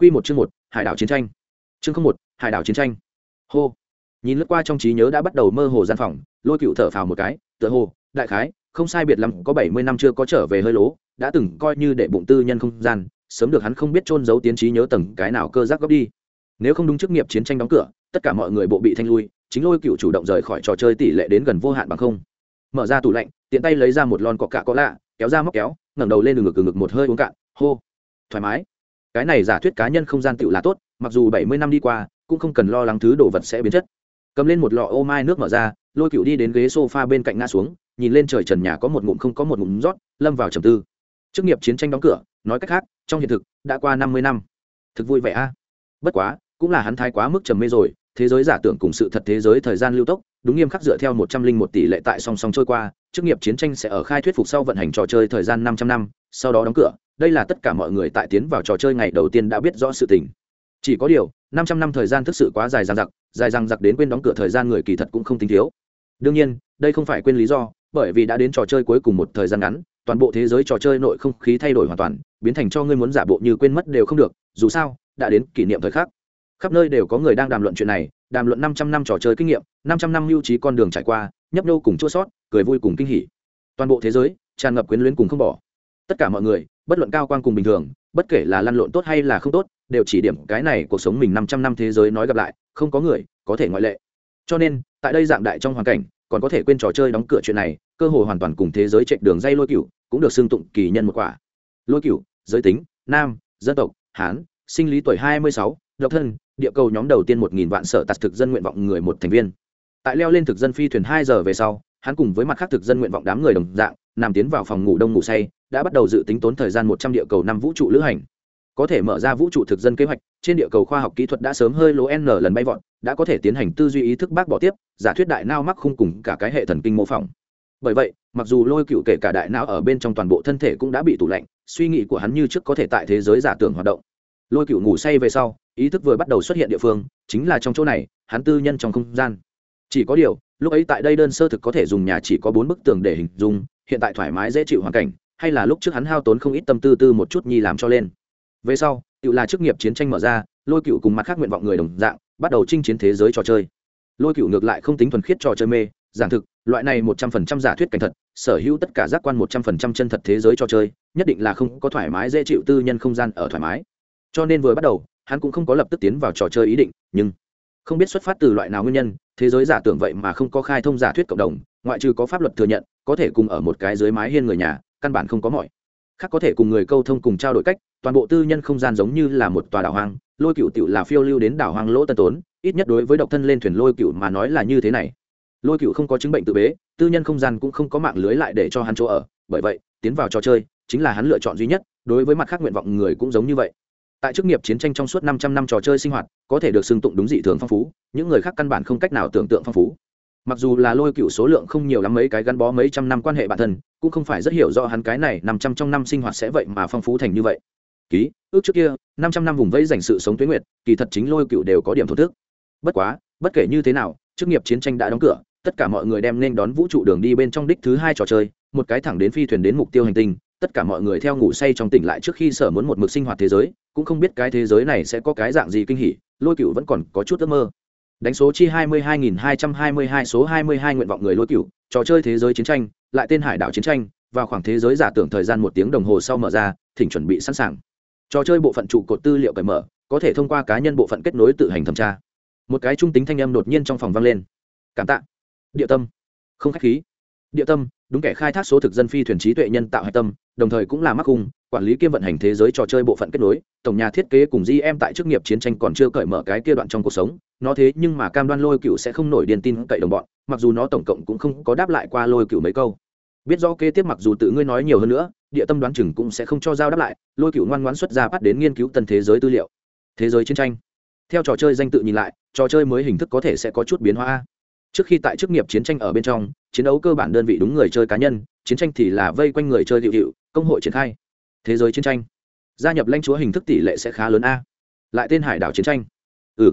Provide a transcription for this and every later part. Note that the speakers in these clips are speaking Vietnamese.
Quy một chương một, Hải đảo chiến tranh. Chương không một, Hải đảo chiến tranh. Hô. Nhìn lướt qua trong trí nhớ đã bắt đầu mơ hồ gian phòng, Lôi Cựu thở phào một cái, tựa hồ, đại khái, không sai biệt lắm có bảy mươi năm chưa có trở về hơi lố, đã từng coi như để bụng tư nhân không gian, sớm được hắn không biết trôn giấu tiến trí nhớ tầng cái nào cơ giác góp đi. Nếu không đúng chức nghiệp chiến tranh đóng cửa, tất cả mọi người bộ bị thanh lui, chính Lôi Cựu chủ động rời khỏi trò chơi tỷ lệ đến gần vô hạn bằng không. Mở ra tủ lạnh, tiện tay lấy ra một lon coca có lạ, kéo ra móc kéo, ngẩng đầu lên ngực ngực một hơi uống cạn, hô. Thoải mái cái này giả thuyết cá nhân không gian tựu là tốt, mặc dù bảy mươi năm đi qua, cũng không cần lo lắng thứ đồ vật sẽ biến chất. Cầm lên một lọ ô mai nước mở ra, lôi cựu đi đến ghế s o f a bên cạnh ngã xuống, nhìn lên trời trần nhà có một ngụm không có một ngụm rót, lâm vào trầm tư. Chức nghiệp chiến tranh đóng cửa, nói cách khác, trong hiện thực, đã qua năm mươi năm. Thực vui vẻ a. Bất quá, cũng là hắn thái quá mức trầm mê rồi, thế giới giả tưởng cùng sự thật thế giới thời gian lưu tốc, đúng nghiêm khắc dựa theo một trăm linh một tỷ lệ tại song song trôi qua, chức nghiệp chiến tranh sẽ ở khai thuyết phục sau vận hành trò chơi thời gian năm trăm năm, sau đó đóng cửa đây là tất cả mọi người tại tiến vào trò chơi ngày đầu tiên đã biết rõ sự tình. Chỉ có điều, năm trăm năm thời gian thực sự quá dài dằng dặc, dài dằng dặc đến quên đóng cửa thời gian người kỳ thật cũng không tính thiếu. Đương nhiên, đây không phải quên lý do, bởi vì đã đến trò chơi cuối cùng một thời gian ngắn, toàn bộ thế giới trò chơi nội không khí thay đổi hoàn toàn, biến thành cho ngươi muốn giả bộ như quên mất đều không được, dù sao, đã đến kỷ niệm thời khắc. Khắp nơi đều có người đang đàm luận chuyện này, đàm luận năm trăm năm trò chơi kinh nghiệm, năm trăm năm lưu trí con đường trải qua, nhấp nô cùng chua sót, cười vui cùng kinh hỉ. Toàn bộ thế giới, tràn ngập quyến luyến cùng không bỏ. Tất cả mọi người bất luận cao quan cùng bình thường, bất kể là lăn lộn tốt hay là không tốt, đều chỉ điểm cái này cuộc sống mình năm trăm năm thế giới nói gặp lại, không có người có thể ngoại lệ. Cho nên, tại đây dạng đại trong hoàn cảnh, còn có thể quên trò chơi đóng cửa chuyện này, cơ hội hoàn toàn cùng thế giới chạy đường dây lôi cửu, cũng được xưng tụng kỳ nhân một quả. Lôi cửu, giới tính, nam, dân tộc, hán, sinh lý tuổi hai mươi sáu, độc thân, địa cầu nhóm đầu tiên một nghìn vạn sở tạt thực dân nguyện vọng người một thành viên. Tại leo lên thực dân phi thuyền hai giờ về sau, hắn cùng với mặt khác thực dân nguyện vọng đám người đồng dạng, nằm tiến vào phòng ngủ đông ngủ say đã bắt đầu dự tính tốn thời gian một trăm địa cầu năm vũ trụ lữ hành. Có thể mở ra vũ trụ thực dân kế hoạch, trên địa cầu khoa học kỹ thuật đã sớm hơi lỗ n lần bay vọt, đã có thể tiến hành tư duy ý thức bác bỏ tiếp, giả thuyết đại não mắc khung cùng cả cái hệ thần kinh mô phỏng. Bởi vậy, mặc dù lôi cựu kể cả đại não ở bên trong toàn bộ thân thể cũng đã bị tủ lạnh, suy nghĩ của hắn như trước có thể tại thế giới giả tưởng hoạt động. Lôi cựu ngủ say về sau, ý thức vừa bắt đầu xuất hiện địa phương, chính là trong chỗ này, hắn tư nhân trong không gian. Chỉ có điều, lúc ấy tại đây đơn sơ thực có thể dùng nhà chỉ có bốn bức tường để hình dung, hiện tại thoải mái dễ chịu hoàn cảnh hay là lúc trước hắn hao tốn không ít tâm tư tư một chút nhi làm cho lên. Về sau tự là chức nghiệp chiến tranh mở ra, lôi cựu cùng mặt khác nguyện vọng người đồng dạng, bắt đầu chinh chiến thế giới trò chơi. Lôi cựu ngược lại không tính thuần khiết trò chơi mê, giảng thực, loại này một trăm phần trăm giả thuyết cảnh thật, sở hữu tất cả giác quan một trăm phần trăm chân thật thế giới trò chơi, nhất định là không có thoải mái dễ chịu tư nhân không gian ở thoải mái. Cho nên vừa bắt đầu, hắn cũng không có lập tức tiến vào trò chơi ý định, nhưng không biết xuất phát từ loại nào nguyên nhân, thế giới giả tưởng vậy mà không có khai thông giả thuyết cộng đồng, ngoại trừ có pháp luật thừa nhận, có thể cùng ở một cái dưới mái hiên người nhà căn bản không có mọi. Khác có thể cùng người câu thông cùng trao đổi cách, toàn bộ tư nhân không gian giống như là một tòa đảo hoang, lôi cựu tiểu là phiêu lưu đến đảo hoang lỗ tân tốn, ít nhất đối với độc thân lên thuyền lôi cựu mà nói là như thế này. Lôi cựu không có chứng bệnh tự bế, tư nhân không gian cũng không có mạng lưới lại để cho hắn chỗ ở, bởi vậy, tiến vào trò chơi chính là hắn lựa chọn duy nhất, đối với mặt khác nguyện vọng người cũng giống như vậy. Tại chức nghiệp chiến tranh trong suốt 500 năm trò chơi sinh hoạt, có thể được xưng tụng đúng dị thường phong phú, những người khác căn bản không cách nào tưởng tượng phong phú mặc dù là lôi cựu số lượng không nhiều lắm, mấy cái gắn bó mấy trăm năm quan hệ bản thân, cũng không phải rất hiểu rõ hắn cái này nằm trăm trong năm sinh hoạt sẽ vậy mà phong phú thành như vậy. Ký, ước trước kia, năm trăm năm vùng vẫy dành sự sống tuyến nguyệt, kỳ thật chính lôi cựu đều có điểm thổ thức. Bất quá, bất kể như thế nào, chức nghiệp chiến tranh đã đóng cửa, tất cả mọi người đem nên đón vũ trụ đường đi bên trong đích thứ hai trò chơi, một cái thẳng đến phi thuyền đến mục tiêu hành tinh, tất cả mọi người theo ngủ say trong tỉnh lại trước khi sở muốn một mực sinh hoạt thế giới, cũng không biết cái thế giới này sẽ có cái dạng gì kinh hỉ, lôi cựu vẫn còn có chút ước mơ đánh số chi hai mươi hai nghìn hai trăm hai mươi hai số hai mươi hai nguyện vọng người lôi cửu, trò chơi thế giới chiến tranh, lại tên hải đảo chiến tranh, vào khoảng thế giới giả tưởng thời gian một tiếng đồng hồ sau mở ra, thỉnh chuẩn bị sẵn sàng. Trò chơi bộ phận trụ cột tư liệu cởi mở, có thể thông qua cá nhân bộ phận kết nối tự hành thẩm tra. Một cái trung tính thanh âm đột nhiên trong phòng vang lên. Cảm tạ. Địa tâm. Không khách khí địa tâm, đúng kẻ khai thác số thực dân phi thuyền trí tuệ nhân tạo hạch tâm, đồng thời cũng là mắc cung quản lý kiêm vận hành thế giới trò chơi bộ phận kết nối, tổng nhà thiết kế cùng gm tại chức nghiệp chiến tranh còn chưa cởi mở cái kia đoạn trong cuộc sống, nó thế nhưng mà cam đoan lôi cựu sẽ không nổi điền tin cậy đồng bọn, mặc dù nó tổng cộng cũng không có đáp lại qua lôi cựu mấy câu. Biết rõ kế tiếp mặc dù tự ngươi nói nhiều hơn nữa, địa tâm đoán chừng cũng sẽ không cho giao đáp lại, lôi cựu ngoan ngoãn xuất ra bắt đến nghiên cứu tân thế giới tư liệu. Thế giới chiến tranh. Theo trò chơi danh tự nhìn lại, trò chơi mới hình thức có thể sẽ có chút biến hóa trước khi tại chức nghiệp chiến tranh ở bên trong, chiến đấu cơ bản đơn vị đúng người chơi cá nhân, chiến tranh thì là vây quanh người chơi hiệu hiệu công hội triển khai. Thế giới chiến tranh. Gia nhập lãnh chúa hình thức tỷ lệ sẽ khá lớn a. Lại tên hải đảo chiến tranh. Ừ.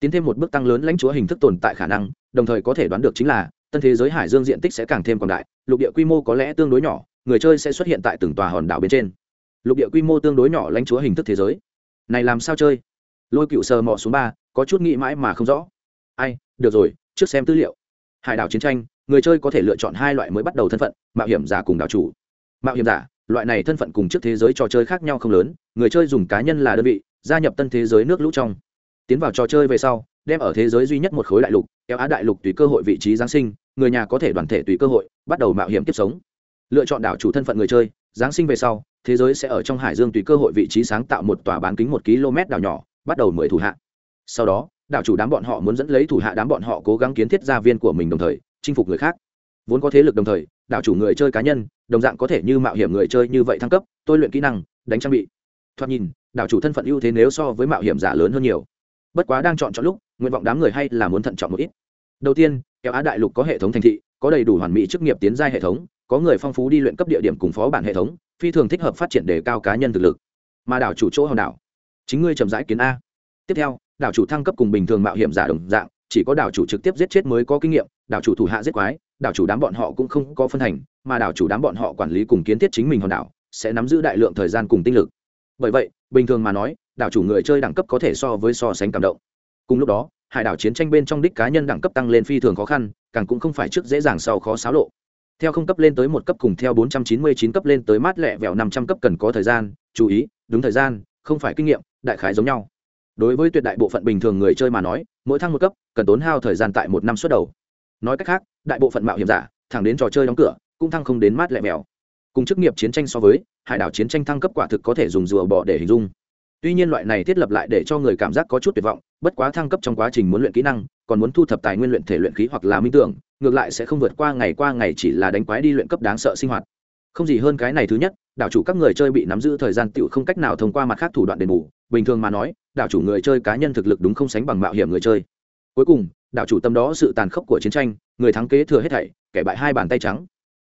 Tiến thêm một bước tăng lớn lãnh chúa hình thức tồn tại khả năng, đồng thời có thể đoán được chính là, tân thế giới hải dương diện tích sẽ càng thêm còn đại, lục địa quy mô có lẽ tương đối nhỏ, người chơi sẽ xuất hiện tại từng tòa hòn đảo bên trên. Lục địa quy mô tương đối nhỏ lãnh chúa hình thức thế giới. Này làm sao chơi? Lôi cựu sờ mọ xuống ba, có chút nghĩ mãi mà không rõ. Ai, được rồi trước xem tư liệu. Hải đảo chiến tranh, người chơi có thể lựa chọn hai loại mới bắt đầu thân phận, mạo hiểm giả cùng đảo chủ. Mạo hiểm giả, loại này thân phận cùng trước thế giới trò chơi khác nhau không lớn, người chơi dùng cá nhân là đơn vị, gia nhập tân thế giới nước lũ trong. Tiến vào trò chơi về sau, đem ở thế giới duy nhất một khối đại lục, kéo á đại lục tùy cơ hội vị trí giáng sinh, người nhà có thể đoàn thể tùy cơ hội, bắt đầu mạo hiểm kiếp sống. Lựa chọn đảo chủ thân phận người chơi, giáng sinh về sau, thế giới sẽ ở trong hải dương tùy cơ hội vị trí sáng tạo một tòa bán kính một km đảo nhỏ, bắt đầu mười thủ hạ. Sau đó đạo chủ đám bọn họ muốn dẫn lấy thủ hạ đám bọn họ cố gắng kiến thiết gia viên của mình đồng thời, chinh phục người khác. Vốn có thế lực đồng thời, đạo chủ người chơi cá nhân, đồng dạng có thể như mạo hiểm người chơi như vậy thăng cấp, tôi luyện kỹ năng, đánh trang bị. Thoạt nhìn, đạo chủ thân phận ưu thế nếu so với mạo hiểm giả lớn hơn nhiều. Bất quá đang chọn chọn lúc, nguyện vọng đám người hay là muốn thận trọng một ít. Đầu tiên, kéo á đại lục có hệ thống thành thị, có đầy đủ hoàn mỹ chức nghiệp tiến giai hệ thống, có người phong phú đi luyện cấp địa điểm cùng phó bản hệ thống, phi thường thích hợp phát triển đề cao cá nhân thực lực. Mà đảo chủ chỗ hòn đảo, chính ngươi chậm rãi kiến a. Tiếp theo đảo chủ thăng cấp cùng bình thường mạo hiểm giả đồng dạng, chỉ có đảo chủ trực tiếp giết chết mới có kinh nghiệm, đảo chủ thủ hạ giết quái, đảo chủ đám bọn họ cũng không có phân thành, mà đảo chủ đám bọn họ quản lý cùng kiến thiết chính mình hòn đảo, sẽ nắm giữ đại lượng thời gian cùng tinh lực. Bởi vậy, bình thường mà nói, đảo chủ người chơi đẳng cấp có thể so với so sánh cảm động. Cùng lúc đó, hải đảo chiến tranh bên trong đích cá nhân đẳng cấp tăng lên phi thường khó khăn, càng cũng không phải trước dễ dàng sau khó xáo lộ. Theo không cấp lên tới một cấp cùng theo 499 cấp lên tới mát lẹ vẹo 500 cấp cần có thời gian, chú ý, đúng thời gian, không phải kinh nghiệm, đại khái giống nhau đối với tuyệt đại bộ phận bình thường người chơi mà nói, mỗi thăng một cấp, cần tốn hao thời gian tại một năm suốt đầu. Nói cách khác, đại bộ phận mạo hiểm giả, thẳng đến trò chơi đóng cửa, cũng thăng không đến mát lẹ mèo. Cùng chức nghiệp chiến tranh so với, hải đảo chiến tranh thăng cấp quả thực có thể dùng rùa bò để hình dung. Tuy nhiên loại này thiết lập lại để cho người cảm giác có chút tuyệt vọng, bất quá thăng cấp trong quá trình muốn luyện kỹ năng, còn muốn thu thập tài nguyên luyện thể luyện khí hoặc là minh tưởng, ngược lại sẽ không vượt qua ngày qua ngày chỉ là đánh quái đi luyện cấp đáng sợ sinh hoạt không gì hơn cái này thứ nhất, đảo chủ các người chơi bị nắm giữ thời gian tựu không cách nào thông qua mặt khác thủ đoạn đền bù. Bình thường mà nói, đảo chủ người chơi cá nhân thực lực đúng không sánh bằng mạo hiểm người chơi. Cuối cùng, đảo chủ tâm đó sự tàn khốc của chiến tranh, người thắng kế thừa hết thảy, kẻ bại hai bàn tay trắng.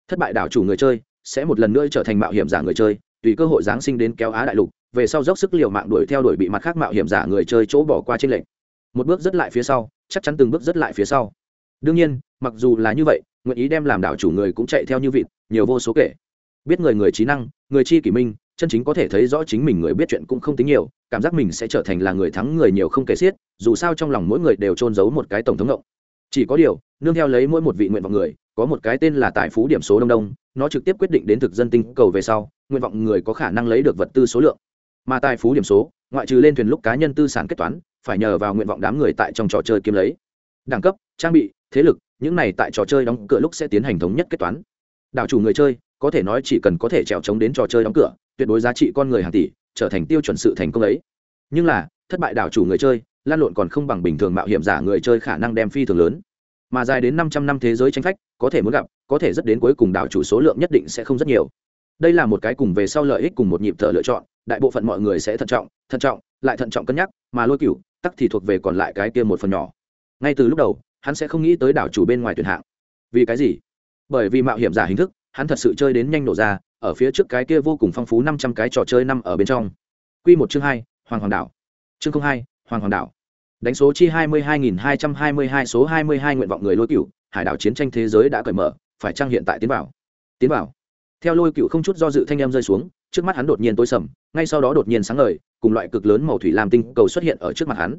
Thất bại đảo chủ người chơi sẽ một lần nữa trở thành mạo hiểm giả người chơi, tùy cơ hội giáng sinh đến kéo á đại lục, về sau dốc sức liều mạng đuổi theo đuổi bị mặt khác mạo hiểm giả người chơi chỗ bỏ qua trên lệnh một bước rất lại phía sau, chắc chắn từng bước rất lại phía sau. Đương nhiên, mặc dù là như vậy, nguyện ý đem làm đảo chủ người cũng chạy theo như vịt, nhiều vô số kể biết người người trí năng, người chi kỷ minh, chân chính có thể thấy rõ chính mình người biết chuyện cũng không tính nhiều, cảm giác mình sẽ trở thành là người thắng người nhiều không kể xiết, dù sao trong lòng mỗi người đều trôn giấu một cái tổng thống ngộng. Chỉ có điều, nương theo lấy mỗi một vị nguyện vọng người, có một cái tên là tài phú điểm số đông đông, nó trực tiếp quyết định đến thực dân tinh cầu về sau, nguyện vọng người có khả năng lấy được vật tư số lượng. Mà tài phú điểm số, ngoại trừ lên thuyền lúc cá nhân tư sản kết toán, phải nhờ vào nguyện vọng đám người tại trong trò chơi kiếm lấy. Đẳng cấp, trang bị, thế lực, những này tại trò chơi đóng cửa lúc sẽ tiến hành thống nhất kết toán. Đảo chủ người chơi có thể nói chỉ cần có thể trèo trống đến trò chơi đóng cửa, tuyệt đối giá trị con người hàng tỷ, trở thành tiêu chuẩn sự thành công ấy. Nhưng là, thất bại đảo chủ người chơi, lan lộn còn không bằng bình thường mạo hiểm giả người chơi khả năng đem phi thường lớn. Mà dài đến năm trăm năm thế giới tranh phách, có thể muốn gặp, có thể rất đến cuối cùng đảo chủ số lượng nhất định sẽ không rất nhiều. Đây là một cái cùng về sau lợi ích cùng một nhịp thở lựa chọn, đại bộ phận mọi người sẽ thận trọng thận trọng, lại thận trọng cân nhắc, mà lôi cửu, tắc thì thuộc về còn lại cái kia một phần nhỏ. Ngay từ lúc đầu, hắn sẽ không nghĩ tới đảo chủ bên ngoài tuyển hạng. Vì cái gì? Bởi vì mạo hiểm giả hình thức hắn thật sự chơi đến nhanh nổ ra, ở phía trước cái kia vô cùng phong phú năm trăm cái trò chơi năm ở bên trong. Q một chương hai, hoàng hoàng đảo. Chương hai, hoàng hoàng đảo. Đánh số chi hai mươi hai nghìn hai trăm hai mươi hai số hai mươi hai nguyện vọng người lôi cựu hải đảo chiến tranh thế giới đã cởi mở, phải trang hiện tại tiến vào? Tiến vào. Theo lôi cựu không chút do dự thanh em rơi xuống, trước mắt hắn đột nhiên tối sầm, ngay sau đó đột nhiên sáng ngời, cùng loại cực lớn màu thủy lam tinh cầu xuất hiện ở trước mặt hắn.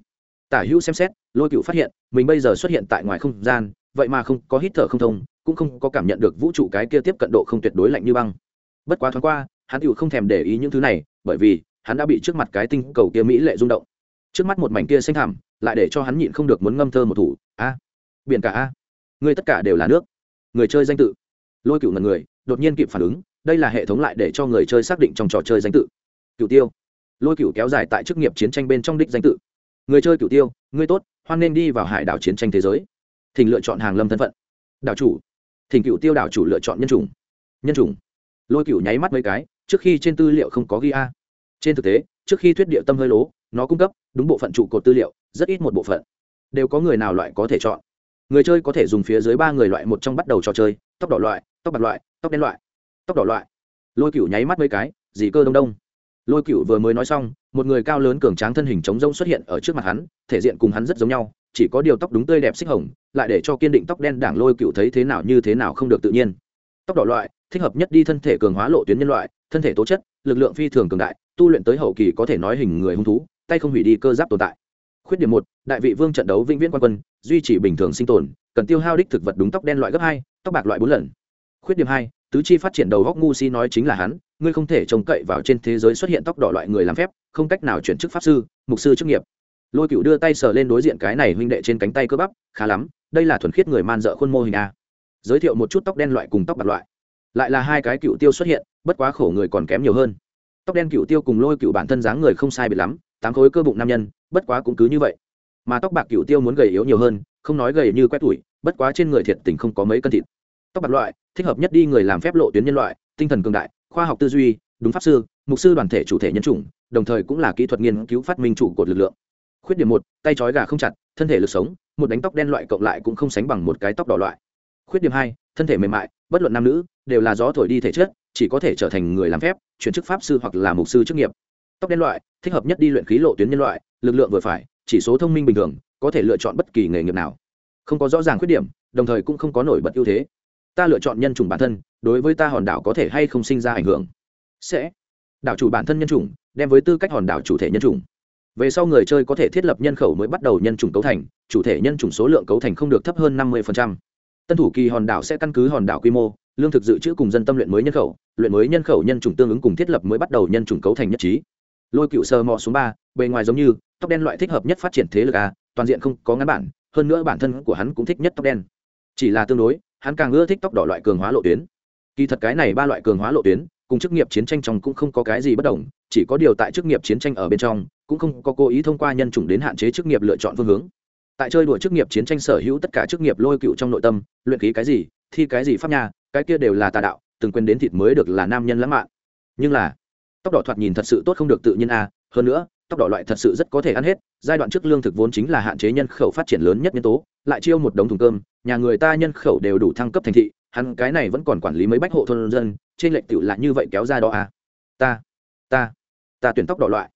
Tả hữu xem xét, lôi cựu phát hiện, mình bây giờ xuất hiện tại ngoài không gian vậy mà không có hít thở không thông, cũng không có cảm nhận được vũ trụ cái kia tiếp cận độ không tuyệt đối lạnh như băng. Bất quá thoáng qua, hắn tựu không thèm để ý những thứ này, bởi vì, hắn đã bị trước mặt cái tinh cầu kia mỹ lệ rung động. Trước mắt một mảnh kia xanh thảm lại để cho hắn nhịn không được muốn ngâm thơ một thủ, a, biển cả a người tất cả đều là nước, người chơi danh tự. Lôi cựu ngần người, đột nhiên kịp phản ứng, đây là hệ thống lại để cho người chơi xác định trong trò chơi danh tự. Cựu tiêu. Lôi cựu kéo dài tại chức nghiệp chiến tranh bên trong đích danh tự. Người chơi cựu tiêu người tốt, hoan nên đi vào hải đảo chiến tranh thế giới thỉnh lựa chọn hàng lâm thân phận. Đảo chủ. Thỉnh cựu tiêu đảo chủ lựa chọn nhân chủng. Nhân chủng. Lôi cựu nháy mắt mấy cái, trước khi trên tư liệu không có ghi a. Trên thực tế, trước khi thuyết địa tâm hơi lố, nó cung cấp đúng bộ phận trụ cột tư liệu, rất ít một bộ phận. Đều có người nào loại có thể chọn. Người chơi có thể dùng phía dưới ba người loại một trong bắt đầu trò chơi, tóc đỏ loại, tóc bạc loại, tóc đen loại, tóc đỏ loại. Lôi cựu nháy mắt mấy cái dì cơ đông đông. Lôi cựu vừa mới nói xong, một người cao lớn cường tráng thân hình trống rông xuất hiện ở trước mặt hắn, thể diện cùng hắn rất giống nhau chỉ có điều tóc đúng tươi đẹp xích hồng, lại để cho kiên định tóc đen đảng lôi cựu thấy thế nào như thế nào không được tự nhiên. Tóc đỏ loại, thích hợp nhất đi thân thể cường hóa lộ tuyến nhân loại, thân thể tố chất, lực lượng phi thường cường đại, tu luyện tới hậu kỳ có thể nói hình người hung thú, tay không hủy đi cơ giáp tồn tại. Khuyết điểm một, đại vị vương trận đấu vĩnh viễn quan quân, duy trì bình thường sinh tồn, cần tiêu hao đích thực vật đúng tóc đen loại gấp hai, tóc bạc loại bốn lần. Khuyết điểm hai, tứ chi phát triển đầu góc ngu si nói chính là hắn, ngươi không thể trông cậy vào trên thế giới xuất hiện tóc đỏ loại người làm phép, không cách nào chuyển chức pháp sư, mục sư chức nghiệp lôi cựu đưa tay sờ lên đối diện cái này huynh đệ trên cánh tay cơ bắp, khá lắm, đây là thuần khiết người man dợ khuôn mô hình a. Giới thiệu một chút tóc đen loại cùng tóc bạc loại. Lại là hai cái cựu tiêu xuất hiện, bất quá khổ người còn kém nhiều hơn. Tóc đen cựu tiêu cùng lôi cựu bản thân dáng người không sai biệt lắm, tám khối cơ bụng nam nhân, bất quá cũng cứ như vậy. Mà tóc bạc cựu tiêu muốn gầy yếu nhiều hơn, không nói gầy như quét tuổi bất quá trên người thiệt tình không có mấy cân thịt. Tóc bạc loại, thích hợp nhất đi người làm phép lộ tuyến nhân loại, tinh thần cường đại, khoa học tư duy, đúng pháp sư, mục sư đoàn thể chủ thể nhân chủng, đồng thời cũng là kỹ thuật nghiên cứu phát minh chủ cột lực lượng khuyết điểm một, tay trói gà không chặt, thân thể lực sống, một đánh tóc đen loại cộng lại cũng không sánh bằng một cái tóc đỏ loại. Khuyết điểm hai, thân thể mềm mại, bất luận nam nữ, đều là gió thổi đi thể chất, chỉ có thể trở thành người làm phép, chuyển chức pháp sư hoặc là mục sư chức nghiệp. Tóc đen loại, thích hợp nhất đi luyện khí lộ tuyến nhân loại, lực lượng vừa phải, chỉ số thông minh bình thường, có thể lựa chọn bất kỳ nghề nghiệp nào. Không có rõ ràng khuyết điểm, đồng thời cũng không có nổi bật ưu thế. Ta lựa chọn nhân chủng bản thân, đối với ta hòn đảo có thể hay không sinh ra ảnh hưởng? Sẽ. Đảo chủ bản thân nhân chủng, đem với tư cách hòn đảo chủ thể nhân chủng về sau người chơi có thể thiết lập nhân khẩu mới bắt đầu nhân chủng cấu thành, chủ thể nhân chủng số lượng cấu thành không được thấp hơn năm mươi tân thủ kỳ hòn đảo sẽ căn cứ hòn đảo quy mô, lương thực dự trữ cùng dân tâm luyện mới nhân khẩu, luyện mới nhân khẩu nhân chủng tương ứng cùng thiết lập mới bắt đầu nhân chủng cấu thành nhất trí. Lôi cựu sơ mò số ba, bề ngoài giống như, tóc đen loại thích hợp nhất phát triển thế lực a, toàn diện không có ngắn bản, hơn nữa bản thân của hắn cũng thích nhất tóc đen. Chỉ là tương đối, hắn càng ưa thích tóc đỏ loại cường hóa lộ tuyến. Kỳ thật cái này ba loại cường hóa lộ tuyến, cùng chức nghiệp chiến tranh trong cũng không có cái gì bất đồng, chỉ có điều tại chức nghiệp chiến tranh ở bên trong cũng không có cố ý thông qua nhân chủng đến hạn chế chức nghiệp lựa chọn phương hướng. Tại chơi đùa chức nghiệp chiến tranh sở hữu tất cả chức nghiệp lôi cựu trong nội tâm, luyện khí cái gì, thi cái gì pháp nha, cái kia đều là tà đạo, từng quên đến thịt mới được là nam nhân lãng mạn. Nhưng là, tóc đỏ thoạt nhìn thật sự tốt không được tự nhiên a hơn nữa, tóc đỏ loại thật sự rất có thể ăn hết, giai đoạn trước lương thực vốn chính là hạn chế nhân khẩu phát triển lớn nhất nhân tố, lại chiêu một đống thùng cơm, nhà người ta nhân khẩu đều đủ thăng cấp thành thị, hắn cái này vẫn còn quản lý mấy bách hộ thôn dân, trên lệnh tiểu lại như vậy kéo ra đó à. Ta ta ta tuyển tóc đỏ loại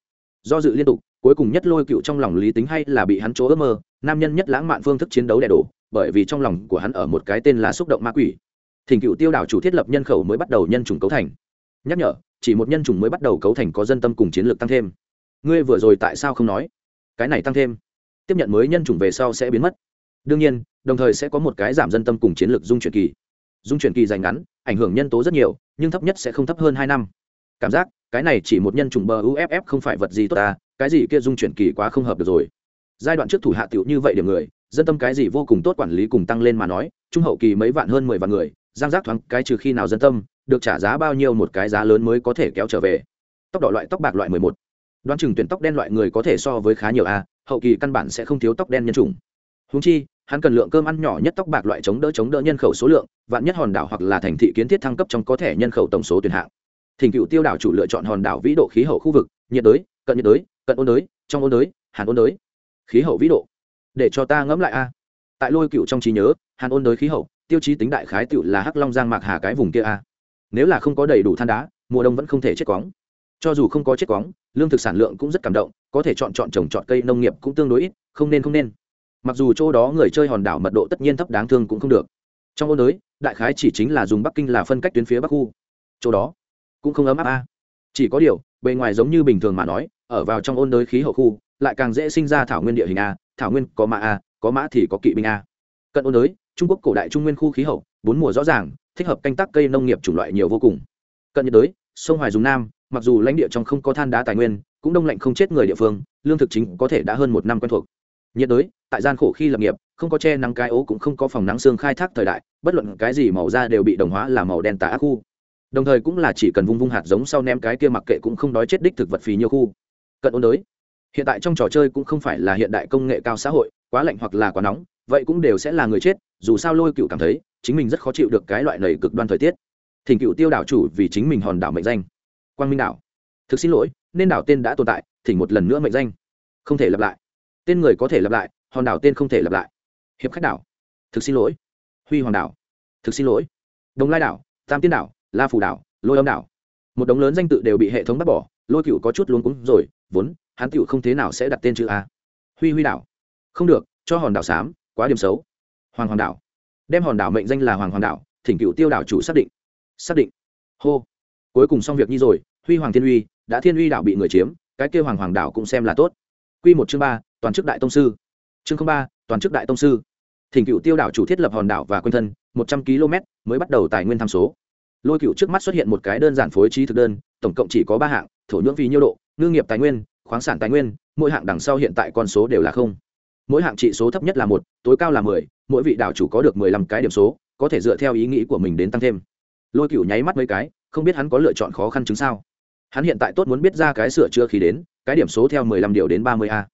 do dự liên tục, cuối cùng nhất lôi cựu trong lòng lý tính hay là bị hắn chỗ ước mơ, nam nhân nhất lãng mạn phương thức chiến đấu đẻ đổ, bởi vì trong lòng của hắn ở một cái tên là xúc động ma quỷ. Thỉnh cựu tiêu đảo chủ thiết lập nhân khẩu mới bắt đầu nhân chủng cấu thành. Nhắc nhở, chỉ một nhân chủng mới bắt đầu cấu thành có dân tâm cùng chiến lược tăng thêm. Ngươi vừa rồi tại sao không nói? Cái này tăng thêm. Tiếp nhận mới nhân chủng về sau sẽ biến mất. Đương nhiên, đồng thời sẽ có một cái giảm dân tâm cùng chiến lược dung chuyển kỳ. Dung chuyển kỳ dành ngắn, ảnh hưởng nhân tố rất nhiều, nhưng thấp nhất sẽ không thấp hơn hai năm. Cảm giác cái này chỉ một nhân chủng bờ uff không phải vật gì tốt ta, cái gì kia dung chuyển kỳ quá không hợp được rồi. Giai đoạn trước thủ hạ tiểu như vậy điểm người, dân tâm cái gì vô cùng tốt quản lý cùng tăng lên mà nói, trung hậu kỳ mấy vạn hơn mười vạn người, giang giác thoáng cái trừ khi nào dân tâm, được trả giá bao nhiêu một cái giá lớn mới có thể kéo trở về. Tóc đỏ loại tóc bạc loại mười một. Đoán chừng tuyển tóc đen loại người có thể so với khá nhiều a, hậu kỳ căn bản sẽ không thiếu tóc đen nhân chủng. Húng chi, hắn cần lượng cơm ăn nhỏ nhất tóc bạc loại chống đỡ chống đỡ nhân khẩu số lượng, vạn nhất hòn đảo hoặc là thành thị kiến thiết thăng cấp trong có thể nhân khẩu tổng số tuyển hạng thỉnh cựu tiêu đảo chủ lựa chọn hòn đảo vĩ độ khí hậu khu vực, nhiệt đới, cận nhiệt đới, cận ôn đới, trong ôn đới, hàn ôn đới. Khí hậu vĩ độ. Để cho ta ngẫm lại a. Tại lôi cựu trong trí nhớ, hàn ôn đới khí hậu, tiêu chí tính đại khái tiểu là hắc long giang mạc hà cái vùng kia a. Nếu là không có đầy đủ than đá, mùa đông vẫn không thể chết quóng. Cho dù không có chết quóng, lương thực sản lượng cũng rất cảm động, có thể chọn chọn trồng chọn cây nông nghiệp cũng tương đối ít, không nên không nên. Mặc dù chỗ đó người chơi hòn đảo mật độ tất nhiên thấp đáng thương cũng không được. Trong ôn đới, đại khái chỉ chính là dùng bắc kinh là phân cách tuyến phía bắc khu. Chỗ đó cũng không ấm áp a. Chỉ có điều, bề ngoài giống như bình thường mà nói, ở vào trong ôn đới khí hậu khu, lại càng dễ sinh ra thảo nguyên địa hình a, thảo nguyên có mã a, có mã thì có kỵ binh a. Cận ôn đới, trung quốc cổ đại trung nguyên khu khí hậu, bốn mùa rõ ràng, thích hợp canh tác cây nông nghiệp chủng loại nhiều vô cùng. Cận nhiệt đới, sông hoài dùng nam, mặc dù lãnh địa trong không có than đá tài nguyên, cũng đông lạnh không chết người địa phương, lương thực chính có thể đã hơn một năm quen thuộc. Nhiệt đới, tại gian khổ khi lập nghiệp, không có che nắng cái ố cũng không có phòng nắng xương khai thác thời đại, bất luận cái gì màu da đều bị đồng hóa là màu đen tả ác khu đồng thời cũng là chỉ cần vung vung hạt giống sau ném cái kia mặc kệ cũng không đói chết đích thực vật phì nhiều khu. Cận ôn đới. Hiện tại trong trò chơi cũng không phải là hiện đại công nghệ cao xã hội, quá lạnh hoặc là quá nóng, vậy cũng đều sẽ là người chết, dù sao lôi cựu cảm thấy, chính mình rất khó chịu được cái loại lầy cực đoan thời tiết. Thỉnh cựu tiêu đảo chủ vì chính mình hòn đảo mệnh danh. Quang minh đảo. Thực xin lỗi, nên đảo tên đã tồn tại, thỉnh một lần nữa mệnh danh. Không thể lặp lại. Tên người có thể lặp lại, hòn đảo tên không thể lặp lại. Hiệp khách đảo. Thực xin lỗi. Huy hoàng đảo. Thực xin lỗi. Đồng lai đảo, tam tiên đảo la phù đảo, lôi âm đảo. Một đống lớn danh tự đều bị hệ thống bắt bỏ, lôi cựu có chút luôn cúng rồi, vốn, hắn cựu không thế nào sẽ đặt tên chữ a. Huy huy đảo. Không được, cho hòn đảo xám, quá điểm xấu. Hoàng hoàng đảo. Đem hòn đảo mệnh danh là hoàng hoàng đảo, thỉnh cựu tiêu đảo chủ xác định. Xác định. Hô. Cuối cùng xong việc như rồi, huy hoàng thiên uy, đã thiên uy đảo bị người chiếm, cái kêu hoàng hoàng đảo cũng xem là tốt. Q một chương ba, toàn chức đại tông sư. Chương ba, toàn chức đại tông sư. Thỉnh cựu tiêu đảo chủ thiết lập hòn đảo và quanh thân, một trăm km mới bắt đầu tài nguyên tham số lôi cựu trước mắt xuất hiện một cái đơn giản phối trí thực đơn, tổng cộng chỉ có ba hạng, thổ nhưỡng vì nhiêu độ, ngư nghiệp tài nguyên, khoáng sản tài nguyên, mỗi hạng đằng sau hiện tại con số đều là không. Mỗi hạng trị số thấp nhất là một, tối cao là mười, mỗi vị đảo chủ có được mười lăm cái điểm số, có thể dựa theo ý nghĩ của mình đến tăng thêm. Lôi cựu nháy mắt mấy cái, không biết hắn có lựa chọn khó khăn chứng sao. Hắn hiện tại tốt muốn biết ra cái sửa chữa khi đến, cái điểm số theo mười lăm điều đến ba mươi a.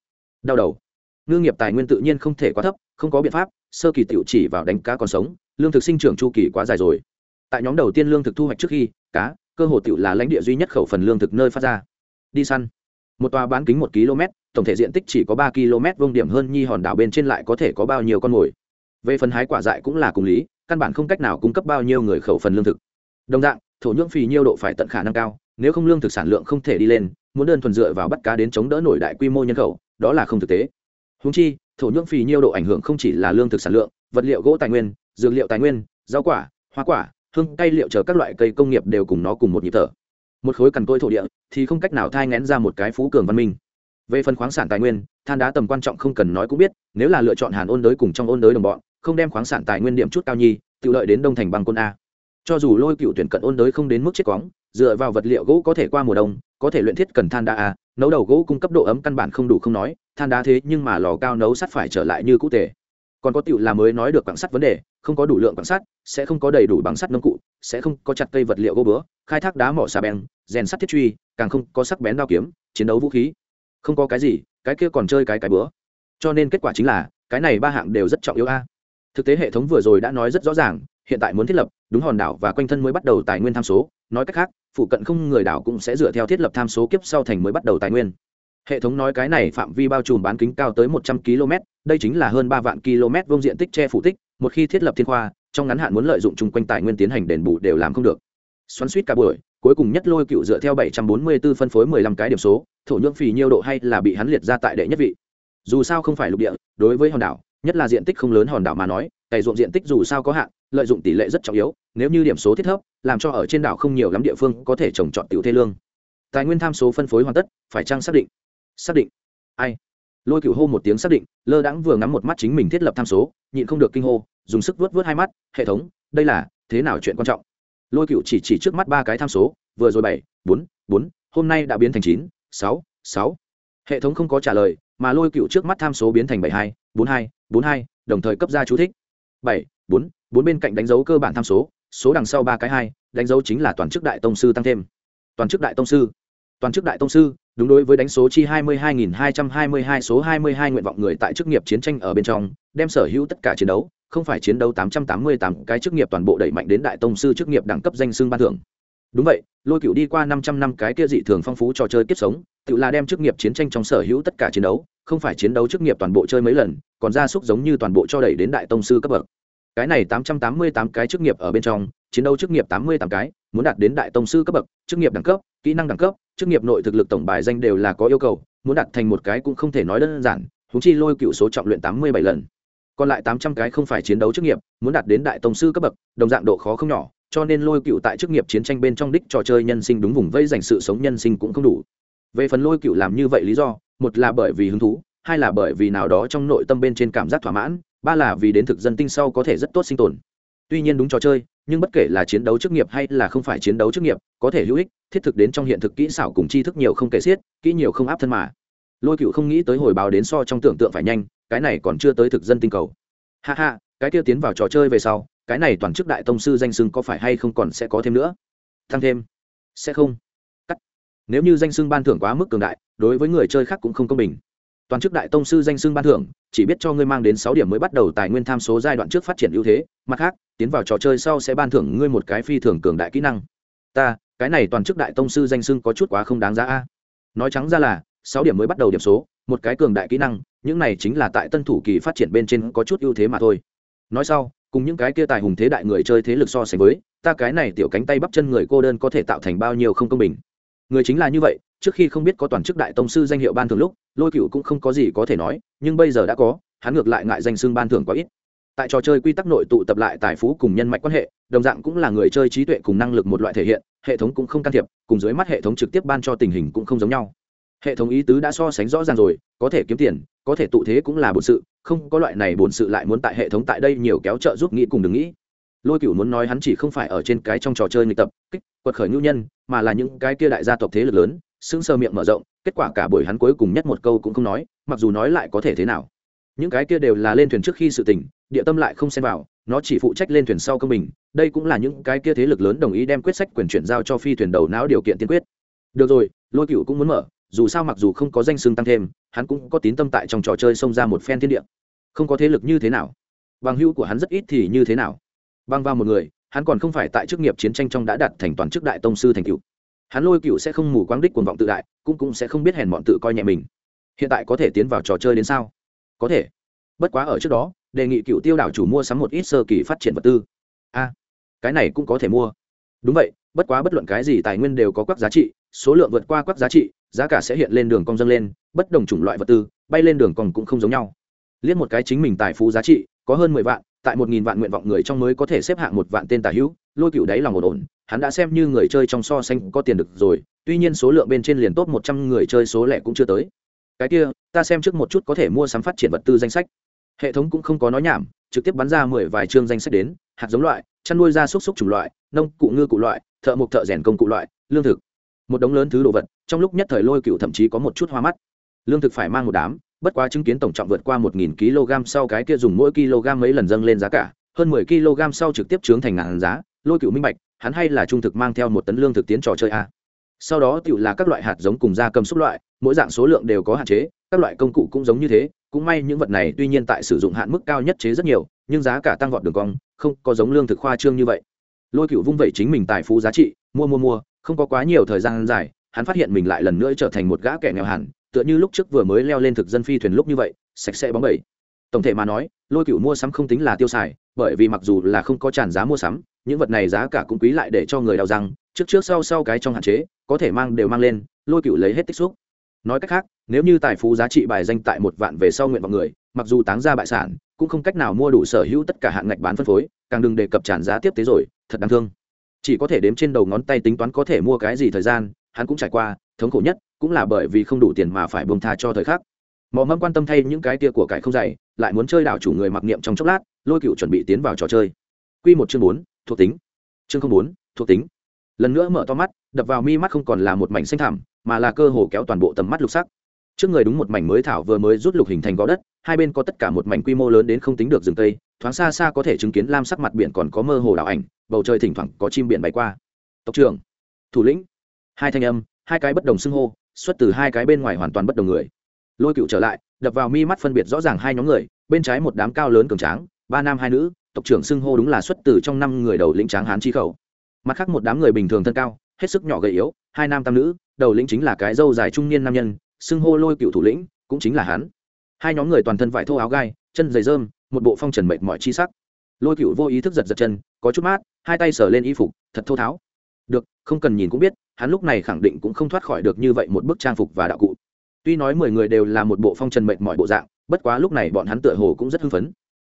Đau đầu. Ngư nghiệp tài nguyên tự nhiên không thể quá thấp, không có biện pháp, sơ kỳ tiểu chỉ vào đánh cá còn sống, lương thực sinh trưởng chu kỳ quá dài rồi tại nhóm đầu tiên lương thực thu hoạch trước khi, cá, cơ hồ tiểu là lãnh địa duy nhất khẩu phần lương thực nơi phát ra. Đi săn. Một tòa bán kính một km, tổng thể diện tích chỉ có ba km vông điểm hơn nhi hòn đảo bên trên lại có thể có bao nhiêu con mồi. Về phần hái quả dại cũng là cùng lý, căn bản không cách nào cung cấp bao nhiêu người khẩu phần lương thực. Đồng dạng, thổ nhưỡng phì nhiêu độ phải tận khả năng cao, nếu không lương thực sản lượng không thể đi lên, muốn đơn thuần dựa vào bắt cá đến chống đỡ nổi đại quy mô nhân khẩu, đó là không thực tế. Húng chi, thổ nhưỡng phì nhiêu độ ảnh hưởng không chỉ là lương thực sản lượng, vật liệu gỗ tài nguyên, dược liệu tài nguyên, rau quả, hoa quả hương cây liệu chờ các loại cây công nghiệp đều cùng nó cùng một nhịp thở. Một khối cằn côi thổ địa thì không cách nào thai ngén ra một cái phú cường văn minh. Về phần khoáng sản tài nguyên, than đá tầm quan trọng không cần nói cũng biết, nếu là lựa chọn hàn ôn đới cùng trong ôn đới đồng bọn, không đem khoáng sản tài nguyên điểm chút cao nhi, tự lợi đến đông thành bằng quân a. Cho dù lôi cựu tuyển cận ôn đới không đến mức chết cóng dựa vào vật liệu gỗ có thể qua mùa đông, có thể luyện thiết cần than đá a, nấu đầu gỗ cung cấp độ ấm căn bản không đủ không nói, than đá thế nhưng mà lò cao nấu sắt phải trở lại như cũ tể còn có tựu là mới nói được quảng sắt vấn đề, không có đủ lượng quảng sắt, sẽ không có đầy đủ bằng sắt nông cụ, sẽ không có chặt cây vật liệu gỗ bữa khai thác đá mỏ xà beng, rèn sắt thiết truy, càng không có sắc bén đao kiếm, chiến đấu vũ khí. Không có cái gì, cái kia còn chơi cái cái bữa. Cho nên kết quả chính là, cái này ba hạng đều rất trọng yếu a. Thực tế hệ thống vừa rồi đã nói rất rõ ràng, hiện tại muốn thiết lập, đúng hòn đảo và quanh thân mới bắt đầu tài nguyên tham số. Nói cách khác, phụ cận không người đảo cũng sẽ dựa theo thiết lập tham số kiếp sau thành mới bắt đầu tài nguyên hệ thống nói cái này phạm vi bao trùm bán kính cao tới một trăm km, đây chính là hơn ba vạn km vông diện tích che phủ tích, một khi thiết lập thiên khoa, trong ngắn hạn muốn lợi dụng chung quanh tài nguyên tiến hành đền bù đều làm không được. Xoắn suýt cả buổi, cuối cùng nhất lôi cựu dựa theo bảy trăm bốn mươi 744 phân phối mười lăm cái điểm số, thổ nhưỡng phì nhiêu độ hay là bị hắn liệt ra tại đệ nhất vị. Dù sao không phải lục địa, đối với hòn đảo, nhất là diện tích không lớn hòn đảo mà nói, cày ruộng diện tích dù sao có hạn, lợi dụng tỷ lệ rất trọng yếu, nếu như điểm số thiết thấp làm cho ở trên đảo không nhiều lắm địa phương có thể trồng trọt tiểu thê lương. Tài nguyên tham số phân phối hoàn tất, phải trang xác định? Xác định. Ai? Lôi cựu hô một tiếng xác định, lơ đãng vừa ngắm một mắt chính mình thiết lập tham số, nhịn không được kinh hô, dùng sức vớt vớt hai mắt, hệ thống, đây là, thế nào chuyện quan trọng? Lôi cựu chỉ chỉ trước mắt ba cái tham số, vừa rồi bảy, bốn bốn, hôm nay đã biến thành chín, sáu sáu. Hệ thống không có trả lời, mà lôi cựu trước mắt tham số biến thành bảy hai, bốn hai bốn hai, đồng thời cấp ra chú thích. Bảy, bốn bốn bên cạnh đánh dấu cơ bản tham số số đằng sau ba cái hai, đánh dấu chính là toàn chức đại tông sư tăng thêm. Toàn chức đại tông sư. Toàn chức đại tông sư đúng đối với đánh số chi 22.222 số 22 nguyện vọng người tại chức nghiệp chiến tranh ở bên trong, đem sở hữu tất cả chiến đấu, không phải chiến đấu 888 cái chức nghiệp toàn bộ đẩy mạnh đến đại tông sư chức nghiệp đẳng cấp danh xưng ban thưởng. Đúng vậy, lôi Cửu đi qua 500 năm cái kia dị thường phong phú trò chơi kiếp sống, tự là đem chức nghiệp chiến tranh trong sở hữu tất cả chiến đấu, không phải chiến đấu chức nghiệp toàn bộ chơi mấy lần, còn ra súc giống như toàn bộ cho đẩy đến đại tông sư cấp bậc cái này 888 cái chức nghiệp ở bên trong, chiến đấu chức nghiệp 88 cái, muốn đạt đến đại tông sư cấp bậc, chức nghiệp đẳng cấp, kỹ năng đẳng cấp, chức nghiệp nội thực lực tổng bài danh đều là có yêu cầu, muốn đạt thành một cái cũng không thể nói đơn giản húng chi lôi cựu số trọng luyện 87 lần. Còn lại 800 cái không phải chiến đấu chức nghiệp, muốn đạt đến đại tông sư cấp bậc, đồng dạng độ khó không nhỏ, cho nên lôi cựu tại chức nghiệp chiến tranh bên trong đích trò chơi nhân sinh đúng vùng vây dành sự sống nhân sinh cũng không đủ. Về phần lôi cựu làm như vậy lý do, một là bởi vì hứng thú, hai là bởi vì nào đó trong nội tâm bên trên cảm giác thỏa mãn ba là vì đến thực dân tinh sau có thể rất tốt sinh tồn. Tuy nhiên đúng trò chơi, nhưng bất kể là chiến đấu chức nghiệp hay là không phải chiến đấu chức nghiệp, có thể hữu ích, thiết thực đến trong hiện thực kỹ xảo cùng tri thức nhiều không kể xiết, kỹ nhiều không áp thân mà. Lôi cựu không nghĩ tới hồi báo đến so trong tưởng tượng phải nhanh, cái này còn chưa tới thực dân tinh cầu. Ha ha, cái kia tiến vào trò chơi về sau, cái này toàn chức đại tông sư danh sưng có phải hay không còn sẽ có thêm nữa? Thăng thêm. Sẽ không. Cắt. Nếu như danh sưng ban thưởng quá mức cường đại, đối với người chơi khác cũng không công bình toàn chức đại tông sư danh xưng ban thưởng, chỉ biết cho ngươi mang đến sáu điểm mới bắt đầu tài nguyên tham số giai đoạn trước phát triển ưu thế, mặt khác, tiến vào trò chơi sau sẽ ban thưởng ngươi một cái phi thường cường đại kỹ năng. Ta, cái này toàn chức đại tông sư danh xưng có chút quá không đáng giá a. Nói trắng ra là, sáu điểm mới bắt đầu điểm số, một cái cường đại kỹ năng, những này chính là tại tân thủ kỳ phát triển bên trên có chút ưu thế mà thôi. Nói sau, cùng những cái kia tài hùng thế đại người chơi thế lực so sánh với, ta cái này tiểu cánh tay bắp chân người cô đơn có thể tạo thành bao nhiêu không công bình. Người chính là như vậy trước khi không biết có toàn chức đại tông sư danh hiệu ban thường lúc, lôi cựu cũng không có gì có thể nói, nhưng bây giờ đã có, hắn ngược lại ngại danh xưng ban thưởng quá ít. Tại trò chơi quy tắc nội tụ tập lại tài phú cùng nhân mạch quan hệ, đồng dạng cũng là người chơi trí tuệ cùng năng lực một loại thể hiện, hệ thống cũng không can thiệp, cùng dưới mắt hệ thống trực tiếp ban cho tình hình cũng không giống nhau. Hệ thống ý tứ đã so sánh rõ ràng rồi, có thể kiếm tiền, có thể tụ thế cũng là bổn sự, không có loại này bổn sự lại muốn tại hệ thống tại đây nhiều kéo trợ giúp nghĩ cùng đừng nghĩ. Lôi cửu muốn nói hắn chỉ không phải ở trên cái trong trò chơi nghịch tập, kích, quật khởi ngưu nhân, mà là những cái kia đại gia tộc thế lực lớn sững sờ miệng mở rộng, kết quả cả buổi hắn cuối cùng nhất một câu cũng không nói, mặc dù nói lại có thể thế nào. Những cái kia đều là lên thuyền trước khi sự tình, địa tâm lại không xen vào, nó chỉ phụ trách lên thuyền sau công bình, đây cũng là những cái kia thế lực lớn đồng ý đem quyết sách quyền chuyển giao cho phi thuyền đầu não điều kiện tiên quyết. Được rồi, lôi cựu cũng muốn mở, dù sao mặc dù không có danh xưng tăng thêm, hắn cũng có tín tâm tại trong trò chơi xông ra một phen thiên địa. Không có thế lực như thế nào? Bằng hữu của hắn rất ít thì như thế nào? Băng vào một người, hắn còn không phải tại chức nghiệp chiến tranh trong đã đạt thành toàn chức đại tông sư thành cựu hắn lôi cựu sẽ không mù quáng đích cuồng vọng tự đại, cũng cũng sẽ không biết hèn bọn tự coi nhẹ mình. Hiện tại có thể tiến vào trò chơi đến sao? Có thể. Bất quá ở trước đó, đề nghị cựu tiêu đảo chủ mua sắm một ít sơ kỳ phát triển vật tư. A, cái này cũng có thể mua. Đúng vậy, bất quá bất luận cái gì tài nguyên đều có quắc giá trị, số lượng vượt qua quắc giá trị, giá cả sẽ hiện lên đường cong dâng lên, bất đồng chủng loại vật tư, bay lên đường cong cũng không giống nhau. Liên một cái chính mình tài phú giá trị, có hơn mười vạn tại một nghìn vạn nguyện vọng người trong mới có thể xếp hạng một vạn tên tài hữu, lôi cựu đáy lòng ổn ổn, hắn đã xem như người chơi trong so sánh có tiền được rồi, tuy nhiên số lượng bên trên liền tốt một trăm người chơi số lẻ cũng chưa tới. Cái kia, ta xem trước một chút có thể mua sắm phát triển vật tư danh sách. Hệ thống cũng không có nói nhảm, trực tiếp bắn ra mười vài chương danh sách đến, hạt giống loại, chăn nuôi gia súc súc chủng loại, nông cụ ngư cụ loại, thợ mộc thợ rèn công cụ loại, lương thực. Một đống lớn thứ đồ vật, trong lúc nhất thời lôi cựu thậm chí có một chút hoa mắt. Lương thực phải mang một đám bất quá chứng kiến tổng trọng vượt qua một nghìn kg sau cái kia dùng mỗi kg mấy lần dâng lên giá cả, hơn mười kg sau trực tiếp trướng thành ngàn giá, lôi cửu minh bạch, hắn hay là trung thực mang theo một tấn lương thực tiến trò chơi a. Sau đó tiểu là các loại hạt giống cùng da cầm xúc loại, mỗi dạng số lượng đều có hạn chế, các loại công cụ cũng giống như thế, cũng may những vật này tuy nhiên tại sử dụng hạn mức cao nhất chế rất nhiều, nhưng giá cả tăng vọt đường cong, không có giống lương thực khoa trương như vậy. Lôi cửu vung vẩy chính mình tài phú giá trị, mua mua mua, không có quá nhiều thời gian dài, hắn phát hiện mình lại lần nữa trở thành một gã kẻ nghèo hẳn tựa như lúc trước vừa mới leo lên thực dân phi thuyền lúc như vậy, sạch sẽ bóng bẩy. Tổng thể mà nói, lôi cựu mua sắm không tính là tiêu xài, bởi vì mặc dù là không có tràn giá mua sắm, những vật này giá cả cũng quý lại để cho người đào răng, trước trước sau sau cái trong hạn chế, có thể mang đều mang lên, lôi cựu lấy hết tích xúc. Nói cách khác, nếu như tài phú giá trị bài danh tại một vạn về sau nguyện vọng người, mặc dù táng ra bại sản, cũng không cách nào mua đủ sở hữu tất cả hạn ngạch bán phân phối, càng đừng đề cập tràn giá tiếp tế rồi, thật đáng thương. Chỉ có thể đếm trên đầu ngón tay tính toán có thể mua cái gì thời gian, hắn cũng trải qua, thống khổ nhất cũng là bởi vì không đủ tiền mà phải buông tha cho thời khắc. Mò mẫm quan tâm thay những cái tia của cải không dày lại muốn chơi đảo chủ người mặc niệm trong chốc lát, lôi cựu chuẩn bị tiến vào trò chơi. Q một chương bốn, thuộc tính. Chương không bốn, thuộc tính. Lần nữa mở to mắt, đập vào mi mắt không còn là một mảnh xanh thảm mà là cơ hồ kéo toàn bộ tầm mắt lục sắc. Trước người đúng một mảnh mới thảo vừa mới rút lục hình thành gò đất, hai bên có tất cả một mảnh quy mô lớn đến không tính được rừng tây thoáng xa xa có thể chứng kiến lam sắc mặt biển còn có mơ hồ đảo ảnh, bầu trời thỉnh thoảng có chim biển bay qua. Tộc trưởng, thủ lĩnh. Hai thanh âm, hai cái bất đồng xưng hô xuất từ hai cái bên ngoài hoàn toàn bất đồng người. Lôi cựu trở lại, đập vào mi mắt phân biệt rõ ràng hai nhóm người, bên trái một đám cao lớn cường tráng, ba nam hai nữ, tộc trưởng xưng hô đúng là xuất từ trong năm người đầu lĩnh tráng hán chi khẩu. Mặt khác một đám người bình thường thân cao, hết sức nhỏ gầy yếu, hai nam tam nữ, đầu lĩnh chính là cái dâu dài trung niên nam nhân, xưng hô lôi cựu thủ lĩnh, cũng chính là hắn. Hai nhóm người toàn thân vải thô áo gai, chân dày rơm, một bộ phong trần mệt mỏi chi sắc. Lôi cựu vô ý thức giật giật chân, có chút mát, hai tay sờ lên y phục, thật thô tháo. Được, không cần nhìn cũng biết hắn lúc này khẳng định cũng không thoát khỏi được như vậy một bức trang phục và đạo cụ. Tuy nói mười người đều là một bộ phong trần mệt mỏi bộ dạng, bất quá lúc này bọn hắn tựa hồ cũng rất hưng phấn.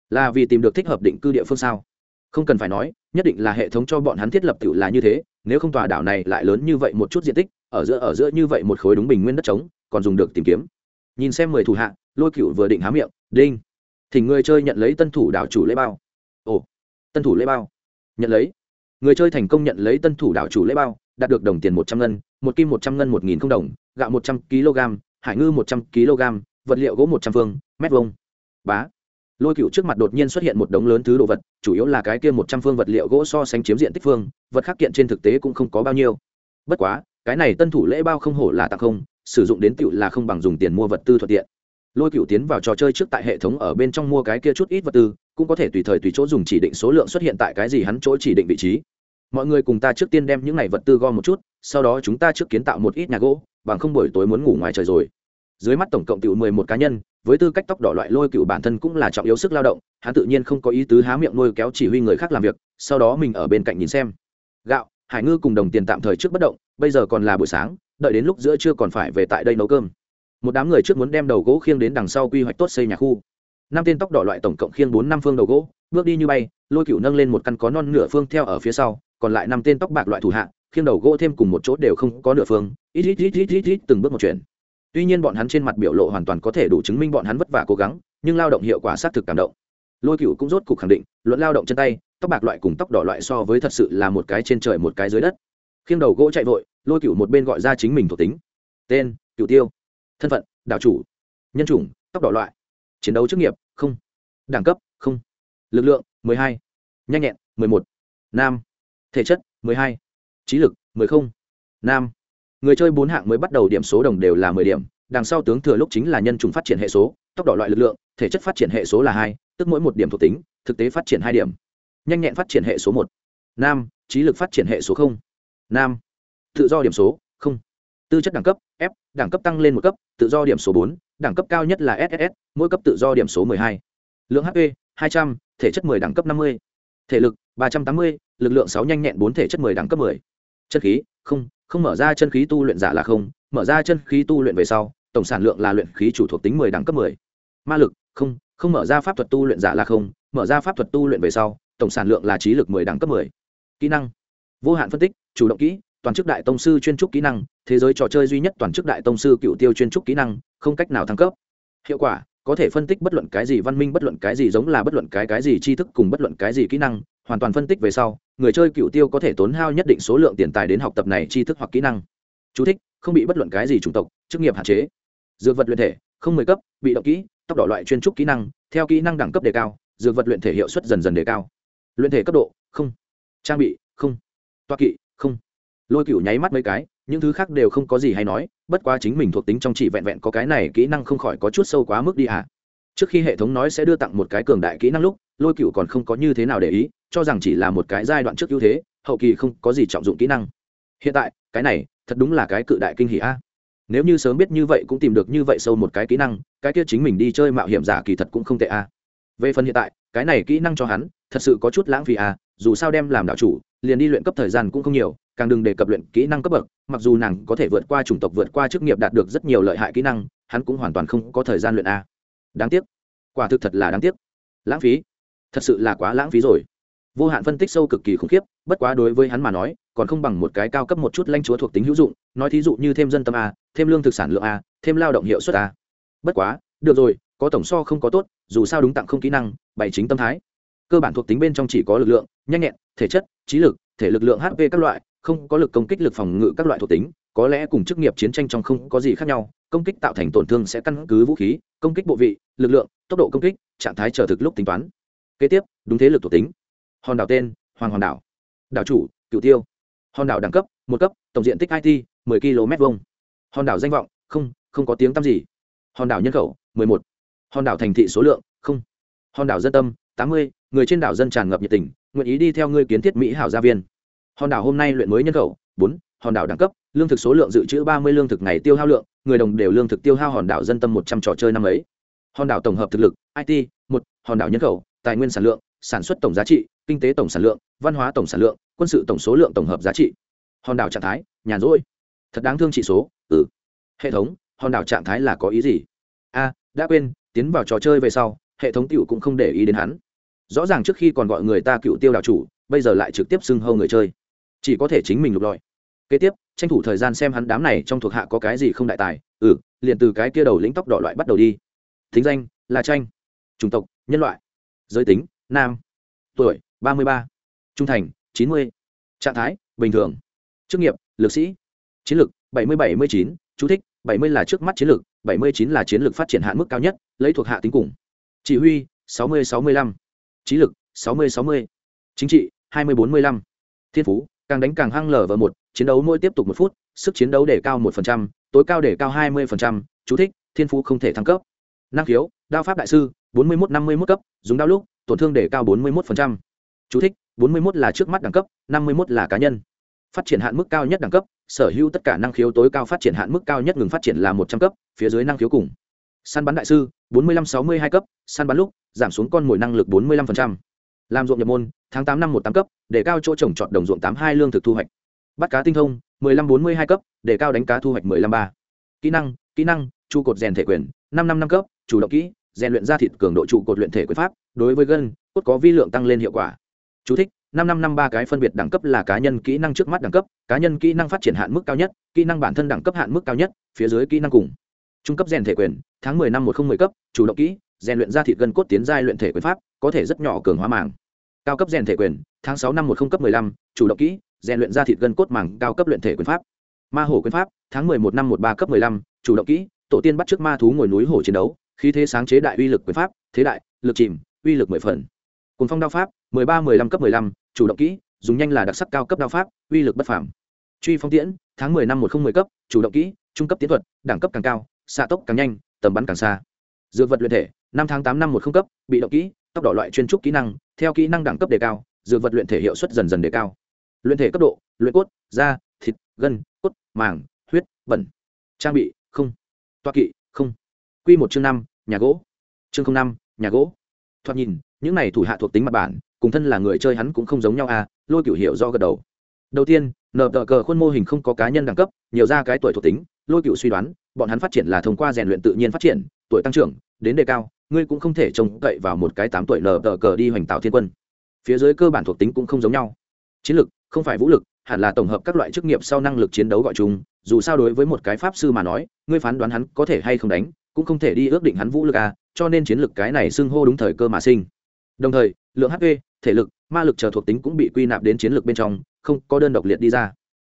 Là vì tìm được thích hợp định cư địa phương sao? Không cần phải nói, nhất định là hệ thống cho bọn hắn thiết lập tự là như thế, nếu không tòa đảo này lại lớn như vậy một chút diện tích, ở giữa ở giữa như vậy một khối đúng bình nguyên đất trống, còn dùng được tìm kiếm. Nhìn xem mười thủ hạ, lôi cựu vừa định há miệng, đinh, thì người chơi nhận lấy tân thủ đảo chủ lễ bao. Ồ, tân thủ lễ bao. Nhận lấy. Người chơi thành công nhận lấy tân thủ đảo chủ lễ bao đạt được đồng tiền một trăm ngân, một kim một trăm ngân một nghìn không đồng, gạo một trăm kg, hải ngư một trăm kg, vật liệu gỗ một trăm phương, mét vông bá. Lôi cựu trước mặt đột nhiên xuất hiện một đống lớn thứ đồ vật, chủ yếu là cái kia một trăm phương vật liệu gỗ so sánh chiếm diện tích phương, vật khắc kiện trên thực tế cũng không có bao nhiêu. Bất quá, cái này tân thủ lễ bao không hổ là tặng không, sử dụng đến tựu là không bằng dùng tiền mua vật tư thuận tiện. Lôi cựu tiến vào trò chơi trước tại hệ thống ở bên trong mua cái kia chút ít vật tư, cũng có thể tùy thời tùy chỗ dùng chỉ định số lượng xuất hiện tại cái gì hắn chỗ chỉ định vị trí mọi người cùng ta trước tiên đem những này vật tư gom một chút, sau đó chúng ta trước kiến tạo một ít nhà gỗ, bằng không buổi tối muốn ngủ ngoài trời rồi. Dưới mắt tổng cộng tiểu mười một cá nhân, với tư cách tóc đỏ loại lôi cựu bản thân cũng là trọng yếu sức lao động, hắn tự nhiên không có ý tứ há miệng nuôi kéo chỉ huy người khác làm việc, sau đó mình ở bên cạnh nhìn xem. Gạo, hải ngư cùng đồng tiền tạm thời trước bất động, bây giờ còn là buổi sáng, đợi đến lúc giữa trưa còn phải về tại đây nấu cơm. Một đám người trước muốn đem đầu gỗ khiêng đến đằng sau quy hoạch tốt xây nhà khu. Năm tên tóc đỏ loại tổng cộng khiêng bốn năm phương đầu gỗ, bước đi như bay, lôi cựu nâng lên một căn có non nửa phương theo ở phía sau còn lại năm tên tóc bạc loại thủ hạ, khiêng đầu gỗ thêm cùng một chỗ đều không có nửa phương, ít ít ít ít ít ít từng bước một chuyện tuy nhiên bọn hắn trên mặt biểu lộ hoàn toàn có thể đủ chứng minh bọn hắn vất vả cố gắng, nhưng lao động hiệu quả xác thực cảm động. Lôi cựu cũng rốt cục khẳng định, luận lao động chân tay, tóc bạc loại cùng tóc đỏ loại so với thật sự là một cái trên trời một cái dưới đất. Khiêng đầu gỗ chạy vội, lôi cựu một bên gọi ra chính mình thuộc tính. Tên cựu tiêu. Thân phận đạo chủ. Nhân chủng, tóc đỏ loại. Chiến đấu chức nghiệp, không. Đẳng cấp, không. Lực lượng, mười hai. Nhanh nhẹn, mười một. Nam thể chất 12, trí lực 10. Nam. Người chơi bốn hạng mới bắt đầu điểm số đồng đều là 10 điểm, đằng sau tướng thừa lúc chính là nhân trùng phát triển hệ số, tốc độ loại lực lượng, thể chất phát triển hệ số là 2, tức mỗi một điểm thuộc tính, thực tế phát triển 2 điểm. Nhanh nhẹn phát triển hệ số 1. Nam, trí lực phát triển hệ số 0. Nam. Tự do điểm số 0. Tư chất đẳng cấp F, đẳng cấp tăng lên một cấp, tự do điểm số 4, đẳng cấp cao nhất là SSS, mỗi cấp tự do điểm số 12. Lượng HP 200, thể chất 10 đẳng cấp 50. Thể lực ba trăm tám mươi, lực lượng sáu nhanh nhẹn bốn thể chất mười đẳng cấp mười. Chân khí, không không mở ra chân khí tu luyện giả là không, mở ra chân khí tu luyện về sau, tổng sản lượng là luyện khí chủ thuộc tính mười đẳng cấp mười. Ma lực, không không mở ra pháp thuật tu luyện giả là không, mở ra pháp thuật tu luyện về sau, tổng sản lượng là trí lực mười đẳng cấp mười. Kỹ năng, vô hạn phân tích, chủ động kỹ, toàn chức đại tông sư chuyên trúc kỹ năng, thế giới trò chơi duy nhất toàn chức đại tông sư cựu tiêu chuyên trúc kỹ năng, không cách nào thăng cấp. Hiệu quả, có thể phân tích bất luận cái gì văn minh, bất luận cái gì giống là bất luận cái cái gì tri thức cùng bất luận cái gì kỹ năng hoàn toàn phân tích về sau người chơi cựu tiêu có thể tốn hao nhất định số lượng tiền tài đến học tập này tri thức hoặc kỹ năng. Chú thích, không bị bất luận cái gì chủng tộc chức nghiệp hạn chế. Dược vật luyện thể không mười cấp bị động kỹ tốc độ loại chuyên trúc kỹ năng theo kỹ năng đẳng cấp đề cao dược vật luyện thể hiệu suất dần dần đề cao. Luyện thể cấp độ không. Trang bị không. Toa kỵ không. Lôi cựu nháy mắt mấy cái những thứ khác đều không có gì hay nói bất quá chính mình thuộc tính trong chỉ vẹn vẹn có cái này kỹ năng không khỏi có chút sâu quá mức đi ạ. À. trước khi hệ thống nói sẽ đưa tặng một cái cường đại kỹ năng lúc lôi cựu còn không có như thế nào để ý cho rằng chỉ là một cái giai đoạn trước ưu thế, hậu kỳ không có gì trọng dụng kỹ năng. Hiện tại, cái này, thật đúng là cái cự đại kinh hỷ a. Nếu như sớm biết như vậy cũng tìm được như vậy sâu một cái kỹ năng, cái kia chính mình đi chơi mạo hiểm giả kỳ thật cũng không tệ a. Về phần hiện tại, cái này kỹ năng cho hắn, thật sự có chút lãng phí a, dù sao đem làm đạo chủ, liền đi luyện cấp thời gian cũng không nhiều, càng đừng đề cập luyện kỹ năng cấp bậc, mặc dù nàng có thể vượt qua chủng tộc, vượt qua chức nghiệp đạt được rất nhiều lợi hại kỹ năng, hắn cũng hoàn toàn không có thời gian luyện a. Đáng tiếc. Quả thực thật là đáng tiếc. Lãng phí. Thật sự là quá lãng phí rồi vô hạn phân tích sâu cực kỳ khủng khiếp, bất quá đối với hắn mà nói, còn không bằng một cái cao cấp một chút lanh chúa thuộc tính hữu dụng, nói thí dụ như thêm dân tâm a, thêm lương thực sản lượng a, thêm lao động hiệu suất a. Bất quá, được rồi, có tổng so không có tốt, dù sao đúng tặng không kỹ năng, bày chính tâm thái. Cơ bản thuộc tính bên trong chỉ có lực lượng, nhanh nhẹn, thể chất, trí lực, thể lực lượng hp các loại, không có lực công kích lực phòng ngự các loại thuộc tính, có lẽ cùng chức nghiệp chiến tranh trong không có gì khác nhau, công kích tạo thành tổn thương sẽ căn cứ vũ khí, công kích bộ vị, lực lượng, tốc độ công kích, trạng thái chờ thực lúc tính toán. Kế tiếp, đúng thế lực thuộc tính hòn đảo tên, hoàng hòn đảo. Đảo chủ cựu tiêu. Hòn đảo đẳng cấp, một cấp, tổng diện tích it 10 km vông hòn đảo danh vọng, không không có tiếng tăm gì. Hòn đảo nhân khẩu 11. hòn đảo thành thị số lượng, không. Hòn đảo dân tâm 80. người trên đảo dân tràn ngập nhiệt tình, nguyện ý đi theo ngươi kiến thiết mỹ hảo gia viên. Hòn đảo hôm nay luyện mới nhân khẩu, bốn. Hòn đảo đẳng cấp, lương thực số lượng dự trữ ba mươi lương thực ngày tiêu hao lượng, người đồng đều lương thực tiêu hao hòn đảo dân tâm một trăm trò chơi năm ấy. Hòn đảo tổng hợp thực lực it một. Hòn đảo nhân khẩu, tài nguyên sản lượng, sản xuất tổng giá trị kinh tế tổng sản lượng, văn hóa tổng sản lượng, quân sự tổng số lượng tổng hợp giá trị. Hòn đảo trạng thái, nhàn rỗi. Thật đáng thương trị số ừ. Hệ thống, hòn đảo trạng thái là có ý gì? A, đã quên, tiến vào trò chơi về sau, hệ thống tiểu cũng không để ý đến hắn. Rõ ràng trước khi còn gọi người ta cựu tiêu đảo chủ, bây giờ lại trực tiếp xưng hâu người chơi. Chỉ có thể chính mình lục lọi. Kế tiếp, tranh thủ thời gian xem hắn đám này trong thuộc hạ có cái gì không đại tài. Ừ liền từ cái kia đầu lĩnh tóc đỏ loại bắt đầu đi. Thính danh, là tranh. Chủng tộc, nhân loại. Giới tính, nam. Tuổi ba mươi ba, trung thành, chín mươi, trạng thái, bình thường. Chức nghiệp, lực sĩ. Chiến lược, bảy mươi bảy mươi chín, chú thích, bảy mươi là trước mắt chiến lược, bảy mươi chín là chiến lược phát triển hạn mức cao nhất, lấy thuộc hạ tính cùng. Chỉ huy, sáu mươi sáu mươi lăm. Trí lực, sáu mươi sáu mươi. Chính trị, hai mươi, bốn mươi lăm. Thiên phú, càng đánh càng hăng lở vào một, chiến đấu mỗi tiếp tục một phút, sức chiến đấu để cao một phần trăm, tối cao để cao hai mươi phần trăm, chú thích, thiên phú không thể thăng cấp. Năng khiếu, đao pháp đại sư, bốn mươi một năm mươi một cấp, dùng đao lúc, tổn thương để cao bốn mươi một phần trăm chú thích, bốn mươi một là trước mắt đẳng cấp, năm mươi một là cá nhân. Phát triển hạn mức cao nhất đẳng cấp, sở hữu tất cả năng khiếu tối cao phát triển hạn mức cao nhất ngừng phát triển là một trăm cấp, phía dưới năng khiếu cùng. Săn bắn đại sư, bốn mươi lăm sáu mươi hai cấp, săn bắn lúc, giảm xuống con mồi năng lực bốn mươi lăm làm ruộng nhập môn, tháng tám năm một tám cấp, để cao chỗ trồng trọt đồng ruộng tám hai lương thực thu hoạch. Bắt cá tinh thông, mười lăm bốn mươi hai cấp, để cao đánh cá thu hoạch mười lăm ba. Kỹ năng kỹ năng, trụ cột rèn thể quyền, năm năm năm cấp, chủ động kỹ, rèn luyện ra thịt cường độ trụ cột luyện thể quyền pháp, đối với gân, cốt có vi lượng tăng lên hiệu quả. Chú thích, năm năm năm ba cái phân biệt đẳng cấp là cá nhân kỹ năng trước mắt đẳng cấp cá nhân kỹ năng phát triển hạn mức cao nhất kỹ năng bản thân đẳng cấp hạn mức cao nhất phía dưới kỹ năng cùng. Trung cấp rèn thể quyền tháng mười năm một không mười cấp chủ động kỹ rèn luyện ra thịt gân cốt tiến giai luyện thể quyền pháp có thể rất nhỏ cường hóa màng. Cao cấp rèn thể quyền tháng sáu năm một không cấp mười lăm chủ động kỹ rèn luyện ra thịt gân cốt màng cao cấp luyện thể quyền pháp. Ma hổ quyền pháp tháng mười một năm một ba cấp mười lăm chủ động kỹ tổ tiên bắt trước ma thú ngồi núi hổ chiến đấu khí thế sáng chế đại uy lực quyền pháp thế đại lực chìm uy lực mười phần cùng phong đao pháp, mười ba, mười lăm cấp mười lăm, chủ động kỹ, dùng nhanh là đặc sắc cao cấp đao pháp, uy lực bất phảm truy phong tiễn, tháng mười năm một không mười cấp, chủ động kỹ, trung cấp tiến thuật, đẳng cấp càng cao, xạ tốc càng nhanh, tầm bắn càng xa. Dược vật luyện thể, năm tháng tám năm một không cấp, bị động kỹ, tốc độ loại chuyên trúc kỹ năng, theo kỹ năng đẳng cấp đề cao, dược vật luyện thể hiệu suất dần dần đề cao. Luyện thể cấp độ, luyện cốt, da, thịt, gân, cốt, màng, huyết, bẩn. Trang bị, không. Toa kỵ, không. Q một chương năm, nhà gỗ. Chương năm, nhà gỗ. Thoạt nhìn những này thủ hạ thuộc tính mặt bản, cùng thân là người chơi hắn cũng không giống nhau à lôi cửu hiệu do gật đầu. Đầu tiên nợ tờ cờ khuôn mô hình không có cá nhân đẳng cấp, nhiều ra cái tuổi thuộc tính, lôi cửu suy đoán, bọn hắn phát triển là thông qua rèn luyện tự nhiên phát triển, tuổi tăng trưởng, đến đề cao, ngươi cũng không thể trông cậy vào một cái tám tuổi nợ tờ cờ đi hoành tạo thiên quân. Phía dưới cơ bản thuộc tính cũng không giống nhau. Chiến lực, không phải vũ lực, hẳn là tổng hợp các loại chức nghiệp sau năng lực chiến đấu gọi chung, dù sao đối với một cái pháp sư mà nói, ngươi phán đoán hắn có thể hay không đánh, cũng không thể đi ước định hắn vũ lực à cho nên chiến lực cái này xưng hô đúng thời cơ mà sinh đồng thời, lượng hp thể lực, ma lực chờ thuộc tính cũng bị quy nạp đến chiến lược bên trong, không có đơn độc liệt đi ra.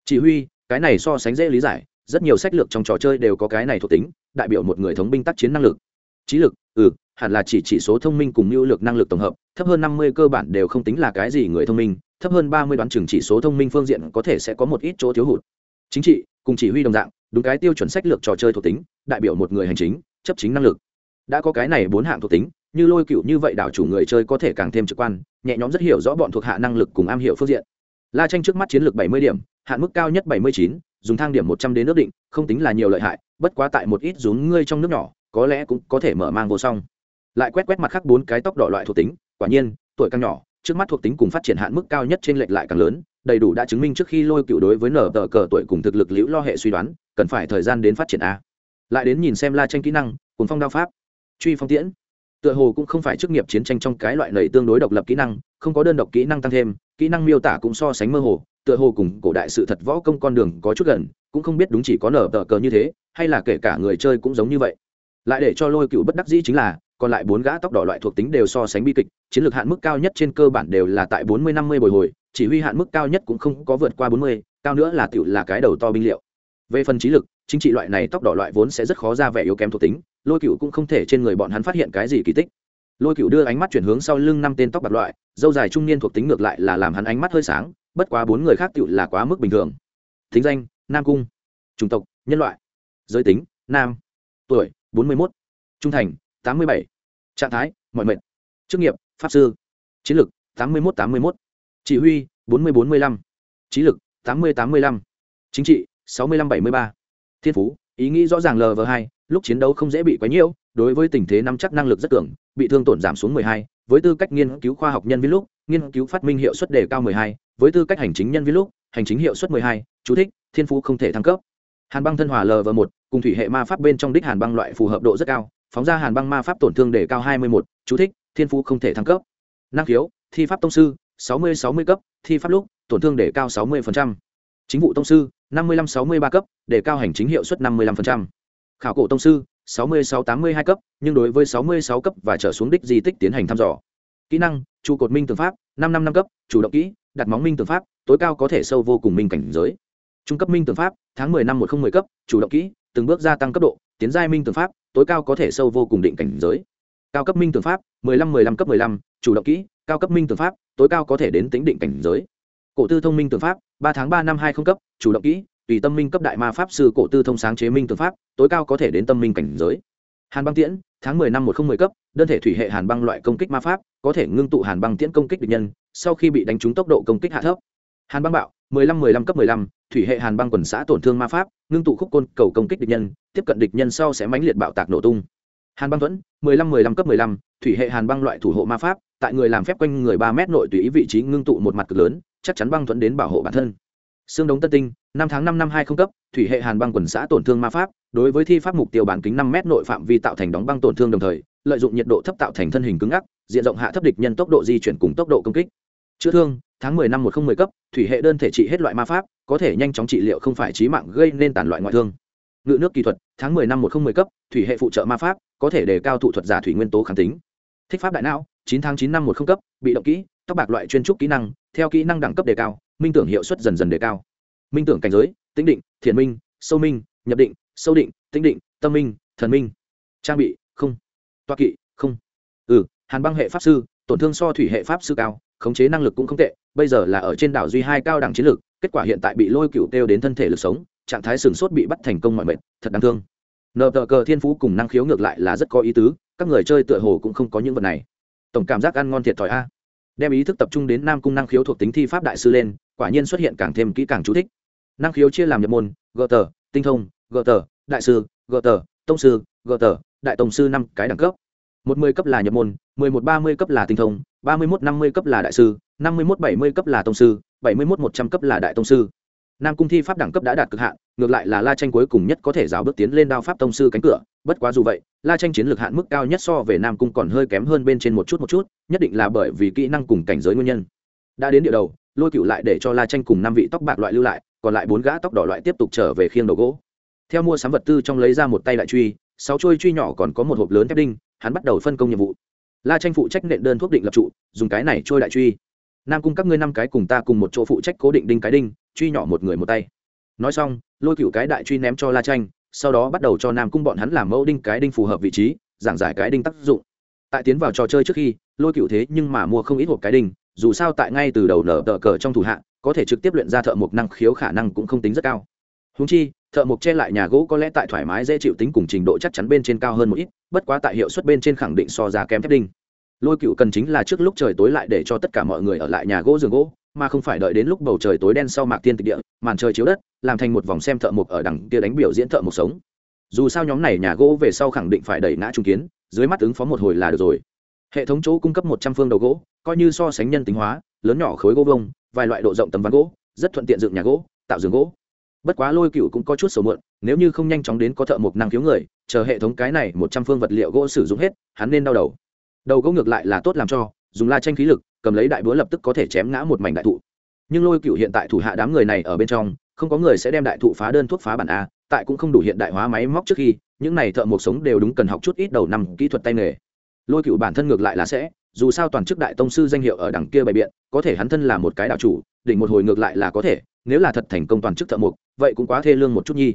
Chỉ huy, cái này so sánh dễ lý giải, rất nhiều sách lược trong trò chơi đều có cái này thuộc tính, đại biểu một người thống binh tác chiến năng lực. Trí lực ừ hẳn là chỉ chỉ số thông minh cùng mưu lược năng lực tổng hợp, thấp hơn năm mươi cơ bản đều không tính là cái gì người thông minh, thấp hơn ba mươi đoán chừng chỉ số thông minh phương diện có thể sẽ có một ít chỗ thiếu hụt. Chính trị, cùng chỉ huy đồng dạng, đúng cái tiêu chuẩn sách lược trò chơi thuộc tính, đại biểu một người hành chính, chấp chính năng lực. Đã có cái này bốn hạng thuộc tính như lôi cựu như vậy đảo chủ người chơi có thể càng thêm trực quan, nhẹ nhõm rất hiểu rõ bọn thuộc hạ năng lực cùng am hiểu phương diện. La tranh trước mắt chiến lược bảy mươi điểm, hạn mức cao nhất bảy mươi chín, dùng thang điểm một trăm đến nước định, không tính là nhiều lợi hại, bất quá tại một ít rún ngươi trong nước nhỏ, có lẽ cũng có thể mở mang vô song. Lại quét quét mặt khác bốn cái tóc đỏ loại thuộc tính, quả nhiên, tuổi càng nhỏ, trước mắt thuộc tính cùng phát triển hạn mức cao nhất trên lệch lại càng lớn, đầy đủ đã chứng minh trước khi lôi cựu đối với nở tờ cờ tuổi cùng thực lực liễu lo hệ suy đoán, cần phải thời gian đến phát triển a. Lại đến nhìn xem la tranh kỹ năng cùng phong đao pháp. Truy phong tiễn tựa hồ cũng không phải chức nghiệp chiến tranh trong cái loại lầy tương đối độc lập kỹ năng, không có đơn độc kỹ năng tăng thêm, kỹ năng miêu tả cũng so sánh mơ hồ, tựa hồ cùng cổ đại sự thật võ công con đường có chút gần, cũng không biết đúng chỉ có nở tờ cờ như thế, hay là kể cả người chơi cũng giống như vậy. Lại để cho lôi cựu bất đắc dĩ chính là, còn lại bốn gã tóc đỏ loại thuộc tính đều so sánh bi kịch, chiến lược hạn mức cao nhất trên cơ bản đều là tại bốn mươi năm mươi bồi hồi, chỉ huy hạn mức cao nhất cũng không có vượt qua bốn mươi, cao nữa là tựu là cái đầu to binh liệu. Về phần trí lực, chính trị loại này tóc đỏ loại vốn sẽ rất khó ra vẻ yếu kém thuộc tính lôi cựu cũng không thể trên người bọn hắn phát hiện cái gì kỳ tích. Lôi cựu đưa ánh mắt chuyển hướng sau lưng năm tên tóc bạc loại, dâu dài trung niên thuộc tính ngược lại là làm hắn ánh mắt hơi sáng, bất quá bốn người khác tựu là quá mức bình thường. Thính danh, nam cung. Chủng tộc, nhân loại. Giới tính, nam. Tuổi, bốn mươi một trung thành, tám mươi bảy. Trạng thái, mọi mệnh. Chức nghiệp, pháp sư. Chiến lược tám mươi một tám mươi một chỉ huy, bốn mươi bốn mươi lăm. Trí lực, tám mươi tám mươi lăm. Chính trị, sáu mươi lăm, bảy mươi ba. Thiên phú, ý nghĩ rõ ràng lv hai lúc chiến đấu không dễ bị quấy nhiễu, đối với tình thế nắm chắc năng lực rất cường, bị thương tổn giảm xuống mười hai, với tư cách nghiên cứu khoa học nhân viên lúc, nghiên cứu phát minh hiệu suất đề cao mười hai, với tư cách hành chính nhân viên lúc, hành chính hiệu suất mười hai, chú thích, thiên phú không thể thăng cấp. Hàn băng thân hòa lv một, cùng thủy hệ ma pháp bên trong đích hàn băng loại phù hợp độ rất cao, phóng ra hàn băng ma pháp tổn thương đề cao hai mươi một chú thích, thiên phú không thể thăng cấp. Năng khiếu, thi pháp tông sư, sáu mươi sáu mươi cấp, thi pháp lúc, tổn thương đề cao sáu mươi chính vụ tông sư, năm mươi năm sáu mươi ba cấp, đề cao hành chính hiệu suất năm mươi năm khảo cổ tông sư, sáu mươi sáu tám mươi hai cấp, nhưng đối với sáu mươi sáu cấp và trở xuống đích di tích tiến hành thăm dò. Kỹ năng, trụ cột minh tường pháp, năm năm năm cấp, chủ động kỹ, đặt móng minh tường pháp, tối cao có thể sâu vô cùng minh cảnh giới. Trung cấp minh tường pháp, tháng mười năm một không mười cấp, chủ động kỹ, từng bước gia tăng cấp độ, tiến giai minh tường pháp, tối cao có thể sâu vô cùng định cảnh giới. Cao cấp minh tường pháp, mười lăm mười lăm cấp mười lăm, chủ động kỹ, cao cấp minh tường pháp, tối cao có thể đến tính định cảnh giới. Cổ tư thông minh tường pháp, ba tháng ba năm hai không cấp, chủ động kỹ tùy tâm minh cấp đại ma pháp sư cổ tư thông sáng chế minh tường pháp, tối cao có thể đến tâm minh cảnh giới. Hàn băng tiễn, tháng mười năm một không mười cấp, đơn thể thủy hệ hàn băng loại công kích ma pháp, có thể ngưng tụ hàn băng tiễn công kích địch nhân, sau khi bị đánh trúng tốc độ công kích hạ thấp. Hàn băng bạo, mười lăm mười lăm cấp mười lăm, thủy hệ hàn băng quần xã tổn thương ma pháp, ngưng tụ khúc côn cầu công kích địch nhân, tiếp cận địch nhân sau sẽ mãnh liệt bạo tạc nổ tung. Hàn băng thuẫn, mười lăm mười lăm cấp mười lăm, thủy hệ hàn băng loại thủ hộ ma pháp, tại người làm phép quanh người ba mét nội tùy ý vị trí ngưng tụ một mặt cực lớn, chắc chắn băng thuẫn đến bảo hộ bản thân xương đống tân tinh, năm tháng năm năm hai không cấp, thủy hệ hàn băng quần xã tổn thương ma pháp, đối với thi pháp mục tiêu bán kính năm m nội phạm vi tạo thành đóng băng tổn thương đồng thời, lợi dụng nhiệt độ thấp tạo thành thân hình cứng ngắc, diện rộng hạ thấp địch nhân tốc độ di chuyển cùng tốc độ công kích. Chữa thương, tháng mười năm một không mười cấp, thủy hệ đơn thể trị hết loại ma pháp, có thể nhanh chóng trị liệu không phải trí mạng gây nên tàn loại ngoại thương. Ngự nước kỹ thuật, tháng mười năm một không mười cấp, thủy hệ phụ trợ ma pháp, có thể đề cao thụ thuật giả thủy nguyên tố kháng tính. Thích pháp đại não, chín tháng chín năm một không cấp, bị động kỹ, tóc bạc loại chuyên trúc kỹ năng, theo kỹ năng đẳng cấp đề cao minh tưởng hiệu suất dần dần đề cao. Minh tưởng cảnh giới, tĩnh định thiền minh, sâu minh, nhập định, sâu định, tĩnh định, tâm minh, thần minh. Trang bị, không. Toa kỵ, không. Ừ hàn băng hệ pháp sư, tổn thương so thủy hệ pháp sư cao, khống chế năng lực cũng không tệ, bây giờ là ở trên đảo duy hai cao đẳng chiến lược, kết quả hiện tại bị lôi cựu kêu đến thân thể lực sống, trạng thái sừng sốt bị bắt thành công mọi mệt, thật đáng thương. Nợ tờ cờ thiên phú cùng năng khiếu ngược lại là rất có ý tứ, các người chơi tựa hồ cũng không có những vật này. Tổng cảm giác ăn ngon thiệt thòi a. Đem ý thức tập trung đến nam cung năng khiếu thuộc tính thi pháp đại sư lên quả nhiên xuất hiện càng thêm kỹ càng chú thích. Năng khiếu chia làm nhập môn, gờ tờ, tinh thông, gờ tờ, đại sư, gờ tờ, tông sư, gờ tờ, đại tổng sư năm cái đẳng cấp. Một mươi cấp là nhập môn, mười một, ba mươi cấp là tinh thông, ba mươi một năm mươi cấp là đại sư, năm mươi một bảy mươi cấp là tông sư, bảy mươi một một trăm cấp là đại tông sư. Nam cung thi pháp đẳng cấp đã đạt cực hạn, ngược lại là la tranh cuối cùng nhất có thể giáo bước tiến lên đao pháp tông sư cánh cửa. Bất quá dù vậy, la tranh chiến lược hạn mức cao nhất so về nam cung còn hơi kém hơn bên trên một chút một chút, nhất định là bởi vì kỹ năng cùng cảnh giới nguyên nhân. Đã đến địa đầu lôi cựu lại để cho la tranh cùng năm vị tóc bạc loại lưu lại, còn lại bốn gã tóc đỏ loại tiếp tục trở về khiêng đầu gỗ. Theo mua sắm vật tư trong lấy ra một tay đại truy, sáu trôi truy nhỏ còn có một hộp lớn thép đinh, hắn bắt đầu phân công nhiệm vụ. La tranh phụ trách nện đơn thuốc định lập trụ, dùng cái này trôi đại truy. Nam cung các ngươi năm cái cùng ta cùng một chỗ phụ trách cố định đinh cái đinh, truy nhỏ một người một tay. Nói xong, lôi cựu cái đại truy ném cho la tranh sau đó bắt đầu cho nam cung bọn hắn làm mẫu đinh cái đinh phù hợp vị trí, giảng giải cái đinh tác dụng. Tại tiến vào trò chơi trước khi, lôi cựu thế nhưng mà mua không ít hộp cái đinh dù sao tại ngay từ đầu nở tờ cờ trong thủ hạ, có thể trực tiếp luyện ra thợ mộc năng khiếu khả năng cũng không tính rất cao. Húng chi, thợ mộc che lại nhà gỗ có lẽ tại thoải mái dễ chịu tính cùng trình độ chắc chắn bên trên cao hơn một ít, bất quá tại hiệu suất bên trên khẳng định so ra kém thép đinh. Lôi cựu cần chính là trước lúc trời tối lại để cho tất cả mọi người ở lại nhà gỗ giường gỗ, mà không phải đợi đến lúc bầu trời tối đen sau mạc tiên tịch địa, màn trời chiếu đất, làm thành một vòng xem thợ mộc ở đằng kia đánh biểu diễn thợ mộc sống. Dù sao nhóm này nhà gỗ về sau khẳng định phải đẩy ngã trung kiến, dưới mắt ứng phó một hồi là được rồi hệ thống chỗ cung cấp một trăm phương đầu gỗ, coi như so sánh nhân tính hóa, lớn nhỏ khối gỗ vông vài loại độ rộng tấm ván gỗ, rất thuận tiện dựng nhà gỗ, tạo giường gỗ. Bất quá lôi cựu cũng có chút sầu muộn, nếu như không nhanh chóng đến có thợ mộc năng khiếu người, chờ hệ thống cái này một trăm phương vật liệu gỗ sử dụng hết, hắn nên đau đầu. Đầu gỗ ngược lại là tốt làm cho, dùng la tranh khí lực, cầm lấy đại búa lập tức có thể chém ngã một mảnh đại thụ. Nhưng lôi cựu hiện tại thủ hạ đám người này ở bên trong, không có người sẽ đem đại thụ phá đơn thuốc phá bản a, tại cũng không đủ hiện đại hóa máy móc trước khi, những này thợ mộc sống đều đúng cần học chút ít đầu năm kỹ thuật tay nghề lôi cựu bản thân ngược lại là sẽ, dù sao toàn chức đại tông sư danh hiệu ở đằng kia bày biện, có thể hắn thân là một cái đạo chủ, đỉnh một hồi ngược lại là có thể, nếu là thật thành công toàn chức thợ mục vậy cũng quá thê lương một chút nhi.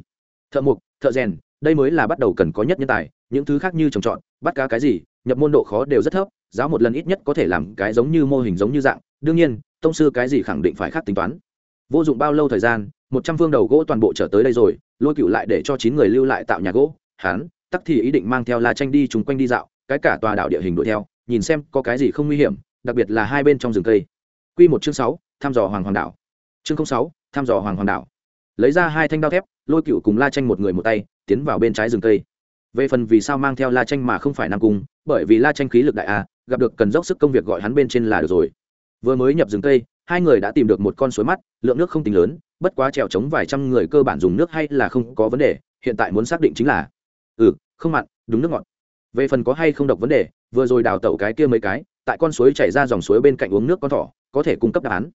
Thợ mục thợ rèn, đây mới là bắt đầu cần có nhất nhân tài, những thứ khác như trồng trọt, bắt cá cái gì, nhập môn độ khó đều rất thấp, giáo một lần ít nhất có thể làm cái giống như mô hình giống như dạng, đương nhiên, tông sư cái gì khẳng định phải khác tính toán. Vô dụng bao lâu thời gian, một trăm phương đầu gỗ toàn bộ trở tới đây rồi, lôi cựu lại để cho chín người lưu lại tạo nhà gỗ hán tắc thì ý định mang theo la tranh đi chung quanh đi dạo cái cả tòa đảo địa hình đuổi theo, nhìn xem có cái gì không nguy hiểm, đặc biệt là hai bên trong rừng cây. Q một chương sáu, thăm dò hoàng hoàng đảo. Chương sáu, thăm dò hoàng hoàng đảo. Lấy ra hai thanh đao thép, lôi cựu cùng la tranh một người một tay, tiến vào bên trái rừng cây. Về phần vì sao mang theo la tranh mà không phải nam cung, bởi vì la tranh khí lực đại a, gặp được cần dốc sức công việc gọi hắn bên trên là được rồi. Vừa mới nhập rừng cây, hai người đã tìm được một con suối mắt, lượng nước không tính lớn, bất quá trèo trống vài trăm người cơ bản dùng nước hay là không có vấn đề, hiện tại muốn xác định chính là ừ không mặn, đúng nước ngọt về phần có hay không độc vấn đề, vừa rồi đào tẩu cái kia mấy cái, tại con suối chảy ra dòng suối bên cạnh uống nước con thỏ, có thể cung cấp đáp án.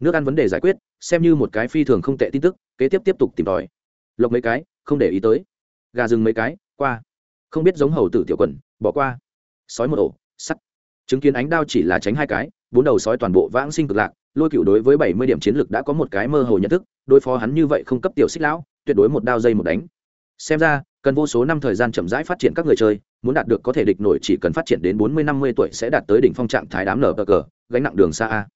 Nước ăn vấn đề giải quyết, xem như một cái phi thường không tệ tin tức, kế tiếp tiếp tục tìm tòi. Lộc mấy cái, không để ý tới. Gà rừng mấy cái, qua. Không biết giống hầu tử tiểu quần, bỏ qua. Sói một ổ, sắt. Chứng kiến ánh đao chỉ là tránh hai cái, bốn đầu sói toàn bộ vãng sinh cực lạc, lôi cựu đối với bảy mươi điểm chiến lược đã có một cái mơ hồ nhận thức, đối phó hắn như vậy không cấp tiểu xích lão, tuyệt đối một đao dây một đánh. Xem ra cần vô số năm thời gian chậm rãi phát triển các người chơi muốn đạt được có thể địch nổi chỉ cần phát triển đến bốn mươi năm mươi tuổi sẽ đạt tới đỉnh phong trạng thái đám nở cờ cờ gánh nặng đường xa a.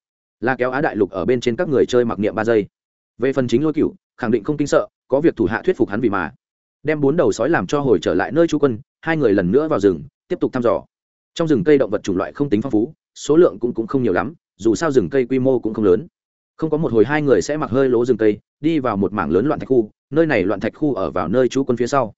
Là kéo á đại lục ở bên trên các người chơi mặc niệm ba giây. Về phần chính lôi cựu khẳng định không kinh sợ có việc thủ hạ thuyết phục hắn vì mà. Đem bốn đầu sói làm cho hồi trở lại nơi chú quân hai người lần nữa vào rừng tiếp tục thăm dò. Trong rừng cây động vật chủng loại không tính phong phú số lượng cũng, cũng không nhiều lắm dù sao rừng cây quy mô cũng không lớn. Không có một hồi hai người sẽ mặc hơi lỗ rừng cây đi vào một mảng lớn loạn thạch khu nơi này loạn thạch khu ở vào nơi chú quân phía sau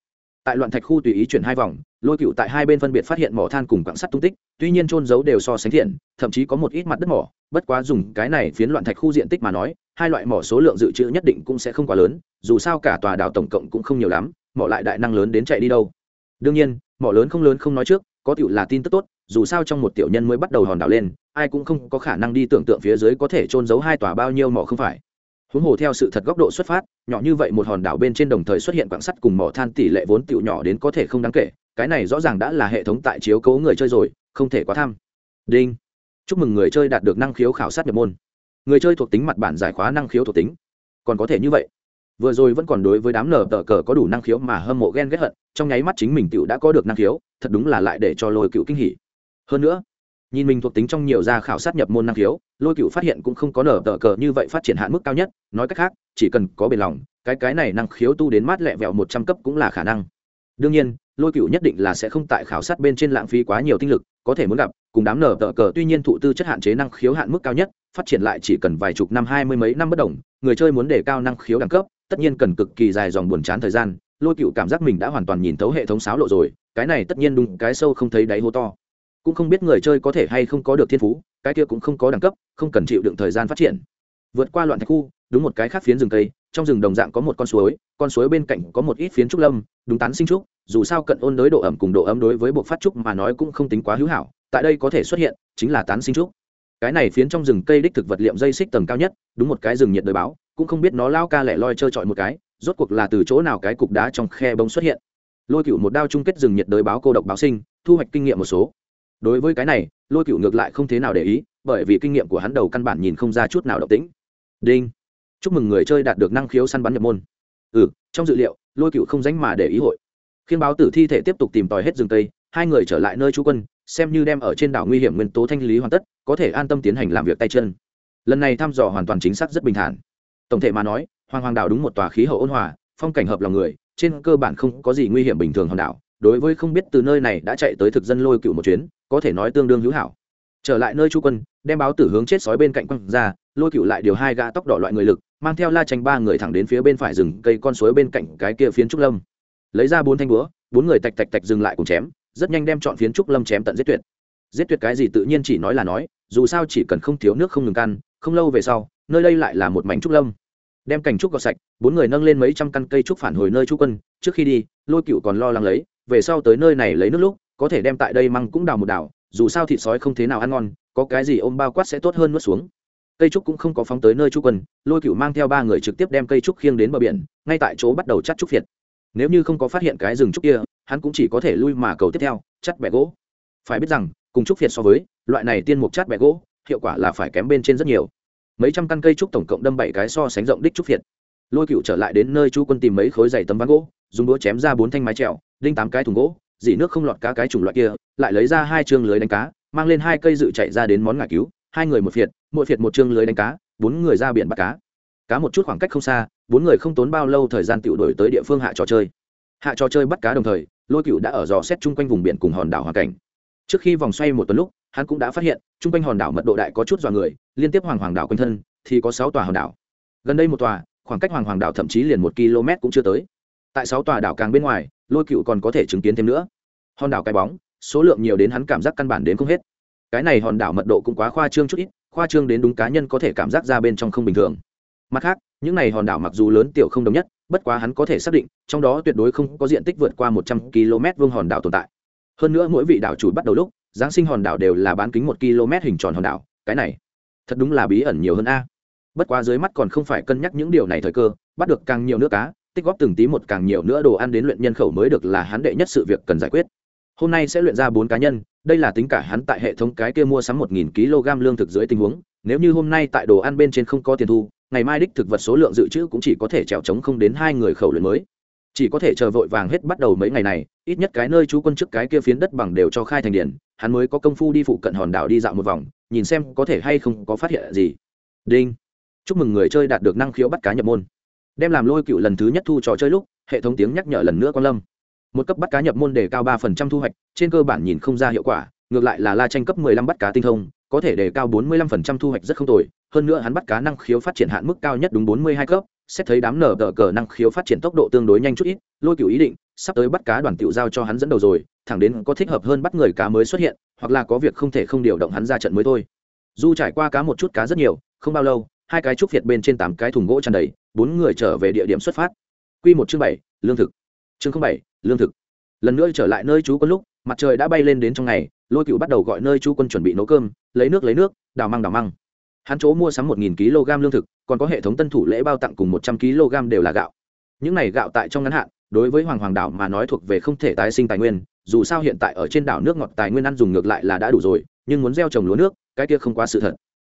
tại loạn thạch khu tùy ý chuyển hai vòng, lôi cựu tại hai bên phân biệt phát hiện mỏ than cùng quạng sắt tung tích, tuy nhiên trôn giấu đều so sánh thiện, thậm chí có một ít mặt đất mỏ, bất quá dùng cái này phiến loạn thạch khu diện tích mà nói, hai loại mỏ số lượng dự trữ nhất định cũng sẽ không quá lớn, dù sao cả tòa đảo tổng cộng cũng không nhiều lắm, mỏ lại đại năng lớn đến chạy đi đâu. Đương nhiên, mỏ lớn không lớn không nói trước, có tiểu là tin tức tốt, dù sao trong một tiểu nhân mới bắt đầu hòn đảo lên, ai cũng không có khả năng đi tưởng tượng phía dưới có thể trôn giấu hai tòa bao nhiêu mỏ không phải huống hồ theo sự thật góc độ xuất phát, nhỏ như vậy một hòn đảo bên trên đồng thời xuất hiện quạng sắt cùng mỏ than tỷ lệ vốn tựu nhỏ đến có thể không đáng kể, cái này rõ ràng đã là hệ thống tại chiếu cố người chơi rồi, không thể quá tham. Đinh. Chúc mừng người chơi đạt được năng khiếu khảo sát nhập môn. Người chơi thuộc tính mặt bản giải khóa năng khiếu thuộc tính. Còn có thể như vậy. Vừa rồi vẫn còn đối với đám nở tờ cờ có đủ năng khiếu mà hâm mộ ghen ghét hận, trong nháy mắt chính mình tựu đã có được năng khiếu, thật đúng là lại để cho lôi cựu kinh hỉ. Hơn nữa nhìn mình thuộc tính trong nhiều gia khảo sát nhập môn năng khiếu, lôi cựu phát hiện cũng không có nở tờ cờ như vậy phát triển hạn mức cao nhất, nói cách khác, chỉ cần có bền lòng, cái cái này năng khiếu tu đến mát lẹ vẹo một trăm cấp cũng là khả năng. Đương nhiên, lôi cựu nhất định là sẽ không tại khảo sát bên trên lãng phí quá nhiều tinh lực, có thể muốn gặp, cùng đám nở tờ cờ tuy nhiên thụ tư chất hạn chế năng khiếu hạn mức cao nhất, phát triển lại chỉ cần vài chục năm, hai mươi mấy năm bất đồng người chơi muốn đề cao năng khiếu đẳng cấp, tất nhiên cần cực kỳ dài dòng buồn chán thời gian, lôi cựu cảm giác mình đã hoàn toàn nhìn thấu hệ thống sáo lộ rồi, cái này tất nhiên đúng, cái sâu không thấy đáy hố to cũng không biết người chơi có thể hay không có được thiên phú, cái kia cũng không có đẳng cấp, không cần chịu đựng thời gian phát triển. Vượt qua loạn thạch khu, đúng một cái khác phiến rừng cây, trong rừng đồng dạng có một con suối con suối bên cạnh có một ít phiến trúc lâm, đúng tán sinh trúc, dù sao cận ôn đối độ ẩm cùng độ ấm đối với bộ phát trúc mà nói cũng không tính quá hữu hảo, tại đây có thể xuất hiện, chính là tán sinh trúc. Cái này phiến trong rừng cây đích thực vật liệm dây xích tầng cao nhất, đúng một cái rừng nhiệt đới báo, cũng không biết nó lao ca lẻ loi trơ trọi một cái, rốt cuộc là từ chỗ nào cái cục đá trong khe bông xuất hiện. Lôi cựu một đao chung kết rừng nhiệt đới báo cô độc báo sinh, thu hoạch kinh nghiệm một số đối với cái này, lôi cựu ngược lại không thế nào để ý, bởi vì kinh nghiệm của hắn đầu căn bản nhìn không ra chút nào động tĩnh. Đinh. Chúc mừng người chơi đạt được năng khiếu săn bắn nhập môn. Ừ trong dự liệu, lôi cựu không dánh mà để ý hội. Khiên báo tử thi thể tiếp tục tìm tòi hết rừng tây hai người trở lại nơi trú quân, xem như đem ở trên đảo nguy hiểm nguyên tố thanh lý hoàn tất, có thể an tâm tiến hành làm việc tay chân. Lần này thăm dò hoàn toàn chính xác rất bình thản. Tổng thể mà nói, hoàng hoàng đảo đúng một tòa khí hậu ôn hòa, phong cảnh hợp lòng người, trên cơ bản không có gì nguy hiểm bình thường hòn đảo đối với không biết từ nơi này đã chạy tới thực dân lôi cựu một chuyến, có thể nói tương đương hữu hảo. Trở lại nơi chu quân, đem báo tử hướng chết sói bên cạnh quăng ra, lôi cựu lại điều hai gã tóc đỏ loại người lực, mang theo la tranh ba người thẳng đến phía bên phải rừng cây con suối bên cạnh cái kia phiến trúc lâm. Lấy ra bốn thanh búa, bốn người tạch tạch tạch dừng lại cùng chém, rất nhanh đem chọn phiến trúc lâm chém tận giết tuyệt. Giết tuyệt cái gì tự nhiên chỉ nói là nói, dù sao chỉ cần không thiếu nước không ngừng căn không lâu về sau, nơi đây lại là một mảnh trúc lâm. Đem cành trúc gọt sạch, bốn người nâng lên mấy trăm căn cây trúc phản hồi nơi chu quân, trước khi đi, lôi cựu còn lo lắng lấy về sau tới nơi này lấy nước lúc, có thể đem tại đây măng cũng đào một đào dù sao thịt sói không thế nào ăn ngon, có cái gì ôm bao quát sẽ tốt hơn nuốt xuống. Cây trúc cũng không có phóng tới nơi trú quân lôi cựu mang theo ba người trực tiếp đem cây trúc khiêng đến bờ biển, ngay tại chỗ bắt đầu chắt trúc phiệt. Nếu như không có phát hiện cái rừng trúc kia, hắn cũng chỉ có thể lui mà cầu tiếp theo, chắt bẹ gỗ. Phải biết rằng, cùng trúc phiệt so với, loại này tiên mục chắt bẹ gỗ, hiệu quả là phải kém bên trên rất nhiều. Mấy trăm căn cây trúc tổng cộng đâm bảy cái so sánh rộng đích trúc phiệt. Lôi cựu trở lại đến nơi chú quân tìm mấy khối dày tấm ván gỗ, dùng đũa chém ra bốn thanh mái trèo đinh tám cái thùng gỗ, dỉ nước không lọt cá cái chủng loại kia, lại lấy ra hai chương lưới đánh cá, mang lên hai cây dự chạy ra đến món ngải cứu, hai người một phiệt, mỗi phiệt một chương lưới đánh cá, bốn người ra biển bắt cá. Cá một chút khoảng cách không xa, bốn người không tốn bao lâu thời gian tiểu đổi tới địa phương hạ trò chơi. Hạ trò chơi bắt cá đồng thời, lôi cựu đã ở dò xét chung quanh vùng biển cùng hòn đảo hoàn cảnh. Trước khi vòng xoay một tuần lúc, hắn cũng đã phát hiện, chung quanh hòn đảo mật độ đại có chút dọa người, liên tiếp hoàng hoàng đảo quanh thân, thì có sáu tòa hòn đảo. Gần đây một tòa, khoảng cách hoàng hoàng đảo thậm chí liền một km cũng chưa tới. Tại sáu tòa đảo càng bên ngoài lôi cựu còn có thể chứng kiến thêm nữa. Hòn đảo cái bóng, số lượng nhiều đến hắn cảm giác căn bản đến không hết. Cái này hòn đảo mật độ cũng quá khoa trương chút ít, khoa trương đến đúng cá nhân có thể cảm giác ra bên trong không bình thường. Mặt khác, những này hòn đảo mặc dù lớn tiểu không đồng nhất, bất quá hắn có thể xác định, trong đó tuyệt đối không có diện tích vượt qua một trăm km vuông hòn đảo tồn tại. Hơn nữa mỗi vị đảo chủ bắt đầu lúc, giáng sinh hòn đảo đều là bán kính một km hình tròn hòn đảo, cái này, thật đúng là bí ẩn nhiều hơn a. Bất quá dưới mắt còn không phải cân nhắc những điều này thời cơ, bắt được càng nhiều nước cá tích góp từng tí một càng nhiều nữa đồ ăn đến luyện nhân khẩu mới được là hắn đệ nhất sự việc cần giải quyết. Hôm nay sẽ luyện ra bốn cá nhân, đây là tính cả hắn tại hệ thống cái kia mua sắm một nghìn kg lương thực dưới tình huống, nếu như hôm nay tại đồ ăn bên trên không có tiền thu, ngày mai đích thực vật số lượng dự trữ cũng chỉ có thể trèo trống không đến hai người khẩu luyện mới. Chỉ có thể chờ vội vàng hết bắt đầu mấy ngày này, ít nhất cái nơi chú quân trước cái kia phiến đất bằng đều cho khai thành điển hắn mới có công phu đi phụ cận hòn đảo đi dạo một vòng, nhìn xem có thể hay không có phát hiện gì. Đinh. Chúc mừng người chơi đạt được năng khiếu bắt cá nhập môn đem làm lôi cựu lần thứ nhất thu trò chơi lúc, hệ thống tiếng nhắc nhở lần nữa quan lâm. Một cấp bắt cá nhập môn đề cao ba phần trăm thu hoạch, trên cơ bản nhìn không ra hiệu quả, ngược lại là la tranh cấp mười lăm bắt cá tinh thông, có thể đề cao bốn mươi lăm phần trăm thu hoạch rất không tồi, hơn nữa hắn bắt cá năng khiếu phát triển hạn mức cao nhất đúng bốn mươi hai cấp, xét thấy đám nở tờ cờ năng khiếu phát triển tốc độ tương đối nhanh chút ít, lôi cựu ý định, sắp tới bắt cá đoàn tiểu giao cho hắn dẫn đầu rồi, thẳng đến có thích hợp hơn bắt người cá mới xuất hiện, hoặc là có việc không thể không điều động hắn ra trận mới thôi. Du trải qua cá một chút cá rất nhiều, không bao lâu, hai cái trúc việt bên trên tám cái thùng gỗ tràn đầy bốn người trở về địa điểm xuất phát. Q một chương bảy, lương thực. Chương bảy, lương thực. Lần nữa trở lại nơi chú quân lúc, mặt trời đã bay lên đến trong ngày, lôi cựu bắt đầu gọi nơi chú quân chuẩn bị nấu cơm, lấy nước lấy nước, đào măng đào măng. Hắn chỗ mua sắm một nghìn kg lương thực, còn có hệ thống tân thủ lễ bao tặng cùng một trăm kg đều là gạo. Những này gạo tại trong ngắn hạn, đối với hoàng hoàng đảo mà nói thuộc về không thể tái sinh tài nguyên, dù sao hiện tại ở trên đảo nước ngọt tài nguyên ăn dùng ngược lại là đã đủ rồi, nhưng muốn gieo trồng lúa nước, cái kia không quá sự thật.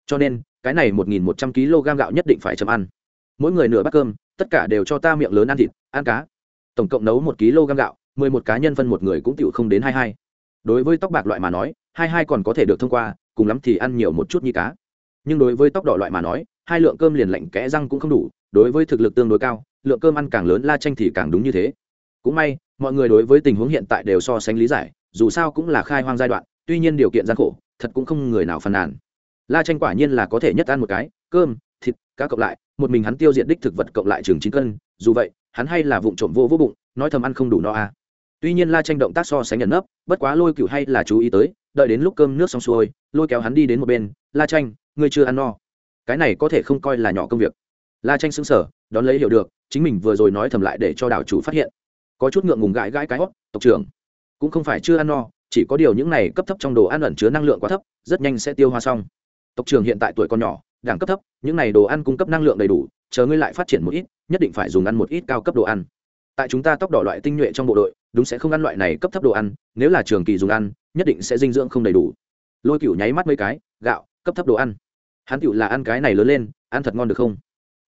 Cho nên, cái này một nghìn một trăm kg gạo nhất định phải chấm ăn mỗi người nửa bát cơm, tất cả đều cho ta miệng lớn ăn thịt, ăn cá. Tổng cộng nấu một kg gạo, mười một cá nhân phân một người cũng tựu không đến hai hai. Đối với tóc bạc loại mà nói, hai hai còn có thể được thông qua, cùng lắm thì ăn nhiều một chút như cá. Nhưng đối với tóc đỏ loại mà nói, hai lượng cơm liền lạnh kẽ răng cũng không đủ, đối với thực lực tương đối cao, lượng cơm ăn càng lớn la tranh thì càng đúng như thế. Cũng may, mọi người đối với tình huống hiện tại đều so sánh lý giải, dù sao cũng là khai hoang giai đoạn, tuy nhiên điều kiện gian khổ, thật cũng không người nào phàn nàn. La tranh quả nhiên là có thể nhất ăn một cái, cơm, thịt, cá cộng lại một mình hắn tiêu diệt đích thực vật cộng lại chừng chín cân, dù vậy, hắn hay là vụng trộm vô vô bụng, nói thầm ăn không đủ no à. tuy nhiên la tranh động tác so sánh nhận nấp, bất quá lôi cựu hay là chú ý tới, đợi đến lúc cơm nước xong xuôi, lôi kéo hắn đi đến một bên, la tranh, ngươi chưa ăn no. Cái này có thể không coi là nhỏ công việc. La tranh xứng sở đón lấy hiểu được, chính mình vừa rồi nói thầm lại để cho đảo chủ phát hiện. Có chút ngượng ngùng gãi gãi cái hót, tộc trưởng, cũng không phải chưa ăn no, chỉ có điều những này cấp thấp trong đồ ăn ẩn chứa năng lượng quá thấp, rất nhanh sẽ tiêu hoa xong. Tộc trưởng hiện tại tuổi còn nhỏ đẳng cấp thấp, những này đồ ăn cung cấp năng lượng đầy đủ, chờ ngươi lại phát triển một ít, nhất định phải dùng ăn một ít cao cấp đồ ăn. Tại chúng ta tóc đỏ loại tinh nhuệ trong bộ đội, đúng sẽ không ăn loại này cấp thấp đồ ăn, nếu là trường kỳ dùng ăn, nhất định sẽ dinh dưỡng không đầy đủ. Lôi cựu nháy mắt mấy cái, gạo, cấp thấp đồ ăn. Hắn cựu là ăn cái này lớn lên, ăn thật ngon được không?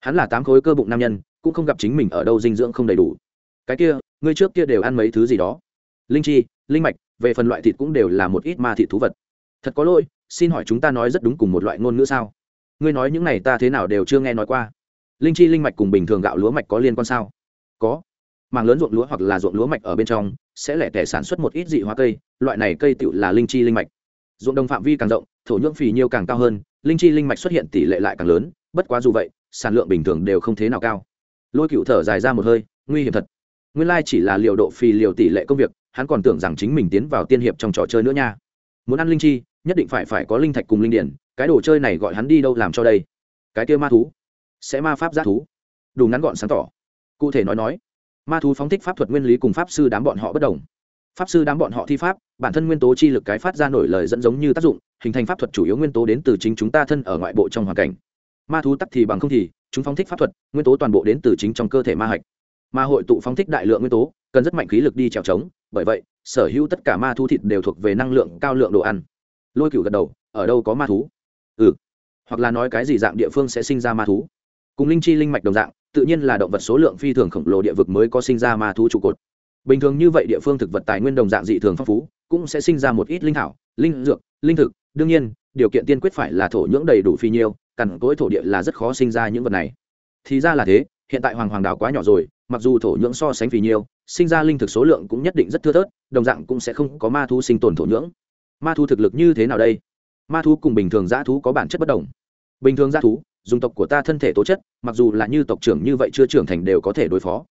Hắn là tám khối cơ bụng nam nhân, cũng không gặp chính mình ở đâu dinh dưỡng không đầy đủ. Cái kia, ngươi trước kia đều ăn mấy thứ gì đó? Linh chi, linh mạch, về phần loại thịt cũng đều là một ít ma thịt thú vật. Thật có lỗi, xin hỏi chúng ta nói rất đúng cùng một loại ngôn ngữ sao? Ngươi nói những này ta thế nào đều chưa nghe nói qua. Linh chi linh mạch cùng bình thường gạo lúa mạch có liên quan sao? Có. Mảng lớn ruộng lúa hoặc là ruộng lúa mạch ở bên trong, sẽ lẻ tẻ sản xuất một ít dị hóa cây, loại này cây tựu là linh chi linh mạch. Ruộng đồng phạm vi càng rộng, thổ nhưỡng phì nhiêu càng cao hơn, linh chi linh mạch xuất hiện tỷ lệ lại càng lớn, bất quá dù vậy, sản lượng bình thường đều không thế nào cao. Lôi cựu thở dài ra một hơi, nguy hiểm thật. Nguyên lai chỉ là liều độ phì liều tỷ lệ công việc, hắn còn tưởng rằng chính mình tiến vào tiên hiệp trong trò chơi nữa nha. Muốn ăn linh chi, nhất định phải phải có linh thạch cùng linh điển cái đồ chơi này gọi hắn đi đâu làm cho đây? Cái kia ma thú, sẽ ma pháp giác thú. Đủ ngắn gọn sáng tỏ. Cụ thể nói nói, ma thú phóng thích pháp thuật nguyên lý cùng pháp sư đám bọn họ bất đồng. Pháp sư đám bọn họ thi pháp, bản thân nguyên tố chi lực cái phát ra nổi lời dẫn giống như tác dụng, hình thành pháp thuật chủ yếu nguyên tố đến từ chính chúng ta thân ở ngoại bộ trong hoàn cảnh. Ma thú tắc thì bằng không thì, chúng phóng thích pháp thuật, nguyên tố toàn bộ đến từ chính trong cơ thể ma hạch. Ma hội tụ phóng thích đại lượng nguyên tố, cần rất mạnh khí lực đi trèo trống bởi vậy, sở hữu tất cả ma thú thịt đều thuộc về năng lượng cao lượng đồ ăn. Lôi cựu gật đầu, ở đâu có ma thú? Ừ. Hoặc là nói cái gì dạng địa phương sẽ sinh ra ma thú. Cùng linh chi linh mạch đồng dạng, tự nhiên là động vật số lượng phi thường khổng lồ địa vực mới có sinh ra ma thú trụ cột. Bình thường như vậy địa phương thực vật tài nguyên đồng dạng dị thường phong phú, cũng sẽ sinh ra một ít linh thảo, linh dược, linh thực. Đương nhiên, điều kiện tiên quyết phải là thổ nhưỡng đầy đủ phi nhiêu, cằn cỗi thổ địa là rất khó sinh ra những vật này. Thì ra là thế, hiện tại hoàng hoàng đảo quá nhỏ rồi, mặc dù thổ nhưỡng so sánh phi nhiêu, sinh ra linh thực số lượng cũng nhất định rất thưa thớt, đồng dạng cũng sẽ không có ma thú sinh tồn thổ nhưỡng. Ma thú thực lực như thế nào đây? Ma thú cùng bình thường g thú có bản chất bất đồng. Bình thường g thú, dùng tộc của ta thân thể tố chất, mặc dù là như tộc trưởng như vậy chưa trưởng thành đều có thể đối phó.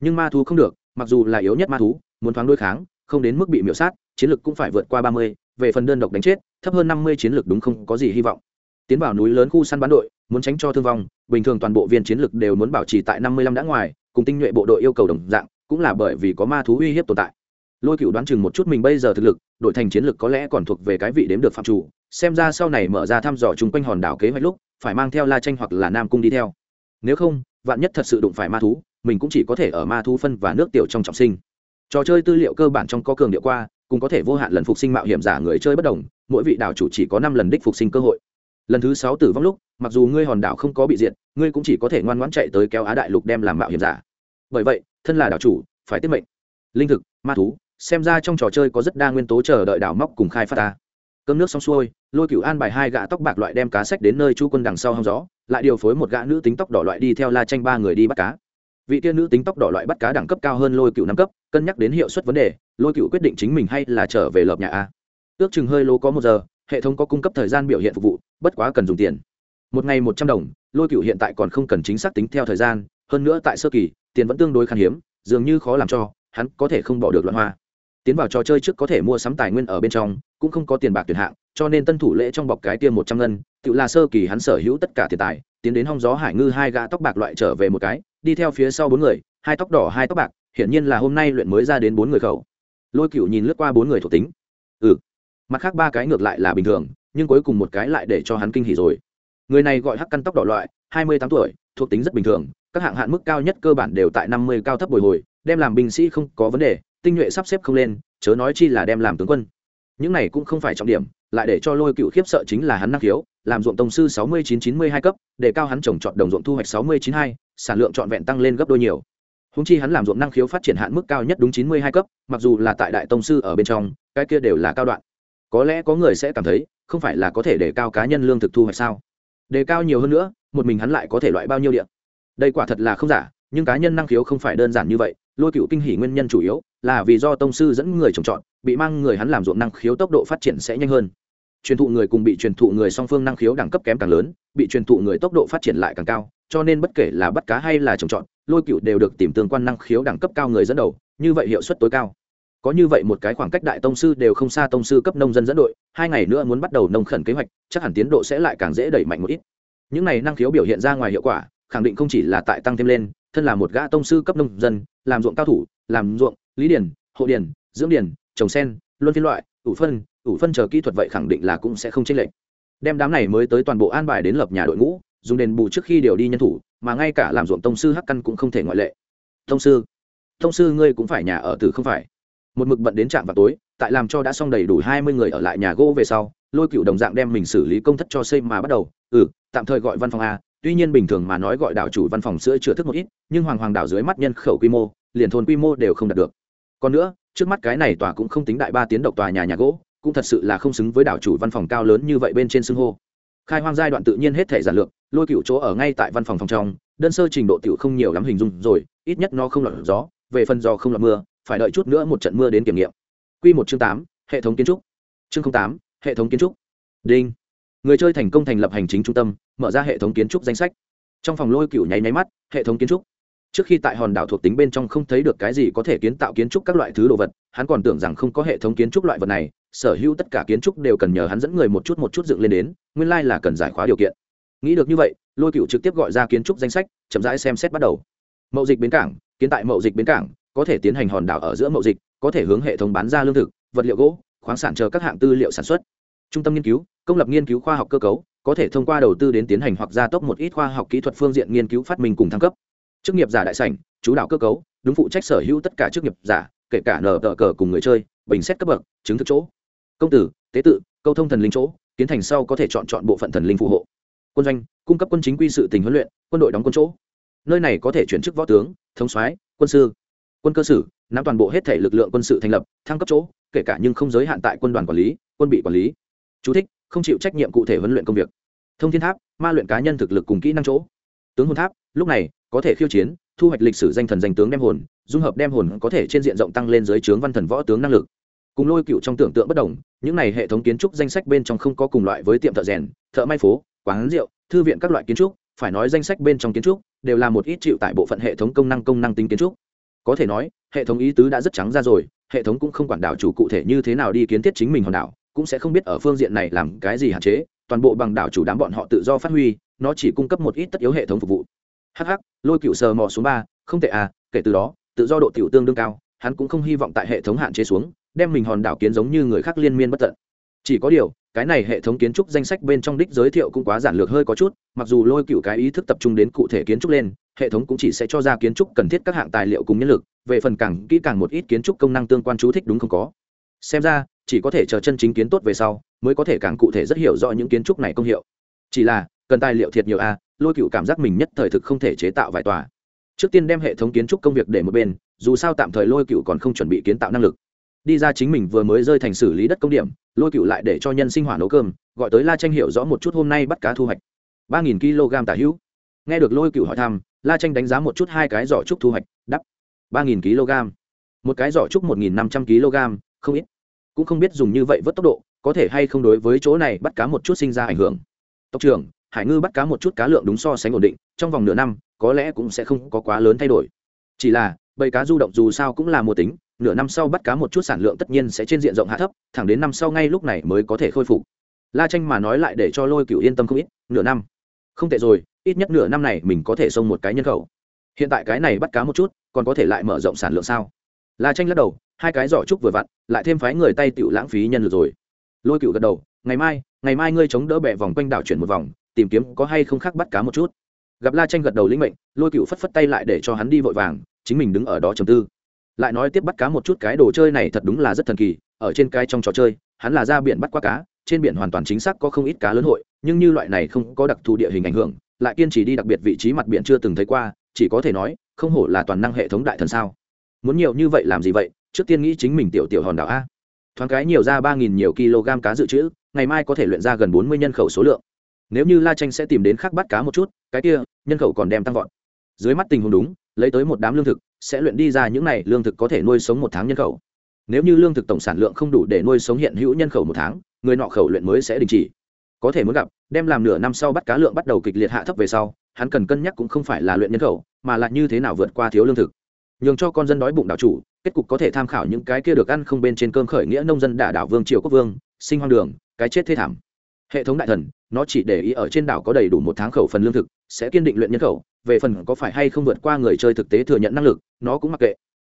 Nhưng ma thú không được, mặc dù là yếu nhất ma thú, muốn thoáng đối kháng, không đến mức bị miễu sát, chiến lược cũng phải vượt qua ba mươi, về phần đơn độc đánh chết, thấp hơn năm mươi chiến lược đúng không có gì hy vọng. Tiến vào núi lớn khu săn bắn đội, muốn tránh cho thương vong, bình thường toàn bộ viên chiến lược đều muốn bảo trì tại năm mươi lăm đã ngoài, cùng tinh nhuệ bộ đội yêu cầu đồng dạng, cũng là bởi vì có ma thú uy hiếp tồn tại. Lôi cựu đoán chừng một chút mình bây giờ thực lực, đội thành chiến lược có lẽ còn thuộc về cái vị đếm được phạm chủ xem ra sau này mở ra thăm dò chung quanh hòn đảo kế hoạch lúc, phải mang theo la tranh hoặc là nam cung đi theo. Nếu không, vạn nhất thật sự đụng phải ma thú, mình cũng chỉ có thể ở ma thú phân và nước tiểu trong trọng sinh. Trò chơi tư liệu cơ bản trong có cường điệu qua, cũng có thể vô hạn lần phục sinh mạo hiểm giả người chơi bất đồng, mỗi vị đảo chủ chỉ có năm lần đích phục sinh cơ hội. Lần thứ sáu tử vong lúc, mặc dù ngươi hòn đảo không có bị diệt, ngươi cũng chỉ có thể ngoan ngoãn chạy tới kéo á đại lục đem làm mạo hiểm giả. Bởi vậy, thân là đảo chủ, phải tiết mệnh. Linh thực, ma thú, xem ra trong trò chơi có rất đa nguyên tố chờ đợi đảo móc cùng khai phát ta cơm nước xong xuôi, lôi cựu an bài hai gã tóc bạc loại đem cá sách đến nơi chu quân đằng sau hong gió, lại điều phối một gã nữ tính tóc đỏ loại đi theo la tranh ba người đi bắt cá. Vị tiên nữ tính tóc đỏ loại bắt cá đẳng cấp cao hơn lôi cựu năm cấp, cân nhắc đến hiệu suất vấn đề, lôi cựu quyết định chính mình hay là trở về lợp nhà a. Ước chừng hơi lô có một giờ, hệ thống có cung cấp thời gian biểu hiện phục vụ, bất quá cần dùng tiền. Một ngày một trăm đồng, lôi cựu hiện tại còn không cần chính xác tính theo thời gian, hơn nữa tại sơ kỳ, tiền vẫn tương đối khan hiếm, dường như khó làm cho, hắn có thể không bỏ được loạn hoa tiến vào trò chơi trước có thể mua sắm tài nguyên ở bên trong, cũng không có tiền bạc tuyển hạng, cho nên tân thủ lễ trong bọc cái tiêm một trăm ngân, tự là sơ kỳ hắn sở hữu tất cả tiền tài, tiến đến hong gió hải ngư hai gã tóc bạc loại trở về một cái, đi theo phía sau bốn người, hai tóc đỏ, hai tóc bạc, hiển nhiên là hôm nay luyện mới ra đến bốn người khẩu. Lôi cựu nhìn lướt qua bốn người thuộc tính. Ừ. Mặt khác ba cái ngược lại là bình thường, nhưng cuối cùng một cái lại để cho hắn kinh hỉ rồi. Người này gọi hắc căn tóc đỏ loại, hai mươi tám tuổi, thuộc tính rất bình thường, các hạng hạn mức cao nhất cơ bản đều tại năm mươi cao thấp bồi hồi, đem làm binh sĩ không có vấn đề tinh nhuệ sắp xếp không lên, chớ nói chi là đem làm tướng quân. Những này cũng không phải trọng điểm, lại để cho lôi cựu khiếp sợ chính là hắn năng khiếu, làm ruộng tông sư sáu mươi chín chín mươi hai cấp, để cao hắn trồng trọt đồng ruộng thu hoạch sáu mươi chín hai, sản lượng trọn vẹn tăng lên gấp đôi nhiều. Húng chi hắn làm ruộng năng khiếu phát triển hạn mức cao nhất đúng chín mươi hai cấp, mặc dù là tại đại tông sư ở bên trong, cái kia đều là cao đoạn. Có lẽ có người sẽ cảm thấy, không phải là có thể để cao cá nhân lương thực thu hoạch sao? Đề cao nhiều hơn nữa, một mình hắn lại có thể loại bao nhiêu điện đây quả thật là không giả, nhưng cá nhân năng khiếu không phải đơn giản như vậy lôi cựu kinh hỉ nguyên nhân chủ yếu là vì do tông sư dẫn người trồng trọt, bị mang người hắn làm ruộng năng khiếu tốc độ phát triển sẽ nhanh hơn. Truyền thụ người cùng bị truyền thụ người song phương năng khiếu đẳng cấp kém càng lớn, bị truyền thụ người tốc độ phát triển lại càng cao, cho nên bất kể là bắt cá hay là trồng trọt, lôi cựu đều được tìm tương quan năng khiếu đẳng cấp cao người dẫn đầu, như vậy hiệu suất tối cao. Có như vậy một cái khoảng cách đại tông sư đều không xa tông sư cấp nông dân dẫn đội, hai ngày nữa muốn bắt đầu nông khẩn kế hoạch, chắc hẳn tiến độ sẽ lại càng dễ đẩy mạnh một ít. Những này năng khiếu biểu hiện ra ngoài hiệu quả, khẳng định không chỉ là tại tăng thêm lên thân là một gã tông sư cấp nông dân, làm ruộng cao thủ, làm ruộng, lý điển, hộ điển, dưỡng điển, trồng sen, luân phiên loại, ủ phân ủ phân chờ kỹ thuật vậy khẳng định là cũng sẽ không chênh lệch. Đem đám này mới tới toàn bộ an bài đến lập nhà đội ngũ, dùng đền bù trước khi điều đi nhân thủ, mà ngay cả làm ruộng tông sư hắc căn cũng không thể ngoại lệ. Tông sư tông sư ngươi cũng phải nhà ở từ không phải? Một mực bận đến trạm vào tối, tại làm cho đã xong đầy đủ hai mươi người ở lại nhà gỗ về sau, lôi cựu đồng dạng đem mình xử lý công thất cho xây mà bắt đầu. Ừ tạm thời gọi văn phòng a tuy nhiên bình thường mà nói gọi đảo chủ văn phòng sữa chữa thức một ít, nhưng hoàng hoàng đảo dưới mắt nhân khẩu quy mô, liền thôn quy mô đều không đạt được. Còn nữa, trước mắt cái này tòa cũng không tính đại ba tiến độc tòa nhà nhà gỗ, cũng thật sự là không xứng với đảo chủ văn phòng cao lớn như vậy bên trên xưng hô. Khai hoang giai đoạn tự nhiên hết thể giản lược, lôi cựu chỗ ở ngay tại văn phòng phòng trong, đơn sơ trình độ tiểu không nhiều lắm hình dung rồi, ít nhất nó không lọt gió, về phần do không lọt mưa, phải đợi chút nữa một trận mưa đến kiểm nghiệm. Q một chương tám, hệ thống kiến trúc. Chương tám, hệ thống kiến trúc. Đinh người chơi thành công thành lập hành chính trung tâm, mở ra hệ thống kiến trúc danh sách. Trong phòng lôi cựu nháy nháy mắt, hệ thống kiến trúc. Trước khi tại hòn đảo thuộc tính bên trong không thấy được cái gì có thể kiến tạo kiến trúc các loại thứ đồ vật, hắn còn tưởng rằng không có hệ thống kiến trúc loại vật này, sở hữu tất cả kiến trúc đều cần nhờ hắn dẫn người một chút một chút dựng lên đến, nguyên lai、like、là cần giải khóa điều kiện. Nghĩ được như vậy, lôi cựu trực tiếp gọi ra kiến trúc danh sách, chậm rãi xem xét bắt đầu. Mậu dịch bến cảng, kiến tại mậu dịch bến cảng, có thể tiến hành hòn đảo ở giữa mậu dịch, có thể hướng hệ thống bán ra lương thực, vật liệu gỗ, khoáng sản chờ các hạng tư liệu sản xuất trung tâm nghiên cứu, công lập nghiên cứu khoa học cơ cấu, có thể thông qua đầu tư đến tiến hành hoặc gia tốc một ít khoa học kỹ thuật phương diện nghiên cứu phát minh cùng thăng cấp. Chức nghiệp giả đại sảnh, chú đạo cơ cấu, đúng phụ trách sở hữu tất cả chức nghiệp giả, kể cả nở tờ cờ cùng người chơi, bình xét cấp bậc, chứng thực chỗ. Công tử, tế tự, câu thông thần linh chỗ tiến thành sau có thể chọn chọn bộ phận thần linh phù hộ. Quân doanh, cung cấp quân chính quy sự tình huấn luyện, quân đội đóng quân chỗ. Nơi này có thể chuyển chức võ tướng, thống soái, quân sư, quân cơ sử, nắm toàn bộ hết thể lực lượng quân sự thành lập, thăng cấp chỗ, kể cả nhưng không giới hạn tại quân đoàn quản lý, quân bị quản lý. Chú thích, không chịu trách nhiệm cụ thể huấn luyện công việc. Thông thiên tháp ma luyện cá nhân thực lực cùng kỹ năng chỗ. Tướng hồn tháp lúc này có thể khiêu chiến thu hoạch lịch sử danh thần danh tướng đem hồn dung hợp đem hồn có thể trên diện rộng tăng lên dưới trướng văn thần võ tướng năng lực. Cùng lôi cựu trong tưởng tượng bất đồng những này hệ thống kiến trúc danh sách bên trong không có cùng loại với tiệm thợ rèn thợ may phố quán rượu thư viện các loại kiến trúc phải nói danh sách bên trong kiến trúc đều là một ít chịu tại bộ phận hệ thống công năng công năng tính kiến trúc. Có thể nói hệ thống ý tứ đã rất trắng ra rồi hệ thống cũng không quản đảo chủ cụ thể như thế nào đi kiến thiết chính mình hòn đảo cũng sẽ không biết ở phương diện này làm cái gì hạn chế, toàn bộ bằng đảo chủ đám bọn họ tự do phát huy, nó chỉ cung cấp một ít tất yếu hệ thống phục vụ. Hh lôi cựu sờ mò xuống ba, không tệ à kể từ đó, tự do độ tiểu tương đương cao, hắn cũng không hy vọng tại hệ thống hạn chế xuống, đem mình hòn đảo kiến giống như người khác liên miên bất tận. Chỉ có điều, cái này hệ thống kiến trúc danh sách bên trong đích giới thiệu cũng quá giản lược hơi có chút, mặc dù lôi cựu cái ý thức tập trung đến cụ thể kiến trúc lên, hệ thống cũng chỉ sẽ cho ra kiến trúc cần thiết các hạng tài liệu cùng nhân lực, về phần càng kỹ càng một ít kiến trúc công năng tương quan chú thích đúng không có. Xem ra chỉ có thể chờ chân chính kiến tốt về sau, mới có thể càng cụ thể rất hiểu rõ những kiến trúc này công hiệu. Chỉ là, cần tài liệu thiệt nhiều a lôi cựu cảm giác mình nhất thời thực không thể chế tạo vài tòa. Trước tiên đem hệ thống kiến trúc công việc để một bên, dù sao tạm thời lôi cựu còn không chuẩn bị kiến tạo năng lực. Đi ra chính mình vừa mới rơi thành xử lý đất công điểm, lôi cựu lại để cho nhân sinh hỏa nấu cơm, gọi tới la tranh hiểu rõ một chút hôm nay bắt cá thu hoạch. Ba nghìn kg tả hữu. Nghe được lôi cựu hỏi thăm, la tranh đánh giá một chút hai cái giỏ trúc thu hoạch đắp ba nghìn kg. Một cái giỏ trúc một nghìn năm trăm kg, không ít cũng không biết dùng như vậy vớt tốc độ, có thể hay không đối với chỗ này bắt cá một chút sinh ra ảnh hưởng. Tộc trưởng, hải ngư bắt cá một chút cá lượng đúng so sánh ổn định, trong vòng nửa năm, có lẽ cũng sẽ không có quá lớn thay đổi. Chỉ là, bầy cá du động dù sao cũng là mùa tính, nửa năm sau bắt cá một chút sản lượng tất nhiên sẽ trên diện rộng hạ thấp, thẳng đến năm sau ngay lúc này mới có thể khôi phục. La tranh mà nói lại để cho lôi cựu yên tâm không ít, nửa năm. Không tệ rồi, ít nhất nửa năm này mình có thể xông một cái nhân khẩu. Hiện tại cái này bắt cá một chút, còn có thể lại mở rộng sản lượng sao? La tranh lắc đầu hai cái giỏ trúc vừa vặn, lại thêm phái người tay tựu lãng phí nhân lực rồi. Lôi cựu gật đầu, ngày mai ngày mai ngươi chống đỡ bẹ vòng quanh đảo chuyển một vòng, tìm kiếm có hay không khác bắt cá một chút. Gặp la tranh gật đầu lĩnh mệnh, lôi cựu phất phất tay lại để cho hắn đi vội vàng, chính mình đứng ở đó trầm tư. Lại nói tiếp bắt cá một chút, cái đồ chơi này thật đúng là rất thần kỳ, ở trên cái trong trò chơi, hắn là ra biển bắt qua cá, trên biển hoàn toàn chính xác có không ít cá lớn hội, nhưng như loại này không có đặc thù địa hình ảnh hưởng, lại kiên trì đi đặc biệt vị trí mặt biển chưa từng thấy qua, chỉ có thể nói, không hổ là toàn năng hệ thống đại thần sao. Muốn nhiều như vậy làm gì vậy? Trước tiên nghĩ chính mình tiểu tiểu hòn đảo a. Thoáng cái nhiều ra ba nghìn nhiều kg cá dự trữ, ngày mai có thể luyện ra gần bốn mươi nhân khẩu số lượng. Nếu như la tranh sẽ tìm đến khác bắt cá một chút, cái kia, nhân khẩu còn đem tăng vọt. Dưới mắt tình huống đúng, lấy tới một đám lương thực, sẽ luyện đi ra những này lương thực có thể nuôi sống một tháng nhân khẩu. Nếu như lương thực tổng sản lượng không đủ để nuôi sống hiện hữu nhân khẩu một tháng, người nọ khẩu luyện mới sẽ đình chỉ. Có thể muốn gặp, đem làm nửa năm sau bắt cá lượng bắt đầu kịch liệt hạ thấp về sau, hắn cần cân nhắc cũng không phải là luyện nhân khẩu, mà là như thế nào vượt qua thiếu lương thực. Nhường cho con dân đói bụng đảo chủ kết cục có thể tham khảo những cái kia được ăn không bên trên cơm khởi nghĩa nông dân đả đảo vương triều quốc vương, sinh hoang đường, cái chết thế thảm. Hệ thống đại thần, nó chỉ để ý ở trên đảo có đầy đủ một tháng khẩu phần lương thực, sẽ kiên định luyện nhân khẩu, về phần có phải hay không vượt qua người chơi thực tế thừa nhận năng lực, nó cũng mặc kệ.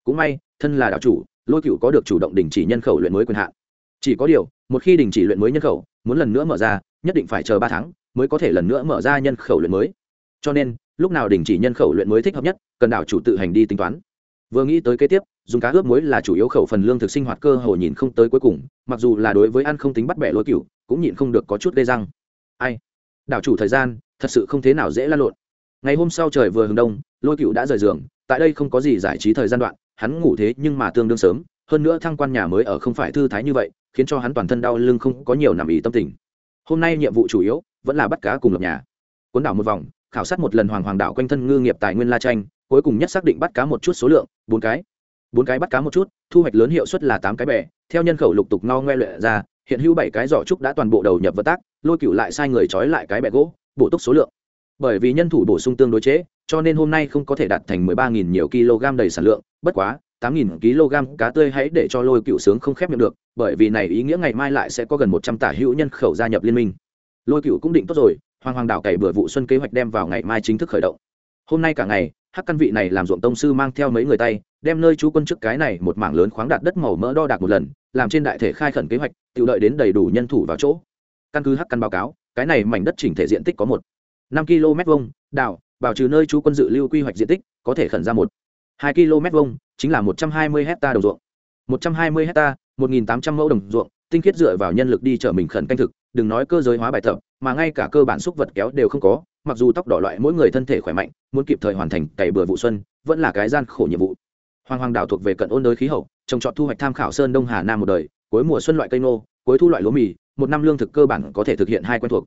Cũng may, thân là đảo chủ, lôi cựu có được chủ động đình chỉ nhân khẩu luyện mới quyền hạn. Chỉ có điều, một khi đình chỉ luyện mới nhân khẩu, muốn lần nữa mở ra, nhất định phải chờ ba tháng mới có thể lần nữa mở ra nhân khẩu luyện mới. Cho nên, lúc nào đình chỉ nhân khẩu luyện mới thích hợp nhất, cần đảo chủ tự hành đi tính toán. Vừa nghĩ tới kế tiếp dùng cá ướp muối là chủ yếu khẩu phần lương thực sinh hoạt cơ hồ nhìn không tới cuối cùng, mặc dù là đối với ăn không tính bắt bẻ lôi cựu cũng nhịn không được có chút gây răng. Ai? Đảo chủ thời gian, thật sự không thế nào dễ lan lộn. Ngày hôm sau trời vừa hừng đông, lôi cựu đã rời giường, tại đây không có gì giải trí thời gian đoạn, hắn ngủ thế nhưng mà tương đương sớm, hơn nữa thăng quan nhà mới ở không phải thư thái như vậy, khiến cho hắn toàn thân đau lưng không có nhiều nằm ý tâm tình. Hôm nay nhiệm vụ chủ yếu, vẫn là bắt cá cùng lập nhà. Cuốn đảo một vòng, khảo sát một lần hoàng hoàng đảo quanh thân ngư nghiệp tài nguyên la tranh cuối cùng nhất xác định bắt cá một chút số lượng, bốn cái bốn cái bắt cá một chút, thu hoạch lớn hiệu suất là tám cái bè, theo nhân khẩu lục tục no ngoe luyện ra, hiện hữu bảy cái giỏ trúc đã toàn bộ đầu nhập vật tác, lôi cựu lại sai người trói lại cái bè gỗ, bổ túc số lượng. Bởi vì nhân thủ bổ sung tương đối chế, cho nên hôm nay không có thể đạt thành mười ba nghìn nhiều kg đầy sản lượng, bất quá, tám nghìn kg cá tươi hãy để cho lôi cựu sướng không khép miệng được, bởi vì này ý nghĩa ngày mai lại sẽ có gần một trăm tả hữu nhân khẩu gia nhập liên minh. Lôi cựu cũng định tốt rồi, hoàng hoàng đảo cày bừa vụ xuân kế hoạch đem vào ngày mai chính thức khởi động. Hôm nay cả ngày hắc căn vị này làm ruộng tông sư mang theo mấy người tay, đem nơi chú quân trước cái này một mảng lớn khoáng đạt đất màu mỡ đo đạc một lần, làm trên đại thể khai khẩn kế hoạch, tự đợi đến đầy đủ nhân thủ vào chỗ. Căn cứ hắc căn báo cáo, cái này mảnh đất chỉnh thể diện tích có một, năm km vuông, đảo, bảo trừ nơi chú quân dự lưu quy hoạch diện tích, có thể khẩn ra một. Hai km vuông, chính là một trăm hai mươi hecta đồng ruộng. một trăm hai mươi hecta, một nghìn tám trăm mẫu đồng ruộng, tinh khiết dựa vào nhân lực đi chở mình khẩn canh thực, đừng nói cơ giới hóa bài tập, mà ngay cả cơ bản xúc vật kéo đều không có mặc dù tóc đỏ loại mỗi người thân thể khỏe mạnh, muốn kịp thời hoàn thành cày bừa vụ xuân, vẫn là cái gian khổ nhiệm vụ. Hoàng hoàng đảo thuộc về cận ôn đới khí hậu, trồng trọt thu hoạch tham khảo sơn đông hà nam một đời, cuối mùa xuân loại cây nô cuối thu loại lúa mì, một năm lương thực cơ bản có thể thực hiện hai quen thuộc.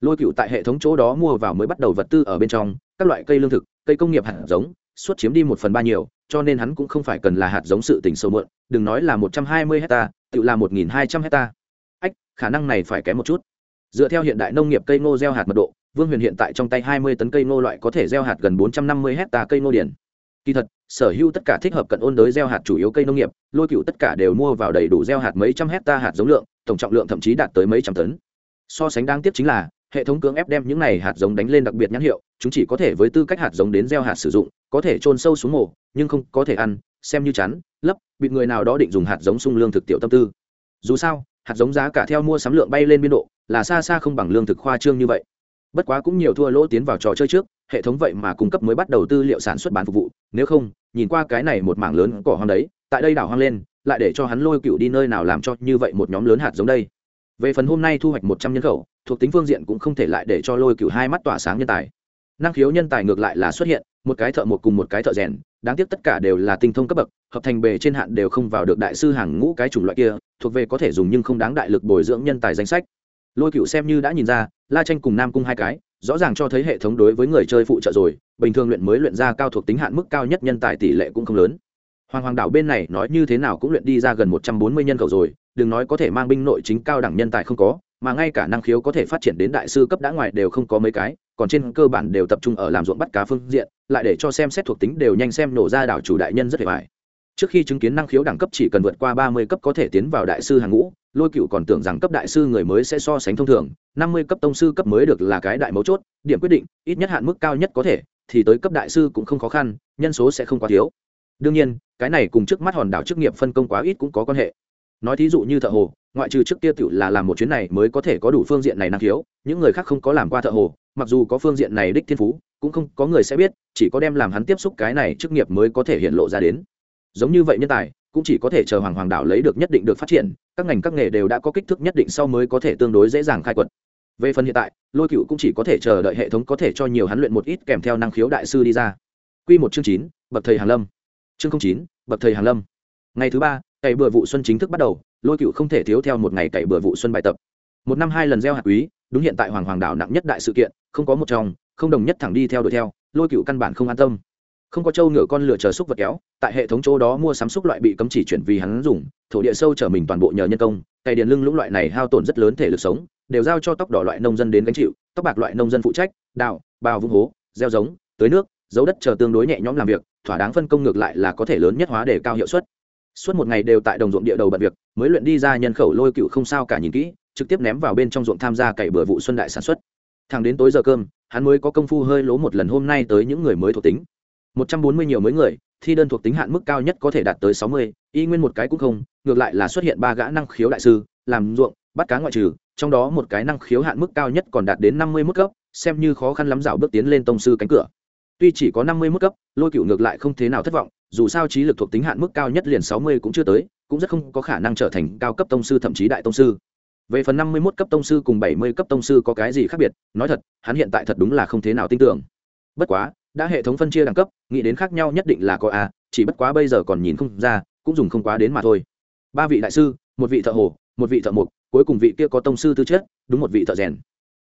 Lôi cựu tại hệ thống chỗ đó mua vào mới bắt đầu vật tư ở bên trong, các loại cây lương thực, cây công nghiệp hạt giống suốt chiếm đi một phần ba nhiều, cho nên hắn cũng không phải cần là hạt giống sự tỉnh sâu mượn, đừng nói là một trăm hai mươi hecta tự là một nghìn hai trăm hecta ách, khả năng này phải kém một chút. Dựa theo hiện đại nông nghiệp cây ngô gieo hạt mật độ vương huyền hiện tại trong tay hai mươi tấn cây ngô loại có thể gieo hạt gần bốn trăm năm mươi hecta cây ngô điển. Kỳ thật, sở hữu tất cả thích hợp cận ôn đới gieo hạt chủ yếu cây nông nghiệp, lôi cựu tất cả đều mua vào đầy đủ gieo hạt mấy trăm hecta hạt giống lượng, tổng trọng lượng thậm chí đạt tới mấy trăm tấn. So sánh đáng tiếc chính là, hệ thống cưỡng ép đem những này hạt giống đánh lên đặc biệt nhãn hiệu, chúng chỉ có thể với tư cách hạt giống đến gieo hạt sử dụng, có thể trôn sâu xuống mổ nhưng không có thể ăn, xem như chắn lấp, bị người nào đó định dùng hạt giống sung lương thực tiểu tâm tư. Dù sao, hạt giống giá cả theo mua sắm lượng bay lên biên độ, là xa xa không bằng lương thực khoa trương như vậy bất quá cũng nhiều thua lỗ tiến vào trò chơi trước, hệ thống vậy mà cung cấp mới bắt đầu tư liệu sản xuất bán phục vụ, nếu không, nhìn qua cái này một mảng lớn cỏ hoang đấy, tại đây đảo hoang lên, lại để cho hắn lôi cựu đi nơi nào làm cho như vậy một nhóm lớn hạt giống đây. Về phần hôm nay thu hoạch một trăm nhân khẩu, thuộc tính phương diện cũng không thể lại để cho lôi cựu hai mắt tỏa sáng nhân tài. Năng khiếu nhân tài ngược lại là xuất hiện, một cái thợ một cùng một cái thợ rèn, đáng tiếc tất cả đều là tinh thông cấp bậc, hợp thành bề trên hạn đều không vào được đại sư hàng ngũ cái chủng loại kia, thuộc về có thể dùng nhưng không đáng đại lực bồi dưỡng nhân tài danh sách. Lôi cựu xem như đã nhìn ra la tranh cùng nam cung hai cái, rõ ràng cho thấy hệ thống đối với người chơi phụ trợ rồi, bình thường luyện mới luyện ra cao thuộc tính hạn mức cao nhất nhân tài tỷ lệ cũng không lớn. Hoàng hoàng đảo bên này nói như thế nào cũng luyện đi ra gần một trăm bốn mươi nhân khẩu rồi, đừng nói có thể mang binh nội chính cao đẳng nhân tài không có, mà ngay cả năng khiếu có thể phát triển đến đại sư cấp đã ngoài đều không có mấy cái, còn trên cơ bản đều tập trung ở làm ruộng bắt cá phương diện, lại để cho xem xét thuộc tính đều nhanh xem nổ ra đảo chủ đại nhân rất hề vải trước khi chứng kiến năng khiếu đẳng cấp chỉ cần vượt qua ba mươi cấp có thể tiến vào đại sư hàng ngũ, lôi cựu còn tưởng rằng cấp đại sư người mới sẽ so sánh thông thường, năm mươi cấp tông sư cấp mới được là cái đại mấu chốt, điểm quyết định, ít nhất hạn mức cao nhất có thể, thì tới cấp đại sư cũng không khó khăn, nhân số sẽ không quá thiếu. Đương nhiên, cái này cùng trước mắt hòn đảo chức nghiệp phân công quá ít cũng có quan hệ. Nói thí dụ như thợ hồ, ngoại trừ trước kia tự là làm một chuyến này mới có thể có đủ phương diện này năng khiếu, những người khác không có làm qua thợ hồ, mặc dù có phương diện này đích thiên phú, cũng không có người sẽ biết, chỉ có đem làm hắn tiếp xúc cái này chức nghiệp mới có thể hiện lộ ra đến giống như vậy nhân tài, cũng chỉ có thể chờ hoàng hoàng đảo lấy được nhất định được phát triển, các ngành các nghề đều đã có kích thước nhất định sau mới có thể tương đối dễ dàng khai quật. Về phần hiện tại, lôi cựu cũng chỉ có thể chờ đợi hệ thống có thể cho nhiều hắn luyện một ít kèm theo năng khiếu đại sư đi ra. Q một chương chín, bậc thầy hàn lâm. Chương chín, bậc thầy hàn lâm. Ngày thứ ba, cày bừa vụ xuân chính thức bắt đầu, lôi cựu không thể thiếu theo một ngày cày bừa vụ xuân bài tập. Một năm hai lần gieo hạt quý, đúng hiện tại hoàng hoàng đảo nặng nhất đại sự kiện, không có một trong, không đồng nhất thẳng đi theo đuổi theo, lôi cựu căn bản không an tâm không có trâu ngựa con lửa chờ xúc vật kéo, tại hệ thống chỗ đó mua sắm xúc loại bị cấm chỉ chuyển vì hắn dùng, thổ địa sâu trở mình toàn bộ nhờ nhân công, cày điện lưng lũng loại này hao tổn rất lớn thể lực sống, đều giao cho tóc đỏ loại nông dân đến gánh chịu, tóc bạc loại nông dân phụ trách, đào, bào vung hố, gieo giống, tưới nước, giấu đất chờ tương đối nhẹ nhõm làm việc, thỏa đáng phân công ngược lại là có thể lớn nhất hóa để cao hiệu suất. Suốt một ngày đều tại đồng ruộng địa đầu bận việc, mới luyện đi ra nhân khẩu lôi cựu không sao cả nhìn kỹ, trực tiếp ném vào bên trong ruộng tham gia cày bừa vụ xuân đại sản xuất. Thẳng đến tối giờ cơm, hắn mới có công phu hơi lố một lần hôm nay tới những người mới thuộc tính một trăm bốn mươi nhiều mới người, thi đơn thuộc tính hạn mức cao nhất có thể đạt tới sáu mươi, y nguyên một cái cũng không, ngược lại là xuất hiện ba gã năng khiếu đại sư, làm ruộng, bắt cá ngoại trừ, trong đó một cái năng khiếu hạn mức cao nhất còn đạt đến năm mươi mức cấp, xem như khó khăn lắm dạo bước tiến lên tông sư cánh cửa. Tuy chỉ có năm mươi mức cấp, lôi cựu ngược lại không thế nào thất vọng, dù sao trí lực thuộc tính hạn mức cao nhất liền sáu mươi cũng chưa tới, cũng rất không có khả năng trở thành cao cấp tông sư thậm chí đại tông sư. Về phần năm mươi mốt cấp tông sư cùng bảy mươi cấp tông sư có cái gì khác biệt, nói thật, hắn hiện tại thật đúng là không thế nào tin tưởng. Bất quá đã hệ thống phân chia đẳng cấp, nghĩ đến khác nhau nhất định là có a, chỉ bất quá bây giờ còn nhìn không ra, cũng dùng không quá đến mà thôi. Ba vị đại sư, một vị thợ hồ, một vị thợ mục cuối cùng vị kia có tông sư tư chất, đúng một vị thợ rèn.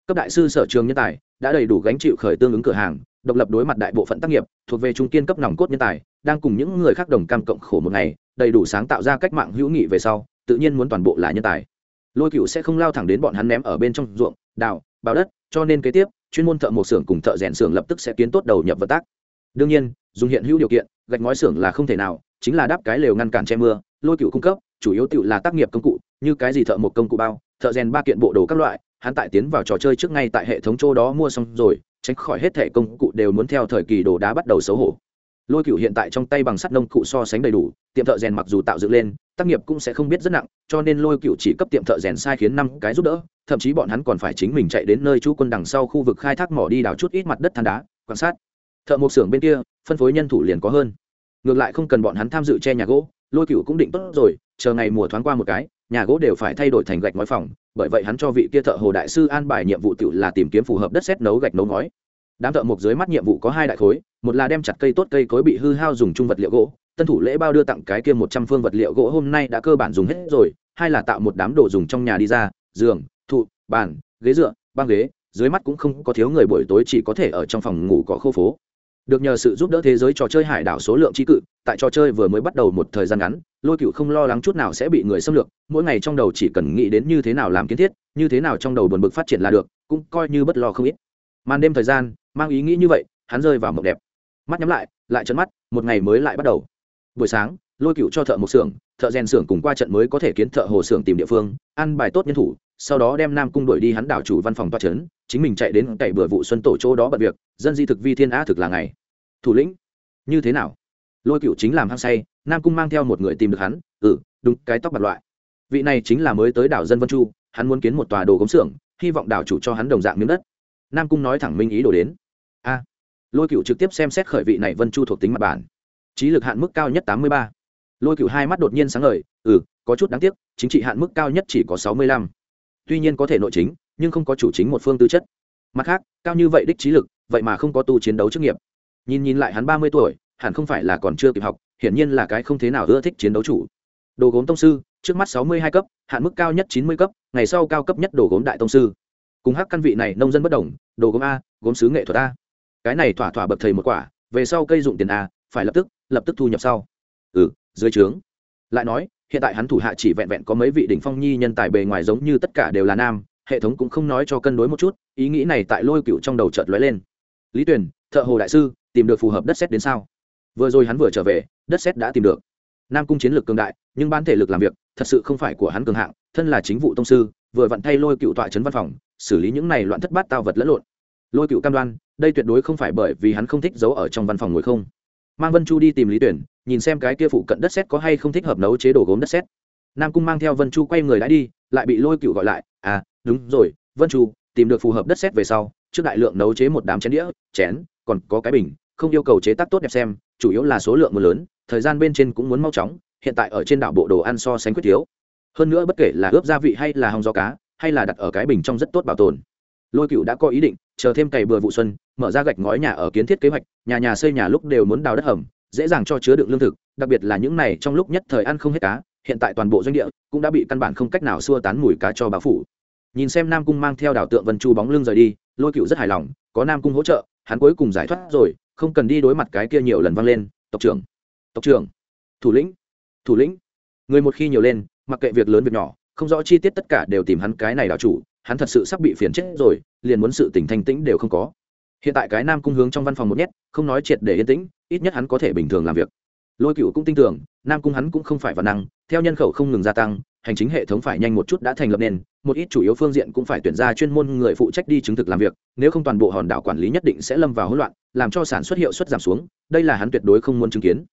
Cấp đại sư sở trường nhân tài, đã đầy đủ gánh chịu khởi tương ứng cửa hàng, độc lập đối mặt đại bộ phận tác nghiệp, thuộc về trung kiên cấp nòng cốt nhân tài, đang cùng những người khác đồng cam cộng khổ một ngày, đầy đủ sáng tạo ra cách mạng hữu nghị về sau, tự nhiên muốn toàn bộ là nhân tài. Lôi cựu sẽ không lao thẳng đến bọn hắn ném ở bên trong ruộng, đào, bào đất, cho nên kế tiếp chuyên môn thợ một xưởng cùng thợ rèn xưởng lập tức sẽ kiến tốt đầu nhập vật tác. Đương nhiên, dùng hiện hữu điều kiện, gạch ngói xưởng là không thể nào, chính là đáp cái lều ngăn cản che mưa, lôi cựu cung cấp, chủ yếu tự là tác nghiệp công cụ, như cái gì thợ một công cụ bao, thợ rèn ba kiện bộ đồ các loại, hắn tại tiến vào trò chơi trước ngay tại hệ thống chỗ đó mua xong rồi, tránh khỏi hết thẻ công cụ đều muốn theo thời kỳ đồ đá bắt đầu xấu hổ. Lôi cựu hiện tại trong tay bằng sắt nông cụ so sánh đầy đủ, tiệm thợ rèn mặc dù tạo dựng lên, tác nghiệp cũng sẽ không biết rất nặng, cho nên lôi cựu chỉ cấp tiệm thợ rèn sai khiến năm cái giúp đỡ thậm chí bọn hắn còn phải chính mình chạy đến nơi chú quân đằng sau khu vực khai thác mỏ đi đào chút ít mặt đất than đá, quan sát. Thợ mộc xưởng bên kia, phân phối nhân thủ liền có hơn. Ngược lại không cần bọn hắn tham dự che nhà gỗ, lôi cựu cũng định tốt rồi, chờ ngày mùa thoáng qua một cái, nhà gỗ đều phải thay đổi thành gạch ngói phòng, bởi vậy hắn cho vị kia thợ hồ đại sư an bài nhiệm vụ tự là tìm kiếm phù hợp đất xét nấu gạch nấu ngói. Đám thợ mộc dưới mắt nhiệm vụ có hai đại khối, một là đem chặt cây tốt cây cối bị hư hao dùng chung vật liệu gỗ, tân thủ lễ bao đưa tặng cái kia một trăm phương vật liệu gỗ hôm nay đã cơ bản dùng hết rồi, hai là tạo một đám đồ dùng trong nhà đi ra, giường bàn, ghế dựa, băng ghế, dưới mắt cũng không có thiếu người buổi tối chỉ có thể ở trong phòng ngủ có khô phố. Được nhờ sự giúp đỡ thế giới trò chơi hải đảo số lượng trí cự, tại trò chơi vừa mới bắt đầu một thời gian ngắn, lôi cựu không lo lắng chút nào sẽ bị người xâm lược, mỗi ngày trong đầu chỉ cần nghĩ đến như thế nào làm kiến thiết, như thế nào trong đầu buồn bực phát triển là được, cũng coi như bất lo không ít. Màn đêm thời gian, mang ý nghĩ như vậy, hắn rơi vào mộng đẹp. Mắt nhắm lại lại chấn mắt, một ngày mới lại bắt đầu. Buổi sáng, lôi cựu cho thợ một xưởng, thợ rèn xưởng cùng qua trận mới có thể kiến thợ hồ xưởng tìm địa phương, ăn bài tốt nhân thủ sau đó đem nam cung đuổi đi hắn đảo chủ văn phòng toa trấn chính mình chạy đến cậy bừa vụ xuân tổ chỗ đó bật việc, dân di thực vi thiên á thực là ngày. Thủ lĩnh, như thế nào? Lôi cựu chính làm hăng say, nam cung mang theo một người tìm được hắn ừ đúng, cái tóc bạc loại. Vị này chính là mới tới đảo dân vân chu, hắn muốn kiến một tòa đồ gốm xưởng, hy vọng đảo chủ cho hắn đồng dạng miếng đất. Nam cung nói thẳng minh ý đồ đến. A, lôi cựu trực tiếp xem xét khởi vị này vân chu thuộc tính mặt bản. Trí lực hạn mức cao nhất tám mươi ba. Lôi cựu hai mắt đột nhiên sáng ngời ừ có chút đáng tiếc, chính trị hạn mức cao nhất chỉ có sáu mươi lăm tuy nhiên có thể nội chính, nhưng không có chủ chính một phương tư chất. Mặt khác, cao như vậy đích trí lực, vậy mà không có tu chiến đấu chức nghiệp. Nhìn nhìn lại hắn ba mươi tuổi, hẳn không phải là còn chưa kịp học, hiển nhiên là cái không thế nào ưa thích chiến đấu chủ. Đồ gốm tông sư, trước mắt sáu mươi hai cấp, hạn mức cao nhất chín mươi cấp, ngày sau cao cấp nhất đồ gốm đại tông sư. Cùng hắc căn vị này nông dân bất đồng, đồ gốm a, gốm sứ nghệ thuật a. Cái này thỏa thỏa bậc thầy một quả, về sau cây dụng tiền a, phải lập tức lập tức thu nhập sau. Ừ dưới trướng. Lại nói hiện tại hắn thủ hạ chỉ vẹn vẹn có mấy vị đỉnh phong nhi nhân tài bề ngoài giống như tất cả đều là nam, hệ thống cũng không nói cho cân đối một chút, ý nghĩ này tại lôi cựu trong đầu chợt lóe lên. Lý tuyền, thợ hồ đại sư, tìm được phù hợp đất xét đến sao? Vừa rồi hắn vừa trở về, đất xét đã tìm được. Nam cung chiến lược cường đại, nhưng bán thể lực làm việc, thật sự không phải của hắn cường hạng, thân là chính vụ tông sư, vừa vặn thay lôi cựu tọa trấn văn phòng, xử lý những này loạn thất bát tao vật lẫn lộn. Lôi cựu cam đoan, đây tuyệt đối không phải bởi vì hắn không thích giấu ở trong văn phòng ngồi không mang vân chu đi tìm lý tuyển, nhìn xem cái kia phụ cận đất xét có hay không thích hợp nấu chế đồ gốm đất xét nam cung mang theo vân chu quay người đã đi, lại bị lôi cựu gọi lại à đúng rồi, vân chu, tìm được phù hợp đất xét về sau, trước đại lượng nấu chế một đám chén đĩa, chén, còn có cái bình, không yêu cầu chế tác tốt đẹp xem, chủ yếu là số lượng mưa lớn, thời gian bên trên cũng muốn mau chóng, hiện tại ở trên đảo bộ đồ ăn so sánh quyết thiếu. Hơn nữa bất kể là ướp gia vị hay là hòng gió cá, hay là đặt ở cái bình trong rất tốt bảo tồn lôi cựu đã có ý định, chờ thêm cày bừa vụ xuân, mở ra gạch ngói nhà ở kiến thiết kế hoạch, nhà nhà xây nhà lúc đều muốn đào đất hầm, dễ dàng cho chứa đựng lương thực, đặc biệt là những này trong lúc nhất thời ăn không hết cá, hiện tại toàn bộ doanh địa cũng đã bị căn bản không cách nào xua tán mùi cá cho báo phủ. Nhìn xem nam cung mang theo đảo tượng vân chu bóng lưng rời đi, lôi cựu rất hài lòng, có nam cung hỗ trợ, hắn cuối cùng giải thoát rồi, không cần đi đối mặt cái kia nhiều lần vang lên, tộc trưởng tộc trưởng, thủ lĩnh thủ lĩnh. Người một khi nhiều lên, mặc kệ việc lớn việc nhỏ, không rõ chi tiết tất cả đều tìm hắn cái này đảo chủ hắn thật sự sắp bị phiền chết rồi, liền muốn sự tỉnh thanh tĩnh đều không có. Hiện tại cái nam cung hướng trong văn phòng một nhét, không nói triệt để yên tĩnh, ít nhất hắn có thể bình thường làm việc. Lôi cựu cũng tin tưởng, nam cung hắn cũng không phải văn năng, theo nhân khẩu không ngừng gia tăng, hành chính hệ thống phải nhanh một chút đã thành lập nên, một ít chủ yếu phương diện cũng phải tuyển ra chuyên môn người phụ trách đi chứng thực làm việc, nếu không toàn bộ hòn đảo quản lý nhất định sẽ lâm vào hỗn loạn, làm cho sản xuất hiệu suất giảm xuống, đây là hắn tuyệt đối không muốn chứng kiến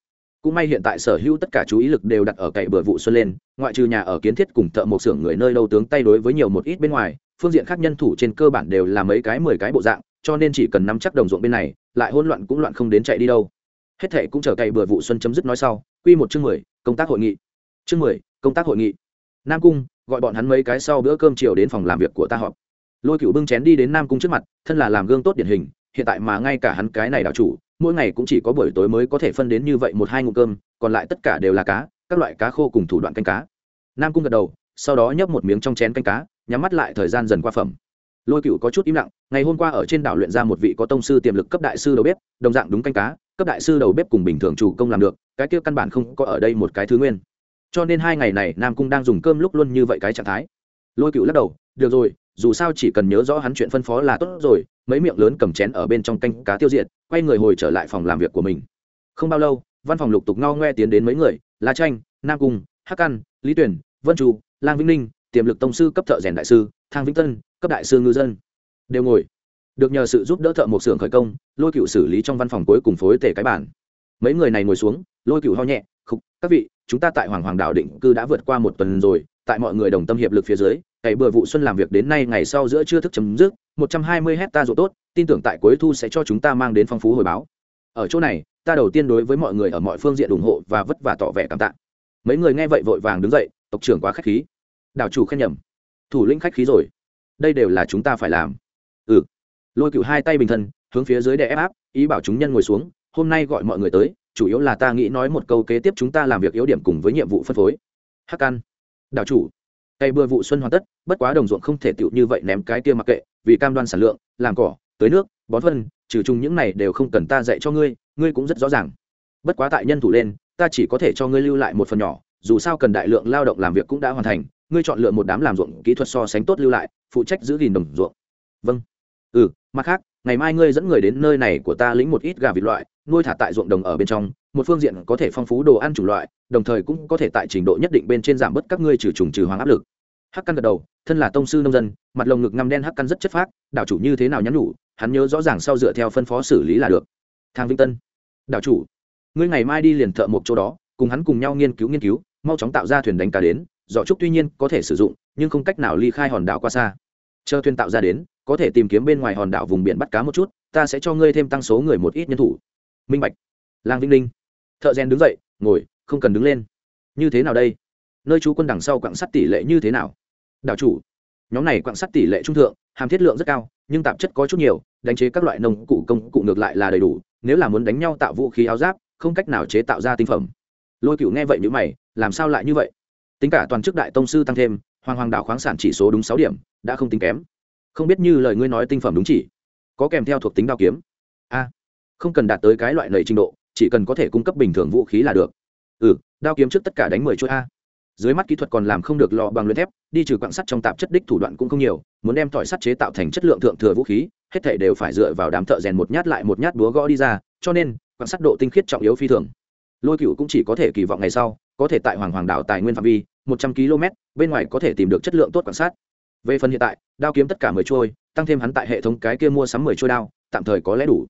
cũng may hiện tại sở hữu tất cả chú ý lực đều đặt ở cậy bừa vụ xuân lên, ngoại trừ nhà ở kiến thiết cùng thợ một xưởng người nơi đâu tướng tay đối với nhiều một ít bên ngoài, phương diện khác nhân thủ trên cơ bản đều là mấy cái mười cái bộ dạng, cho nên chỉ cần nắm chắc đồng ruộng bên này, lại hỗn loạn cũng loạn không đến chạy đi đâu. Hết thệ cũng chờ cậy bừa vụ xuân chấm dứt nói sau, quy một chương mười, công tác hội nghị. Chương mười, công tác hội nghị. Nam cung, gọi bọn hắn mấy cái sau bữa cơm chiều đến phòng làm việc của ta họp. Lôi cựu bưng chén đi đến nam cung trước mặt, thân là làm gương tốt điển hình, hiện tại mà ngay cả hắn cái này đảo chủ mỗi ngày cũng chỉ có buổi tối mới có thể phân đến như vậy một hai ngụm cơm, còn lại tất cả đều là cá, các loại cá khô cùng thủ đoạn canh cá. Nam cung gật đầu, sau đó nhấp một miếng trong chén canh cá, nhắm mắt lại thời gian dần qua phẩm. Lôi cựu có chút im lặng, ngày hôm qua ở trên đảo luyện ra một vị có tông sư tiềm lực cấp đại sư đầu bếp, đồng dạng đúng canh cá, cấp đại sư đầu bếp cùng bình thường chủ công làm được, cái kia căn bản không có ở đây một cái thứ nguyên. Cho nên hai ngày này nam cung đang dùng cơm lúc luôn như vậy cái trạng thái. Lôi cựu lắc đầu, được rồi dù sao chỉ cần nhớ rõ hắn chuyện phân phó là tốt rồi mấy miệng lớn cầm chén ở bên trong canh cá tiêu diệt quay người hồi trở lại phòng làm việc của mình. Không bao lâu văn phòng lục tục ngao ngoe tiến đến mấy người la tranh nam cung hắc căn lý tuyển vân Chu, lang vĩnh ninh tiềm lực tông sư cấp thợ rèn đại sư thang vĩnh tân cấp đại sư ngư dân. Đều ngồi. Được nhờ sự giúp đỡ thợ một xưởng khởi công lôi cựu xử lý trong văn phòng cuối cùng phối tể cái bản mấy người này ngồi xuống lôi cựu ho nhẹ khục các vị chúng ta tại hoàng hoàng đạo định cư đã vượt qua một tuần rồi tại mọi người đồng tâm hiệp lực phía dưới cày bừa vụ xuân làm việc đến nay ngày sau giữa chưa thức chấm dứt, một trăm hai mươi hecta ruộng tốt, tin tưởng tại cuối thu sẽ cho chúng ta mang đến phong phú hồi báo. Ở chỗ này, ta đầu tiên đối với mọi người ở mọi phương diện ủng hộ và vất vả tỏ vẻ cảm tạ. Mấy người nghe vậy vội vàng đứng dậy, tộc trưởng quá khách khí. Đảo chủ khen nhầm. Thủ lĩnh khách khí rồi. Đây đều là chúng ta phải làm. Ừ. Lôi cựu hai tay bình thân, hướng phía dưới đè ép áp, ý bảo chúng nhân ngồi xuống, hôm nay gọi mọi người tới, chủ yếu là ta nghĩ nói một câu kế tiếp chúng ta làm việc yếu điểm cùng với nhiệm vụ phân phối. Hắc căn đảo chủ cây bừa vụ xuân hoàn tất, bất quá đồng ruộng không thể tựu như vậy ném cái kia mặc kệ, vì cam đoan sản lượng, làm cỏ, tưới nước, bón phân, trừ chung những này đều không cần ta dạy cho ngươi ngươi cũng rất rõ ràng. Bất quá tại nhân thủ lên, ta chỉ có thể cho ngươi lưu lại một phần nhỏ, dù sao cần đại lượng lao động làm việc cũng đã hoàn thành, ngươi chọn lựa một đám làm ruộng kỹ thuật so sánh tốt lưu lại, phụ trách giữ gìn đồng ruộng. Vâng. Ừ mặt khác, ngày mai ngươi dẫn người đến nơi này của ta lĩnh một ít gà vịt loại, nuôi thả tại ruộng đồng ở bên trong một phương diện có thể phong phú đồ ăn chủng loại, đồng thời cũng có thể tại trình độ nhất định bên trên giảm bớt các ngươi trừ trùng trừ hoàng áp lực. Hắc căn gật đầu, thân là tông sư nông dân, mặt lồng ngực ngăm đen hắc căn rất chất phác, đảo chủ như thế nào nhắn nhủ, hắn nhớ rõ ràng sau dựa theo phân phó xử lý là được. Thang vĩnh tân, đảo chủ, ngươi ngày mai đi liền thợ một chỗ đó, cùng hắn cùng nhau nghiên cứu nghiên cứu, mau chóng tạo ra thuyền đánh cá đến, giỏ trúc tuy nhiên có thể sử dụng, nhưng không cách nào ly khai hòn đảo qua xa. Chờ thuyền tạo ra đến, có thể tìm kiếm bên ngoài hòn đảo vùng biển bắt cá một chút, ta sẽ cho ngươi thêm tăng số người một ít nhân thủ. Minh bạch, lang vĩnh linh thợ rèn đứng dậy, ngồi, không cần đứng lên. Như thế nào đây? Nơi chú quân đằng sau quạng sắt tỷ lệ như thế nào? Đảo chủ, nhóm này quạng sắt tỷ lệ trung thượng, hàm thiết lượng rất cao, nhưng tạp chất có chút nhiều, đánh chế các loại nông cụ công cụ ngược lại là đầy đủ, nếu là muốn đánh nhau tạo vũ khí áo giáp, không cách nào chế tạo ra tinh phẩm. Lôi cựu nghe vậy như mày, làm sao lại như vậy? Tính cả toàn chức đại tông sư tăng thêm, hoàng hoàng đảo khoáng sản chỉ số đúng sáu điểm, đã không tính kém. Không biết như lời ngươi nói tinh phẩm đúng chỉ, có kèm theo thuộc tính đao kiếm. A, không cần đạt tới cái loại lầy trình độ chỉ cần có thể cung cấp bình thường vũ khí là được. Ừ đao kiếm trước tất cả đánh mười chuỗi a. Dưới mắt kỹ thuật còn làm không được lò bằng luyện thép, đi trừ quặng sắt trong tạp chất đích thủ đoạn cũng không nhiều, muốn đem tỏi sắt chế tạo thành chất lượng thượng thừa vũ khí, hết thể đều phải dựa vào đám thợ rèn một nhát lại một nhát búa gõ đi ra, cho nên, quặng sắt độ tinh khiết trọng yếu phi thường. Lôi cựu cũng chỉ có thể kỳ vọng ngày sau, có thể tại hoàng hoàng đảo tài nguyên phạm vi, một trăm km bên ngoài có thể tìm được chất lượng tốt quạng sắt. Về phần hiện tại, đao kiếm tất cả mười trôi tăng thêm hắn tại hệ thống cái kia mua sắm mười trôi đao, tạm thời có lẽ đủ.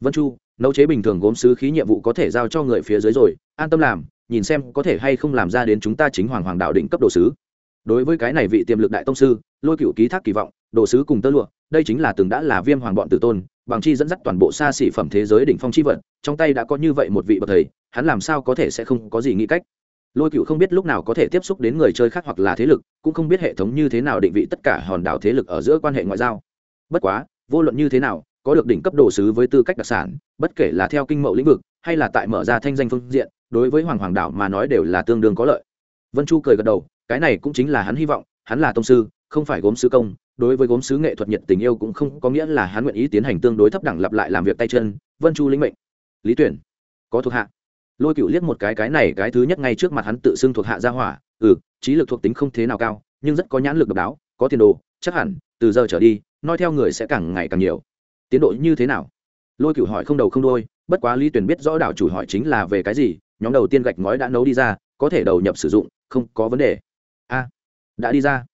Vân chu nấu chế bình thường gốm sứ khí nhiệm vụ có thể giao cho người phía dưới rồi, an tâm làm, nhìn xem có thể hay không làm ra đến chúng ta chính hoàng hoàng đạo đỉnh cấp đồ sứ. Đối với cái này vị tiềm lực đại tông sư, lôi cựu ký thác kỳ vọng, đồ sứ cùng tơ lụa, đây chính là từng đã là viêm hoàng bọn tử tôn, bằng chi dẫn dắt toàn bộ xa xỉ phẩm thế giới đỉnh phong chi vật, trong tay đã có như vậy một vị bậc thầy, hắn làm sao có thể sẽ không có gì nghĩ cách. Lôi cựu không biết lúc nào có thể tiếp xúc đến người chơi khác hoặc là thế lực, cũng không biết hệ thống như thế nào định vị tất cả hòn đảo thế lực ở giữa quan hệ ngoại giao. Bất quá, vô luận như thế nào có được đỉnh cấp đồ sứ với tư cách đặc sản, bất kể là theo kinh mậu lĩnh vực hay là tại mở ra thanh danh phương diện, đối với hoàng hoàng đảo mà nói đều là tương đương có lợi. Vân chu cười gật đầu, cái này cũng chính là hắn hy vọng, hắn là tông sư, không phải gốm sứ công, đối với gốm sứ nghệ thuật nhiệt tình yêu cũng không có nghĩa là hắn nguyện ý tiến hành tương đối thấp đẳng lặp lại làm việc tay chân, vân chu lĩnh mệnh. Lý tuyển, có thuộc hạ. Lôi cựu liếc một cái cái này, cái thứ nhất ngay trước mặt hắn tự xưng thuộc hạ gia hỏa ừ trí lực thuộc tính không thế nào cao, nhưng rất có nhãn lực độc đáo, có tiền đồ, chắc hẳn, từ giờ trở đi nói theo người sẽ càng ngày càng nhiều tiến độ như thế nào? Lôi cựu hỏi không đầu không đôi bất quá lý tuyển biết rõ đảo chủ hỏi chính là về cái gì, nhóm đầu tiên gạch ngói đã nấu đi ra, có thể đầu nhập sử dụng, không có vấn đề. A, đã đi ra.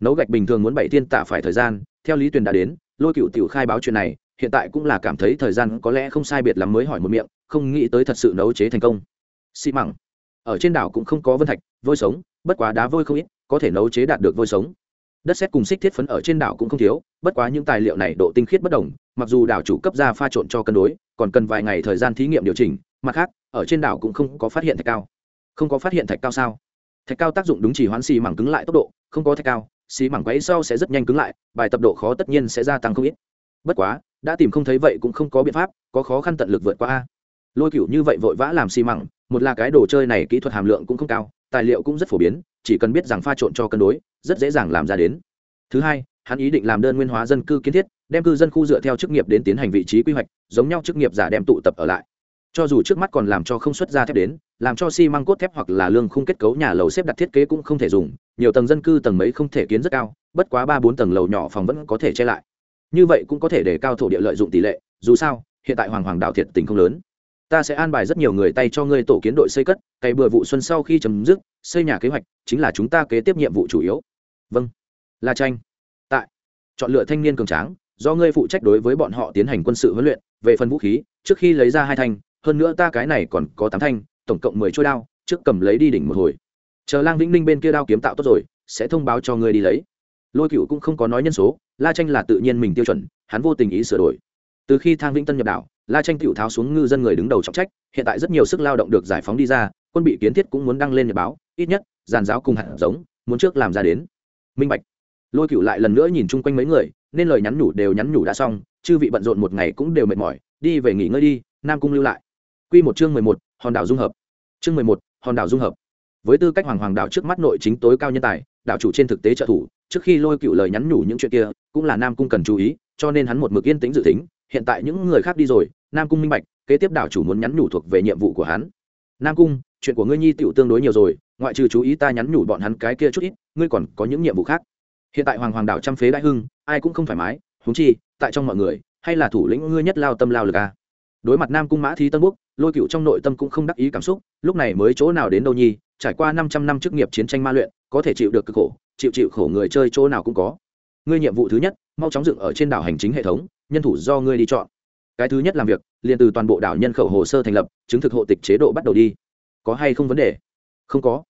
Nấu gạch bình thường muốn bảy thiên tạ phải thời gian, theo lý tuyền đã đến, lôi cựu tiểu khai báo chuyện này, hiện tại cũng là cảm thấy thời gian có lẽ không sai biệt lắm mới hỏi một miệng, không nghĩ tới thật sự nấu chế thành công. Xi măng. Ở trên đảo cũng không có vân thạch, vôi sống, bất quá đá vôi không ít, có thể nấu chế đạt được vôi sống đất xét cùng xích thiết phấn ở trên đảo cũng không thiếu, bất quá những tài liệu này độ tinh khiết bất đồng, mặc dù đảo chủ cấp ra pha trộn cho cân đối, còn cần vài ngày thời gian thí nghiệm điều chỉnh, mặt khác, ở trên đảo cũng không có phát hiện thạch cao. Không có phát hiện thạch cao sao? Thạch cao tác dụng đúng chỉ hoán xì mảng cứng lại tốc độ, không có thạch cao, xì mảng quấy sau sẽ rất nhanh cứng lại, bài tập độ khó tất nhiên sẽ gia tăng không ít. Bất quá, đã tìm không thấy vậy cũng không có biện pháp, có khó khăn tận lực vượt qua a. Lôi cựu như vậy vội vã làm xi măng một là cái đồ chơi này kỹ thuật hàm lượng cũng không cao, tài liệu cũng rất phổ biến chỉ cần biết rằng pha trộn cho cân đối, rất dễ dàng làm ra đến. Thứ hai, hắn ý định làm đơn nguyên hóa dân cư kiến thiết, đem cư dân khu dựa theo chức nghiệp đến tiến hành vị trí quy hoạch, giống nhau chức nghiệp giả đem tụ tập ở lại. Cho dù trước mắt còn làm cho không xuất ra thép đến, làm cho xi măng cốt thép hoặc là lương khung kết cấu nhà lầu xếp đặt thiết kế cũng không thể dùng, nhiều tầng dân cư tầng mấy không thể kiến rất cao, bất quá ba bốn tầng lầu nhỏ phòng vẫn có thể che lại. Như vậy cũng có thể để cao thổ địa lợi dụng tỷ lệ, dù sao, hiện tại hoàng hoàng đảo thiệt tình không lớn ta sẽ an bài rất nhiều người tay cho ngươi tổ kiến đội xây cất, cày bừa vụ xuân sau khi chấm dứt, xây nhà kế hoạch, chính là chúng ta kế tiếp nhiệm vụ chủ yếu. Vâng. La tranh tại. Chọn lựa thanh niên cường tráng, do ngươi phụ trách đối với bọn họ tiến hành quân sự huấn luyện, về phần vũ khí, trước khi lấy ra hai thanh, hơn nữa ta cái này còn có tám thanh, tổng cộng mười trôi đao, trước cầm lấy đi đỉnh một hồi. Chờ lang vĩnh ninh bên kia đao kiếm tạo tốt rồi, sẽ thông báo cho ngươi đi lấy. Lôi cựu cũng không có nói nhân số, la tranh là tự nhiên mình tiêu chuẩn, hắn vô tình ý sửa đổi từ khi thang vĩnh tân nhập đảo la tranh tựu tháo xuống ngư dân người đứng đầu trọng trách hiện tại rất nhiều sức lao động được giải phóng đi ra quân bị kiến thiết cũng muốn đăng lên nhật báo ít nhất giàn giáo cùng hạt giống muốn trước làm ra đến minh bạch lôi cựu lại lần nữa nhìn chung quanh mấy người nên lời nhắn nhủ đều nhắn nhủ đã xong chư vị bận rộn một ngày cũng đều mệt mỏi đi về nghỉ ngơi đi nam cung lưu lại Quy một chương mười một, hòn đảo dung hợp. Chương mười một, hòn đảo dung hợp. Với tư cách hoàng hoàng đảo trước mắt nội chính tối cao nhân tài, đảo chủ trên thực tế trợ thủ, trước khi lôi cựu lời nhắn nhủ những chuyện kia, cũng là Nam cung cần chú ý, cho nên hắn một mực yên tĩnh dự tính, hiện tại những người khác đi rồi, Nam cung minh bạch, kế tiếp đảo chủ muốn nhắn nhủ thuộc về nhiệm vụ của hắn. Nam cung, chuyện của ngươi nhi tiểu tương đối nhiều rồi, ngoại trừ chú ý ta nhắn nhủ bọn hắn cái kia chút ít, ngươi còn có những nhiệm vụ khác. Hiện tại hoàng hoàng đảo trăm phế đại hưng, ai cũng không thoải mái, huống chi, tại trong mọi người, hay là thủ lĩnh ngươi nhất lao tâm lao lực a. Đối mặt Nam cung Mã Thi Tân Quốc, lôi cựu trong nội tâm cũng không đắc ý cảm xúc lúc này mới chỗ nào đến đâu nhi trải qua năm trăm năm chức nghiệp chiến tranh ma luyện có thể chịu được cực khổ chịu chịu khổ người chơi chỗ nào cũng có ngươi nhiệm vụ thứ nhất mau chóng dựng ở trên đảo hành chính hệ thống nhân thủ do ngươi đi chọn. Cái thứ nhất làm việc, liền từ toàn bộ đảo nhân khẩu hồ sơ thành lập, chứng thực hộ tịch chế độ bắt đầu đi. Có hay không vấn đề? Không có.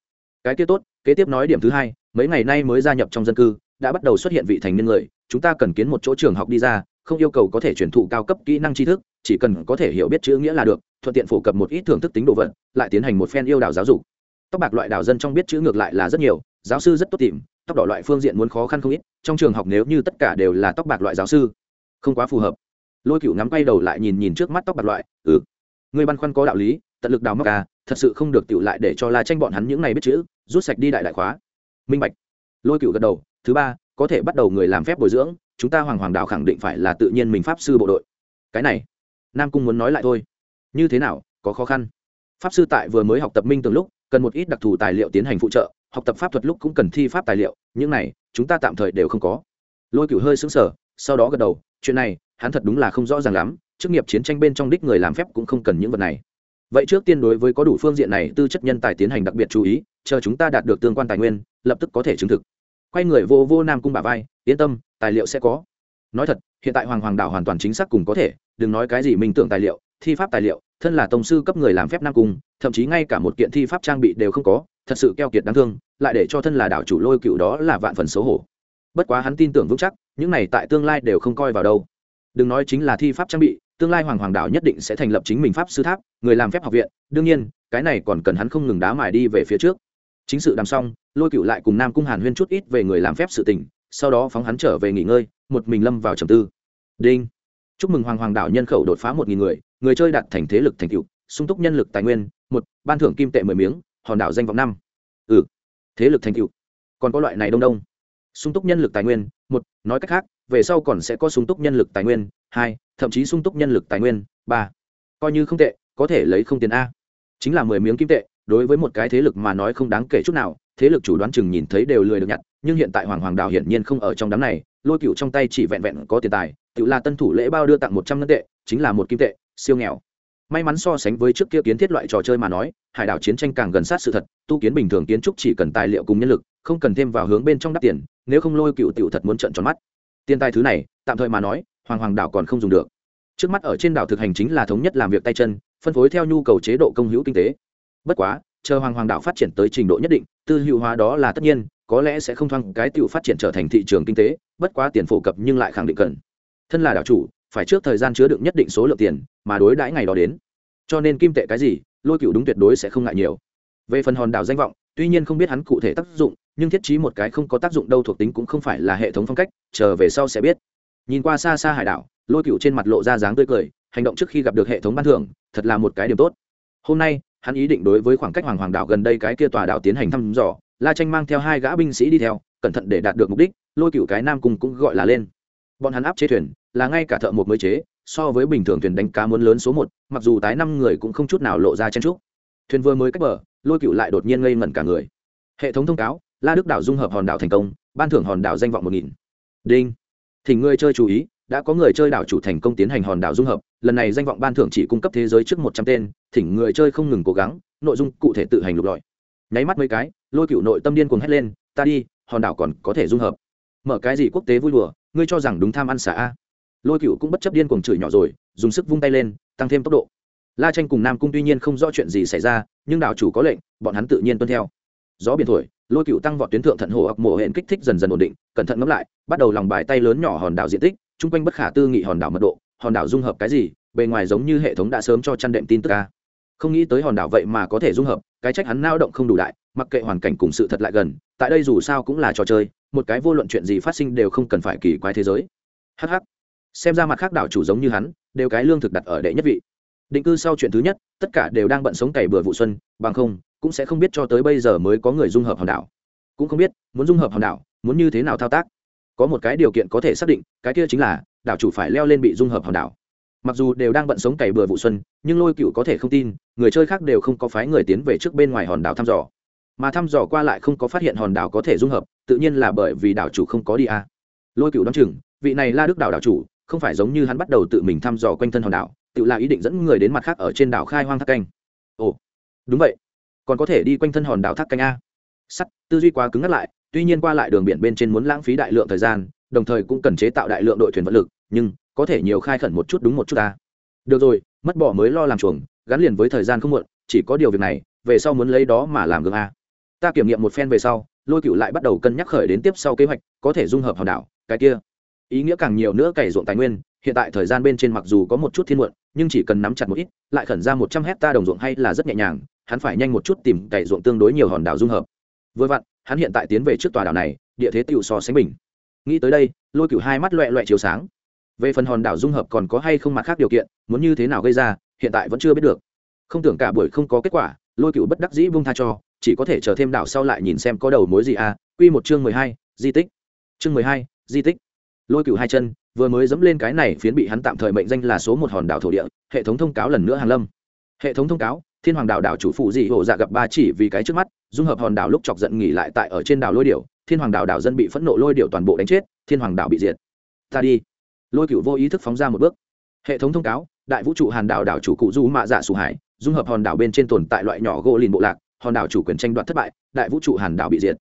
Cái kia tốt, kế tiếp nói điểm thứ hai, mấy ngày nay mới gia nhập trong dân cư, đã bắt đầu xuất hiện vị thành niên người, chúng ta cần kiến một chỗ trường học đi ra, không yêu cầu có thể truyền thụ cao cấp kỹ năng tri thức, chỉ cần có thể hiểu biết chữ nghĩa là được, thuận tiện phổ cập một ít thưởng thức tính đồ vật, lại tiến hành một phen yêu đảo giáo dục. Tóc bạc loại đảo dân trong biết chữ ngược lại là rất nhiều, giáo sư rất tốt tìm, tóc đỏ loại phương diện muốn khó khăn không ít, trong trường học nếu như tất cả đều là tóc bạc loại giáo sư không quá phù hợp. Lôi cựu ngắm quay đầu lại nhìn nhìn trước mắt tóc bạc loại ừ người băn khoăn có đạo lý, tận lực đào mắc à thật sự không được tựu lại để cho la tranh bọn hắn những này biết chữ, rút sạch đi đại đại khóa. Minh bạch. Lôi cựu gật đầu, thứ ba, có thể bắt đầu người làm phép bồi dưỡng, chúng ta hoàng hoàng đạo khẳng định phải là tự nhiên mình pháp sư bộ đội. Cái này, nam cung muốn nói lại thôi. Như thế nào, có khó khăn? Pháp sư tại vừa mới học tập minh từng lúc, cần một ít đặc thù tài liệu tiến hành phụ trợ, học tập pháp thuật lúc cũng cần thi pháp tài liệu, những này, chúng ta tạm thời đều không có. Lôi cửu hơi xứng sở sau đó gật đầu, chuyện này, hắn thật đúng là không rõ ràng lắm, chức nghiệp chiến tranh bên trong đích người làm phép cũng không cần những vật này. Vậy trước tiên đối với có đủ phương diện này tư chất nhân tài tiến hành đặc biệt chú ý, chờ chúng ta đạt được tương quan tài nguyên, lập tức có thể chứng thực. Quay người vô vô nam cung bà vai, yên tâm, tài liệu sẽ có. Nói thật, hiện tại hoàng hoàng đảo hoàn toàn chính xác cùng có thể, đừng nói cái gì mình tưởng tài liệu, thi pháp tài liệu, thân là tổng sư cấp người làm phép nam cung, thậm chí ngay cả một kiện thi pháp trang bị đều không có, thật sự keo kiệt đáng thương, lại để cho thân là đảo chủ lôi cựu đó là vạn phần xấu hổ. Bất quá hắn tin tưởng vững chắc những này tại tương lai đều không coi vào đâu. Đừng nói chính là thi pháp trang bị, tương lai hoàng hoàng đảo nhất định sẽ thành lập chính mình pháp sư tháp, người làm phép học viện. Đương nhiên, cái này còn cần hắn không ngừng đá mài đi về phía trước. Chính sự đàm xong lôi cựu lại cùng nam cung hàn huyên chút ít về người làm phép sự tình, sau đó phóng hắn trở về nghỉ ngơi, một mình lâm vào trầm tư. Đinh. Chúc mừng hoàng hoàng đảo nhân khẩu đột phá một nghìn người người chơi đạt thành thế lực thành cựu sung túc nhân lực tài nguyên, một, ban thưởng kim tệ mười miếng, hòn đảo danh vọng năm. Ừ thế lực thành cựu còn có loại này đông đông sung túc nhân lực tài nguyên, một, nói cách khác, về sau còn sẽ có sung túc nhân lực tài nguyên, hai, thậm chí sung túc nhân lực tài nguyên, ba. Coi như không tệ, có thể lấy không tiền a. Chính là mười miếng kim tệ, đối với một cái thế lực mà nói không đáng kể chút nào, thế lực chủ đoán chừng nhìn thấy đều lười được nhặt, nhưng hiện tại hoàng hoàng đào hiển nhiên không ở trong đám này, lôi cựu trong tay chỉ vẹn vẹn có tiền tài tự là tân thủ lễ bao đưa tặng một trăm ngân tệ, chính là một kim tệ, siêu nghèo may mắn so sánh với trước kia kiến thiết loại trò chơi mà nói, hải đảo chiến tranh càng gần sát sự thật, tu kiến bình thường kiến trúc chỉ cần tài liệu cùng nhân lực, không cần thêm vào hướng bên trong đắp tiền, nếu không lôi cựu tiểu thật muốn trận tròn mắt. Tiền tài thứ này, tạm thời mà nói, hoàng hoàng đảo còn không dùng được. Trước mắt ở trên đảo thực hành chính là thống nhất làm việc tay chân, phân phối theo nhu cầu chế độ công hữu kinh tế. Bất quá, chờ hoàng hoàng đảo phát triển tới trình độ nhất định, tư hữu hóa đó là tất nhiên, có lẽ sẽ không thoáng cái tiểu phát triển trở thành thị trường kinh tế, bất quá tiền phổ cập nhưng lại khẳng định cần. Thân là đảo chủ phải trước thời gian chứa đựng nhất định số lượng tiền mà đối đãi ngày đó đến. Cho nên kim tệ cái gì, lôi cựu đúng tuyệt đối sẽ không ngại nhiều. Về phần hòn đảo danh vọng, tuy nhiên không biết hắn cụ thể tác dụng, nhưng thiết trí một cái không có tác dụng đâu thuộc tính cũng không phải là hệ thống phong cách, chờ về sau sẽ biết. Nhìn qua xa xa hải đảo, lôi cựu trên mặt lộ ra dáng tươi cười, hành động trước khi gặp được hệ thống ban thưởng, thật là một cái điểm tốt. Hôm nay, hắn ý định đối với khoảng cách hoàng hoàng đảo gần đây cái kia tòa đảo tiến hành thăm dò, la tranh mang theo hai gã binh sĩ đi theo, cẩn thận để đạt được mục đích, lôi cựu cái nam cùng cũng gọi là lên. Bọn hắn áp chế thuyền là ngay cả thợ một mới chế, so với bình thường thuyền đánh cá muốn lớn số một, mặc dù tái năm người cũng không chút nào lộ ra chen trúc thuyền vừa mới cách bờ, lôi cựu lại đột nhiên ngây ngẩn cả người. Hệ thống thông cáo, la đức đảo dung hợp hòn đảo thành công, ban thưởng hòn đảo danh vọng một nghìn. Đinh. Thỉnh người chơi chú ý, đã có người chơi đảo chủ thành công tiến hành hòn đảo dung hợp, lần này danh vọng ban thưởng chỉ cung cấp thế giới trước một trăm tên, thỉnh người chơi không ngừng cố gắng, nội dung cụ thể tự hành lục lọi. Nháy mắt mấy cái, lôi cựu nội tâm điên cuồng hét lên, ta đi, hòn đảo còn có thể dung hợp. Mở cái gì quốc tế vui đùa, ngươi cho rằng đúng tham ăn xả a? Lôi cựu cũng bất chấp điên cuồng chửi nhỏ rồi, dùng sức vung tay lên, tăng thêm tốc độ. La tranh cùng nam cung tuy nhiên không rõ chuyện gì xảy ra, nhưng đảo chủ có lệnh, bọn hắn tự nhiên tuân theo. Gió biển thổi, lôi cựu tăng vọt tuyến thượng thận hồ ập mộ hẹn kích thích dần dần ổn định, cẩn thận ngẫm lại, bắt đầu lòng bài tay lớn nhỏ hòn đảo diện tích, chung quanh bất khả tư nghị hòn đảo mật độ, hòn đảo dung hợp cái gì, bề ngoài giống như hệ thống đã sớm cho chăn đệm tin tức ca không nghĩ tới hòn đảo vậy mà có thể dung hợp, cái trách hắn lao động không đủ đại, mặc kệ hoàn cảnh cùng sự thật lại gần, tại đây dù sao cũng là trò chơi, một cái vô luận chuyện gì phát sinh đều không cần phải kỳ quái thế giới. Hh xem ra mặt khác đảo chủ giống như hắn, đều cái lương thực đặt ở đệ nhất vị. Định cư sau chuyện thứ nhất, tất cả đều đang bận sống cày bừa vụ xuân, bằng không, cũng sẽ không biết cho tới bây giờ mới có người dung hợp hòn đảo. Cũng không biết, muốn dung hợp hòn đảo, muốn như thế nào thao tác? Có một cái điều kiện có thể xác định, cái kia chính là, đảo chủ phải leo lên bị dung hợp hòn đảo. Mặc dù đều đang bận sống cày bừa vụ xuân, nhưng lôi cựu có thể không tin, người chơi khác đều không có phái người tiến về trước bên ngoài hòn đảo thăm dò. Mà thăm dò qua lại không có phát hiện hòn đảo có thể dung hợp, tự nhiên là bởi vì đảo chủ không có đi a à. lôi cựu đ o chừng, vị này la đức đảo đảo chủ không phải giống như hắn bắt đầu tự mình thăm dò quanh thân hòn đảo, tự là ý định dẫn người đến mặt khác ở trên đảo khai hoang thác canh. Ồ, đúng vậy. Còn có thể đi quanh thân hòn đảo thác canh a. Sắt, tư duy quá cứng ngắt lại, tuy nhiên qua lại đường biển bên trên muốn lãng phí đại lượng thời gian, đồng thời cũng cần chế tạo đại lượng đội thuyền vật lực, nhưng có thể nhiều khai khẩn một chút đúng một chút ta. Được rồi, mất bỏ mới lo làm chuồng, gắn liền với thời gian không muộn, chỉ có điều việc này, về sau muốn lấy đó mà làm gương a. Ta kiểm nghiệm một phen về sau, lôi cựu lại bắt đầu cân nhắc khởi đến tiếp sau kế hoạch, có thể dung hợp hòn đảo, cái kia ý nghĩa càng nhiều nữa cày ruộng tài nguyên, hiện tại thời gian bên trên mặc dù có một chút thiên muộn, nhưng chỉ cần nắm chặt một ít, lại khẩn ra một trăm hecta đồng ruộng hay là rất nhẹ nhàng, hắn phải nhanh một chút tìm cày ruộng tương đối nhiều hòn đảo dung hợp. Vừa vặn, hắn hiện tại tiến về trước tòa đảo này, địa thế tựu so sánh bình. Nghĩ tới đây, lôi cựu hai mắt loẹ loẹ chiếu sáng. Về phần hòn đảo dung hợp còn có hay không mặt khác điều kiện, muốn như thế nào gây ra, hiện tại vẫn chưa biết được. Không tưởng cả buổi không có kết quả, lôi cựu bất đắc dĩ vung tha cho, chỉ có thể chờ thêm đảo sau lại nhìn xem có đầu mối gì à. Q một chương mười hai, di tích. Chương mười hai, di tích lôi cựu hai chân, vừa mới dẫm lên cái này phiến bị hắn tạm thời mệnh danh là số một hòn đảo thổ địa, hệ thống thông cáo lần nữa hàn lâm. Hệ thống thông cáo, thiên hoàng đảo đảo chủ phụ dị hộ dạ gặp ba chỉ vì cái trước mắt, dung hợp hòn đảo lúc chọc giận nghỉ lại tại ở trên đảo lôi điệu thiên hoàng đảo đảo dân bị phẫn nộ lôi điệu toàn bộ đánh chết, thiên hoàng đảo bị diệt. Ta đi. Lôi cựu vô ý thức phóng ra một bước. Hệ thống thông cáo, đại vũ trụ hàn đảo đảo chủ cụ du mạ dạ sù hải, dung hợp hòn đảo bên trên tồn tại loại nhỏ gỗ lìn bộ lạc, hòn đảo chủ quyền tranh đoạt thất bại, đại vũ trụ hàn đảo bị diệt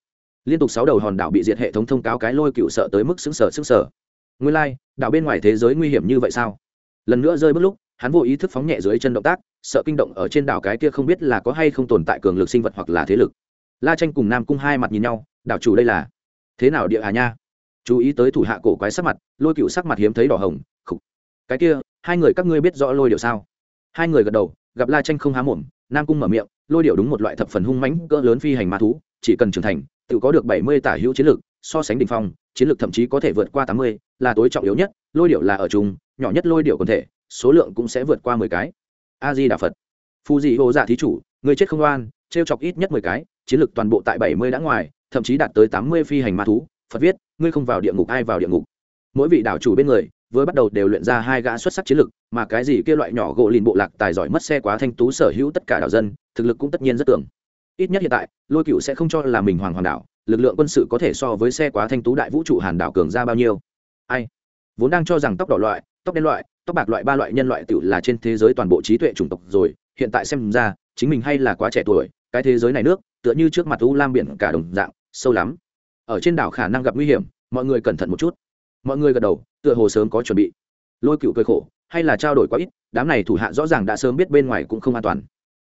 liên tục sáu đầu hòn đảo bị diệt hệ thống thông cáo cái lôi cựu sợ tới mức xứng sở xứng sở nguyên lai、like, đảo bên ngoài thế giới nguy hiểm như vậy sao? Lần nữa rơi bước lúc hắn vô ý thức phóng nhẹ dưới chân động tác sợ kinh động ở trên đảo cái kia không biết là có hay không tồn tại cường lực sinh vật hoặc là thế lực. La tranh cùng nam cung hai mặt nhìn nhau đảo chủ đây là thế nào địa hà nha? Chú ý tới thủ hạ cổ quái sắc mặt lôi cựu sắc mặt hiếm thấy đỏ hồng khục. Cái kia hai người các ngươi biết rõ lôi điệu sao? Hai người gật đầu gặp la tranh không há mồm nam cung mở miệng lôi điệu đúng một loại thập phần hung mãnh cỡ lớn phi hành ma thú chỉ cần trưởng thành tự có được bảy mươi tả hữu chiến lược, so sánh đỉnh phong, chiến lược thậm chí có thể vượt qua tám mươi, là tối trọng yếu nhất, lôi điệu là ở chung, nhỏ nhất lôi điệu quần thể, số lượng cũng sẽ vượt qua mười cái. A di đà phật. Phù dị hồ giả thí chủ, người chết không oan, trêu chọc ít nhất mười cái, chiến lược toàn bộ tại bảy mươi đã ngoài, thậm chí đạt tới tám mươi phi hành ma thú, phật viết, ngươi không vào địa ngục ai vào địa ngục. Mỗi vị đảo chủ bên người, vừa bắt đầu đều luyện ra hai gã xuất sắc chiến lược, mà cái gì kia loại nhỏ gỗ lìn bộ lạc tài giỏi mất xe quá thanh tú sở hữu tất cả đảo dân, thực lực cũng tất nhiên rất tưởng ít nhất hiện tại, lôi cựu sẽ không cho là mình hoàng hoàng đảo, lực lượng quân sự có thể so với xe quá thanh tú đại vũ trụ hàn đảo cường ra bao nhiêu. Ai? Vốn đang cho rằng tóc đỏ loại, tóc đen loại, tóc bạc loại, ba loại nhân loại tự là trên thế giới toàn bộ trí tuệ chủng tộc rồi, hiện tại xem ra, chính mình hay là quá trẻ tuổi, cái thế giới này nước, tựa như trước mặt u lam biển cả đồng dạng, sâu lắm. Ở trên đảo khả năng gặp nguy hiểm, mọi người cẩn thận một chút. Mọi người gật đầu, tựa hồ sớm có chuẩn bị. Lôi cựu cười khổ, hay là trao đổi quá ít, đám này thủ hạ rõ ràng đã sớm biết bên ngoài cũng không an toàn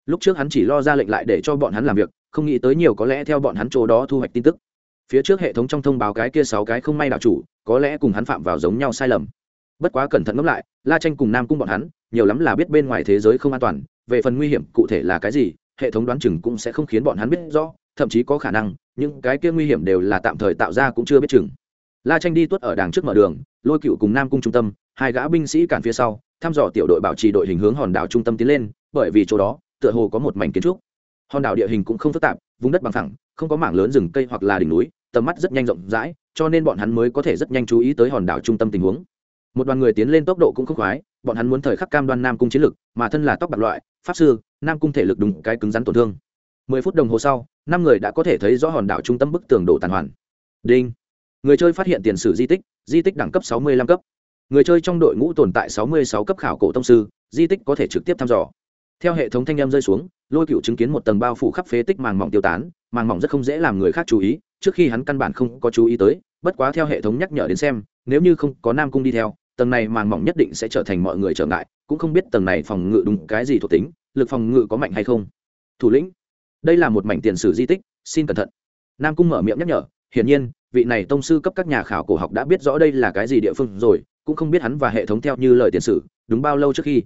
lúc trước hắn chỉ lo ra lệnh lại để cho bọn hắn làm việc, không nghĩ tới nhiều có lẽ theo bọn hắn chỗ đó thu hoạch tin tức. Phía trước hệ thống trong thông báo cái kia sáu cái không may đạo chủ, có lẽ cùng hắn phạm vào giống nhau sai lầm. Bất quá cẩn thận ngẫm lại, la tranh cùng nam cung bọn hắn, nhiều lắm là biết bên ngoài thế giới không an toàn, về phần nguy hiểm cụ thể là cái gì, hệ thống đoán chừng cũng sẽ không khiến bọn hắn biết rõ, thậm chí có khả năng, những cái kia nguy hiểm đều là tạm thời tạo ra cũng chưa biết chừng. La tranh đi tuốt ở đàng trước mở đường, lôi cựu cùng nam cung trung tâm, hai gã binh sĩ cản phía sau, thăm dò tiểu đội bảo trì đội hình hướng hòn đảo trung tâm tiến lên, bởi vì chỗ đó tựa hồ có một mảnh kiến trúc. Hòn đảo địa hình cũng không phức tạp, vùng đất bằng thẳng không có mảng lớn rừng cây hoặc là đỉnh núi, tầm mắt rất nhanh rộng rãi, cho nên bọn hắn mới có thể rất nhanh chú ý tới hòn đảo trung tâm tình huống. Một đoàn người tiến lên tốc độ cũng không khoái, bọn hắn muốn thời khắc cam đoan nam cung chiến lực, mà thân là tóc bạc loại, pháp sư, nam cung thể lực đúng cái cứng rắn tổn thương. Mười phút đồng hồ sau, năm người đã có thể thấy rõ hòn đảo trung tâm bức tường đổ tàn hoàn. Đinh. Người chơi phát hiện tiền sử di tích di tích đẳng cấp sáu mươi lăm cấp. Người chơi trong đội ngũ tồn tại sáu mươi sáu cấp khảo cổ tông sư, di tích có thể trực tiếp thăm dò theo hệ thống thanh em rơi xuống, lôi cựu chứng kiến một tầng bao phủ khắp phế tích màng mỏng tiêu tán, màng mỏng rất không dễ làm người khác chú ý, trước khi hắn căn bản không có chú ý tới, bất quá theo hệ thống nhắc nhở đến xem, nếu như không có nam cung đi theo, tầng này màng mỏng nhất định sẽ trở thành mọi người trở ngại, cũng không biết tầng này phòng ngự đúng cái gì thuộc tính, lực phòng ngự có mạnh hay không. Thủ lĩnh, đây là một mảnh tiền sử di tích, xin cẩn thận. Nam cung mở miệng nhắc nhở, hiển nhiên, vị này tông sư cấp các nhà khảo cổ học đã biết rõ đây là cái gì địa phương rồi, cũng không biết hắn và hệ thống theo như lời tiền sử, đúng bao lâu trước khi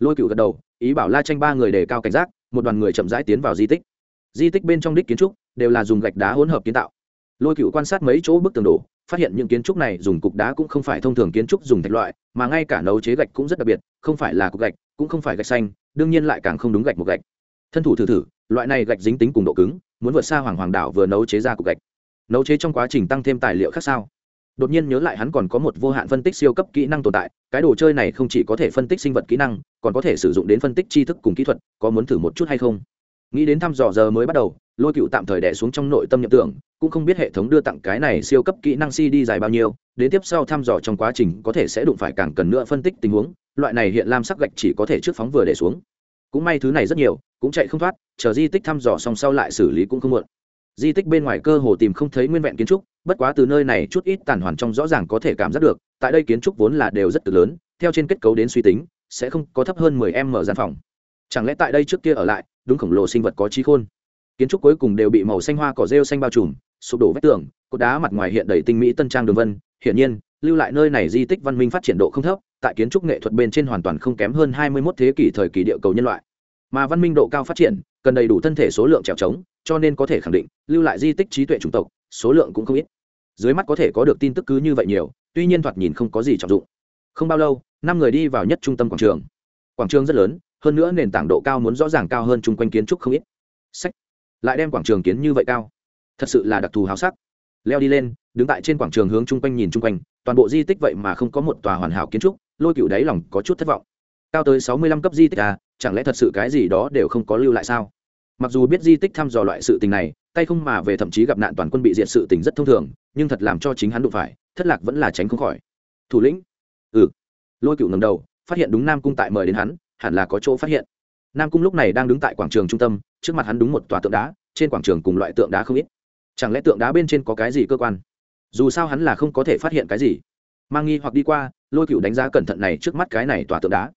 lôi cựu gật đầu, ý bảo la tranh ba người đề cao cảnh giác, một đoàn người chậm rãi tiến vào di tích. Di tích bên trong đích kiến trúc đều là dùng gạch đá hỗn hợp kiến tạo. Lôi cựu quan sát mấy chỗ bức tường đổ, phát hiện những kiến trúc này dùng cục đá cũng không phải thông thường kiến trúc dùng thạch loại, mà ngay cả nấu chế gạch cũng rất đặc biệt, không phải là cục gạch, cũng không phải gạch xanh, đương nhiên lại càng không đúng gạch một gạch. Thân thủ thử thử, loại này gạch dính tính cùng độ cứng, muốn vượt xa hoàng hoàng đảo vừa nấu chế ra cục gạch. Nấu chế trong quá trình tăng thêm tài liệu khác sao? Đột nhiên nhớ lại hắn còn có một vô hạn phân tích siêu cấp kỹ năng tồn tại, cái đồ chơi này không chỉ có thể phân tích sinh vật kỹ năng còn có thể sử dụng đến phân tích tri thức cùng kỹ thuật, có muốn thử một chút hay không? Nghĩ đến thăm dò giờ mới bắt đầu, lôi cựu tạm thời đẻ xuống trong nội tâm nhập tưởng, cũng không biết hệ thống đưa tặng cái này siêu cấp kỹ năng cd dài bao nhiêu, đến tiếp sau thăm dò trong quá trình có thể sẽ đụng phải càng cần nữa phân tích tình huống, loại này hiện lam sắc gạch chỉ có thể trước phóng vừa để xuống. Cũng may thứ này rất nhiều, cũng chạy không thoát, chờ di tích thăm dò xong sau lại xử lý cũng không muộn. Di tích bên ngoài cơ hồ tìm không thấy nguyên vẹn kiến trúc, bất quá từ nơi này chút ít tàn hoàn trong rõ ràng có thể cảm giác được, tại đây kiến trúc vốn là đều rất lớn, theo trên kết cấu đến suy tính sẽ không có thấp hơn mười m gian phòng. Chẳng lẽ tại đây trước kia ở lại, đúng khổng lồ sinh vật có trí khôn? Kiến trúc cuối cùng đều bị màu xanh hoa, cỏ rêu xanh bao trùm, sụp đổ vách tường, cột đá mặt ngoài hiện đầy tinh mỹ tân trang đường vân. Hiển nhiên, lưu lại nơi này di tích văn minh phát triển độ không thấp, tại kiến trúc nghệ thuật bên trên hoàn toàn không kém hơn hai mươi 21 thế kỷ thời kỳ địa cầu nhân loại. Mà văn minh độ cao phát triển, cần đầy đủ thân thể số lượng trèo trống, cho nên có thể khẳng định, lưu lại di tích trí tuệ chủng tộc, số lượng cũng không ít. Dưới mắt có thể có được tin tức cứ như vậy nhiều, tuy nhiên thoạt nhìn không có gì trọng dụng. Không bao lâu năm người đi vào nhất trung tâm quảng trường. Quảng trường rất lớn, hơn nữa nền tảng độ cao muốn rõ ràng cao hơn chung quanh kiến trúc không ít. Sách. Lại đem quảng trường kiến như vậy cao. Thật sự là đặc thù háo sắc. Leo đi lên, đứng tại trên quảng trường hướng chung quanh nhìn chung quanh, toàn bộ di tích vậy mà không có một tòa hoàn hảo kiến trúc, lôi cựu đáy lòng có chút thất vọng. Cao tới sáu mươi lăm cấp di tích à chẳng lẽ thật sự cái gì đó đều không có lưu lại sao? Mặc dù biết di tích thăm dò loại sự tình này, tay không mà về thậm chí gặp nạn toàn quân bị diệt sự tình rất thông thường, nhưng thật làm cho chính hắn đụng phải, thất lạc vẫn là tránh không khỏi. Thủ lĩnh lôi cựu ngầm đầu, phát hiện đúng nam cung tại mời đến hắn, hẳn là có chỗ phát hiện. Nam cung lúc này đang đứng tại quảng trường trung tâm, trước mặt hắn đúng một tòa tượng đá, trên quảng trường cùng loại tượng đá không ít. Chẳng lẽ tượng đá bên trên có cái gì cơ quan? Dù sao hắn là không có thể phát hiện cái gì. Mang nghi hoặc đi qua, lôi cựu đánh giá cẩn thận này trước mắt cái này tòa tượng đá.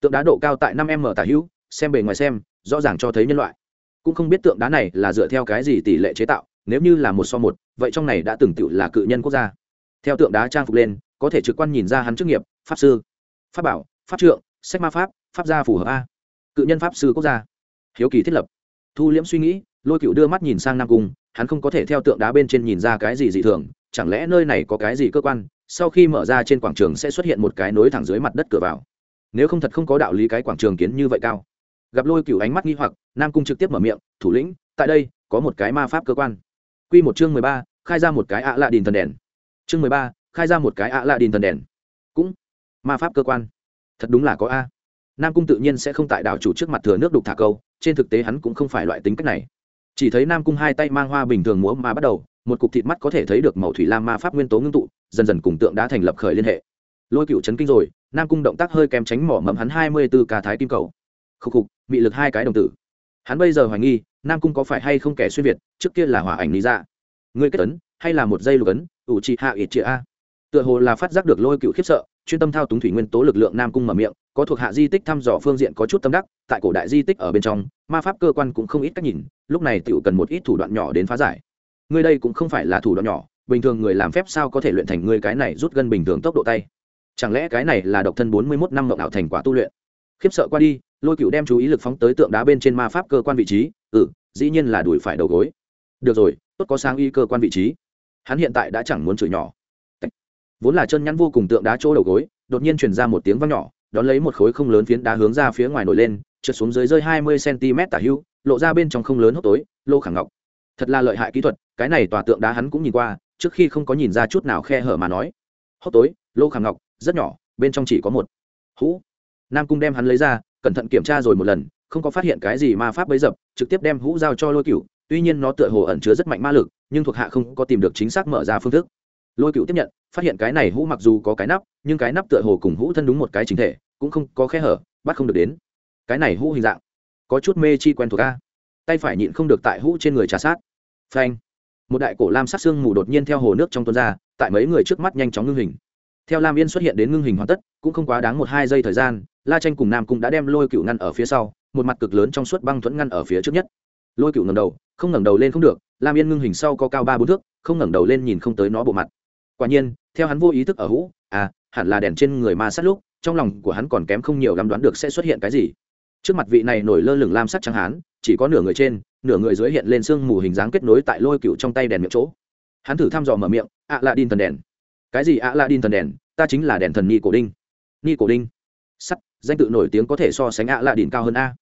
Tượng đá độ cao tại năm m tả hữu, xem bề ngoài xem, rõ ràng cho thấy nhân loại. Cũng không biết tượng đá này là dựa theo cái gì tỷ lệ chế tạo, nếu như là một so một, vậy trong này đã từng tựu là cự nhân quốc gia. Theo tượng đá trang phục lên, có thể trực quan nhìn ra hắn chức nghiệp, pháp sư pháp bảo, pháp trượng, sách ma pháp pháp gia phù hợp a. Cự nhân pháp sư quốc gia. Hiếu kỳ thiết lập. Thu liễm suy nghĩ, lôi cựu đưa mắt nhìn sang nam cung, hắn không có thể theo tượng đá bên trên nhìn ra cái gì dị thường, chẳng lẽ nơi này có cái gì cơ quan, sau khi mở ra trên quảng trường sẽ xuất hiện một cái nối thẳng dưới mặt đất cửa vào. Nếu không thật không có đạo lý cái quảng trường kiến như vậy cao. Gặp lôi cựu ánh mắt nghi hoặc, nam cung trực tiếp mở miệng, thủ lĩnh, tại đây, có một cái ma pháp cơ quan. Q một chương mười ba, khai ra một cái ạ lạ đình thần đèn. Chương mười ba, khai ra một cái ạ lạ đình thần đèn. Cũng ma pháp cơ quan. Thật đúng là có a. Nam cung tự nhiên sẽ không tại đảo chủ trước mặt thừa nước đục thả câu, trên thực tế hắn cũng không phải loại tính cách này. Chỉ thấy nam cung hai tay mang hoa bình thường múa mà bắt đầu, một cục thịt mắt có thể thấy được màu thủy lam ma pháp nguyên tố ngưng tụ, dần dần cùng tượng đã thành lập khởi liên hệ. Lôi cựu chấn kinh rồi, nam cung động tác hơi kém tránh mỏ mẫm hắn hai mươi b ố ca thái kim cầu. Khục khục bị lực hai cái đồng tử. Hắn bây giờ hoài nghi, nam cung có phải hay không kẻ xuyên việt, trước kia là hỏa ảnh lý ra ngươi kết tấn hay là một dây lục ấn, ủ trị hạ ít chị a. Tựa hồ là phát giác được lôi cựu khiếp sợ chuyên tâm thao túng thủy nguyên tố lực lượng nam cung mở miệng, có thuộc hạ di tích thăm dò phương diện có chút tâm đắc, tại cổ đại di tích ở bên trong, ma pháp cơ quan cũng không ít cách nhìn, lúc này tựu cần một ít thủ đoạn nhỏ đến phá giải. Ngươi đây cũng không phải là thủ đoạn nhỏ, bình thường người làm phép sao có thể luyện thành ngươi cái này rút gân bình thường tốc độ tay? Chẳng lẽ cái này là độc thân bốn mươi mốt năm ngộng ảo thành quả tu luyện? Khiếp sợ qua đi, lôi cựu đem chú ý lực phóng tới tượng đá bên trên ma pháp cơ quan vị trí ừ dĩ nhiên là đuổi phải đầu gối. Được rồi, tốt có sáng y cơ quan vị trí. Hắn hiện tại đã chẳng muốn chửi nhỏ vốn là chân nhắn vô cùng tượng đá chỗ đầu gối, đột nhiên truyền ra một tiếng vang nhỏ, đón lấy một khối không lớn phiến đá hướng ra phía ngoài nổi lên, trượt xuống dưới rơi hai mươi cm tả hưu, lộ ra bên trong không lớn hốc tối, lô khẳng ngọc. Thật là lợi hại kỹ thuật, cái này tòa tượng đá hắn cũng nhìn qua, trước khi không có nhìn ra chút nào khe hở mà nói. Hốc tối, lô khẳng ngọc, rất nhỏ, bên trong chỉ có một hũ. Nam cung đem hắn lấy ra, cẩn thận kiểm tra rồi một lần, không có phát hiện cái gì ma pháp bấy dập, trực tiếp đem hũ giao cho lôi cựu tuy nhiên nó tựa hồ ẩn chứa rất mạnh ma lực, nhưng thuộc hạ không có tìm được chính xác mở ra phương thức lôi cựu tiếp nhận, phát hiện cái này hũ mặc dù có cái nắp, nhưng cái nắp tựa hồ cùng hũ thân đúng một cái chính thể, cũng không có khe hở, bắt không được đến. Cái này hũ hình dạng, có chút mê chi quen thuộc ca tay phải nhịn không được tại hũ trên người trà sát. Phanh. Một đại cổ lam sát xương mù đột nhiên theo hồ nước trong tuôn ra, tại mấy người trước mắt nhanh chóng ngưng hình. Theo lam yên xuất hiện đến ngưng hình hoàn tất, cũng không quá đáng một hai giây thời gian, la tranh cùng nam cũng đã đem lôi cựu ngăn ở phía sau, một mặt cực lớn trong suốt băng thuẫn ngăn ở phía trước nhất. Lôi cựu ngầm đầu, không ngẩng đầu lên không được, lam yên ngưng hình sau có cao ba bốn thước, không ngẩng đầu lên nhìn không tới nó bộ mặt quả nhiên, theo hắn vô ý thức ở hũ à hẳn là đèn trên người ma sát lúc, trong lòng của hắn còn kém không nhiều lắm đoán được sẽ xuất hiện cái gì. Trước mặt vị này nổi lơ lửng lam sắc trắng hán, chỉ có nửa người trên, nửa người dưới hiện lên sương mù hình dáng kết nối tại lôi cựu trong tay đèn miệng chỗ. Hắn thử thăm dò mở miệng ạ à lạ đin thần đèn. Cái gì ạ à lạ đin thần đèn? Ta chính là đèn thần ni cổ đinh. Ni cổ đinh? Sắt, danh tự nổi tiếng có thể so sánh ạ à lạ đin cao hơn a.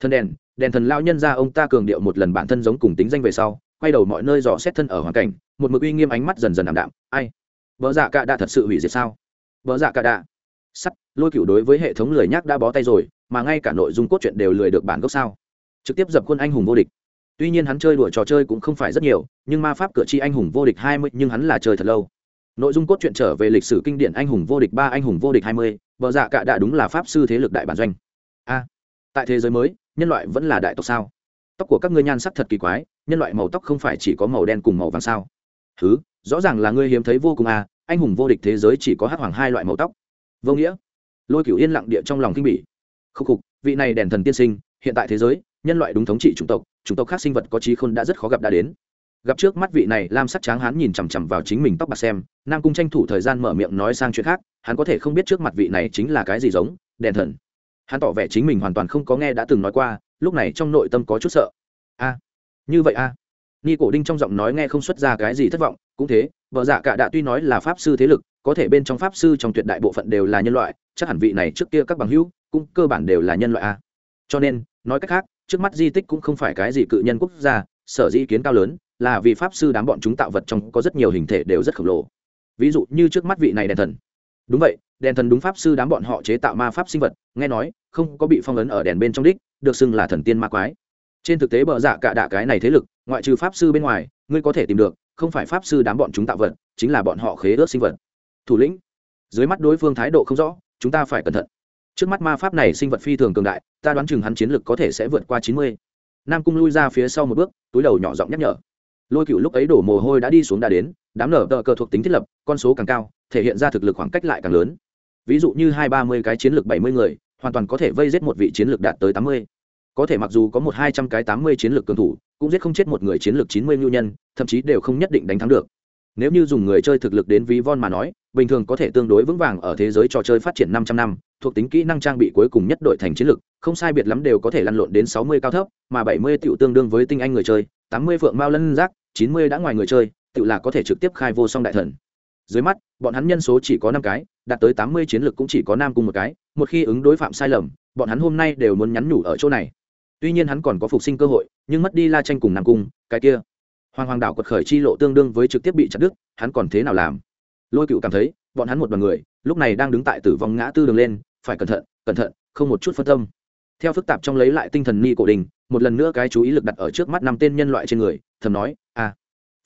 Thần đèn đèn thần lao nhân ra ông ta cường điệu một lần bản thân giống cùng tính danh về sau, quay đầu mọi nơi dò xét thân ở hoàn cảnh, một mực uy nghiêm ánh mắt dần dần ảm đạm. Ai? Vợ dạ cạ đã thật sự hủy diệt sao? Vợ dạ cạ đã. Sắt, lôi cựu đối với hệ thống lười nhác đã bó tay rồi, mà ngay cả nội dung cốt truyện đều lười được bản gốc sao? Trực tiếp dập quân anh hùng vô địch. Tuy nhiên hắn chơi đùa trò chơi cũng không phải rất nhiều, nhưng ma pháp cửa chi anh hùng vô địch hai mươi, nhưng hắn là chơi thật lâu. Nội dung cốt truyện trở về lịch sử kinh điển anh hùng vô địch ba, anh hùng vô địch hai mươi, vợ dạ cạ đã đúng là pháp sư thế lực đại bản doanh. A, tại thế giới mới, nhân loại vẫn là đại tộc sao? Tóc của các ngươi nhan sắc thật kỳ quái, nhân loại màu tóc không phải chỉ có màu đen cùng màu vàng sao? Thứ rõ ràng là ngươi hiếm thấy vô cùng à anh hùng vô địch thế giới chỉ có hắc hoàng hai loại màu tóc. Vô nghĩa. Lôi cửu yên lặng địa trong lòng kinh bỉ. Khúc khục, vị này đèn thần tiên sinh, hiện tại thế giới, nhân loại đúng thống trị chủng tộc chủng tộc khác sinh vật có trí khôn đã rất khó gặp đã đến. Gặp trước mắt vị này, lam sắc tráng hắn nhìn chằm chằm vào chính mình tóc bạc xem, nam cung tranh thủ thời gian mở miệng nói sang chuyện khác, hắn có thể không biết trước mặt vị này chính là cái gì giống, đèn thần. Hắn tỏ vẻ chính mình hoàn toàn không có nghe đã từng nói qua, lúc này trong nội tâm có chút sợ. A. Như vậy a. Ni cổ đinh trong giọng nói nghe không xuất ra cái gì thất vọng cũng thế, vợ dạ cả đã tuy nói là pháp sư thế lực, có thể bên trong pháp sư trong tuyệt đại bộ phận đều là nhân loại, chắc hẳn vị này trước kia các bằng hữu cũng cơ bản đều là nhân loại a. Cho nên, nói cách khác, trước mắt di tích cũng không phải cái gì cự nhân quốc gia, sở dĩ kiến cao lớn là vì pháp sư đám bọn chúng tạo vật trong có rất nhiều hình thể đều rất khổng lồ. Ví dụ như trước mắt vị này đèn thần. Đúng vậy, đèn thần đúng pháp sư đám bọn họ chế tạo ma pháp sinh vật, nghe nói, không có bị phong ấn ở đèn bên trong đích, được xưng là thần tiên ma quái. Trên thực tế bờ dạ cả đạ cái này thế lực, ngoại trừ pháp sư bên ngoài, ngươi có thể tìm được không phải pháp sư đám bọn chúng tạo vật, chính là bọn họ khế ước sinh vật. Thủ lĩnh, dưới mắt đối phương thái độ không rõ, chúng ta phải cẩn thận. Trước mắt ma pháp này sinh vật phi thường cường đại, ta đoán chừng hắn chiến lực có thể sẽ vượt qua chín mươi. Nam cung lui ra phía sau một bước, túi đầu nhỏ giọng nhắc nhở. Lôi cựu lúc ấy đổ mồ hôi đã đi xuống đã đến, đám nở tờ cờ thuộc tính thiết lập, con số càng cao, thể hiện ra thực lực khoảng cách lại càng lớn. Ví dụ như hai ba mươi cái chiến lược bảy mươi người, hoàn toàn có thể vây giết một vị chiến lược đạt tới tám mươi có thể mặc dù có một hai trăm cái tám mươi chiến lược cường thủ, cũng giết không chết một người chiến lược chín mươi ngưu nhân, thậm chí đều không nhất định đánh thắng được. Nếu như dùng người chơi thực lực đến ví von mà nói, bình thường có thể tương đối vững vàng ở thế giới trò chơi phát triển 500 năm, thuộc tính kỹ năng trang bị cuối cùng nhất đội thành chiến lược, không sai biệt lắm đều có thể lăn lộn đến 60 cao thấp, mà 70 tiểu tương đương với tinh anh người chơi 80 phượng mao lân giác 90 đã ngoài người chơi, tự là có thể trực tiếp khai vô song đại thần. Dưới mắt, bọn hắn nhân số chỉ có năm cái, đạt tới 80 chiến lược cũng chỉ có nam cùng một cái, một khi ứng đối phạm sai lầm, bọn hắn hôm nay đều muốn nhắn nhủ ở chỗ này tuy nhiên hắn còn có phục sinh cơ hội, nhưng mất đi la tranh cùng nam cung, cái kia. Hoàng hoàng đảo quật khởi chi lộ tương đương với trực tiếp bị chặt đứt, hắn còn thế nào làm? Lôi cựu cảm thấy, bọn hắn một đoàn người, lúc này đang đứng tại tử vong ngã tư đường lên, phải cẩn thận cẩn thận, không một chút phân tâm. Theo phức tạp trong lấy lại tinh thần ni cổ đình, một lần nữa cái chú ý lực đặt ở trước mắt năm tên nhân loại trên người, thầm nói à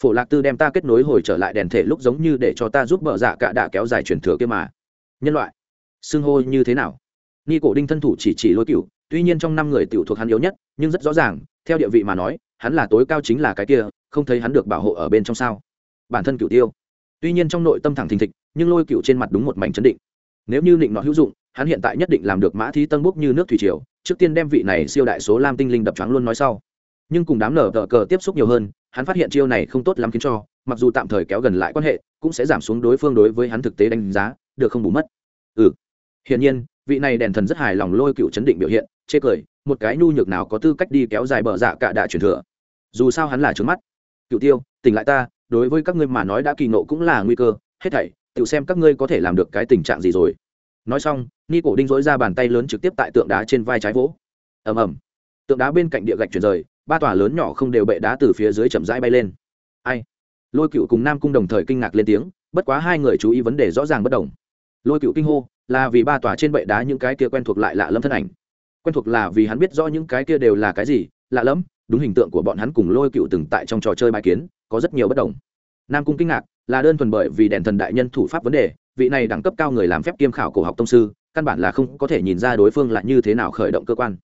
phổ lạc tư đem ta kết nối hồi trở lại đèn thể lúc giống như để cho ta giúp vợ dạ cả đạ kéo dài truyền thừa kia mà. Nhân loại, xưng hô như thế nào? Ni cổ đinh thân thủ chỉ chỉ lôi cựu tuy nhiên trong năm người tiểu thuộc hắn yếu nhất, nhưng rất rõ ràng, theo địa vị mà nói, hắn là tối cao chính là cái kia, không thấy hắn được bảo hộ ở bên trong sao. Bản thân cựu tiêu. Tuy nhiên trong nội tâm thẳng thình thịch, nhưng lôi cựu trên mặt đúng một mảnh chấn định. Nếu như định nó hữu dụng, hắn hiện tại nhất định làm được mã thí tân bốc như nước thủy triều, trước tiên đem vị này siêu đại số lam tinh linh đập choáng luôn nói sau. Nhưng cùng đám nở tờ cờ tiếp xúc nhiều hơn, hắn phát hiện chiêu này không tốt lắm khiến cho, mặc dù tạm thời kéo gần lại quan hệ, cũng sẽ giảm xuống đối phương đối với hắn thực tế đánh giá, được không bù mất. Ừ. Hiển nhiên vị này đèn thần rất hài lòng lôi cựu chấn định biểu hiện, chê cười, một cái nhu nhược nào có tư cách đi kéo dài bờ dạ cả đại truyền thừa. Dù sao hắn là trướng mắt. Cựu tiêu, tỉnh lại ta, đối với các ngươi mà nói đã kỳ nộ cũng là nguy cơ, hết thảy tự xem các ngươi có thể làm được cái tình trạng gì rồi. Nói xong, ni cổ đinh dối ra bàn tay lớn trực tiếp tại tượng đá trên vai trái vỗ. Ầm ầm. Tượng đá bên cạnh địa gạch chuyển rời, ba tòa lớn nhỏ không đều bệ đá từ phía dưới chậm rãi bay lên. Ai? Lôi cựu cùng nam cung đồng thời kinh ngạc lên tiếng, bất quá hai người chú ý vấn đề rõ ràng bất đồng. Lôi cựu kinh hô là vì ba tòa trên bệ đá những cái kia quen thuộc lại lạ lẫm thân ảnh. Quen thuộc là vì hắn biết rõ những cái kia đều là cái gì, lạ lẫm, đúng hình tượng của bọn hắn cùng lôi cựu từng tại trong trò chơi bài kiến, có rất nhiều bất đồng. Nam cung kinh ngạc, là đơn thuần bởi vì đèn thần đại nhân thủ pháp vấn đề, vị này đẳng cấp cao người làm phép kiêm khảo cổ học tông sư, căn bản là không có thể nhìn ra đối phương là như thế nào khởi động cơ quan.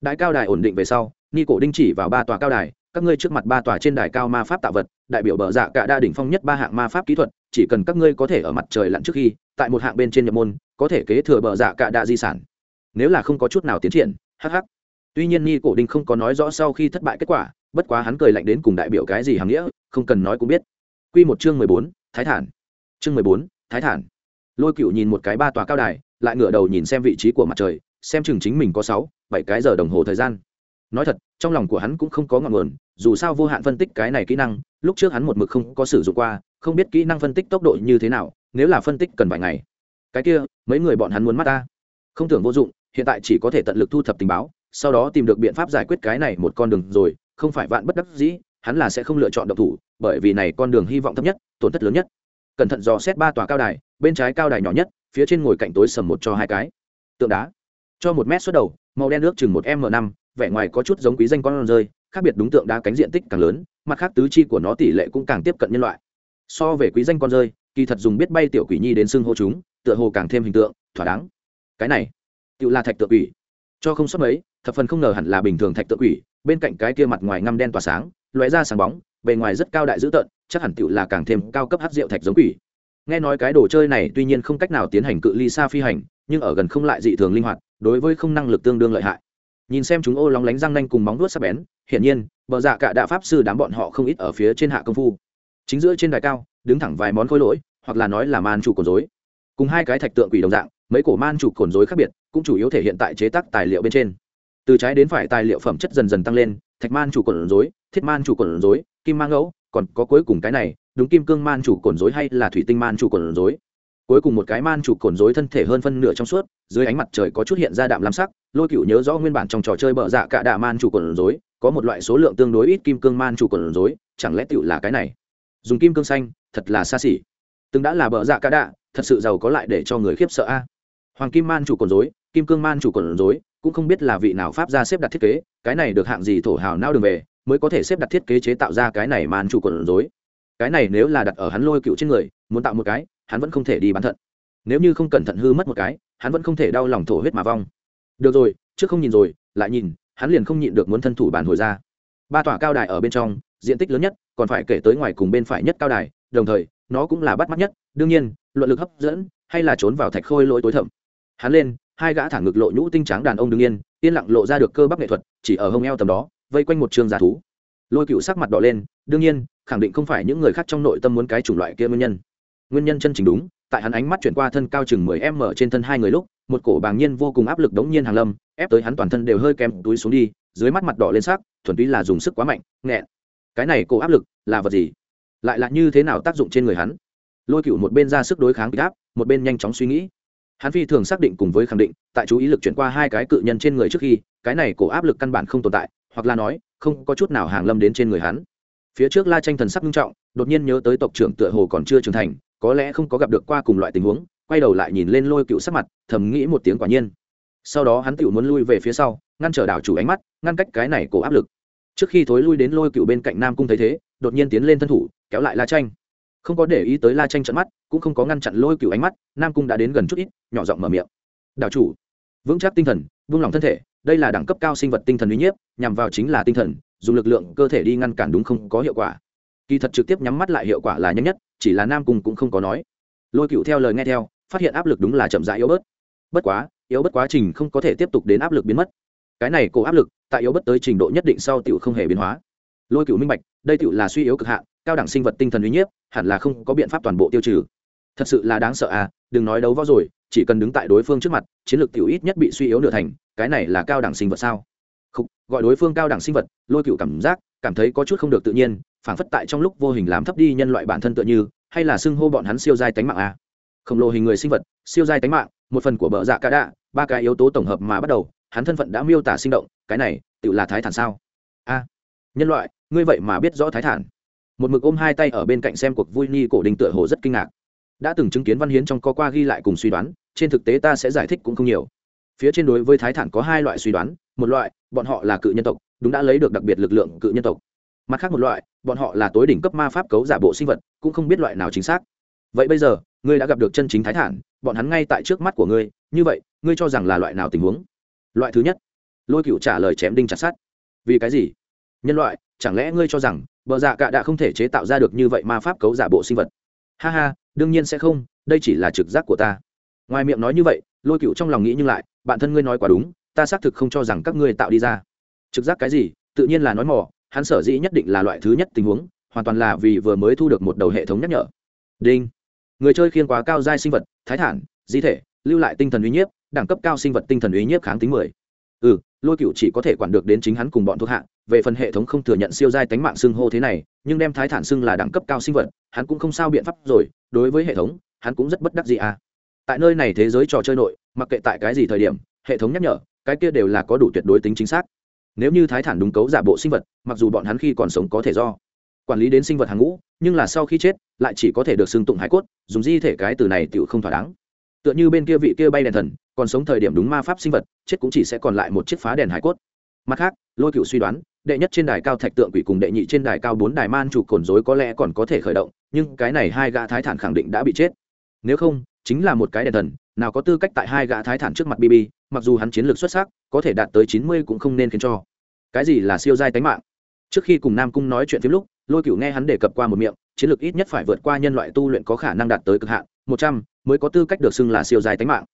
Đại cao đài ổn định về sau, ni cổ đinh chỉ vào ba tòa cao đài, các ngươi trước mặt ba tòa trên đài cao ma pháp tạo vật, đại biểu bờ dạ cả đa đỉnh phong nhất ba hạng ma pháp kỹ thuật chỉ cần các ngươi có thể ở mặt trời lặn trước khi, tại một hạng bên trên nhập môn, có thể kế thừa bờ dạ cả đạ di sản. Nếu là không có chút nào tiến triển hh tuy nhiên ni cổ đinh không có nói rõ sau khi thất bại kết quả, bất quá hắn cười lạnh đến cùng đại biểu cái gì hàm nghĩa, không cần nói cũng biết. Quy một chương mười bốn, thái thản. Chương mười bốn, thái thản. Lôi cựu nhìn một cái ba tòa cao đài, lại ngửa đầu nhìn xem vị trí của mặt trời, xem chừng chính mình có sáu, bảy cái giờ đồng hồ thời gian. Nói thật, trong lòng của hắn cũng không có ngọn nguồn, dù sao vô hạn phân tích cái này kỹ năng, lúc trước hắn một mực không có sử dụng qua không biết kỹ năng phân tích tốc độ như thế nào, nếu là phân tích cần vài ngày. Cái kia, mấy người bọn hắn muốn mắt ta? Không tưởng vô dụng, hiện tại chỉ có thể tận lực thu thập tình báo, sau đó tìm được biện pháp giải quyết cái này một con đường rồi, không phải vạn bất đắc dĩ, hắn là sẽ không lựa chọn độc thủ, bởi vì này con đường hy vọng thấp nhất, tổn thất lớn nhất. Cẩn thận dò xét ba tòa cao đài, bên trái cao đài nhỏ nhất, phía trên ngồi cạnh tối sầm một cho hai cái. Tượng đá. Cho một mét xuất đầu, màu đen nước chừng một m năm, vẻ ngoài có chút giống quý danh con rơi, khác biệt đúng tượng đá cánh diện tích càng lớn, mặt khác tứ chi của nó tỷ lệ cũng càng tiếp cận nhân loại so về quý danh con rơi, kỳ thật dùng biết bay tiểu quỷ nhi đến xưng hô chúng, tựa hồ càng thêm hình tượng, thỏa đáng. Cái này tự là thạch tự quỷ. Cho không xuất mấy, thập phần không ngờ hẳn là bình thường thạch tự quỷ, bên cạnh cái kia mặt ngoài ngăm đen tỏa sáng, lóe ra sáng bóng, bề ngoài rất cao đại dữ tợn, chắc hẳn tựu là càng thêm cao cấp hát rượu thạch giống quỷ. Nghe nói cái đồ chơi này tuy nhiên không cách nào tiến hành cự ly xa phi hành, nhưng ở gần không lại dị thường linh hoạt, đối với không năng lực tương đương lợi hại. Nhìn xem chúng ô lóng lánh răng nanh cùng móng vuốt sắc bén, hiển nhiên, bờ dạ cả đạ pháp sư đám bọn họ không ít ở phía trên hạ công phu chính giữa trên đài cao, đứng thẳng vài món khối lỗi, hoặc là nói là man chủ cồn dối cùng hai cái thạch tượng quỷ đồng dạng, mấy cổ man chủ cồn dối khác biệt, cũng chủ yếu thể hiện tại chế tác tài liệu bên trên. Từ trái đến phải tài liệu phẩm chất dần dần tăng lên, thạch man chủ cồn dối thiết man chủ cồn dối kim mang ngẫu còn có cuối cùng cái này, đúng kim cương man chủ cồn dối hay là thủy tinh man chủ cồn dối cuối cùng một cái man chủ cồn dối thân thể hơn phân nửa trong suốt, dưới ánh mặt trời có chút hiện ra đạm lam sắc, lôi cựu nhớ rõ nguyên bản trong trò chơi bợ dạ cả đạ man chủ cồn dối có một loại số lượng tương đối ít kim cương man chủ cồn dối chẳng lẽ tựu là cái này? Dùng kim cương xanh, thật là xa xỉ. Từng đã là bợ dạ cả đạ, thật sự giàu có lại để cho người khiếp sợ a. Hoàng kim man chủ còn dối kim cương man chủ còn dối cũng không biết là vị nào pháp ra xếp đặt thiết kế, cái này được hạng gì thổ hào nao đường về, mới có thể xếp đặt thiết kế chế tạo ra cái này man chủ còn rối. Cái này nếu là đặt ở hắn lôi cựu trên người, muốn tạo một cái, hắn vẫn không thể đi bán thận. Nếu như không cẩn thận hư mất một cái, hắn vẫn không thể đau lòng thổ huyết mà vong. Được rồi, trước không nhìn rồi, lại nhìn, hắn liền không nhịn được muốn thân thủ bàn hồi ra. Ba tòa cao đài ở bên trong diện tích lớn nhất, còn phải kể tới ngoài cùng bên phải nhất cao đài, đồng thời, nó cũng là bắt mắt nhất, đương nhiên, luận lực hấp dẫn, hay là trốn vào thạch khôi lỗi tối thẩm hắn lên, hai gã thẳng ngực lộ nhũ tinh tráng đàn ông đương yên yên lặng lộ ra được cơ bắp nghệ thuật, chỉ ở hông eo tầm đó, vây quanh một trường giả thú. Lôi cựu sắc mặt đỏ lên, đương nhiên, khẳng định không phải những người khác trong nội tâm muốn cái chủng loại kia nguyên nhân. Nguyên nhân chân chính đúng, tại hắn ánh mắt chuyển qua thân cao chừng mười m trên thân hai người lúc, một cổ bàng nhiên vô cùng áp lực đống nhiên hàng lâm, ép tới hắn toàn thân đều hơi kém túi xuống đi, dưới mắt mặt đỏ lên sắc, thuần túy là dùng sức quá mạnh, nghẹn cái này cổ áp lực là vật gì? Lại là như thế nào tác dụng trên người hắn? Lôi cựu một bên ra sức đối kháng bị áp, một bên nhanh chóng suy nghĩ. Hắn phi thường xác định cùng với khẳng định, tại chú ý lực chuyển qua hai cái cự nhân trên người trước khi, cái này cổ áp lực căn bản không tồn tại, hoặc là nói, không có chút nào hàng lâm đến trên người hắn. Phía trước la tranh thần sắc nghiêm trọng, đột nhiên nhớ tới tộc trưởng tựa hồ còn chưa trưởng thành, có lẽ không có gặp được qua cùng loại tình huống, quay đầu lại nhìn lên lôi cựu sắc mặt, thầm nghĩ một tiếng quả nhiên. Sau đó hắn tựu muốn lui về phía sau, ngăn trở đảo chủ ánh mắt, ngăn cách cái này cổ áp lực trước khi thối lui đến lôi cựu bên cạnh nam cung thấy thế, đột nhiên tiến lên thân thủ, kéo lại la tranh không có để ý tới la tranh trận mắt, cũng không có ngăn chặn lôi cựu ánh mắt, nam cung đã đến gần chút ít, nhỏ giọng mở miệng. Đảo chủ, vững chắc tinh thần, vung lòng thân thể, đây là đẳng cấp cao sinh vật tinh thần uy nhiếp, nhằm vào chính là tinh thần, dùng lực lượng cơ thể đi ngăn cản đúng không có hiệu quả. Kỳ thật trực tiếp nhắm mắt lại hiệu quả là nhanh nhất, chỉ là nam cung cũng không có nói. Lôi cựu theo lời nghe theo, phát hiện áp lực đúng là chậm rãi yếu bớt. Bất quá, yếu bất quá trình không có thể tiếp tục đến áp lực biến mất cái này cổ áp lực tại yếu bất tới trình độ nhất định sau tiểu không hề biến hóa. Lôi cựu minh bạch, đây tiểu là suy yếu cực hạn, cao đẳng sinh vật tinh thần uy nhiếp, hẳn là không có biện pháp toàn bộ tiêu trừ. Thật sự là đáng sợ à đừng nói đấu võ rồi, chỉ cần đứng tại đối phương trước mặt, chiến lược tiểu ít nhất bị suy yếu nửa thành, cái này là cao đẳng sinh vật sao? Không gọi đối phương cao đẳng sinh vật, lôi cựu cảm giác, cảm thấy có chút không được tự nhiên, phảng phất tại trong lúc vô hình làm thấp đi nhân loại bản thân tựa như, hay là xưng hô bọn hắn siêu giai tánh mạng à. khổng lồ hình người sinh vật, siêu giai tánh mạng một phần của bờ dạ ca đạ, ba cái yếu tố tổng hợp mà bắt đầu, hắn thân phận đã miêu tả sinh động, cái này tự là thái thản sao? A, nhân loại, ngươi vậy mà biết rõ thái thản. Một mực ôm hai tay ở bên cạnh xem cuộc vui nhi cổ đình tựa hồ rất kinh ngạc. Đã từng chứng kiến văn hiến trong co qua ghi lại cùng suy đoán, trên thực tế ta sẽ giải thích cũng không nhiều. Phía trên đối với thái thản có hai loại suy đoán, một loại, bọn họ là cự nhân tộc, đúng đã lấy được đặc biệt lực lượng cự nhân tộc. Mặt khác một loại, bọn họ là tối đỉnh cấp ma pháp cấu giả bộ sinh vật, cũng không biết loại nào chính xác. Vậy bây giờ ngươi đã gặp được chân chính thái thản, bọn hắn ngay tại trước mắt của ngươi, như vậy, ngươi cho rằng là loại nào tình huống? Loại thứ nhất. Lôi cựu trả lời chém đinh chặt sát vì cái gì? Nhân loại, chẳng lẽ ngươi cho rằng, bờ dạ cạ đã không thể chế tạo ra được như vậy ma pháp cấu giả bộ sinh vật? Ha ha, đương nhiên sẽ không, đây chỉ là trực giác của ta. Ngoài miệng nói như vậy, lôi cựu trong lòng nghĩ nhưng lại, bản thân ngươi nói quá đúng, ta xác thực không cho rằng các ngươi tạo đi ra. Trực giác cái gì? Tự nhiên là nói mỏ, hắn sở dĩ nhất định là loại thứ nhất tình huống, hoàn toàn là vì vừa mới thu được một đầu hệ thống nhắc nhở. Đinh người chơi khiên quá cao giai sinh vật, thái thản, di thể, lưu lại tinh thần uy nhiếp, đẳng cấp cao sinh vật tinh thần uy nhiếp kháng tính mười. Ừ lôi cựu chỉ có thể quản được đến chính hắn cùng bọn thuộc hạ, về phần hệ thống không thừa nhận siêu giai tánh mạng xưng hô thế này, nhưng đem thái thản xưng là đẳng cấp cao sinh vật, hắn cũng không sao biện pháp rồi, đối với hệ thống, hắn cũng rất bất đắc gì à. Tại nơi này thế giới trò chơi nội, mặc kệ tại cái gì thời điểm, hệ thống nhắc nhở, cái kia đều là có đủ tuyệt đối tính chính xác. Nếu như thái thản đúng cấu giả bộ sinh vật, mặc dù bọn hắn khi còn sống có thể do quản lý đến sinh vật hàng ngũ, nhưng là sau khi chết, lại chỉ có thể được xưng tụng hải cốt, dùng di thể cái từ này tựu không thỏa đáng. Tựa như bên kia vị kia bay đèn thần, còn sống thời điểm đúng ma pháp sinh vật, chết cũng chỉ sẽ còn lại một chiếc phá đèn hải cốt. Mặt khác, lôi cựu suy đoán, đệ nhất trên đài cao thạch tượng quỷ cùng đệ nhị trên đài cao bốn đài man chủ cồn dối có lẽ còn có thể khởi động, nhưng cái này hai gã thái thản khẳng định đã bị chết. Nếu không, chính là một cái đèn thần, nào có tư cách tại hai gã thái thản trước mặt bb mặc dù hắn chiến lược xuất sắc, có thể đạt tới chín mươi cũng không nên khiến cho. Cái gì là siêu giai tánh mạng? Trước khi cùng nam cung nói chuyện phim lúc, lôi cựu nghe hắn đề cập qua một miệng, chiến lược ít nhất phải vượt qua nhân loại tu luyện có khả năng đạt tới cực hạn, một trăm mới có tư cách được xưng là siêu dài tánh mạng.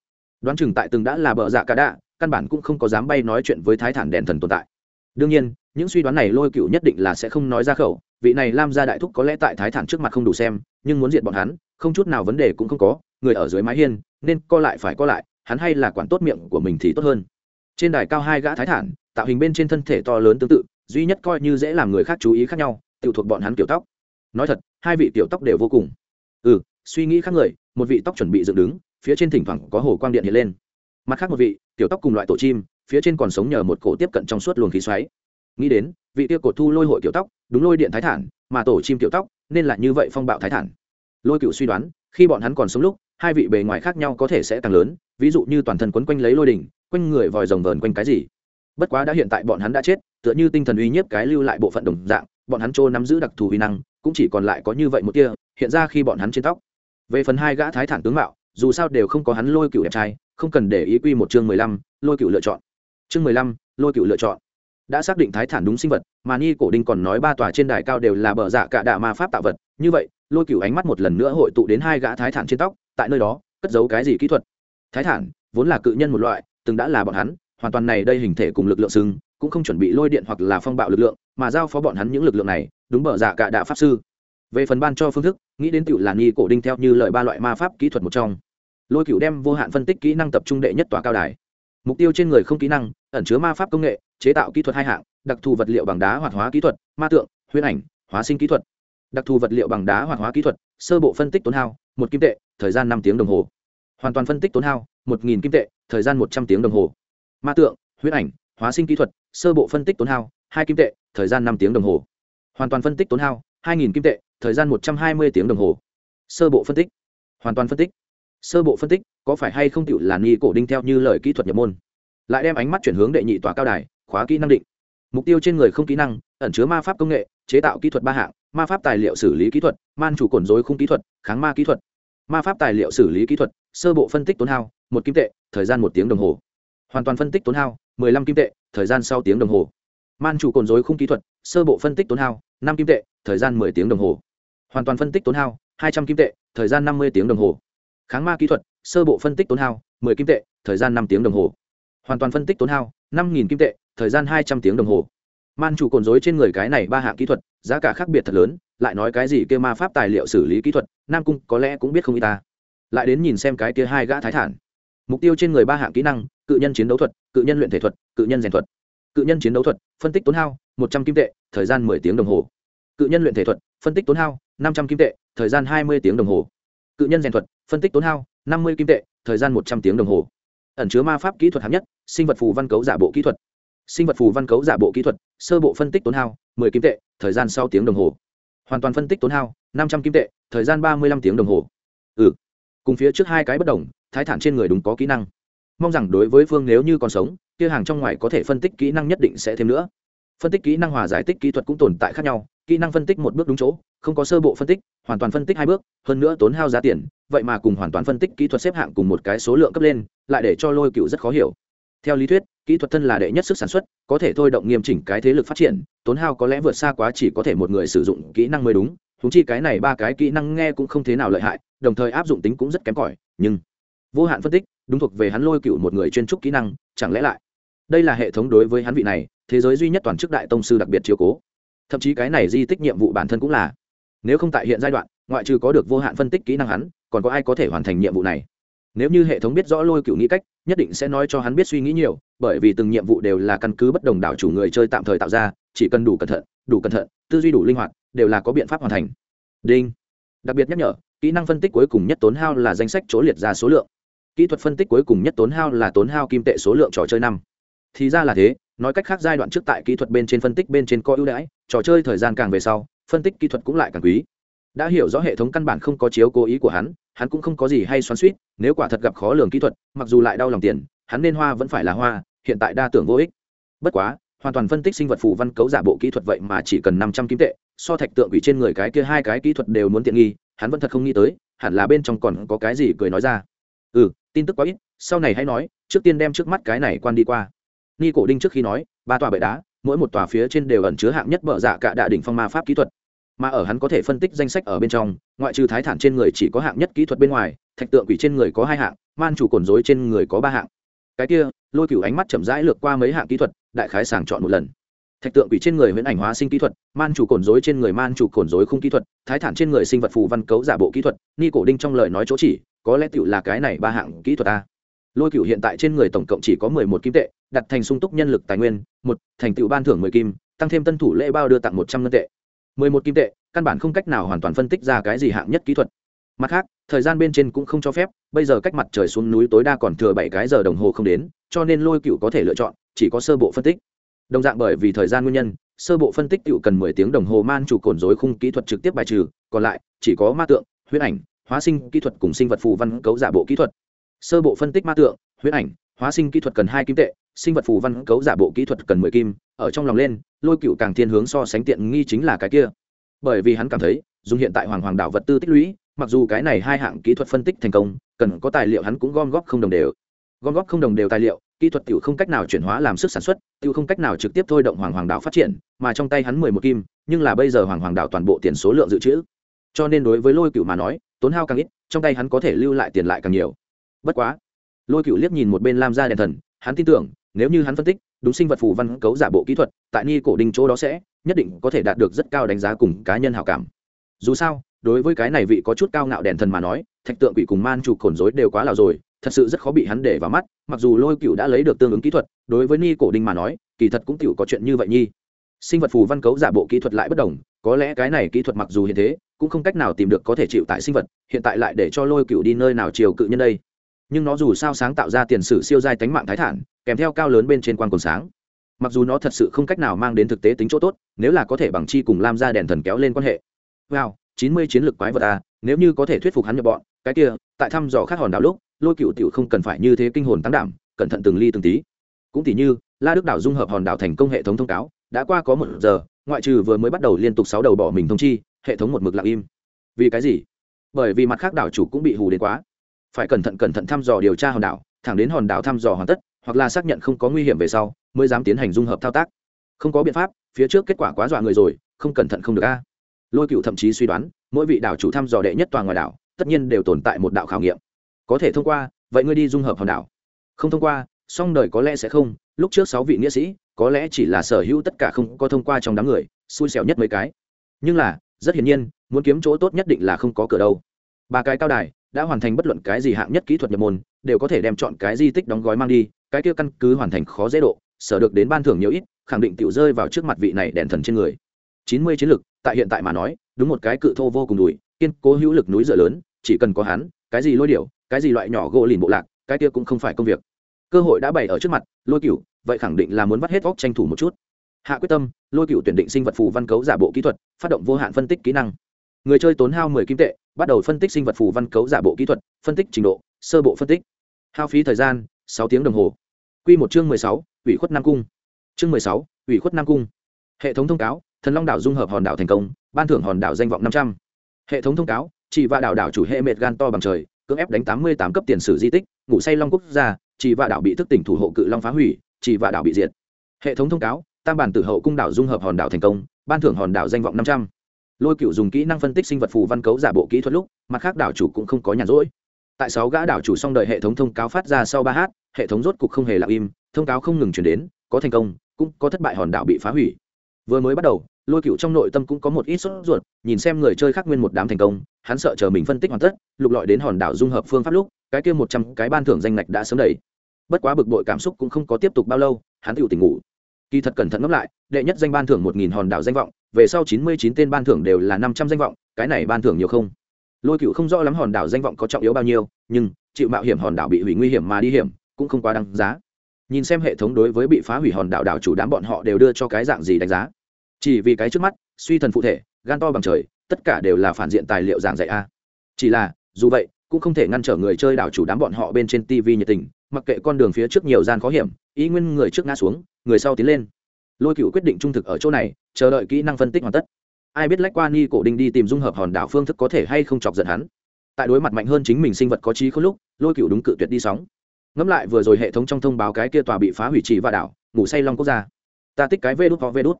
Đoán chừng tại từng đã là bợ dạ cả đạ, căn bản cũng không có dám bay nói chuyện với thái thản đèn thần tồn tại. Đương nhiên, những suy đoán này lôi cựu nhất định là sẽ không nói ra khẩu, vị này lam gia đại thúc có lẽ tại thái thản trước mặt không đủ xem, nhưng muốn diện bọn hắn, không chút nào vấn đề cũng không có, người ở dưới mái hiên, nên co lại phải co lại, hắn hay là quản tốt miệng của mình thì tốt hơn. Trên đài cao hai gã thái thản, tạo hình bên trên thân thể to lớn tương tự duy nhất coi như dễ làm người khác chú ý khác nhau tự thuộc bọn hắn kiểu tóc. Nói thật, hai vị tiểu tóc đều vô cùng. Ừ suy nghĩ khác người, một vị tóc chuẩn bị dựng đứng, phía trên thỉnh thoảng có hồ quang điện hiện lên. Mặt khác một vị, tiểu tóc cùng loại tổ chim, phía trên còn sống nhờ một cổ tiếp cận trong suốt luồng khí xoáy. Nghĩ đến, vị tiêu cột thu lôi hội tiểu tóc, đúng lôi điện thái thản, mà tổ chim tiểu tóc, nên là như vậy phong bạo thái thản. Lôi cựu suy đoán, khi bọn hắn còn sống lúc, hai vị bề ngoài khác nhau có thể sẽ càng lớn, ví dụ như toàn thân quấn quanh lấy lôi đỉnh, quanh người vòi rồng vờn quanh cái gì. Bất quá đã hiện tại bọn hắn đã chết tựa như tinh thần uy nhiếp cái lưu lại bộ phận đồng dạng, bọn hắn trô nắm giữ đặc thù uy năng, cũng chỉ còn lại có như vậy một tia, hiện ra khi bọn hắn trên tóc. Về phần hai gã thái thản tướng mạo, dù sao đều không có hắn lôi cựu đẹp trai, không cần để ý quy một chương mười lăm, lôi cựu lựa chọn. Chương mười lăm, lôi cựu lựa chọn. Đã xác định thái thản đúng sinh vật, mà ni cổ đinh còn nói ba tòa trên đài cao đều là bờ giả cả đạ ma pháp tạo vật, như vậy, lôi cựu ánh mắt một lần nữa hội tụ đến hai gã thái thản trên tóc, tại nơi đó, cất giấu cái gì kỹ thuật? Thái thản, vốn là cự nhân một loại, từng đã là bọn hắn, hoàn toàn này đây hình thể cùng lực lượng sừng cũng không chuẩn bị lôi điện hoặc là phong bạo lực lượng, mà giao phó bọn hắn những lực lượng này, đúng bở dạ cả đạo pháp sư. Về phần ban cho phương thức, nghĩ đến tiểu là nghi cổ đinh theo như lời ba loại ma pháp kỹ thuật một trong. Lôi cựu đem vô hạn phân tích kỹ năng tập trung đệ nhất tòa cao đài. Mục tiêu trên người không kỹ năng, ẩn chứa ma pháp công nghệ, chế tạo kỹ thuật hai hạng, đặc thù vật liệu bằng đá hoạt hóa kỹ thuật, ma tượng, huyễn ảnh, hóa sinh kỹ thuật. Đặc thù vật liệu bằng đá hoạt hóa kỹ thuật, sơ bộ phân tích tốn hao, một kim tệ, thời gian năm tiếng đồng hồ. Hoàn toàn phân tích tốn hao, một nghìn kim tệ, thời gian một trăm tiếng đồng hồ. Ma tượng, huyễn ảnh hóa sinh kỹ thuật, sơ bộ phân tích tốn hao, hai kim tệ, thời gian năm tiếng đồng hồ. Hoàn toàn phân tích tốn hao, hai nghìn kim tệ, thời gian một trăm hai mươi tiếng đồng hồ. Sơ bộ phân tích. Hoàn toàn phân tích. Sơ bộ phân tích, có phải hay không tựu là nghi cổ đinh theo như lời kỹ thuật nhập môn? Lại đem ánh mắt chuyển hướng đệ nhị tòa cao đài, khóa kỹ năng định. Mục tiêu trên người không kỹ năng, ẩn chứa ma pháp công nghệ, chế tạo kỹ thuật ba hạng, ma pháp tài liệu xử lý kỹ thuật, man chủ cồn dối khung kỹ thuật, kháng ma kỹ thuật. Ma pháp tài liệu xử lý kỹ thuật, sơ bộ phân tích tốn hao, một kim tệ, thời gian một tiếng đồng hồ. Hoàn toàn phân tích tốn hao mười lăm kim tệ, thời gian sau tiếng đồng hồ. Man chủ cồn dối khung kỹ thuật, sơ bộ phân tích tốn hao 5 kim tệ, thời gian mười tiếng đồng hồ. Hoàn toàn phân tích tốn hao, hai trăm kim tệ, thời gian năm mươi tiếng đồng hồ. Kháng ma kỹ thuật, sơ bộ phân tích tốn hao, mười kim tệ, thời gian 5 tiếng đồng hồ. Hoàn toàn phân tích tốn hao, năm nghìn kim tệ, thời gian hai trăm tiếng đồng hồ. Man chủ cồn dối trên người cái này ba hạng kỹ thuật, giá cả khác biệt thật lớn, lại nói cái gì kia ma pháp tài liệu xử lý kỹ thuật, nam cung có lẽ cũng biết không ít ta. Lại đến nhìn xem cái kia hai gã thái thản. Mục tiêu trên người ba hạng kỹ năng cự nhân chiến đấu thuật, cự nhân luyện thể thuật, cự nhân rèn thuật. Cự nhân chiến đấu thuật, phân tích tốn hao, một trăm kim tệ, thời gian mười tiếng đồng hồ. Cự nhân luyện thể thuật, phân tích tốn hao, năm trăm kim tệ, thời gian hai mươi tiếng đồng hồ. Cự nhân rèn thuật, phân tích tốn hao, năm mươi kim tệ, thời gian một trăm tiếng đồng hồ. Ẩn chứa ma pháp kỹ thuật hạng nhất, sinh vật phù văn cấu giả bộ kỹ thuật. Sinh vật phù văn cấu giả bộ kỹ thuật, sơ bộ phân tích tốn hao, mười kim tệ, thời gian sau tiếng đồng hồ. Hoàn toàn phân tích tốn hao, năm trăm kim tệ, thời gian ba mươi lăm tiếng đồng hồ. Ừ. Cùng phía trước hai cái bất đồng, thái thản trên người đúng có kỹ năng mong rằng đối với phương nếu như còn sống, kia hàng trong ngoài có thể phân tích kỹ năng nhất định sẽ thêm nữa. Phân tích kỹ năng hòa giải tích kỹ thuật cũng tồn tại khác nhau, kỹ năng phân tích một bước đúng chỗ, không có sơ bộ phân tích, hoàn toàn phân tích hai bước, hơn nữa tốn hao giá tiền, vậy mà cùng hoàn toàn phân tích kỹ thuật xếp hạng cùng một cái số lượng cấp lên, lại để cho lôi cựu rất khó hiểu. Theo lý thuyết, kỹ thuật thân là đệ nhất sức sản xuất, có thể thôi động nghiêm chỉnh cái thế lực phát triển, tốn hao có lẽ vượt xa quá chỉ có thể một người sử dụng kỹ năng mới đúng thúng chi cái này ba cái kỹ năng nghe cũng không thế nào lợi hại, đồng thời áp dụng tính cũng rất kém cỏi, nhưng vô hạn phân tích đúng thuộc về hắn lôi cựu một người chuyên trúc kỹ năng, chẳng lẽ lại? Đây là hệ thống đối với hắn vị này, thế giới duy nhất toàn chức đại tông sư đặc biệt chiều cố. Thậm chí cái này di tích nhiệm vụ bản thân cũng là. Nếu không tại hiện giai đoạn, ngoại trừ có được vô hạn phân tích kỹ năng hắn, còn có ai có thể hoàn thành nhiệm vụ này? Nếu như hệ thống biết rõ lôi cựu nghĩ cách, nhất định sẽ nói cho hắn biết suy nghĩ nhiều, bởi vì từng nhiệm vụ đều là căn cứ bất đồng đảo chủ người chơi tạm thời tạo ra, chỉ cần đủ cẩn thận, đủ cẩn thận, tư duy đủ linh hoạt, đều là có biện pháp hoàn thành. Đinh. Đặc biệt nhắc nhở, kỹ năng phân tích cuối cùng nhất tốn hao là danh sách chỗ liệt ra số lượng kỹ thuật phân tích cuối cùng nhất tốn hao là tốn hao kim tệ số lượng trò chơi năm. Thì ra là thế, nói cách khác giai đoạn trước tại kỹ thuật bên trên phân tích bên trên có ưu đãi, trò chơi thời gian càng về sau, phân tích kỹ thuật cũng lại càng quý. Đã hiểu rõ hệ thống căn bản không có chiếu cố ý của hắn hắn cũng không có gì hay xoắn suýt nếu quả thật gặp khó lường kỹ thuật, mặc dù lại đau lòng tiền, hắn nên hoa vẫn phải là hoa, hiện tại đa tưởng vô ích. Bất quá, hoàn toàn phân tích sinh vật phù văn cấu giả bộ kỹ thuật vậy mà chỉ cần năm trăm kim tệ, so thạch tượng quỷ trên người cái kia hai cái kỹ thuật đều muốn tiện nghi, hắn vẫn thật không nghĩ tới, hẳn là bên trong còn có cái gì cười nói ra. Ừ tin tức quá ít, sau này hãy nói, trước tiên đem trước mắt cái này quan đi qua. Ni cổ đinh trước khi nói, ba tòa bệ đá, mỗi một tòa phía trên đều ẩn chứa hạng nhất bờ dạ cả đạ đỉnh phong ma pháp kỹ thuật. Mà ở hắn có thể phân tích danh sách ở bên trong, ngoại trừ thái thản trên người chỉ có hạng nhất kỹ thuật bên ngoài, thạch tượng quỷ trên người có hai hạng, man chủ cồn dối trên người có ba hạng. Cái kia, lôi cửu ánh mắt chậm rãi lược qua mấy hạng kỹ thuật, đại khái sàng chọn một lần. Thạch tượng quỷ trên người huyễn ảnh hóa sinh kỹ thuật, man chủ cồn dối trên người man chủ cồn dối khung kỹ thuật, thái thản trên người sinh vật phù văn cấu giả bộ kỹ thuật, ni cổ đinh trong lời nói chỗ chỉ có lẽ tựu là cái này ba hạng kỹ thuật ta. Lôi cửu hiện tại trên người tổng cộng chỉ có mười một kim tệ, đặt thành sung túc nhân lực tài nguyên, một, thành tựu ban thưởng mười kim, tăng thêm tân thủ lễ bao đưa tặng một trăm ngân tệ. Mười một kim tệ, căn bản không cách nào hoàn toàn phân tích ra cái gì hạng nhất kỹ thuật. Mặt khác, thời gian bên trên cũng không cho phép, bây giờ cách mặt trời xuống núi tối đa còn thừa bảy cái giờ đồng hồ không đến, cho nên lôi cựu có thể lựa chọn, chỉ có sơ bộ phân tích. Đồng dạng bởi vì thời gian nguyên nhân, sơ bộ phân tích cựu cần mười tiếng đồng hồ man chủ cồn dối khung kỹ thuật trực tiếp bài trừ, còn lại, chỉ có ma tượng, huyết ảnh hóa sinh kỹ thuật cùng sinh vật phù văn cấu giả bộ kỹ thuật. Sơ bộ phân tích ma tượng, huyết ảnh, hóa sinh kỹ thuật cần hai kim tệ, sinh vật phù văn cấu giả bộ kỹ thuật cần mười kim. Ở trong lòng lên, lôi cựu càng thiên hướng so sánh tiện nghi chính là cái kia. Bởi vì hắn cảm thấy, dùng hiện tại hoàng hoàng đạo vật tư tích lũy, mặc dù cái này hai hạng kỹ thuật phân tích thành công, cần có tài liệu hắn cũng gom góp không đồng đều. Gom góp không đồng đều tài liệu, kỹ thuật tiểu không cách nào chuyển hóa làm sức sản xuất, tiểu không cách nào trực tiếp thôi động hoàng hoàng đạo phát triển, mà trong tay hắn mười một kim, nhưng là bây giờ hoàng hoàng đạo toàn bộ tiền số lượng dự trữ. Cho nên đối với lôi cựu mà nói tốn hao càng ít, trong tay hắn có thể lưu lại tiền lại càng nhiều. Bất quá, lôi cựu liếc nhìn một bên lam gia đèn thần, hắn tin tưởng, nếu như hắn phân tích, đúng sinh vật phù văn cấu giả bộ kỹ thuật, tại ni cổ đình chỗ đó sẽ, nhất định có thể đạt được rất cao đánh giá cùng cá nhân hảo cảm. Dù sao, đối với cái này vị có chút cao ngạo đèn thần mà nói, thạch tượng quỷ cùng man chủ cồn dối đều quá lào rồi, thật sự rất khó bị hắn để vào mắt, mặc dù lôi cựu đã lấy được tương ứng kỹ thuật, đối với ni cổ đình mà nói, kỳ thật cũng cựu có chuyện như vậy nhi. Sinh vật phù văn cấu giả bộ kỹ thuật lại bất đồng có lẽ cái này kỹ thuật mặc dù hiện thế, cũng không cách nào tìm được có thể chịu tại sinh vật, hiện tại lại để cho lôi cựu đi nơi nào chiều cự nhân đây. Nhưng nó dù sao sáng tạo ra tiền sử siêu giai tánh mạng thái thản, kèm theo cao lớn bên trên quan cồn sáng. Mặc dù nó thật sự không cách nào mang đến thực tế tính chỗ tốt, nếu là có thể bằng chi cùng lam ra đèn thần kéo lên quan hệ. Wow, chín mươi chiến lược quái vật à nếu như có thể thuyết phục hắn nhập bọn, cái kia, tại thăm dò khát hòn đảo lúc, lôi cựu tiểu không cần phải như thế kinh hồn tăng đảm, cẩn thận từng ly từng tí. Cũng tỉ như, la đức đảo dung hợp hòn đảo thành công hệ thống thông cáo, đã qua có một giờ ngoại trừ vừa mới bắt đầu liên tục sáu đầu bỏ mình thông chi, hệ thống một mực lặng im. Vì cái gì? Bởi vì mặt khác đảo chủ cũng bị hù đến quá. Phải cẩn thận cẩn thận thăm dò điều tra hòn đảo, thẳng đến hòn đảo thăm dò hoàn tất, hoặc là xác nhận không có nguy hiểm về sau, mới dám tiến hành dung hợp thao tác. Không có biện pháp, phía trước kết quả quá dọa người rồi, không cẩn thận không được a. Lôi cựu thậm chí suy đoán, mỗi vị đảo chủ thăm dò đệ nhất toàn ngoài đảo, tất nhiên đều tồn tại một đạo khảo nghiệm. Có thể thông qua, vậy ngươi đi dung hợp hòn đảo. Không thông qua song đời có lẽ sẽ không, lúc trước sáu vị nghĩa sĩ có lẽ chỉ là sở hữu tất cả không có thông qua trong đám người, xui xẻo nhất mấy cái. Nhưng là, rất hiển nhiên, muốn kiếm chỗ tốt nhất định là không có cửa đâu. Ba cái cao đài, đã hoàn thành bất luận cái gì hạng nhất kỹ thuật nhập môn, đều có thể đem chọn cái di tích đóng gói mang đi, cái kia căn cứ hoàn thành khó dễ độ, sở được đến ban thưởng nhiều ít, khẳng định tiểu rơi vào trước mặt vị này đèn thần trên người. Chín mươi chiến lực, tại hiện tại mà nói, đúng một cái cự thô vô cùng đùi, kiên cố hữu lực núi dựa lớn, chỉ cần có hắn, cái gì lôi điểu, cái gì loại nhỏ gỗ lìn bộ lạc, cái kia cũng không phải công việc. Cơ hội đã bày ở trước mặt, lôi cửu vậy khẳng định là muốn bắt hết óc tranh thủ một chút. Hạ quyết tâm, lôi cựu tuyển định sinh vật phù văn cấu giả bộ kỹ thuật, phát động vô hạn phân tích kỹ năng. Người chơi tốn hao mười kim tệ, bắt đầu phân tích sinh vật phù văn cấu giả bộ kỹ thuật, phân tích trình độ, sơ bộ phân tích. Hao phí thời gian, sáu tiếng đồng hồ. Q một chương mười sáu, ủy khuất nam cung. Chương mười sáu, ủy khuất nam cung. Hệ thống thông cáo, thần long đảo dung hợp hòn đảo thành công, ban thưởng hòn đảo danh vọng năm trăm. Hệ thống thông cáo, chỉ và đảo đảo chủ hệ mệt gan to bằng trời, cưỡng ép đánh tám mươi tám cấp tiền sử di tích, ngủ say long quốc gia, chỉ và đảo bị thức tỉnh thủ hộ cự long phá hủy chỉ và đảo bị diệt. Hệ thống thông cáo, tam bản tử hậu cung đảo dung hợp hòn đảo thành công, ban thưởng hòn đảo danh vọng năm trăm. Lôi cựu dùng kỹ năng phân tích sinh vật phù văn cấu giả bộ kỹ thuật lúc, mặt khác đảo chủ cũng không có nhàn rỗi. Tại sáu gã đảo chủ xong đợi hệ thống thông cáo phát ra sau ba h hệ thống rốt cục không hề lặng im, thông cáo không ngừng chuyển đến, có thành công, cũng có thất bại hòn đảo bị phá hủy. Vừa mới bắt đầu, lôi cựu trong nội tâm cũng có một ít sốt ruột, nhìn xem người chơi khác nguyên một đám thành công, hắn sợ chờ mình phân tích hoàn tất, lục lọi đến hòn đảo dung hợp phương pháp lúc, cái kia một trăm cái ban thưởng danh ngạch đã sớm đầy bất quá bực bội cảm xúc cũng không có tiếp tục bao lâu, hắn tự tỉnh ngủ. Kỳ thật cẩn thận ngẫm lại, đệ nhất danh ban thưởng một nghìn hòn đảo danh vọng, về sau chín mươi chín tên ban thưởng đều là năm trăm danh vọng, cái này ban thưởng nhiều không? Lôi cựu không rõ lắm hòn đảo danh vọng có trọng yếu bao nhiêu, nhưng, chịu mạo hiểm hòn đảo bị hủy nguy hiểm mà đi hiểm, cũng không quá đáng giá. Nhìn xem hệ thống đối với bị phá hủy hòn đảo đảo chủ đám bọn họ đều đưa cho cái dạng gì đánh giá. Chỉ vì cái trước mắt, suy thần phụ thể, gan to bằng trời, tất cả đều là phản diện tài liệu giảng dạy a. Chỉ là, dù vậy, cũng không thể ngăn trở người chơi đảo chủ đám bọn họ bên trên tv nhiệt tình mặc kệ con đường phía trước nhiều gian khó hiểm, ý nguyên người trước ngã xuống, người sau tiến lên. Lôi cựu quyết định trung thực ở chỗ này, chờ đợi kỹ năng phân tích hoàn tất. Ai biết lách qua ni cổ đinh đi tìm dung hợp hòn đảo phương thức có thể hay không chọc giận hắn. Tại đối mặt mạnh hơn chính mình sinh vật có trí không lúc, lôi cựu đúng cự tuyệt đi sóng. Ngẫm lại vừa rồi hệ thống trong thông báo cái kia tòa bị phá hủy trì và đảo, ngủ say long quốc gia. Ta tích cái vê đốt có vê đốt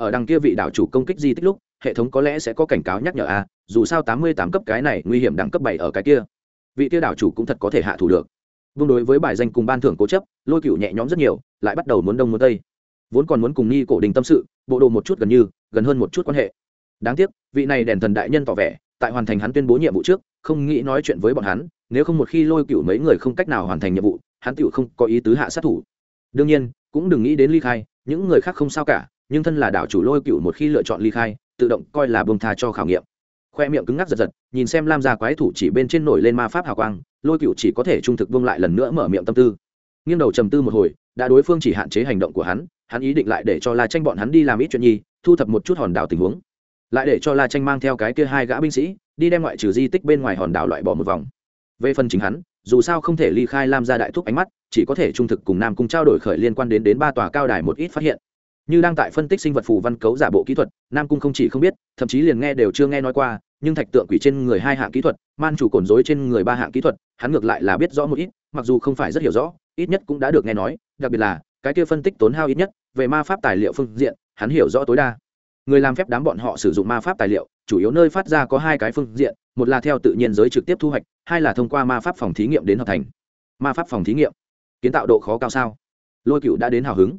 ở đằng kia vị đảo chủ công kích di tích lúc, hệ thống có lẽ sẽ có cảnh cáo nhắc nhở a dù sao tám mươi tám cấp cái này nguy hiểm đẳng cấp bảy ở cái kia. Vị kia đảo chủ cũng thật có thể hạ thủ được vương đối với bài danh cùng ban thưởng cố chấp, lôi cựu nhẹ nhõm rất nhiều, lại bắt đầu muốn đông muốn tây. Vốn còn muốn cùng ni cổ đình tâm sự, bộ đồ một chút gần như, gần hơn một chút quan hệ. Đáng tiếc, vị này đèn thần đại nhân tỏ vẻ, tại hoàn thành hắn tuyên bố nhiệm vụ trước, không nghĩ nói chuyện với bọn hắn, nếu không một khi lôi cựu mấy người không cách nào hoàn thành nhiệm vụ, hắn tựu không có ý tứ hạ sát thủ. Đương nhiên, cũng đừng nghĩ đến ly khai, những người khác không sao cả, nhưng thân là đảo chủ lôi cựu một khi lựa chọn ly khai, tự động coi là bông tha cho khảo nghiệm. Khoe miệng cứng ngắc giật giật, nhìn xem lam gia quái thủ chỉ bên trên nổi lên ma pháp hào quang lôi cựu chỉ có thể trung thực vương lại lần nữa mở miệng tâm tư. Nghiêng đầu trầm tư một hồi, đã đối phương chỉ hạn chế hành động của hắn hắn ý định lại để cho la tranh bọn hắn đi làm ít chuyện nhi, thu thập một chút hòn đảo tình huống. Lại để cho la tranh mang theo cái kia hai gã binh sĩ, đi đem ngoại trừ di tích bên ngoài hòn đảo loại bỏ một vòng. Về phần chính hắn, dù sao không thể ly khai lam ra đại thúc ánh mắt, chỉ có thể trung thực cùng nam cung trao đổi khởi liên quan đến đến ba tòa cao đài một ít phát hiện. Như đang tại phân tích sinh vật phù văn cấu giả bộ kỹ thuật, nam cung không chỉ không biết, thậm chí liền nghe đều chưa nghe nói qua nhưng thạch tượng quỷ trên người hai hạng kỹ thuật, man chủ cồn dối trên người ba hạng kỹ thuật, hắn ngược lại là biết rõ một ít, mặc dù không phải rất hiểu rõ, ít nhất cũng đã được nghe nói, đặc biệt là cái kia phân tích tốn hao ít nhất về ma pháp tài liệu phương diện, hắn hiểu rõ tối đa. Người làm phép đám bọn họ sử dụng ma pháp tài liệu, chủ yếu nơi phát ra có hai cái phương diện, một là theo tự nhiên giới trực tiếp thu hoạch, hai là thông qua ma pháp phòng thí nghiệm đến hợp thành. Ma pháp phòng thí nghiệm, kiến tạo độ khó cao sao? Lôi cựu đã đến hào hứng.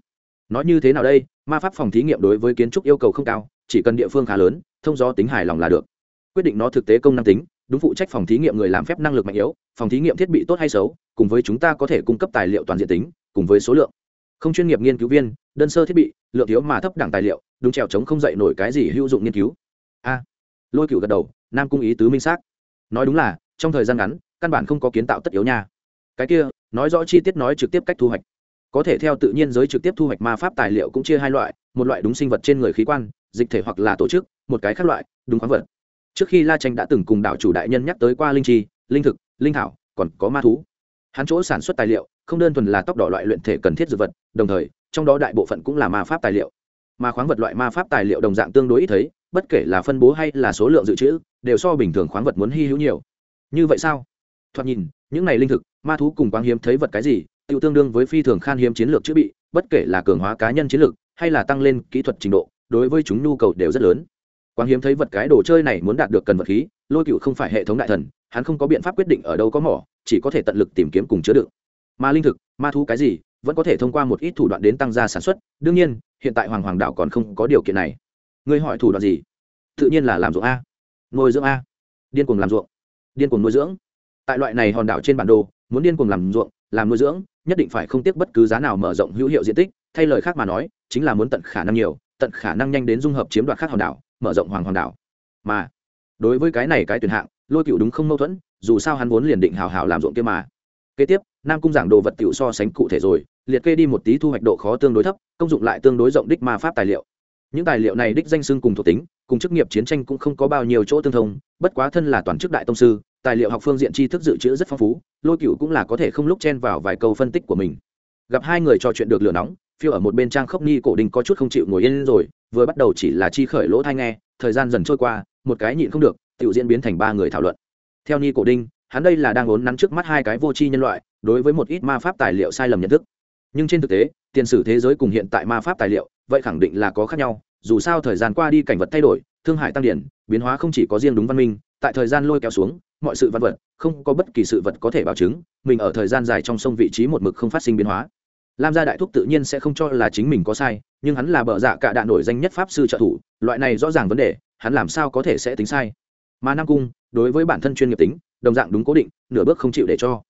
Nói như thế nào đây? Ma pháp phòng thí nghiệm đối với kiến trúc yêu cầu không cao, chỉ cần địa phương khá lớn, thông do tính hài lòng là được quyết định nó thực tế công năng tính, đúng phụ trách phòng thí nghiệm người làm phép năng lực mạnh yếu, phòng thí nghiệm thiết bị tốt hay xấu, cùng với chúng ta có thể cung cấp tài liệu toàn diện tính, cùng với số lượng. Không chuyên nghiệp nghiên cứu viên, đơn sơ thiết bị, lượng thiếu mà thấp đẳng tài liệu, đúng trèo chống không dậy nổi cái gì hữu dụng nghiên cứu. A. Lôi cựu gật đầu, nam cung ý tứ minh xác. Nói đúng là, trong thời gian ngắn, căn bản không có kiến tạo tất yếu nha. Cái kia, nói rõ chi tiết nói trực tiếp cách thu hoạch. Có thể theo tự nhiên giới trực tiếp thu hoạch ma pháp tài liệu cũng chia hai loại, một loại đúng sinh vật trên người khí quan, dịch thể hoặc là tổ chức, một cái khác loại, đúng khoáng vật trước khi la tranh đã từng cùng đảo chủ đại nhân nhắc tới qua linh chi, linh thực, linh thảo, còn có ma thú. Hắn chỗ sản xuất tài liệu, không đơn thuần là tóc đỏ loại luyện thể cần thiết dược vật, đồng thời, trong đó đại bộ phận cũng là ma pháp tài liệu. Mà khoáng vật loại ma pháp tài liệu đồng dạng tương đối ít thấy, bất kể là phân bố hay là số lượng dự trữ, đều so bình thường khoáng vật muốn hy hữu nhiều. Như vậy sao? Thoạt nhìn, những này linh thực, ma thú cùng quang hiếm thấy vật cái gì tự tương đương với phi thường khan hiếm chiến lược chữa bị, bất kể là cường hóa cá nhân chiến lược, hay là tăng lên kỹ thuật trình độ, đối với chúng nhu cầu đều rất lớn quang hiếm thấy vật cái đồ chơi này muốn đạt được cần vật khí, lôi cựu không phải hệ thống đại thần, hắn không có biện pháp quyết định ở đâu có mỏ, chỉ có thể tận lực tìm kiếm cùng chứa đựng. Mà linh thực, ma thú cái gì, vẫn có thể thông qua một ít thủ đoạn đến tăng gia sản xuất, đương nhiên, hiện tại hoàng hoàng đảo còn không có điều kiện này. Ngươi hỏi thủ đoạn gì? Tự nhiên là làm ruộng a. Nuôi dưỡng a. Điên cuồng làm ruộng. Điên cuồng nuôi dưỡng. Tại loại này hòn đảo trên bản đồ, muốn điên cuồng làm ruộng, làm nuôi dưỡng, nhất định phải không tiếc bất cứ giá nào mở rộng hữu hiệu diện tích, thay lời khác mà nói, chính là muốn tận khả năng nhiều, tận khả năng nhanh đến dung hợp chiếm đoạt khác hòn đảo mở rộng hoàng hoàng đảo. Mà, đối với cái này cái tuyển hạng, lôi cựu đúng không mâu thuẫn, dù sao hắn vốn liền định hào hào làm ruộng kia mà. Kế tiếp, nam cung giảng đồ vật tiểu so sánh cụ thể rồi, liệt kê đi một tí thu hoạch độ khó tương đối thấp, công dụng lại tương đối rộng đích ma pháp tài liệu. Những tài liệu này đích danh xưng cùng thuộc tính, cùng chức nghiệp chiến tranh cũng không có bao nhiêu chỗ tương thông, bất quá thân là toàn chức đại tông sư, tài liệu học phương diện tri thức dự trữ rất phong phú, lôi cựu cũng là có thể không lúc chen vào vài câu phân tích của mình. Gặp hai người trò chuyện được lửa nóng, phiêu ở một bên trang khốc ni cổ đình có chút không chịu ngồi yên rồi vừa bắt đầu chỉ là chi khởi lỗ thai nghe, thời gian dần trôi qua, một cái nhịn không được tự diễn biến thành ba người thảo luận. Theo ni cổ đinh, hắn đây là đang ốn nắn trước mắt hai cái vô tri nhân loại, đối với một ít ma pháp tài liệu sai lầm nhận thức. Nhưng trên thực tế, tiền sử thế giới cùng hiện tại ma pháp tài liệu, vậy khẳng định là có khác nhau, dù sao thời gian qua đi cảnh vật thay đổi, thương hại tăng điển, biến hóa không chỉ có riêng đúng văn minh, tại thời gian lôi kéo xuống, mọi sự văn vật, không có bất kỳ sự vật có thể bảo chứng, mình ở thời gian dài trong sông vị trí một mực không phát sinh biến hóa lam gia đại thúc tự nhiên sẽ không cho là chính mình có sai, nhưng hắn là bợ dạ cả đạn nổi danh nhất pháp sư trợ thủ, loại này rõ ràng vấn đề, hắn làm sao có thể sẽ tính sai? Mà nam cung, đối với bản thân chuyên nghiệp tính, đồng dạng đúng cố định, nửa bước không chịu để cho.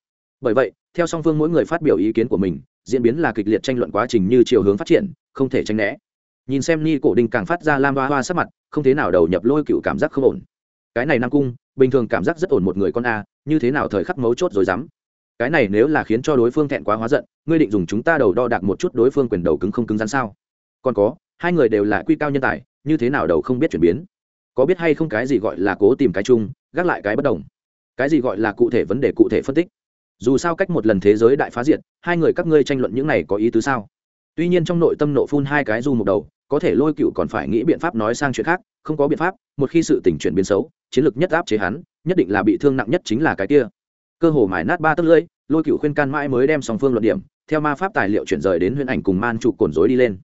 Bởi vậy, theo song phương mỗi người phát biểu ý kiến của mình, diễn biến là kịch liệt tranh luận quá trình như chiều hướng phát triển, không thể tranh né. Nhìn xem ni cổ đinh càng phát ra lam hoa hoa sắc mặt, không thế nào đầu nhập lôi cựu cảm giác không ổn. Cái này nam cung, bình thường cảm giác rất ổn một người con a, như thế nào thời khắc mấu chốt rồi dám? Cái này nếu là khiến cho đối phương thẹn quá hóa giận, ngươi định dùng chúng ta đầu đo đạc một chút đối phương quyền đầu cứng không cứng rắn sao? Còn có, hai người đều là quy cao nhân tài, như thế nào đầu không biết chuyển biến? Có biết hay không cái gì gọi là cố tìm cái chung, gác lại cái bất đồng? Cái gì gọi là cụ thể vấn đề cụ thể phân tích? Dù sao cách một lần thế giới đại phá diệt, hai người các ngươi tranh luận những này có ý tứ sao? Tuy nhiên trong nội tâm nộ phun hai cái du một đầu, có thể lôi cựu còn phải nghĩ biện pháp nói sang chuyện khác, không có biện pháp, một khi sự tình chuyển biến xấu, chiến lược nhất áp chế hắn, nhất định là bị thương nặng nhất chính là cái kia cơ hồ mài nát ba tấc lưỡi, lôi cựu khuyên can mãi mới đem song phương luận điểm, theo ma pháp tài liệu chuyển rời đến huyễn ảnh cùng man trụ cồn dối đi lên.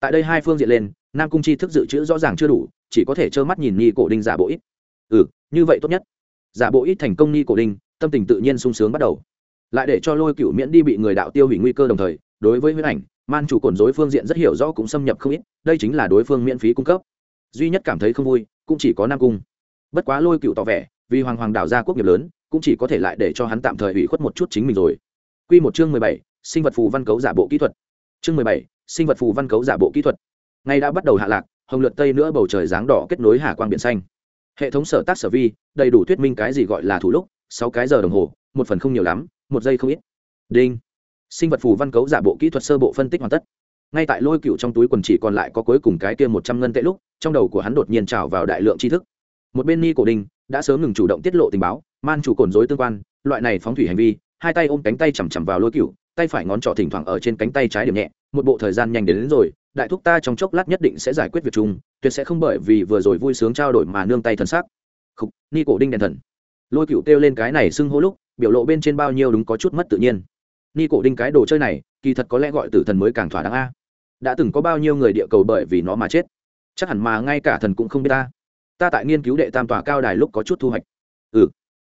Tại đây hai phương diện lên, nam cung chi thức dự trữ rõ ràng chưa đủ, chỉ có thể trơ mắt nhìn nghi cổ đinh giả bộ ít. Ừ như vậy tốt nhất. Giả bộ ít thành công nghi cổ đinh, tâm tình tự nhiên sung sướng bắt đầu. Lại để cho lôi cựu miễn đi bị người đạo tiêu hủy nguy cơ đồng thời, đối với huyễn ảnh, man chủ cồn dối phương diện rất hiểu rõ cũng xâm nhập không ít, đây chính là đối phương miễn phí cung cấp. Duy nhất cảm thấy không vui, cũng chỉ có nam cung. Bất quá lôi cựu tỏ vẻ, vì hoàng hoàng đảo gia quốc nghiệp lớn cũng chỉ có thể lại để cho hắn tạm thời ủy khuất một chút chính mình rồi Quy một chương mười bảy, sinh vật phù văn cấu giả bộ kỹ thuật. Chương mười bảy, sinh vật phù văn cấu giả bộ kỹ thuật. Ngày đã bắt đầu hạ lạc, hồng lượt tây nữa bầu trời dáng đỏ kết nối hà quang biển xanh. Hệ thống sở tác sở vi, đầy đủ thuyết minh cái gì gọi là thủ lúc, sáu cái giờ đồng hồ, một phần không nhiều lắm, một giây không ít. Đinh. Sinh vật phù văn cấu giả bộ kỹ thuật sơ bộ phân tích hoàn tất. Ngay tại lôi cựu trong túi quần chỉ còn lại có cuối cùng cái kia một trăm ngân tệ lúc, trong đầu của hắn đột nhiên trào vào đại lượng tri thức. Một bên Ni cổ đình đã sớm ngừng chủ động tiết lộ tình báo, man chủ cồn dối tương quan loại này phóng thủy hành vi hai tay ôm cánh tay chằm chằm vào lôi cựu tay phải ngón trỏ thỉnh thoảng ở trên cánh tay trái điểm nhẹ một bộ thời gian nhanh đến, đến rồi đại thúc ta trong chốc lát nhất định sẽ giải quyết việc chung tuyệt sẽ không bởi vì vừa rồi vui sướng trao đổi mà nương tay thần sắc. Khúc ni cổ đinh đèn thần. Lôi cựu kêu lên cái này sưng hô lúc biểu lộ bên trên bao nhiêu đúng có chút mất tự nhiên. Ni cổ đinh cái đồ chơi này kỳ thật có lẽ gọi tử thần mới càng thỏa đáng a. Đã từng có bao nhiêu người địa cầu bởi vì nó mà chết? Chắc hẳn mà ngay cả thần cũng không biết ta. Ta tại nghiên cứu đệ tam tòa cao đài lúc có chút thu hoạch. Ừ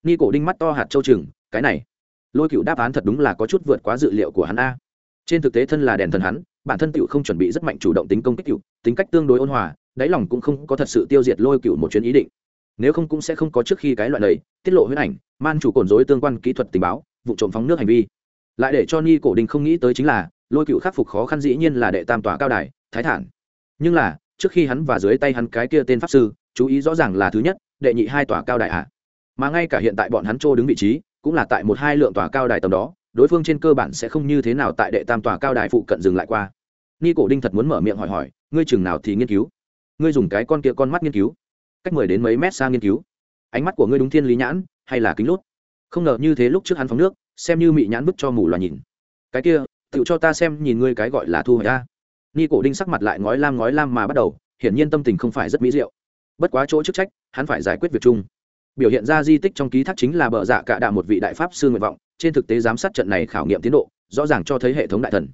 ni cổ đinh mắt to hạt châu chừng, cái này. Lôi cựu đáp án thật đúng là có chút vượt quá dự liệu của hắn a. Trên thực tế thân là đèn thần hắn, bản thân cựu không chuẩn bị rất mạnh chủ động tính công kích cựu tính cách tương đối ôn hòa, đáy lòng cũng không có thật sự tiêu diệt lôi cựu một chuyến ý định. Nếu không cũng sẽ không có trước khi cái loại này, tiết lộ huyết ảnh, man chủ cồn dối tương quan kỹ thuật tình báo, vụ trộm phóng nước hành vi. Lại để cho ni cổ đình không nghĩ tới chính là, lôi cựu khắc phục khó khăn dĩ nhiên là đệ tam tòa cao đài, thái thản. Nhưng là, trước khi hắn và dưới tay hắn cái kia tên pháp sư, chú ý rõ ràng là thứ nhất, đệ nhị hai tòa cao đài ạ mà ngay cả hiện tại bọn hắn trô đứng vị trí, cũng là tại một hai lượng tòa cao đài tầm đó, đối phương trên cơ bản sẽ không như thế nào tại đệ tam tòa cao đài phụ cận dừng lại qua. Ni cổ đinh thật muốn mở miệng hỏi hỏi, ngươi chừng nào thì nghiên cứu? Ngươi dùng cái con kia con mắt nghiên cứu? Cách mười đến mấy mét xa nghiên cứu? Ánh mắt của ngươi đúng thiên lý nhãn, hay là kính lốt? Không ngờ như thế lúc trước hắn phóng nước, xem như mị nhãn bức cho mù loà nhìn. Cái kia tự cho ta xem nhìn ngươi cái gọi là thu hồi ta ni cổ đinh sắc mặt lại ngói lam ngói lam mà bắt đầu, hiển nhiên tâm tình không phải rất mỹ diệu. Bất quá chỗ chức trách, hắn phải giải quyết việc chung biểu hiện ra di tích trong ký thác chính là bờ dạ cả đạ một vị đại pháp sư nguyện vọng, trên thực tế giám sát trận này khảo nghiệm tiến độ, rõ ràng cho thấy hệ thống đại thần.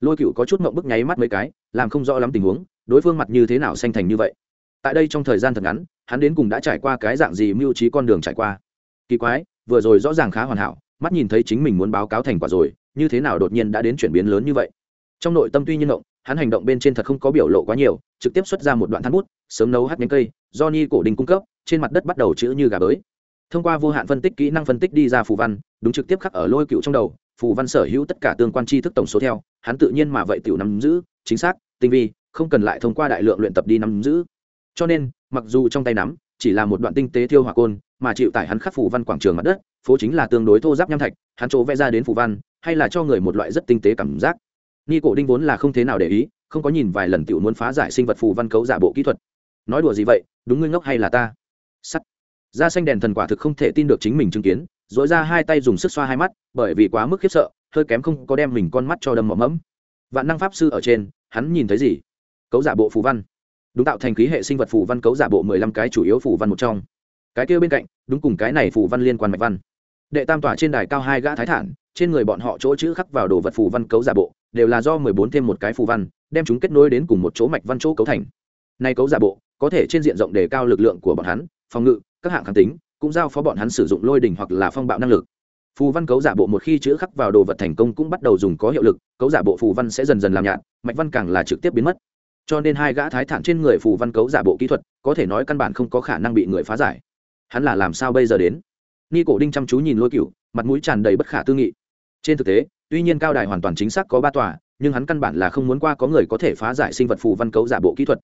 Lôi cựu có chút mộng bức nháy mắt mấy cái, làm không rõ lắm tình huống, đối phương mặt như thế nào xanh thành như vậy. Tại đây trong thời gian thật ngắn, hắn đến cùng đã trải qua cái dạng gì mưu trí con đường trải qua. Kỳ quái, vừa rồi rõ ràng khá hoàn hảo, mắt nhìn thấy chính mình muốn báo cáo thành quả rồi, như thế nào đột nhiên đã đến chuyển biến lớn như vậy? Trong nội tâm tuy nhiên động hắn hành động bên trên thật không có biểu lộ quá nhiều, trực tiếp xuất ra một đoạn than bút, sớm nấu hắt nhánh cây, do ni cổ đình cung cấp, trên mặt đất bắt đầu chữ như gà bới. Thông qua vô hạn phân tích kỹ năng phân tích đi ra phù văn, đúng trực tiếp khắc ở lôi cựu trong đầu, phù văn sở hữu tất cả tương quan tri thức tổng số theo, hắn tự nhiên mà vậy tiểu nắm giữ, chính xác, tinh vi, không cần lại thông qua đại lượng luyện tập đi nắm giữ. Cho nên, mặc dù trong tay nắm, chỉ là một đoạn tinh tế thiêu hỏa côn, mà chịu tải hắn khắc phù văn quảng trường mặt đất, phố chính là tương đối thô giáp nham thạch, hắn chỗ vẽ ra đến phù văn, hay là cho người một loại rất tinh tế cảm giác ni cổ đinh vốn là không thế nào để ý, không có nhìn vài lần tiểu muốn phá giải sinh vật phù văn cấu giả bộ kỹ thuật. Nói đùa gì vậy, đúng ngươi ngốc hay là ta? Sắt. Da xanh đèn thần quả thực không thể tin được chính mình chứng kiến dội ra hai tay dùng sức xoa hai mắt, bởi vì quá mức khiếp sợ, hơi kém không có đem mình con mắt cho đâm mỏm mẫm. Vạn năng pháp sư ở trên, hắn nhìn thấy gì? Cấu giả bộ phù văn. Đúng tạo thành khí hệ sinh vật phù văn cấu giả bộ mười lăm cái chủ yếu phù văn một trong. Cái kia bên cạnh, đúng cùng cái này phù văn liên quan mạch văn. Đệ tam tỏa trên đài cao hai gã thái thản, trên người bọn họ chỗ chữ khắc vào đồ vật phù văn cấu giả bộ đều là do mười bốn thêm một cái phù văn, đem chúng kết nối đến cùng một chỗ mạch văn chỗ cấu thành. Nay cấu giả bộ, có thể trên diện rộng đề cao lực lượng của bọn hắn, phòng ngự, các hạng kháng tính, cũng giao phó bọn hắn sử dụng lôi đỉnh hoặc là phong bạo năng lực. Phù văn cấu giả bộ một khi chữ khắc vào đồ vật thành công cũng bắt đầu dùng có hiệu lực, cấu giả bộ phù văn sẽ dần dần làm nhạt, mạch văn càng là trực tiếp biến mất. Cho nên hai gã thái thản trên người phù văn cấu giả bộ kỹ thuật, có thể nói căn bản không có khả năng bị người phá giải. Hắn là làm sao bây giờ đến? Ni cổ đinh chăm chú nhìn lôi cựu mặt mũi tràn đầy bất khả tư nghị. Trên thực tế tuy nhiên cao đài hoàn toàn chính xác có ba tòa, nhưng hắn căn bản là không muốn qua có người có thể phá giải sinh vật phù văn cấu giả bộ kỹ thuật.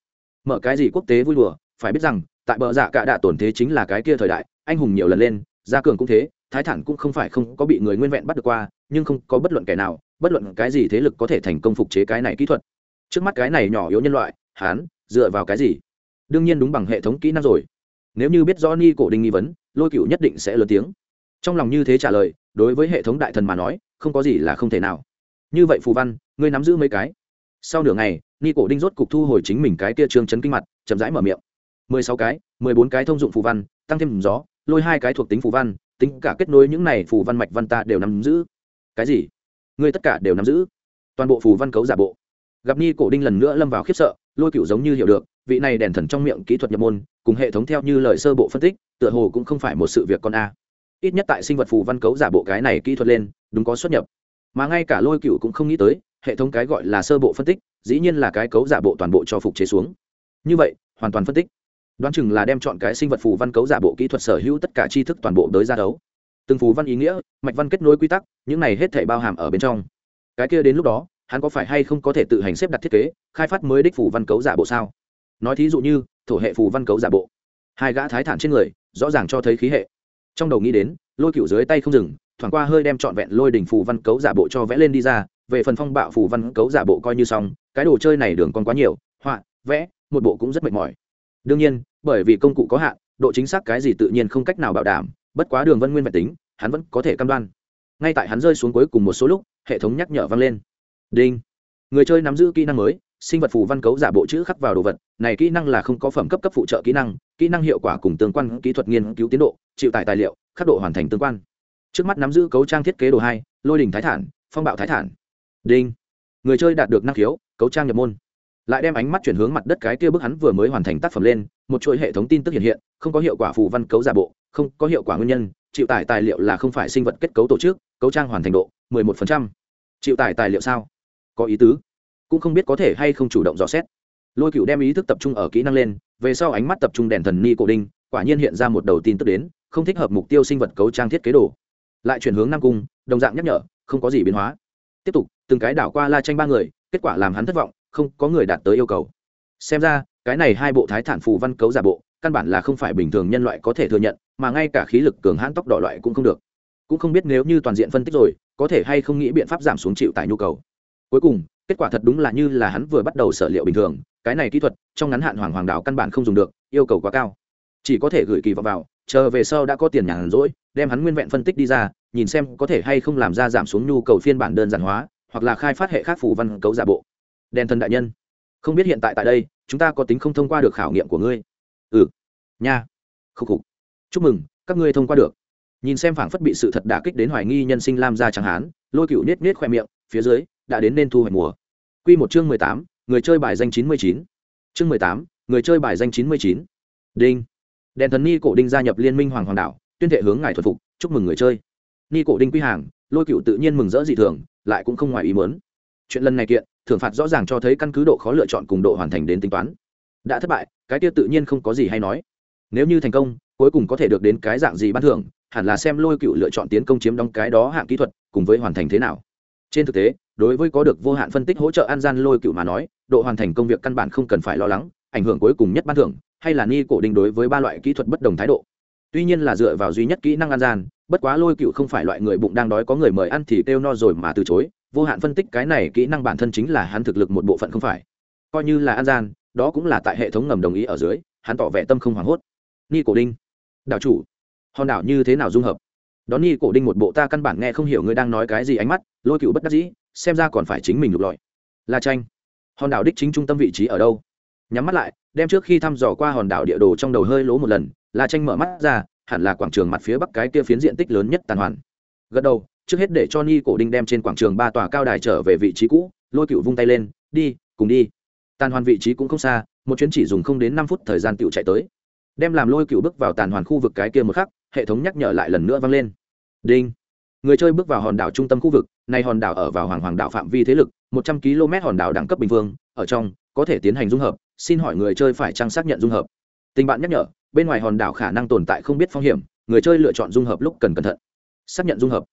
Mở cái gì quốc tế vui đùa, phải biết rằng, tại bờ giả cả đạ tổn thế chính là cái kia thời đại, anh hùng nhiều lần lên, gia cường cũng thế, thái thản cũng không phải không có bị người nguyên vẹn bắt được qua, nhưng không có bất luận kẻ nào, bất luận cái gì thế lực có thể thành công phục chế cái này kỹ thuật. Trước mắt cái này nhỏ yếu nhân loại hán dựa vào cái gì? Đương nhiên đúng bằng hệ thống kỹ năng rồi. Nếu như biết do ni cổ đình nghi vấn, lôi cựu nhất định sẽ lớn tiếng. Trong lòng như thế trả lời, đối với hệ thống đại thần mà nói không có gì là không thể nào. Như vậy phù văn, ngươi nắm giữ mấy cái? Sau nửa ngày ni cổ đinh rốt cục thu hồi chính mình cái kia trương chấn kinh mặt, chậm rãi mở miệng. Mười sáu cái, mười bốn cái thông dụng phù văn, tăng thêm gió, lôi hai cái thuộc tính phù văn, tính cả kết nối những này phù văn mạch văn ta đều nắm giữ. Cái gì? Ngươi tất cả đều nắm giữ. Toàn bộ phù văn cấu giả bộ. Gặp ni cổ đinh lần nữa lâm vào khiếp sợ, lôi cựu giống như hiểu được, vị này đèn thần trong miệng kỹ thuật nhập môn, cùng hệ thống theo như lời sơ bộ phân tích, tựa hồ cũng không phải một sự việc con a ít nhất tại sinh vật phù văn cấu giả bộ cái này kỹ thuật lên, đúng có xuất nhập. Mà ngay cả lôi cựu cũng không nghĩ tới, hệ thống cái gọi là sơ bộ phân tích, dĩ nhiên là cái cấu giả bộ toàn bộ cho phục chế xuống. Như vậy, hoàn toàn phân tích. Đoán chừng là đem chọn cái sinh vật phù văn cấu giả bộ kỹ thuật sở hữu tất cả tri thức toàn bộ tới ra đấu. Từng phù văn ý nghĩa, mạch văn kết nối quy tắc, những này hết thể bao hàm ở bên trong. Cái kia đến lúc đó, hắn có phải hay không có thể tự hành xếp đặt thiết kế, khai phát mới đích phù văn cấu giả bộ sao? Nói thí dụ như, thổ hệ phù văn cấu giả bộ. Hai gã thái thản trên người, rõ ràng cho thấy khí hệ trong đầu nghĩ đến, lôi cựu dưới tay không dừng, thoảng qua hơi đem trọn vẹn lôi đỉnh phù văn cấu giả bộ cho vẽ lên đi ra, về phần phong bạo phù văn cấu giả bộ coi như xong, cái đồ chơi này đường còn quá nhiều, họa, vẽ, một bộ cũng rất mệt mỏi. Đương nhiên, bởi vì công cụ có hạn, độ chính xác cái gì tự nhiên không cách nào bảo đảm, bất quá đường vân nguyên vẹn tính, hắn vẫn có thể cam đoan. Ngay tại hắn rơi xuống cuối cùng một số lúc, hệ thống nhắc nhở vang lên. Đinh. Người chơi nắm giữ kỹ năng mới sinh vật phù văn cấu giả bộ chữ khắc vào đồ vật, này kỹ năng là không có phẩm cấp cấp phụ trợ kỹ năng kỹ năng hiệu quả cùng tương quan kỹ thuật nghiên cứu tiến độ, chịu tải tài liệu, khắc độ hoàn thành tương quan. Trước mắt nắm giữ cấu trang thiết kế đồ hai, lôi đình thái thản, phong bạo thái thản. Đinh. Người chơi đạt được năng khiếu, cấu trang nhập môn. Lại đem ánh mắt chuyển hướng mặt đất cái kia bức hắn vừa mới hoàn thành tác phẩm lên, một chuỗi hệ thống tin tức hiện hiện, không có hiệu quả phù văn cấu giả bộ, không có hiệu quả nguyên nhân, chịu tải tài liệu là không phải sinh vật kết cấu tổ chức, cấu trang hoàn thành độ 11%. chịu tải tài liệu sao? Có ý tứ cũng không biết có thể hay không chủ động dò xét. Lôi cựu đem ý thức tập trung ở kỹ năng lên, về sau ánh mắt tập trung đèn thần ni cổ đinh, quả nhiên hiện ra một đầu tin tức đến, không thích hợp mục tiêu sinh vật cấu trang thiết kế đồ. Lại chuyển hướng nam cung, đồng dạng nhắc nhở, không có gì biến hóa. Tiếp tục, từng cái đảo qua la tranh ba người, kết quả làm hắn thất vọng, không có người đạt tới yêu cầu. Xem ra, cái này hai bộ thái thản phù văn cấu giả bộ, căn bản là không phải bình thường nhân loại có thể thừa nhận, mà ngay cả khí lực cường hãn tốc độ loại cũng không được. Cũng không biết nếu như toàn diện phân tích rồi, có thể hay không nghĩ biện pháp giảm xuống chịu tại nhu cầu. Cuối cùng kết quả thật đúng là như là hắn vừa bắt đầu sở liệu bình thường, cái này kỹ thuật, trong ngắn hạn hoàng hoàng đảo căn bản không dùng được, yêu cầu quá cao. Chỉ có thể gửi kỳ vọng vào, chờ về sau đã có tiền nhàn rỗi, đem hắn nguyên vẹn phân tích đi ra, nhìn xem có thể hay không làm ra giảm xuống nhu cầu phiên bản đơn giản hóa, hoặc là khai phát hệ khác phù văn cấu giả bộ. Đèn thần đại nhân, không biết hiện tại tại đây, chúng ta có tính không thông qua được khảo nghiệm của ngươi? Ừ. Nha. Khúc khục. Chúc mừng, các ngươi thông qua được. Nhìn xem phảng phất bị sự thật đả kích đến hoài nghi nhân sinh lam gia chẳng hán, lôi cựu nết nết khoe miệng, phía dưới, đã đến nên thu hoạch mùa. Quy một chương mười tám, người chơi bài danh chín mươi chín. Chương mười tám, người chơi bài danh chín mươi chín. Đinh. Đèn thần ni cổ đinh gia nhập liên minh hoàng hoàng đạo tuyên thệ hướng ngài thuần phục, chúc mừng người chơi. Ni cổ đinh quy hàng, lôi cựu tự nhiên mừng rỡ dị thường, lại cũng không ngoài ý muốn. chuyện lần này kiện, thưởng phạt rõ ràng cho thấy căn cứ độ khó lựa chọn cùng độ hoàn thành đến tính toán. Đã thất bại, cái kia tự nhiên không có gì hay nói. Nếu như thành công, cuối cùng có thể được đến cái dạng gì ban thưởng, hẳn là xem lôi cựu lựa chọn tiến công chiếm đóng cái đó hạng kỹ thuật, cùng với hoàn thành thế nào. Trên thực tế đối với có được vô hạn phân tích hỗ trợ an gian lôi cựu mà nói, độ hoàn thành công việc căn bản không cần phải lo lắng, ảnh hưởng cuối cùng nhất ban thưởng, hay là ni cổ đình đối với ba loại kỹ thuật bất đồng thái độ. Tuy nhiên là dựa vào duy nhất kỹ năng an gian, bất quá lôi cựu không phải loại người bụng đang đói có người mời ăn thì kêu no rồi mà từ chối, vô hạn phân tích cái này kỹ năng bản thân chính là hắn thực lực một bộ phận không phải. Coi như là an gian, đó cũng là tại hệ thống ngầm đồng ý ở dưới, hắn tỏ vẻ tâm không hoảng hốt. Ni cổ đinh. Đảo chủ. Hòn đảo như thế nào dung hợp? Đón ni cổ đinh một bộ ta căn bản nghe không hiểu ngươi đang nói cái gì ánh mắt, lôi cựu bất đắc dĩ xem ra còn phải chính mình lục lọi. La tranh hòn đảo đích chính trung tâm vị trí ở đâu? Nhắm mắt lại, đem trước khi thăm dò qua hòn đảo địa đồ trong đầu hơi lố một lần, la tranh mở mắt ra, hẳn là quảng trường mặt phía bắc cái kia phiến diện tích lớn nhất tàn hoàn. Gật đầu, trước hết để cho ni cổ đinh đem trên quảng trường ba tòa cao đài trở về vị trí cũ, lôi cựu vung tay lên, đi, cùng đi. Tàn hoàn vị trí cũng không xa, một chuyến chỉ dùng không đến năm phút thời gian tựu chạy tới. Đem làm lôi cựu bước vào tàn hoàn khu vực cái kia một khắc, hệ thống nhắc nhở lại lần nữa vang lên. Đinh người chơi bước vào hòn đảo trung tâm khu vực, nay hòn đảo ở vào hoàng hoàng đảo phạm vi thế lực, một trăm km hòn đảo đẳng cấp bình phương ở trong, có thể tiến hành dung hợp, xin hỏi người chơi phải trang xác nhận dung hợp? Tình bạn nhắc nhở, bên ngoài hòn đảo khả năng tồn tại không biết phong hiểm, người chơi lựa chọn dung hợp lúc cần cẩn thận. Xác nhận dung hợp.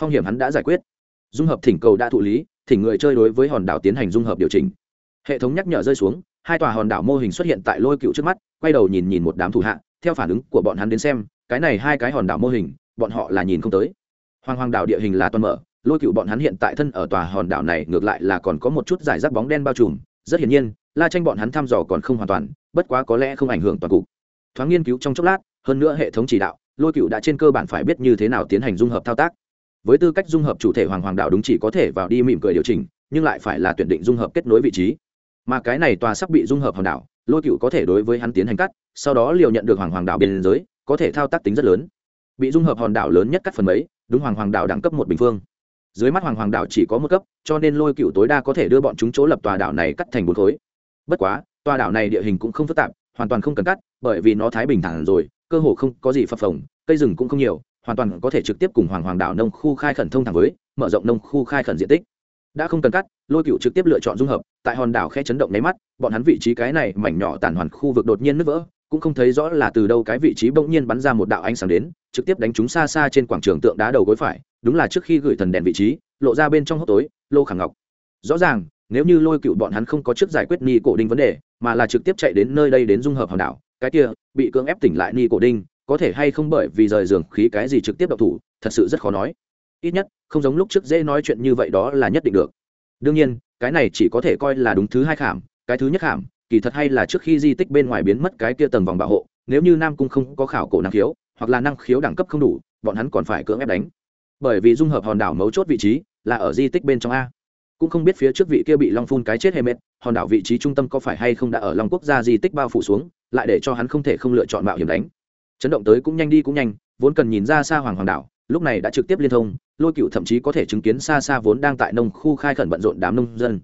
Phong hiểm hắn đã giải quyết. Dung hợp thỉnh cầu đã thụ lý, thỉnh người chơi đối với hòn đảo tiến hành dung hợp điều chỉnh. Hệ thống nhắc nhở rơi xuống, hai tòa hòn đảo mô hình xuất hiện tại lôi cựu trước mắt, quay đầu nhìn nhìn một đám thủ hạ, theo phản ứng của bọn hắn đến xem, cái này hai cái hòn đảo mô hình, bọn họ là nhìn không tới hoàng hoàng đảo địa hình là toàn mở, lôi cựu bọn hắn hiện tại thân ở tòa hòn đảo này ngược lại là còn có một chút giải rác bóng đen bao trùm, rất hiển nhiên, la tranh bọn hắn thăm dò còn không hoàn toàn, bất quá có lẽ không ảnh hưởng toàn cục. Thoáng nghiên cứu trong chốc lát, hơn nữa hệ thống chỉ đạo, lôi cựu đã trên cơ bản phải biết như thế nào tiến hành dung hợp thao tác. Với tư cách dung hợp chủ thể hoàng hoàng đạo đúng chỉ có thể vào đi mỉm cười điều chỉnh, nhưng lại phải là tuyển định dung hợp kết nối vị trí. Mà cái này tòa sắp bị dung hợp hòn đảo, lôi cựu có thể đối với hắn tiến hành cắt, sau đó liều nhận được hoàng hoàng đảo biên giới, có thể thao tác tính rất lớn. Bị dung hợp hòn đảo lớn nhất cắt phần mấy đúng hoàng hoàng đảo đẳng cấp một bình phương. Dưới mắt hoàng hoàng đảo chỉ có một cấp, cho nên lôi cựu tối đa có thể đưa bọn chúng chỗ lập tòa đảo này cắt thành bốn khối. Bất quá, tòa đảo này địa hình cũng không phức tạp, hoàn toàn không cần cắt, bởi vì nó thái bình thản rồi, cơ hồ không có gì phập phồng, cây rừng cũng không nhiều, hoàn toàn có thể trực tiếp cùng hoàng hoàng đảo nông khu khai khẩn thông thẳng với, mở rộng nông khu khai khẩn diện tích. Đã không cần cắt, lôi cựu trực tiếp lựa chọn dung hợp, tại hòn đảo khe chấn động nháy mắt, bọn hắn vị trí cái này mảnh nhỏ tàn hoàn khu vực đột nhiên nứt vỡ cũng không thấy rõ là từ đâu cái vị trí bỗng nhiên bắn ra một đạo ánh sáng đến, trực tiếp đánh chúng xa xa trên quảng trường tượng đá đầu gối phải, đúng là trước khi gửi thần đèn vị trí, lộ ra bên trong hốc tối, lô khẳng ngọc. Rõ ràng, nếu như lôi cựu bọn hắn không có trước giải quyết ni cổ đinh vấn đề, mà là trực tiếp chạy đến nơi đây đến dung hợp hòn đảo, cái kia, bị cưỡng ép tỉnh lại ni cổ đinh, có thể hay không bởi vì rời giường khí cái gì trực tiếp độc thủ, thật sự rất khó nói. Ít nhất, không giống lúc trước dễ nói chuyện như vậy đó là nhất định được. Đương nhiên, cái này chỉ có thể coi là đúng thứ hai khảm, cái thứ nhất khảm kỳ thật hay là trước khi di tích bên ngoài biến mất cái kia tầng vòng bảo hộ, nếu như nam cung không có khảo cổ năng khiếu, hoặc là năng khiếu đẳng cấp không đủ, bọn hắn còn phải cưỡng ép đánh. Bởi vì dung hợp hòn đảo mấu chốt vị trí là ở di tích bên trong a. Cũng không biết phía trước vị kia bị long phun cái chết hay mệt, hòn đảo vị trí trung tâm có phải hay không đã ở long quốc gia di tích bao phủ xuống, lại để cho hắn không thể không lựa chọn mạo hiểm đánh. Chấn động tới cũng nhanh đi cũng nhanh, vốn cần nhìn ra xa hoàng hoàng đảo, lúc này đã trực tiếp liên thông, lôi cựu thậm chí có thể chứng kiến xa xa vốn đang tại nông khu khai khẩn bận rộn đám nông dân.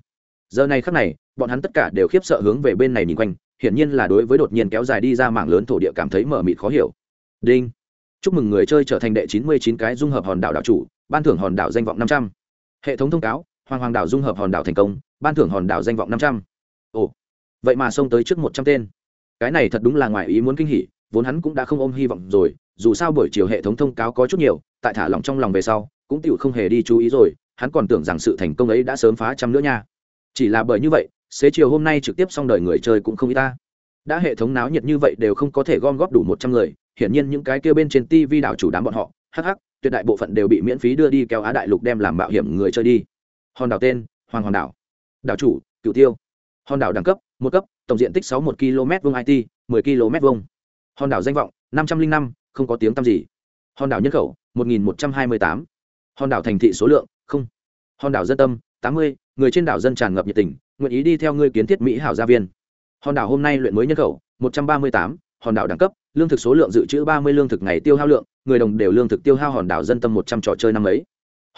Giờ này khắc này bọn hắn tất cả đều khiếp sợ hướng về bên này nhìn quanh, hiển nhiên là đối với đột nhiên kéo dài đi ra mảng lớn thổ địa cảm thấy mờ mịt khó hiểu. Đinh. Chúc mừng người chơi trở thành đệ chín mươi chín cái dung hợp hòn đảo đảo chủ, ban thưởng hòn đảo danh vọng năm trăm. Hệ thống thông cáo, hoàng hoàng đảo dung hợp hòn đảo thành công, ban thưởng hòn đảo danh vọng năm trăm. Ồ. Vậy mà xông tới trước một trăm tên. Cái này thật đúng là ngoài ý muốn kinh hỉ, vốn hắn cũng đã không ôm hy vọng rồi, dù sao buổi chiều hệ thống thông cáo có chút nhiều, tại thả lỏng trong lòng về sau, cũng tựu không hề đi chú ý rồi, hắn còn tưởng rằng sự thành công ấy đã sớm phá trăm nữa nha. Chỉ là bởi như vậy xế chiều hôm nay trực tiếp xong đời người chơi cũng không y ta. Đã hệ thống náo nhiệt như vậy đều không có thể gom góp đủ một trăm người, hiển nhiên những cái kêu bên trên tv đảo chủ đám bọn họ, hắc hắc, tuyệt đại bộ phận đều bị miễn phí đưa đi kéo á đại lục đem làm mạo hiểm người chơi đi. Hòn đảo tên, hoàng hòn đảo. Đảo chủ cựu tiêu. Hòn đảo đẳng cấp, một cấp, tổng diện tích sáu một km vuông it mười km vuông. Hòn đảo danh vọng, năm trăm linh năm, không có tiếng tăm gì. Hòn đảo nhân khẩu, một nghìn một trăm hai mươi tám. Hòn đảo thành thị số lượng, không. Hòn đảo dân tâm, tám mươi, người trên đảo dân tràn ngập nhiệt tình nguyện ý đi theo ngươi kiến thiết mỹ hảo gia viên. Hòn đảo hôm nay luyện mới nhân khẩu, một trăm ba mươi tám, hòn đảo đẳng cấp, lương thực số lượng dự trữ ba mươi lương thực ngày tiêu hao lượng, người đồng đều lương thực tiêu hao hòn đảo dân tâm một trăm trò chơi năm ấy.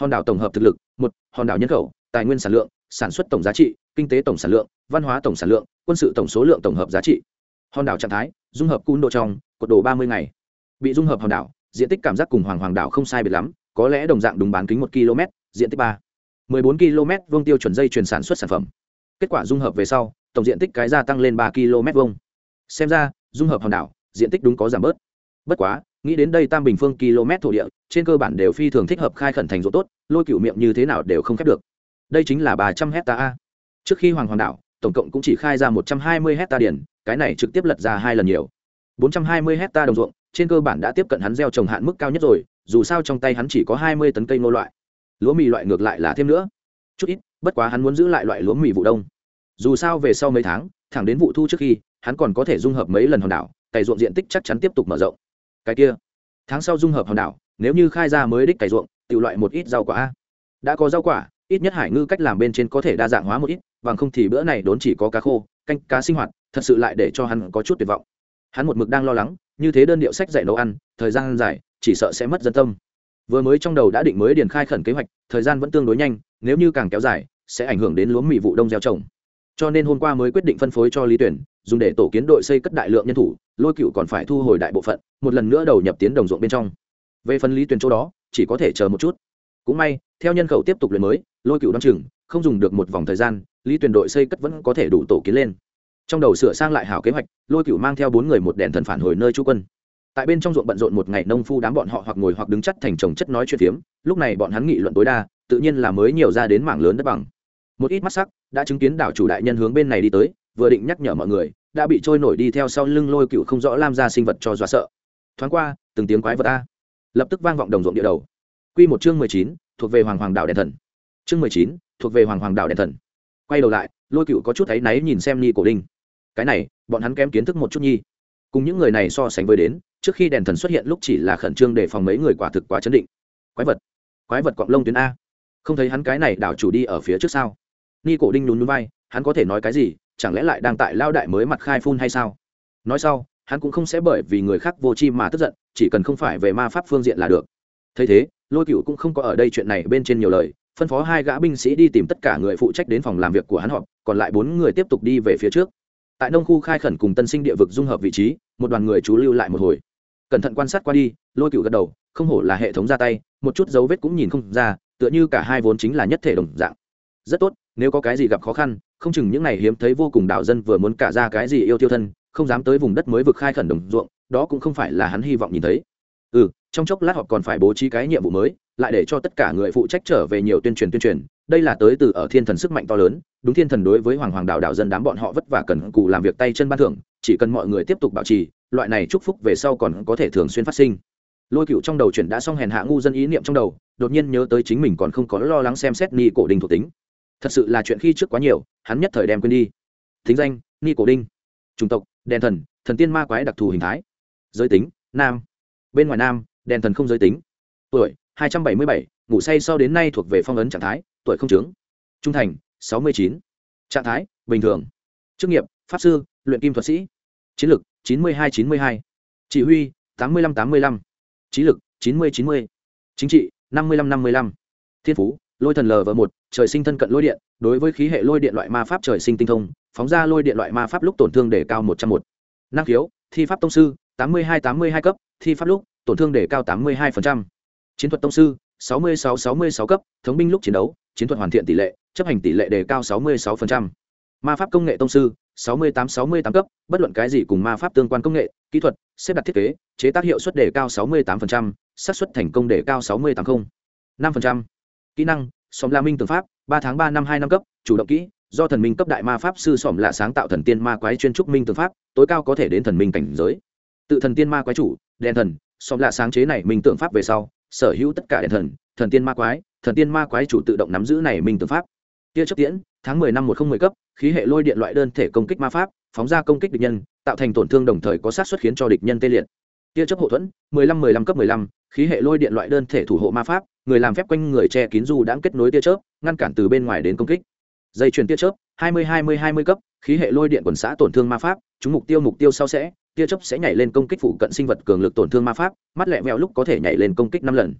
Hòn đảo tổng hợp thực lực, một, hòn đảo nhân khẩu, tài nguyên sản lượng, sản xuất tổng giá trị, kinh tế tổng sản lượng, văn hóa tổng sản lượng, quân sự tổng số lượng tổng hợp giá trị. Hòn đảo trạng thái, dung hợp cun độ trong, cột đồ ba mươi ngày. Bị dung hợp hòn đảo, diện tích cảm giác cùng hoàng hoàng đảo không sai biệt lắm, có lẽ đồng dạng đúng bán kính một km diện tích ba. mười bốn km vuông tiêu chuẩn dây chuyển sản xuất sản phẩm kết quả dung hợp về sau, tổng diện tích cái gia tăng lên ba km vuông. Xem ra, dung hợp hòn đảo, diện tích đúng có giảm bớt. Bất quá, nghĩ đến đây tam bình phương km thổ địa, trên cơ bản đều phi thường thích hợp khai khẩn thành ruộng tốt, lôi cựu miệng như thế nào đều không khép được. Đây chính là ba trăm hecta a. Trước khi hoàng hoàng đảo, tổng cộng cũng chỉ khai ra một trăm hai mươi hecta điển cái này trực tiếp lật ra hai lần nhiều. bốn trăm hai mươi hecta đồng ruộng, trên cơ bản đã tiếp cận hắn gieo trồng hạn mức cao nhất rồi, dù sao trong tay hắn chỉ có hai mươi tấn cây nô loại. Lúa mì loại ngược lại là thêm nữa. Chút ít bất quá hắn muốn giữ lại loại lúa mì vụ đông. Dù sao về sau mấy tháng, thẳng đến vụ thu trước khi, hắn còn có thể dung hợp mấy lần hòn đảo, cày ruộng diện tích chắc chắn tiếp tục mở rộng. Cái kia, tháng sau dung hợp hòn đảo, nếu như khai ra mới đích cày ruộng tự loại một ít rau quả đã có rau quả, ít nhất hải ngư cách làm bên trên có thể đa dạng hóa một ít, bằng không thì bữa này đốn chỉ có cá khô, canh, cá sinh hoạt, thật sự lại để cho hắn có chút tuyệt vọng. Hắn một mực đang lo lắng, như thế đơn điệu sách dạy nấu ăn, thời gian dài, chỉ sợ sẽ mất dân tâm. Vừa mới trong đầu đã định mới điền khai khẩn kế hoạch, thời gian vẫn tương đối nhanh nếu như càng kéo dài, sẽ ảnh hưởng đến lúa mì vụ đông gieo trồng. Cho nên hôm qua mới quyết định phân phối cho lý tuyển, dùng để tổ kiến đội xây cất đại lượng nhân thủ, lôi cựu còn phải thu hồi đại bộ phận, một lần nữa đầu nhập tiến đồng ruộng bên trong. Về phần lý tuyển chỗ đó, chỉ có thể chờ một chút. Cũng may, theo nhân khẩu tiếp tục luyện mới, lôi cựu đ chừng, không dùng được một vòng thời gian, lý tuyển đội xây cất vẫn có thể đủ tổ kiến lên. Trong đầu sửa sang lại hảo kế hoạch, lôi cựu mang theo bốn người một đèn thần phản hồi nơi chú quân tại bên trong ruộng bận rộn một ngày, nông phu đám bọn họ hoặc ngồi hoặc đứng chất thành chồng chất nói chuyện phiếm. Lúc này bọn hắn nghị luận tối đa, tự nhiên là mới nhiều ra đến mảng lớn đất bằng. Một ít mắt sắc đã chứng kiến đảo chủ đại nhân hướng bên này đi tới, vừa định nhắc nhở mọi người, đã bị trôi nổi đi theo sau lưng lôi cựu không rõ lam ra sinh vật cho dọa sợ. Thoáng qua, từng tiếng quái vật a. Lập tức vang vọng đồng ruộng địa đầu. Q một chương mười chín, thuộc về hoàng hoàng đảo đèn thần. Chương mười chín, thuộc về hoàng hoàng đảo đèn thần. Quay đầu lại, lôi cựu có chút thấy náy nhìn xem ni cổ đinh. Cái này, bọn hắn kém kiến thức một chút nhi cùng những người này so sánh với đến, trước khi đèn thần xuất hiện lúc chỉ là khẩn trương để phòng mấy người quả thực quá chấn định. Quái vật. Quái vật cọng lông tuyến a. Không thấy hắn cái này đảo chủ đi ở phía trước sau ni cổ đinh nhún núi vai, hắn có thể nói cái gì? Chẳng lẽ lại đang tại lao đại mới mặt khai phun hay sao? Nói sau, hắn cũng không sẽ bởi vì người khác vô chi mà tức giận, chỉ cần không phải về ma pháp phương diện là được. Thấy thế, lôi cựu cũng không có ở đây chuyện này bên trên nhiều lời, phân phó hai gã binh sĩ đi tìm tất cả người phụ trách đến phòng làm việc của hắn họp, còn lại bốn người tiếp tục đi về phía trước tại nông khu khai khẩn cùng tân sinh địa vực dung hợp vị trí, một đoàn người chú lưu lại một hồi. Cẩn thận quan sát qua đi, lôi cựu gật đầu, không hổ là hệ thống ra tay, một chút dấu vết cũng nhìn không ra, tựa như cả hai vốn chính là nhất thể đồng dạng. Rất tốt, nếu có cái gì gặp khó khăn, không chừng những này hiếm thấy vô cùng đạo dân vừa muốn cả ra cái gì yêu tiêu thân, không dám tới vùng đất mới vực khai khẩn đồng ruộng, đó cũng không phải là hắn hy vọng nhìn thấy. Ừ trong chốc lát họ còn phải bố trí cái nhiệm vụ mới lại để cho tất cả người phụ trách trở về nhiều tuyên truyền tuyên truyền. Đây là tới từ ở thiên thần sức mạnh to lớn, đúng thiên thần đối với hoàng hoàng đạo đạo dân đám bọn họ vất vả cần cù làm việc tay chân ban thưởng, chỉ cần mọi người tiếp tục bảo trì, loại này chúc phúc về sau còn có thể thường xuyên phát sinh. Lôi cựu trong đầu chuyển đã xong hèn hạ ngu dân ý niệm trong đầu, đột nhiên nhớ tới chính mình còn không có lo lắng xem xét ni cổ đình thuộc tính. Thật sự là chuyện khi trước quá nhiều, hắn nhất thời đem quên đi. Thính danh, ni cổ đinh. Chủng tộc, đèn thần thần tiên ma quái đặc thù hình thái. Giới tính, nam. Bên ngoài nam, đèn thần không giới tính. Tuổi hai trăm bảy mươi bảy, ngủ say sau đến nay thuộc về phong ấn trạng thái, tuổi không trướng trung thành, sáu mươi chín. Trạng thái, bình thường. Chức nghiệp, pháp sư, luyện kim thuật sĩ. Chiến lược chín mươi hai, chín mươi hai. Chỉ huy, tám mươi năm tám mươi trí lực, chín mươi chín mươi. Chính trị, năm mươi năm năm mươi năm thiên phú, lôi thần lv một, trời sinh thân cận lôi điện. Đối với khí hệ lôi điện loại ma pháp trời sinh tinh thông, phóng ra lôi điện loại ma pháp lúc tổn thương để cao một trăm một. Năng khiếu, thi pháp tông sư, tám mươi hai, tám mươi hai cấp, thi pháp lúc tổn thương đề cao tám mươi hai chiến thuật tông sư 66-66 cấp thống binh lúc chiến đấu chiến thuật hoàn thiện tỷ lệ chấp hành tỷ lệ đề cao 66%. ma pháp công nghệ tông sư 68-68 cấp bất luận cái gì cùng ma pháp tương quan công nghệ kỹ thuật xếp đặt thiết kế chế tác hiệu suất đề cao 68%, xác suất thành công đề cao 60-80. 5%. kỹ năng sòm la minh tường pháp ba tháng ba năm hai năm cấp chủ động kỹ do thần minh cấp đại ma pháp sư sòm lạ sáng tạo thần tiên ma quái chuyên trúc minh tường pháp tối cao có thể đến thần minh cảnh giới tự thần tiên ma quái chủ đen thần sòm lạ sáng chế này minh tượng pháp về sau sở hữu tất cả đèn thần thần tiên ma quái, thần tiên ma quái chủ tự động nắm giữ này minh tướng pháp. Tia chấp tiễn, tháng mười năm một không mười cấp, khí hệ lôi điện loại đơn thể công kích ma pháp, phóng ra công kích địch nhân, tạo thành tổn thương đồng thời có sát xuất khiến cho địch nhân tê liệt. Tia chấp hộ thuẫn, mười lăm mười lăm cấp mười lăm, khí hệ lôi điện loại đơn thể thủ hộ ma pháp, người làm phép quanh người che kín du đã kết nối tia chớp, ngăn cản từ bên ngoài đến công kích. Dây chuyền tia chớp, hai mươi hai mươi hai mươi cấp, khí hệ lôi điện quần xã tổn thương ma pháp, chúng mục tiêu mục tiêu sau sẽ tia chớp sẽ nhảy lên công kích phụ cận sinh vật cường lực tổn thương ma pháp mắt lẹ vẹo lúc có thể nhảy lên công kích năm lần.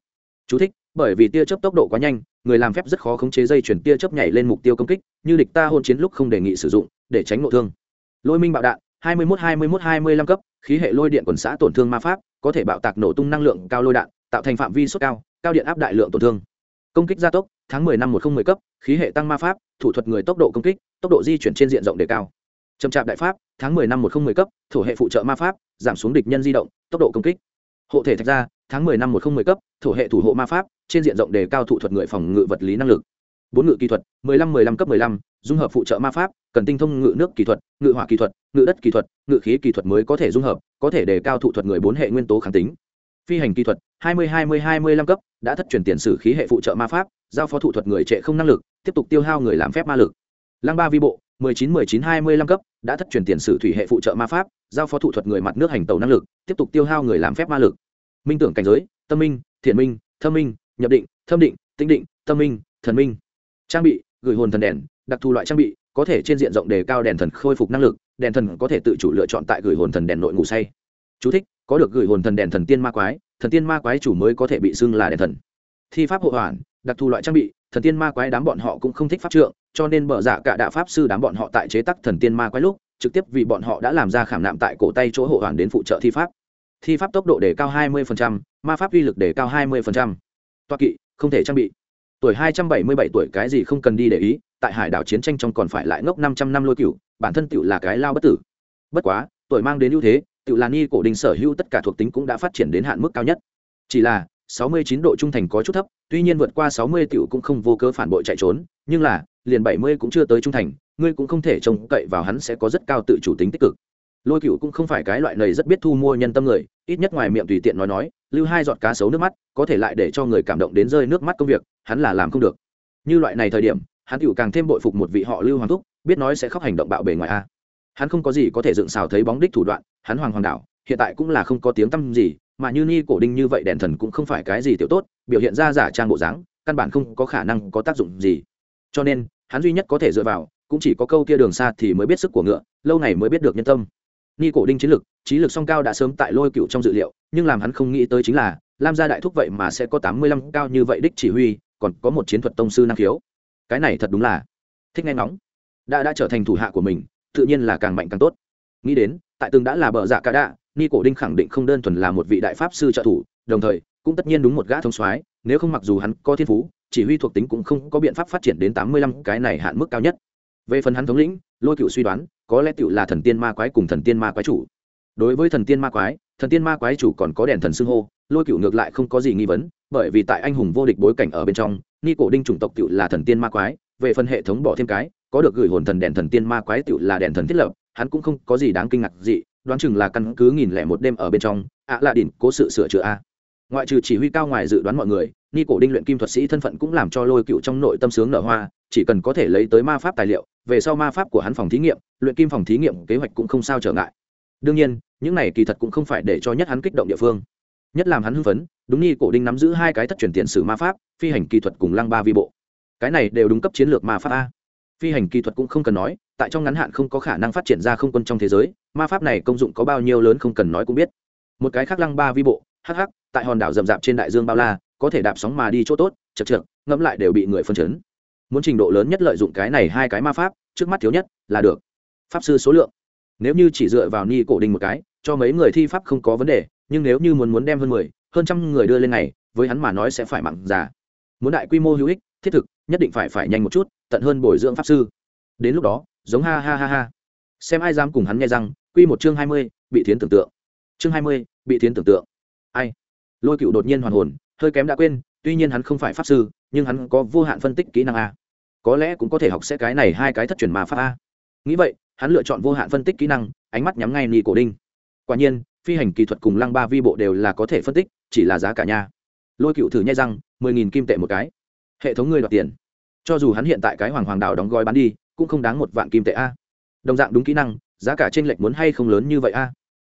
Chú thích, bởi vì tia chớp tốc độ quá nhanh người làm phép rất khó khống chế dây chuyển tia chớp nhảy lên mục tiêu công kích như địch ta hôn chiến lúc không đề nghị sử dụng để tránh nội thương. Lôi minh bạo đạn 21 21 25 cấp khí hệ lôi điện quần xã tổn thương ma pháp có thể bạo tạc nổ tung năng lượng cao lôi đạn tạo thành phạm vi sốt cao cao điện áp đại lượng tổn thương. Công kích gia tốc tháng 10 năm 1010 cấp khí hệ tăng ma pháp thủ thuật người tốc độ công kích tốc độ di chuyển trên diện rộng đề cao. Trầm chạp đại pháp tháng 10 năm 10 cấp thổ hệ phụ trợ ma pháp giảm xuống địch nhân di động tốc độ công kích. Hộ thể thạch ra tháng 10 năm 10 cấp thổ hệ thủ hộ ma pháp trên diện rộng đề cao thủ thuật người phòng ngự vật lý năng lực. Bốn ngự kỹ thuật 15-15 cấp 15, dung hợp phụ trợ ma pháp cần tinh thông ngự nước kỹ thuật ngự hỏa kỹ thuật ngự đất kỹ thuật ngự khí kỹ thuật mới có thể dung hợp có thể đề cao thủ thuật người bốn hệ nguyên tố kháng tính. Phi hành kỹ thuật 20-20-25 cấp đã thất truyền tiền sử khí hệ phụ trợ ma pháp giao phó thủ thuật người trệ không năng lực tiếp tục tiêu hao người làm phép ma lực. Lăng ba vi bộ 19-19-25 cấp đã thất truyền tiền sử thủy hệ phụ trợ ma pháp giao phó thủ thuật người mặt nước hành tàu năng lực tiếp tục tiêu hao người làm phép ma lực. Minh tưởng cảnh giới tâm minh thiện minh thâm minh nhập định thâm định tinh định tâm minh thần minh. Trang bị gửi hồn thần đèn đặc thù loại trang bị có thể trên diện rộng đề cao đèn thần khôi phục năng lực đèn thần có thể tự chủ lựa chọn tại gửi hồn thần đèn nội ngủ say. Chú thích, có được gửi hồn thần đèn thần tiên ma quái thần tiên ma quái chủ mới có thể bị xưng là đèn thần. Thi pháp hộ hoàn đặc thù loại trang bị thần tiên ma quái đám bọn họ cũng không thích pháp trượng cho nên bở dạ cả đạo pháp sư đám bọn họ tại chế tác thần tiên ma quái lúc trực tiếp vì bọn họ đã làm ra khảm nạm tại cổ tay chỗ hộ hoàn đến phụ trợ thi pháp. Thi pháp tốc độ đề cao 20%, ma pháp uy lực đề cao 20%. toa kỵ không thể trang bị. Tuổi 277 tuổi cái gì không cần đi để ý tại hải đảo chiến tranh trong còn phải lại ngốc 500 năm lôi cửu bản thân tựu là cái lao bất tử. Bất quá tuổi mang đến ưu thế tựu là ni cổ đình sở hữu tất cả thuộc tính cũng đã phát triển đến hạn mức cao nhất. Chỉ là 69 độ trung thành có chút thấp tuy nhiên vượt qua 60 tiểu cũng không vô cớ phản bội chạy trốn nhưng là liền 70 cũng chưa tới trung thành, ngươi cũng không thể trông cậy vào hắn sẽ có rất cao tự chủ tính tích cực. Lôi cựu cũng không phải cái loại này rất biết thu mua nhân tâm người, ít nhất ngoài miệng tùy tiện nói nói, lưu hai giọt cá sấu nước mắt, có thể lại để cho người cảm động đến rơi nước mắt công việc, hắn là làm không được. Như loại này thời điểm, hắn cựu càng thêm bội phục một vị họ lưu hoàng thúc, biết nói sẽ khóc hành động bạo bề ngoài a. Hắn không có gì có thể dựng xào thấy bóng đích thủ đoạn, hắn hoàng hoàng đảo hiện tại cũng là không có tiếng tăm gì, mà như ni cổ đinh như vậy đèn thần cũng không phải cái gì tiểu tốt, biểu hiện ra giả trang bộ dáng, căn bản không có khả năng có tác dụng gì cho nên, hắn duy nhất có thể dựa vào, cũng chỉ có câu kia đường xa thì mới biết sức của ngựa, lâu này mới biết được nhân tâm. Ni cổ đinh chiến lực, trí lực song cao đã sớm tại lôi cựu trong dự liệu, nhưng làm hắn không nghĩ tới chính là, lam gia đại thúc vậy mà sẽ có tám mươi lăm cao như vậy đích chỉ huy, còn có một chiến thuật tông sư năng khiếu. Cái này thật đúng là thích nghe ngóng. Đã đã trở thành thủ hạ của mình, tự nhiên là càng mạnh càng tốt. Nghĩ đến, tại từng đã là bờ dạ cả đạ, ni cổ đinh khẳng định không đơn thuần là một vị đại pháp sư trợ thủ, đồng thời cũng tất nhiên đúng một gã thông soái, nếu không mặc dù hắn có thiên phú, chỉ huy thuộc tính cũng không có biện pháp phát triển đến tám mươi lăm, cái này hạn mức cao nhất. Về phần hắn thống lĩnh, lôi cựu suy đoán, có lẽ cựu là thần tiên ma quái cùng thần tiên ma quái chủ. Đối với thần tiên ma quái, thần tiên ma quái chủ còn có đèn thần xưng hô, lôi cựu ngược lại không có gì nghi vấn, bởi vì tại anh hùng vô địch bối cảnh ở bên trong, ni cổ đinh chủng tộc cựu là thần tiên ma quái, về phần hệ thống bỏ thêm cái, có được gửi hồn thần đèn thần tiên ma quái cựu là đèn thần thiết lập, hắn cũng không có gì đáng kinh ngạc gì, đoán chừng là căn cứ nghìn lẻ một đêm ở bên trong, ạ à lạ đỉnh cố sự sửa chữa a ngoại trừ chỉ huy cao ngoài dự đoán mọi người, ni cổ đinh luyện kim thuật sĩ thân phận cũng làm cho lôi cựu trong nội tâm sướng nở hoa, chỉ cần có thể lấy tới ma pháp tài liệu, về sau ma pháp của hắn phòng thí nghiệm, luyện kim phòng thí nghiệm kế hoạch cũng không sao trở ngại. Đương nhiên, những này kỳ thật cũng không phải để cho nhất hắn kích động địa phương. Nhất làm hắn hưng phấn, đúng ni cổ đinh nắm giữ hai cái thất truyền tiền sử ma pháp, phi hành kỳ thuật cùng lăng ba vi bộ. Cái này đều đúng cấp chiến lược ma pháp a. Phi hành kỹ thuật cũng không cần nói, tại trong ngắn hạn không có khả năng phát triển ra không quân trong thế giới, ma pháp này công dụng có bao nhiêu lớn không cần nói cũng biết. Một cái khác lăng ba vi bộ hh tại hòn đảo rậm rạp trên đại dương bao la, có thể đạp sóng mà đi chỗ tốt, chật trượt ngẫm lại đều bị người phân chấn. Muốn trình độ lớn nhất lợi dụng cái này hai cái ma pháp, trước mắt thiếu nhất là được. Pháp sư số lượng. Nếu như chỉ dựa vào ni cổ đình một cái, cho mấy người thi pháp không có vấn đề, nhưng nếu như muốn muốn đem hơn mười, hơn trăm người đưa lên này, với hắn mà nói sẽ phải mặn già. Muốn đại quy mô hữu ích, thiết thực, nhất định phải phải nhanh một chút, tận hơn bồi dưỡng pháp sư. Đến lúc đó, giống ha ha ha ha. Xem ai dám cùng hắn nghe rằng, quy một chương hai mươi, bị thiến tưởng tượng. Chương hai mươi, bị thiến tưởng tượng ai? Lôi cựu đột nhiên hoàn hồn, hơi kém đã quên, tuy nhiên hắn không phải pháp sư, nhưng hắn có vô hạn phân tích kỹ năng a. Có lẽ cũng có thể học sẽ cái này hai cái thất truyền mà pháp a. Nghĩ vậy, hắn lựa chọn vô hạn phân tích kỹ năng, ánh mắt nhắm ngay ni cổ đinh. Quả nhiên, phi hành kỹ thuật cùng lăng ba vi bộ đều là có thể phân tích, chỉ là giá cả nha. Lôi cựu thử nhai răng, mười nghìn kim tệ một cái. Hệ thống ngươi đoạt tiền. Cho dù hắn hiện tại cái hoàng hoàng đảo đóng gói bán đi, cũng không đáng một vạn kim tệ a. Đồng dạng đúng kỹ năng, giá cả t r ê n lệch muốn hay không lớn như vậy a.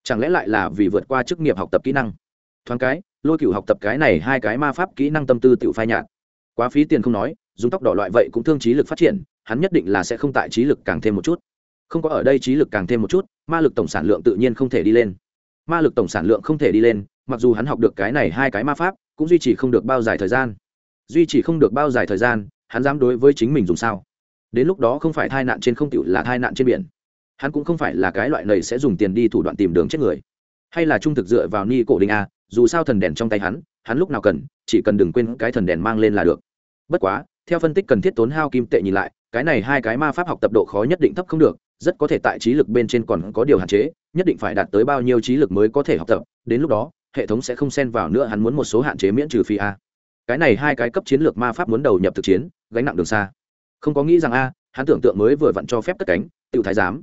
Chẳng lẽ lại là vì vượt qua chức nghiệp học tập kỹ năng? Thoáng cái, lôi cựu học tập cái này hai cái ma pháp kỹ năng tâm tư tự phai nhạt. Quá phí tiền không nói, dùng tóc đỏ loại vậy cũng thương trí lực phát triển, hắn nhất định là sẽ không tại trí lực càng thêm một chút. Không có ở đây trí lực càng thêm một chút, ma lực tổng sản lượng tự nhiên không thể đi lên. Ma lực tổng sản lượng không thể đi lên, mặc dù hắn học được cái này hai cái ma pháp, cũng duy trì không được bao dài thời gian. Duy trì không được bao dài thời gian, hắn dám đối với chính mình dùng sao? Đến lúc đó không phải thai nạn trên không tựu là thai nạn trên biển. Hắn cũng không phải là cái loại này sẽ dùng tiền đi thủ đoạn tìm đường chết người. Hay là trung thực dựa vào ni cổ đình a dù sao thần đèn trong tay hắn hắn lúc nào cần, chỉ cần đừng quên cái thần đèn mang lên là được. Bất quá, theo phân tích cần thiết tốn hao kim tệ nhìn lại, cái này hai cái ma pháp học tập độ khó nhất định thấp không được, rất có thể tại trí lực bên trên còn có điều hạn chế, nhất định phải đạt tới bao nhiêu trí lực mới có thể học tập, đến lúc đó, hệ thống sẽ không xen vào nữa hắn muốn một số hạn chế miễn trừ phi a. Cái này hai cái cấp chiến lược ma pháp muốn đầu nhập thực chiến, gánh nặng đường xa. Không có nghĩ rằng a, hắn tưởng tượng mới vừa vặn cho phép tất cánh tự thái giám.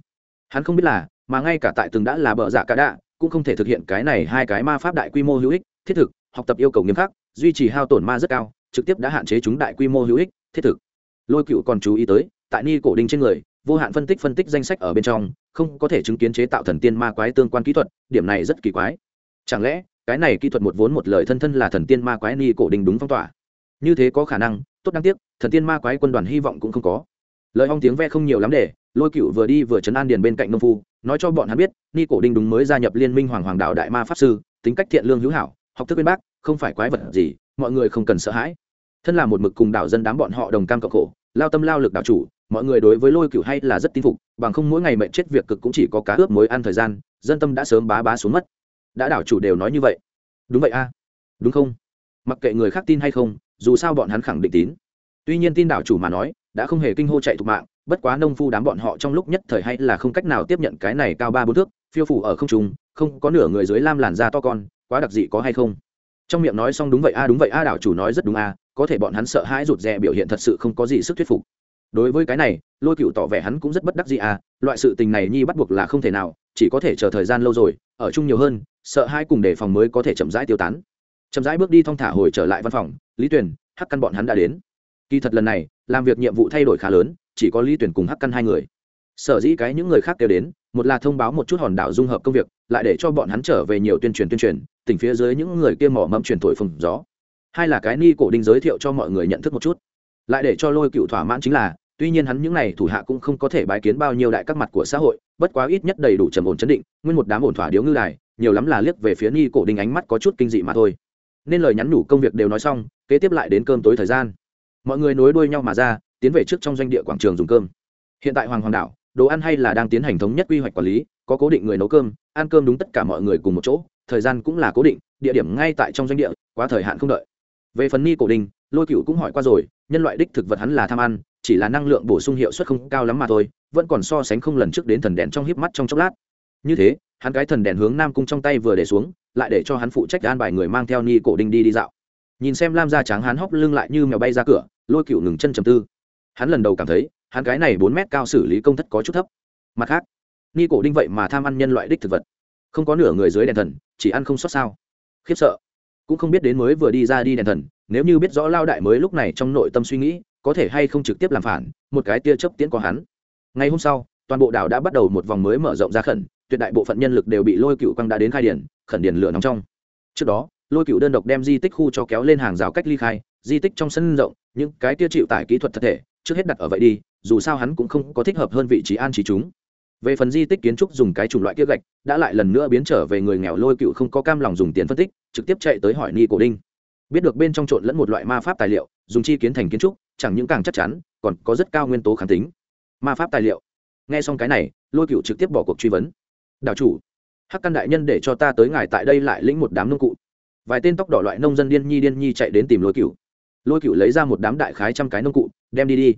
Hắn không biết là, mà ngay cả tại từng đã là bờ dạ cả đạ cũng không thể thực hiện cái này hai cái ma pháp đại quy mô hữu ích, thiết thực, học tập yêu cầu nghiêm khắc, duy trì hao tổn ma rất cao, trực tiếp đã hạn chế chúng đại quy mô hữu ích, thiết thực. Lôi cựu còn chú ý tới, tại ni cổ đinh trên người, vô hạn phân tích phân tích danh sách ở bên trong, không có thể chứng kiến chế tạo thần tiên ma quái tương quan kỹ thuật, điểm này rất kỳ quái. Chẳng lẽ, cái này kỹ thuật một vốn một lời thân thân là thần tiên ma quái ni cổ đinh đúng phong tỏa? Như thế có khả năng, tốt đáng tiếc, thần tiên ma quái quân đoàn hy vọng cũng không có. Lời hong tiếng ve không nhiều lắm để lôi cựu vừa đi vừa chấn an điền bên cạnh nông phu, nói cho bọn hắn biết, ni cổ đinh đúng mới gia nhập liên minh hoàng hoàng đạo đại ma pháp sư, tính cách thiện lương hữu hảo, học thức bên bác, không phải quái vật gì, mọi người không cần sợ hãi. Thân là một mực cùng đảo dân đám bọn họ đồng cam cộng khổ, lao tâm lao lực đảo chủ, mọi người đối với lôi cựu hay là rất tin phục, bằng không mỗi ngày mệnh chết việc cực cũng chỉ có cá ướp mối ăn thời gian, dân tâm đã sớm bá bá xuống mất. Đã đảo chủ đều nói như vậy. Đúng vậy a. Đúng không? Mặc kệ người khác tin hay không, dù sao bọn hắn khẳng định tín. Tuy nhiên tin đảo chủ mà nói, đã không hề kinh hô chạy thục mạng bất quá nông phu đám bọn họ trong lúc nhất thời hay là không cách nào tiếp nhận cái này cao ba bốn thước phiêu phủ ở không trung không có nửa người dưới lam làn da to con quá đặc dị có hay không? Trong miệng nói xong đúng vậy a đúng vậy a đảo chủ nói rất đúng a có thể bọn hắn sợ hãi rụt rè biểu hiện thật sự không có gì sức thuyết phục. Đối với cái này lôi cựu tỏ vẻ hắn cũng rất bất đắc gì a loại sự tình này nhi bắt buộc là không thể nào chỉ có thể chờ thời gian lâu rồi ở chung nhiều hơn sợ hai cùng đề phòng mới có thể chậm rãi tiêu tán. Chậm rãi bước đi thong thả hồi trở lại văn phòng lý Tuyền, hắc căn bọn hắn đã đến. Kỳ thật lần này làm việc nhiệm vụ thay đổi khá lớn chỉ có lý tuyển cùng hắc căn hai người. Sở dĩ cái những người khác kêu đến, một là thông báo một chút hòn đảo dung hợp công việc, lại để cho bọn hắn trở về nhiều tuyên truyền tuyên truyền, tỉnh phía dưới những người kia mỏ mẫm truyền thổi phồng gió. Hai là cái ni cổ đinh giới thiệu cho mọi người nhận thức một chút. Lại để cho lôi cựu thỏa mãn chính là, tuy nhiên hắn những n à y thủ hạ cũng không có thể bái kiến bao nhiêu đại các mặt của xã hội, bất quá ít nhất đầy đủ trầm ổn chấn định, nguyên một đám ổn thỏa điếu ngư đài, nhiều lắm là liếc về phía ni cổ đinh ánh mắt có chút kinh dị mà thôi. Nên lời nhắn nhủ công việc đều nói xong, kế tiếp lại đến cơm tối thời gian. Mọi người nối đuôi nhau mà ra tiến về trước trong doanh địa quảng trường dùng cơm. Hiện tại hoàng hoàng đảo, đồ ăn hay là đang tiến hành thống nhất quy hoạch quản lý, có cố định người nấu cơm, ăn cơm đúng tất cả mọi người cùng một chỗ, thời gian cũng là cố định, địa điểm ngay tại trong doanh địa, quá thời hạn không đợi. Về phần ni cổ đình, lôi cựu cũng hỏi qua rồi, nhân loại đích thực vật hắn là tham ăn, chỉ là năng lượng bổ sung hiệu suất không cao lắm mà thôi, vẫn còn so sánh không lần trước đến thần đèn trong híp mắt trong chốc lát. Như thế, hắn cái thần đèn hướng nam cung trong tay vừa để xuống, lại để cho hắn phụ trách an bài người mang theo ni cổ đinh đi đi dạo. Nhìn xem lam da trắng hắn hóc lưng lại như mèo bay ra cửa, lôi cựu ngừng chân trầm tư hắn lần đầu cảm thấy, hắn cái này bốn mét cao xử lý công thất có chút thấp. Mặt khác, ni cổ đinh vậy mà tham ăn nhân loại đích thực vật. Không có nửa người dưới đèn thần, chỉ ăn không xót sao? Khiếp sợ. Cũng không biết đến mới vừa đi ra đi đèn thần, nếu như biết rõ lao đại mới lúc này trong nội tâm suy nghĩ, có thể hay không trực tiếp làm phản, một cái tia chớp tiễn có hắn. Ngày hôm sau, toàn bộ đảo đã bắt đầu một vòng mới mở rộng ra khẩn, tuyệt đại bộ phận nhân lực đều bị lôi cựu quăng đã đến khai điển, khẩn điển lửa nóng trong. Trước đó, lôi cựu đơn độc đem di tích khu cho kéo lên hàng rào cách ly khai, di tích trong sân rộng, những cái tia chịu tải kỹ thuật thật thể trước hết đặt ở vậy đi, dù sao hắn cũng không có thích hợp hơn vị trí an trí chúng. Về phần di tích kiến trúc dùng cái chủng loại kia gạch, đã lại lần nữa biến trở về người nghèo lôi cựu không có cam lòng dùng tiền phân tích, trực tiếp chạy tới hỏi ni cổ đinh. Biết được bên trong trộn lẫn một loại ma pháp tài liệu, dùng chi kiến thành kiến trúc, chẳng những càng chắc chắn, còn có rất cao nguyên tố kháng tính. Ma pháp tài liệu. Nghe xong cái này, lôi cựu trực tiếp bỏ cuộc truy vấn. Đảo chủ, hắc căn đại nhân để cho ta tới ngài tại đây lại lĩnh một đám nông cụ. Vài tên tóc đỏ loại nông dân điên nhi điên nhi chạy đến tìm lôi cựu lôi cựu lấy ra một đám đại khái trăm cái nông cụ, đem đi đi.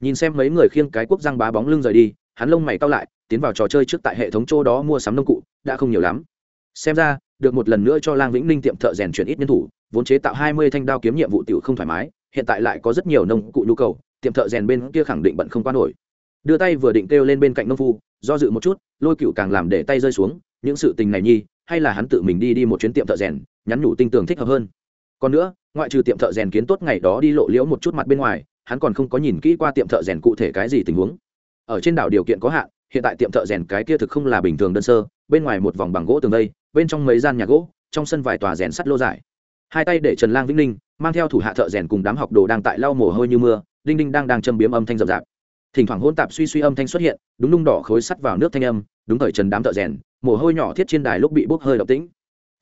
Nhìn xem mấy người khiêng cái quốc răng bá bóng lưng rời đi, hắn lông mày cao lại, tiến vào trò chơi trước tại hệ thống chỗ đó mua sắm nông cụ, đã không nhiều lắm. Xem ra, được một lần nữa cho lang vĩnh ninh tiệm thợ rèn chuyển ít nhân thủ, vốn chế tạo hai mươi thanh đao kiếm nhiệm vụ tiểu không thoải mái, hiện tại lại có rất nhiều nông cụ nhu cầu, tiệm thợ rèn bên kia khẳng định bận không qua nổi. Đưa tay vừa định kêu lên bên cạnh nông phu, do dự một chút, lôi cựu càng làm để tay rơi xuống, những sự tình này nhi, hay là hắn tự mình đi đi một chuyến tiệm thợ rèn, nhắn nhủ tinh tường thích hợp hơn còn nữa, ngoại trừ tiệm thợ rèn kiến tốt ngày đó đi lộ liễu một chút mặt bên ngoài, hắn còn không có nhìn kỹ qua tiệm thợ rèn cụ thể cái gì tình huống. Ở trên đảo điều kiện có hạn, hiện tại tiệm thợ rèn cái kia thực không là bình thường đơn sơ, bên ngoài một vòng bằng gỗ tường đây, bên trong mấy gian nhà gỗ, trong sân vài tòa rèn sắt lô giải. Hai tay để trần lang vĩnh ninh, mang theo thủ hạ thợ rèn cùng đám học đồ đang tại lau mồ hôi như mưa, đinh đinh đang đang châm biếm âm thanh rậm rạp. Thỉnh thoảng hôn tạp suy suy âm thanh xuất hiện, đúng nung đỏ khối sắt vào nước thanh âm, đúng thời trần đám thợ rèn, mồ hôi nhỏ thiết trên đài lúc bị bốc hơi động tĩnh.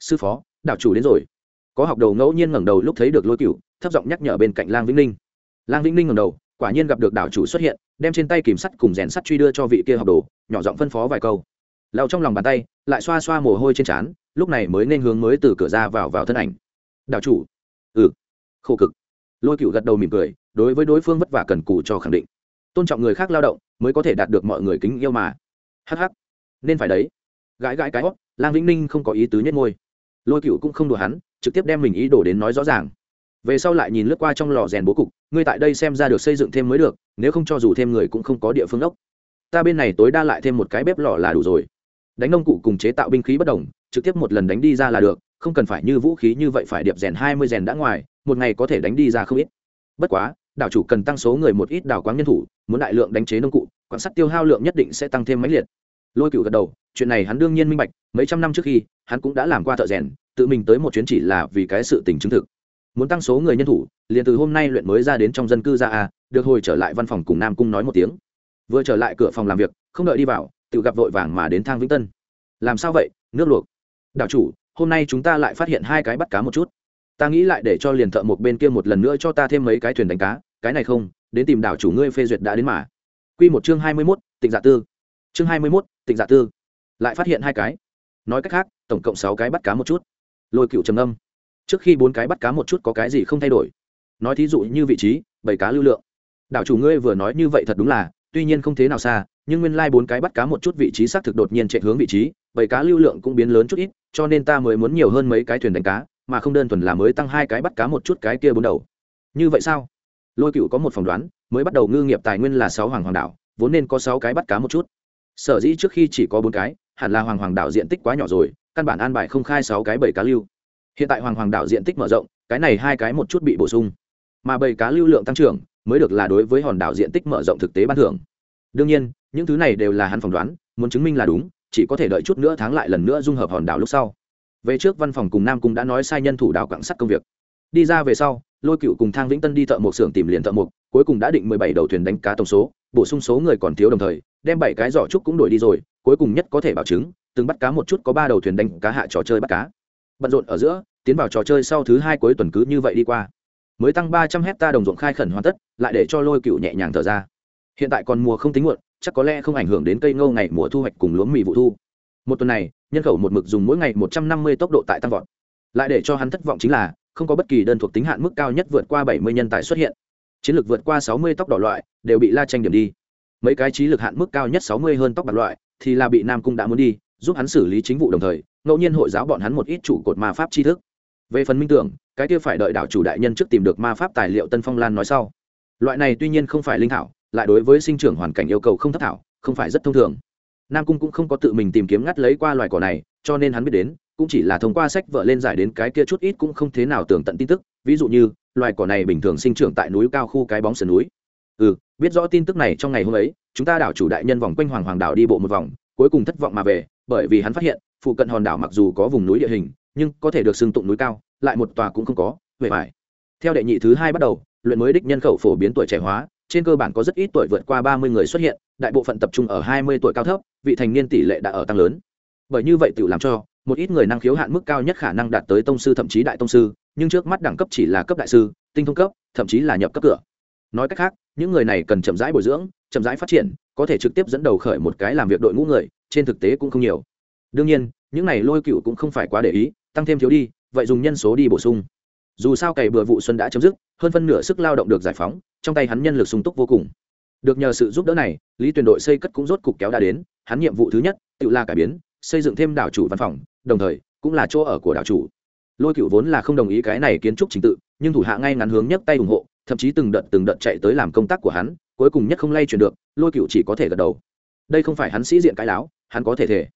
Sư phó, đảo chủ đến rồi có học đầu ngẫu nhiên ngẩng đầu lúc thấy được lôi cựu thấp giọng nhắc nhở bên cạnh lang vĩnh ninh. Lang vĩnh ninh ngẩng đầu, quả nhiên gặp được đảo chủ xuất hiện, đem trên tay kìm sắt cùng rèn sắt truy đưa cho vị kia học đồ, nhỏ giọng phân phó vài câu. Lao trong lòng bàn tay, lại xoa xoa mồ hôi trên trán, lúc này mới nên hướng mới từ cửa ra vào vào thân ảnh. Đảo chủ. Ừ. Khổ cực. Lôi cựu gật đầu mỉm cười, đối với đối phương vất vả cần cù cho khẳng định. Tôn trọng người khác lao động, mới có thể đạt được mọi người kính yêu mà. Hh nên phải đấy. Gãi gãi cái hót, lang vĩnh ninh không có ý tứ nhất ngôi lôi cựu cũng không đùa hắn trực tiếp đem mình ý đồ đến nói rõ ràng. Về sau lại nhìn lướt qua trong lò rèn bố cục, ngươi tại đây xem ra được xây dựng thêm mới được, nếu không cho dù thêm người cũng không có địa phương ốc. Ta bên này tối đa lại thêm một cái bếp lò là đủ rồi. Đánh nông cụ cùng chế tạo binh khí bất đồng, trực tiếp một lần đánh đi ra là được, không cần phải như vũ khí như vậy phải điệp rèn hai mươi rèn đã ngoài, một ngày có thể đánh đi ra không ít. Bất quá, đảo chủ cần tăng số người một ít đảo quáng nhân thủ, muốn đại lượng đánh chế nông cụ quan sát tiêu hao lượng nhất định sẽ tăng thêm máy liệt. Lôi cựu gật đầu, chuyện này hắn đương nhiên minh bạch, mấy trăm năm trước khi, hắn cũng đã làm qua thợ rèn tự mình tới một chuyến chỉ là vì cái sự tình chứng thực. Muốn tăng số người nhân thủ, liền từ hôm nay luyện mới ra đến trong dân cư ra a, được hồi trở lại văn phòng cùng nam cung nói một tiếng. Vừa trở lại cửa phòng làm việc, không đợi đi vào, tự gặp vội vàng mà đến thang vĩnh tân. Làm sao vậy? Nước luộc. Đảo chủ, hôm nay chúng ta lại phát hiện hai cái bắt cá một chút. Ta nghĩ lại để cho liền thợ một bên kia một lần nữa cho ta thêm mấy cái thuyền đánh cá, cái này không, đến tìm đảo chủ ngươi phê duyệt đã đến mà. Q một chương hai mươi mốt, tịnh dạ tư. Chương hai mươi mốt, tịnh dạ tư. Lại phát hiện hai cái. Nói cách khác, tổng cộng sáu cái bắt cá một chút lôi cựu trầm âm trước khi bốn cái bắt cá một chút có cái gì không thay đổi? Nói thí dụ như vị trí, bảy cá lưu lượng. Đảo chủ ngươi vừa nói như vậy thật đúng là, tuy nhiên không thế nào xa, nhưng nguyên lai bốn cái bắt cá một chút vị trí xác thực đột nhiên chạy hướng vị trí, bảy cá lưu lượng cũng biến lớn chút ít, cho nên ta mới muốn nhiều hơn mấy cái thuyền đánh cá, mà không đơn thuần là mới tăng hai cái bắt cá một chút cái kia bốn đầu. Như vậy sao? Lôi cựu có một phỏng đoán, mới bắt đầu ngư nghiệp tài nguyên là sáu hoàng hoàng đảo, vốn nên có sáu cái bắt cá một chút. Sở dĩ trước khi chỉ có bốn cái, hẳn là hoàng hoàng đảo diện tích quá nhỏ rồi căn bản an bài không khai sáu cái bảy cá lưu. Hiện tại hoàng hoàng đảo diện tích mở rộng, cái này hai cái một chút bị bổ sung. Mà bảy cá lưu lượng tăng trưởng, mới được là đối với hòn đảo diện tích mở rộng thực tế ban thưởng. Đương nhiên, những thứ này đều là hắn phỏng đoán, muốn chứng minh là đúng, chỉ có thể đợi chút nữa tháng lại lần nữa dung hợp hòn đảo lúc sau. Về trước văn phòng cùng nam cung đã nói sai nhân thủ đảo quảng sắt công việc. Đi ra về sau, lôi cựu cùng thang vĩnh tân đi thợ một xưởng tìm liền thợ mộc, cuối cùng đã định mười bảy đầu thuyền đánh cá tổng số, bổ sung số người còn thiếu đồng thời, đem bảy cái giỏ trúc cũng đổi đi rồi, cuối cùng nhất có thể bảo chứng từng bắt cá một chút có ba đầu thuyền đánh cá hạ trò chơi bắt cá. Bận rộn ở giữa, tiến vào trò chơi sau thứ hai cuối tuần cứ như vậy đi qua. Mới tăng ba trăm hecta đồng ruộng khai khẩn hoàn tất, lại để cho lôi cựu nhẹ nhàng thở ra. Hiện tại còn mùa không tính muộn, chắc có lẽ không ảnh hưởng đến cây ngô ngày mùa thu hoạch cùng lúa mì vụ thu. Một tuần này, nhân khẩu một mực dùng mỗi ngày một trăm năm mươi tốc độ tại tăng vọt. Lại để cho hắn thất vọng chính là, không có bất kỳ đơn thuộc tính hạn mức cao nhất vượt qua bảy mươi nhân tài xuất hiện. Chiến lược vượt qua sáu mươi tốc đỏ loại, đều bị la tranh điểm đi. Mấy cái trí lực hạn mức cao nhất sáu mươi hơn tốc bạc loại, thì là bị nam cung đã muốn đi giúp hắn xử lý chính vụ đồng thời, ngẫu nhiên hội giáo bọn hắn một ít chủ cột ma pháp tri thức. Về phần minh tưởng, cái kia phải đợi đảo chủ đại nhân trước tìm được ma pháp tài liệu tân phong lan nói sau. Loại này tuy nhiên không phải linh thảo, lại đối với sinh trưởng hoàn cảnh yêu cầu không thấp thảo, không phải rất thông thường. Nam cung cũng không có tự mình tìm kiếm ngắt lấy qua loài cỏ này, cho nên hắn biết đến, cũng chỉ là thông qua sách vợ lên giải đến cái kia chút ít cũng không thế nào tưởng tận tin tức. Ví dụ như, loài cỏ này bình thường sinh trưởng tại núi cao khu cái bóng sườn núi. Ừ biết rõ tin tức này trong ngày hôm ấy, chúng ta đảo chủ đại nhân vòng quanh hoàng hoàng đảo đi bộ một vòng, cuối cùng thất vọng mà về bởi vì hắn phát hiện, phụ cận hòn đảo mặc dù có vùng núi địa hình, nhưng có thể được xưng tụng núi cao, lại một tòa cũng không có về phải theo đệ nhị thứ hai bắt đầu, luyện mới đích nhân khẩu phổ biến tuổi trẻ hóa, trên cơ bản có rất ít tuổi vượt qua ba mươi người xuất hiện, đại bộ phận tập trung ở hai mươi tuổi cao thấp, vị thành niên tỷ lệ đã ở tăng lớn. Bởi như vậy tự làm cho, một ít người năng khiếu hạn mức cao nhất khả năng đạt tới tông sư thậm chí đại tông sư, nhưng trước mắt đẳng cấp chỉ là cấp đại sư, tinh thông cấp, thậm chí là nhập cấp cửa. Nói cách khác, những người này cần chậm rãi bồi dưỡng, chậm rãi phát triển, có thể trực tiếp dẫn đầu khởi một cái làm việc đội ngũ người trên thực tế cũng không nhiều. Đương nhiên, những này lôi cựu cũng không phải quá để ý, tăng thêm thiếu đi, vậy dùng nhân số đi bổ sung. Dù sao cày bừa vụ xuân đã chấm dứt, hơn phân nửa sức lao động được giải phóng, trong tay hắn nhân lực sung túc vô cùng. Được nhờ sự giúp đỡ này, lý tuyển đội xây cất cũng rốt cục kéo đã đến, hắn nhiệm vụ thứ nhất, tự là cải biến, xây dựng thêm đảo chủ văn phòng, đồng thời, cũng là chỗ ở của đảo chủ. Lôi cựu vốn là không đồng ý cái này kiến trúc trình tự, nhưng thủ hạ ngay ngắn hướng nhấc tay ủng hộ, thậm chí từng đợt từng đợt chạy tới làm công tác của hắn, cuối cùng nhất không lay chuyển được, lôi cựu chỉ có thể gật đầu. Đây không phải hắn sĩ diện cái láo hắn có thể thể.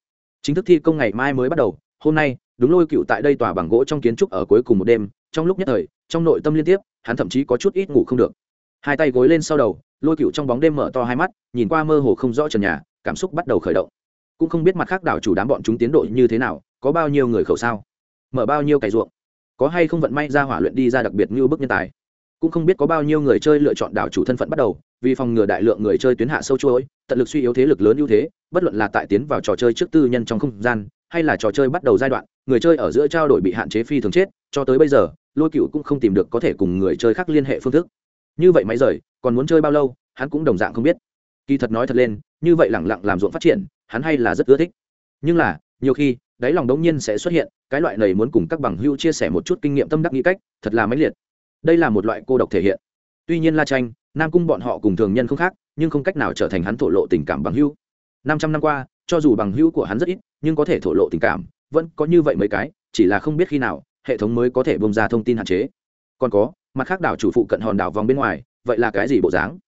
Chính thức thi công ngày mai mới bắt đầu, hôm nay, đúng lôi cựu tại đây tòa bằng gỗ trong kiến trúc ở cuối cùng một đêm, trong lúc nhất thời, trong nội tâm liên tiếp, hắn thậm chí có chút ít ngủ không được. Hai tay gối lên sau đầu, lôi cựu trong bóng đêm mở to hai mắt, nhìn qua mơ hồ không rõ trần nhà, cảm xúc bắt đầu khởi động. Cũng không biết mặt khác đảo chủ đám bọn chúng tiến độ như thế nào, có bao nhiêu người khẩu sao? Mở bao nhiêu cày ruộng? Có hay không vận may ra hỏa luyện đi ra đặc biệt như bức nhân tài? Cũng không biết có bao nhiêu người chơi lựa chọn đảo chủ thân phận bắt đầu, vì phòng ngừa đại lượng người chơi tuyến hạ sâu chuỗi, tận lực suy yếu thế lực lớn ưu thế, bất luận là tại tiến vào trò chơi trước tư nhân trong không gian, hay là trò chơi bắt đầu giai đoạn, người chơi ở giữa trao đổi bị hạn chế phi thường chết, cho tới bây giờ, lôi cựu cũng không tìm được có thể cùng người chơi khác liên hệ phương thức. Như vậy máy rời, còn muốn chơi bao lâu, hắn cũng đồng dạng không biết. Kỳ thật nói thật lên, như vậy lẳng lặng làm ruộng phát triển, hắn hay là rất ưa thích. Nhưng là, nhiều khi, đáy lòng đống nhiên sẽ xuất hiện, cái loại này muốn cùng các bằng hưu chia sẻ một chút kinh nghiệm tâm đắc nghĩ cách, thật là máy liệt đây là một loại cô độc thể hiện. Tuy nhiên la tranh nam cung bọn họ cùng thường nhân không khác, nhưng không cách nào trở thành hắn thổ lộ tình cảm bằng hữu. năm trăm năm qua, cho dù bằng hữu của hắn rất ít, nhưng có thể thổ lộ tình cảm, vẫn có như vậy mấy cái, chỉ là không biết khi nào, hệ thống mới có thể bông ra thông tin hạn chế. Còn có, mặt khác đảo chủ phụ cận hòn đảo vòng bên ngoài, vậy là cái gì bộ dáng?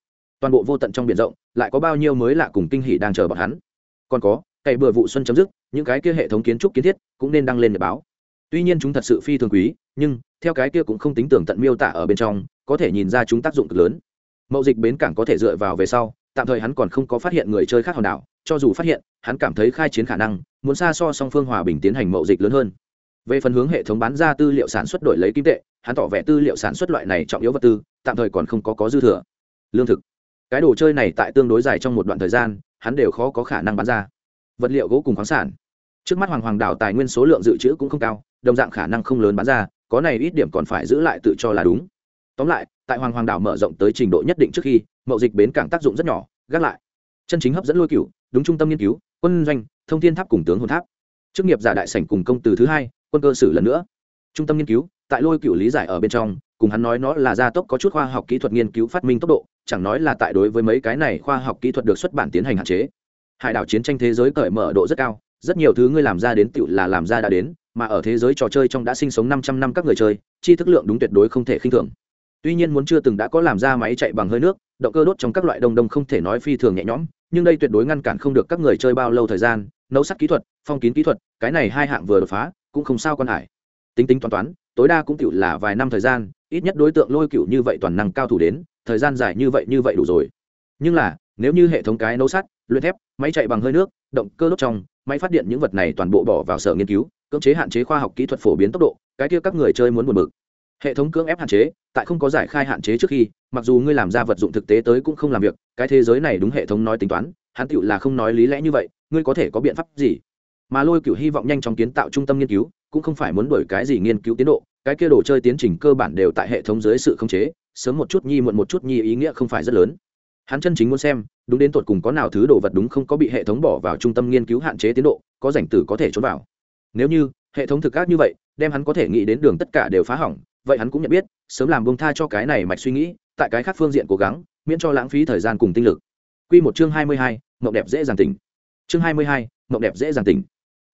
Toàn bộ vô tận trong biển rộng, lại có bao nhiêu mới lạ cùng kinh hỉ đang chờ bọn hắn? Còn có, cày bừa vụ xuân chấm dứt, những cái kia hệ thống kiến trúc kiến thiết, cũng nên đăng lên nhật báo tuy nhiên chúng thật sự phi thường quý, nhưng, theo cái kia cũng không tính tưởng tận miêu tả ở bên trong, có thể nhìn ra chúng tác dụng cực lớn. Mậu dịch bến cảng có thể dựa vào về sau, tạm thời hắn còn không có phát hiện người chơi khác hòn đảo, cho dù phát hiện, hắn cảm thấy khai chiến khả năng, muốn xa so song phương hòa bình tiến hành mậu dịch lớn hơn. Về phần hướng hệ thống bán ra tư liệu sản xuất đổi lấy kim tệ, hắn tỏ vẻ tư liệu sản xuất loại này trọng yếu vật tư, tạm thời còn không có có dư thừa. Lương thực. Cái đồ chơi này tại tương đối dài trong một đoạn thời gian, hắn đều khó có khả năng bán ra. Vật liệu gỗ cùng khoáng sản. Trước mắt hoàng hoàng đảo tài nguyên số lượng dự trữ cũng không cao đồng dạng khả năng không lớn bán ra, có này ít điểm còn phải giữ lại tự cho là đúng. Tóm lại, tại hoàng hoàng đảo mở rộng tới trình độ nhất định trước khi, mậu dịch bến cảng tác dụng rất nhỏ, gác lại. Chân chính hấp dẫn lôi cựu đúng trung tâm nghiên cứu, quân doanh, thông thiên tháp cùng tướng hồn tháp. Chức nghiệp giả đại sảnh cùng công từ thứ hai, quân cơ sử lần nữa. Trung tâm nghiên cứu, tại lôi cựu lý giải ở bên trong, cùng hắn nói nó là gia tốc có chút khoa học kỹ thuật nghiên cứu phát minh tốc độ, chẳng nói là tại đối với mấy cái này khoa học kỹ thuật được xuất bản tiến hành hạn chế. Hải đảo chiến tranh thế giới cởi mở độ rất cao rất nhiều thứ ngươi làm ra đến tựu là làm ra đã đến, mà ở thế giới trò chơi trong đã sinh sống 500 năm các người chơi, chi thức lượng đúng tuyệt đối không thể khinh thường. Tuy nhiên muốn chưa từng đã có làm ra máy chạy bằng hơi nước, động cơ đốt trong các loại đồng đồng không thể nói phi thường nhẹ nhõm, nhưng đây tuyệt đối ngăn cản không được các người chơi bao lâu thời gian, nấu sắt kỹ thuật, phong kín kỹ thuật, cái này hai hạng vừa đột phá, cũng không sao con hải. Tính tính toán toán, tối đa cũng cựu là vài năm thời gian, ít nhất đối tượng lôi cựu như vậy toàn năng cao thủ đến, thời gian dài như vậy như vậy đủ rồi. Nhưng là, nếu như hệ thống cái nấu sắt, luyện thép, máy chạy bằng hơi nước, động cơ đốt trong máy phát điện những vật này toàn bộ bỏ vào sở nghiên cứu, cưỡng chế hạn chế khoa học kỹ thuật phổ biến tốc độ, cái kia các người chơi muốn buồn bực. Hệ thống cưỡng ép hạn chế, tại không có giải khai hạn chế trước khi, mặc dù ngươi làm ra vật dụng thực tế tới cũng không làm việc, cái thế giới này đúng hệ thống nói tính toán, hắn tựu là không nói lý lẽ như vậy, ngươi có thể có biện pháp gì? Mà lôi cựu hy vọng nhanh chóng kiến tạo trung tâm nghiên cứu, cũng không phải muốn đổi cái gì nghiên cứu tiến độ, cái kia đồ chơi tiến trình cơ bản đều tại hệ thống dưới sự khống chế, sớm một chút nhi muộn một chút nhi ý nghĩa không phải rất lớn hắn chân chính muốn xem, đúng đến tột cùng có nào thứ đồ vật đúng không có bị hệ thống bỏ vào trung tâm nghiên cứu hạn chế tiến độ, có rảnh tử có thể trốn vào. Nếu như hệ thống thực các như vậy, đem hắn có thể nghĩ đến đường tất cả đều phá hỏng, vậy hắn cũng nhận biết, sớm làm bông tha cho cái này mạch suy nghĩ, tại cái khác phương diện cố gắng, miễn cho lãng phí thời gian cùng tinh lực. Q một chương hai mươi hai, mộng đẹp dễ dàng tỉnh. Chương hai mươi hai, mộng đẹp dễ dàng tỉnh.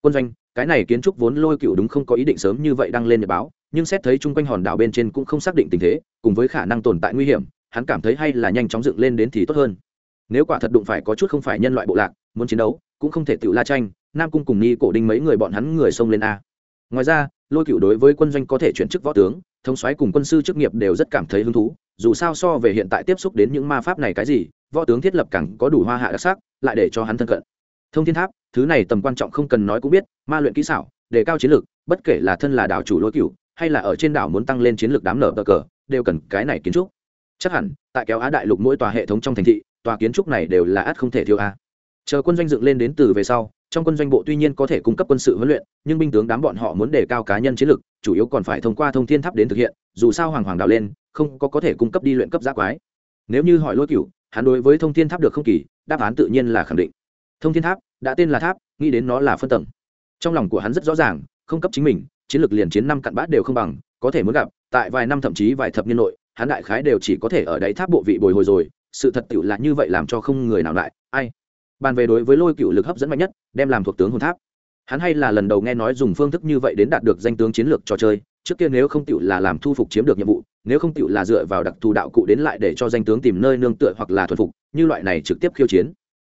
Quân doanh, cái này kiến trúc vốn lôi cựu đúng không có ý định sớm như vậy đăng lên nhật báo, nhưng xét thấy chung quanh hòn đảo bên trên cũng không xác định tình thế, cùng với khả năng tồn tại nguy hiểm hắn cảm thấy hay là nhanh chóng dựng lên đến thì tốt hơn. Nếu quả thật đụng phải có chút không phải nhân loại bộ lạc, muốn chiến đấu, cũng không thể tự la tranh, nam cung cùng ni cổ đinh mấy người bọn hắn người xông lên a. Ngoài ra, lôi cựu đối với quân doanh có thể chuyển chức võ tướng, thống soái cùng quân sư chức nghiệp đều rất cảm thấy hứng thú, dù sao so về hiện tại tiếp xúc đến những ma pháp này cái gì, võ tướng thiết lập càng có đủ hoa hạ đặc sắc, lại để cho hắn thân cận. Thông thiên tháp, thứ này tầm quan trọng không cần nói cũng biết, ma luyện kỹ xảo, đề cao chiến lược bất kể là thân là đảo chủ lôi cựu hay là ở trên đảo muốn tăng lên chiến lược đám nở bờ cờ, đều cần cái này kiến trúc chắc hẳn, tại kéo á đại lục mỗi tòa hệ thống trong thành thị, tòa kiến trúc này đều là át không thể thiếu a. Chờ quân doanh dựng lên đến từ về sau, trong quân doanh bộ tuy nhiên có thể cung cấp quân sự huấn luyện, nhưng binh tướng đám bọn họ muốn đề cao cá nhân chiến lược chủ yếu còn phải thông qua thông thiên tháp đến thực hiện, dù sao hoàng hoàng đào lên, không có có thể cung cấp đi luyện cấp giác quái. Nếu như hỏi lôi cửu, hắn đối với thông thiên tháp được không kỳ, đáp án tự nhiên là khẳng định. Thông thiên tháp, đã tên là tháp, nghĩ đến nó là phân tầng. Trong lòng của hắn rất rõ ràng, không cấp chính mình, chiến lược liền chiến năm cặn bát đều không bằng, có thể muốn gặp, tại vài năm thậm chí vài thập niên nội hắn đại khái đều chỉ có thể ở đáy tháp bộ vị bồi hồi rồi, sự thật tựu là như vậy làm cho không người nào lại ai? Bàn về đối với lôi cựu lực hấp dẫn mạnh nhất, đem làm thuộc tướng hồn tháp. Hắn hay là lần đầu nghe nói dùng phương thức như vậy đến đạt được danh tướng chiến lược trò chơi, trước kia nếu không tựu là làm thu phục chiếm được nhiệm vụ, nếu không tựu là dựa vào đặc thù đạo cụ đến lại để cho danh tướng tìm nơi nương tựa hoặc là thuần phục, như loại này trực tiếp khiêu chiến.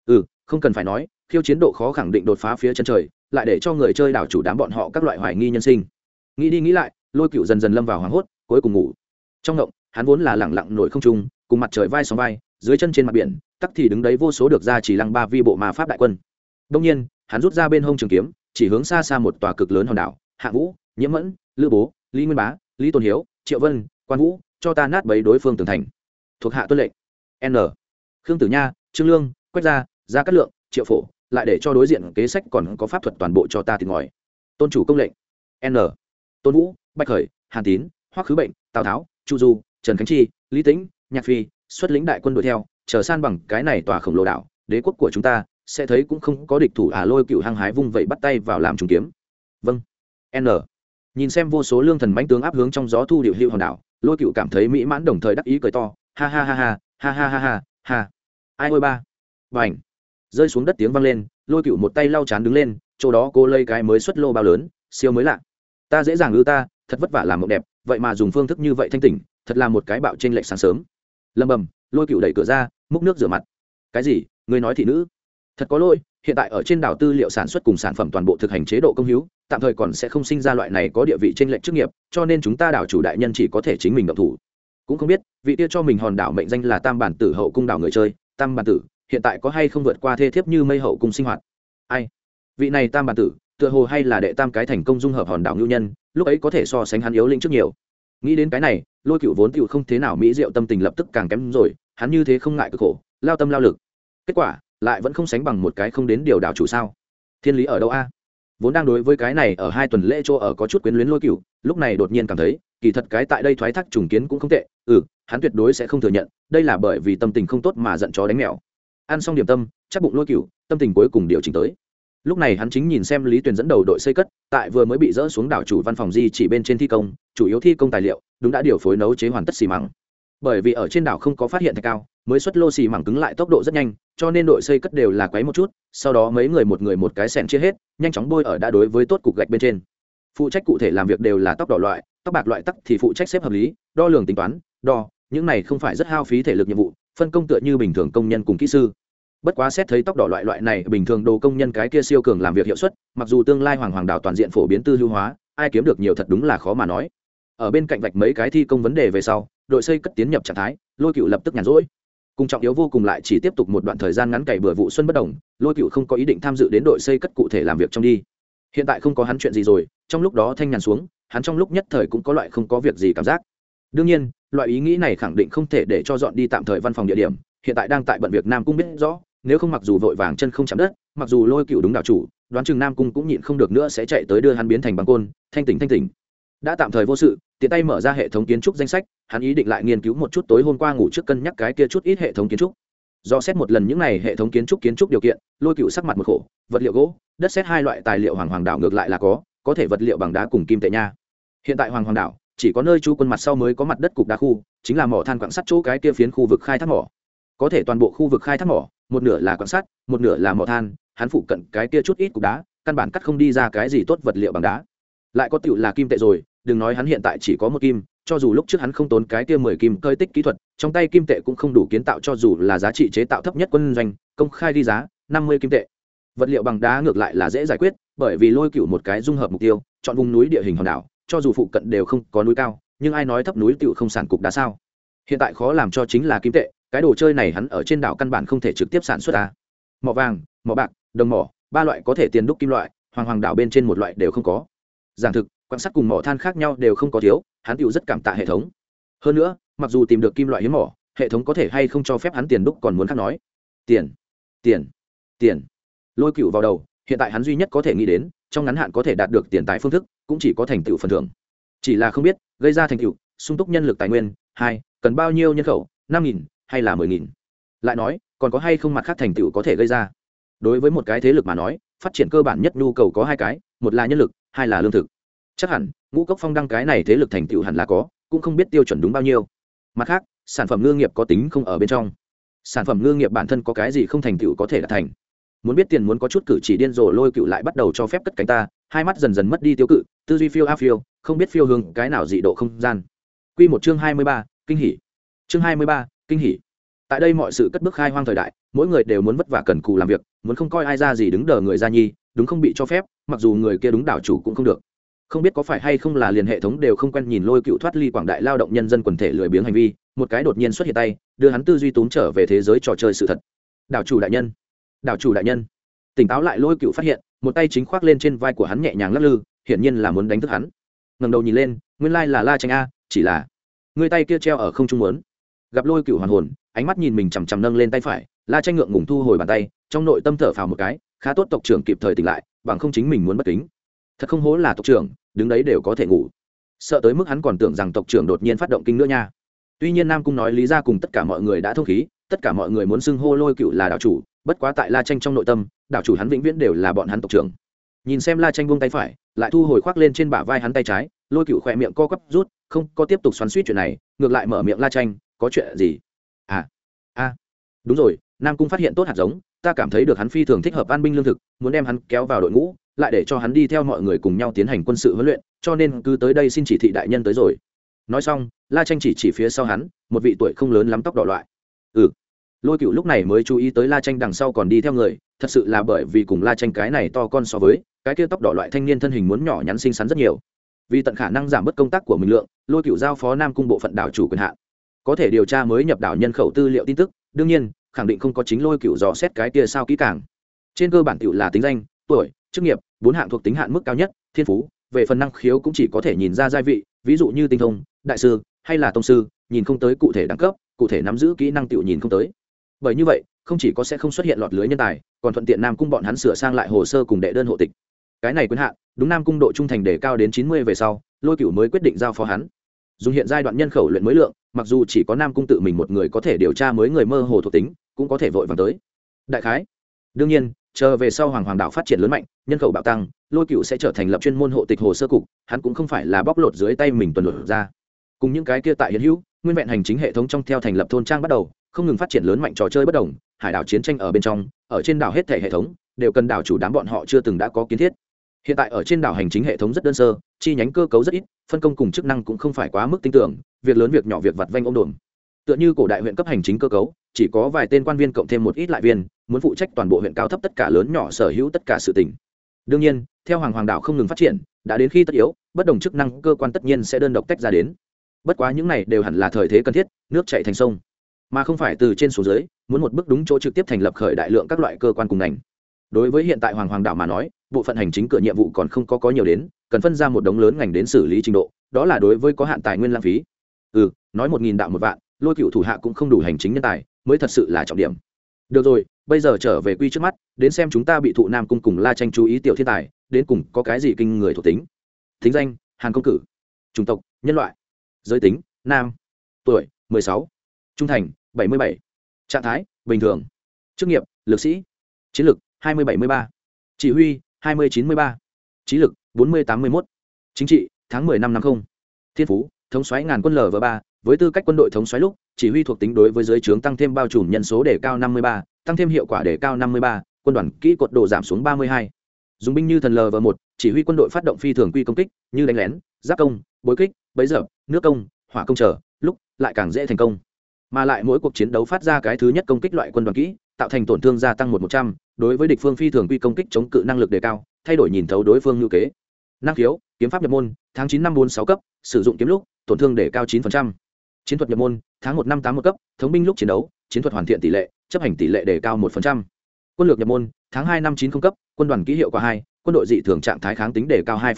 Ừ không cần phải nói, khiêu chiến độ khó khẳng định đột phá phía chân trời, lại để cho người chơi đảo chủ đám bọn họ các loại hoài nghi nhân sinh. Nghĩ đi nghĩ lại, lôi cựu dần dần lâm vào hoảng hốt, cuối cùng ngủ. Trong ngộng hắn vốn là lẳng lặng nổi không trung, cùng mặt trời vai sóng vai, dưới chân trên mặt biển, tắc thì đứng đấy vô số được ra chỉ lăng ba vi bộ mà pháp đại quân. Đông nhiên, hắn rút ra bên hông trường kiếm, chỉ hướng xa xa một tòa cực lớn hòn đảo, hạ vũ, nhiễm mẫn, lữ bố, lý nguyên bá, lý tôn hiếu, triệu vân, quan vũ, cho ta nát bấy đối phương tường thành. Thuộc hạ tuân lệnh. N. Khương tử nha, trương lương, quách gia gia cát lượng, triệu phổ, lại để cho đối diện kế sách còn có pháp thuật toàn bộ cho ta tìm ngòi tôn chủ công lệnh. N. Tôn vũ, bạch khởi, hàn tín, hoắc khứ bệnh, tào tháo, chu du trần khánh chi, lý tĩnh, nhạc phi, xuất lĩnh đại quân đuổi theo, chờ san bằng cái này tòa khổng lồ đảo, đế quốc của chúng ta, sẽ thấy cũng không có địch thủ à lôi cựu hăng hái vung vẩy bắt tay vào làm trùng kiếm. Vâng. N. Nhìn xem vô số lương thần bánh tướng áp hướng trong gió thu điệu hiệu hòn đảo, lôi cựu cảm thấy mỹ mãn đồng thời đắc ý cười to, ha ha ha ha ha ha ha ha ha. Ai ôi ba. Và ảnh rơi xuống đất tiếng vang lên, lôi cựu một tay lau chán đứng lên, chỗ đó cô lây cái mới xuất lô bao lớn, siêu mới lạ. Ta dễ dàng ư ta, thật vất vả làm mộng đẹp, vậy mà dùng phương thức như vậy thanh tỉnh thật là một cái bạo t r ê n lệch sáng sớm. Lầm bầm, lôi cựu đẩy cửa ra, múc nước rửa mặt. Cái gì? Người nói thị nữ? Thật có lỗi, hiện tại ở trên đảo tư liệu sản xuất cùng sản phẩm toàn bộ thực hành chế độ công hiếu, tạm thời còn sẽ không sinh ra loại này có địa vị t r ê n lệch chức nghiệp, cho nên chúng ta đảo chủ đại nhân chỉ có thể chính mình động thủ. Cũng không biết, vị tia cho mình hòn đảo mệnh danh là tam bản tử hậu cung đảo người chơi, tam bản tử, hiện tại có hay không vượt qua thê thiếp như mây hậu cung sinh hoạt? Ai? Vị này tam bản tử, tựa hồ hay là đệ tam cái thành công dung hợp hòn đảo ngưu nhân, lúc ấy có thể so sánh hắn yếu linh trước nhiều nghĩ đến cái này, lôi cựu vốn cựu không thế nào mỹ diệu tâm tình lập tức càng kém rồi, hắn như thế không ngại cực khổ, lao tâm lao lực. Kết quả, lại vẫn không sánh bằng một cái không đến điều đảo chủ sao. Thiên lý ở đâu a? Vốn đang đối với cái này ở hai tuần lễ chỗ ở có chút quyến luyến lôi cựu, lúc này đột nhiên cảm thấy, kỳ thật cái tại đây thoái thác trùng kiến cũng không tệ ừ hắn tuyệt đối sẽ không thừa nhận, đây là bởi vì tâm tình không tốt mà giận chó đánh mèo. Ăn xong điểm tâm, chắc bụng lôi cựu, tâm tình cuối cùng điều chỉnh tới lúc này hắn chính nhìn xem lý tuyền dẫn đầu đội xây cất, tại vừa mới bị dỡ xuống đảo chủ văn phòng di chỉ bên trên thi công, chủ yếu thi công tài liệu, đúng đã điều phối nấu chế hoàn tất xì măng. Bởi vì ở trên đảo không có phát hiện thạch cao, mới xuất lô xì măng cứng lại tốc độ rất nhanh, cho nên đội xây cất đều là quấy một chút, sau đó mấy người một người một cái sẻn chia hết, nhanh chóng bôi ở đã đối với tốt cục gạch bên trên. Phụ trách cụ thể làm việc đều là tóc đỏ loại, tóc bạc loại tắc thì phụ trách xếp hợp lý, đo lường tính toán, đo, những này không phải rất hao phí thể lực nhiệm vụ, phân công tựa như bình thường công nhân cùng kỹ sư bất quá xét thấy tóc đỏ loại loại này, bình thường đồ công nhân cái kia siêu cường làm việc hiệu suất, mặc dù tương lai hoàng hoàng đảo toàn diện phổ biến tư lưu hóa, ai kiếm được nhiều thật đúng là khó mà nói. Ở bên cạnh vạch mấy cái thi công vấn đề về sau, đội xây cất tiến nhập trạng thái, lôi cựu lập tức nhàn rỗi. Cùng trọng yếu vô cùng lại chỉ tiếp tục một đoạn thời gian ngắn cày bừa vụ xuân bất đồng, lôi cựu không có ý định tham dự đến đội xây cất cụ thể làm việc trong đi. Hiện tại không có hắn chuyện gì rồi, trong lúc đó thanh nhàn xuống, hắn trong lúc nhất thời cũng có loại không có việc gì cảm giác. Đương nhiên, loại ý nghĩ này khẳng định không thể để cho dọn đi tạm thời văn phòng địa điểm, hiện tại đang tại bận việc nam cũng biết rõ nếu không mặc dù vội vàng chân không chạm đất, mặc dù lôi cựu đúng đạo chủ, đoán chừng nam cung cũng nhịn không được nữa sẽ chạy tới đưa hắn biến thành băng côn, thanh tỉnh thanh tỉnh. Đã tạm thời vô sự, tiện tay mở ra hệ thống kiến trúc danh sách, hắn ý định lại nghiên cứu một chút tối hôm qua ngủ trước cân nhắc cái kia chút ít hệ thống kiến trúc. Do xét một lần những này hệ thống kiến trúc kiến trúc điều kiện, lôi cựu sắc mặt một khổ, vật liệu gỗ, đất xét hai loại tài liệu hoàng hoàng đảo ngược lại là có có thể vật liệu bằng đá cùng kim tệ nha. Hiện tại hoàng hoàng đảo, chỉ có nơi chú quân mặt sau mới có mặt đất cục đá khu, chính là mỏ than quặng sắt chỗ cái kia phiến khu vực khai thác mỏ. Có thể toàn bộ khu vực khai thác mỏ một nửa là quan sát, một nửa là mỏ than, hắn phụ cận cái kia chút ít cục đá, căn bản cắt không đi ra cái gì tốt vật liệu bằng đá. Lại có tựu là kim tệ rồi, đừng nói hắn hiện tại chỉ có một kim, cho dù lúc trước hắn không tốn cái kia mười kim cơi tích kỹ thuật, trong tay kim tệ cũng không đủ kiến tạo cho dù là giá trị chế tạo thấp nhất quân doanh, công khai đi giá, năm mươi kim tệ. Vật liệu bằng đá ngược lại là dễ giải quyết, bởi vì lôi cựu một cái dung hợp mục tiêu, chọn vùng núi địa hình hòn đảo, cho dù phụ cận đều không có núi cao, nhưng ai nói thấp núi tựu không sản cục đá sao? Hiện tại khó làm cho chính là kim tệ cái đồ chơi này hắn ở trên đảo căn bản không thể trực tiếp sản xuất ra. Mỏ vàng, mỏ bạc, đồng mỏ, ba loại có thể tiền đúc kim loại, hoàng hoàng đảo bên trên một loại đều không có. Giảng thực, quan sát cùng mỏ than khác nhau đều không có thiếu, hắn tựu rất cảm tạ hệ thống. Hơn nữa, mặc dù tìm được kim loại hiếm mỏ, hệ thống có thể hay không cho phép hắn tiền đúc còn muốn khác nói. Tiền tiền tiền. Lôi cựu vào đầu, hiện tại hắn duy nhất có thể nghĩ đến, trong ngắn hạn có thể đạt được tiền tài phương thức, cũng chỉ có thành tựu phần thưởng. Chỉ là không biết, gây ra thành tựu, sung túc nhân lực tài nguyên, hai, cần bao nhiêu nhân khẩu, năm nghìn hay là mười nghìn? Lại nói, còn có hay không mặt khác thành tựu có thể gây ra? Đối với một cái thế lực mà nói, phát triển cơ bản nhất nhu cầu có hai cái, một là nhân lực, hai là lương thực. Chắc hẳn, ngũ cốc phong đăng cái này thế lực thành tựu hẳn là có, cũng không biết tiêu chuẩn đúng bao nhiêu. Mặt khác, sản phẩm ngư nghiệp có tính không ở bên trong. Sản phẩm ngư nghiệp bản thân có cái gì không thành tựu có thể đạt thành? Muốn biết tiền muốn có chút cử chỉ điên rồ lôi cựu lại bắt đầu cho phép cất cánh ta, hai mắt dần dần mất đi tiêu cự, tư duy phiêu a phiêu, không biết phiêu hương cái nào dị độ không gian. Q một chương hai mươi ba, kinh hỉ. Chương hai mươi ba kinh hỉ. Tại đây mọi sự cất bước khai hoang thời đại, mỗi người đều muốn vất vả cần cù làm việc, muốn không coi ai ra gì đứng đờ người ra nhi, đúng không bị cho phép, mặc dù người kia đúng đảo chủ cũng không được. Không biết có phải hay không là liền hệ thống đều không quen nhìn lôi cựu thoát ly quảng đại lao động nhân dân quần thể lười biếng hành vi, một cái đột nhiên xuất hiện tay, đưa hắn tư duy tốn trở về thế giới trò chơi sự thật. Đảo chủ đại nhân. Đảo chủ đại nhân. Tỉnh táo lại lôi cựu phát hiện, một tay chính khoác lên trên vai của hắn nhẹ nhàng lắc lư, hiển nhiên là muốn đánh thức hắn. Ngầm đầu nhìn lên, nguyên lai là la tranh a, chỉ là, người tay kia treo ở không trung muốn gặp lôi cựu hoàn hồn, ánh mắt nhìn mình chằm chằm nâng lên tay phải, la tranh ngượng ngùng thu hồi bàn tay, trong nội tâm thở phào một cái, khá tốt tộc trưởng kịp thời tỉnh lại, bằng không chính mình muốn bất kính. Thật không hố là tộc trưởng, đứng đấy đều có thể ngủ. Sợ tới mức hắn còn tưởng rằng tộc trưởng đột nhiên phát động kinh nữa nha. Tuy nhiên nam cung nói lý ra cùng tất cả mọi người đã thông khí, tất cả mọi người muốn xưng hô lôi cựu là đạo chủ, bất quá tại la tranh trong nội tâm, đạo chủ hắn vĩnh viễn đều là bọn hắn tộc trưởng. Nhìn xem la tranh buông tay phải, lại thu hồi khoác lên trên bả vai hắn tay trái, lôi cựu khỏe miệng co quắp rút, không có tiếp tục xoắn suýt chuyện này, ngược lại mở miệng la tranh có chuyện gì? À a đúng rồi, nam cung phát hiện tốt hạt giống, ta cảm thấy được hắn phi thường thích hợp an binh lương thực, muốn đem hắn kéo vào đội ngũ, lại để cho hắn đi theo mọi người cùng nhau tiến hành quân sự huấn luyện, cho nên cứ tới đây xin chỉ thị đại nhân tới rồi. Nói xong, la tranh chỉ chỉ phía sau hắn, một vị tuổi không lớn lắm tóc đỏ loại. Ừ. Lôi cựu lúc này mới chú ý tới la tranh đằng sau còn đi theo người, thật sự là bởi vì cùng la tranh cái này to con so với, cái kia tóc đỏ loại thanh niên thân hình muốn nhỏ nhắn xinh xắn rất nhiều. Vì tận khả năng giảm bớt công tác của mình lượng, lôi cựu giao phó nam cung bộ phận đảo chủ quyền hạn có thể điều tra mới nhập đảo nhân khẩu tư liệu tin tức, đương nhiên, khẳng định không có chính lôi cựu dò xét cái kia sao kỹ càng. Trên cơ bản cựu là tính danh, tuổi, chức nghiệp, bốn hạng thuộc tính hạn mức cao nhất, thiên phú, về phần năng khiếu cũng chỉ có thể nhìn ra giai vị, ví dụ như tinh thông, đại sư, hay là tông sư, nhìn không tới cụ thể đẳng cấp, cụ thể nắm giữ kỹ năng tựu nhìn không tới. Bởi như vậy, không chỉ có sẽ không xuất hiện lọt lưới nhân tài, còn thuận tiện nam cung bọn hắn sửa sang lại hồ sơ cùng đệ đơn hộ tịch. Cái này quyền hạn, đúng nam cung độ trung thành đề cao đến chín mươi về sau, lôi cửu mới quyết định giao phó hắn dùng hiện giai đoạn nhân khẩu luyện mới lượng, mặc dù chỉ có nam cung tự mình một người có thể điều tra mới người mơ hồ thuộc tính, cũng có thể vội vàng tới. Đại khái, đương nhiên, chờ về sau hoàng hoàng đạo phát triển lớn mạnh, nhân khẩu bạo tăng, lôi cựu sẽ trở thành lập chuyên môn hộ tịch hồ sơ cục, hắn cũng không phải là bóc lột dưới tay mình tuần lột ra. Cùng những cái kia tại hiện hữu, nguyên vẹn hành chính hệ thống trong theo thành lập thôn trang bắt đầu, không ngừng phát triển lớn mạnh trò chơi bất đồng, hải đảo chiến tranh ở bên trong, ở trên đảo hết thể hệ thống, đều cần đảo chủ đám bọn họ chưa từng đã có kiến thiết. Hiện tại ở trên đảo hành chính hệ thống rất đơn sơ chi nhánh cơ cấu rất ít, phân công cùng chức năng cũng không phải quá mức tin tưởng việc lớn việc nhỏ việc vặt vanh ông đồn tựa như cổ đại huyện cấp hành chính cơ cấu, chỉ có vài tên quan viên cộng thêm một ít lại viên, muốn phụ trách toàn bộ huyện cao thấp tất cả lớn nhỏ sở hữu tất cả sự tỉnh đương nhiên, theo hoàng hoàng đảo không ngừng phát triển, đã đến khi tất yếu, bất đồng chức năng, cơ quan tất nhiên sẽ đơn độc tách ra đến. Bất quá những này đều hẳn là thời thế cần thiết, nước chạy thành sông. Mà không phải từ trên xuống dưới, muốn một bước đúng chỗ trực tiếp thành lập khởi đại lượng các loại cơ quan cùng ngành. Đối với hiện tại hoàng hoàng đảo mà nói bộ phận hành chính cửa nhiệm vụ còn không có có nhiều đến, cần phân ra một đống lớn ngành đến xử lý trình độ, đó là đối với có hạn tài nguyên lãng phí. Ừ nói một nghìn đạo một vạn, lôi cựu thủ hạ cũng không đủ hành chính nhân tài, mới thật sự là trọng điểm. Được rồi, bây giờ trở về quy trước mắt, đến xem chúng ta bị thụ nam cung cùng la tranh chú ý tiểu thiên tài, đến cùng có cái gì kinh người thuộc tính. Thính danh hàng công cử. Chủng tộc, nhân loại. Giới tính, nam. Tuổi, mười sáu. Trung thành, bảy mươi bảy. Trạng thái, bình thường. Chức nghiệp, lực sĩ. Chiến lược, hai mươi bảy mươi ba. Chỉ huy hai mươi chín mươi ba, trí lực bốn mươi tám mươi một chính trị tháng mười năm năm không, thiên phú thống xoáy ngàn quân lv ba, với tư cách quân đội thống xoáy lúc, chỉ huy thuộc tính đối với giới trướng tăng thêm bao trùm nhân số để cao năm mươi ba, tăng thêm hiệu quả để cao năm mươi ba, quân đoàn kỹ cột độ giảm xuống ba mươi hai. Dùng binh như thần lv một, chỉ huy quân đội phát động phi thường quy công kích, như đánh lén, giáp công, bối kích, bấy giờ, nước công, hỏa công trở, lúc lại càng dễ thành công. Mà lại mỗi cuộc chiến đấu phát ra cái thứ nhất công kích loại quân đoàn kỹ, tạo thành tổn thương gia tăng một một trăm đối với địch phương phi thường quy công kích chống cự năng lực đề cao, thay đổi nhìn thấu đối phương ngữ kế. Năng khiếu, kiếm pháp nhập môn, tháng chín năm bốn sáu cấp, sử dụng kiếm lúc, tổn thương đề cao chín chiến thuật nhập môn, tháng một năm tám một cấp, thống binh lúc chiến đấu, chiến thuật hoàn thiện tỷ lệ, chấp hành tỷ lệ đề cao một quân lược nhập môn, tháng hai năm chín không cấp, quân đoàn ký hiệu quả hai, quân đội dị thường trạng thái kháng tính đề cao hai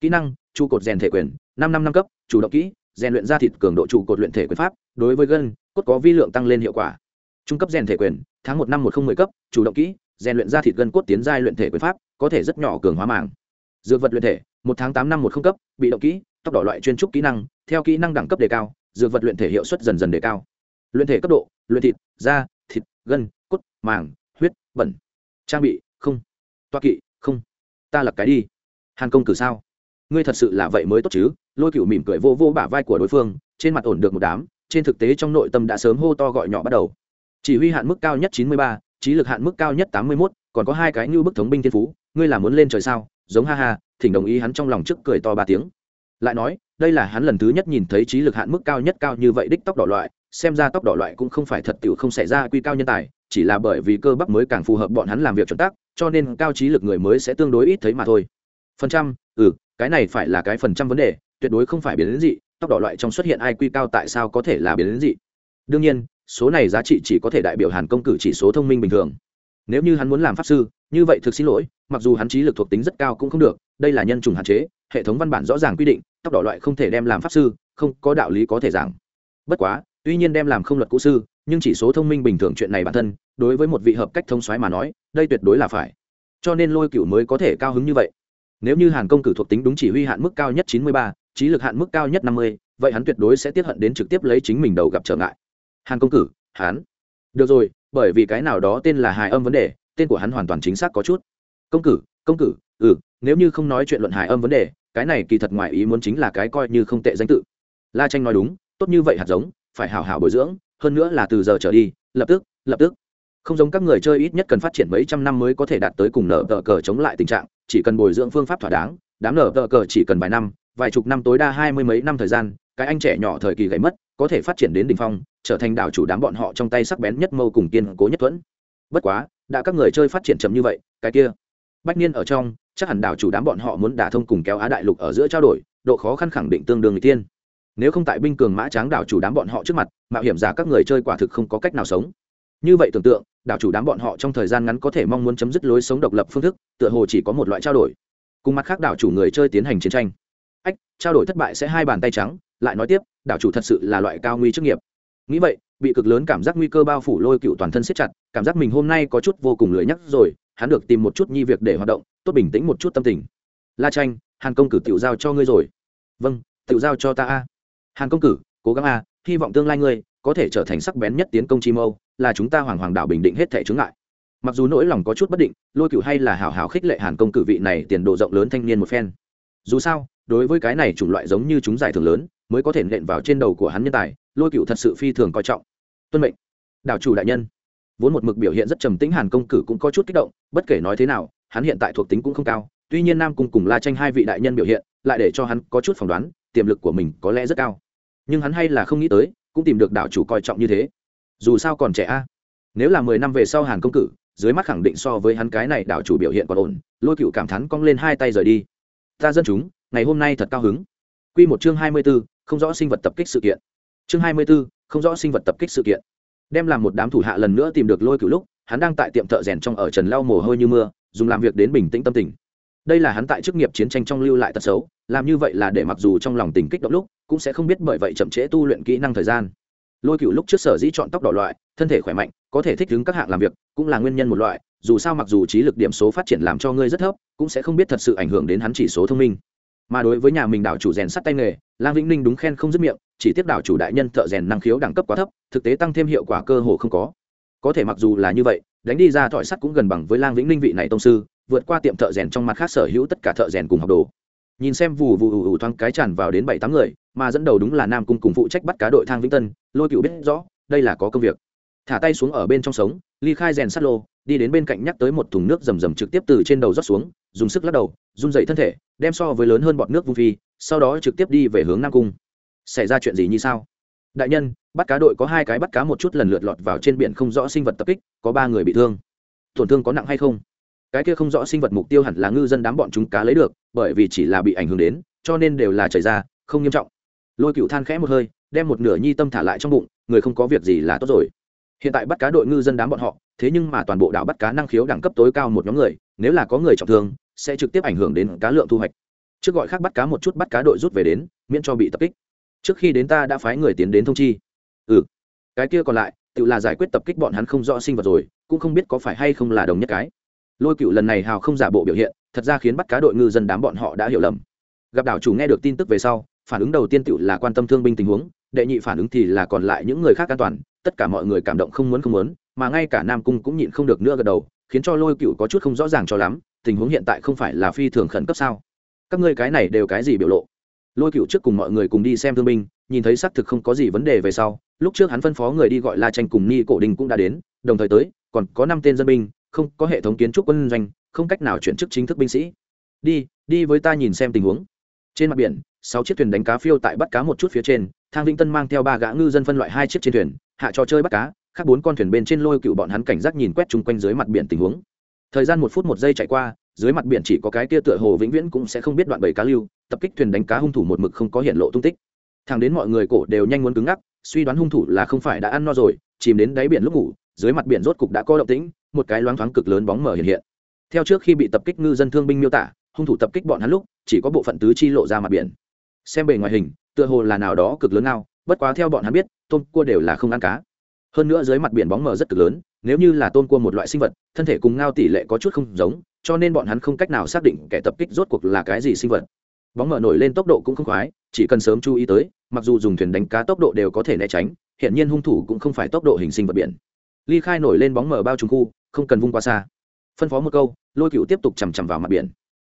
kỹ năng, trụ cột rèn thể quyền, năm năm năm cấp, chủ động kỹ, rèn luyện ra thịt cường độ trụ cột luyện thể quyền pháp, đối với gân, cốt có vi lượng tăng lên hiệu quả trung cấp rèn thể quyền, tháng một năm một không mười cấp, chủ động kỹ, rèn luyện ra thịt gân cốt tiến giai luyện thể quyền pháp, có thể rất nhỏ cường hóa màng dược vật luyện thể, một tháng tám năm một không cấp, bị động kỹ tốc độ loại chuyên trúc kỹ năng, theo kỹ năng đẳng cấp đề cao, dược vật luyện thể hiệu suất dần dần đề cao. Luyện thể cấp độ, luyện thịt, da, thịt, gân, cốt màng huyết, bẩn. Trang bị, không. Toa kỵ, không. Ta lập cái đi. Hàn công cử sao? Ngươi thật sự là vậy mới tốt chứ? Lôi cựu mỉm cười vô vô bả vai của đối phương, trên mặt ổn được một đám, trên thực tế trong nội tâm đã sớm hô to gọi nhỏ bắt đầu chỉ huy hạn mức cao nhất chín mươi ba, trí lực hạn mức cao nhất tám mươi mốt, còn có hai cái như bức thống binh thiên phú, ngươi là muốn lên trời sao? Giống ha ha, thỉnh đồng ý hắn trong lòng trước cười to ba tiếng. Lại nói, đây là hắn lần thứ nhất nhìn thấy trí lực hạn mức cao nhất cao như vậy đích tóc đỏ loại, xem ra tóc đỏ loại cũng không phải thật tiểu không xảy ra quy cao nhân tài, chỉ là bởi vì cơ bắp mới càng phù hợp bọn hắn làm việc chuẩn tắc, cho nên cao trí lực người mới sẽ tương đối ít thấy mà thôi. Phần trăm ừ cái này phải là cái phần trăm vấn đề, tuyệt đối không phải biến đến dị tóc đỏ loại trong xuất hiện ai quy cao tại sao có thể là biến đến dị? Đương nhiên số này giá trị chỉ có thể đại biểu hàn công cử chỉ số thông minh bình thường. Nếu như hắn muốn làm pháp sư, như vậy thực xin lỗi, mặc dù hắn trí lực thuộc tính rất cao cũng không được, đây là nhân chủng hạn chế, hệ thống văn bản rõ ràng quy định, tóc đỏ loại không thể đem làm pháp sư, không có đạo lý có thể giảng. Bất quá, tuy nhiên đem làm không luật cũ sư, nhưng chỉ số thông minh bình thường chuyện này bản thân, đối với một vị hợp cách thông xoáy mà nói, đây tuyệt đối là phải. Cho nên lôi cựu mới có thể cao hứng như vậy. Nếu như hàn công cử thuộc tính đúng chỉ huy hạn mức cao nhất chín mươi ba, trí lực hạn mức cao nhất năm mươi, vậy hắn tuyệt đối sẽ tiết hận đến trực tiếp lấy chính mình đầu gặp trở ngại hàn công cử, hắn. Được rồi, bởi vì cái nào đó tên là hài âm vấn đề, tên của hắn hoàn toàn chính xác có chút. Công cử công cử ừ nếu như không nói chuyện luận hài âm vấn đề, cái này kỳ thật ngoài ý muốn chính là cái coi như không tệ danh tự. La tranh nói đúng, tốt như vậy hạt giống, phải hào hào bồi dưỡng, hơn nữa là từ giờ trở đi, lập tức lập tức. Không giống các người chơi ít nhất cần phát triển mấy trăm năm mới có thể đạt tới cùng nở tờ cờ chống lại tình trạng, chỉ cần bồi dưỡng phương pháp thỏa đáng, đám nở tờ cờ chỉ cần vài năm, vài chục năm tối đa hai mươi mấy năm thời gian, cái anh trẻ nhỏ thời kỳ gãy mất, có thể phát triển đến đ ỉ n h phong trở thành đảo chủ đám bọn họ trong tay sắc bén nhất mâu cùng kiên cố nhất thuẫn. Bất quá, đã các người chơi phát triển chậm như vậy, cái kia, bách niên ở trong, chắc hẳn đảo chủ đám bọn họ muốn đả thông cùng kéo á đại lục ở giữa trao đổi, độ khó khăn khẳng định tương đương người tiên nếu không tại binh cường mã tráng đảo chủ đám bọn họ trước mặt, mạo hiểm giả các người chơi quả thực không có cách nào sống. Như vậy tưởng tượng, đảo chủ đám bọn họ trong thời gian ngắn có thể mong muốn chấm dứt lối sống độc lập phương thức, tựa hồ chỉ có một loại trao đổi. Cùng mặt khác đảo chủ người chơi tiến hành chiến tranh. Ách, trao đổi thất bại sẽ hai bàn tay trắng, lại nói tiếp, đảo chủ thật sự là loại cao nguy chức nghiệp nghĩ vậy, bị cực lớn cảm giác nguy cơ bao phủ lôi cựu toàn thân siết chặt, cảm giác mình hôm nay có chút vô cùng lười nhắc rồi, hắn được tìm một chút nhi việc để hoạt động, tốt bình tĩnh một chút tâm tình. La tranh hàn công cử tiểu giao cho ngươi rồi. Vâng tiểu giao cho ta a. Hàn công cử cố gắng a, hy vọng tương lai ngươi có thể trở thành sắc bén nhất tiến công chi mâu, là chúng ta hoàng hoàng đảo bình định hết thể chướng ngại. Mặc dù nỗi lòng có chút bất định, lôi cựu hay là hào hào khích lệ hàn công cử vị này tiền độ rộng lớn thanh niên một phen. Dù sao, đối với cái này chủng loại giống như chúng giải thưởng lớn, mới có thể nện vào trên đầu của hắn nhân tài lôi cựu thật sự phi thường coi trọng. Tuân mệnh. Đảo chủ đại nhân. Vốn một mực biểu hiện rất trầm tĩnh hàn công cử cũng có chút kích động, bất kể nói thế nào, hắn hiện tại thuộc tính cũng không cao, tuy nhiên nam cung cùng la tranh hai vị đại nhân biểu hiện, lại để cho hắn có chút phỏng đoán, tiềm lực của mình có lẽ rất cao. Nhưng hắn hay là không nghĩ tới, cũng tìm được đảo chủ coi trọng như thế. Dù sao còn trẻ a. Nếu là mười năm về sau hàn công cử dưới mắt khẳng định so với hắn cái này đảo chủ biểu hiện còn ổn, lôi cựu cảm thắn cong lên hai tay rời đi. Ta dân chúng, ngày hôm nay thật cao hứng. Q một chương hai mươi b ố không rõ sinh vật tập kích sự kiện chương hai mươi b ố không rõ sinh vật tập kích sự kiện. Đem làm một đám thủ hạ lần nữa tìm được lôi cựu lúc, hắn đang tại tiệm thợ rèn trong ở trần lau mồ hôi như mưa, dùng làm việc đến bình tĩnh tâm tình. Đây là hắn tại chức nghiệp chiến tranh trong lưu lại tật xấu, làm như vậy là để mặc dù trong lòng tình kích động lúc, cũng sẽ không biết bởi vậy chậm trễ tu luyện kỹ năng thời gian. Lôi cựu lúc trước sở dĩ chọn tóc đỏ loại, thân thể khỏe mạnh, có thể thích ứng các hạng làm việc, cũng là nguyên nhân một loại, dù sao mặc dù trí lực điểm số phát triển làm cho ngươi rất thấp, cũng sẽ không biết thật sự ảnh hưởng đến hắn chỉ số thông minh mà đối với nhà mình đảo chủ rèn sắt tay nghề, lang vĩnh ninh đúng khen không dứt miệng, chỉ tiếp đảo chủ đại nhân thợ rèn năng khiếu đẳng cấp quá thấp, thực tế tăng thêm hiệu quả cơ hồ không có. Có thể mặc dù là như vậy, đánh đi ra thỏi sắt cũng gần bằng với lang vĩnh ninh vị này tông sư, vượt qua tiệm thợ rèn trong mặt khác sở hữu tất cả thợ rèn cùng học đồ. Nhìn xem vù vù ù ù thoáng cái tràn vào đến bảy tám người, mà dẫn đầu đúng là nam cung cùng phụ trách bắt cá đội thang vĩnh tân, lôi cựu biết rõ, đây là có công việc. Thả tay xuống ở bên trong sống, ly khai rèn sắt lô đi đến bên cạnh nhắc tới một thùng nước rầm rầm trực tiếp từ trên đầu rót xuống, dùng sức lắc đầu, run dậy thân thể, đem so với lớn hơn bọt nước vung phi, sau đó trực tiếp đi về hướng nam cung. Xảy ra chuyện gì như sao? Đại nhân, bắt cá đội có hai cái bắt cá một chút lần lượt lọt vào trên biển không rõ sinh vật tập kích, có ba người bị thương. Tổn thương có nặng hay không? Cái kia không rõ sinh vật mục tiêu hẳn là ngư dân đám bọn chúng cá lấy được, bởi vì chỉ là bị ảnh hưởng đến, cho nên đều là chảy ra, không nghiêm trọng. Lôi cựu than khẽ một hơi, đem một nửa nhi tâm thả lại trong bụng, người không có việc gì là tốt rồi. Hiện tại bắt cá đội ngư dân đám bọn họ thế nhưng mà toàn bộ đảo bắt cá năng khiếu đẳng cấp tối cao một nhóm người, nếu là có người trọng thương, sẽ trực tiếp ảnh hưởng đến cá lượng thu hoạch. Trước gọi khác bắt cá một chút bắt cá đội rút về đến, miễn cho bị tập kích. Trước khi đến ta đã phái người tiến đến thông chi. Ừ. Cái kia còn lại, tự là giải quyết tập kích bọn hắn không rõ sinh vật rồi, cũng không biết có phải hay không là đồng nhất cái. Lôi cựu lần này hào không giả bộ biểu hiện, thật ra khiến bắt cá đội ngư dân đám bọn họ đã hiểu lầm. Gặp đảo chủ nghe được tin tức về sau, phản ứng đầu tiên tự là quan tâm thương binh tình huống, đệ nhị phản ứng thì là còn lại những người khác an toàn, tất cả mọi người cảm động không muốn không muốn mà ngay cả nam cung cũng nhịn không được nữa gật đầu, khiến cho lôi cựu có chút không rõ ràng cho lắm, tình huống hiện tại không phải là phi thường khẩn cấp sao? Các ngươi cái này đều cái gì biểu lộ? Lôi cựu trước cùng mọi người cùng đi xem thương binh, nhìn thấy xác thực không có gì vấn đề về sau, lúc trước hắn phân phó người đi gọi la tranh cùng ni cổ đình cũng đã đến, đồng thời tới, còn có năm tên dân binh, không, có hệ thống kiến trúc quân doanh, không cách nào chuyển chức chính thức binh sĩ. Đi đi với ta nhìn xem tình huống. Trên mặt biển, sáu chiếc thuyền đánh cá phiêu tại bắt cá một chút phía trên, thang vĩnh tân mang theo ba gã ngư dân phân loại hai chiếc trên thuyền, hạ trò chơi bắt cá khác bốn con thuyền bên trên lôi cựu bọn hắn cảnh giác nhìn quét chung quanh dưới mặt biển tình huống. Thời gian một phút một giây chạy qua, dưới mặt biển chỉ có cái kia tựa hồ vĩnh viễn cũng sẽ không biết đoạn bầy cá lưu, tập kích thuyền đánh cá hung thủ một mực không có hiện lộ tung tích. Thằng đến mọi người cổ đều nhanh muốn cứng ngắc, suy đoán hung thủ là không phải đã ăn no rồi, chìm đến đáy biển lúc ngủ, dưới mặt biển rốt cục đã có động tĩnh, một cái loáng thoáng cực lớn bóng mở hiện hiện. Theo trước khi bị tập kích ngư dân thương binh miêu tả, hung thủ tập kích bọn hắn lúc, chỉ có bộ phận tứ chi lộ ra mặt biển. Xem bề ngoài hình, tựa hồ là nào đó cực lớn nào bất quá theo bọn hắn biết, tôm cua đều là không ăn cá hơn nữa dưới mặt biển bóng mờ rất cực lớn, nếu như là tôm cua một loại sinh vật, thân thể cùng ngao tỷ lệ có chút không giống, cho nên bọn hắn không cách nào xác định kẻ tập kích rốt cuộc là cái gì sinh vật. Bóng mờ nổi lên tốc độ cũng không khoái, chỉ cần sớm chú ý tới, mặc dù dùng thuyền đánh cá tốc độ đều có thể né tránh hiện nhiên hung thủ cũng không phải tốc độ hình sinh vật biển. Ly khai nổi lên bóng mờ bao trùng khu, không cần vung qua xa. Phân phó một câu, lôi cựu tiếp tục chằm chằm vào mặt biển.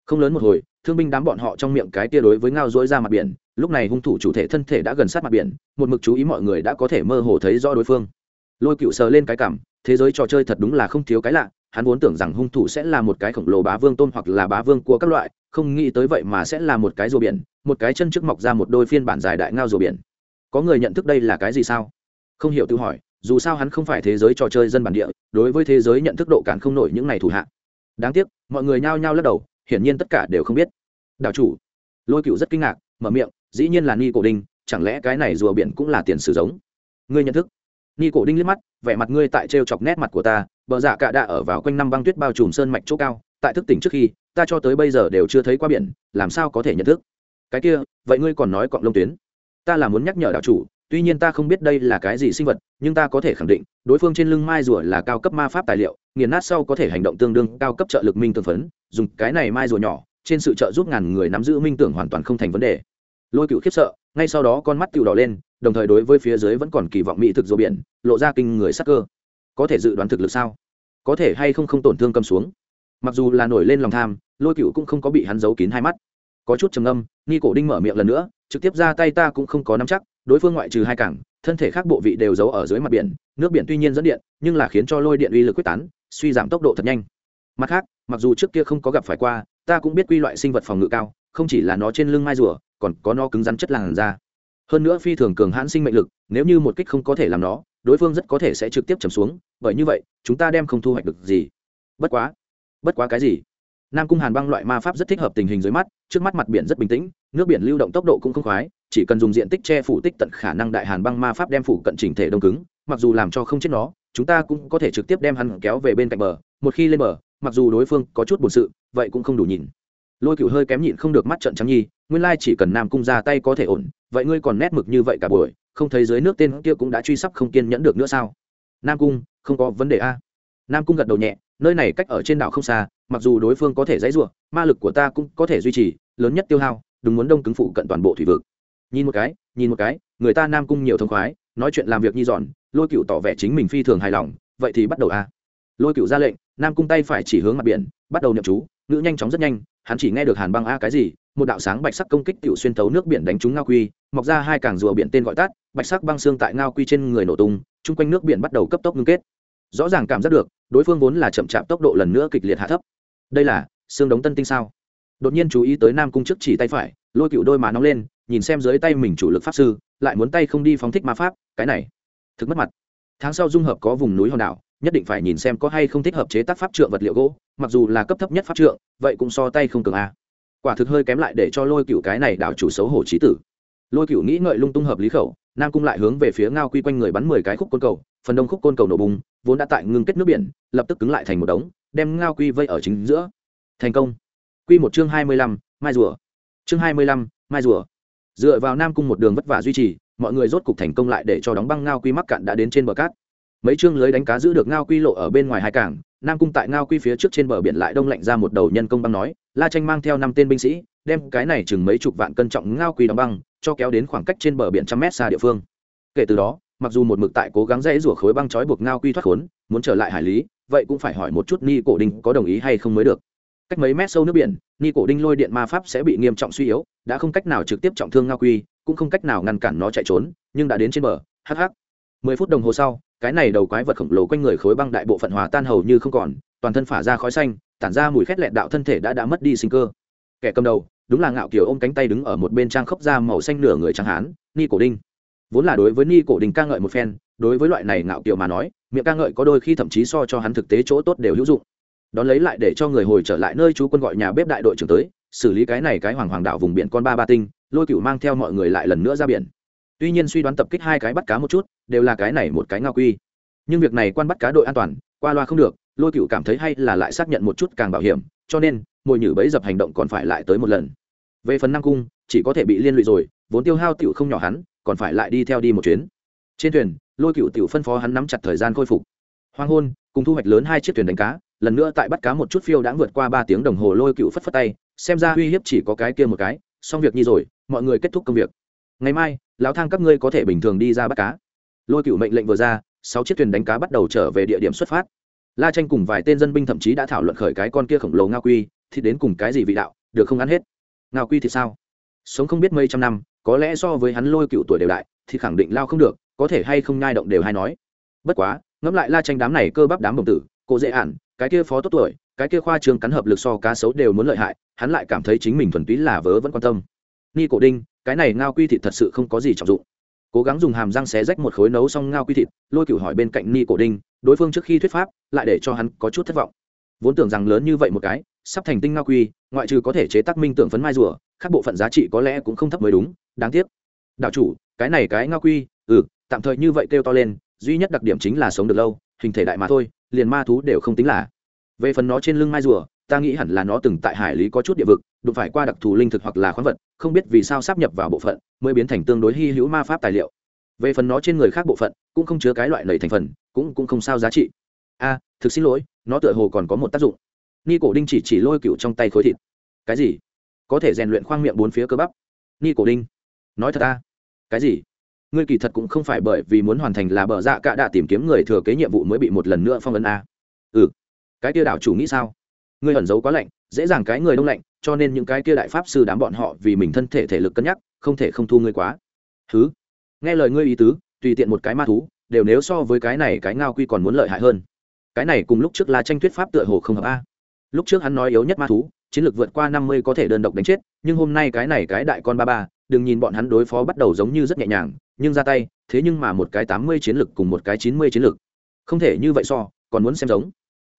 Không lớn một hồi, thương binh đám bọn họ trong miệng cái tia đối với ngao dỗi ra mặt biển, lúc này hung thủ chủ thể thân thể đã gần sát mặt biển, một mực chú ý mọi người đã có thể mơ hồ thấy rõ đối phương lôi cựu sờ lên cái cảm, thế giới trò chơi thật đúng là không thiếu cái lạ, hắn vốn tưởng rằng hung thủ sẽ là một cái khổng lồ bá vương tôm hoặc là bá vương của các loại, không nghĩ tới vậy mà sẽ là một cái rùa biển, một cái chân trước mọc ra một đôi phiên bản dài đại ngao rùa biển. Có người nhận thức đây là cái gì sao? Không hiểu tự hỏi, dù sao hắn không phải thế giới trò chơi dân bản địa, đối với thế giới nhận thức độ cản không nổi những này thủ hạ. Đáng tiếc, mọi người nhao nhao lắc đầu, hiển nhiên tất cả đều không biết. Đạo chủ. Lôi cựu rất kinh ngạc, mở miệng, dĩ nhiên là ni cổ đinh chẳng lẽ cái này rùa biển cũng là tiền sử giống? Ngươi nhận thức ni cổ đinh liếc mắt, vẻ mặt ngươi tại trêu chọc nét mặt của ta, bờ dạ cả đã ở vào quanh năm băng tuyết bao trùm sơn mạch chỗ cao, tại thức tỉnh trước khi, ta cho tới bây giờ đều chưa thấy qua biển, làm sao có thể nhận thức? Cái kia, vậy ngươi còn nói cọng lông tuyến? Ta là muốn nhắc nhở đạo chủ, tuy nhiên ta không biết đây là cái gì sinh vật, nhưng ta có thể khẳng định, đối phương trên lưng mai rùa là cao cấp ma pháp tài liệu, nghiền nát sau có thể hành động tương đương cao cấp trợ lực minh tương phấn, dùng cái này mai rùa nhỏ, trên sự trợ giúp ngàn người nắm giữ minh tưởng hoàn toàn không thành vấn đề. Lôi cựu khiếp sợ ngay sau đó con mắt cựu đỏ lên, đồng thời đối với phía dưới vẫn còn kỳ vọng mỹ thực rùa biển, lộ ra kinh người sắc cơ. Có thể dự đoán thực lực sao? Có thể hay không không tổn thương cầm xuống? Mặc dù là nổi lên lòng tham, lôi cựu cũng không có bị hắn giấu kín hai mắt. Có chút trầm âm nghi cổ đinh mở miệng lần nữa, trực tiếp ra tay ta cũng không có nắm chắc, đối phương ngoại trừ hai cảng, thân thể khác bộ vị đều giấu ở dưới mặt biển, nước biển tuy nhiên dẫn điện, nhưng là khiến cho lôi điện uy lực quyết tán, suy giảm tốc độ thật nhanh. Mặt khác, mặc dù trước kia không có gặp phải qua, ta cũng biết quy loại sinh vật phòng ngự cao, không chỉ là nó trên lưng mai rùa còn có nó cứng rắn chất làn da. Hơn nữa phi thường cường hãn sinh mệnh lực, nếu như một kích không có thể làm nó, đối phương rất có thể sẽ trực tiếp chầm xuống, bởi như vậy, chúng ta đem không thu hoạch được gì. Bất quá bất quá cái gì? Nam cung hàn băng loại ma pháp rất thích hợp tình hình dưới mắt, trước mắt mặt biển rất bình tĩnh, nước biển lưu động tốc độ cũng không khoái, chỉ cần dùng diện tích che phủ tích tận khả năng đại hàn băng ma pháp đem phủ cận chỉnh thể đông cứng, mặc dù làm cho không chết nó, chúng ta cũng có thể trực tiếp đem hắn kéo về bên cạnh bờ, một khi lên bờ, mặc dù đối phương có chút buồn sự, vậy cũng không đủ nhìn lôi cựu hơi kém nhịn không được mắt trận trắng nhi, nguyên lai chỉ cần nam cung ra tay có thể ổn, vậy ngươi còn nét mực như vậy cả buổi, không thấy dưới nước tên kia cũng đã truy sắp không kiên nhẫn được nữa sao? Nam cung, không có vấn đề a. Nam cung gật đầu nhẹ, nơi này cách ở trên đảo không xa, mặc dù đối phương có thể dãy ruộng ma lực của ta cũng có thể duy trì, lớn nhất tiêu hao, đúng muốn đông cứng phụ cận toàn bộ thủy vực. Nhìn một cái, nhìn một cái, người ta nam cung nhiều thông khoái, nói chuyện làm việc nhi dọn lôi cựu tỏ vẻ chính mình phi thường hài lòng, vậy thì bắt đầu a. Lôi cựu ra lệnh, nam cung tay phải chỉ hướng mặt biển, bắt đầu nhậm chú, ngữ nhanh chóng rất nhanh hắn chỉ nghe được hàn băng a cái gì, một đạo sáng bạch sắc công kích tiểu xuyên thấu nước biển đánh trúng ngao quy, mọc ra hai càng rùa biển tên gọi tắt, bạch sắc băng xương tại ngao quy trên người nổ tung, chung quanh nước biển bắt đầu cấp tốc ngưng kết. Rõ ràng cảm giác được, đối phương vốn là chậm chạp tốc độ lần nữa kịch liệt hạ thấp. Đây là xương đống tân tinh sao? Đột nhiên chú ý tới nam cung chức chỉ tay phải, lôi cựu đôi má nóng lên, nhìn xem dưới tay mình chủ lực pháp sư, lại muốn tay không đi phóng thích ma pháp, cái này, thực mất mặt. Tháng sau dung hợp có vùng núi hòn đảo nhất định phải nhìn xem có hay không thích hợp chế tác pháp trượng vật liệu gỗ, mặc dù là cấp thấp nhất pháp trượng, vậy cũng so tay không cường a. Quả thực hơi kém lại để cho lôi cựu cái này đảo chủ xấu hổ trí tử. Lôi cựu nghĩ ngợi lung tung hợp lý khẩu, nam cung lại hướng về phía ngao quy quanh người bắn mười cái khúc côn cầu, phần đông khúc côn cầu nổ bùng, vốn đã tại ngưng kết nước biển, lập tức cứng lại thành một đống, đem ngao quy vây ở chính giữa. Thành công. Quy một chương hai mươi lăm, mai rùa. Chương hai mươi lăm, mai rùa. Dựa vào nam cung một đường vất vả duy trì, mọi người rốt cục thành công lại để cho đóng băng ngao quy mắc cạn đã đến trên bờ cát mấy chương lưới đánh cá giữ được ngao quy lộ ở bên ngoài hai cảng, nam cung tại ngao quy phía trước trên bờ biển lại đông lạnh ra một đầu nhân công băng nói, la tranh mang theo năm tên binh sĩ, đem cái này chừng mấy chục vạn cân trọng ngao quy đóng băng, cho kéo đến khoảng cách trên bờ biển trăm mét xa địa phương. Kể từ đó, mặc dù một mực tại cố gắng dãy rủa khối băng trói buộc ngao quy thoát khốn, muốn trở lại hải lý, vậy cũng phải hỏi một chút ni cổ Đinh có đồng ý hay không mới được. Cách mấy mét sâu nước biển, ni cổ đinh lôi điện ma pháp sẽ bị nghiêm trọng suy yếu, đã không cách nào trực tiếp trọng thương ngao quy, cũng không cách nào ngăn cản nó chạy trốn, nhưng đã đến trên bờ hh mười phút đồng hồ sau cái này đầu quái vật khổng lồ quanh người khối băng đại bộ phận hòa tan hầu như không còn, toàn thân phả ra khói xanh, tản ra mùi khét lẹt đạo thân thể đã đã mất đi sinh cơ. Kẻ cầm đầu, đúng là ngạo kiều ôm cánh tay đứng ở một bên trang khốc da màu xanh nửa người trắng hán, ni cổ đinh. Vốn là đối với ni cổ đinh ca ngợi một phen, đối với loại này ngạo kiều mà nói, miệng ca ngợi có đôi khi thậm chí so cho hắn thực tế chỗ tốt đều hữu dụng. Đón lấy lại để cho người hồi trở lại nơi chú quân gọi nhà bếp đại đội trưởng tới, xử lý cái này cái hoàng hoàng đạo vùng biển con ba ba tinh, lôi cựu mang theo mọi người lại lần nữa ra biển tuy nhiên suy đoán tập kích hai cái bắt cá một chút, đều là cái này một cái ngao quy. Nhưng việc này quan bắt cá đội an toàn, qua loa không được, lôi cựu cảm thấy hay là lại xác nhận một chút càng bảo hiểm, cho nên, mồi nhử bẫy dập hành động còn phải lại tới một lần. Về phần năng cung, chỉ có thể bị liên lụy rồi, vốn tiêu hao tiểu không nhỏ hắn, còn phải lại đi theo đi một chuyến. Trên thuyền, lôi cựu tiểu phân phó hắn nắm chặt thời gian khôi phục. Hoang hôn, cùng thu hoạch lớn hai chiếc thuyền đánh cá, lần nữa tại bắt cá một chút phiêu đã vượt qua ba tiếng đồng hồ lôi cựu phất phất tay, xem ra uy hiếp chỉ có cái kia một cái, xong việc nhi rồi, mọi người kết thúc công việc ngày mai, lão thang các ngươi có thể bình thường đi ra bắt cá. Lôi cựu mệnh lệnh vừa ra, sáu chiếc thuyền đánh cá bắt đầu trở về địa điểm xuất phát. La tranh cùng vài tên dân binh thậm chí đã thảo luận khởi cái con kia khổng lồ ngao quy, thì đến cùng cái gì vị đạo, được không ăn hết? Ngao quy thì sao? Sống không biết mấy trăm năm, có lẽ so với hắn lôi cựu tuổi đều đại, thì khẳng định lao không được, có thể hay không nhai động đều hay nói. Bất quá, ngẫm lại la tranh đám này cơ bắp đám bồng tử, cô dễ ản, cái kia phó tốt tuổi, cái kia khoa trường cắn hợp lực so cá sấu đều muốn lợi hại, hắn lại cảm thấy chính mình thuần túy là vớ vẫn quan tâm. Ni cổ đinh cái này ngao quy thịt thật sự không có gì trọng dụng. Cố gắng dùng hàm răng xé rách một khối nấu xong ngao quy thịt, lôi cửu hỏi bên cạnh ni cổ đinh, đối phương trước khi thuyết pháp, lại để cho hắn có chút thất vọng. Vốn tưởng rằng lớn như vậy một cái, sắp thành tinh ngao quy, ngoại trừ có thể chế tác minh tưởng phấn mai rùa các bộ phận giá trị có lẽ cũng không thấp mới đúng, đáng tiếc. Đạo chủ, cái này cái ngao quy ừ tạm thời như vậy kêu to lên, duy nhất đặc điểm chính là sống được lâu, hình thể đại mà thôi, liền ma thú đều không tính là. Về phần nó trên lưng mai rùa ta nghĩ hẳn là nó từng tại hải lý có chút địa vực, đụng phải qua đặc thù linh thực hoặc là khoáng vật, không biết vì sao sắp nhập vào bộ phận, mới biến thành tương đối hy hữu ma pháp tài liệu. Về phần nó trên người khác bộ phận, cũng không chứa cái loại lầy thành phần, cũng cũng không sao giá trị. A, thực xin lỗi, nó tựa hồ còn có một tác dụng. Ni cổ đinh chỉ chỉ lôi cựu trong tay khối thịt. Cái gì? Có thể rèn luyện khoang miệng bốn phía cơ bắp. Ni cổ đinh, nói thật a. Cái gì? Ngươi kỳ thật cũng không phải bởi vì muốn hoàn thành là bờ dạ cạ đạ tìm kiếm người thừa kế nhiệm vụ mới bị một lần nữa phong ấn a. Ừ. Cái kia đảo chủ nghĩ sao? Ngươi ẩn giấu quá lạnh, dễ dàng cái người đông lạnh, cho nên những cái kia đại pháp sư đám bọn họ vì mình thân thể thể lực cân nhắc, không thể không thu ngươi quá. Thứ nghe lời ngươi ý tứ, tùy tiện một cái ma thú, đều nếu so với cái này cái ngao quy còn muốn lợi hại hơn. Cái này cùng lúc trước là tranh thuyết pháp tựa hồ không hợp a. Lúc trước hắn nói yếu nhất ma thú, chiến lược vượt qua năm mươi có thể đơn độc đánh chết, nhưng hôm nay cái này cái đại con ba ba, đừng nhìn bọn hắn đối phó bắt đầu giống như rất nhẹ nhàng, nhưng ra tay, thế nhưng mà một cái tám mươi chiến lược cùng một cái chín mươi chiến lược. Không thể như vậy so, còn muốn xem giống.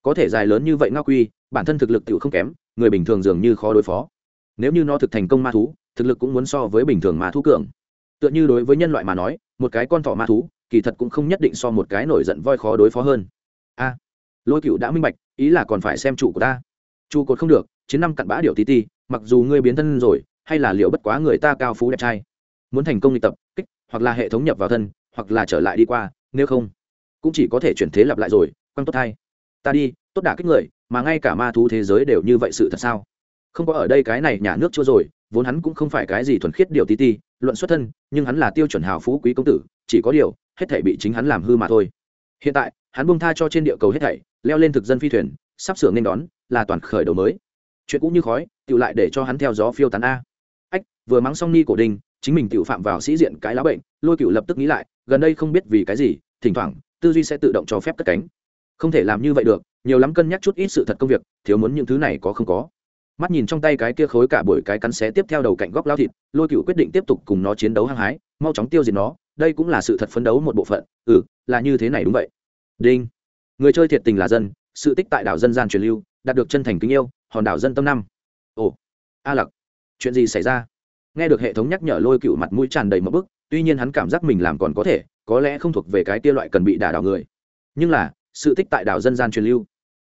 Có thể dài lớn như vậy ngao quy bản thân thực lực tự không kém, người bình thường dường như khó đối phó. Nếu như nó thực thành công ma thú, thực lực cũng muốn so với bình thường ma thú cường. Tựa như đối với nhân loại mà nói, một cái con thỏ ma thú, kỳ thật cũng không nhất định so một cái nổi giận voi khó đối phó hơn. A, lôi cựu đã minh bạch, ý là còn phải xem chủ của ta. Trụ cột không được, chiến năm cặn bã điệu tí ti, mặc dù ngươi biến thân rồi, hay là liệu bất quá người ta cao phú đẹp trai. Muốn thành công luyện tập, kích, hoặc là hệ thống nhập vào thân, hoặc là trở lại đi qua, nếu không, cũng chỉ có thể chuyển thế lặp lại rồi, quăng tốt thay ta đi, tốt đả kích người mà ngay cả ma thú thế giới đều như vậy sự thật sao? Không có ở đây cái này nhà nước chưa rồi, vốn hắn cũng không phải cái gì thuần khiết điều tí ti, luận xuất thân, nhưng hắn là tiêu chuẩn hào phú quý công tử, chỉ có điều, hết thảy bị chính hắn làm hư mà thôi. Hiện tại, hắn buông tha cho trên địa cầu hết thảy, leo lên thực dân phi thuyền, sắp sửa nên đón, là toàn khởi đầu mới. Chuyện cũng như khói tự lại để cho hắn theo gió phiêu tán a. Ách, vừa mắng xong ni cổ đình, chính mình tự phạm vào sĩ diện cái lá bệnh, lôi cựu lập tức nghĩ lại, gần đây không biết vì cái gì, thỉnh thoảng, tư duy sẽ tự động cho phép cất cánh không thể làm như vậy được, nhiều lắm cân nhắc chút ít sự thật công việc, thiếu muốn những thứ này có không có. Mắt nhìn trong tay cái kia khối cả buổi cái cắn xé tiếp theo đầu cạnh góc lao thịt, lôi cựu quyết định tiếp tục cùng nó chiến đấu hăng hái, mau chóng tiêu diệt nó, đây cũng là sự thật phấn đấu một bộ phận. Ừ là như thế này đúng vậy. Đinh. Người chơi thiệt tình là dân, sự tích tại đảo dân gian truyền lưu, đạt được chân thành kính yêu, hòn đảo dân tâm năm. Ồ, a lặc, chuyện gì xảy ra? Nghe được hệ thống nhắc nhở lôi cựu mặt mũi tràn đầy một bức, tuy nhiên hắn cảm giác mình làm còn có thể, có lẽ không thuộc về cái tia loại cần bị đả đảo người. Nhưng là sự tích tại đảo dân gian truyền lưu.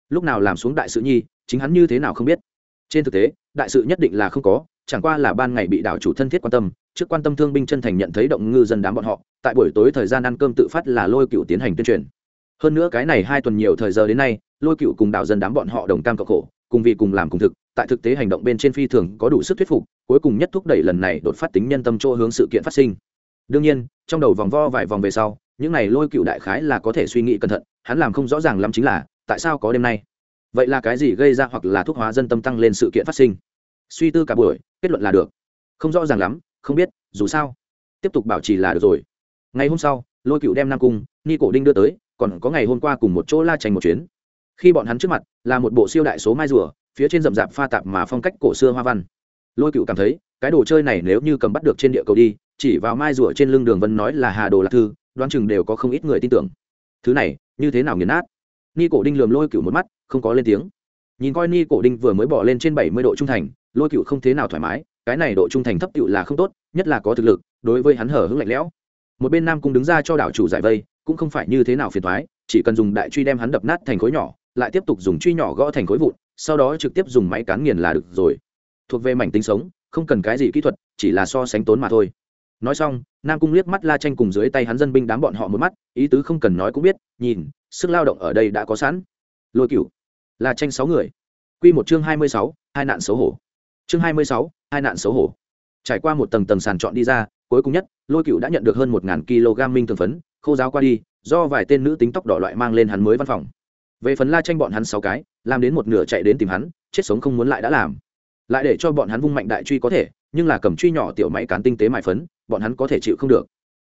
Lúc nào làm xuống đại sự nhi, chính hắn như thế nào không biết. Trên thực tế, đại sự nhất định là không có, chẳng qua là ban ngày bị đảo chủ thân thiết quan tâm, trước quan tâm thương binh chân thành nhận thấy động ngư dân đám bọn họ, tại buổi tối thời gian ăn cơm tự phát là lôi cựu tiến hành tuyên truyền. Hơn nữa cái này hai tuần nhiều thời giờ đến nay, lôi cựu cùng đảo dân đám bọn họ đồng cam cộng khổ, cùng vì cùng làm cùng thực, tại thực tế hành động bên trên phi thường có đủ sức thuyết phục, cuối cùng nhất thúc đẩy lần này đột phát tính nhân tâm chỗ hướng sự kiện phát sinh. Đương nhiên, trong đầu vòng vo vài vòng về sau, những này lôi cựu đại khái là có thể suy nghĩ cẩn thận hắn làm không rõ ràng lắm chính là, tại sao có đêm nay? Vậy là cái gì gây ra hoặc là thuốc hóa dân tâm tăng lên sự kiện phát sinh? Suy tư cả buổi, kết luận là được. Không rõ ràng lắm, không biết, dù sao. Tiếp tục bảo trì là được rồi. Ngày hôm sau, lôi cựu đem nam cung, ni cổ đinh đưa tới, còn có ngày hôm qua cùng một chỗ la tranh một chuyến. Khi bọn hắn trước mặt, là một bộ siêu đại số mai rùa, phía trên rậm rạp pha tạp mà phong cách cổ xưa hoa văn. Lôi cựu cảm thấy, cái đồ chơi này nếu như cầm bắt được trên địa cầu đi, chỉ vào mai rùa trên lưng đường vân nói là hà đồ lạc thư, đoán chừng đều có không ít người tin tưởng. Thứ này như thế nào nghiền nát? Ni cổ đinh lườm lôi cựu một mắt, không có lên tiếng. Nhìn coi ni cổ đinh vừa mới bỏ lên trên bảy mươi độ trung thành, lôi cựu không thế nào thoải mái, cái này độ trung thành thấp cựu là không tốt, nhất là có thực lực, đối với hắn hở hững lạnh lẽo. Một bên nam cung đứng ra cho đảo chủ giải vây, cũng không phải như thế nào phiền thoái chỉ cần dùng đại truy đem hắn đập nát thành khối nhỏ, lại tiếp tục dùng truy nhỏ gõ thành khối vụn, sau đó trực tiếp dùng máy cán nghiền là được rồi. Thuộc về mảnh tính sống, không cần cái gì kỹ thuật, chỉ là so sánh tốn mà thôi nói xong, nam cung liếc mắt la tranh cùng dưới tay hắn dân binh đám bọn họ một mắt, ý tứ không cần nói cũng biết, nhìn, sức lao động ở đây đã có sẵn. Lôi cửu, la tranh sáu người. Q một chương hai mươi sáu, hai nạn xấu hổ. Chương hai mươi sáu, hai nạn xấu hổ. Trải qua một tầng tầng sàn chọn đi ra, cuối cùng nhất, lôi cựu đã nhận được hơn một ngàn kg minh thường phấn, khô giáo qua đi, do vài tên nữ tính tóc đỏ loại mang lên hắn mới văn phòng. Về phần la tranh bọn hắn sáu cái, làm đến một nửa chạy đến tìm hắn, chết sống không muốn lại đã làm. Lại để cho bọn hắn vung mạnh đại truy có thể, nhưng là cầm truy nhỏ tiểu máy cán tinh tế mại phấn bọn hắn có thể chịu không được.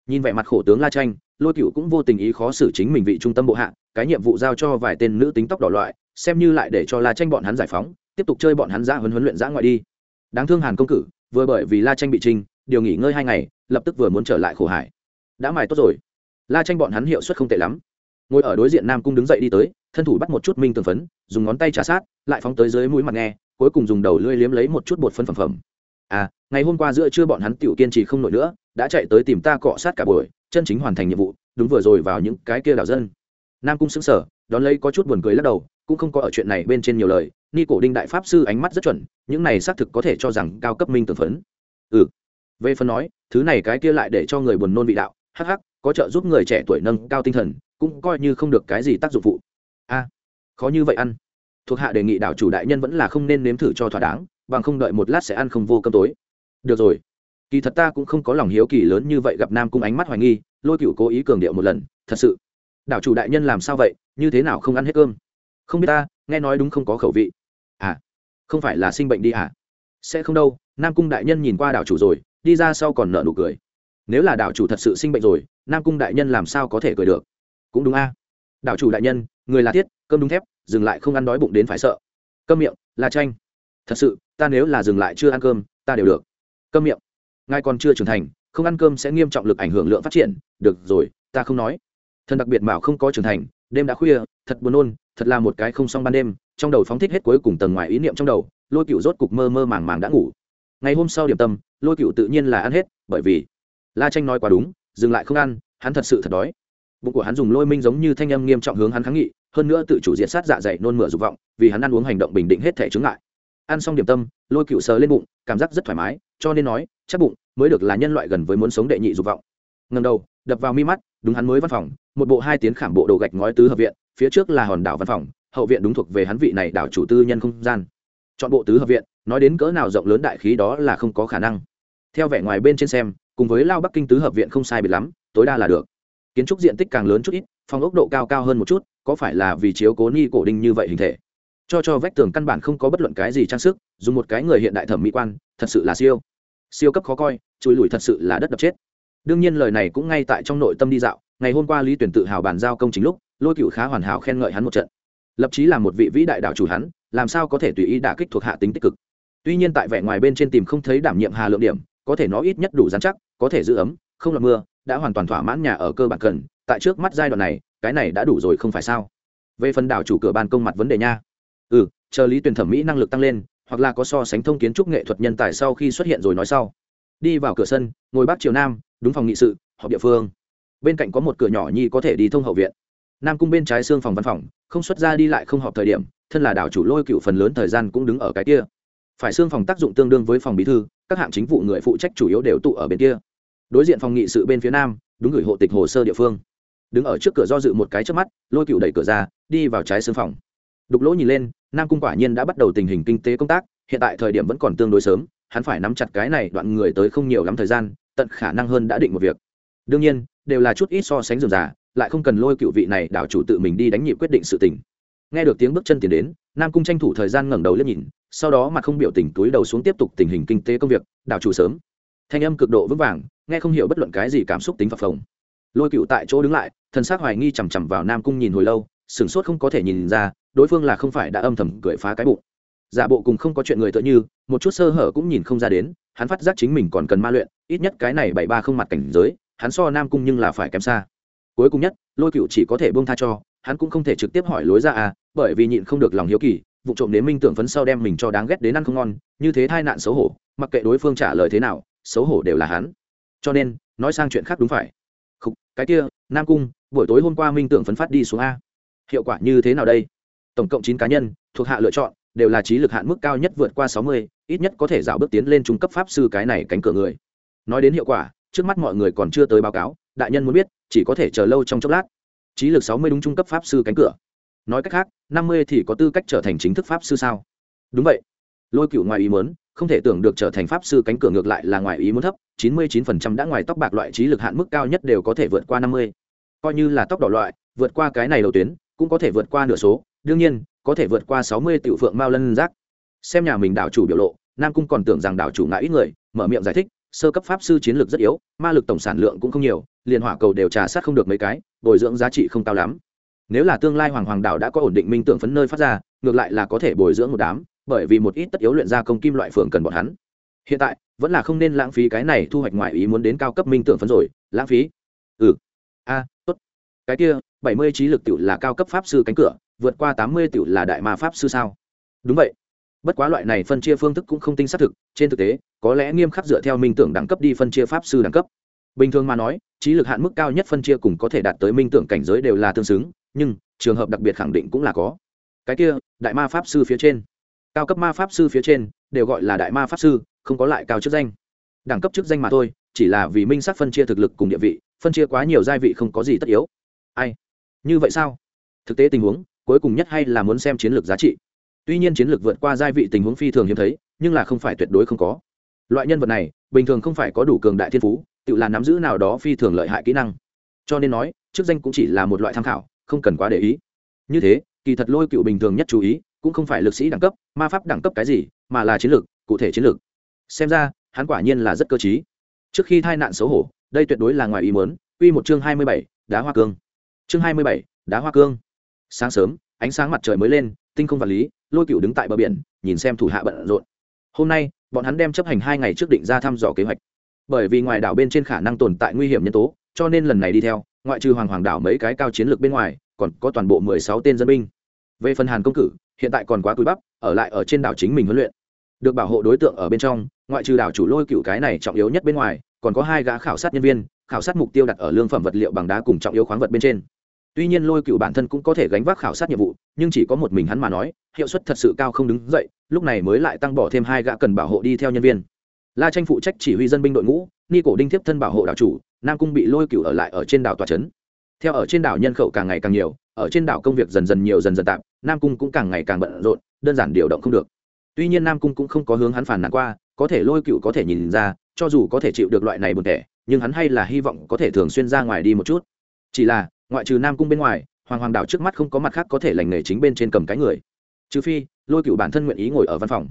Nhìn vẻ mặt khổ tướng la tranh lôi cựu cũng vô tình ý khó xử chính mình vị trung tâm bộ hạ, cái nhiệm vụ giao cho vài tên nữ tính tóc đỏ loại, xem như lại để cho la tranh bọn hắn giải phóng, tiếp tục chơi bọn hắn ra huấn huấn luyện dã ngoại đi. Đáng thương hàn công cử, vừa bởi vì la tranh bị trinh, điều nghỉ ngơi hai ngày, lập tức vừa muốn trở lại khổ hải. Đã mài tốt rồi. La tranh bọn hắn hiệu suất không tệ lắm. Ngồi ở đối diện nam cung đứng dậy đi tới, thân thủ bắt một chút minh tường phấn, dùng ngón tay trả sát, lại phóng tới dưới mũi mặt nghe, cuối cùng dùng đầu lưỡi liếm lấy một chút bột phân phẩm phẩm. À ngày hôm qua giữa trưa bọn hắn tiểu kiên trì không nổi nữa, đã chạy tới tìm ta cọ sát cả buổi, chân chính hoàn thành nhiệm vụ, đúng vừa rồi vào những cái kia đảo dân. Nam cung xứng sở đón lấy có chút buồn cười lắc đầu, cũng không có ở chuyện này bên trên nhiều lời, ni cổ đinh đại pháp sư ánh mắt rất chuẩn, những này xác thực có thể cho rằng cao cấp minh tưởng phấn. Ừ. Về phần nói, thứ này cái kia lại để cho người buồn nôn vị đạo, hắc hắc, có trợ giúp người trẻ tuổi nâng cao tinh thần, cũng coi như không được cái gì tác dụng phụ. A, khó như vậy ăn. Thuộc hạ đề nghị đảo chủ đại nhân vẫn là không nên nếm thử cho thỏa đáng, bằng không đợi một lát sẽ ăn không vô cơm tối được rồi. Kỳ thật ta cũng không có lòng hiếu kỳ lớn như vậy gặp nam cung ánh mắt hoài nghi, lôi cựu cố ý cường điệu một lần, thật sự. Đảo chủ đại nhân làm sao vậy, như thế nào không ăn hết cơm? Không biết ta, nghe nói đúng không có khẩu vị. À không phải là sinh bệnh đi à? Sẽ không đâu, nam cung đại nhân nhìn qua đảo chủ rồi, đi ra sau còn nợ nụ cười. Nếu là đảo chủ thật sự sinh bệnh rồi, nam cung đại nhân làm sao có thể cười được? Cũng đúng a. À. đảo chủ đại nhân, người là thiết, cơm đúng thép, dừng lại không ăn đói bụng đến phải sợ. Cơm miệng, là tranh thật sự, ta nếu là dừng lại chưa ăn cơm, ta đều được cơm miệng. Ngài còn chưa trưởng thành, không ăn cơm sẽ nghiêm trọng lực ảnh hưởng lượng phát triển. Được rồi, ta không nói. Thần đặc biệt bảo không có trưởng thành, đêm đã khuya, thật buồn nôn, thật là một cái không xong ban đêm. Trong đầu phóng thích hết cuối cùng tầng ngoài ý niệm trong đầu, lôi cựu rốt cục mơ mơ màng màng đã ngủ. Ngày hôm sau điểm tâm, lôi cựu tự nhiên là ăn hết, bởi vì la tranh nói quá đúng, dừng lại không ăn, hắn thật sự thật đói. Bụng của hắn dùng lôi minh giống như thanh âm nghiêm trọng hướng hắn kháng nghị, hơn nữa tự chủ diện sát dạ dày nôn mửa dục vọng, vì hắn ăn uống hành động bình định hết thể chứng lại ăn xong điểm tâm, lôi cựu sờ lên bụng, cảm giác rất thoải mái, cho nên nói, chắc bụng mới được là nhân loại gần với muốn sống đệ nhị dục vọng. Ngầm đầu, đập vào mi mắt, đúng hắn mới văn phòng, một bộ hai tiến khảm bộ đồ gạch ngói tứ hợp viện, phía trước là hòn đảo văn phòng, hậu viện đúng thuộc về hắn vị này đảo chủ tư nhân không gian. Chọn bộ tứ hợp viện, nói đến cỡ nào rộng lớn đại khí đó là không có khả năng. Theo vẻ ngoài bên trên xem, cùng với lao bắc kinh tứ hợp viện không sai biệt lắm, tối đa là được. Kiến trúc diện tích càng lớn chút ít, phòng ốc độ cao cao hơn một chút, có phải là vì chiếu cố ni cổ đinh như vậy hình thể? Cho cho vách tường căn bản không có bất luận cái gì trang sức, dùng một cái người hiện đại thẩm mỹ quan, thật sự là siêu. Siêu cấp khó coi, chùi lùi thật sự là đất đập chết. Đương nhiên lời này cũng ngay tại trong nội tâm đi dạo, ngày hôm qua lý tuyển tự hào bàn giao công chính lúc, lôi cựu khá hoàn hảo khen ngợi hắn một trận. Lập chí là một vị vĩ đại đạo chủ hắn, làm sao có thể tùy ý đả kích thuộc hạ tính tích cực. Tuy nhiên tại vẻ ngoài bên trên tìm không thấy đảm nhiệm hà lượng điểm, có thể nó ít nhất đủ dán chắc, có thể giữ ấm, không lọt mưa, đã hoàn toàn thỏa mãn nhà ở cơ bản cần, tại trước mắt giai đoạn này, cái này đã đủ rồi không phải sao? Về phần đảo chủ cửa ban công mặt vấn đề nha ừ chờ lý tuyển thẩm mỹ năng lực tăng lên, hoặc là có so sánh thông kiến trúc nghệ thuật nhân tài sau khi xuất hiện rồi nói sau. Đi vào cửa sân, ngồi bắc triều nam, đúng phòng nghị sự, họp địa phương. Bên cạnh có một cửa nhỏ nhi có thể đi thông hậu viện. Nam cung bên trái xương phòng văn phòng, không xuất ra đi lại không họp thời điểm, thân là đảo chủ lôi cựu phần lớn thời gian cũng đứng ở cái kia. Phải xương phòng tác dụng tương đương với phòng bí thư, các hạng chính vụ người phụ trách chủ yếu đều tụ ở bên kia. Đối diện phòng nghị sự bên phía nam, đúng gửi hộ tịch hồ sơ địa phương. Đứng ở trước cửa do dự một cái trước mắt, lôi cựu đẩy cửa ra, đi vào trái xương phòng đục lỗ nhìn lên, nam cung quả nhiên đã bắt đầu tình hình kinh tế công tác, hiện tại thời điểm vẫn còn tương đối sớm, hắn phải nắm chặt cái này đoạn người tới không nhiều lắm thời gian, tận khả năng hơn đã định một việc. Đương nhiên, đều là chút ít so sánh dườm già, lại không cần lôi cựu vị này đảo chủ tự mình đi đánh nhịp quyết định sự tình. Nghe được tiếng bước chân tiến đến, nam cung tranh thủ thời gian ngẩng đầu liếc nhìn, sau đó mặt không biểu tình túi đầu xuống tiếp tục tình hình kinh tế công việc, đảo chủ sớm. Thanh âm cực độ vững vàng, nghe không hiểu bất luận cái gì cảm xúc tính phập phồng. Lôi cựu tại chỗ đứng lại thân xác hoài nghi chằm chằm vào nam cung nhìn hồi lâu, sửng sốt không có thể nhìn ra đối phương là không phải đã âm thầm cười phá cái bụng. Giả bộ cùng không có chuyện người tựa như một chút sơ hở cũng nhìn không ra đến hắn phát giác chính mình còn cần ma luyện ít nhất cái này bảy ba không mặt cảnh giới hắn so nam cung nhưng là phải kém xa. Cuối cùng nhất lôi cựu chỉ có thể bông tha cho hắn cũng không thể trực tiếp hỏi lối ra à bởi vì nhịn không được lòng hiếu kỳ vụ trộm đến minh tưởng phấn sau đem mình cho đáng ghét đến ăn không ngon như thế tai nạn xấu hổ mặc kệ đối phương trả lời thế nào xấu hổ đều là hắn. Cho nên nói sang chuyện khác đúng phải. Khúc, cái kia nam cung buổi tối hôm qua minh tưởng phấn phát đi xuống a. Hiệu quả như thế nào đây? Tổng cộng chín cá nhân, thuộc hạ lựa chọn, đều là trí lực hạn mức cao nhất vượt qua sáu mươi, ít nhất có thể dạo bước tiến lên trung cấp pháp sư cái này cánh cửa người. Nói đến hiệu quả, trước mắt mọi người còn chưa tới báo cáo, đại nhân muốn biết, chỉ có thể chờ lâu trong chốc lát. Trí lực sáu mươi đúng trung cấp pháp sư cánh cửa. Nói cách khác, năm mươi thì có tư cách trở thành chính thức pháp sư sao? Đúng vậy. Lôi cựu ngoài ý muốn, không thể tưởng được trở thành pháp sư cánh cửa ngược lại là ngoài ý muốn thấp, chín mươi chín phần trăm đã ngoài tóc bạc loại trí lực hạn mức cao nhất đều có thể vượt qua năm mươi. Coi như là tóc đỏ loại, vượt qua cái này đầu tuyến, cũng có thể vượt qua nửa số đương nhiên, có thể vượt qua sáu mươi tiểu phượng mao lân giác. Xem nhà mình đảo chủ biểu lộ, nam cung còn tưởng rằng đảo chủ ngại ít người, mở miệng giải thích, sơ cấp pháp sư chiến lược rất yếu, ma lực tổng sản lượng cũng không nhiều, liền hỏa cầu đều trà sát không được mấy cái, bồi dưỡng giá trị không cao lắm. Nếu là tương lai hoàng hoàng đảo đã có ổn định minh tưởng phấn nơi phát ra, ngược lại là có thể bồi dưỡng một đám, bởi vì một ít tất yếu luyện ra công kim loại phường cần bọn hắn. Hiện tại, vẫn là không nên lãng phí cái này thu hoạch ngoại ý muốn đến cao cấp minh tưởng phấn rồi, lãng phí. Ừ. A tốt. Cái kia, bảy mươi trí lực tự là cao cấp pháp sư cánh cửa vượt qua tám mươi tiểu là đại ma pháp sư sao? Đúng vậy. Bất quá loại này phân chia phương thức cũng không tinh xác thực, trên thực tế, có lẽ nghiêm khắc dựa theo minh tưởng đẳng cấp đi phân chia pháp sư đẳng cấp. Bình thường mà nói, trí lực hạn mức cao nhất phân chia cùng có thể đạt tới minh tưởng cảnh giới đều là tương xứng, nhưng, trường hợp đặc biệt khẳng định cũng là có. Cái kia, đại ma pháp sư phía trên. Cao cấp ma pháp sư phía trên, đều gọi là đại ma pháp sư, không có lại cao chức danh. Đẳng cấp chức danh mà thôi, chỉ là vì minh xác phân chia thực lực cùng địa vị, phân chia quá nhiều giai vị không có gì tất yếu. Ai? Như vậy sao? Thực tế tình huống cuối cùng nhất hay là muốn xem chiến lược giá trị. Tuy nhiên chiến lược vượt qua giai vị tình huống phi thường hiếm thấy, nhưng là không phải tuyệt đối không có. Loại nhân vật này, bình thường không phải có đủ cường đại thiên phú, tự là nắm giữ nào đó phi thường lợi hại kỹ năng. Cho nên nói, chức danh cũng chỉ là một loại tham khảo, không cần quá để ý. Như thế, kỳ thật lôi cựu bình thường nhất chú ý, cũng không phải lực sĩ đẳng cấp, ma pháp đẳng cấp cái gì, mà là chiến lược, cụ thể chiến lược. Xem ra, hắn quả nhiên là rất cơ t trước khi tai nạn xấu hổ, đây tuyệt đối là ngoài ý muốn. Quy một chương hai mươi bảy, đá hoa cương. Chương hai mươi bảy, đá hoa cương sáng sớm, ánh sáng mặt trời mới lên, tinh không vật lý, lôi cựu đứng tại bờ biển, nhìn xem thủ hạ bận rộn. Hôm nay, bọn hắn đem chấp hành hai ngày trước định ra thăm dò kế hoạch. Bởi vì ngoài đảo bên trên khả năng tồn tại nguy hiểm nhân tố, cho nên lần này đi theo, ngoại trừ hoàng hoàng đảo mấy cái cao chiến lược bên ngoài, còn có toàn bộ mười sáu tên dân binh. Về phần hàn công cử, hiện tại còn quá cúi bắp, ở lại ở trên đảo chính mình huấn luyện. Được bảo hộ đối tượng ở bên trong, ngoại trừ đảo chủ lôi cựu cái này trọng yếu nhất bên ngoài, còn có hai gã khảo sát nhân viên, khảo sát mục tiêu đặt ở lương phẩm vật liệu bằng đá cùng trọng yếu khoáng vật bên trên tuy nhiên lôi cựu bản thân cũng có thể gánh vác khảo sát nhiệm vụ, nhưng chỉ có một mình hắn mà nói, hiệu suất thật sự cao không đứng dậy, lúc này mới lại tăng bỏ thêm hai gã cần bảo hộ đi theo nhân viên. La tranh phụ trách chỉ huy dân binh đội ngũ, ni cổ đinh tiếp thân bảo hộ đảo chủ, nam cung bị lôi cựu ở lại ở trên đảo tòa trấn. Theo ở trên đảo nhân khẩu càng ngày càng nhiều, ở trên đảo công việc dần dần nhiều dần dần tạm, nam cung cũng càng ngày càng bận rộn, đơn giản điều động không được. Tuy nhiên nam cung cũng không có hướng hắn phản nàn qua, có thể lôi cựu có thể nhìn ra, cho dù có thể chịu được loại này buồn tẻ, nhưng hắn hay là hy vọng có thể thường xuyên ra ngoài đi một chút. Chỉ là ngoại trừ nam cung bên ngoài, hoàng hoàng đảo trước mắt không có mặt khác có thể lành nghề chính bên trên cầm cái người. Trừ phi, lôi cựu bản thân nguyện ý ngồi ở văn phòng.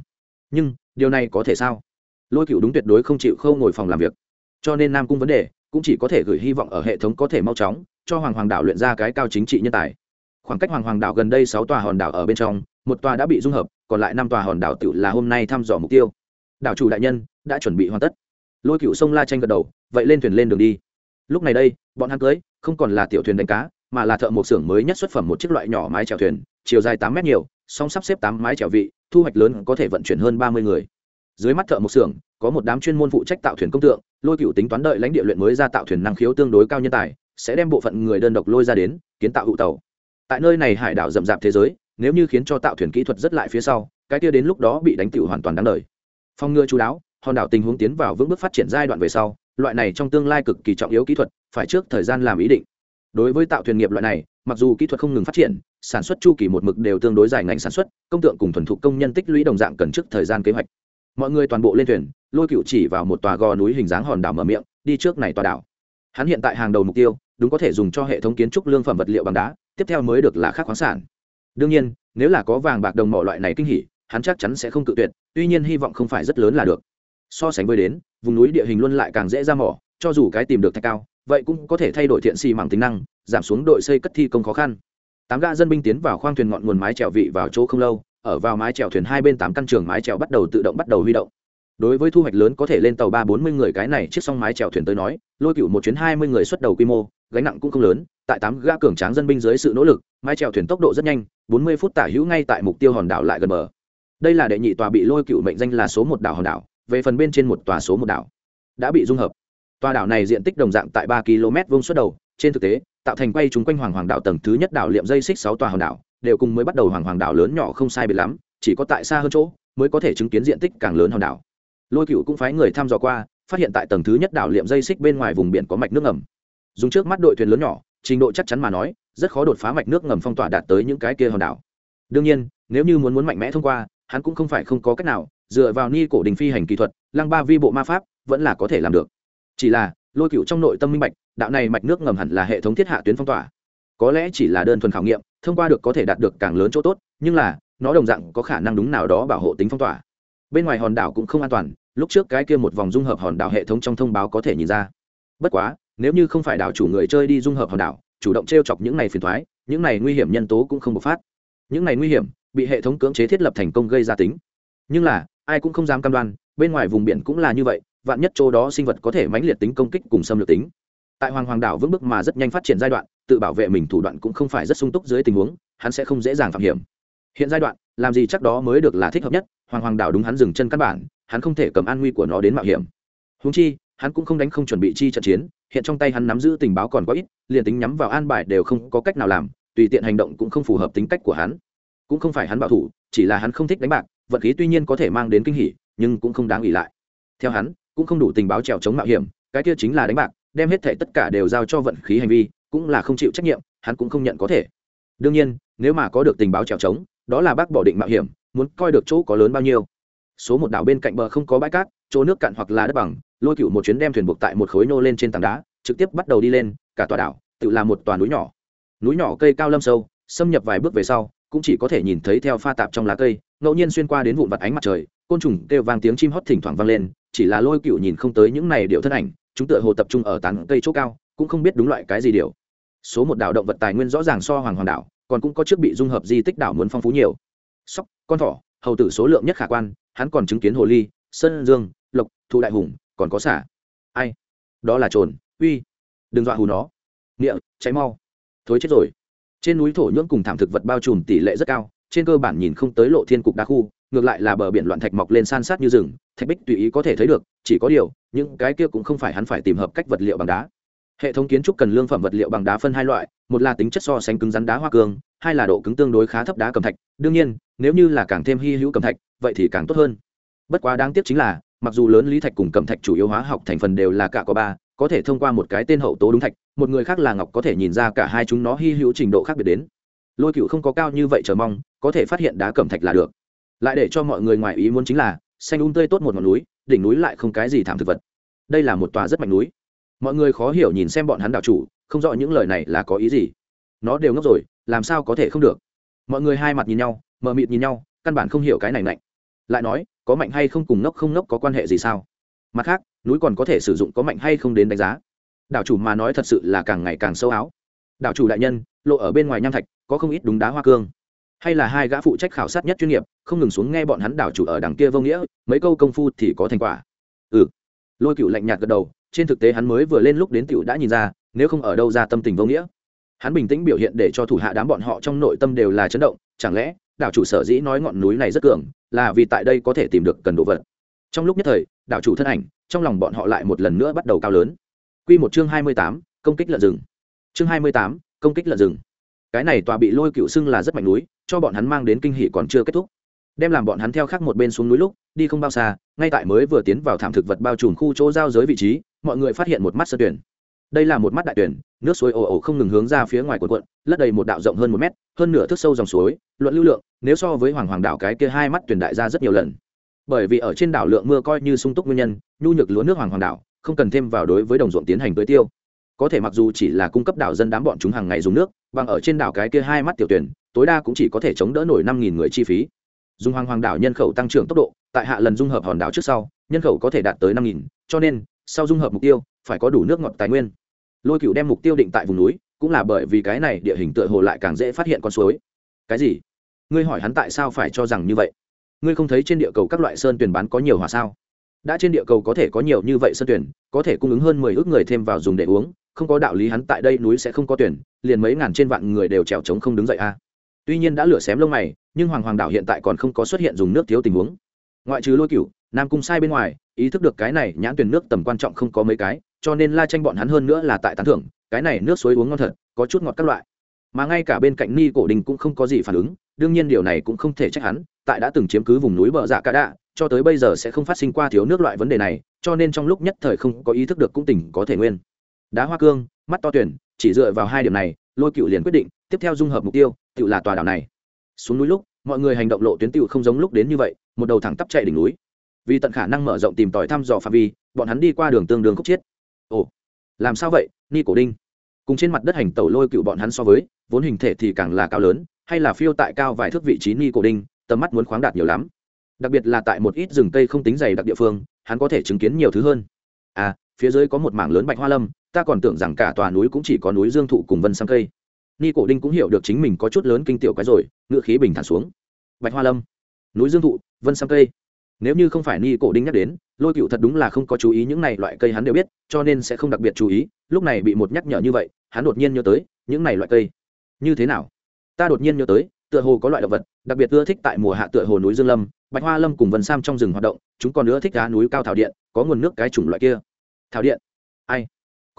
Nhưng, điều này có thể sao? Lôi cựu đúng tuyệt đối không chịu khâu ngồi phòng làm việc. Cho nên nam cung vấn đề cũng chỉ có thể gửi hy vọng ở hệ thống có thể mau chóng cho hoàng hoàng đảo luyện ra cái cao chính trị nhân tài. Khoảng cách hoàng hoàng đảo gần đây sáu tòa hòn đảo ở bên trong, một tòa đã bị dung hợp, còn lại năm tòa hòn đảo tự là hôm nay thăm dò mục tiêu. Đảo chủ đại nhân đã chuẩn bị hoàn tất. Lôi cựu sông la tranh gật đầu, vậy lên thuyền lên đường đi. Lúc này đây, bọn hắn cưới không còn là tiểu thuyền đánh cá, mà là thợ một xưởng mới nhất xuất phẩm một chiếc loại nhỏ mái chèo thuyền, chiều dài tám mét nhiều, song sắp xếp tám mái chèo vị, thu hoạch lớn có thể vận chuyển hơn ba mươi người. Dưới mắt thợ một xưởng, có một đám chuyên môn phụ trách tạo thuyền công tượng, lôi cựu tính toán đợi lãnh địa luyện mới ra tạo thuyền năng khiếu tương đối cao nhân tài, sẽ đem bộ phận người đơn độc lôi ra đến, kiến tạo hụ tàu. Tại nơi này hải đảo rậm rạp thế giới, nếu như khiến cho tạo thuyền kỹ thuật rất lại phía sau, cái kia đến lúc đó bị đánh tựu hoàn toàn đáng đời. Phong ngừa chú đáo, hòn đảo tình huống tiến vào vững bước phát triển giai đoạn về sau, loại này trong tương lai cực kỳ trọng yếu kỹ thuật phải trước thời gian làm ý định. Đối với tạo thuyền nghiệp loại này, mặc dù kỹ thuật không ngừng phát triển, sản xuất chu kỳ một mực đều tương đối dài ngành sản xuất, công tượng cùng thuần thục công nhân tích lũy đồng dạng cần trước thời gian kế hoạch. Mọi người toàn bộ lên thuyền, lôi cựu chỉ vào một tòa gò núi hình dáng hòn đảo mở miệng, đi trước này tòa đảo. Hắn hiện tại hàng đầu mục tiêu, đúng có thể dùng cho hệ thống kiến trúc lương phẩm vật liệu bằng đá, tiếp theo mới được là khác khoáng sản. Đương nhiên, nếu là có vàng bạc đồng mỏ loại này kinh hỉ, hắn chắc chắn sẽ không cự tuyệt, tuy nhiên hy vọng không phải rất lớn là được. So sánh với đến, vùng núi địa hình luôn lại càng dễ ra mỏ, cho dù cái tìm được thạch cao vậy cũng có thể thay đổi thiện xì mảng tính năng, giảm xuống đội xây cất thi công khó khăn. Tám gã dân binh tiến vào khoang thuyền ngọn nguồn mái chèo vị vào chỗ không lâu, ở vào mái chèo thuyền hai bên tám căn trường mái chèo bắt đầu tự động bắt đầu huy động. Đối với thu hoạch lớn có thể lên tàu ba bốn mươi người cái này chiếc song mái chèo thuyền tới nói, lôi cựu một chuyến hai mươi người xuất đầu quy mô, gánh nặng cũng không lớn, tại tám gã cường tráng dân binh dưới sự nỗ lực, mái chèo thuyền tốc độ rất nhanh, bốn mươi phút tả hữu ngay tại mục tiêu hòn đảo lại gần bờ. Đây là đệ nhị tòa bị lôi cựu mệnh danh là số một đảo hòn đảo, về phần bên trên một tòa số một đảo đã bị dung hợp tòa đảo này diện tích đồng dạng tại ba km vuông xuất đầu, trên thực tế, tạo thành quay chúng quanh hoàng hoàng đảo tầng thứ nhất đảo liệm dây xích sáu tòa hòn đảo, đều cùng mới bắt đầu hoàng hoàng đảo lớn nhỏ không sai biệt lắm, chỉ có tại xa hơn chỗ mới có thể chứng kiến diện tích càng lớn hòn đảo. Lôi cựu cũng phái người thăm dò qua, phát hiện tại tầng thứ nhất đảo liệm dây xích bên ngoài vùng biển có mạch nước ngầm. Dùng trước mắt đội thuyền lớn nhỏ, trình độ chắc chắn mà nói, rất khó đột phá mạch nước ngầm phong tỏa đạt tới những cái kia hòn đảo. Đương nhiên, nếu như muốn muốn mạnh mẽ thông qua, hắn cũng không phải không có cách nào, dựa vào ni cổ đình phi hành kỹ thuật, lăng ba vi bộ ma pháp, vẫn là có thể làm được chỉ là, lôi cựu trong nội tâm minh bạch, đạo này mạch nước ngầm hẳn là hệ thống thiết hạ tuyến phong tỏa. Có lẽ chỉ là đơn thuần khảo nghiệm, thông qua được có thể đạt được càng lớn chỗ tốt, nhưng là, nó đồng dạng có khả năng đúng nào đó bảo hộ tính phong tỏa. Bên ngoài hòn đảo cũng không an toàn, lúc trước cái kia một vòng dung hợp hòn đảo hệ thống trong thông báo có thể nhìn ra. Bất quá, nếu như không phải đảo chủ người chơi đi dung hợp hòn đảo, chủ động t r e o chọc những này phiền thoái, những này nguy hiểm nhân tố cũng không bộc phát. Những này nguy hiểm, bị hệ thống cưỡng chế thiết lập thành công gây ra tính. Nhưng là, ai cũng không dám cam đoan, bên ngoài vùng biển cũng là như vậy vạn nhất chỗ đó sinh vật có thể mãnh liệt tính công kích cùng xâm lược tính. Tại hoàng hoàng đảo vững bước mà rất nhanh phát triển giai đoạn, tự bảo vệ mình thủ đoạn cũng không phải rất sung túc dưới tình huống, hắn sẽ không dễ dàng phạm hiểm. Hiện giai đoạn, làm gì chắc đó mới được là thích hợp nhất, hoàng hoàng đảo đúng hắn dừng chân căn bản, hắn không thể cầm an nguy của nó đến mạo hiểm. Húng chi, hắn cũng không đánh không chuẩn bị chi trận chiến, hiện trong tay hắn nắm giữ tình báo còn có ít, liền tính nhắm vào an bài đều không có cách nào làm, tùy tiện hành động cũng không phù hợp tính cách của hắn. Cũng không phải hắn bảo thủ, chỉ là hắn không thích đánh bạc, vận khí tuy nhiên có thể mang đến kinh hỉ, nhưng cũng không đáng ủy lại. Theo hắn cũng không đủ tình báo trèo chống mạo hiểm, cái kia chính là đánh bạc, đem hết thể tất cả đều giao cho vận khí hành vi, cũng là không chịu trách nhiệm, hắn cũng không nhận có thể. Đương nhiên, nếu mà có được tình báo trèo trống đó là bác bỏ định mạo hiểm, muốn coi được chỗ có lớn bao nhiêu. Số một đảo bên cạnh bờ không có bãi cát, chỗ nước cạn hoặc là đất bằng, lôi cựu một chuyến đem thuyền buộc tại một khối nô lên trên tảng đá, trực tiếp bắt đầu đi lên, cả tòa đảo, tự là một tòa núi nhỏ. Núi nhỏ cây cao lâm sâu, xâm nhập vài bước về sau, cũng chỉ có thể nhìn thấy theo pha tạp trong lá cây, ngẫu nhiên xuyên qua đến vụn vặt ánh mặt trời, côn trùng kêu vang tiếng chim hót thỉnh thoảng vang lên chỉ là lôi cựu nhìn không tới những này điệu thân ảnh, chúng tựa hồ tập trung ở tán cây chỗ cao, cũng không biết đúng loại cái gì điều số một đảo động vật tài nguyên rõ ràng so hoàng hoàng đảo, còn cũng có trước bị dung hợp di tích đảo muốn phong phú nhiều. Sóc, con thỏ, hầu tử số lượng nhất khả quan, hắn còn chứng kiến hồ ly, sơn dương, lộc, thụ đại hùng, còn có xả. Ai? Đó là trồn, uy. Đừng dọa hù nó. Nghĩa, cháy mau. Thối chết rồi. Trên núi thổ nhưỡng cùng thảm thực vật bao trùm tỷ lệ rất cao, trên cơ bản nhìn không tới lộ thiên cục đá khu ngược lại là bờ biển loạn thạch mọc lên san sát như rừng, thạch bích tùy ý có thể thấy được, chỉ có điều, những cái kia cũng không phải hắn phải tìm hợp cách vật liệu bằng đá. Hệ thống kiến trúc cần lương phẩm vật liệu bằng đá phân hai loại, một là tính chất so sánh cứng rắn đá hoa cương, hai là độ cứng tương đối khá thấp đá cầm thạch. Đương nhiên, nếu như là càng thêm hy hữu cầm thạch, vậy thì càng tốt hơn. Bất quá đáng tiếc chính là, mặc dù lớn lý thạch cùng cầm thạch chủ yếu hóa học thành phần đều là cả có ba, có thể thông qua một cái tên hậu tố đúng thạch, một người khác là ngọc có thể nhìn ra cả hai chúng nó hy hữu trình độ khác biệt đến. Lôi cựu không có cao như vậy chờ mong, có thể phát hiện đá cầm thạch là được lại để cho mọi người ngoài ý muốn chính là, xanh un tươi tốt một ngọn núi, đỉnh núi lại không cái gì thảm thực vật. Đây là một tòa rất mạnh núi. Mọi người khó hiểu nhìn xem bọn hắn đạo chủ, không rõ những lời này là có ý gì. Nó đều ngốc rồi, làm sao có thể không được? Mọi người hai mặt nhìn nhau, mờ mịt nhìn nhau, căn bản không hiểu cái này mạnh. Lại nói, có mạnh hay không cùng ngốc không ngốc có quan hệ gì sao? Mặt khác, núi còn có thể sử dụng có mạnh hay không đến đánh giá. Đảo chủ mà nói thật sự là càng ngày càng sâu áo. Đảo chủ đại nhân, lộ ở bên ngoài nham thạch, có không ít đúng đá hoa cương hay là hai gã phụ trách khảo sát nhất chuyên nghiệp, không ngừng xuống nghe bọn hắn đảo chủ ở đằng kia vô nghĩa, mấy câu công phu thì có thành quả. Ừ. Lôi cựu lạnh nhạt gật đầu, trên thực tế hắn mới vừa lên lúc đến cựu đã nhìn ra, nếu không ở đâu ra tâm tình vô nghĩa. Hắn bình tĩnh biểu hiện để cho thủ hạ đám bọn họ trong nội tâm đều là chấn động, chẳng lẽ, đảo chủ sở dĩ nói ngọn núi này rất cường, là vì tại đây có thể tìm được cần đồ vật. Trong lúc nhất thời, đảo chủ thân ảnh, trong lòng bọn họ lại một lần nữa bắt đầu cao lớn. Quy một chương hai mươi tám, công kích lợn rừng. Chương hai mươi tám, công kích lợn rừng. Cái này tòa bị lôi cựu xưng là rất mạnh núi cho bọn hắn mang đến kinh hỉ còn chưa kết thúc. Đem làm bọn hắn theo khác một bên xuống núi lúc đi không bao xa ngay tại mới vừa tiến vào thảm thực vật bao trùm khu chỗ giao giới vị trí mọi người phát hiện một mắt sơ tuyển. Đây là một mắt đại tuyển nước suối ồ ồ không ngừng hướng ra phía ngoài cuộn quận, lấp đầy một đạo rộng hơn một mét hơn nửa thước sâu dòng suối luận lưu lượng nếu so với hoàng hoàng đảo cái kia hai mắt tuyển đại ra rất nhiều lần. Bởi vì ở trên đảo lượng mưa coi như sung túc nguyên nhân nhu nhược lúa nước hoàng hoàng đảo không cần thêm vào đối với đồng ruộng tiến hành tưới tiêu có thể mặc dù chỉ là cung cấp đảo dân đám bọn chúng hàng ngày dùng nước, bằng ở trên đảo cái kia hai mắt tiểu tuyển, tối đa cũng chỉ có thể chống đỡ nổi năm nghìn người chi phí. Dùng hoàng hoàng đảo nhân khẩu tăng trưởng tốc độ, tại hạ lần dung hợp hòn đảo trước sau, nhân khẩu có thể đạt tới năm nghìn, cho nên, sau dung hợp mục tiêu, phải có đủ nước ngọt tài nguyên. Lôi cựu đem mục tiêu định tại vùng núi, cũng là bởi vì cái này địa hình tựa hồ lại càng dễ phát hiện con suối. Cái gì? Ngươi hỏi hắn tại sao phải cho rằng như vậy? Ngươi không thấy trên địa cầu các loại sơn tuyển bán có nhiều hòa sao? Đã trên địa cầu có thể có nhiều như vậy sơn tuyển, có thể cung ứng hơn mười ước người thêm vào dùng để uống không có đạo lý hắn tại đây núi sẽ không có tuyển, liền mấy ngàn trên vạn người đều trèo trống không đứng dậy a. Tuy nhiên đã lửa xém lông mày, nhưng hoàng hoàng đảo hiện tại còn không có xuất hiện dùng nước thiếu tình huống. Ngoại trừ lôi cửu, nam cung sai bên ngoài, ý thức được cái này nhãn tuyển nước tầm quan trọng không có mấy cái, cho nên la tranh bọn hắn hơn nữa là tại tán thưởng, cái này nước suối uống ngon thật, có chút ngọt các loại. Mà ngay cả bên cạnh ni cổ đình cũng không có gì phản ứng, đương nhiên điều này cũng không thể trách hắn, tại đã từng chiếm cứ vùng núi bờ dạ cả đạ, cho tới bây giờ sẽ không phát sinh qua thiếu nước loại vấn đề này, cho nên trong lúc nhất thời không có ý thức được cũng tỉnh có thể nguyên đá hoa cương, mắt to tuyển, chỉ dựa vào hai điểm này, lôi cựu liền quyết định, tiếp theo dung hợp mục tiêu tự là tòa đảo này. Xuống núi lúc, mọi người hành động lộ tuyến tựu không giống lúc đến như vậy, một đầu thẳng tắp chạy đỉnh núi. Vì tận khả năng mở rộng tìm tòi thăm dò phạm vi, bọn hắn đi qua đường tương đường khúc chiết ồ, làm sao vậy, ni cổ đinh? Cùng trên mặt đất hành tẩu lôi cựu bọn hắn so với, vốn hình thể thì càng là cao lớn, hay là phiêu tại cao vài thước vị trí ni cổ đinh, tầm mắt muốn khoáng đạt nhiều lắm. Đặc biệt là tại một ít rừng cây không tính dày đặc địa phương, hắn có thể chứng kiến nhiều thứ hơn. À phía dưới có một mảng lớn bạch hoa lâm ta còn tưởng rằng cả tòa núi cũng chỉ có núi dương thụ cùng vân sang cây. Ni cổ đinh cũng hiểu được chính mình có chút lớn kinh tiểu cái rồi ngựa khí bình thản xuống. Bạch hoa lâm, núi dương thụ, vân sang cây. Nếu như không phải ni cổ đinh nhắc đến, lôi cựu thật đúng là không có chú ý những này loại cây hắn đều biết, cho nên sẽ không đặc biệt chú ý, lúc này bị một nhắc nhở như vậy, hắn đột nhiên nhớ tới, những này loại cây. Như thế nào? Ta đột nhiên nhớ tới, tựa hồ có loại động vật, đặc biệt ưa thích tại mùa hạ tựa hồ núi dương lâm, bạch hoa lâm cùng vân sam trong rừng hoạt động, chúng còn nữa thích đá núi cao thảo điện, có nguồn nước cái chủng loại kia. Thảo điện? Ai?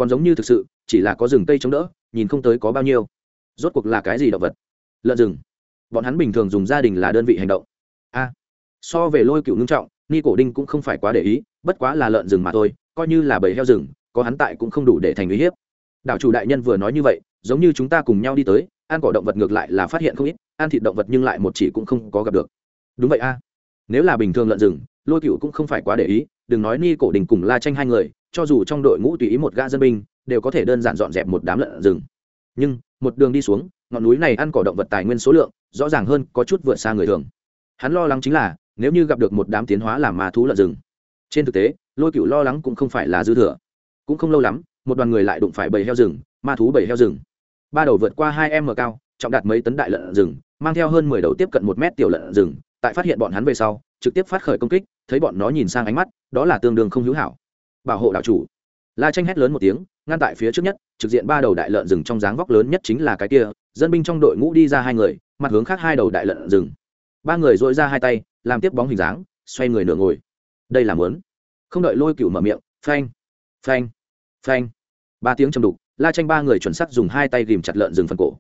Còn giống như thực sự, chỉ là có rừng cây chống đỡ, nhìn không tới có bao nhiêu. Rốt cuộc là cái gì động vật? Lợn rừng. Bọn hắn bình thường dùng gia đình là đơn vị hành động. A. So về lôi cựu ngưng trọng, ni cổ đinh cũng không phải quá để ý, bất quá là lợn rừng mà thôi, coi như là bầy heo rừng, có hắn tại cũng không đủ để thành uy hiếp. Đảo chủ đại nhân vừa nói như vậy, giống như chúng ta cùng nhau đi tới, ăn cỏ động vật ngược lại là phát hiện không ít, ăn thịt động vật nhưng lại một chỉ cũng không có gặp được. Đúng vậy a. Nếu là bình thường lợn rừng, lôi cựu cũng không phải quá để ý, đừng nói ni cổ đình cùng la tranh hai người cho dù trong đội ngũ tùy ý một gã dân binh, đều có thể đơn giản dọn dẹp một đám lợn rừng. Nhưng, một đường đi xuống, ngọn núi này ăn cỏ động vật tài nguyên số lượng, rõ ràng hơn có chút vượt xa người thường. Hắn lo lắng chính là, nếu như gặp được một đám tiến hóa làm ma thú lợn rừng. Trên thực tế, lôi cựu lo lắng cũng không phải là dư thừa. Cũng không lâu lắm, một đoàn người lại đụng phải bầy heo rừng, ma thú bầy heo rừng. Ba đầu vượt qua hai m cao, trọng đạt mấy tấn đại lợn rừng, mang theo hơn mười đầu tiếp cận một mét tiểu lợn rừng. Tại phát hiện bọn hắn về sau, trực tiếp phát khởi công kích, thấy bọn nó nhìn sang ánh mắt, đó là tương đương không hữu hảo bảo hộ đạo chủ. La tranh hét lớn một tiếng, ngăn tại phía trước nhất, trực diện ba đầu đại lợn rừng trong dáng vóc lớn nhất chính là cái kia, dân binh trong đội ngũ đi ra hai người, mặt hướng khác hai đầu đại lợn rừng. Ba người dội ra hai tay, làm tiếp bóng hình dáng, xoay người nửa ngồi. Đây là mớn không đợi lôi cựu mở miệng, phanh phanh phanh. Ba tiếng chầm đục, la tranh ba người chuẩn sắc dùng hai tay ghìm chặt lợn rừng phần cổ.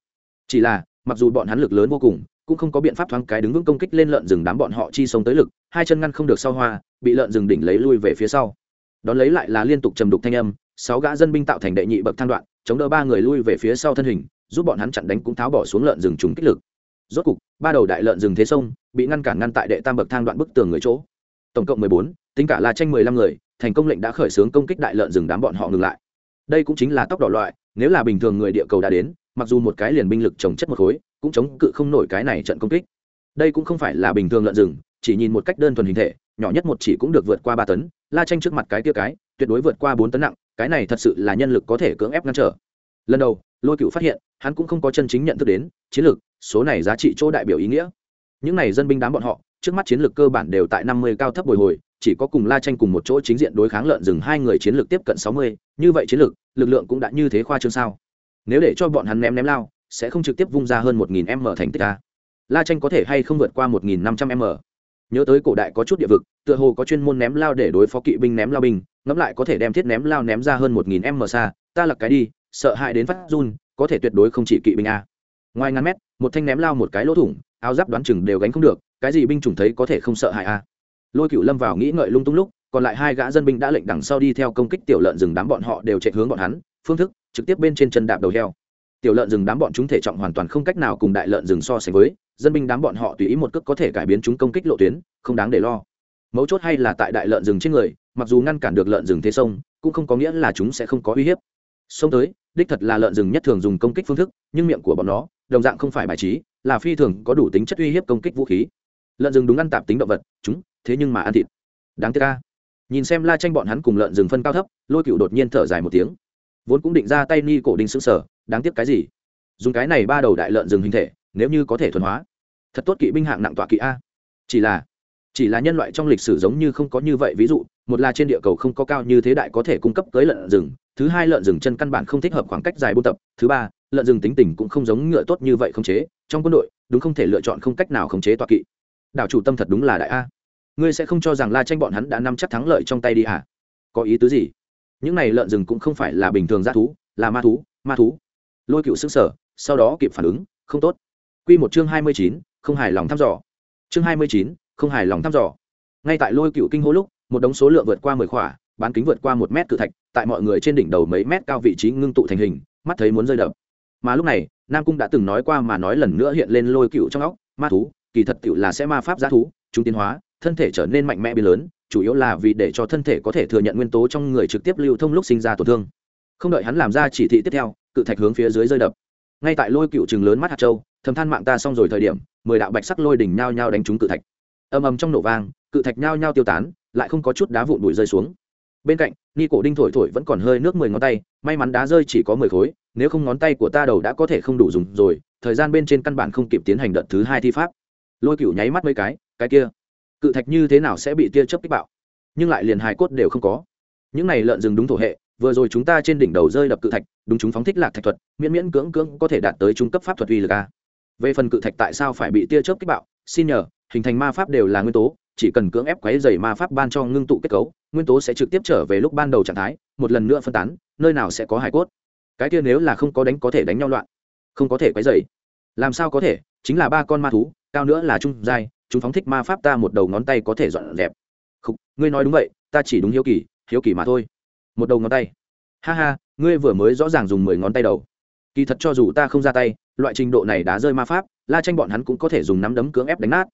Chỉ là, mặc dù bọn hắn lực lớn vô cùng, cũng không có biện pháp thoáng cái đứng vững công kích lên lợn rừng đám bọn họ chi sống tới lực, hai chân ngăn không được sau hoa, bị lợn rừng đỉnh lấy lui về phía sau đón lấy lại là liên tục trầm đục thanh âm, sáu gã dân binh tạo thành đệ nhị bậc thang đoạn, chống đỡ ba người lui về phía sau thân hình, giúp bọn hắn chặn đánh cũng tháo bỏ xuống lợn rừng trùng kích lực. Rốt cục, ba đầu đại lợn rừng thế sông, bị ngăn cản ngăn tại đệ tam bậc thang đoạn bức tường người chỗ. Tổng cộng mười bốn, tính cả là tranh mười lăm người, thành công lệnh đã khởi xướng công kích đại lợn rừng đám bọn họ ngừng lại. Đây cũng chính là tốc độ loại, nếu là bình thường người địa cầu đã đến, mặc dù một cái liền binh lực trồng chất một khối, cũng chống cự không nổi cái này trận công kích. Đây cũng không phải là bình thường lợn rừng, chỉ nhìn một cách đơn thuần hình thể nhỏ nhất một chỉ cũng được vượt qua ba tấn, la tranh trước mặt cái tia cái, tuyệt đối vượt qua bốn tấn nặng, cái này thật sự là nhân lực có thể cưỡng ép ngăn trở. Lần đầu, lôi cựu phát hiện, hắn cũng không có chân chính nhận thức đến, chiến lược, số này giá trị chỗ đại biểu ý nghĩa. Những này dân binh đám bọn họ, trước mắt chiến lược cơ bản đều tại năm mươi cao thấp bồi hồi, chỉ có cùng la tranh cùng một chỗ chính diện đối kháng lợn rừng hai người chiến lược tiếp cận sáu mươi, như vậy chiến lược, lực lượng cũng đã như thế khoa trương sao? Nếu để cho bọn hắn ném ném lao, sẽ không trực tiếp vung ra hơn một nghìn m thành tích a. La tranh có thể hay không vượt qua một nghìn năm trăm m? Nhớ tới cổ đại có chút địa vực, tựa hồ có chuyên môn ném lao để đối phó kỵ binh ném lao binh, ngẫm lại có thể đem thiết ném lao ném ra hơn một nghìn m xa, ta lật cái đi, sợ hãi đến phát run, có thể tuyệt đối không chỉ kỵ binh a. Ngoài ngàn mét, một thanh ném lao một cái lỗ thủng, áo giáp đoán chừng đều gánh không được, cái gì binh chủng thấy có thể không sợ hãi a. Lôi cựu lâm vào nghĩ ngợi lung tung lúc, còn lại hai gã dân binh đã lệnh đằng sau đi theo công kích tiểu lợn rừng đám bọn họ đều chạy hướng bọn hắn, phương thức, trực tiếp bên trên chân đạp đầu heo. Tiểu lợn rừng đám bọn chúng thể trọng hoàn toàn không cách nào cùng đại lợn rừng so sánh với dân binh đám bọn họ tùy ý một cước có thể cải biến chúng công kích lộ tuyến, không đáng để lo. Mấu chốt hay là tại đại lợn rừng trên người, mặc dù ngăn cản được lợn rừng thế sông, cũng không có nghĩa là chúng sẽ không có uy hiếp. Sông tới, đích thật là lợn rừng nhất thường dùng công kích phương thức, nhưng miệng của bọn nó, đồng dạng không phải bài trí, là phi thường có đủ tính chất uy hiếp công kích vũ khí. Lợn rừng đúng ăn tạp tính động vật, chúng, thế nhưng mà ăn thịt. Đáng tiếc ca nhìn xem la tranh bọn hắn cùng lợn rừng phân cao thấp, lôi cựu đột nhiên thở dài một tiếng. Vốn cũng định ra tay ni cổ đinh xứng sở đáng tiếc cái gì? Dùng cái này ba đầu đại lợn rừng hình thể, nếu như có thể thuần hóa thật tốt kỵ binh hạng nặng tọa kỵ a. Chỉ là chỉ là nhân loại trong lịch sử giống như không có như vậy. Ví dụ, một là trên địa cầu không có cao như thế đại có thể cung cấp tới lợn rừng, thứ hai lợn rừng chân căn bản không thích hợp khoảng cách dài buôn tập, thứ ba, lợn rừng tính tình cũng không giống ngựa tốt như vậy khống chế, trong quân đội, đúng không thể lựa chọn không cách nào khống chế tọa kỵ. Đảo chủ tâm thật đúng là đại a. Ngươi sẽ không cho rằng la tranh bọn hắn đã nắm chắc thắng lợi trong tay đi à? Có ý tứ gì? Những này lợn rừng cũng không phải là bình thường g thú, là ma thú ma thú. Lôi cựu xứng sở, sau đó kịp phản ứng, không tốt. Q một chương hai mươi chín không hài lòng thăm dò. Chương hai mươi chín, không hài lòng thăm dò. Ngay tại lôi cựu kinh hô lúc, một đống số lượng vượt qua mười khỏa, bán kính vượt qua một mét cự thạch, tại mọi người trên đỉnh đầu mấy mét cao vị trí ngưng tụ thành hình, mắt thấy muốn rơi đập. Mà lúc này, nam cung đã từng nói qua mà nói lần nữa hiện lên lôi cựu trong óc, ma thú, kỳ thật cựu là sẽ ma pháp giá thú, chúng tiến hóa, thân thể trở nên mạnh mẽ biến lớn, chủ yếu là vì để cho thân thể có thể thừa nhận nguyên tố trong người trực tiếp lưu thông lúc sinh ra tổn thương. Không đợi hắn làm ra chỉ thị tiếp theo, cự thạch hướng phía dưới rơi đập. Ngay tại lôi cựu chừng lớn mắt hạt châu, thầm than mạng ta xong rồi thời điểm mười đạo bạch sắc lôi đỉnh nhao nhao đánh trúng cự thạch. Ầm ầm trong nổ vang, cự thạch nhao nhao tiêu tán, lại không có chút đá vụn bụi rơi xuống. Bên cạnh, ni cổ đinh thổi thổi vẫn còn hơi nước mười ngón tay, may mắn đá rơi chỉ có mười khối, nếu không ngón tay của ta đầu đã có thể không đủ dùng rồi, thời gian bên trên căn bản không kịp tiến hành đợt thứ hai thi pháp. Lôi cựu nháy mắt mấy cái cái kia, cự thạch như thế nào sẽ bị tia chớp kích bạo? Nhưng lại liền hài cốt đều không có. Những này lợn rừng đúng thổ hệ, vừa rồi chúng ta trên đỉnh đầu rơi đập cự thạch, đúng chúng phóng thích lạc thạch thuật, miễn miễn cưỡng cưỡng có thể đạt tới trung cấp pháp thuật uy lực a về phần cự thạch tại sao phải bị tia chớp kích bạo, xin nhờ, hình thành ma pháp đều là nguyên tố, chỉ cần cưỡng ép quấy dày ma pháp ban cho ngưng tụ kết cấu, nguyên tố sẽ trực tiếp trở về lúc ban đầu trạng thái, một lần nữa phân tán, nơi nào sẽ có hải cốt. Cái kia nếu là không có đánh có thể đánh nhau loạn, không có thể quấy dày làm sao có thể? Chính là ba con ma thú, cao nữa là trung giai, chúng phóng thích ma pháp ta một đầu ngón tay có thể dọn dẹp. Không ngươi nói đúng vậy, ta chỉ đúng hiếu kỳ hiếu kỳ mà thôi. Một đầu ngón tay. Ha ha, ngươi vừa mới rõ ràng dùng mười ngón tay đầu kỳ thật cho dù ta không ra tay, loại trình độ này đá rơi ma pháp, la tranh bọn hắn cũng có thể dùng nắm đấm cưỡng ép đánh nát.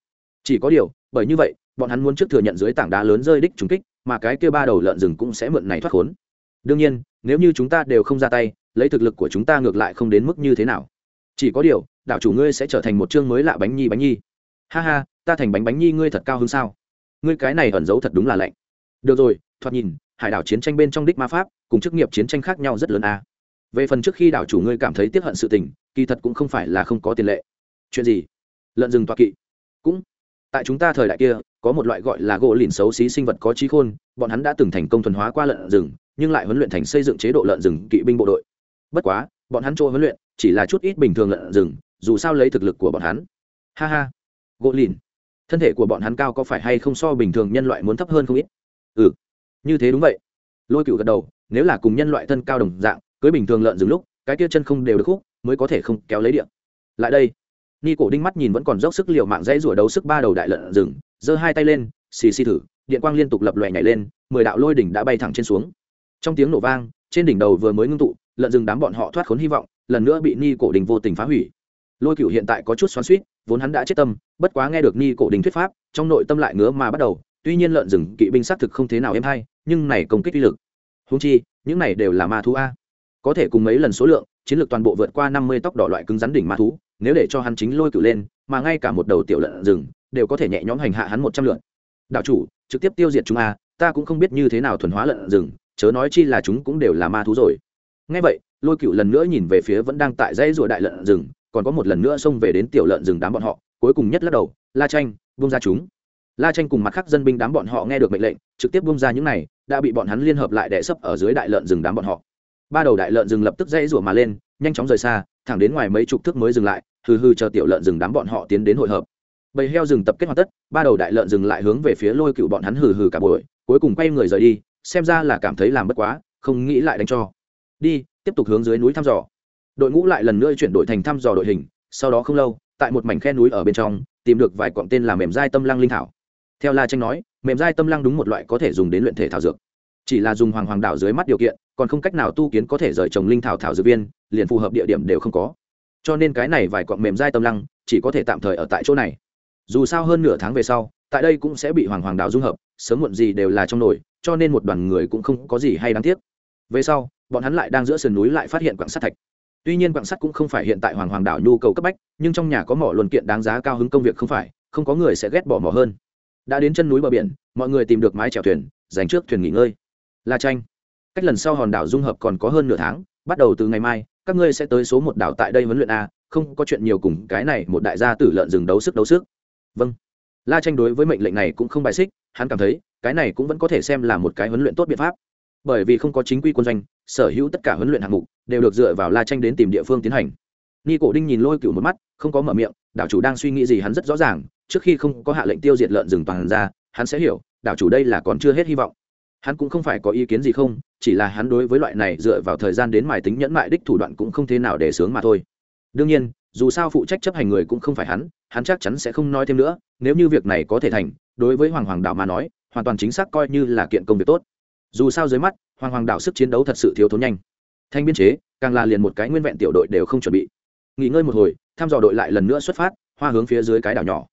Chỉ có điều, bởi như vậy, bọn hắn muốn trước thừa nhận dưới tảng đá lớn rơi đích trúng kích, mà cái kia ba đầu lợn rừng cũng sẽ mượn này thoát khốn. Đương nhiên, nếu như chúng ta đều không ra tay, lấy thực lực của chúng ta ngược lại không đến mức như thế nào. Chỉ có điều đạo chủ ngươi sẽ trở thành một chương mới lạ bánh nhi bánh nhi. Ha ha, ta thành bánh bánh nhi ngươi thật cao hơn sao? Ngươi cái này ẩn giấu thật đúng là lạnh. Được rồi, thoạt nhìn, hải đảo chiến tranh bên trong đích ma pháp, cùng chức nghiệp chiến tranh khác nhau rất lớn a à về phần trước khi đảo chủ ngươi cảm thấy tiếc hận sự tình, kỳ thật cũng không phải là không có tiền lệ. Chuyện gì? Lợn rừng toa kỵ. Cũng. Tại chúng ta thời đại kia, có một loại gọi là gỗ lìn xấu xí sinh vật có trí khôn, bọn hắn đã từng thành công thuần hóa qua lợn rừng, nhưng lại huấn luyện thành xây dựng chế độ lợn rừng kỵ binh bộ đội. Bất quá, bọn hắn chỗ huấn luyện chỉ là chút ít bình thường lợn rừng, dù sao lấy thực lực của bọn hắn. Ha ha. Gỗ lìn. Thân thể của bọn hắn cao có phải hay không so bình thường nhân loại muốn thấp hơn không ít? Ừ. Như thế đúng vậy. Lôi cựu gật đầu, nếu là cùng nhân loại thân cao đồng dạng cưới bình thường lợn dừng lúc, cái kia chân không đều được khúc, mới có thể không kéo lấy điện. Lại đây, ni cổ đinh mắt nhìn vẫn còn dốc sức liệu mạng dãy rủa đấu sức ba đầu đại lợn rừng, giơ hai tay lên, xì xì thử, điện quang liên tục lập lòe nhảy lên, mười đạo lôi đỉnh đã bay thẳng trên xuống. Trong tiếng nổ vang, trên đỉnh đầu vừa mới ngưng tụ, lợn rừng đám bọn họ thoát khốn hy vọng, lần nữa bị ni cổ đình vô tình phá hủy. Lôi cựu hiện tại có chút xoắn suýt vốn hắn đã chết tâm, bất quá nghe được ni cổ đình thuyết pháp, trong nội tâm lại ngứa mà bắt đầu, tuy nhiên lợn rừng kỵ binh xác thực không thế nào êm hay, nhưng này công kích uy lực. Húng chi, những này đều là ma thú a có thể cùng mấy lần số lượng, chiến lược toàn bộ vượt qua năm mươi tóc đỏ loại cứng rắn đỉnh ma thú, nếu để cho hắn chính lôi cựu lên, mà ngay cả một đầu tiểu lợn rừng, đều có thể nhẹ nhõm hành hạ hắn một trăm lượn đạo chủ, trực tiếp tiêu diệt chúng a, ta cũng không biết như thế nào thuần hóa lợn rừng, chớ nói chi là chúng cũng đều là ma thú rồi. Ngay vậy, lôi cựu lần nữa nhìn về phía vẫn đang tại dãy ruộng đại lợn rừng, còn có một lần nữa xông về đến tiểu lợn rừng đám bọn họ, cuối cùng nhất lắc đầu, la tranh bung ra chúng. La tranh cùng mặt khác dân binh đám bọn họ nghe được mệnh lệnh, trực tiếp bung ra những này, đã bị bọn hắn liên hợp lại đè sấp ở dưới đại lợn rừng đám bọn họ ba đầu đại lợn rừng lập tức dãy rủa mà lên, nhanh chóng rời xa, thẳng đến ngoài mấy chục thước mới dừng lại, hừ hừ chờ tiểu lợn rừng đám bọn họ tiến đến hội hợp. Bầy heo rừng tập kết hoàn tất, ba đầu đại lợn rừng lại hướng về phía lôi cựu bọn hắn hừ hừ cả buổi, cuối cùng quay người rời đi, xem ra là cảm thấy làm bất quá, không nghĩ lại đánh cho. Đi, tiếp tục hướng dưới núi thăm dò. Đội ngũ lại lần nữa chuyển đổi thành thăm dò đội hình, sau đó không lâu, tại một mảnh khe núi ở bên trong, tìm được vài cọng tên là mềm dai tâm lăng linh thảo. Theo la tranh nói, mềm dai tâm lăng đúng một loại có thể dùng đến luyện thể thảo dược chỉ là dùng hoàng hoàng đảo dưới mắt điều kiện, còn không cách nào tu kiến có thể rời trồng linh thảo thảo dược viên, liền phù hợp địa điểm đều không có. Cho nên cái này vài cọng mềm dai tâm lăng, chỉ có thể tạm thời ở tại chỗ này. Dù sao hơn nửa tháng về sau, tại đây cũng sẽ bị hoàng hoàng đảo dung hợp, sớm muộn gì đều là trong nổi cho nên một đoàn người cũng không có gì hay đáng tiếc. Về sau, bọn hắn lại đang giữa sườn núi lại phát hiện quặng sắt thạch. Tuy nhiên quặng sắt cũng không phải hiện tại hoàng hoàng đảo nhu cầu cấp bách, nhưng trong nhà có mỏ luân kiện đáng giá cao hứng công việc không phải, không có người sẽ ghét bỏ mỏ hơn. Đã đến chân núi bờ biển, mọi người tìm được mái chèo thuyền, dành trước thuyền nghỉ ngơi la tranh cách lần sau hòn đảo dung hợp còn có hơn nửa tháng, bắt đầu từ ngày mai, các ngươi sẽ tới số một đảo tại đây huấn luyện a, không có chuyện nhiều cùng cái này một đại gia tử lợn rừng đấu sức đấu sức. Vâng. La tranh đối với mệnh lệnh này cũng không bài xích, hắn cảm thấy, cái này cũng vẫn có thể xem là một cái huấn luyện tốt biện pháp. Bởi vì không có chính quy quân doanh, sở hữu tất cả huấn luyện hạng mục đều được dựa vào la tranh đến tìm địa phương tiến hành. Ni cổ đinh nhìn lôi cựu một mắt, không có mở miệng, đảo chủ đang suy nghĩ gì hắn rất rõ ràng, trước khi không có hạ lệnh tiêu diệt lợn rừng toàn ra, hắn sẽ hiểu, đảo chủ đây là còn chưa hết hy vọng hắn cũng không phải có ý kiến gì không, chỉ là hắn đối với loại này dựa vào thời gian đến mài tính nhẫn mại đích thủ đoạn cũng không thế nào để sướng mà thôi. Đương nhiên, dù sao phụ trách chấp hành người cũng không phải hắn hắn chắc chắn sẽ không nói thêm nữa, nếu như việc này có thể thành, đối với hoàng hoàng đảo mà nói, hoàn toàn chính xác coi như là kiện công việc tốt. Dù sao dưới mắt, hoàng hoàng đảo sức chiến đấu thật sự thiếu thốn nhanh. Thanh biên chế, càng là liền một cái nguyên vẹn tiểu đội đều không chuẩn bị. Nghỉ ngơi một hồi, thăm dò đội lại lần nữa xuất phát, hoa hướng phía dưới cái đảo nhỏ.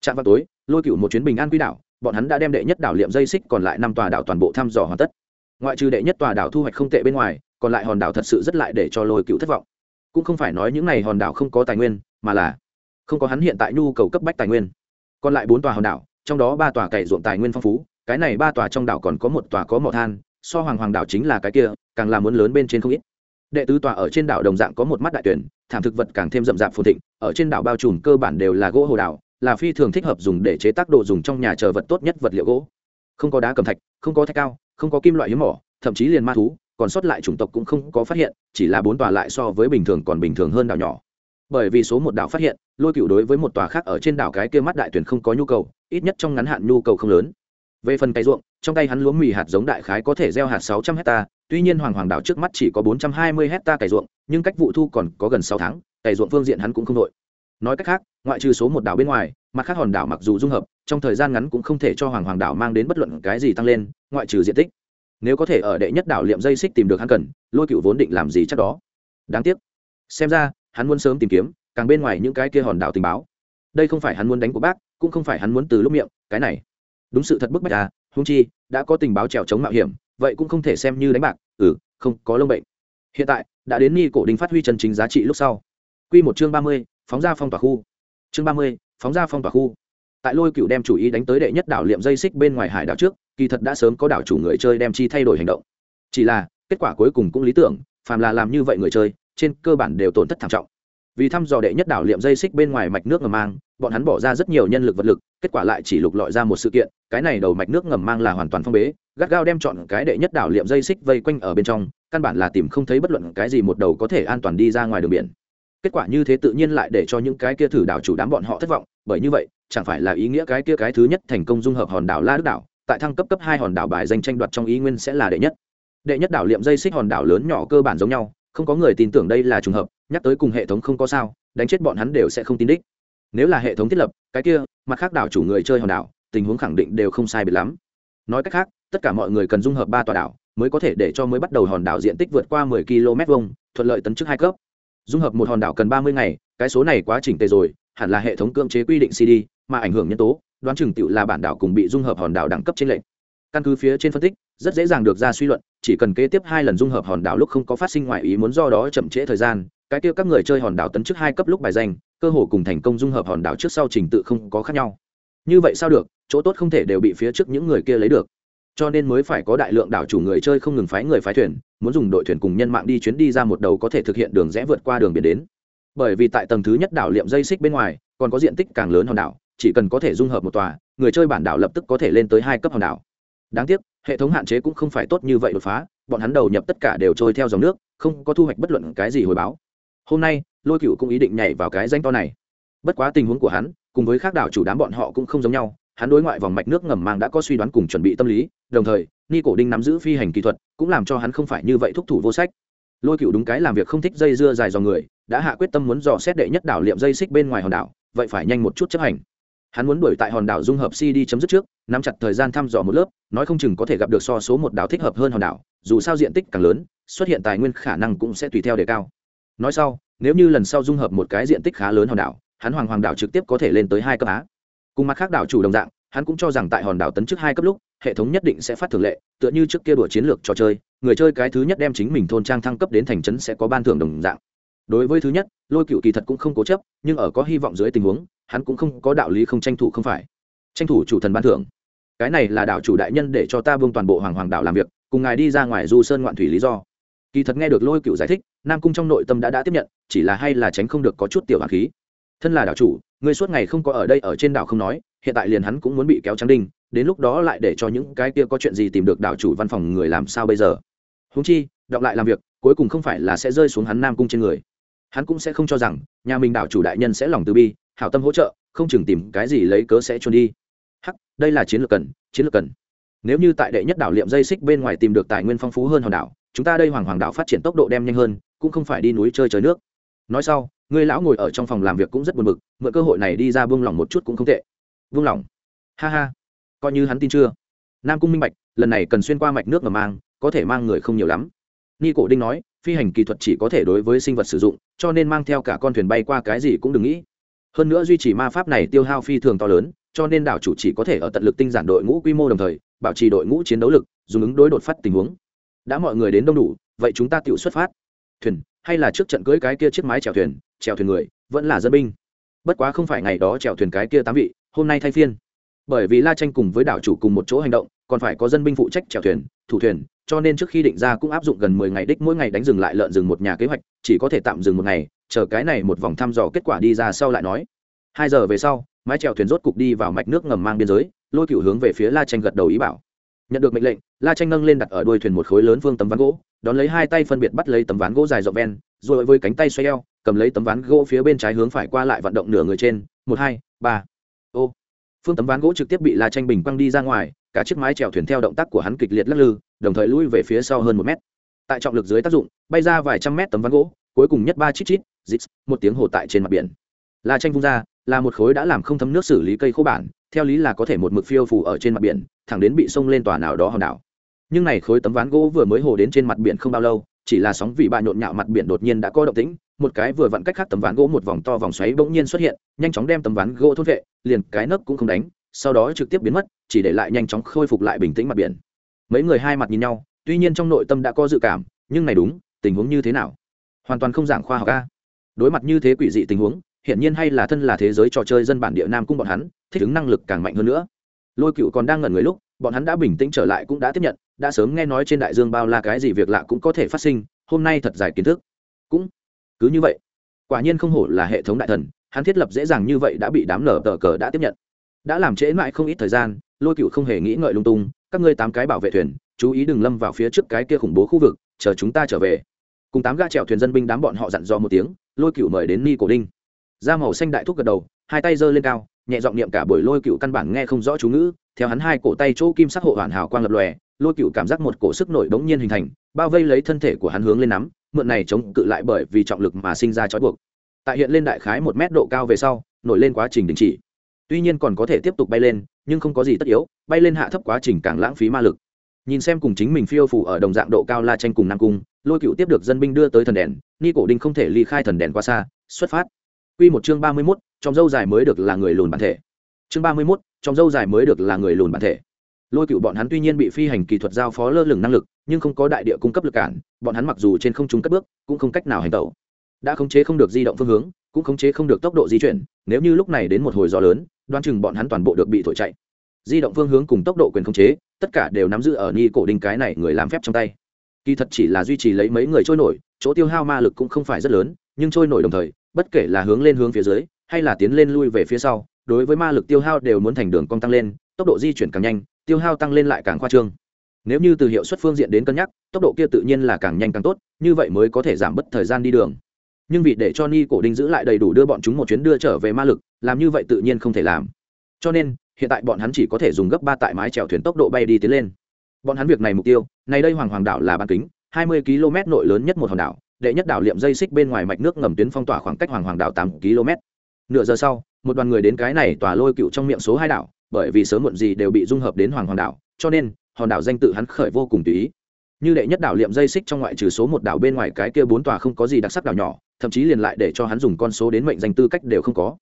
Chạm vào tối, lôi cựu một chuyến bình an quy đảo bọn hắn đã đem đệ nhất đảo liệm dây xích còn lại năm tòa đảo toàn bộ thăm dò hoàn tất. Ngoại trừ đệ nhất tòa đảo thu hoạch không tệ bên ngoài, còn lại hòn đảo thật sự rất lại để cho lôi cựu thất vọng. Cũng không phải nói những n à y hòn đảo không có tài nguyên, mà là không có hắn hiện tại nhu cầu cấp bách tài nguyên. Còn lại bốn tòa hòn đảo, trong đó ba tòa cày ruộng tài nguyên phong phú, cái này ba tòa trong đảo còn có một tòa có mỏ than, so hoàng hoàng đảo chính là cái kia, càng là muốn lớn bên trên không ít. Đệ tứ tòa ở trên đảo đồng dạng có một mắt đại tuyển, thảm thực vật càng thêm rậm rạp phồn thịnh, ở trên đảo bao trùm cơ bản đều là gỗ hồ đảo là phi thường thích hợp dùng để chế tác đồ dùng trong nhà chờ vật tốt nhất vật liệu gỗ. Không có đá cầm thạch, không có thạch cao, không có kim loại hiếm mỏ, thậm chí liền ma thú, còn sót lại chủng tộc cũng không có phát hiện, chỉ là bốn tòa lại so với bình thường còn bình thường hơn đảo nhỏ. Bởi vì số một đảo phát hiện, lôi cựu đối với một tòa khác ở trên đảo cái kia mắt đại tuyển không có nhu cầu, ít nhất trong ngắn hạn nhu cầu không lớn. Về phần cây ruộng, trong tay hắn lúa mì hạt giống đại khái có thể gieo hạt sáu trăm hecta tuy nhiên hoàng hoàng đảo trước mắt chỉ có bốn trăm hai mươi hecta cày ruộng, nhưng cách vụ thu còn có gần sáu tháng cày ruộng phương diện hắn cũng không đội nói cách khác, ngoại trừ số một đảo bên ngoài, mặt khác hòn đảo mặc dù dung hợp, trong thời gian ngắn cũng không thể cho hoàng hoàng đảo mang đến bất luận cái gì tăng lên, ngoại trừ diện tích. Nếu có thể ở đệ nhất đảo liệm dây xích tìm được hắn cần, lôi cựu vốn định làm gì chắc đó. Đáng tiếc. Xem ra, hắn muốn sớm tìm kiếm, càng bên ngoài những cái kia hòn đảo tình báo. Đây không phải hắn muốn đánh của bác, cũng không phải hắn muốn từ lúc miệng, cái này. Đúng sự thật bức bách à hung chi, đã có tình báo trèo chống mạo hiểm, vậy cũng không thể xem như đánh bạc ừ không, có lông bệnh. Hiện tại, đã đến ni cổ đình phát huy chân chính giá trị lúc sau. Q một chương ba mươi phóng ra phong tỏa khu. Chương ba mươi, phóng ra phong tỏa khu. Tại lôi cựu đem chủ ý đánh tới đệ nhất đảo liệm dây xích bên ngoài hải đảo trước, kỳ thật đã sớm có đảo chủ người chơi đem chi thay đổi hành động. Chỉ là, kết quả cuối cùng cũng lý tưởng, phàm là làm như vậy người chơi, trên cơ bản đều tổn thất thảm trọng. Vì thăm dò đệ nhất đảo liệm dây xích bên ngoài mạch nước ngầm mang, bọn hắn bỏ ra rất nhiều nhân lực vật lực, kết quả lại chỉ lục lọi ra một sự kiện, cái này đầu mạch nước ngầm mang là hoàn toàn phong bế, gắt gao đem chọn cái đệ nhất đảo liệm dây xích vây quanh ở bên trong, căn bản là tìm không thấy bất luận cái gì một đầu có thể an toàn đi ra ngoài đường biển kết quả như thế tự nhiên lại để cho những cái kia thử đảo chủ đám bọn họ thất vọng, bởi như vậy, chẳng phải là ý nghĩa cái kia cái thứ nhất thành công dung hợp hòn đảo la đức đảo, tại thăng cấp cấp hai hòn đảo bài danh tranh đoạt trong ý nguyên sẽ là đệ nhất. Đệ nhất đảo liệm dây xích hòn đảo lớn nhỏ cơ bản giống nhau, không có người tin tưởng đây là trùng hợp, nhắc tới cùng hệ thống không có sao, đánh chết bọn hắn đều sẽ không tin đích. Nếu là hệ thống thiết lập, cái kia, mặt khác đảo chủ người chơi hòn đảo, tình huống khẳng định đều không sai biệt lắm. Nói cách khác, tất cả mọi người cần dung hợp ba tòa đảo, mới có thể để cho mới bắt đầu hòn đảo diện tích vượt qua 10 km vuông, thuận lợi tấn chức hai cấp dung hợp một hòn đảo cần 30 ngày, cái số này quá chỉnh tề rồi, hẳn là hệ thống cưỡng chế quy định cd mà ảnh hưởng nhân tố, đoán chừng tựu là bản đảo cùng bị dung hợp hòn đảo đẳng cấp trên lệnh căn cứ phía trên phân tích, rất dễ dàng được ra suy luận, chỉ cần kế tiếp hai lần dung hợp hòn đảo lúc không có phát sinh ngoại ý muốn do đó chậm trễ thời gian, cái kia các người chơi hòn đảo tấn trước hai cấp lúc bài danh, cơ hồ cùng thành công dung hợp hòn đảo trước sau trình tự không có khác nhau. Như vậy sao được, chỗ tốt không thể đều bị phía trước những người kia lấy được cho nên mới phải có đại lượng đảo chủ người chơi không ngừng phái người phái thuyền, muốn dùng đội thuyền cùng nhân mạng đi chuyến đi ra một đầu có thể thực hiện đường rẽ vượt qua đường biển đến. Bởi vì tại tầng thứ nhất đảo liệm dây xích bên ngoài, còn có diện tích càng lớn hòn đảo, chỉ cần có thể dung hợp một tòa, người chơi bản đảo lập tức có thể lên tới hai cấp hòn đảo. Đáng tiếc, hệ thống hạn chế cũng không phải tốt như vậy đột phá, bọn hắn đầu nhập tất cả đều trôi theo dòng nước, không có thu hoạch bất luận cái gì hồi báo. Hôm nay, lôi cựu cũng ý định nhảy vào cái danh to này. Bất quá tình huống của hắn, cùng với khác đảo chủ đám bọn họ cũng không giống nhau hắn đối ngoại vòng mạch nước ngầm mang đã có suy đoán cùng chuẩn bị tâm lý, đồng thời, ni cổ đinh nắm giữ phi hành kỹ thuật, cũng làm cho hắn không phải như vậy thúc thủ vô sách. Lôi cựu đúng cái làm việc không thích dây dưa dài dò người, đã hạ quyết tâm muốn dò xét đệ nhất đảo liệm dây xích bên ngoài hòn đảo, vậy phải nhanh một chút chấp hành. Hắn muốn đuổi tại hòn đảo dung hợp cd chấm dứt trước, nắm chặt thời gian thăm dò một lớp, nói không chừng có thể gặp được so số một đảo thích hợp hơn hòn đảo, dù sao diện tích càng lớn, xuất hiện tài nguyên khả năng cũng sẽ tùy theo đề cao. Nói sau, nếu như lần sau dung hợp một cái diện tích khá lớn hòn đảo, hắn hoàng hoàng đảo trực tiếp có thể lên tới hai cấp á cùng mặt khác đảo chủ đồng dạng, hắn cũng cho rằng tại hòn đảo tấn trước hai cấp lúc, hệ thống nhất định sẽ phát thường lệ, tựa như trước kia đùa chiến lược trò chơi, người chơi cái thứ nhất đem chính mình thôn trang thăng cấp đến thành trấn sẽ có ban thưởng đồng dạng. Đối với thứ nhất, lôi cựu kỳ thật cũng không cố chấp, nhưng ở có hy vọng dưới tình huống, hắn cũng không có đạo lý không tranh thủ không phải. Tranh thủ chủ thần ban thưởng. Cái này là đạo chủ đại nhân để cho ta vương toàn bộ hoàng hoàng đạo làm việc, cùng ngài đi ra ngoài du sơn ngoạn thủy lý do. Kỳ thật nghe được lôi cựu giải thích, nam cung trong nội tâm đã đã tiếp nhận, chỉ là hay là tránh không được có chút tiểu hoàng khí thân là đạo chủ người suốt ngày không có ở đây, ở trên đảo không nói, hiện tại liền hắn cũng muốn bị kéo trắng đinh, đến lúc đó lại để cho những cái kia có chuyện gì tìm được đạo chủ văn phòng người làm sao bây giờ? Húng chi, đọc lại làm việc, cuối cùng không phải là sẽ rơi xuống hắn nam cung trên người. Hắn cũng sẽ không cho rằng, nhà mình đạo chủ đại nhân sẽ lòng từ bi, hảo tâm hỗ trợ, không chừng tìm cái gì lấy cớ sẽ trốn đi. Hắc, đây là chiến lược cần, chiến lược cần. Nếu như tại đệ nhất đảo liệm dây xích bên ngoài tìm được tài nguyên phong phú hơn hòn đảo, chúng ta đây hoàng hoàng đảo phát triển tốc độ đem nhanh hơn, cũng không phải đi núi chơi trời nước nói sau người lão ngồi ở trong phòng làm việc cũng rất buồn bực, mượn cơ hội này đi ra vương lòng một chút cũng không tệ. Vương lòng ha ha. Coi như hắn tin chưa? Nam cung minh bạch, lần này cần xuyên qua mạch nước mà mang, có thể mang người không nhiều lắm. Ni cổ đinh nói, phi hành kỹ thuật chỉ có thể đối với sinh vật sử dụng, cho nên mang theo cả con thuyền bay qua cái gì cũng đừng nghĩ. Hơn nữa duy trì ma pháp này tiêu hao phi thường to lớn, cho nên đảo chủ chỉ có thể ở tận lực tinh giản đội ngũ quy mô đồng thời, bảo trì đội ngũ chiến đấu lực, dùng ứng đối đột phát tình huống. Đã mọi người đến đông đủ, vậy chúng ta tự xuất phát. Thuyền hay là trước trận cưới cái kia chiếc mái chèo thuyền chèo thuyền người, vẫn là dân binh. Bất quá không phải ngày đó chèo thuyền cái kia tám vị, hôm nay thay phiên. Bởi vì la tranh cùng với đảo chủ cùng một chỗ hành động, còn phải có dân binh phụ trách chèo thuyền, thủ thuyền, cho nên trước khi định ra cũng áp dụng gần mười ngày đích mỗi ngày đánh dừng lại lợn rừng một nhà kế hoạch, chỉ có thể tạm dừng một ngày, chờ cái này một vòng thăm dò kết quả đi ra sau lại nói. Hai giờ về sau, mái chèo thuyền rốt cục đi vào mạch nước ngầm mang biên giới, lôi cựu hướng về phía la tranh gật đầu ý bảo. Nhận được mệnh lệnh, la tranh nâng lên đặt ở đuôi thuyền một khối lớn phương tấm ván gỗ đón lấy hai tay phân biệt bắt lấy tấm ván gỗ dài rộng ven, rồi với cánh tay xoay eo, cầm lấy tấm ván gỗ phía bên trái hướng phải qua lại vận động nửa người trên, một, hai, ba. Ô. Phương tấm ván gỗ trực tiếp bị la tranh bình quăng đi ra ngoài, cả chiếc mái chèo thuyền theo động tác của hắn kịch liệt lắc lư, đồng thời lui về phía sau hơn một mét. Tại trọng lực dưới tác dụng, bay ra vài trăm mét tấm ván gỗ, cuối cùng nhất ba chít chít dít một tiếng hồ tại trên mặt biển. La tranh vung ra, là một khối đã làm không thấm nước xử lý cây khô bản, theo lý là có thể một mực phiêu phủ ở trên mặt biển, thẳng đến bị sông lên tòa nào đó hòn đảo nhưng này khối tấm ván gỗ vừa mới hồ đến trên mặt biển không bao lâu, chỉ là sóng vì bà nhộn nhạo mặt biển đột nhiên đã có động tĩnh, một cái vừa vặn cách khác tấm ván gỗ một vòng to vòng xoáy bỗng nhiên xuất hiện, nhanh chóng đem tấm ván gỗ thốt vệ, liền cái nấc cũng không đánh, sau đó trực tiếp biến mất, chỉ để lại nhanh chóng khôi phục lại bình tĩnh mặt biển. Mấy người hai mặt nhìn nhau, tuy nhiên trong nội tâm đã có dự cảm, nhưng này đúng, tình huống như thế nào? Hoàn toàn không giảng khoa học ca đối mặt như thế quỷ dị tình huống, hiển nhiên hay là thân là thế giới trò chơi dân bản địa nam cung bọn hắn, thích ứng năng lực càng mạnh hơn nữa. Lôi cựu còn đang ngẩn người lúc bọn hắn đã bình tĩnh trở lại cũng đã tiếp nhận, đã sớm nghe nói trên đại dương bao la cái gì việc lạ cũng có thể phát sinh, hôm nay thật dài kiến thức. Cũng cứ như vậy, quả nhiên không hổ là hệ thống đại thần, hắn thiết lập dễ dàng như vậy đã bị đám nở tờ cờ đã tiếp nhận. Đã làm trễ mãi không ít thời gian, lôi cựu không hề nghĩ ngợi lung tung, các ngươi tám cái bảo vệ thuyền, chú ý đừng lâm vào phía trước cái kia khủng bố khu vực, chờ chúng ta trở về. Cùng tám ga chèo thuyền dân binh đám bọn họ dặn dò một tiếng, lôi cựu mời đến ni cổ đinh. Da màu xanh đại thúc gật đầu, hai tay giơ lên cao, nhẹ giọng niệm cả buổi lôi cựu căn bản nghe không rõ chú ngữ theo hắn hai cổ tay chỗ kim sắc hộ hoàn hảo quang lập lòe lôi cựu cảm giác một cổ sức nổi bỗng nhiên hình thành bao vây lấy thân thể của hắn hướng lên nắm mượn này chống cự lại bởi vì trọng lực mà sinh ra trói buộc. Tại hiện lên đại khái một mét độ cao về sau nổi lên quá trình đình chỉ. Tuy nhiên còn có thể tiếp tục bay lên nhưng không có gì tất yếu bay lên hạ thấp quá trình càng lãng phí ma lực. Nhìn xem cùng chính mình phiêu phủ ở đồng dạng độ cao la tranh cùng nam cung lôi cựu tiếp được dân binh đưa tới thần đèn ni cổ đinh không thể ly khai thần đèn qua xa xuất phát. Quy một chương ba mươi 31, trong dâu dài mới được là người lùn bản thể. Chương ba mươi 31, trong dâu dài mới được là người lùn bản thể. Lôi cựu bọn hắn tuy nhiên bị phi hành kỹ thuật giao phó lơ lửng năng lực, nhưng không có đại địa cung cấp lực cản, bọn hắn mặc dù trên không trung cất bước, cũng không cách nào hành động. Đã khống chế không được di động phương hướng, cũng khống chế không được tốc độ di chuyển, nếu như lúc này đến một hồi gió lớn, đoán chừng bọn hắn toàn bộ được bị thổi chạy. Di động phương hướng cùng tốc độ quyền khống chế, tất cả đều nắm giữ ở ni cổ đinh cái này người làm phép trong tay. Kỳ thật chỉ là duy trì lấy mấy người trôi nổi, chỗ tiêu hao ma lực cũng không phải rất lớn, nhưng trôi nổi đồng thời, bất kể là hướng lên hướng phía dưới hay là tiến lên lui về phía sau đối với ma lực tiêu hao đều muốn thành đường cong tăng lên, tốc độ di chuyển càng nhanh, tiêu hao tăng lên lại càng khoa trương. Nếu như từ hiệu suất phương diện đến cân nhắc, tốc độ kia tự nhiên là càng nhanh càng tốt, như vậy mới có thể giảm bớt thời gian đi đường. Nhưng vì để cho ni cổ đinh giữ lại đầy đủ đưa bọn chúng một chuyến đưa trở về ma lực, làm như vậy tự nhiên không thể làm. Cho nên, hiện tại bọn hắn chỉ có thể dùng gấp ba tại mái chèo thuyền tốc độ bay đi tiến lên. Bọn hắn việc này mục tiêu, này đây hoàng hoàng đảo là bán kính, hai mươi km nội lớn nhất một hòn đảo, đệ nhất đảo liệm dây xích bên ngoài mạch nước ngầm tuyến phong tỏa khoảng cách hoàng hoàng đảo tám km nửa giờ sau, một đoàn người đến cái này tỏa lôi cựu trong miệng số hai đảo, bởi vì sớm muộn gì đều bị dung hợp đến hoàng hoàng đảo, cho nên, hòn đảo danh tự hắn khởi vô cùng tùy ý. Như đệ nhất đảo liệm dây xích trong ngoại trừ số một đảo bên ngoài cái kia bốn tòa không có gì đặc sắc đảo nhỏ, thậm chí liền lại để cho hắn dùng con số đến mệnh danh tư cách đều không có.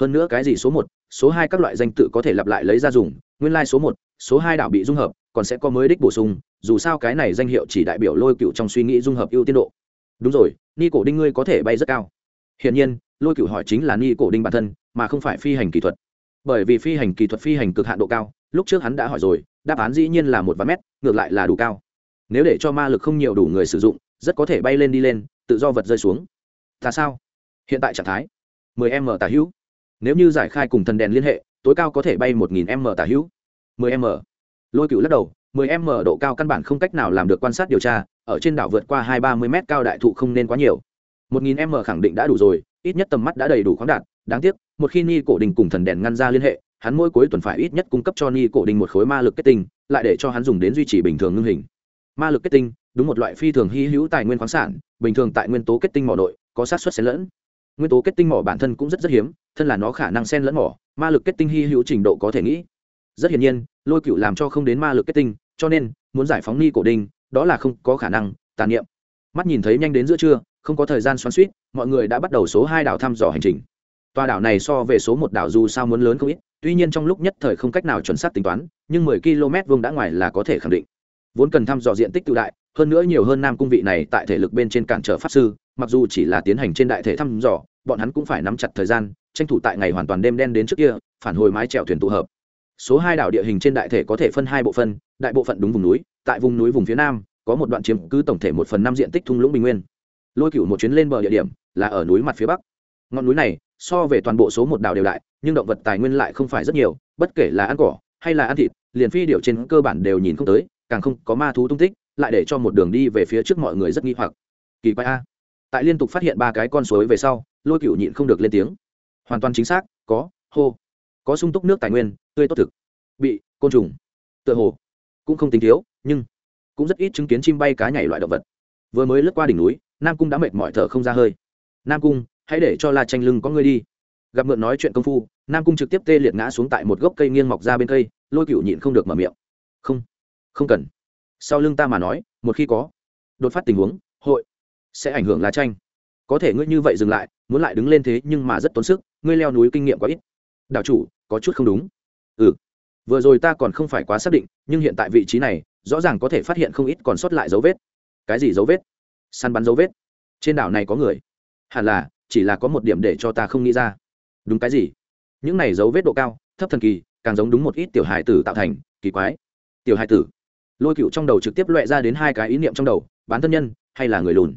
Hơn nữa cái gì số một, số hai các loại danh tự có thể lặp lại lấy ra dùng, nguyên lai、like、số một, số hai đảo bị dung hợp, còn sẽ có mới đích bổ sung, dù sao cái này danh hiệu chỉ đại biểu lôi cựu trong suy nghĩ dung hợp ưu tiên độ. Đúng rồi, ni cổ đinh ngươi có thể bay rất cao hiển nhiên, lôi cựu hỏi chính là ni cổ đinh bản thân, mà không phải phi hành kỹ thuật. Bởi vì phi hành kỹ thuật phi hành cực hạn độ cao, lúc trước hắn đã hỏi rồi, đáp án dĩ nhiên là một vạn mét, ngược lại là đủ cao. Nếu để cho ma lực không nhiều đủ người sử dụng, rất có thể bay lên đi lên, tự do vật rơi xuống. Ta sao? Hiện tại trạng thái 10 m tả hữu. Nếu như giải khai cùng thần đèn liên hệ, tối cao có thể bay 1.000 m tả hữu. 10 m lôi cựu lắc đầu 10 m độ cao căn bản không cách nào làm được quan sát điều tra, ở trên đảo vượt qua hai ba mươi m cao đại thụ không nên quá nhiều. 1.000 m khẳng định đã đủ rồi, ít nhất tầm mắt đã đầy đủ khoáng đạt. Đáng tiếc, một khi ni cổ đình cùng thần đèn ngăn ra liên hệ, hắn mỗi cuối tuần phải ít nhất cung cấp cho ni cổ đình một khối ma lực kết tinh, lại để cho hắn dùng đến duy trì bình thường ngưng hình. Ma lực kết tinh, đúng một loại phi thường hy hữu tài nguyên khoáng sản, bình thường tại nguyên tố kết tinh mỏ nội, có sát xuất xen lẫn. Nguyên tố kết tinh mỏ bản thân cũng rất rất hiếm, thân là nó khả năng xen lẫn mỏ, ma lực kết tinh hy hữu trình độ có thể nghĩ. Rất hiển nhiên, lôi cựu làm cho không đến ma lực kết tinh, cho nên, muốn giải phóng ni cổ đinh đó là không có khả năng, tàn niệm. Mắt nhìn thấy nhanh đến giữa trưa không có thời gian xoắn suýt, mọi người đã bắt đầu số hai đảo thăm dò hành trình. Tòa đảo này so về số một đảo dù sao muốn lớn không ít, tuy nhiên trong lúc nhất thời không cách nào chuẩn xác tính toán, nhưng mười km vuông đã ngoài là có thể khẳng định. Vốn cần thăm dò diện tích tự đại, hơn nữa nhiều hơn nam cung vị này tại thể lực bên trên cản trở pháp sư, mặc dù chỉ là tiến hành trên đại thể thăm dò, bọn hắn cũng phải nắm chặt thời gian, tranh thủ tại ngày hoàn toàn đêm đen đến trước kia, phản hồi mái chèo thuyền tụ hợp. Số hai đảo địa hình trên đại thể có thể phân hai bộ phân đại bộ phận đúng vùng núi, tại vùng núi vùng phía nam, có một đoạn chiếm cứ tổng thể một phần năm diện tích thung lũng bình nguyên lôi cửu một chuyến lên bờ địa điểm là ở núi mặt phía bắc. Ngọn núi này, so về toàn bộ số một đảo đều đại, nhưng động vật tài nguyên lại không phải rất nhiều, bất kể là ăn cỏ hay là ăn thịt, liền phi điệu trên cơ bản đều nhìn không tới, càng không có ma thú tung tích, lại để cho một đường đi về phía trước mọi người rất nghi hoặc. Kỳ quái a. Tại liên tục phát hiện ba cái con suối về sau, lôi cựu nhịn không được lên tiếng. Hoàn toàn chính xác, có, hô. Có sung túc nước tài nguyên, tươi tốt thực. Bị, côn trùng. Tựa hồ, cũng không tính thiếu, nhưng cũng rất ít chứng kiến chim bay cá nhảy loại động vật vừa mới lướt qua đỉnh núi, nam cung đã mệt mỏi thở không ra hơi. Nam cung, hãy để cho la tranh lưng có ngươi đi. Gặp mượn nói chuyện công phu, nam cung trực tiếp tê liệt ngã xuống tại một gốc cây nghiêng mọc ra bên cây, lôi cựu nhịn không được mở miệng. Không không cần. Sau lưng ta mà nói, một khi có đột phát tình huống, hội sẽ ảnh hưởng lá tranh có thể ngươi như vậy dừng lại, muốn lại đứng lên thế nhưng mà rất tốn sức, ngươi leo núi kinh nghiệm quá ít. Đạo chủ, có chút không đúng. Ừ vừa rồi ta còn không phải quá xác định, nhưng hiện tại vị trí này, rõ ràng có thể phát hiện không ít còn sót lại dấu vết cái gì dấu vết? Săn bắn dấu vết? Trên đảo này có người? Hẳn là, chỉ là có một điểm để cho ta không nghĩ ra. Đúng cái gì? Những này dấu vết độ cao, thấp thần kỳ, càng giống đúng một ít tiểu hài tử tạo thành, kỳ quái. Tiểu hài tử. Lôi cựu trong đầu trực tiếp loẹ ra đến hai cái ý niệm trong đầu, bán thân nhân hay là người lùn?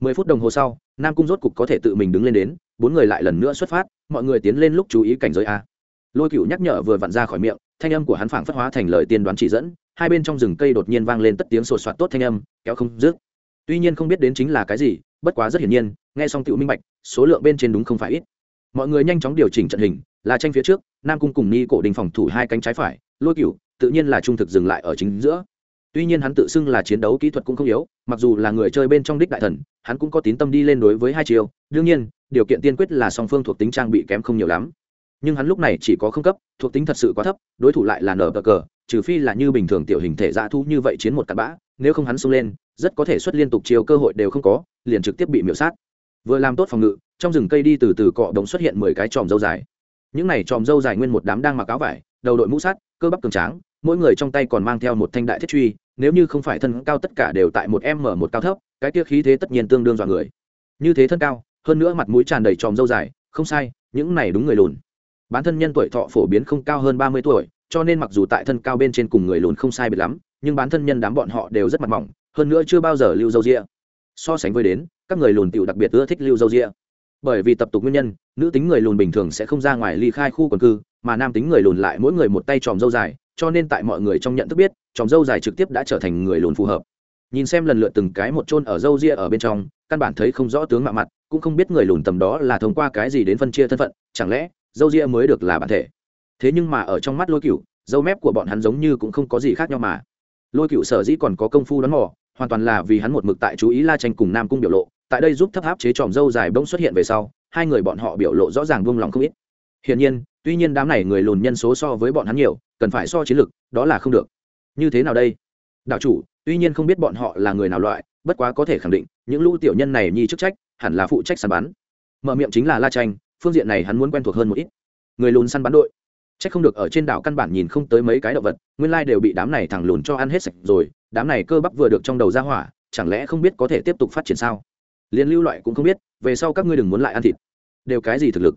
Mười phút đồng hồ sau, nam cung rốt cục có thể tự mình đứng lên đến, bốn người lại lần nữa xuất phát, mọi người tiến lên lúc chú ý cảnh giới a. Lôi cựu nhắc nhở vừa vặn ra khỏi miệng, thanh âm của hắn phảng phất hóa thành lời tiên đoán chỉ dẫn hai bên trong rừng cây đột nhiên vang lên tất tiếng sột soạt tốt thanh âm, kéo không dứt. Tuy nhiên không biết đến chính là cái gì, bất quá rất hiển nhiên, nghe xong tựu minh bạch, số lượng bên trên đúng không phải ít. Mọi người nhanh chóng điều chỉnh trận hình, là tranh phía trước, nam cung cùng ni cổ đình phòng thủ hai cánh trái phải, lôi cựu tự nhiên là trung thực dừng lại ở chính giữa. Tuy nhiên hắn tự xưng là chiến đấu kỹ thuật cũng không yếu, mặc dù là người chơi bên trong đích đại thần, hắn cũng có tín tâm đi lên đối với hai chiều đương nhiên, điều kiện tiên quyết là song phương thuộc tính trang bị kém không nhiều lắm. Nhưng hắn lúc này chỉ có không cấp, thuộc tính thật sự quá thấp, đối thủ lại là nở bờ cờ trừ phi là như bình thường tiểu hình thể dã thu như vậy chiến một cặp bã, nếu không hắn xông lên, rất có thể xuất liên tục chiều cơ hội đều không có, liền trực tiếp bị miễu sát. Vừa làm tốt phòng ngự, trong rừng cây đi từ từ cọ đống xuất hiện mười cái tròm dâu dài. Những này tròm dâu dài nguyên một đám đang mặc áo vải, đầu đội mũ sắt, cơ bắp cường tráng, mỗi người trong tay còn mang theo một thanh đại thiết truy, nếu như không phải thân cao tất cả đều tại một m một cao thấp, cái kia khí thế tất nhiên tương đương dọa người. Như thế thân cao, hơn nữa mặt mũi tràn đầy tròm dâu dài, không sai, những này đúng người lùn. Bản thân nhân tuổi thọ phổ biến không cao hơn ba mươi tuổi cho nên mặc dù tại thân cao bên trên cùng người lùn không sai biệt lắm, nhưng bán thân nhân đám bọn họ đều rất mặt mỏng, hơn nữa chưa bao giờ lưu dâu ria so sánh với đến, các người lùn tiểu đặc biệt ưa thích lưu dâu ria bởi vì tập tục nguyên nhân, nữ tính người lùn bình thường sẽ không ra ngoài ly khai khu quần cư, mà nam tính người lùn lại mỗi người một tay tròm dâu dài, cho nên tại mọi người trong nhận thức biết, tròm dâu dài trực tiếp đã trở thành người lùn phù hợp. Nhìn xem lần lượt từng cái một chôn ở dâu ria ở bên trong, căn bản thấy không rõ tướng mạ mặt, cũng không biết người lùn tầm đó là thông qua cái gì đến phân chia thân phận, chẳng lẽ dâu ria mới được là bản thể? Thế nhưng mà ở trong mắt lôi cựu dâu mép của bọn hắn giống như cũng không có gì khác nhau mà. Lôi cựu sở dĩ còn có công phu đón mò, hoàn toàn là vì hắn một mực tại chú ý la tranh cùng nam cung biểu lộ, tại đây giúp thấp áp chế tròm dâu dài bông xuất hiện về sau, hai người bọn họ biểu lộ rõ ràng buông lòng không ít. Hiển nhiên, tuy nhiên đám này người lùn nhân số so với bọn hắn nhiều, cần phải so chiến lực đó là không được. Như thế nào đây? Đạo chủ, tuy nhiên không biết bọn họ là người nào loại, bất quá có thể khẳng định, những lũ tiểu nhân này nhi chức trách, hẳn là phụ trách săn bắn. Mở miệng chính là la tranh, phương diện này hắn muốn quen thuộc hơn một ít. Người lùn săn bắn đội. Chắc không được ở trên đảo căn bản nhìn không tới mấy cái động vật, nguyên lai đều bị đám này thẳng lùn cho ăn hết sạch rồi, đám này cơ bắp vừa được trong đầu ra hỏa, chẳng lẽ không biết có thể tiếp tục phát triển sao? Liên lưu loại cũng không biết, về sau các ngươi đừng muốn lại ăn thịt. Đều cái gì thực lực?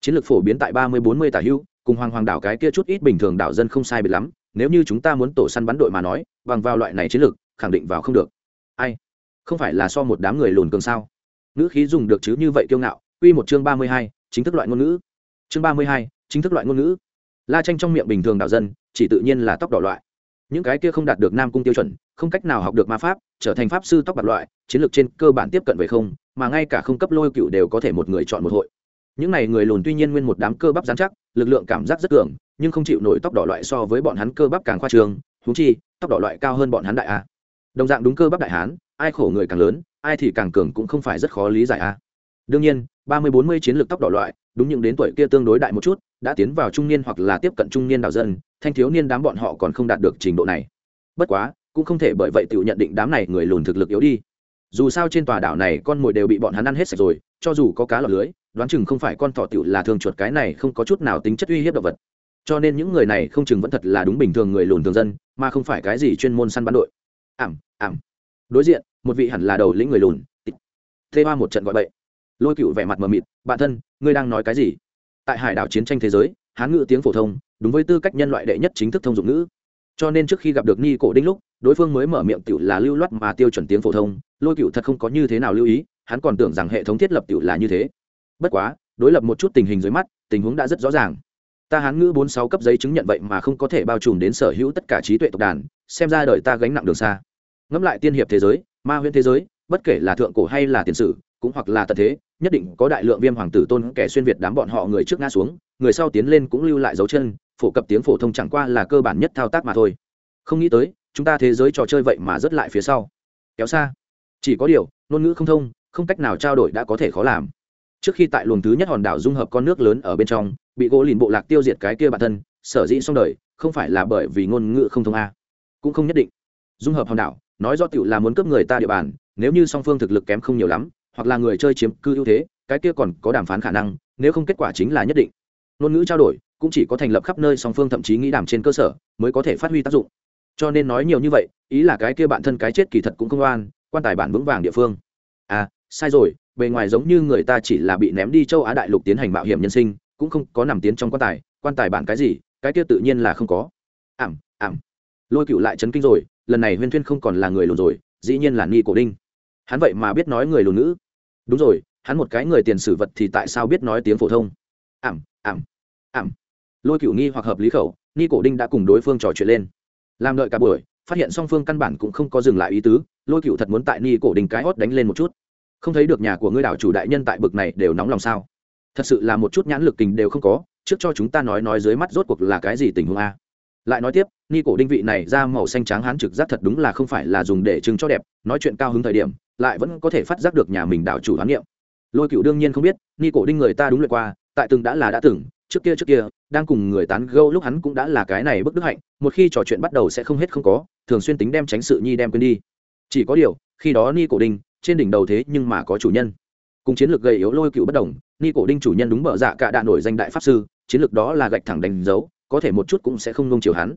Chiến lược phổ biến tại ba mươi bốn mươi tả hữu, cùng hoàng hoàng đảo cái kia chút ít bình thường đảo dân không sai biệt lắm, nếu như chúng ta muốn tổ săn bắn đội mà nói, bằng vào loại này chiến lược, khẳng định vào không được. Ai? Không phải là so một đám người lùn cường sao? Ngữ khí dùng được chứ như vậy kiêu ngạo, quy một chương ba mươi hai, chính thức loại ngôn ngữ. Chương ba mươi hai, chính thức loại ngôn ngữ la tranh trong miệng bình thường đạo dân, chỉ tự nhiên là tóc đỏ loại. Những cái kia không đạt được nam cung tiêu chuẩn, không cách nào học được ma pháp, trở thành pháp sư tóc bạc loại, chiến lược trên cơ bản tiếp cận về không, mà ngay cả không cấp lôi cựu đều có thể một người chọn một hội. Những này người lùn tuy nhiên nguyên một đám cơ bắp giám chắc, lực lượng cảm giác rất cường, nhưng không chịu nổi tóc đỏ loại so với bọn hắn cơ bắp càng khoa trường thú chi, tóc đỏ loại cao hơn bọn hắn đại a. Đồng dạng đúng cơ bắp đại hán, ai khổ người càng lớn, ai thì càng cường cũng không phải rất khó lý giải a. Đương nhiên ba mươi bốn mươi chiến lược tóc đỏ loại, đúng những đến tuổi kia tương đối đại một chút, đã tiến vào trung niên hoặc là tiếp cận trung niên đạo dân, thanh thiếu niên đám bọn họ còn không đạt được trình độ này. Bất quá, cũng không thể bởi vậy tự nhận định đám này người lùn thực lực yếu đi. Dù sao trên tòa đảo này con mồi đều bị bọn hắn ăn hết sạch rồi, cho dù có cá lọt lưới, đoán chừng không phải con thỏ tiểu là thường chuột cái này không có chút nào tính chất uy hiếp động vật. Cho nên những người này không chừng vẫn thật là đúng bình thường người lùn thường dân, mà không phải cái gì chuyên môn săn bắn đội. Ảm ảm. Đối diện, một vị hẳn là đầu lĩnh người lùn. Thê hoa một trận gọi bậy lôi cựu vẻ mặt mờ mịt, bạn thân, ngươi đang nói cái gì? Tại hải đảo chiến tranh thế giới, hán ngữ tiếng phổ thông, đúng với tư cách nhân loại đệ nhất chính thức thông dụng ngữ. Cho nên trước khi gặp được ni cổ đinh lúc, đối phương mới mở miệng tiểu là lưu loát mà tiêu chuẩn tiếng phổ thông, lôi cựu thật không có như thế nào lưu ý, hắn còn tưởng rằng hệ thống thiết lập tiểu là như thế. Bất quá, đối lập một chút tình hình dưới mắt, tình huống đã rất rõ ràng. Ta hán ngữ bốn sáu cấp giấy chứng nhận vậy mà không có thể bao trùm đến sở hữu tất cả trí tuệ tộc đàn, xem ra đời ta gánh nặng đường xa. Ngẫm lại tiên hiệp thế giới, ma huyễn thế giới, bất kể là thượng cổ hay là tiền sử, cũng hoặc là tận thế nhất định có đại lượng viêm hoàng tử tôn kẻ xuyên việt đám bọn họ người trước ngã xuống, người sau tiến lên cũng lưu lại dấu chân, phổ cập tiếng phổ thông chẳng qua là cơ bản nhất thao tác mà thôi. Không nghĩ tới, chúng ta thế giới trò chơi vậy mà rất lại phía sau. Kéo xa. Chỉ có điều, ngôn ngữ không thông, không cách nào trao đổi đã có thể khó làm. Trước khi tại luồng thứ nhất hòn đảo dung hợp con nước lớn ở bên trong, bị gỗ lìn bộ lạc tiêu diệt cái kia bản thân, sở dĩ xong đời, không phải là bởi vì ngôn ngữ không thông a. Cũng không nhất định. Dung hợp hòn đảo, nói do tiểu là muốn cướp người ta địa bàn, nếu như song phương thực lực kém không nhiều lắm hoặc là người chơi chiếm cư ưu thế, cái kia còn có đàm phán khả năng, nếu không kết quả chính là nhất định. Ngôn ngữ trao đổi cũng chỉ có thành lập khắp nơi song phương thậm chí nghĩ đàm trên cơ sở mới có thể phát huy tác dụng. Cho nên nói nhiều như vậy, ý là cái kia bản thân cái chết kỳ thật cũng không oan, quan tài bản vững vàng địa phương. À sai rồi, bề ngoài giống như người ta chỉ là bị ném đi châu á đại lục tiến hành mạo hiểm nhân sinh, cũng không có nằm tiến trong quan tài quan tài bản cái gì, cái kia tự nhiên là không có. Ảm ảm. Lôi cựu lại chấn kinh rồi, lần này huyên thuyên không còn là người lùn rồi, dĩ nhiên là nghi cổ đinh hắn vậy mà biết nói người lùn ngữ. Đúng rồi, hắn một cái người tiền sử vật thì tại sao biết nói tiếng phổ thông? Ảm ảm ảm. Lôi cựu nghi hoặc hợp lý khẩu, ni cổ đinh đã cùng đối phương trò chuyện lên. Làm đợi cả buổi, phát hiện song phương căn bản cũng không có dừng lại ý tứ, lôi cựu thật muốn tại ni cổ đinh cái hót đánh lên một chút. Không thấy được nhà của ngươi đảo chủ đại nhân tại bực này đều nóng lòng sao? Thật sự là một chút nhãn lực tình đều không có, trước cho chúng ta nói nói dưới mắt rốt cuộc là cái gì tình huống a? Lại nói tiếp, ni cổ đinh vị này ra màu xanh trắng hán trực giác thật đúng là không phải là dùng để trưng cho đẹp, nói chuyện cao hứng thời điểm lại vẫn có thể phát giác được nhà mình đảo chủ đoán niệm. Lôi cựu đương nhiên không biết, ni cổ đinh người ta đúng lượt qua, tại từng đã là đã từng, trước kia trước kia, đang cùng người tán gâu lúc hắn cũng đã là cái này bức đức hạnh, một khi trò chuyện bắt đầu sẽ không hết không có, thường xuyên tính đem tránh sự nhi đem quên đi. Chỉ có điều, khi đó ni cổ đinh, trên đỉnh đầu thế nhưng mà có chủ nhân. Cùng chiến lược gây yếu lôi cựu bất đồng, ni cổ đinh chủ nhân đúng bở dạ cả đạn nổi danh đại pháp sư, chiến lược đó là gạch thẳng đánh dấu, có thể một chút cũng sẽ không nung chiều hắn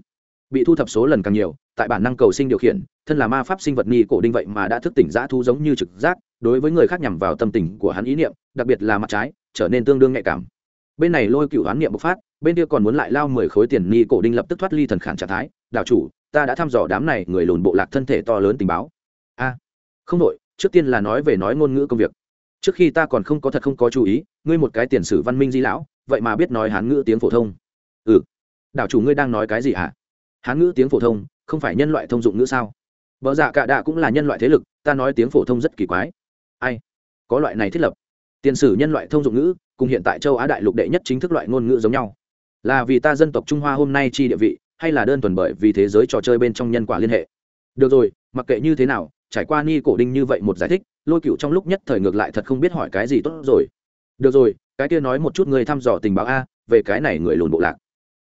bị thu thập số lần càng nhiều, tại bản năng cầu sinh điều khiển, thân là ma pháp sinh vật ni cổ đinh vậy mà đã thức tỉnh giã thu giống như trực giác, đối với người khác nhằm vào tâm tình của hắn ý niệm, đặc biệt là mặt trái, trở nên tương đương nhạy cảm. Bên này lôi cựu hoán niệm bộc phát, bên kia còn muốn lại lao mười khối tiền ni cổ đinh lập tức thoát ly thần khản trạng thái đạo chủ, ta đã thăm dò đám này người lùn bộ lạc thân thể to lớn tình báo. A, không đội trước tiên là nói về nói ngôn ngữ công việc. Trước khi ta còn không có thật không có chú ý, ngươi một cái tiền sử văn minh di lão, vậy mà biết nói hán ngữ tiếng phổ thông. Ừ đạo chủ ngươi đang nói cái gì hả? Hán ngữ tiếng phổ thông, không phải nhân loại thông dụng ngữ sao? Vợ dạ cả đạ cũng là nhân loại thế lực, ta nói tiếng phổ thông rất kỳ quái. Ai? Có loại này thiết lập. Tiền sử nhân loại thông dụng ngữ, cùng hiện tại châu á đại lục đệ nhất chính thức loại ngôn ngữ giống nhau. Là vì ta dân tộc trung hoa hôm nay chi địa vị, hay là đơn thuần bởi vì thế giới trò chơi bên trong nhân quả liên hệ? Được rồi, mặc kệ như thế nào, trải qua ni cổ đinh như vậy một giải thích, lôi cựu trong lúc nhất thời ngược lại thật không biết hỏi cái gì tốt rồi. Được rồi, cái kia nói một chút người thăm dò tình báo a, về cái này người lùn bộ lạc.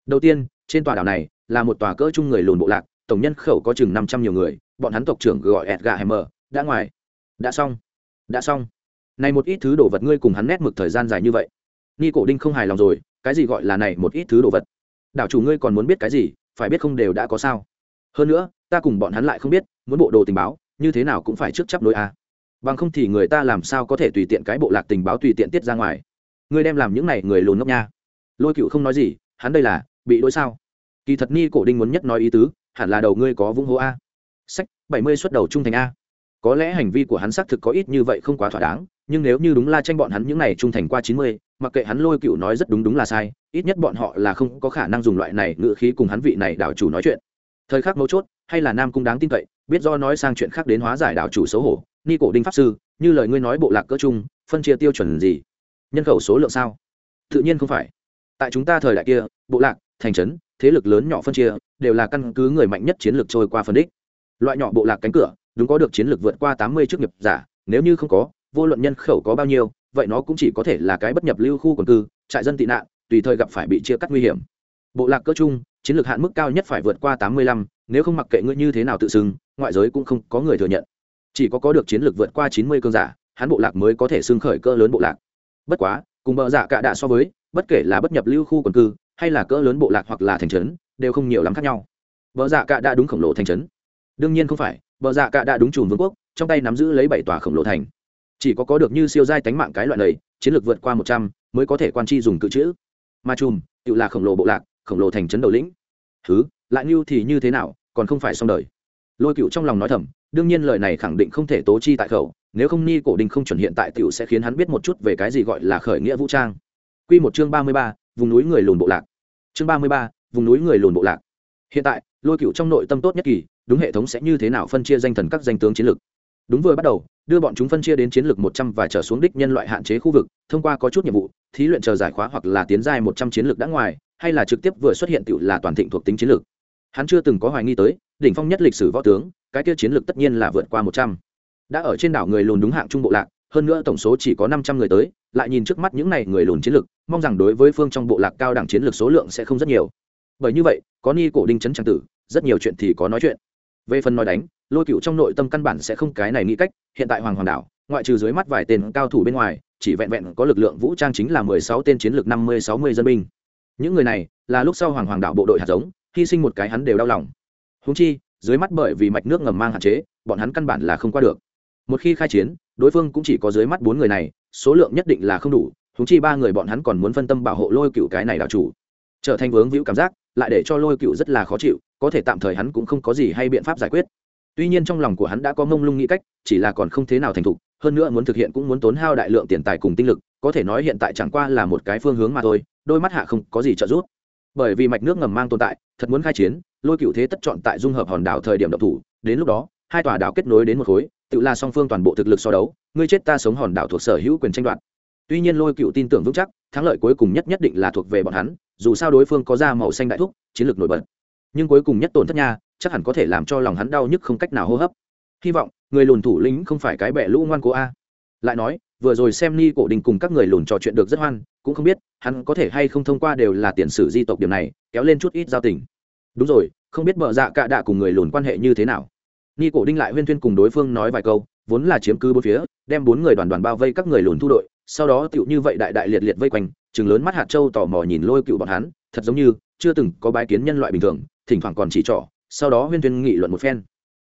Đầu tiên, trên tòa đảo này là một tòa cỡ chung người lùn bộ lạc, tổng nhân khẩu có chừng năm trăm nhiều người, bọn hắn tộc trưởng gọi edgar hammer. Đã ngoài. Đã xong. Đã xong. Này một ít thứ đồ vật ngươi cùng hắn nét mực thời gian dài như vậy. Ni cổ đinh không hài lòng rồi, cái gì gọi là này một ít thứ đồ vật? Đảo chủ ngươi còn muốn biết cái gì, phải biết không đều đã có sao. Hơn nữa, ta cùng bọn hắn lại không biết, muốn bộ đồ tình báo, như thế nào cũng phải trước chấp nối a. Bằng không thì người ta làm sao có thể tùy tiện cái bộ lạc tình báo tùy tiện tiết ra ngoài? Ngươi đem làm những này người lùn ngốc nha. Lôi cựu không nói gì, hắn đây là bị đỗi sao? Kỳ thật ni cổ đinh muốn nhất nói ý tứ, hẳn là đầu ngươi có vung hô a. Sách, bảy mươi xuất đầu trung thành a. Có lẽ hành vi của hắn xác thực có ít như vậy không quá thỏa đáng, nhưng nếu như đúng la tranh bọn hắn những này trung thành qua chín mươi, mặc kệ hắn lôi cựu nói rất đúng đúng là sai, ít nhất bọn họ là không có khả năng dùng loại này ngự khí cùng hắn vị này đảo chủ nói chuyện. Thời khắc mấu chốt, hay là nam cung đáng tin cậy, biết do nói sang chuyện khác đến hóa giải đảo chủ xấu hổ, ni cổ đinh pháp sư, như lời ngươi nói bộ lạc cỡ chung phân chia tiêu chuẩn gì? Nhân khẩu số lượng sao? Tự nhiên không phải. Tại chúng ta thời đại kia, bộ lạc thành trấn, thế lực lớn nhỏ phân chia, đều là căn cứ người mạnh nhất chiến lược trôi qua phân đích. Loại nhỏ bộ lạc cánh cửa, đúng có được chiến lược vượt qua tám mươi chức nghiệp giả, nếu như không có, vô luận nhân khẩu có bao nhiêu, vậy nó cũng chỉ có thể là cái bất nhập lưu khu quần cư, trại dân tị nạn, tùy thời gặp phải bị chia cắt nguy hiểm. Bộ lạc cơ chung chiến lược hạn mức cao nhất phải vượt qua tám mươi lăm, nếu không mặc kệ ngươi như thế nào tự xưng, ngoại giới cũng không có người thừa nhận. Chỉ có có được chiến lược vượt qua chín mươi cơn giả, hắn bộ lạc mới có thể xưng khởi cỡ lớn bộ lạc. Bất quá, cùng bờ dạ giả cạ đạ so với, bất kể là bất nhập lưu khu quần cư hay là cỡ lớn bộ lạc hoặc là thành trấn đều không nhiều lắm khác nhau. Vợ dạ cạ đã đúng khổng lồ thành trấn. Đương nhiên không phải vợ dạ cạ đã đúng chùm vương quốc trong tay nắm giữ lấy bảy tòa khổng lồ thành. Chỉ có có được như siêu giai tánh mạng cái loại này chiến lược vượt qua một trăm mới có thể quan chi dùng cự chữ mà chùm tự là khổng lồ bộ lạc khổng lồ thành trấn đầu lĩnh. Thứ lại như thì như thế nào còn không phải xong đời. Lôi cựu trong lòng nói thầm đương nhiên lời này khẳng định không thể tố chi tại khẩu nếu không ni cổ đình không chuẩn hiện tại tiểu sẽ khiến hắn biết một chút về cái gì gọi là khởi nghĩa vũ trang. Quy một chương ba mươi ba, vùng núi người lùn bộ lạc. Chương ba mươi ba, vùng núi người lùn bộ lạc. Hiện tại, Lôi Cựu trong nội tâm tốt nhất kỳ, đúng hệ thống sẽ như thế nào phân chia danh thần các danh tướng chiến lược. Đúng vừa bắt đầu, đưa bọn chúng phân chia đến chiến lược một trăm và trở xuống đích nhân loại hạn chế khu vực, thông qua có chút nhiệm vụ, thí luyện chờ giải khóa hoặc là tiến giai một trăm chiến lược đã ngoài, hay là trực tiếp vừa xuất hiện tiểu là toàn thịnh thuộc tính chiến lược. Hắn chưa từng có hoài nghi tới, đỉnh phong nhất lịch sử võ tướng, cái kia chiến lược tất nhiên là vượt qua một trăm. Đã ở trên đảo người lùn đúng hạng trung bộ lạc, hơn nữa tổng số chỉ có năm trăm người tới, lại nhìn trước mắt những này người lùn chiến lược, mong rằng đối với phương trong bộ lạc cao đẳng chiến lược số lượng sẽ không rất nhiều. Bởi như vậy, có ni cổ đinh chấn trang tử, rất nhiều chuyện thì có nói chuyện. Về phần nói đánh, lôi cựu trong nội tâm căn bản sẽ không cái này nghĩ cách, hiện tại Hoàng Hoàng đảo, ngoại trừ dưới mắt vài tên cao thủ bên ngoài, chỉ vẹn vẹn có lực lượng vũ trang chính là mười sáu tên chiến lược năm mươi sáu mươi dân binh. Những người này là lúc sau Hoàng Hoàng đảo bộ đội hạt giống, hy sinh một cái hắn đều đau lòng. Huống chi, dưới mắt bởi vì mạch nước ngầm mang hạn chế, bọn hắn căn bản là không qua được. Một khi khai chiến, đối phương cũng chỉ có dưới mắt bốn người này, số lượng nhất định là không đủ, thúng chi ba người bọn hắn còn muốn phân tâm bảo hộ lôi cựu cái này đảo chủ. Trở thành vướng víu cảm giác lại để cho lôi cựu rất là khó chịu có thể tạm thời hắn cũng không có gì hay biện pháp giải quyết. Tuy nhiên trong lòng của hắn đã có mông lung nghĩ cách chỉ là còn không thế nào thành thục hơn nữa muốn thực hiện cũng muốn tốn hao đại lượng tiền tài cùng tinh lực có thể nói hiện tại chẳng qua là một cái phương hướng mà thôi đôi mắt hạ không có gì trợ giúp. Bởi vì mạch nước ngầm mang tồn tại thật muốn khai chiến lôi cựu thế tất chọn tại dung hợp hòn đảo thời điểm độc thủ đến lúc đó hai tòa đảo kết nối đến một khối tự là song phương toàn bộ thực lực so đấu, ngươi chết ta sống hòn đảo thuộc sở hữu quyền tranh đoạt. Tuy nhiên lôi cựu tin tưởng vững chắc, thắng lợi cuối cùng nhất nhất định là thuộc về bọn hắn, dù sao đối phương có da màu xanh đại thúc, chiến lược nổi bật. Nhưng cuối cùng nhất tổn thất nha, chắc hẳn có thể làm cho lòng hắn đau nhức không cách nào hô hấp. Hy vọng, người lùn thủ lĩnh không phải cái bẻ lũ ngoan cố a. Lại nói, vừa rồi xem ni cổ đình cùng các người lùn trò chuyện được rất hoan, cũng không biết, hắn có thể hay không thông qua đều là tiền sử di tộc điểm này, kéo lên chút ít giao tình. Đúng rồi, không biết bợ dạ cạ đạ cùng người lùn quan hệ như thế nào ni cổ đinh lại huyên thuyên cùng đối phương nói vài câu, vốn là chiếm cứ bốn phía, đem bốn người đoàn đoàn bao vây các người lùn thu đội, sau đó tựu như vậy đại đại liệt liệt vây quanh, chừng lớn mắt hạt châu tò mò nhìn lôi cựu bọn hắn, thật giống như chưa từng có bái kiến nhân loại bình thường, thỉnh thoảng còn chỉ trỏ, sau đó huyên thuyên nghị luận một phen.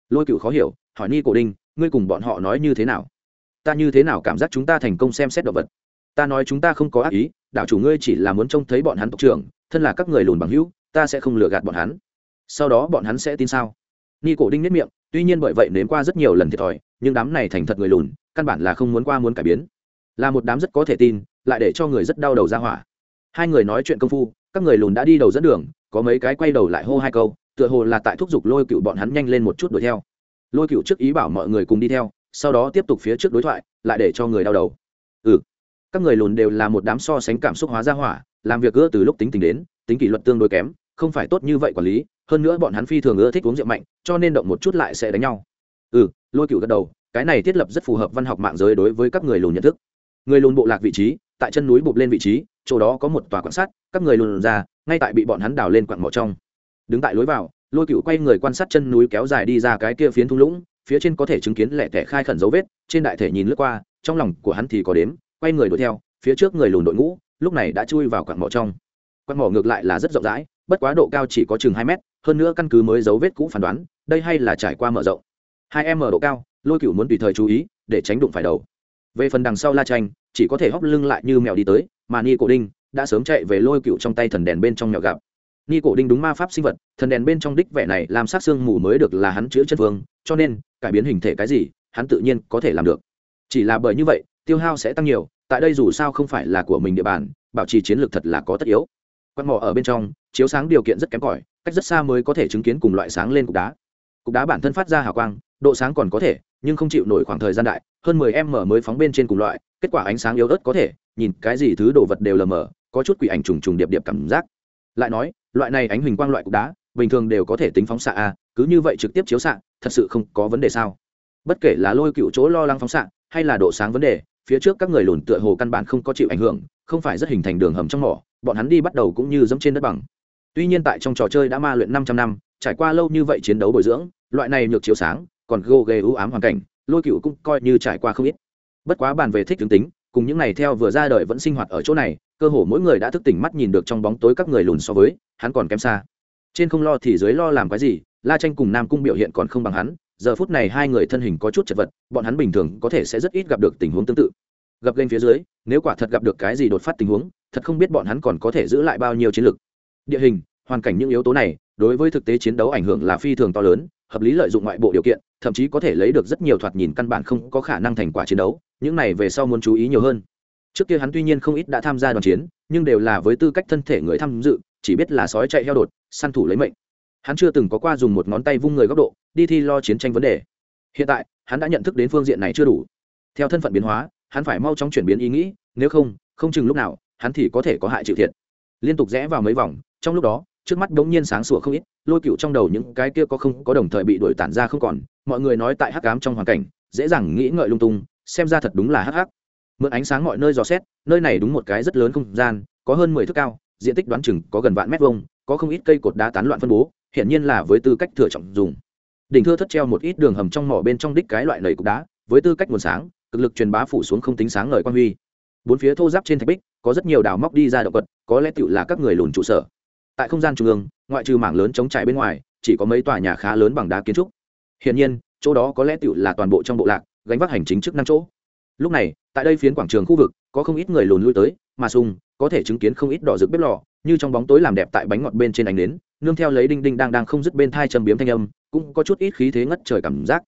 Lôi cựu khó hiểu, hỏi ni cổ đinh, ngươi cùng bọn họ nói như thế nào? Ta như thế nào cảm giác chúng ta thành công xem xét động vật? Ta nói chúng ta không có ác ý đạo chủ ngươi chỉ là muốn trông thấy bọn hắn tộc trưởng, thân là các người lùn bằng hữu, ta sẽ không lừa gạt bọn hắn. Sau đó bọn hắn sẽ tin sao? Ni cổ đinh nếp miệng, tuy nhiên bởi vậy nếm qua rất nhiều lần thiệt thòi, nhưng đám này thành thật người lùn, căn bản là không muốn qua muốn cải biến. Là một đám rất có thể tin, lại để cho người rất đau đầu ra hỏa. Hai người nói chuyện công phu, các người lùn đã đi đầu dẫn đường, có mấy cái quay đầu lại hô hai câu, tựa hồ là tại thúc giục lôi cựu bọn hắn nhanh lên một chút đuổi theo. Lôi cựu trước ý bảo mọi người cùng đi theo, sau đó tiếp tục phía trước đối thoại, lại để cho người đau đầu. Ừ các người lùn đều là một đám so sánh cảm xúc hóa ra hỏa, làm việc gỡ từ lúc tính tình đến, tính kỷ luật tương đối kém, không phải tốt như vậy quản lý hơn nữa bọn hắn phi thường ưa thích uống rượu mạnh, cho nên động một chút lại sẽ đánh nhau. Ừ lôi cựu gật đầu, cái này thiết lập rất phù hợp văn học mạng giới đối với các người lùn nhận thức. Người lùn bộ lạc vị trí, tại chân núi bụp lên vị trí, chỗ đó có một tòa quan sát các người lùn ra, ngay tại bị bọn hắn đào lên quặng mỏ trong. Đứng tại lối vào, lôi cựu quay người quan sát chân núi kéo dài đi ra cái kia phiến thung lũng, phía trên có thể chứng kiến lẻ tẻ khai khẩn dấu vết, trên đại thể nhìn lướt qua, trong lòng của hắn thì có đếm, quay người đuổi theo, phía trước người lùn đội ngũ, lúc này đã chui vào quặng mỏ trong. Quặng mỏ ngược lại là rất rộng rãi, bất quá độ cao chỉ có chừng hai mét hơn nữa căn cứ mới dấu vết cũ phán đoán, đây hay là trải qua mở rộng. Hai m độ cao, lôi cựu muốn tùy thời chú ý, để tránh đụng phải đầu. Về phần đằng sau la tranh chỉ có thể hóc lưng lại như mèo đi tới, mà ni cổ đinh đã sớm chạy về lôi cựu trong tay thần đèn bên trong nhỏ gặp. Ni cổ đinh đúng ma pháp sinh vật, thần đèn bên trong đích vẻ này làm sát xương mù mới được là hắn chữa chân vương, cho nên, cải biến hình thể cái gì, hắn tự nhiên có thể làm được. Chỉ là bởi như vậy, tiêu hao sẽ tăng nhiều, tại đây dù sao không phải là của mình địa bàn, bảo trì chiến lược thật là có tất yếu quan mỏ ở bên trong, chiếu sáng điều kiện rất kém cỏi, cách rất xa mới có thể chứng kiến cùng loại sáng lên cục đá. Cục đá bản thân phát ra hào quang, độ sáng còn có thể, nhưng không chịu nổi khoảng thời gian đại, hơn mười em mở mới phóng bên trên cùng loại, kết quả ánh sáng yếu ớt có thể, nhìn cái gì thứ đồ vật đều lờ mờ, có chút quỷ ảnh trùng trùng điệp điệp cảm giác. Lại nói, loại này ánh huỳnh quang loại cục đá, bình thường đều có thể tính phóng xạ a, cứ như vậy trực tiếp chiếu xạ, thật sự không có vấn đề sao? Bất kể là lôi cựu chỗ lo lắng phóng xạ, hay là độ sáng vấn đề, phía trước các người lùn tựa hồ căn bản không có chịu ảnh hưởng, không phải rất hình thành đường hầm trong mỏ bọn hắn đi bắt đầu cũng như dẫm trên đất bằng. Tuy nhiên tại trong trò chơi đã ma luyện 500 năm, trải qua lâu như vậy chiến đấu bồi dưỡng, loại này nhược chiếu sáng, còn gô ghê ưu ám hoàn cảnh, lôi cựu cũng coi như trải qua không ít. Bất quá bàn về thích tướng tính, cùng những này theo vừa ra đời vẫn sinh hoạt ở chỗ này, cơ hồ mỗi người đã thức tỉnh mắt nhìn được trong bóng tối các người lùn so với, hắn còn kém xa. Trên không lo thì dưới lo làm cái gì, la tranh cùng nam cung biểu hiện còn không bằng hắn, giờ phút này hai người thân hình có chút chật vật, bọn hắn bình thường có thể sẽ rất ít gặp được tình huống tương tự gặp lên phía dưới, nếu quả thật gặp được cái gì đột phát tình huống, thật không biết bọn hắn còn có thể giữ lại bao nhiêu chiến lược địa hình, hoàn cảnh những yếu tố này, đối với thực tế chiến đấu ảnh hưởng là phi thường to lớn, hợp lý lợi dụng ngoại bộ điều kiện, thậm chí có thể lấy được rất nhiều thoạt nhìn căn bản không có khả năng thành quả chiến đấu, những này về sau muốn chú ý nhiều hơn. Trước kia hắn tuy nhiên không ít đã tham gia đoàn chiến, nhưng đều là với tư cách thân thể người tham dự, chỉ biết là sói chạy heo đột, săn thủ lấy mệnh. Hắn chưa từng có qua dùng một ngón tay vung người góc độ, đi thi lo chiến tranh vấn đề. Hiện tại, hắn đã nhận thức đến phương diện này chưa đủ. Theo thân phận biến hóa hắn phải mau chóng chuyển biến ý nghĩ, nếu không không chừng lúc nào, hắn thì có thể có hại chịu thiệt. Liên tục rẽ vào mấy vòng, trong lúc đó, trước mắt đống nhiên sáng sủa không ít, lôi cựu trong đầu những cái kia có không, có đồng thời bị đuổi tản ra không còn, mọi người nói tại hắc ám trong hoàn cảnh, dễ dàng nghĩ ngợi lung tung, xem ra thật đúng là hắc hắc. Mượn ánh sáng mọi nơi dò xét, nơi này đúng một cái rất lớn không gian, có hơn mười thước cao, diện tích đoán chừng có gần vạn mét vuông, có không ít cây cột đá tán loạn phân bố, hiển nhiên là với tư cách thừa trọng dùng. Đỉnh thưa thất treo một ít đường hầm trong mỏ bên trong đích cái loại lầy cục đá, với tư cách nguồn sáng cực lực truyền bá phủ xuống không tính sáng ngời quan huy. Bốn phía thô giáp trên thạch bích, có rất nhiều đào móc đi ra động vật, có lẽ tựu là các người lùn trụ sở. Tại không gian trung ương, ngoại trừ mảng lớn chống trải bên ngoài, chỉ có mấy tòa nhà khá lớn bằng đá kiến trúc. Hiển nhiên, chỗ đó có lẽ tựu là toàn bộ trong bộ lạc, gánh vác hành chính chức năng chỗ. Lúc này, tại đây phiến quảng trường khu vực, có không ít người lùn lui tới, mà sung, có thể chứng kiến không ít đỏ rực bếp lò, như trong bóng tối làm đẹp tại bánh ngọt bên trên ánh nến, nương theo lấy đinh đinh đang đang không dứt bên thai châm biếm thanh âm, cũng có chút ít khí thế ngất trời cảm giác.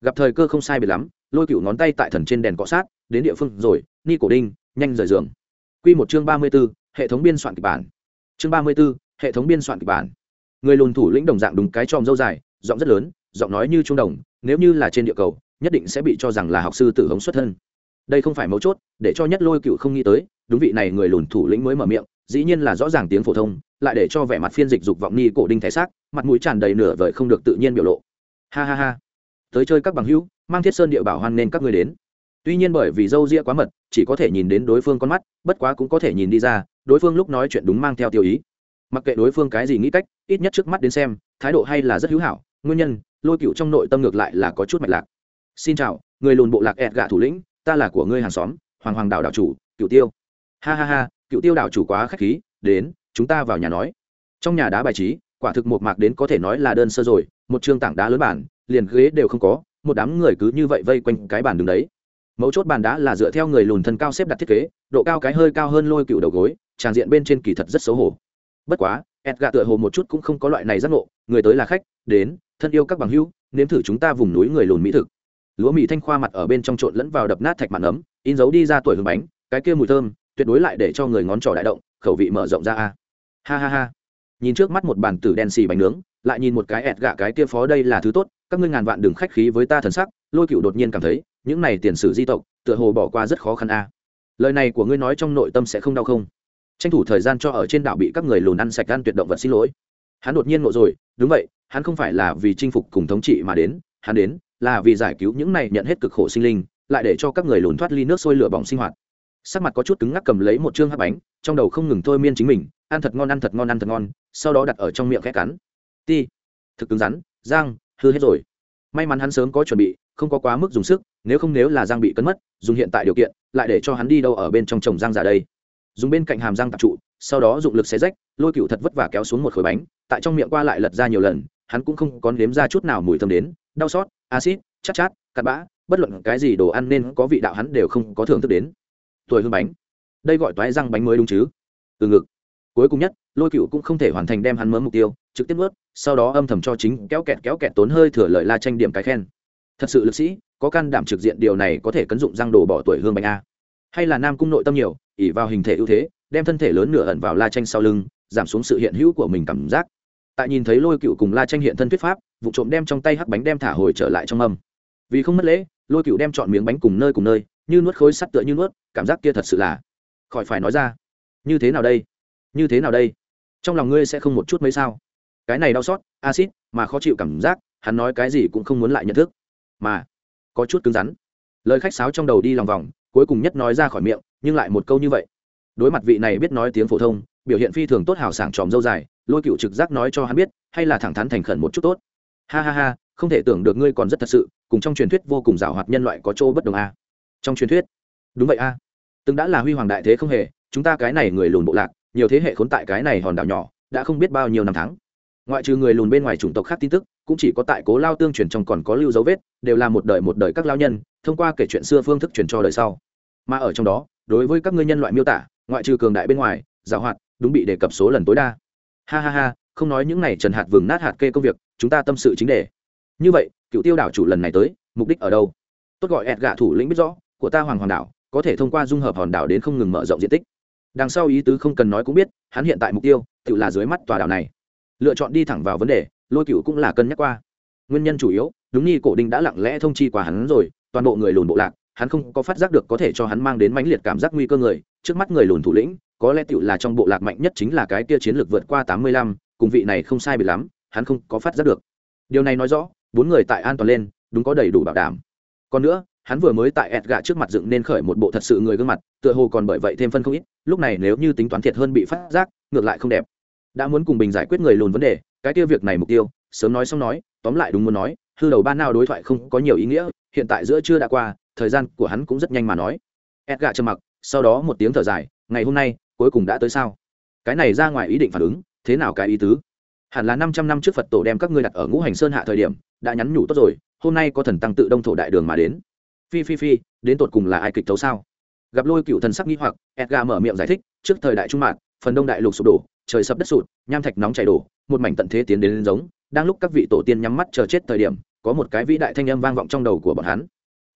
Gặp thời cơ không sai biệt lắm lôi cựu ngón tay tại thần trên đèn cọ sát, đến địa phương rồi, ni cổ đinh, nhanh rời giường. Q một chương ba mươi b ố hệ thống biên soạn kịch bản. Chương ba mươi b ố hệ thống biên soạn kịch bản. Người lùn thủ lĩnh đồng dạng đúng cái tròm dâu dài, giọng rất lớn, giọng nói như trung đồng, nếu như là trên địa cầu, nhất định sẽ bị cho rằng là học sư tử hống xuất thân. Đây không phải mấu chốt, để cho nhất lôi cựu không nghĩ tới, đúng vị này người lùn thủ lĩnh mới mở miệng, dĩ nhiên là rõ ràng tiếng phổ thông, lại để cho vẻ mặt phiên dịch dục vọng ni cổ đinh thái xác mặt mũi tràn đầy nửa vời không được tự nhiên biểu lộ. Ha ha ha tới chơi các bằng hữu, mang thiết sơn địa bảo hoan nên các người đến. Tuy nhiên bởi vì dâu ria quá mật, chỉ có thể nhìn đến đối phương con mắt, bất quá cũng có thể nhìn đi ra, đối phương lúc nói chuyện đúng mang theo tiêu ý. Mặc kệ đối phương cái gì nghĩ cách, ít nhất trước mắt đến xem, thái độ hay là rất hữu hảo, nguyên nhân, lôi cựu trong nội tâm ngược lại là có chút mạch lạc. Xin chào, người lùn bộ lạc ẹt gạ thủ lĩnh, ta là của ngươi hàng xóm, hoàng hoàng đảo đảo chủ, cựu tiêu. Ha ha ha, cựu tiêu đảo chủ quá k h á c h khí, đến, chúng ta vào nhà nói. Trong nhà đá bài trí quả thực một mạc đến có thể nói là đơn sơ rồi, một chương tảng đá lớn bản liền ghế đều không có, một đám người cứ như vậy vây quanh cái bàn đứng đấy. Mấu chốt bàn đá là dựa theo người lùn thân cao xếp đặt thiết kế, độ cao cái hơi cao hơn lôi cựu đầu gối, tràng diện bên trên kỳ thật rất xấu hổ. Bất quá ẹt gạ tựa hồ một chút cũng không có loại này giác ngộ, người tới là khách, đến, thân yêu các bằng hữu, nếm thử chúng ta vùng núi người lùn mỹ thực. Lúa mì thanh khoa mặt ở bên trong trộn lẫn vào đập nát thạch mặn ấm, in dấu đi ra tuổi hương bánh, cái kia mùi thơm, tuyệt đối lại để cho người ngón trỏ đại động, khẩu vị mở rộng ra a. Ha ha ha nhìn trước mắt một bàn tử đen xì bánh nướng, lại nhìn một cái ẹt gạ cái kia phó đây là thứ tốt, các ngươi ngàn vạn đừng khách khí với ta thần sắc, lôi cựu đột nhiên cảm thấy, những này tiền sử di tộc, tựa hồ bỏ qua rất khó khăn a. Lời này của ngươi nói trong nội tâm sẽ không đau không? Tranh thủ thời gian cho ở trên đảo bị các người lùn ăn sạch gan tuyệt động vật xin lỗi. Hắn đột nhiên ngộ rồi, đúng vậy, hắn không phải là vì chinh phục cùng thống trị mà đến, hắn đến là vì giải cứu những này nhận hết cực khổ sinh linh, lại để cho các người lùn thoát ly nước sôi lửa bỏng sinh hoạt. Sắc mặt có chút cứng ngắc cầm lấy một chương hấp bánh, trong đầu không ngừng thôi miên chính mình ăn thật ngon, ăn thật ngon, ăn thật ngon, sau đó đặt ở trong miệng khẽ cắn. Ti, thực cứng rắn giang hư hết rồi. May mắn hắn sớm có chuẩn bị, không có quá mức dùng sức, nếu không nếu là giang bị cấn mất, dùng hiện tại điều kiện, lại để cho hắn đi đâu ở bên trong trồng giang giả đây. Dùng bên cạnh hàm răng tạp trụ, sau đó dụng lực xé rách, lôi cựu thật vất vả kéo xuống một khối bánh, tại trong miệng qua lại lật ra nhiều lần, hắn cũng không có nếm ra chút nào mùi thơm đến, đau xót acid chát chát, cặn bã, bất luận cái gì đồ ăn nên có vị đạo hắn đều không có thưởng thức đến. Tuổi hương bánh. Đây gọi toái răng bánh mới đúng chứ? Từ ngực cuối cùng nhất, lôi cựu cũng không thể hoàn thành đem hắn mớm mục tiêu, trực tiếp ướt sau đó âm thầm cho chính kéo kẹt kéo kẹt tốn hơi thừa lợi la tranh điểm cái khen. Thật sự lực sĩ, có can đảm trực diện điều này có thể cấn dụng răng đồ bỏ tuổi hương bánh a. Hay là nam cung nội tâm nhiều ỉ vào hình thể ưu thế, đem thân thể lớn nửa ẩn vào la tranh sau lưng, giảm xuống sự hiện hữu của mình cảm giác. Tại nhìn thấy lôi cựu cùng la tranh hiện thân thuyết pháp, vụ trộm đem trong tay hắc bánh đem thả hồi trở lại trong âm. Vì không mất lễ, lôi cựu đem chọn miếng bánh cùng nơi cùng nơi, như nuốt khối sắt tựa như nuốt, cảm giác kia thật sự là, khỏi phải nói ra. Như thế nào đây? Như thế nào đây? Trong lòng ngươi sẽ không một chút mấy sao? Cái này đau xót acid mà khó chịu cảm giác, hắn nói cái gì cũng không muốn lại nhận thức. Mà, có chút cứng rắn. Lời khách sáo trong đầu đi lòng vòng, cuối cùng nhất nói ra khỏi miệng, nhưng lại một câu như vậy. Đối mặt vị này biết nói tiếng phổ thông, biểu hiện phi thường tốt hào sảng tròm dâu dài, lôi cựu trực giác nói cho hắn biết, hay là thẳng thắn thành khẩn một chút tốt. Ha ha ha, không thể tưởng được ngươi còn rất thật sự, cùng trong truyền thuyết vô cùng giảo hoạt nhân loại có chỗ bất đồng a trong truyền thuyết? Đúng vậy a từng đã là huy hoàng đại thế không hề, chúng ta cái này người lùn bộ lạc nhiều thế hệ khốn tại cái này hòn đảo nhỏ, đã không biết bao nhiêu năm tháng. Ngoại trừ người lùn bên ngoài chủng tộc khác tin tức, cũng chỉ có tại cố lao tương truyền trong còn có lưu dấu vết, đều là một đời một đời các lao nhân, thông qua kể chuyện xưa phương thức truyền cho đời sau. Mà ở trong đó, đối với các ngươi nhân loại miêu tả, ngoại trừ cường đại bên ngoài, giảo hoạt, đúng bị đề cập số lần tối đa. Ha ha ha, không nói những này trần hạt vừng nát hạt kê công việc, chúng ta tâm sự chính đề. Như vậy, cựu tiêu đảo chủ lần này tới, mục đích ở đâu? Tốt gọi ẹt gạ thủ lĩnh biết rõ, của ta hoàng hoàng đảo, có thể thông qua dung hợp hòn đảo đến không ngừng mở rộng diện tích đằng sau ý tứ không cần nói cũng biết, hắn hiện tại mục tiêu, tự là dưới mắt tòa đảo này. Lựa chọn đi thẳng vào vấn đề, lôi cựu cũng là cân nhắc qua. Nguyên nhân chủ yếu, đúng như cổ đinh đã lặng lẽ thông chi qua hắn rồi, toàn bộ người lùn bộ lạc, hắn không có phát giác được có thể cho hắn mang đến mãnh liệt cảm giác nguy cơ người. Trước mắt người lùn thủ lĩnh, có lẽ tựu là trong bộ lạc mạnh nhất chính là cái kia chiến lược vượt qua tám mươi lăm, cùng vị này không sai bị lắm, hắn không có phát giác được. Điều này nói rõ, bốn người tại an toàn lên, đúng có đầy đủ bảo đảm. Còn nữa hắn vừa mới tại ẹt gạ trước mặt dựng nên khởi một bộ thật sự người gương mặt, tựa hồ còn bởi vậy thêm phân không ít, lúc này nếu như tính toán thiệt hơn bị phát giác, ngược lại không đẹp. Đã muốn cùng bình giải quyết người lùn vấn đề, cái tiêu việc này mục tiêu, sớm nói xong nói, tóm lại đúng muốn nói, hư đầu ban nào đối thoại không có nhiều ý nghĩa, hiện tại giữa chưa đã qua, thời gian của hắn cũng rất nhanh mà nói. Ẹt gạ trầm mặc, sau đó một tiếng thở dài, ngày hôm nay, cuối cùng đã tới sao? Cái này ra ngoài ý định phản ứng, thế nào cái ý tứ? Hẳn là năm trăm năm trước phật tổ đem các ngươi đặt ở ngũ hành sơn hạ thời điểm, đã nhắn nhủ tốt rồi, hôm nay có thần tăng tự đông thổ đại đường mà đến phi phi phi, đến tột cùng là ai kịch tấu sao? Gặp lôi cựu thần sắc nghĩ hoặc, edgar mở miệng giải thích, trước thời đại trung mạng phần đông đại lục sụp đổ, trời sập đất sụt, nham thạch nóng chảy đổ, một mảnh tận thế tiến đến lên giống, đang lúc các vị tổ tiên nhắm mắt chờ chết thời điểm, có một cái vĩ đại thanh âm vang vọng trong đầu của bọn hắn.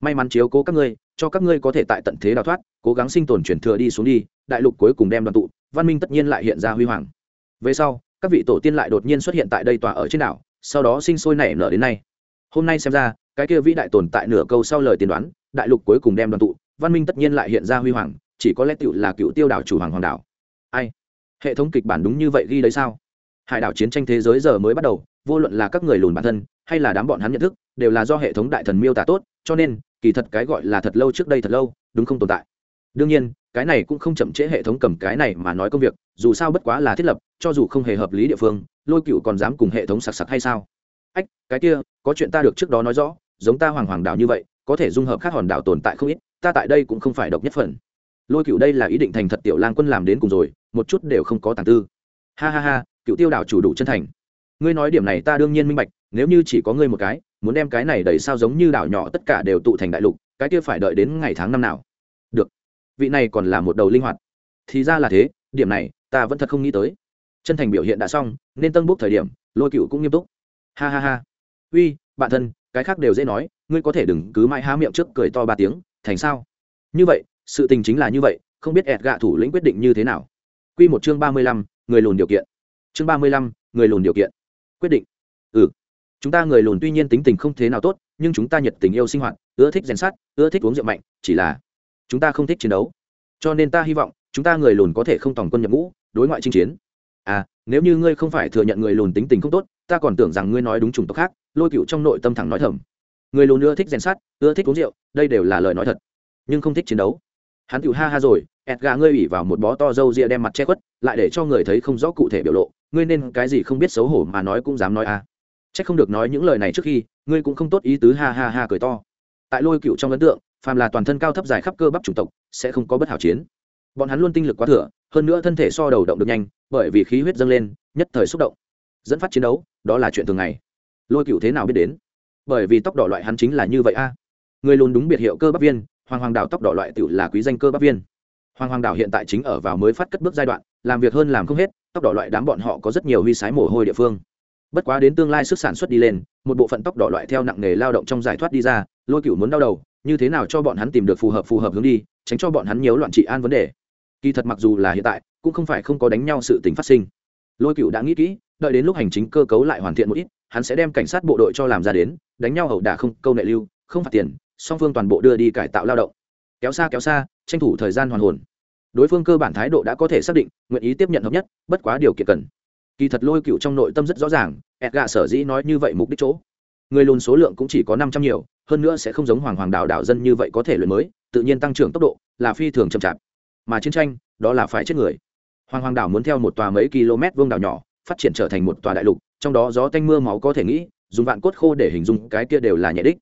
May mắn chiếu cố các ngươi, cho các ngươi có thể tại tận thế đào thoát, cố gắng sinh tồn chuyển thừa đi xuống đi, đại lục cuối cùng đem đoàn tụ, văn minh tất nhiên lại hiện ra huy hoàng. Về sau, các vị tổ tiên lại đột nhiên xuất hiện tại đây tòa ở trên đảo, sau đó sinh sôi nảy nở đến nay. Hôm nay xem ra cái kia vĩ đại tồn tại nửa câu sau lời tiên đoán, đại lục cuối cùng đem đoàn tụ, văn minh tất nhiên lại hiện ra huy hoàng, chỉ có lẽ tựu là cựu tiêu đảo chủ hoàng hoàng đảo. Ai? Hệ thống kịch bản đúng như vậy ghi đấy sao? Hải đảo chiến tranh thế giới giờ mới bắt đầu, vô luận là các người lùn bản thân, hay là đám bọn hắn nhận thức, đều là do hệ thống đại thần miêu tả tốt, cho nên, kỳ thật cái gọi là thật lâu trước đây thật lâu, đúng không tồn tại? Đương nhiên, cái này cũng không chậm trễ hệ thống cầm cái này mà nói công việc, dù sao bất quá là thiết lập, cho dù không hề hợp lý địa phương, lôi cựu còn dám cùng hệ thống sặc sặc hay sao? Ách, cái kia, có chuyện ta được trước đó nói rõ giống ta hoàng hoàng đảo như vậy, có thể dung hợp các hòn đảo tồn tại không ít, ta tại đây cũng không phải độc nhất phần. Lôi cựu đây là ý định thành thật tiểu lang quân làm đến cùng rồi, một chút đều không có tàng tư. Ha ha ha cựu tiêu đảo chủ đủ chân thành. Ngươi nói điểm này ta đương nhiên minh bạch, nếu như chỉ có ngươi một cái, muốn đem cái này đẩy sao giống như đảo nhỏ tất cả đều tụ thành đại lục, cái kia phải đợi đến ngày tháng năm nào? Được. Vị này còn là một đầu linh hoạt. Thì ra là thế, điểm này, ta vẫn thật không nghĩ tới. Chân thành biểu hiện đã xong, nên tân bốc thời điểm, lôi cựu cũng nghiêm túc. Ha ha ha. Uy, bạn thân cái khác đều dễ nói, ngươi có thể đừng cứ mãi há miệng trước cười to ba tiếng, thành sao? Như vậy, sự tình chính là như vậy, không biết ẹt gạ thủ lĩnh quyết định như thế nào. Q một chương ba mươi lăm, người lùn điều kiện. Chương ba mươi lăm, người lùn điều kiện. Quyết định. Ừ. Chúng ta người lùn tuy nhiên tính tình không thế nào tốt, nhưng chúng ta nhiệt tình yêu sinh hoạt, ưa thích rèn sát ưa thích uống rượu mạnh, chỉ là chúng ta không thích chiến đấu. Cho nên ta hy vọng chúng ta người lùn có thể không tòng quân nhập ngũ, đối ngoại chinh chiến. À nếu như ngươi không phải thừa nhận người lùn tính tình không tốt, ta còn tưởng rằng ngươi nói đúng chủng tộc khác lôi cựu trong nội tâm thẳng nói thầm. Người lùn ưa thích rèn sát ưa thích uống rượu, đây đều là lời nói thật. Nhưng không thích chiến đấu. Hắn cựu ha ha rồi, ẹt gà ngươi ủy vào một bó to râu ria đem mặt che khuất, lại để cho người thấy không rõ cụ thể biểu lộ. Ngươi nên cái gì không biết xấu hổ mà nói cũng dám nói à. C h ắ c không được nói những lời này trước khi, ngươi cũng không tốt ý tứ ha ha ha cười to. Tại lôi cựu trong ấn tượng, phàm là toàn thân cao thấp dài khắp cơ bắp chủng tộc, sẽ không có bất hảo chiến. Bọn hắn luôn tinh lực quá thừa, hơn nữa thân thể so đầu động được nhanh, bởi vì khí huyết dâng lên, nhất thời xúc động. Dẫn phát chiến đấu, đó là chuyện thường ngày lôi cựu thế nào biết đến? Bởi vì tóc đỏ loại hắn chính là như vậy a. Người lùn đúng biệt hiệu cơ bắp viên, hoàng hoàng đảo tóc đỏ loại tựu là quý danh cơ bắp viên. Hoàng hoàng đảo hiện tại chính ở vào mới phát cất bước giai đoạn, làm việc hơn làm không hết, tóc đỏ loại đám bọn họ có rất nhiều huy sái mồ hôi địa phương. Bất quá đến tương lai sức sản xuất đi lên, một bộ phận tóc đỏ loại theo nặng nghề lao động trong giải thoát đi ra, lôi cựu muốn đau đầu, như thế nào cho bọn hắn tìm được phù hợp phù hợp hướng đi, tránh cho bọn hắn nhiễu loạn trị an vấn đề. Kỳ thật mặc dù là hiện tại, cũng không phải không có đánh nhau sự tình phát sinh. Lôi cựu đã nghĩ kỹ, đợi đến lúc hành chính cơ cấu lại hoàn thiện một ít hắn sẽ đem cảnh sát bộ đội cho làm ra đến, đánh nhau ẩu đả không, câu nệ lưu, không phạt tiền, song phương toàn bộ đưa đi cải tạo lao động. Kéo xa kéo xa, tranh thủ thời gian hoàn hồn. Đối phương cơ bản thái độ đã có thể xác định, nguyện ý tiếp nhận hợp nhất, bất quá điều kiện cần. Kỳ thật lôi cựu trong nội tâm rất rõ ràng edga sở dĩ nói như vậy mục đích chỗ. Người lùn số lượng cũng chỉ có năm trăm nhiều, hơn nữa sẽ không giống hoàng hoàng đảo đảo dân như vậy có thể luyện mới, tự nhiên tăng trưởng tốc độ, là phi thường chậm chạp. Mà chiến tranh, đó là phải chết người. Hoàng hoàng đảo muốn theo một tòa mấy km vương đảo nhỏ, phát triển trở thành một tòa đại lục trong đó gió tanh mưa máu có thể nghĩ, dùng vạn cốt khô để hình dung cái kia đều là nhẹ đích.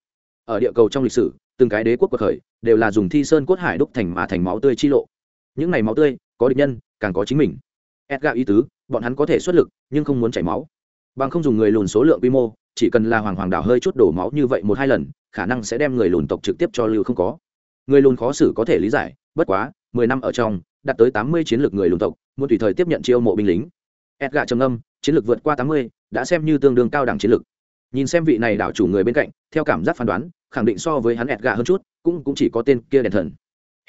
Ở địa cầu trong lịch sử, từng cái đế quốc cuộc khởi, đều là dùng thi sơn cốt hải đúc thành mà thành máu tươi chi lộ. Những này máu tươi, có địch nhân, càng có chính mình. Edgar ý tứ, bọn hắn có thể xuất lực, nhưng không muốn chảy máu. Bằng không dùng người lùn số lượng quy mô, chỉ cần là hoàng hoàng đảo hơi chút đổ máu như vậy một hai lần, khả năng sẽ đem người lùn tộc trực tiếp cho lưu không có. Người lùn khó xử có thể lý giải, bất quá, mười năm ở trong, đạt tới tám mươi chiến lược người lùn tộc, muốn tùy thời tiếp nhận chiêu mộ binh lính. Edgar trầm âm chiến lược vượt qua tám mươi đã xem như tương đương cao đẳng chiến lược. Nhìn xem vị này đảo chủ người bên cạnh, theo cảm giác phán đoán, khẳng định so với hắn edgar hơn chút, cũng cũng chỉ có tên kia đèn thần.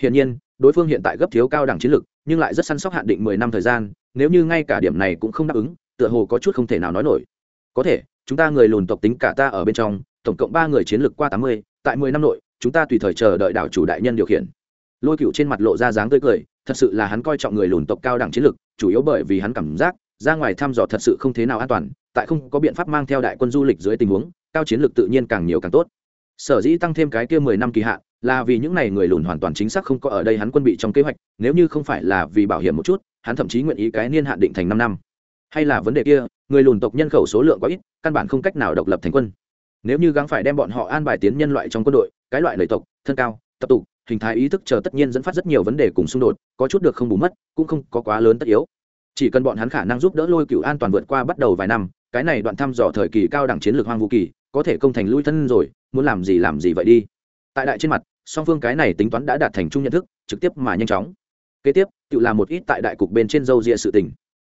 Hiển nhiên, đối phương hiện tại gấp thiếu cao đẳng chiến lược, nhưng lại rất săn sóc hạn định mười năm thời gian, nếu như ngay cả điểm này cũng không đáp ứng, tựa hồ có chút không thể nào nói nổi. Có thể, chúng ta người lùn tộc tính cả ta ở bên trong, tổng cộng ba người chiến lược qua tám mươi, tại mười năm nội, chúng ta tùy thời chờ đợi đảo chủ đại nhân điều khiển. Lôi cựu trên mặt lộ ra dáng tươi cười, thật sự là hắn coi trọng người lùn tộc cao đẳng chiến lược, chủ yếu bởi vì hắn cảm giác, ra ngoài thăm dò thật sự không thế nào an toàn tại không có biện pháp mang theo đại quân du lịch dưới tình huống, cao chiến lược tự nhiên càng nhiều càng tốt. Sở dĩ tăng thêm cái kia mười năm kỳ hạn, là vì những n à y người lùn hoàn toàn chính xác không có ở đây hắn quân bị trong kế hoạch, nếu như không phải là vì bảo hiểm một chút, hắn thậm chí nguyện ý cái niên hạn định thành năm năm. Hay là vấn đề kia, người lùn tộc nhân khẩu số lượng quá ít, căn bản không cách nào độc lập thành quân. Nếu như gắng phải đem bọn họ an bài tiến nhân loại trong quân đội, cái loại lời tộc, thân cao, tập tục, hình thái ý thức chờ tất nhiên dẫn phát rất nhiều vấn đề cùng xung đột, có chút được không bù mất, cũng không có quá lớn tất yếu. Chỉ cần bọn hắn khả năng giúp đỡ lôi cựu an toàn vượt qua bắt đầu vài năm cái này đoạn thăm dò thời kỳ cao đẳng chiến lược hoang vũ kỳ, có thể công thành lui thân rồi, muốn làm gì làm gì vậy đi. Tại đại trên mặt, song phương cái này tính toán đã đạt thành chung nhận thức, trực tiếp mà nhanh chóng. Kế tiếp, tự làm một ít tại đại cục bên trên dâu rịa sự tình.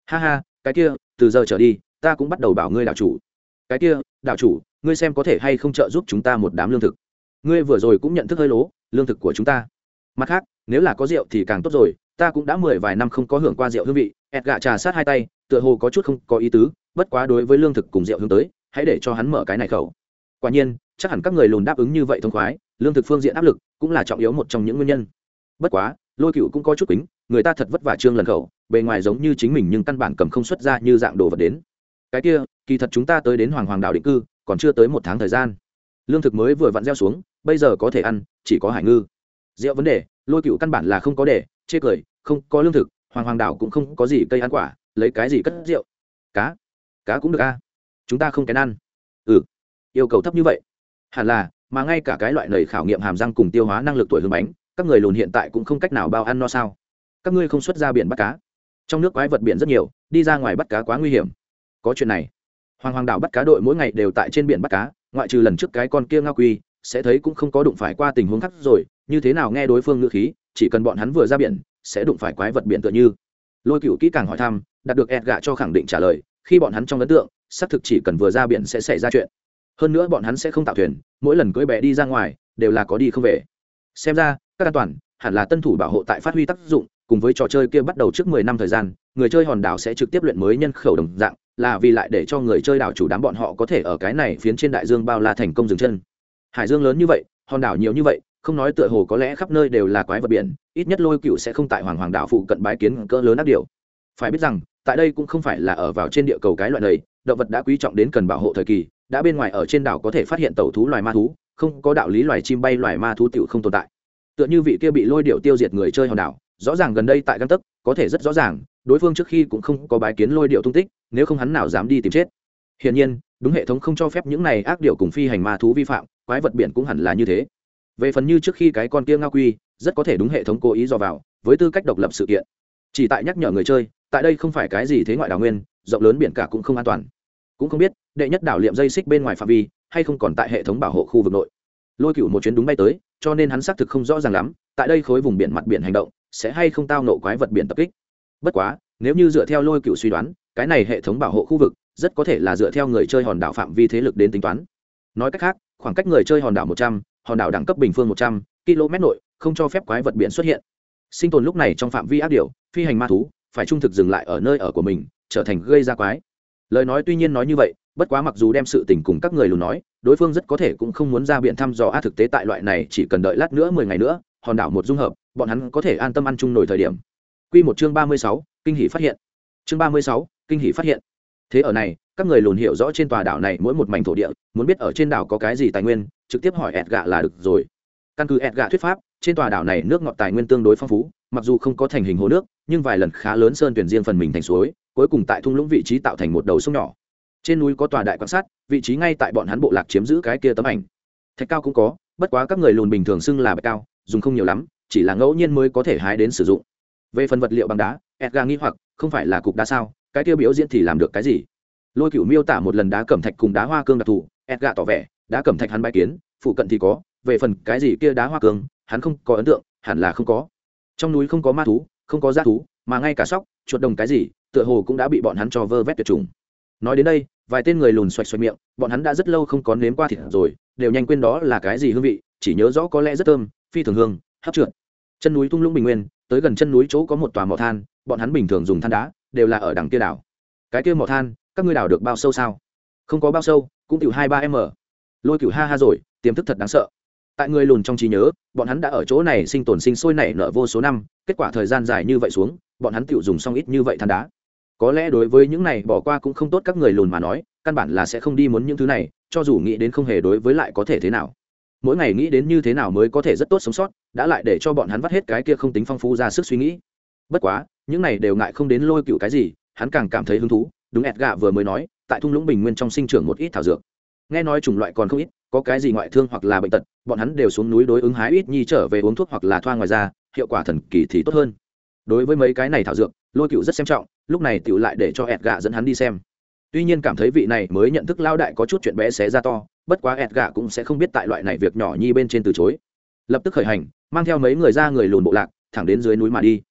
Ha ha, cái kia, từ giờ trở đi, ta cũng bắt đầu bảo ngươi đạo chủ. Cái kia, đạo chủ, ngươi xem có thể hay không trợ giúp chúng ta một đám lương thực. Ngươi vừa rồi cũng nhận thức hơi lố, lương thực của chúng ta. Mặt khác, nếu là có rượu thì càng tốt rồi, ta cũng đã mười vài năm không có hưởng qua rượu hương vị. Ẹt gạ trà sát hai tay, tựa hồ có chút không có ý tứ bất quá đối với lương thực cùng rượu hướng tới, hãy để cho hắn mở cái này khẩu. Quả nhiên, chắc hẳn các người lùn đáp ứng như vậy thông khoái, lương thực phương diện áp lực cũng là trọng yếu một trong những nguyên nhân. Bất quá, lôi cựu cũng có chút kính, người ta thật vất vả trương lần khẩu, bề ngoài giống như chính mình nhưng căn bản cầm không xuất ra như dạng đồ vật đến. Cái kia, kỳ thật chúng ta tới đến hoàng hoàng đảo định cư, còn chưa tới một tháng thời gian. Lương thực mới vừa vặn gieo xuống, bây giờ có thể ăn, chỉ có hải ngư. Rượu vấn đề, lôi cựu căn bản là không có để, chê cười, không có lương thực, hoàng hoàng đảo cũng không có gì cây ăn quả, lấy cái gì cất rượu? Cá cá cũng được a. Chúng ta không kén ăn. Ừ. Yêu cầu thấp như vậy. Hẳn là, mà ngay cả cái loại nầy khảo nghiệm hàm răng cùng tiêu hóa năng lực tuổi hương bánh, các người lùn hiện tại cũng không cách nào bao ăn no sao. Các ngươi không xuất ra biển bắt cá. Trong nước quái vật biển rất nhiều, đi ra ngoài bắt cá quá nguy hiểm. Có chuyện này. Hoàng hoàng đảo bắt cá đội mỗi ngày đều tại trên biển bắt cá, ngoại trừ lần trước cái con kia ngao quy, sẽ thấy cũng không có đụng phải qua tình huống khác rồi, như thế nào nghe đối phương ngữ khí, chỉ cần bọn hắn vừa ra biển, sẽ đụng phải quái vật biển tựa như. Lôi cựu kỹ càng hỏi thăm, đạt được ẹt gạ cho khẳng định trả lời khi bọn hắn trong ấn tượng, xác thực chỉ cần vừa ra biển sẽ xảy ra chuyện. Hơn nữa bọn hắn sẽ không tạo thuyền, mỗi lần cưỡi bè đi ra ngoài, đều là có đi không về. Xem ra, các an toàn hẳn là tân thủ bảo hộ tại phát huy tác dụng, cùng với trò chơi kia bắt đầu trước mười năm thời gian, người chơi hòn đảo sẽ trực tiếp luyện mới nhân khẩu đồng dạng, là vì lại để cho người chơi đảo chủ đám bọn họ có thể ở cái này phiến trên đại dương bao la thành công dừng chân. Hải dương lớn như vậy, hòn đảo nhiều như vậy, không nói tựa hồ có lẽ khắp nơi đều là quái vật biển, ít nhất lôi cựu sẽ không tại hoàng hoàng đảo phụ cận bái kiến cỡ lớn ác điều. Phải biết rằng tại đây cũng không phải là ở vào trên địa cầu cái loại này, động vật đã quý trọng đến cần bảo hộ thời kỳ, đã bên ngoài ở trên đảo có thể phát hiện tàu thú loài ma thú, không có đạo lý loài chim bay loài ma thú tiểu không tồn tại. Tựa như vị kia bị lôi điệu tiêu diệt người chơi hòn đảo, rõ ràng gần đây tại găng tấc, có thể rất rõ ràng, đối phương trước khi cũng không có bái kiến lôi điệu tung tích, nếu không hắn nào dám đi tìm chết. Hiển nhiên, đúng hệ thống không cho phép những này ác điệu cùng phi hành ma thú vi phạm, quái vật biển cũng hẳn là như thế. Về phần như trước khi cái con kia ngao quy, rất có thể đúng hệ thống cố ý do vào, với tư cách độc lập sự kiện. Chỉ tại nhắc nhở người chơi tại đây không phải cái gì thế ngoại đảo nguyên, rộng lớn biển cả cũng không an toàn. Cũng không biết, đệ nhất đảo liệm dây xích bên ngoài phạm vi, hay không còn tại hệ thống bảo hộ khu vực nội. Lôi cựu một chuyến đúng bay tới, cho nên hắn xác thực không rõ ràng lắm, tại đây khối vùng biển mặt biển hành động, sẽ hay không tao nộ quái vật biển tập kích. Bất quá, nếu như dựa theo lôi cựu suy đoán, cái này hệ thống bảo hộ khu vực, rất có thể là dựa theo người chơi hòn đảo phạm vi thế lực đến tính toán. Nói cách khác, khoảng cách người chơi hòn đảo một trăm, hòn đảo đẳng cấp bình phương một trăm, km nội, không cho phép quái vật biển xuất hiện. Sinh tồn lúc này trong phạm vi áp điều phi hành ma thú phải trung thực dừng lại ở nơi ở của mình, trở thành gây ra quái. Lời nói tuy nhiên nói như vậy, bất quá mặc dù đem sự tình cùng các người lùn nói, đối phương rất có thể cũng không muốn ra biện thăm dò. A thực tế tại loại này chỉ cần đợi lát nữa mười ngày nữa, hòn đảo một dung hợp, bọn hắn có thể an tâm ăn chung nổi thời điểm. Q một chương ba mươi sáu, kinh hỷ phát hiện. Chương ba mươi sáu, kinh hỷ phát hiện. Thế ở này, các người lùn hiểu rõ trên tòa đảo này mỗi một mảnh thổ địa, muốn biết ở trên đảo có cái gì tài nguyên, trực tiếp hỏi ẹt gạ là được rồi. Căn cứ ẹt gạ thuyết pháp trên tòa đảo này nước ngọt tài nguyên tương đối phong phú, mặc dù không có thành hình hồ nước, nhưng vài lần khá lớn sơn tuyển riêng phần mình thành suối, cuối cùng tại thung lũng vị trí tạo thành một đầu sông nhỏ. Trên núi có tòa đại quan sát, vị trí ngay tại bọn hắn bộ lạc chiếm giữ cái kia tấm ảnh. Thạch cao cũng có, bất quá các người lùn bình thường xưng là bạch cao, dùng không nhiều lắm, chỉ là ngẫu nhiên mới có thể hái đến sử dụng. Về phần vật liệu bằng đá, edgar nghi hoặc, không phải là cục đá sao, cái kia biểu diễn thì làm được cái gì? Lôi cửu miêu tả một lần đá cẩm thạch cùng đá hoa cương đặc thù, edgar tỏ vẻ, đá cẩm thạch hắn bãi kiến, phụ cận thì có, về phần cái gì kia đá hoa cương hắn không có ấn tượng, hẳn là không có. Trong núi không có ma thú, không có g thú, mà ngay cả sóc, chuột đồng cái gì, tựa hồ cũng đã bị bọn hắn cho vơ vét tuyệt chủng. Nói đến đây, vài tên người lùn xoạch xoạch miệng, bọn hắn đã rất lâu không có nếm qua thịt rồi, đều nhanh quên đó là cái gì hương vị, chỉ nhớ rõ có lẽ rất thơm, phi thường hương, hấp trượt. Chân núi tung lũng bình nguyên, tới gần chân núi chỗ có một tòa mỏ than, bọn hắn bình thường dùng than đá, đều là ở đằng kia đảo. Cái kia mỏ than, các ngươi đảo được bao sâu sao? Không có bao sâu, cũng tiểu hai ba m. Lôi cửu ha ha rồi, tiềm thức thật đáng sợ tại người lùn trong trí nhớ, bọn hắn đã ở chỗ này sinh tồn sinh sôi nảy nở vô số năm, kết quả thời gian dài như vậy xuống, bọn hắn tự dùng xong ít như vậy than đá. Có lẽ đối với những này bỏ qua cũng không tốt các người lùn mà nói, căn bản là sẽ không đi muốn những thứ này, cho dù nghĩ đến không hề đối với lại có thể thế nào. Mỗi ngày nghĩ đến như thế nào mới có thể rất tốt sống sót, đã lại để cho bọn hắn vắt hết cái kia không tính phong phú ra sức suy nghĩ. Bất quá, những này đều ngại không đến lôi cựu cái gì, hắn càng cảm thấy hứng thú, đúng ẹt gạ vừa mới nói, tại thung lũng bình nguyên trong sinh trưởng một ít thảo dược. Nghe nói chủng loại còn không ít có cái gì ngoại thương hoặc là bệnh tật bọn hắn đều xuống núi đối ứng hái ít nhi trở về uống thuốc hoặc là thoa ngoài da, hiệu quả thần kỳ thì tốt hơn. Đối với mấy cái này thảo dược lôi cựu rất xem trọng lúc này tựu lại để cho ẹt gạ dẫn hắn đi xem. Tuy nhiên cảm thấy vị này mới nhận thức lao đại có chút chuyện bé xé ra to bất quá ẹt gạ cũng sẽ không biết tại loại này việc nhỏ nhi bên trên từ chối. Lập tức khởi hành mang theo mấy người ra người lùn bộ lạc thẳng đến dưới núi mà đi.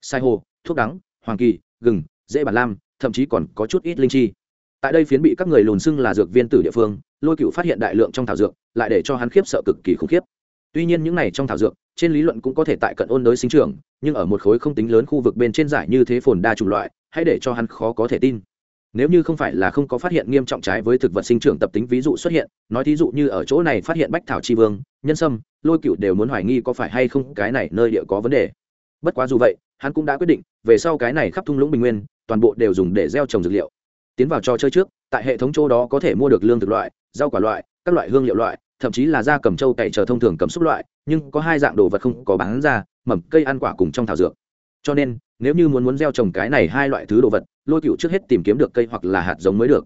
Sai hồ thuốc đắng hoàng kỳ gừng dễ bản lam thậm chí còn có chút ít linh chi tại đây phiến bị các người lùn xưng là dược viên tử địa phương, lôi cựu phát hiện đại lượng trong thảo dược, lại để cho hắn khiếp sợ cực kỳ khủng khiếp. Tuy nhiên những này trong thảo dược, trên lý luận cũng có thể tại cận ôn đới sinh trưởng, nhưng ở một khối không tính lớn khu vực bên trên giải như thế phồn đa chủng loại, hãy để cho hắn khó có thể tin. Nếu như không phải là không có phát hiện nghiêm trọng trái với thực vật sinh trưởng tập tính ví dụ xuất hiện, nói thí dụ như ở chỗ này phát hiện bách thảo tri vương, nhân sâm, lôi cựu đều muốn hoài nghi có phải hay không cái này nơi địa có vấn đề. Bất quá dù vậy, hắn cũng đã quyết định, về sau cái này khắp thung lũng bình nguyên, toàn bộ đều dùng để gieo trồng dược liệu tiến vào trò chơi trước, tại hệ thống chỗ đó có thể mua được lương thực loại, rau quả loại, các loại hương liệu loại, thậm chí là da cầm trâu cày chờ thông thường cầm xúc loại, nhưng có hai dạng đồ vật không có bán ra, mầm, cây ăn quả cùng trong thảo dược. Cho nên, nếu như muốn muốn gieo trồng cái này hai loại thứ đồ vật, lôi cựu trước hết tìm kiếm được cây hoặc là hạt giống mới được.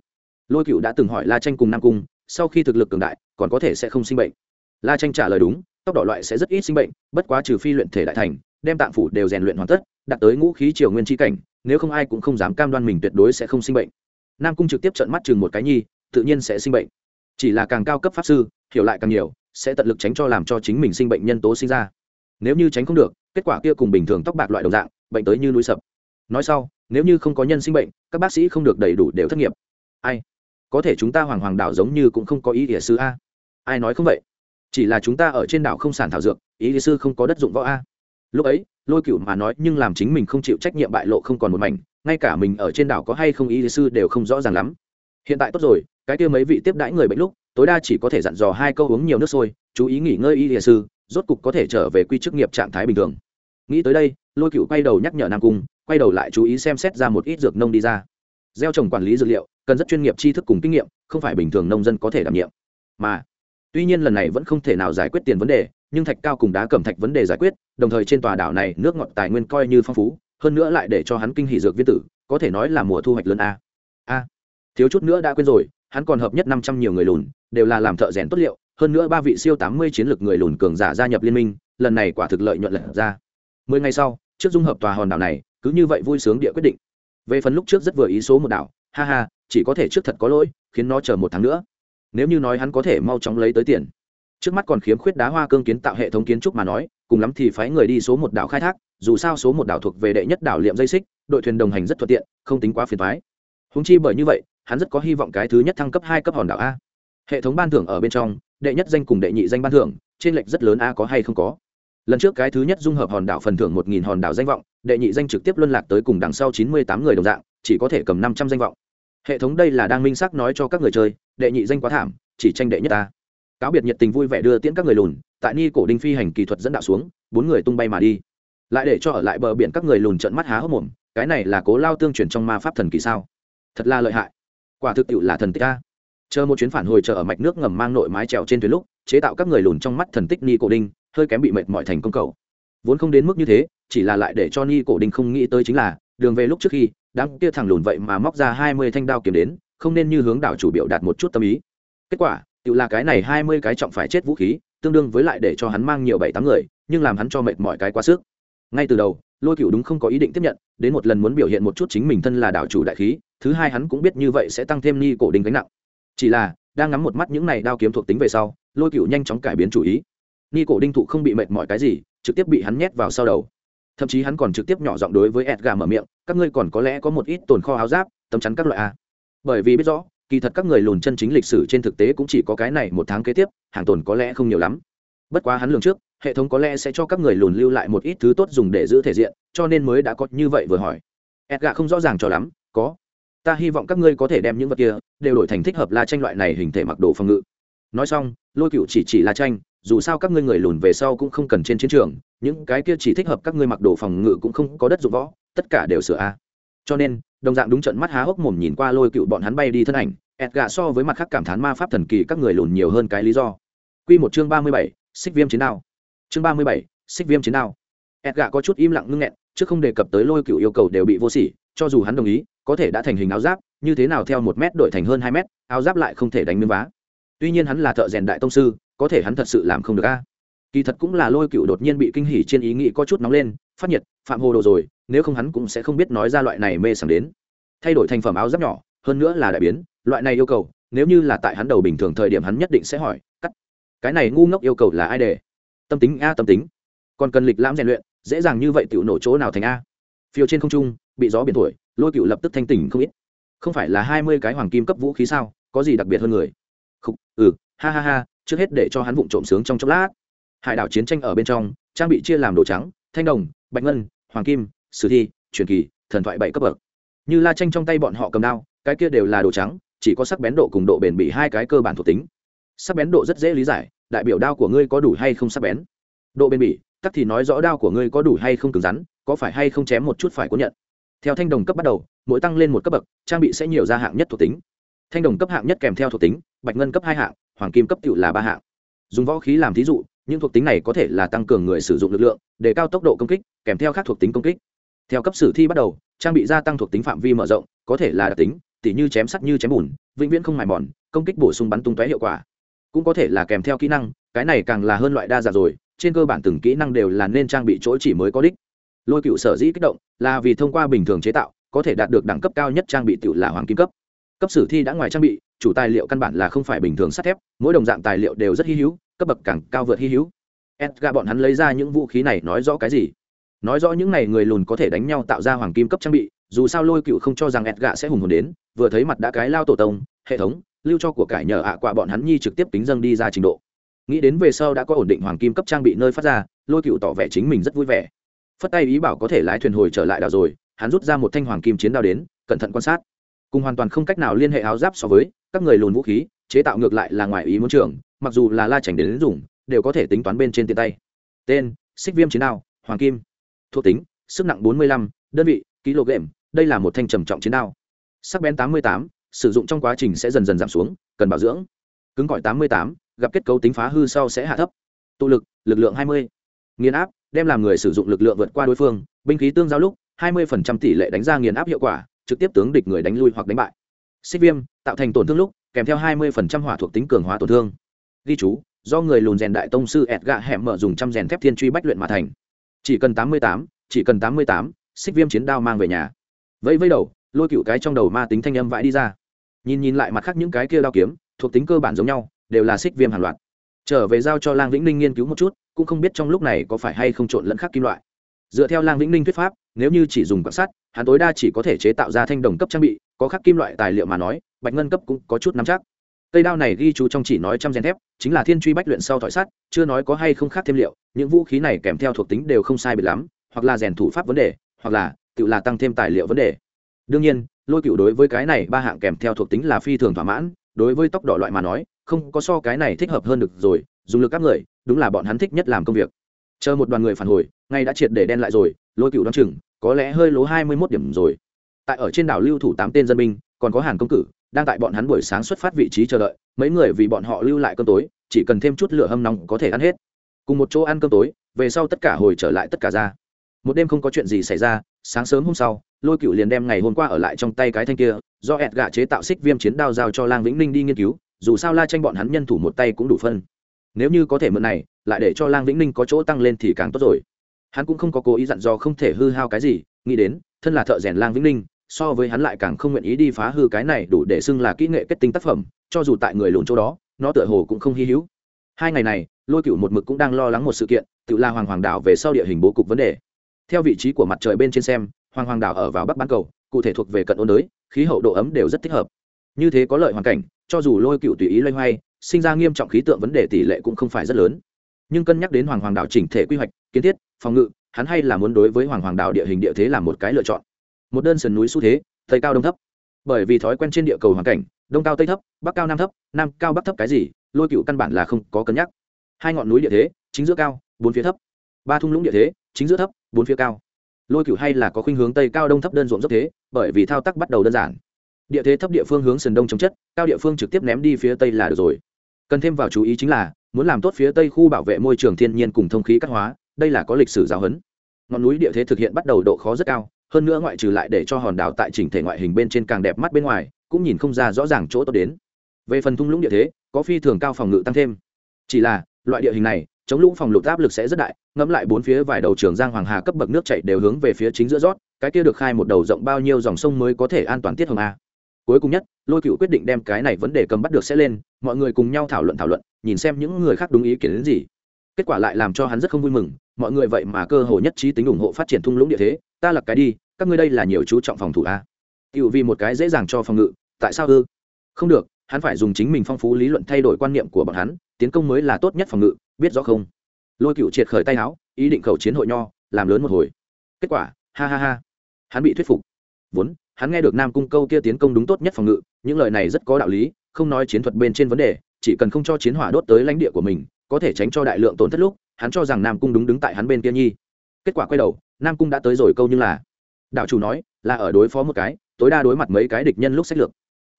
Lôi cựu đã từng hỏi la tranh cùng nam cung, sau khi thực lực cường đại, còn có thể sẽ không sinh bệnh. La tranh trả lời đúng tốc độ loại sẽ rất ít sinh bệnh, bất quá trừ phi luyện thể đại thành, đem tạng phủ đều rèn luyện hoàn tất, đạt tới ngũ khí triều nguyên tri cảnh, nếu không ai cũng không dám cam đoan mình tuyệt đối sẽ không sinh bệnh nam cung trực tiếp trận mắt chừng một cái nhi, tự nhiên sẽ sinh bệnh. Chỉ là càng cao cấp pháp sư, hiểu lại càng nhiều, sẽ tận lực tránh cho làm cho chính mình sinh bệnh nhân tố sinh ra. Nếu như tránh không được, kết quả kia cùng bình thường tóc bạc loại đồng dạng, bệnh tới như núi sập. Nói sau, nếu như không có nhân sinh bệnh, các bác sĩ không được đầy đủ đều thất nghiệp. Ai? Có thể chúng ta hoàng hoàng đảo giống như cũng không có ý địa sư a. Ai nói không vậy? Chỉ là chúng ta ở trên đảo không sản thảo dược, ý địa sư không có đất dụng võ a. Lúc ấy, lôi cựu mà nói nhưng làm chính mình không chịu trách nhiệm bại lộ không còn một mảnh ngay cả mình ở trên đảo có hay không y sư đều không rõ ràng lắm. Hiện tại tốt rồi, cái kia mấy vị tiếp đãi người bệnh lúc, tối đa chỉ có thể dặn dò hai câu uống nhiều nước sôi, chú ý nghỉ ngơi y y sư, rốt cục có thể trở về quy chức nghiệp trạng thái bình thường. Nghĩ tới đây, lôi cựu quay đầu nhắc nhở nam cung, quay đầu lại chú ý xem xét ra một ít dược nông đi ra. Gieo trồng quản lý dược liệu, cần rất chuyên nghiệp tri thức cùng kinh nghiệm, không phải bình thường nông dân có thể đảm nhiệm. Mà, tuy nhiên lần này vẫn không thể nào giải quyết tiền vấn đề, nhưng thạch cao cùng đá cẩm thạch vấn đề giải quyết, đồng thời trên tòa đảo này nước ngọt tài nguyên coi như phong phú hơn nữa lại để cho hắn kinh hỷ dược viên tử, có thể nói là mùa thu hoạch lớn a. A, thiếu chút nữa đã quên rồi, hắn còn hợp nhất năm trăm nhiều người lùn, đều là làm thợ rèn tốt liệu, hơn nữa ba vị siêu tám mươi chiến lược người lùn cường giả gia nhập liên minh, lần này quả thực lợi nhuận lật ra. Mười ngày sau, trước dung hợp tòa hòn đảo này, cứ như vậy vui sướng địa quyết định. Về phần lúc trước rất vừa ý số một đảo, ha ha, chỉ có thể trước thật có lỗi, khiến nó chờ một tháng nữa. Nếu như nói hắn có thể mau chóng lấy tới tiền trước mắt còn khiếm khuyết đá hoa cương kiến tạo hệ thống kiến trúc mà nói, cùng lắm thì phái người đi số một đảo khai thác, dù sao số một đảo thuộc về đệ nhất đảo liệm dây xích, đội thuyền đồng hành rất thuận tiện, không tính quá phiền thoái húng chi bởi như vậy, hắn rất có hy vọng cái thứ nhất thăng cấp hai cấp hòn đảo a. Hệ thống ban thưởng ở bên trong, đệ nhất danh cùng đệ nhị danh ban thưởng, trên lệch rất lớn a có hay không có. Lần trước cái thứ nhất dung hợp hòn đảo phần thưởng một nghìn hòn đảo danh vọng, đệ nhị danh trực tiếp luân lạc tới cùng đằng sau chín mươi tám người đồng dạng, chỉ có thể cầm năm trăm danh vọng. Hệ thống đây là đang minh xác nói cho các người chơi, đệ nhị danh quá thảm, chỉ tranh đệ nhất ta cáo biệt nhiệt tình vui vẻ đưa tiễn các người lùn, tại ni cổ đinh phi hành kỳ thuật dẫn đạo xuống, bốn người tung bay mà đi. Lại để cho ở lại bờ biển các người lùn trợn mắt há hốc mồm, cái này là cố lao tương truyền trong ma pháp thần kỳ sao? Thật là lợi hại. Quả thực tiệu là thần tích ta chờ một chuyến phản hồi chờ ở mạch nước ngầm mang nội mái trèo trên thuyền lúc, chế tạo các người lùn trong mắt thần tích ni cổ đinh, hơi kém bị mệt mỏi thành công cầu. Vốn không đến mức như thế, chỉ là lại để cho ni cổ đinh không nghĩ tới chính là, đường về lúc trước khi, đám kia thằng lùn vậy mà móc ra hai mươi thanh đao kiếm đến, không nên như hướng đảo chủ biểu đạt một chút tâm ý. Kết quả tự là cái này hai mươi cái trọng phải chết vũ khí, tương đương với lại để cho hắn mang nhiều bảy tám người, nhưng làm hắn cho mệt mọi cái quá sức. Ngay từ đầu, lôi cựu đúng không có ý định tiếp nhận, đến một lần muốn biểu hiện một chút chính mình thân là đảo chủ đại khí, thứ hai hắn cũng biết như vậy sẽ tăng thêm ni cổ đình gánh nặng. Chỉ là, đang ngắm một mắt những này đao kiếm thuộc tính về sau, lôi cựu nhanh chóng cải biến chủ ý. Ni cổ đinh thụ không bị mệt mỏi cái gì, trực tiếp bị hắn nhét vào sau đầu. Thậm chí hắn còn trực tiếp nhỏ giọng đối với edgar mở miệng, các ngươi còn có lẽ có một ít tồn kho áo giáp, tấm chắn các loại a bởi vì biết rõ kỳ thật các người lùn chân chính lịch sử trên thực tế cũng chỉ có cái này một tháng kế tiếp, hàng tồn có lẽ không nhiều lắm. Bất quá hắn lường trước, hệ thống có lẽ sẽ cho các người lùn lưu lại một ít thứ tốt dùng để giữ thể diện, cho nên mới đã có như vậy vừa hỏi. Edgar không rõ ràng cho lắm, có. Ta hy vọng các ngươi có thể đem những vật kia đều đổi thành thích hợp la tranh loại này hình thể mặc đồ phòng ngự. Nói xong, lôi cựu chỉ chỉ la tranh dù sao các ngươi người lùn về sau cũng không cần trên chiến trường, những cái kia chỉ thích hợp các ngươi mặc đồ phòng ngự cũng không có đất dụng võ, tất cả đều sửa a. Cho nên, đồng dạng đúng trận mắt há hốc mồm nhìn qua lôi cựu bọn hắn bay đi thân ảnh. Edgar so với mặt khác cảm thán ma pháp thần kỳ các người lùn nhiều hơn cái lý do. Quy một chương ba mươi bảy, xích viêm chiến đao. Chương ba mươi bảy, xích viêm chiến đao. Edgar có chút im lặng ngưng nghẹn chứ không đề cập tới lôi cựu yêu cầu đều bị vô sỉ, cho dù hắn đồng ý, có thể đã thành hình áo giáp, như thế nào theo một mét đổi thành hơn hai mét, áo giáp lại không thể đánh miếng vá. Tuy nhiên hắn là thợ rèn đại tông sư, có thể hắn thật sự làm không được a. Kỳ thật cũng là lôi cựu đột nhiên bị kinh hỉ trên ý nghĩ có chút nóng lên, phát nhiệt, phạm hồ đồ rồi, nếu không hắn cũng sẽ không biết nói ra loại này mê sảng đến. Thay đổi thành phẩm áo giáp nhỏ hơn nữa là đại biến, loại này yêu cầu, nếu như là tại hắn đầu bình thường thời điểm hắn nhất định sẽ hỏi, cắt. Cái này ngu ngốc yêu cầu là ai để? Tâm tính a, tâm tính. Còn cần lịch lãm rèn luyện, dễ dàng như vậy tiểu nổ chỗ nào thành a? Phiêu trên không trung, bị gió biển thổi, lôi cựu lập tức thanh tỉnh không ít. Không phải là hai mươi cái hoàng kim cấp vũ khí sao? Có gì đặc biệt hơn người? Không ừ ha ha ha, trước hết để cho hắn vụng trộm sướng trong chốc lát. Hải đảo chiến tranh ở bên trong, trang bị chia làm đồ trắng, thanh đồng, bạch ngân, hoàng kim, sử thi, truyền kỳ, thần thoại bảy cấp bậc. Như la tranh trong tay bọn họ cầm đao cái kia đều là đồ trắng, chỉ có sắc bén độ cùng độ bền bị hai cái cơ bản thuộc tính. Sắc bén độ rất dễ lý giải, đại biểu đao của ngươi có đủ hay không sắc bén? Độ bền bỉ, tắc thì nói rõ đao của ngươi có đủ hay không cứng rắn, có phải hay không chém một chút phải có nhận. Theo thanh đồng cấp bắt đầu, mỗi tăng lên một cấp bậc, trang bị sẽ nhiều ra hạng nhất thuộc tính. Thanh đồng cấp hạng nhất kèm theo thuộc tính, bạch ngân cấp hai hạng, hoàng kim cấp cựu là ba hạng. Dùng võ khí làm thí dụ, những thuộc tính này có thể là tăng cường người sử dụng lực lượng để cao tốc độ công kích, kèm theo các thuộc tính công kích. Theo cấp sử thi bắt đầu, trang bị gia tăng thuộc tính phạm vi mở rộng, có thể là đặc tính tỉ như chém sắt như chém bùn, vĩnh viễn không mài mòn, công kích bổ sung bắn tung tóe hiệu quả. Cũng có thể là kèm theo kỹ năng, cái này càng là hơn loại đa dạng rồi, trên cơ bản từng kỹ năng đều là nên trang bị chỗ chỉ mới có đích. Lôi cựu sở dĩ kích động, là vì thông qua bình thường chế tạo, có thể đạt được đẳng cấp cao nhất trang bị tự là hoàng kim cấp. Cấp sử thi đã ngoài trang bị, chủ tài liệu căn bản là không phải bình thường sắt thép, mỗi đồng dạng tài liệu đều rất hy hữu, cấp bậc càng cao vượt hy hữu. Edga bọn hắn lấy ra những vũ khí này nói rõ cái gì? Nói rõ những n à y người lùn có thể đánh nhau tạo ra hoàng kim cấp trang bị dù sao lôi cựu không cho rằng edga sẽ hùng hồn đến vừa thấy mặt đã cái lao tổ tông hệ thống lưu cho của cải nhờ ạ à quạ bọn hắn nhi trực tiếp tính dâng đi ra trình độ. Nghĩ đến về sau đã có ổn định hoàng kim cấp trang bị nơi phát ra lôi cựu tỏ vẻ chính mình rất vui vẻ. Phất tay ý bảo có thể lái thuyền hồi trở lại đảo rồi hắn rút ra một thanh hoàng kim chiến đao đến cẩn thận quan sát. Cùng hoàn toàn không cách nào liên hệ áo giáp so với các người lùn vũ khí chế tạo ngược lại là ngoài ý muốn trường mặc dù là la chảnh đến dùng đều có thể tính toán bên trên tiền tay. Tên xích viêm chiến đao hoàng kim. Thuộc tính sức nặng 45, đơn vị kg đây là một thanh trầm trọng chiến đao. Sắc bén 88, sử dụng trong quá trình sẽ dần dần giảm xuống cần bảo dưỡng. Cứng cỏi 88, gặp kết cấu tính phá hư sau sẽ hạ thấp. Tụ lực lực lượng 20. nghiền áp đem làm người sử dụng lực lượng vượt qua đối phương binh khí tương giao lúc 20% tỷ lệ đánh ra nghiền áp hiệu quả trực tiếp tướng địch người đánh lui hoặc đánh bại. Xích viêm tạo thành tổn thương lúc kèm theo 20% hỏa thuộc tính cường hóa tổn thương. Ghi chú do người lùn rèn đại tông sư ẹt gạ hẻm mở dùng trăm rèn thép thiên truy bách luyện mà thành. Chỉ cần 88, chỉ cần 88, xích viêm chiến đao mang về nhà vẫy vẫy đầu, lôi cựu cái trong đầu ma tính thanh âm vãi đi ra. Nhìn nhìn lại mặt khác những cái kia đao kiếm, thuộc tính cơ bản giống nhau, đều là xích viêm hàn loạt. Trở về giao cho lang vĩnh ninh nghiên cứu một chút, cũng không biết trong lúc này có phải hay không trộn lẫn khắc kim loại. Dựa theo lang vĩnh ninh thuyết pháp, nếu như chỉ dùng quạng sắt, hắn tối đa chỉ có thể chế tạo ra thanh đồng cấp trang bị, có khắc kim loại tài liệu mà nói, bạch ngân cấp cũng có chút nắm chắc. Cây đao này ghi chú trong chỉ nói trăm gen thép, chính là thiên truy bách luyện sau thỏi sắt, chưa nói có hay không khác thêm liệu, những vũ khí này kèm theo thuộc tính đều không sai biệt lắm, hoặc là rèn thủ pháp vấn đề, hoặc là tự là tăng thêm tài liệu vấn đề. Đương nhiên, lôi cựu đối với cái này ba hạng kèm theo thuộc tính là phi thường thỏa mãn, đối với tốc độ loại mà nói, không có so cái này thích hợp hơn được rồi, dùng lực các người, đúng là bọn hắn thích nhất làm công việc. Chờ một đoàn người phản hồi, ngay đã triệt để đen lại rồi, lôi cựu đoán chừng, có lẽ hơi lố hai mươi mốt điểm rồi. Tại ở trên đảo lưu thủ tám tên dân binh, còn có hàn công cử, đang tại bọn hắn buổi sáng xuất phát vị trí chờ đợi, mấy người vì bọn họ lưu lại cơm tối, chỉ cần thêm chút lửa hâm nóng có thể ăn hết. Cùng một chỗ ăn cơm tối, về sau tất cả hồi trở lại tất cả ra một đêm không có chuyện gì xảy ra, sáng sớm hôm sau, lôi cựu liền đem ngày hôm qua ở lại trong tay cái thanh kia, do ẹt gạ chế tạo xích viêm chiến đao giao cho lang vĩnh ninh đi nghiên cứu, dù sao la tranh bọn hắn nhân thủ một tay cũng đủ phân. Nếu như có thể mượn này, lại để cho lang vĩnh ninh có chỗ tăng lên thì càng tốt rồi. Hắn cũng không có cố ý dặn dò không thể hư hao cái gì, nghĩ đến, thân là thợ rèn lang vĩnh ninh, so với hắn lại càng không nguyện ý đi phá hư cái này đủ để xưng là kỹ nghệ kết tinh tác phẩm, cho dù tại người lùn chỗ đó, nó tựa hồ cũng không hy hữu. Hai ngày này, lôi cựu một mực cũng đang lo lắng một sự kiện, tự la hoàng hoàng đảo về sau địa hình bố cục vấn đề theo vị trí của mặt trời bên trên xem hoàng hoàng đảo ở vào bắc bán cầu, cụ thể thuộc về cận ôn đới, khí hậu độ ấm đều rất thích hợp. Như thế có lợi hoàn cảnh, cho dù lôi cựu tùy ý loay hoay, sinh ra nghiêm trọng khí tượng vấn đề tỷ lệ cũng không phải rất lớn. Nhưng cân nhắc đến hoàng hoàng đảo chỉnh thể quy hoạch, kiến thiết, phòng ngự, hắn hay là muốn đối với hoàng hoàng đảo địa hình địa thế làm một cái lựa chọn. Một đơn sườn núi xu thế, tây cao đông thấp. Bởi vì thói quen trên địa cầu hoàn cảnh, đông cao tây thấp, bắc cao nam thấp, nam cao bắc thấp cái gì, lôi cựu căn bản là không có cân nhắc. Hai ngọn núi địa thế, chính giữa cao, bốn phía thấp. Ba thung lũng địa thế, chính giữa thấp bốn phía cao. Lôi cựu hay là có khuynh hướng tây cao đông thấp đơn ruộng dốc thế, bởi vì thao tác bắt đầu đơn giản. Địa thế thấp địa phương hướng sườn đông chống chất, cao địa phương trực tiếp ném đi phía tây là được rồi. Cần thêm vào chú ý chính là, muốn làm tốt phía tây khu bảo vệ môi trường thiên nhiên cùng thông khí cắt hóa, đây là có lịch sử giáo huấn. Ngọn núi địa thế thực hiện bắt đầu độ khó rất cao, hơn nữa ngoại trừ lại để cho hòn đảo tại chỉnh thể ngoại hình bên trên càng đẹp mắt bên ngoài, cũng nhìn không ra rõ ràng chỗ tốt đến. Về phần thung lũng địa thế, có phi thường cao phòng ngự tăng thêm. Chỉ là, loại địa hình này, chống lũng phòng lụt áp lực sẽ rất đại ngẫm lại bốn phía vài đầu trường giang hoàng hà cấp bậc nước chảy đều hướng về phía chính giữa rót, cái kia được khai một đầu rộng bao nhiêu dòng sông mới có thể an toàn tiết hồng a. Cuối cùng nhất, lôi cựu quyết định đem cái này vấn đề cầm bắt được sẽ lên, mọi người cùng nhau thảo luận thảo luận, nhìn xem những người khác đúng ý kiến đến gì. Kết quả lại làm cho hắn rất không vui mừng, mọi người vậy mà cơ hồ nhất trí tính ủng hộ phát triển thung lũng địa thế, ta lập cái đi, các ngươi đây là nhiều chú trọng phòng thủ a. Cựu vì một cái dễ dàng cho phòng ngự, tại sao ư? Không được, hắn phải dùng chính mình phong phú lý luận thay đổi quan niệm của bọn hắn, tiến công mới là tốt nhất phòng ngự, biết rõ không? Lôi cựu triệt khởi tay áo ý định khẩu chiến hội nho, làm lớn một hồi. Kết quả, ha ha ha. Hắn bị thuyết phục. Vốn, hắn nghe được nam cung câu kia tiến công đúng tốt nhất phòng ngự, những lời này rất có đạo lý, không nói chiến thuật bên trên vấn đề, chỉ cần không cho chiến hỏa đốt tới lãnh địa của mình, có thể tránh cho đại lượng tổn thất lúc, hắn cho rằng nam cung đúng đứng tại hắn bên kia nhi. Kết quả quay đầu, nam cung đã tới rồi câu như là, đạo chủ nói, là ở đối phó một cái, tối đa đối mặt mấy cái địch nhân lúc sách lược.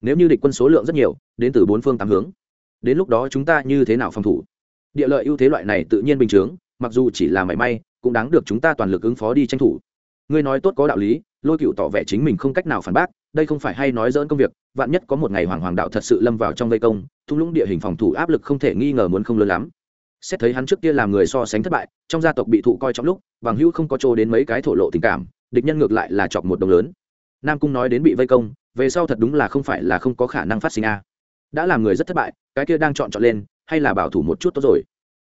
Nếu như địch quân số lượng rất nhiều, đến từ bốn phương tám hướng. Đến lúc đó chúng ta như thế nào phòng thủ? Địa lợi ưu thế loại này tự nhiên bình chướng, mặc dù chỉ là mảy may, cũng đáng được chúng ta toàn lực ứng phó đi tranh thủ. Ngươi nói tốt có đạo lý, lôi cựu tỏ vẻ chính mình không cách nào phản bác, đây không phải hay nói dỡn công việc, vạn nhất có một ngày hoàng hoàng đạo thật sự lâm vào trong vây công, thung lũng địa hình phòng thủ áp lực không thể nghi ngờ muốn không lớn lắm. Xét thấy hắn trước kia làm người so sánh thất bại, trong gia tộc bị thụ coi trong lúc, vàng hữu không có chỗ đến mấy cái thổ lộ tình cảm, địch nhân ngược lại là chọc một đồng lớn. Nam cung nói đến bị vây công, về sau thật đúng là không phải là không có khả năng phát sinh a. Đã làm người rất thất bại, cái kia đang chọn chọn lên hay là bảo thủ một chút tốt rồi.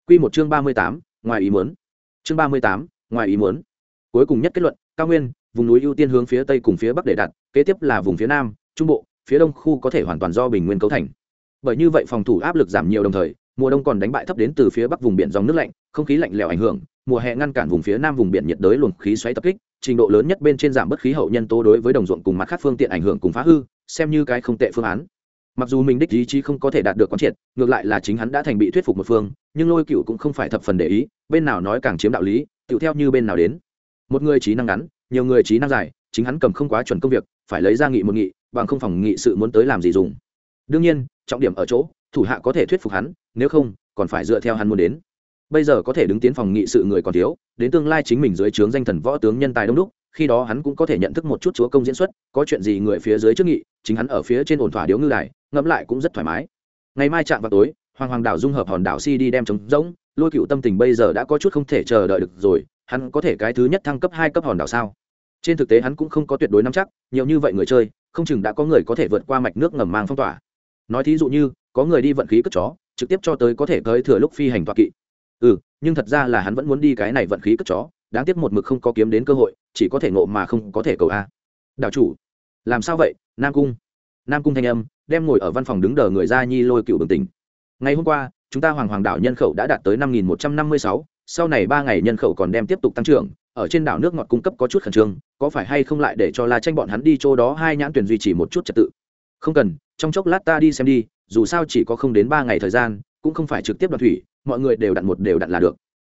Q một chương ba mươi tám, ngoài ý muốn. Chương ba mươi tám, ngoài ý muốn. Cuối cùng nhất kết luận, cao nguyên, vùng núi ưu tiên hướng phía tây cùng phía bắc để đặt, kế tiếp là vùng phía nam, trung bộ, phía đông khu có thể hoàn toàn do bình nguyên cấu thành. Bởi như vậy phòng thủ áp lực giảm nhiều đồng thời, mùa đông còn đánh bại thấp đến từ phía bắc vùng biển dòng nước lạnh, không khí lạnh lẽo ảnh hưởng, mùa hè ngăn cản vùng phía nam vùng biển nhiệt đới luồng khí xoáy tập kích, trình độ lớn nhất bên trên giảm bất khí hậu nhân tố đối với đồng ruộng cùng mặt khác phương tiện ảnh hưởng cùng phá hư, xem như cái không tệ phương án mặc dù mình đích ý chí không có thể đạt được quán triệt, ngược lại là chính hắn đã thành bị thuyết phục một phương, nhưng lôi cựu cũng không phải thập phần để ý, bên nào nói càng chiếm đạo lý, tựu theo như bên nào đến. Một người trí năng ngắn, nhiều người trí năng dài, chính hắn cầm không quá chuẩn công việc, phải lấy ra nghị một nghị, bằng không phòng nghị sự muốn tới làm gì dùng. Đương nhiên, trọng điểm ở chỗ, thủ hạ có thể thuyết phục hắn, nếu không, còn phải dựa theo hắn muốn đến. Bây giờ có thể đứng tiến phòng nghị sự người còn thiếu, đến tương lai chính mình dưới trướng danh thần võ tướng nhân tài đông đúc khi đó hắn cũng có thể nhận thức một chút chúa công diễn xuất, có chuyện gì người phía dưới trước nghị, chính hắn ở phía trên ổn thỏa điếu ngư đài, ngẫm lại cũng rất thoải mái. Ngày mai chạm vào tối, hoàng hoàng đảo dung hợp hòn đảo si đi đem trống rỗng, lôi cựu tâm tình bây giờ đã có chút không thể chờ đợi được rồi, hắn có thể cái thứ nhất thăng cấp hai cấp hòn đảo sao? Trên thực tế hắn cũng không có tuyệt đối nắm chắc, nhiều như vậy người chơi, không chừng đã có người có thể vượt qua mạch nước ngầm mang phong tỏa. Nói thí dụ như, có người đi vận khí cất chó, trực tiếp cho tới có thể tới thừa lúc phi hành toa kỵ. Ừ nhưng thật ra là hắn vẫn muốn đi cái này vận khí cất chó đáng tiếc một mực không có kiếm đến cơ hội, chỉ có thể ngộ mà không có thể cầu a. Đảo chủ, làm sao vậy? Nam cung. Nam cung thanh âm, đem ngồi ở văn phòng đứng đờ người ra nhi lôi cựu bừng tỉnh. Ngày hôm qua, chúng ta hoàng hoàng đảo nhân khẩu đã đạt tới năm nghìn một trăm năm mươi sáu, sau này ba ngày nhân khẩu còn đem tiếp tục tăng trưởng, ở trên đảo nước ngọt cung cấp có chút khẩn trương, có phải hay không lại để cho la tranh bọn hắn đi chỗ đó hai nhãn tuyển duy trì một chút trật tự? Không cần, trong chốc lát ta đi xem đi, dù sao chỉ có không đến ba ngày thời gian, cũng không phải trực tiếp đoạt thủy, mọi người đều đặn một đều đặn là được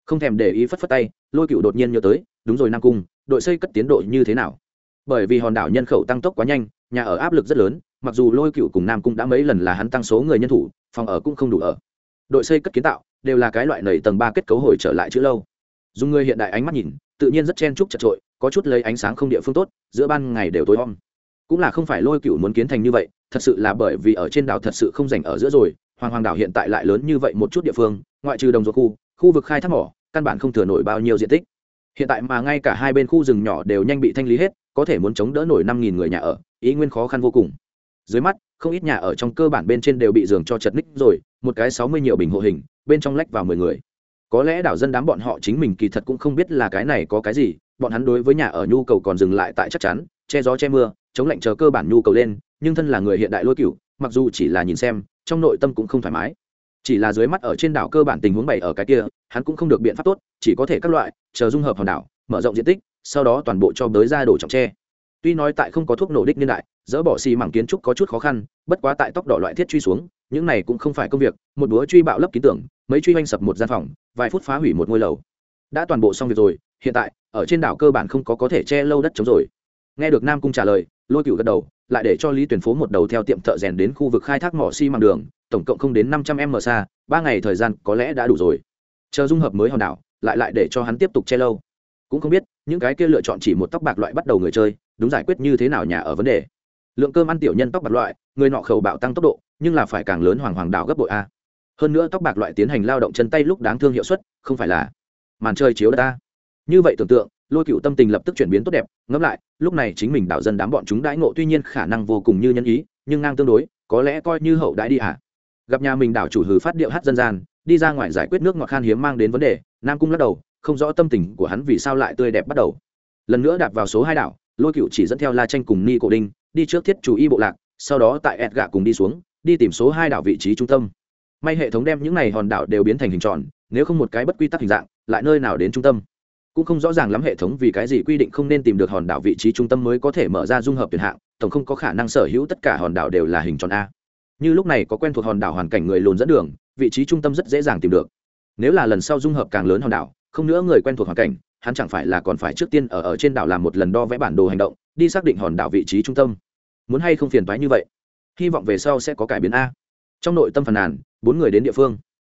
không thèm để ý phất phất tay, lôi cựu đột nhiên nhớ tới, đúng rồi nam cung, đội xây cất tiến độ như thế nào? Bởi vì hòn đảo nhân khẩu tăng tốc quá nhanh, nhà ở áp lực rất lớn, mặc dù lôi cựu cùng nam cung đã mấy lần là hắn tăng số người nhân thủ, phòng ở cũng không đủ ở. Đội xây cất kiến tạo, đều là cái loại nầy tầng ba kết cấu hồi trở lại chữ lâu. Dùng người hiện đại ánh mắt nhìn, tự nhiên rất chen chúc chật trội có chút lấy ánh sáng không địa phương tốt, giữa ban ngày đều tối om. Cũng là không phải lôi cựu muốn kiến thành như vậy, thật sự là bởi vì ở trên đảo thật sự không dành ở giữa rồi, hoàng hoàng đảo hiện tại lại lớn như vậy một chút địa phương, ngoại trừ đồng ruộng khu khu vực khai thác mỏ căn bản không thừa nổi bao nhiêu diện tích. Hiện tại mà ngay cả hai bên khu rừng nhỏ đều nhanh bị thanh lý hết, có thể muốn chống đỡ nổi năm nghìn người nhà ở, ý nguyên khó khăn vô cùng. Dưới mắt, không ít nhà ở trong cơ bản bên trên đều bị giường cho chật ních rồi, một cái sáu mươi nhiều bình hộ hình, bên trong lách vào mười người. Có lẽ đảo dân đám bọn họ chính mình kỳ thật cũng không biết là cái này có cái gì, bọn hắn đối với nhà ở nhu cầu còn dừng lại tại chắc chắn, che gió che mưa, chống lạnh chờ cơ bản nhu cầu lên, nhưng thân là người hiện đại lôi cựu mặc dù chỉ là nhìn xem, trong nội tâm cũng không thoải mái chỉ là dưới mắt ở trên đảo cơ bản tình huống bày ở cái kia, hắn cũng không được biện pháp tốt, chỉ có thể các loại, chờ dung hợp hòn đảo, mở rộng diện tích, sau đó toàn bộ cho đới ra đổ trọng tre. Tuy nói tại không có thuốc nổ đích niên đại, dỡ bỏ xì mảng kiến trúc có chút khó khăn, bất quá tại tốc độ loại thiết truy xuống, những này cũng không phải công việc, một búa truy bạo lấp ký tưởng, mấy truy oanh sập một gian phòng, vài phút phá hủy một ngôi lầu. Đã toàn bộ xong việc rồi, hiện tại, ở trên đảo cơ bản không có có thể che lâu đất chống rồi. Nghe được nam cung trả lời, lôi cựu gật đầu, lại để cho lý tuyển phố một đầu theo tiệm thợ rèn đến khu vực khai thác mỏ măng đường tổng cộng không đến năm trăm m xa, ba ngày thời gian có lẽ đã đủ rồi. Chờ dung hợp mới hòn đảo, lại lại để cho hắn tiếp tục che lâu. Cũng không biết, những cái kia lựa chọn chỉ một tóc bạc loại bắt đầu người chơi, đúng giải quyết như thế nào nhà ở vấn đề. Lượng cơm ăn tiểu nhân tóc bạc loại, người nọ khẩu bạo tăng tốc độ, nhưng là phải càng lớn hoàng hoàng đảo gấp bội a. Hơn nữa tóc bạc loại tiến hành lao động chân tay lúc đáng thương hiệu suất, không phải là màn chơi chiếu đất ta. Như vậy tưởng tượng, lôi cựu tâm tình lập tức chuyển biến tốt đẹp, ngẫm lại, lúc này chính mình đảo dân đám bọn chúng đãi ngộ tuy nhiên khả năng vô cùng như nhân ý, nhưng ngang tương đối, có lẽ coi như hậu đãi đi ạ à gặp nhà mình đảo chủ hừ phát điệu hát dân gian, đi ra ngoài giải quyết nước ngọt khan hiếm mang đến vấn đề, nam cung lắc đầu, không rõ tâm tình của hắn vì sao lại tươi đẹp bắt đầu. Lần nữa đạp vào số hai đảo, lôi cựu chỉ dẫn theo la tranh cùng ni cổ đinh, đi trước thiết chủ y bộ lạc, sau đó tại ẹt gạ cùng đi xuống, đi tìm số hai đảo vị trí trung tâm. May hệ thống đem những này hòn đảo đều biến thành hình tròn, nếu không một cái bất quy tắc hình dạng, lại nơi nào đến trung tâm. Cũng không rõ ràng lắm hệ thống vì cái gì quy định không nên tìm được hòn đảo vị trí trung tâm mới có thể mở ra dung hợp tuyển hạng, tổng không có khả năng sở hữu tất cả hòn đảo đều là hình tròn a như lúc này có quen thuộc hòn đảo hoàn cảnh người lùn dẫn đường, vị trí trung tâm rất dễ dàng tìm được. Nếu là lần sau dung hợp càng lớn hòn đảo, không nữa người quen thuộc hoàn cảnh, hắn chẳng phải là còn phải trước tiên ở ở trên đảo làm một lần đo vẽ bản đồ hành động, đi xác định hòn đảo vị trí trung tâm. Muốn hay không phiền toái như vậy? Hy vọng về sau sẽ có cải biến a. Trong nội tâm phàn nàn, bốn người đến địa phương.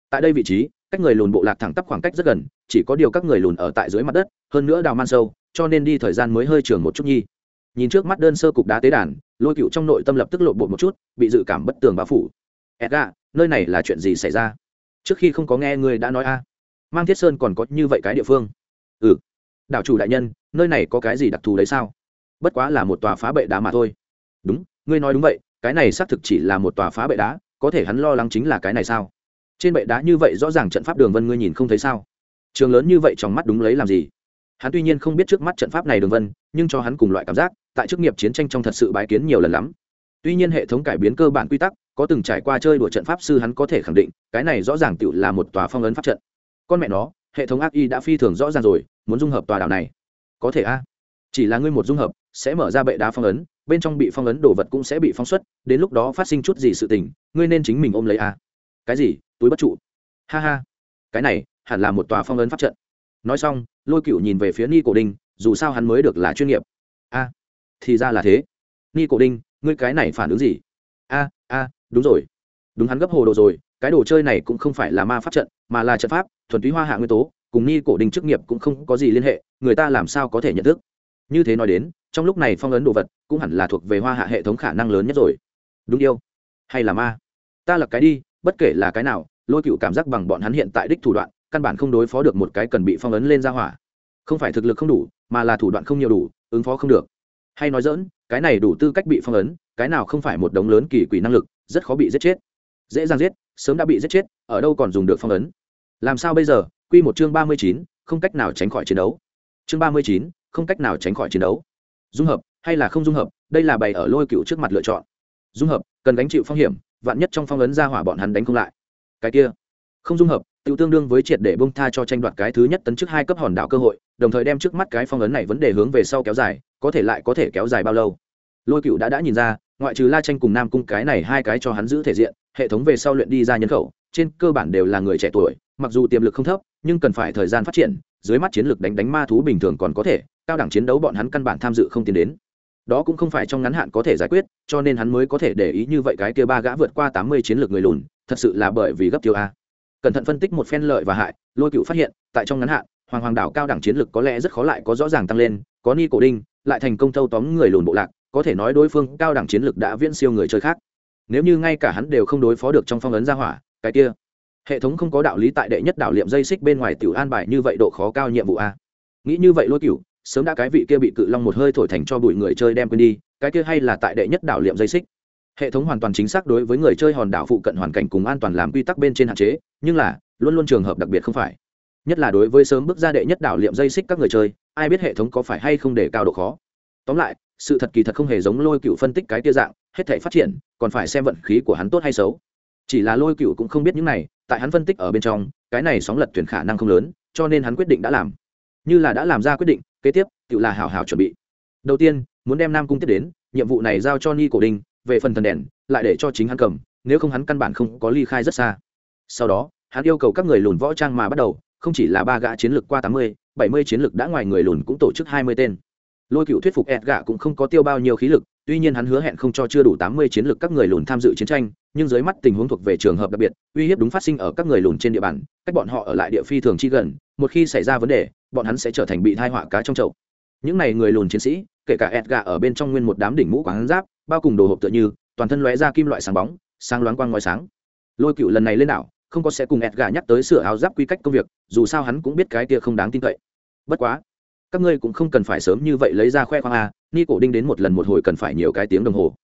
Tại đây vị trí, cách người lùn bộ lạc thẳng tắp khoảng cách rất gần, chỉ có điều các người lùn ở tại dưới mặt đất, hơn nữa đào man sâu, cho nên đi thời gian mới hơi trường một chút nhi. Nhìn trước mắt đơn sơ cục đá tế đàn lôi cựu trong nội tâm lập tức lộ bộ một chút, bị dự cảm bất tường bao phủ. Edga nơi này là chuyện gì xảy ra? Trước khi không có nghe người đã nói a. Mang thiết sơn còn có như vậy cái địa phương. Ừ. Đảo chủ đại nhân, nơi này có cái gì đặc thù đấy sao? Bất quá là một tòa phá bệ đá mà thôi. Đúng, ngươi nói đúng vậy, cái này xác thực chỉ là một tòa phá bệ đá, có thể hắn lo lắng chính là cái này sao? Trên bệ đá như vậy rõ ràng trận pháp đường vân ngươi nhìn không thấy sao? Trường lớn như vậy trong mắt đúng lấy làm gì? Hắn tuy nhiên không biết trước mắt trận pháp này đường vân, nhưng cho hắn cùng loại cảm giác tại chức nghiệp chiến tranh trong thật sự bái kiến nhiều lần lắm. Tuy nhiên hệ thống cải biến cơ bản quy tắc, có từng trải qua chơi đùa trận pháp sư hắn có thể khẳng định, cái này rõ ràng tự là một tòa phong ấn pháp trận. Con mẹ nó, hệ thống ác y đã phi thường rõ ràng rồi, muốn dung hợp tòa đảo này. Có thể a. Chỉ là ngươi một dung hợp, sẽ mở ra bệ đá phong ấn, bên trong bị phong ấn đồ vật cũng sẽ bị phóng xuất, đến lúc đó phát sinh chút gì sự tình, ngươi nên chính mình ôm lấy a. Cái gì? Túi bất trụ. Ha ha. Cái này, hẳn là một tòa phong ấn pháp trận. Nói xong, lôi cựu nhìn về phía ni cổ đinh dù sao hắn mới được là chuyên nghiệp. A thì ra là thế. Nghi cổ đinh, ngươi cái này phản ứng gì? A a, đúng rồi. Đúng hắn gấp hồ đồ rồi, cái đồ chơi này cũng không phải là ma pháp trận, mà là trận pháp, thuần túy hoa hạ nguyên tố, cùng nghi cổ đinh chức nghiệp cũng không có gì liên hệ, người ta làm sao có thể nhận thức? Như thế nói đến, trong lúc này phong ấn đồ vật cũng hẳn là thuộc về hoa hạ hệ thống khả năng lớn nhất rồi. Đúng yêu. Hay là ma? Ta là cái đi, bất kể là cái nào, lôi cựu cảm giác bằng bọn hắn hiện tại đích thủ đoạn, căn bản không đối phó được một cái cần bị phong ấn lên ra hỏa. Không phải thực lực không đủ, mà là thủ đoạn không nhiều đủ, ứng phó không được hay nói dỡn, cái này đủ tư cách bị phong ấn, cái nào không phải một đống lớn kỳ quỷ năng lực, rất khó bị giết chết. Dễ dàng giết, sớm đã bị giết chết, ở đâu còn dùng được phong ấn? Làm sao bây giờ? Q một chương ba mươi chín, không cách nào tránh khỏi chiến đấu. Chương ba mươi chín, không cách nào tránh khỏi chiến đấu. Dung hợp hay là không dung hợp, đây là bày ở lôi cựu trước mặt lựa chọn. Dung hợp, cần gánh chịu phong hiểm, vạn nhất trong phong ấn ra hỏa bọn hắn đánh không lại. Cái kia, không dung hợp tự tương đương với triệt để bông tha cho tranh đoạt cái thứ nhất tấn chức hai cấp hòn đảo cơ hội, đồng thời đem trước mắt cái phong ấn này vấn đề hướng về sau kéo dài, có thể lại có thể kéo dài bao lâu? Lôi cựu đã đã nhìn ra, ngoại trừ la tranh cùng nam cung cái này hai cái cho hắn giữ thể diện, hệ thống về sau luyện đi ra nhân khẩu, trên cơ bản đều là người trẻ tuổi, mặc dù tiềm lực không thấp, nhưng cần phải thời gian phát triển, dưới mắt chiến lược đánh đánh ma thú bình thường còn có thể, cao đẳng chiến đấu bọn hắn căn bản tham dự không tiến đến. Đó cũng không phải trong ngắn hạn có thể giải quyết, cho nên hắn mới có thể để ý như vậy cái kia ba gã vượt qua tám mươi chiến lược người lùn, thật sự là bởi vì gấp tiêu a cẩn thận phân tích một phen lợi và hại, lôi cựu phát hiện, tại trong ngắn hạn, hoàng hoàng đảo cao đẳng chiến lược có lẽ rất khó lại có rõ ràng tăng lên, có ni cổ đinh, lại thành công thâu tóm người lùn bộ lạc, có thể nói đối phương cao đẳng chiến lược đã viễn siêu người chơi khác. Nếu như ngay cả hắn đều không đối phó được trong phong ấn gia hỏa, cái kia, hệ thống không có đạo lý tại đệ nhất đảo liệm dây xích bên ngoài tiểu an bài như vậy độ khó cao nhiệm vụ a. Nghĩ như vậy lôi cựu, sớm đã cái vị kia bị cự long một hơi thổi thành cho bụi người chơi đem quên đi, cái kia hay là tại đệ nhất đảo liệm dây xích. Hệ thống hoàn toàn chính xác đối với người chơi hòn đảo phụ cận hoàn cảnh cùng an toàn làm quy tắc bên trên hạn chế nhưng là, luôn luôn trường hợp đặc biệt không phải. Nhất là đối với sớm bước ra đệ nhất đảo liệm dây xích các người chơi, ai biết hệ thống có phải hay không để cao độ khó. Tóm lại, sự thật kỳ thật không hề giống lôi cựu phân tích cái tia dạng, hết thể phát triển, còn phải xem vận khí của hắn tốt hay xấu. Chỉ là lôi cựu cũng không biết những này, tại hắn phân tích ở bên trong, cái này sóng lật tuyển khả năng không lớn, cho nên hắn quyết định đã làm. Như là đã làm ra quyết định, kế tiếp, tự là hào hào chuẩn bị. Đầu tiên, muốn đem nam cung tiếp đến, nhiệm vụ này giao cho ni cổ đinh về phần thần đèn, lại để cho chính hắn cầm, nếu không hắn căn bản không có ly khai rất xa sau đó, hắn yêu cầu các người lùn võ trang mà bắt đầu, không chỉ là ba gã chiến lược qua tám mươi, bảy mươi chiến lược đã ngoài người lùn cũng tổ chức hai mươi tên. Lôi cựu thuyết phục ẹt gạ cũng không có tiêu bao nhiêu khí lực, tuy nhiên hắn hứa hẹn không cho chưa đủ tám mươi chiến lược các người lùn tham dự chiến tranh, nhưng dưới mắt tình huống thuộc về trường hợp đặc biệt, uy hiếp đúng phát sinh ở các người lùn trên địa bàn, cách bọn họ ở lại địa phi thường chi gần, một khi xảy ra vấn đề, bọn hắn sẽ trở thành bị thai họa cá trong chậu. Những này người lùn chiến sĩ, kể cả ẹt gạ ở bên trong nguyên một đám đỉnh mũ quán giáp, bao cùng đồ hộp tựa như, toàn thân lóe ra kim loại sáng bóng, sáng loáng quang ngói sáng. Lôi cựu lần này lên đảo không có sẽ cùng ẹt gà nhắc tới sửa áo giáp quy cách công việc, dù sao hắn cũng biết cái kia không đáng tin cậy. Bất quá, các ngươi cũng không cần phải sớm như vậy lấy ra khoe khoang a, ni cổ đinh đến một lần một hồi cần phải nhiều cái tiếng đồng hồ.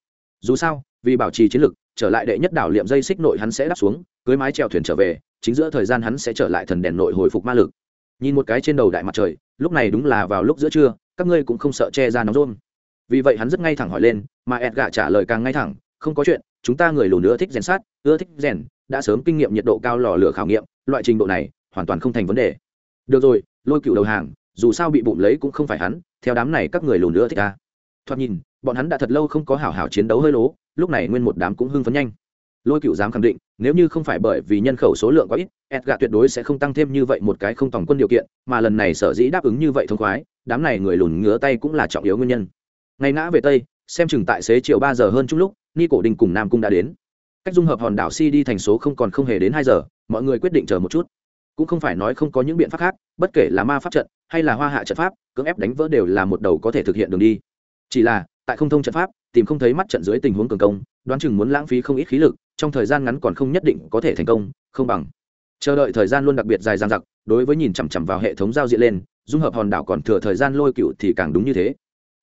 Dù sao, vì bảo trì chiến lực, trở lại đệ nhất đảo liệm dây xích nội hắn sẽ đáp xuống, cưới mái trèo thuyền trở về, chính giữa thời gian hắn sẽ trở lại thần đèn nội hồi phục ma lực. Nhìn một cái trên đầu đại mặt trời, lúc này đúng là vào lúc giữa trưa, các ngươi cũng không sợ che ra nóng rôm. vì vậy hắn rất ngay thẳng hỏi lên, mà ẹt gà trả lời càng ngay thẳng, không có chuyện, chúng ta người lùn nữa thích rèn sát, ưa thích rèn đã sớm kinh nghiệm nhiệt độ cao lò lửa khảo nghiệm, loại trình độ này hoàn toàn không thành vấn đề. Được rồi, lôi cựu đầu hàng, dù sao bị bụng lấy cũng không phải hắn, theo đám này các người lùn nữa thích ta. Thoạt nhìn, bọn hắn đã thật lâu không có hảo hảo chiến đấu hơi lố, lúc này nguyên một đám cũng hưng phấn nhanh. Lôi cựu dám khẳng định, nếu như không phải bởi vì nhân khẩu số lượng quá ít edga tuyệt đối sẽ không tăng thêm như vậy một cái không tổng quân điều kiện, mà lần này sở dĩ đáp ứng như vậy thông khoái, đám này người lùn ngứa tay cũng là trọng yếu nguyên nhân. Ngày ngã về tây, xem chừng tại xế chiều ba giờ hơn chung lúc, ni cổ đình cùng nam cung đã đến cách dung hợp hòn đảo si đi thành số không còn không hề đến hai giờ, mọi người quyết định chờ một chút. Cũng không phải nói không có những biện pháp khác, bất kể là ma pháp trận hay là hoa hạ trận pháp, cưỡng ép đánh vỡ đều là một đầu có thể thực hiện đường đi. Chỉ là, tại không thông trận pháp, tìm không thấy mắt trận dưới tình huống cường công, đoán chừng muốn lãng phí không ít khí lực, trong thời gian ngắn còn không nhất định có thể thành công, không bằng chờ đợi thời gian luôn đặc biệt dài dang dặc, đối với nhìn chằm chằm vào hệ thống giao diện lên, dung hợp hòn đảo còn thừa thời gian lôi cựu thì càng đúng như thế.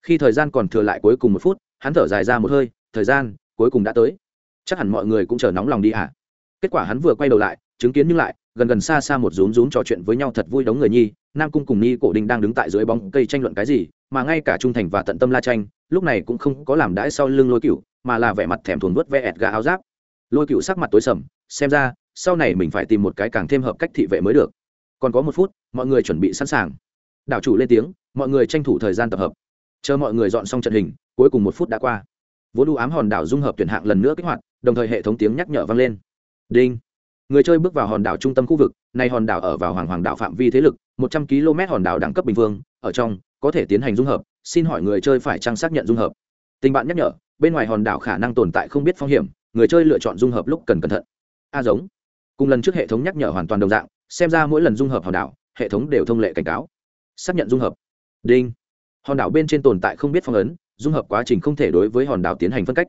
Khi thời gian còn thừa lại cuối cùng một phút, hắn thở dài ra một hơi, thời gian cuối cùng đã tới chắc hẳn mọi người cũng chờ nóng lòng đi à? kết quả hắn vừa quay đầu lại, chứng kiến nhưng lại, gần gần xa xa một rún rún trò chuyện với nhau thật vui đống người nhi, nam cung cùng nhi cổ đình đang đứng tại dưới bóng cây tranh luận cái gì, mà ngay cả trung thành và tận tâm la tranh, lúc này cũng không có làm đãi sau lưng lôi cựu mà là vẻ mặt thèm thuồn vớt ve ẹt gà áo giáp. Lôi cựu sắc mặt tối sầm, xem ra, sau này mình phải tìm một cái càng thêm hợp cách thị vệ mới được. Còn có một phút, mọi người chuẩn bị sẵn sàng. Đảo chủ lên tiếng, mọi người tranh thủ thời gian tập hợp. Chờ mọi người dọn xong trận hình, cuối cùng một phút đã qua vốn đủ ám hòn đảo dung hợp tuyển hạng lần nữa kích hoạt, đồng thời hệ thống tiếng nhắc nhở vang lên. Đinh. Người chơi bước vào hòn đảo trung tâm khu vực, nay hòn đảo ở vào hoàng hoàng đảo phạm vi thế lực, một trăm km hòn đảo đẳng cấp bình phương ở trong, có thể tiến hành dung hợp, xin hỏi người chơi phải trang xác nhận dung hợp? Tình bạn nhắc nhở, bên ngoài hòn đảo khả năng tồn tại không biết phong hiểm, người chơi lựa chọn dung hợp lúc cần cẩn thận. A à giống. Cùng lần trước hệ thống nhắc nhở hoàn toàn đồng dạng, xem ra mỗi lần dung hợp hòn đảo, hệ thống đều thông lệ cảnh cáo. Xác nhận dung hợp. Đinh. Hòn đảo bên trên tồn tại không biết phong ấn dung hợp quá trình không thể đối với hòn đảo tiến hành phân cách.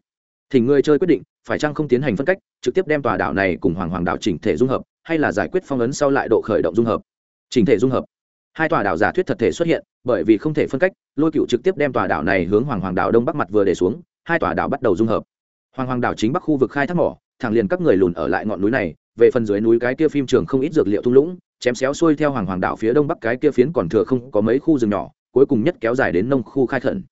Thì người chơi quyết định, phải chăng không tiến hành phân cách, trực tiếp đem tòa đảo này cùng hoàng hoàng đảo chỉnh thể dung hợp, hay là giải quyết phong ấn sau lại độ khởi động dung hợp? Chỉnh thể dung hợp. Hai tòa đảo giả thuyết thật thể xuất hiện, bởi vì không thể phân cách, lôi cựu trực tiếp đem tòa đảo này hướng hoàng hoàng đảo đông bắc mặt vừa để xuống, hai tòa đảo bắt đầu dung hợp. Hoàng hoàng đảo chính bắc khu vực khai thác mỏ, thẳng liền các người lùn ở lại ngọn núi này, về phần dưới núi cái kia phim trường không ít dược liệu thung lũng, chém xéo xuôi theo hoàng hoàng đảo phía đông bắc cái kia phiến còn thừa không có mấy khu rừng nhỏ, cuối cùng nhất kéo dài đến nông khu khai khẩn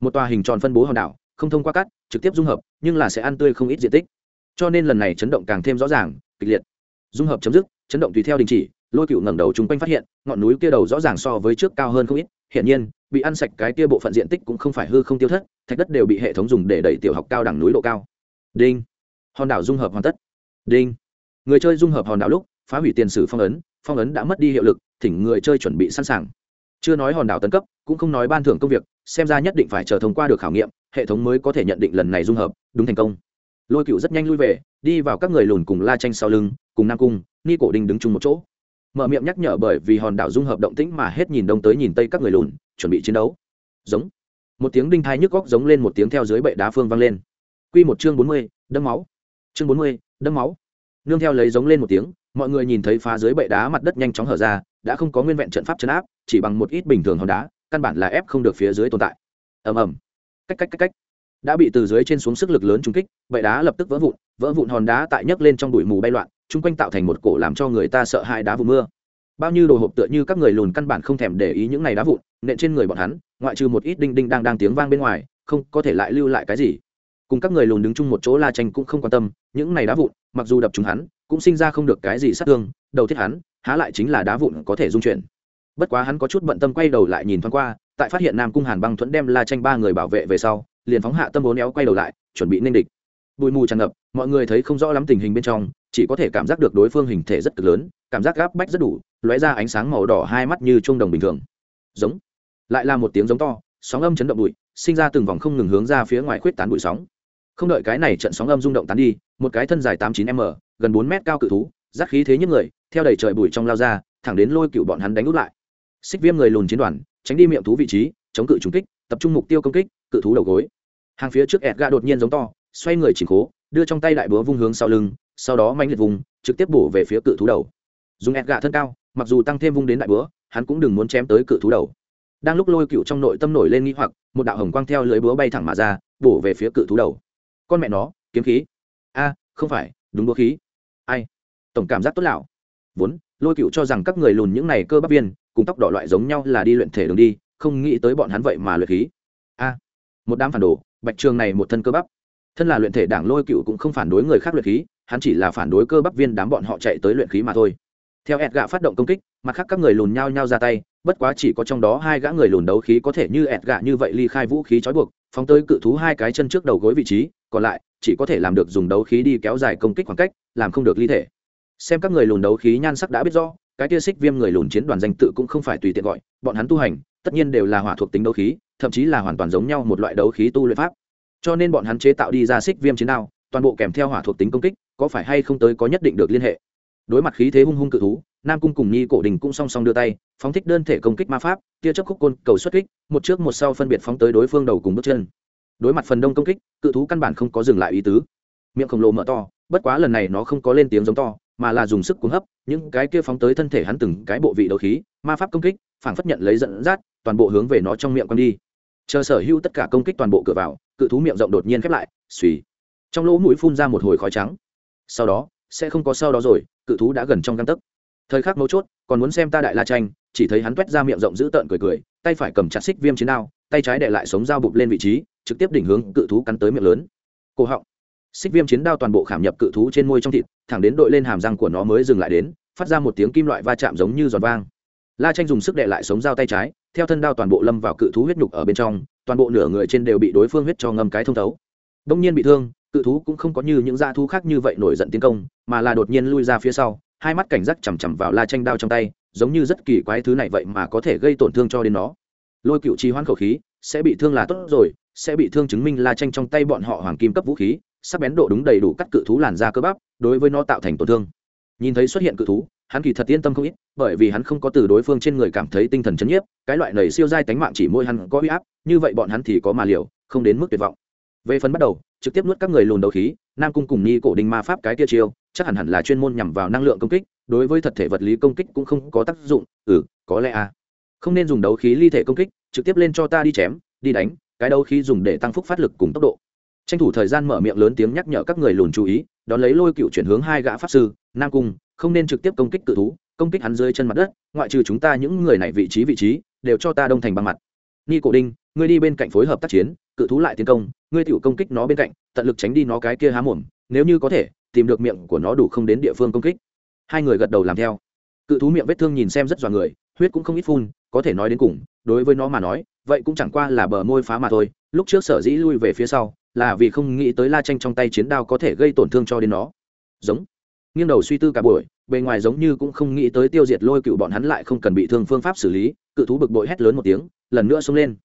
một tòa hình tròn phân bố hòn đảo, không thông qua cát, trực tiếp dung hợp, nhưng là sẽ ăn tươi không ít diện tích. Cho nên lần này chấn động càng thêm rõ ràng, kịch liệt. Dung hợp chấm dứt, chấn động tùy theo đình chỉ, lôi cựu ngẩng đầu chung quanh phát hiện, ngọn núi kia đầu rõ ràng so với trước cao hơn không ít hiện nhiên, bị ăn sạch cái kia bộ phận diện tích cũng không phải hư không tiêu thất, thạch đất đều bị hệ thống dùng để đẩy tiểu học cao đẳng núi độ cao. Đinh. Hòn đảo dung hợp hoàn tất. Đinh. Người chơi dung hợp hòn đảo lúc, phá hủy tiền sử phong ấn phong ấn đã mất đi hiệu lực, thỉnh người chơi chuẩn bị sẵn sàng. Chưa nói hòn đảo tấn cấp, cũng không nói ban thưởng công việc xem ra nhất định phải chờ thông qua được khảo nghiệm, hệ thống mới có thể nhận định lần này dung hợp, đúng thành công. Lôi cựu rất nhanh lui về, đi vào các người lùn cùng la tranh sau lưng, cùng nam cung, ni cổ đình đứng chung một chỗ. Mở miệng nhắc nhở bởi vì hòn đảo dung hợp động tĩnh mà hết nhìn đông tới nhìn tây các người lùn, chuẩn bị chiến đấu. Giống. Một tiếng đinh thai nhức góc giống lên một tiếng theo dưới bệ đá phương vang lên. Q một chương bốn mươi, đâm máu. Chương bốn mươi, đâm máu. Nương theo lấy giống lên một tiếng, mọi người nhìn thấy phá dưới bệ đá mặt đất nhanh chóng hở ra, đã không có nguyên vẹn trận pháp chấn áp, chỉ bằng một ít bình thường hòn đá căn bản là ép không được phía dưới tồn tại. Ầm ầm. Cách cách cách cách. Đã bị từ dưới trên xuống sức lực lớn trúng kích, bệ đá lập tức vỡ vụn vỡ vụn hòn đá tại nhấc lên trong bụi mù bay loạn, chung quanh tạo thành một cổ làm cho người ta sợ hãi đá vụ mưa. Bao nhiêu đồ hộp tựa như các người lùn căn bản không thèm để ý những này đá vụn, nện trên người bọn hắn, ngoại trừ một ít đinh đinh đang đang tiếng vang bên ngoài, không, có thể lại lưu lại cái gì. Cùng các người lùn đứng chung một chỗ la tranh cũng không quan tâm, những này đá vụn, mặc dù đập chúng hắn, cũng sinh ra không được cái gì sát thương, đầu thiết hắn, há lại chính là đá vụn có thể dung chuyển bất quá hắn có chút bận tâm quay đầu lại nhìn thoáng qua, tại phát hiện nam cung hàn băng thuẫn đem la tranh ba người bảo vệ về sau, liền phóng hạ tâm bốn éo quay đầu lại, chuẩn bị nên địch. Bụi mù tràn ngập, mọi người thấy không rõ lắm tình hình bên trong, chỉ có thể cảm giác được đối phương hình thể rất cực lớn, cảm giác gáp bách rất đủ, lóe ra ánh sáng màu đỏ hai mắt như trung đồng bình thường. Giống. Lại là một tiếng giống to, sóng âm chấn động bụi, sinh ra từng vòng không ngừng hướng ra phía ngoài khuyết tán bụi sóng. Không đợi cái này trận sóng âm rung động tán đi, một cái thân dài tám chín m, gần bốn mét cao cự thú rác khí thế những người, theo đầy trời bụi trong lao ra, thẳng đến lôi cựu bọn hắn đánh út lại xích viêm người lùn chiến đoàn, tránh đi miệng thú vị trí, chống cự trúng kích, tập trung mục tiêu công kích, cự thú đầu gối. Hàng phía trước ẹt gà đột nhiên giống to, xoay người chỉnh khố, đưa trong tay đại búa vung hướng sau lưng, sau đó manh liệt vùng, trực tiếp bổ về phía cự thú đầu. Dùng ẹt gà thân cao, mặc dù tăng thêm vung đến đại búa, hắn cũng đừng muốn chém tới cự thú đầu. Đang lúc lôi cựu trong nội tâm nổi lên nghĩ hoặc, một đạo hồng quang theo lưới búa bay thẳng mà ra, bổ về phía cự thú đầu. Con mẹ nó, kiếm khí. A, không phải, đúng búa khí. Ai? Tổng cảm giác tốt lão vốn lôi cựu cho rằng các người lùn những này cơ bắp viên, cùng tóc đỏ loại giống nhau là đi luyện thể đường đi, không nghĩ tới bọn hắn vậy mà luyện khí. A, một đám phản đồ, bạch trường này một thân cơ bắp. Thân là luyện thể đảng lôi cựu cũng không phản đối người khác luyện khí, hắn chỉ là phản đối cơ bắp viên đám bọn họ chạy tới luyện khí mà thôi. Theo ẹt gạ phát động công kích, mặt khác các người lùn nhao nhao ra tay, bất quá chỉ có trong đó hai gã người lùn đấu khí có thể như ẹt gạ như vậy ly khai vũ khí trói buộc, phóng tới cự thú hai cái chân trước đầu gối vị trí, còn lại, chỉ có thể làm được dùng đấu khí đi kéo dài công kích khoảng cách, làm không được ly thể xem các người lùn đấu khí nhan sắc đã biết rõ, cái tia xích viêm người lùn chiến đoàn danh tự cũng không phải tùy tiện gọi, bọn hắn tu hành, tất nhiên đều là hỏa thuộc tính đấu khí, thậm chí là hoàn toàn giống nhau một loại đấu khí tu luyện pháp. Cho nên bọn hắn chế tạo đi ra xích viêm chiến đao, toàn bộ kèm theo hỏa thuộc tính công kích, có phải hay không tới có nhất định được liên hệ. Đối mặt khí thế hung hung cự thú, nam cung cùng nhi cổ đình cũng song song đưa tay, phóng thích đơn thể công kích ma pháp, tia chấp khúc côn cầu xuất kích, một trước một sau phân biệt phóng tới đối phương đầu cùng bước chân. Đối mặt phần đông công kích, cự thú căn bản không có dừng lại ý tứ. Miệng khổng lồ mở to, bất quá lần này nó không có lên tiếng giống to mà là dùng sức cuồng hấp, những cái kia phóng tới thân thể hắn từng cái bộ vị đấu khí, ma pháp công kích, phảng phất nhận lấy dẫn dắt, toàn bộ hướng về nó trong miệng quăng đi. Chờ sở hữu tất cả công kích toàn bộ cửa vào, cự thú miệng rộng đột nhiên khép lại, suy. Trong lỗ mũi phun ra một hồi khói trắng. Sau đó, sẽ không có sau đó rồi, cự thú đã gần trong găng tấc. Thời khắc mấu chốt, còn muốn xem ta đại la tranh, chỉ thấy hắn t ra miệng rộng giữ tợn cười cười, tay phải cầm chặt xích viêm chiến đao, tay trái để lại sống dao bụp lên vị trí, trực tiếp đỉnh hướng cự thú cắn tới miệng lớn. Cổ họng xích viêm chiến đao toàn bộ khảm nhập cự thú trên môi trong thịt, thẳng đến đội lên hàm răng của nó mới dừng lại đến, phát ra một tiếng kim loại va chạm giống như giòn vang. La tranh dùng sức đệ lại sống dao tay trái, theo thân đao toàn bộ lâm vào cự thú huyết nhục ở bên trong, toàn bộ nửa người trên đều bị đối phương huyết cho ngâm cái thông thấu. Đông nhiên bị thương, cự thú cũng không có như những da thú khác như vậy nổi giận tiến công, mà là đột nhiên lui ra phía sau, hai mắt cảnh giác chằm chằm vào la tranh đao trong tay, giống như rất kỳ quái thứ này vậy mà có thể gây tổn thương cho đến nó. Lôi cựu trì hoãn khẩu khí, sẽ bị thương là tốt rồi, sẽ bị thương chứng minh la tranh trong tay bọn họ hoàng kim cấp vũ khí sắc bén độ đúng đầy đủ cắt cự thú làn da cơ bắp, đối với nó tạo thành tổn thương. Nhìn thấy xuất hiện cự thú, hắn kỳ thật yên tâm không ít, bởi vì hắn không có từ đối phương trên người cảm thấy tinh thần chấn nhiếp, cái loại này siêu dai tánh mạng chỉ môi hắn có uy áp, như vậy bọn hắn thì có mà liều, không đến mức tuyệt vọng. Về phần bắt đầu, trực tiếp nuốt các người lùn đầu khí, nam cung cùng ni cổ đình ma pháp cái kia chiêu, chắc hẳn hẳn là chuyên môn nhằm vào năng lượng công kích, đối với thật thể vật lý công kích cũng không có tác dụng ừ có lẽ à. Không nên dùng đấu khí ly thể công kích, trực tiếp lên cho ta đi chém, đi đánh, cái đấu khí dùng để tăng phúc phát lực cùng tốc độ tranh thủ thời gian mở miệng lớn tiếng nhắc nhở các người lùn chú ý, đón lấy lôi cựu chuyển hướng hai gã pháp sư, nam cung, không nên trực tiếp công kích cự thú, công kích hắn dưới chân mặt đất, ngoại trừ chúng ta những người này vị trí vị trí, đều cho ta đông thành băng mặt. Ni cổ đinh, ngươi đi bên cạnh phối hợp tác chiến, cự thú lại tiến công, ngươi tự công kích nó bên cạnh, tận lực tránh đi nó cái kia há mồm, nếu như có thể, tìm được miệng của nó đủ không đến địa phương công kích. Hai người gật đầu làm theo. Cự thú miệng vết thương nhìn xem rất dọa người, huyết cũng không ít phun, có thể nói đến cùng, đối với nó mà nói, vậy cũng chẳng qua là bờ môi phá mà thôi, lúc trước sở dĩ lui về phía sau là vì không nghĩ tới la tranh trong tay chiến đao có thể gây tổn thương cho đến nó. Giống. Nghiêng đầu suy tư cả buổi, bề ngoài giống như cũng không nghĩ tới tiêu diệt lôi cựu bọn hắn lại không cần bị thương phương pháp xử lý, cự thú bực bội hét lớn một tiếng, lần nữa xông lên.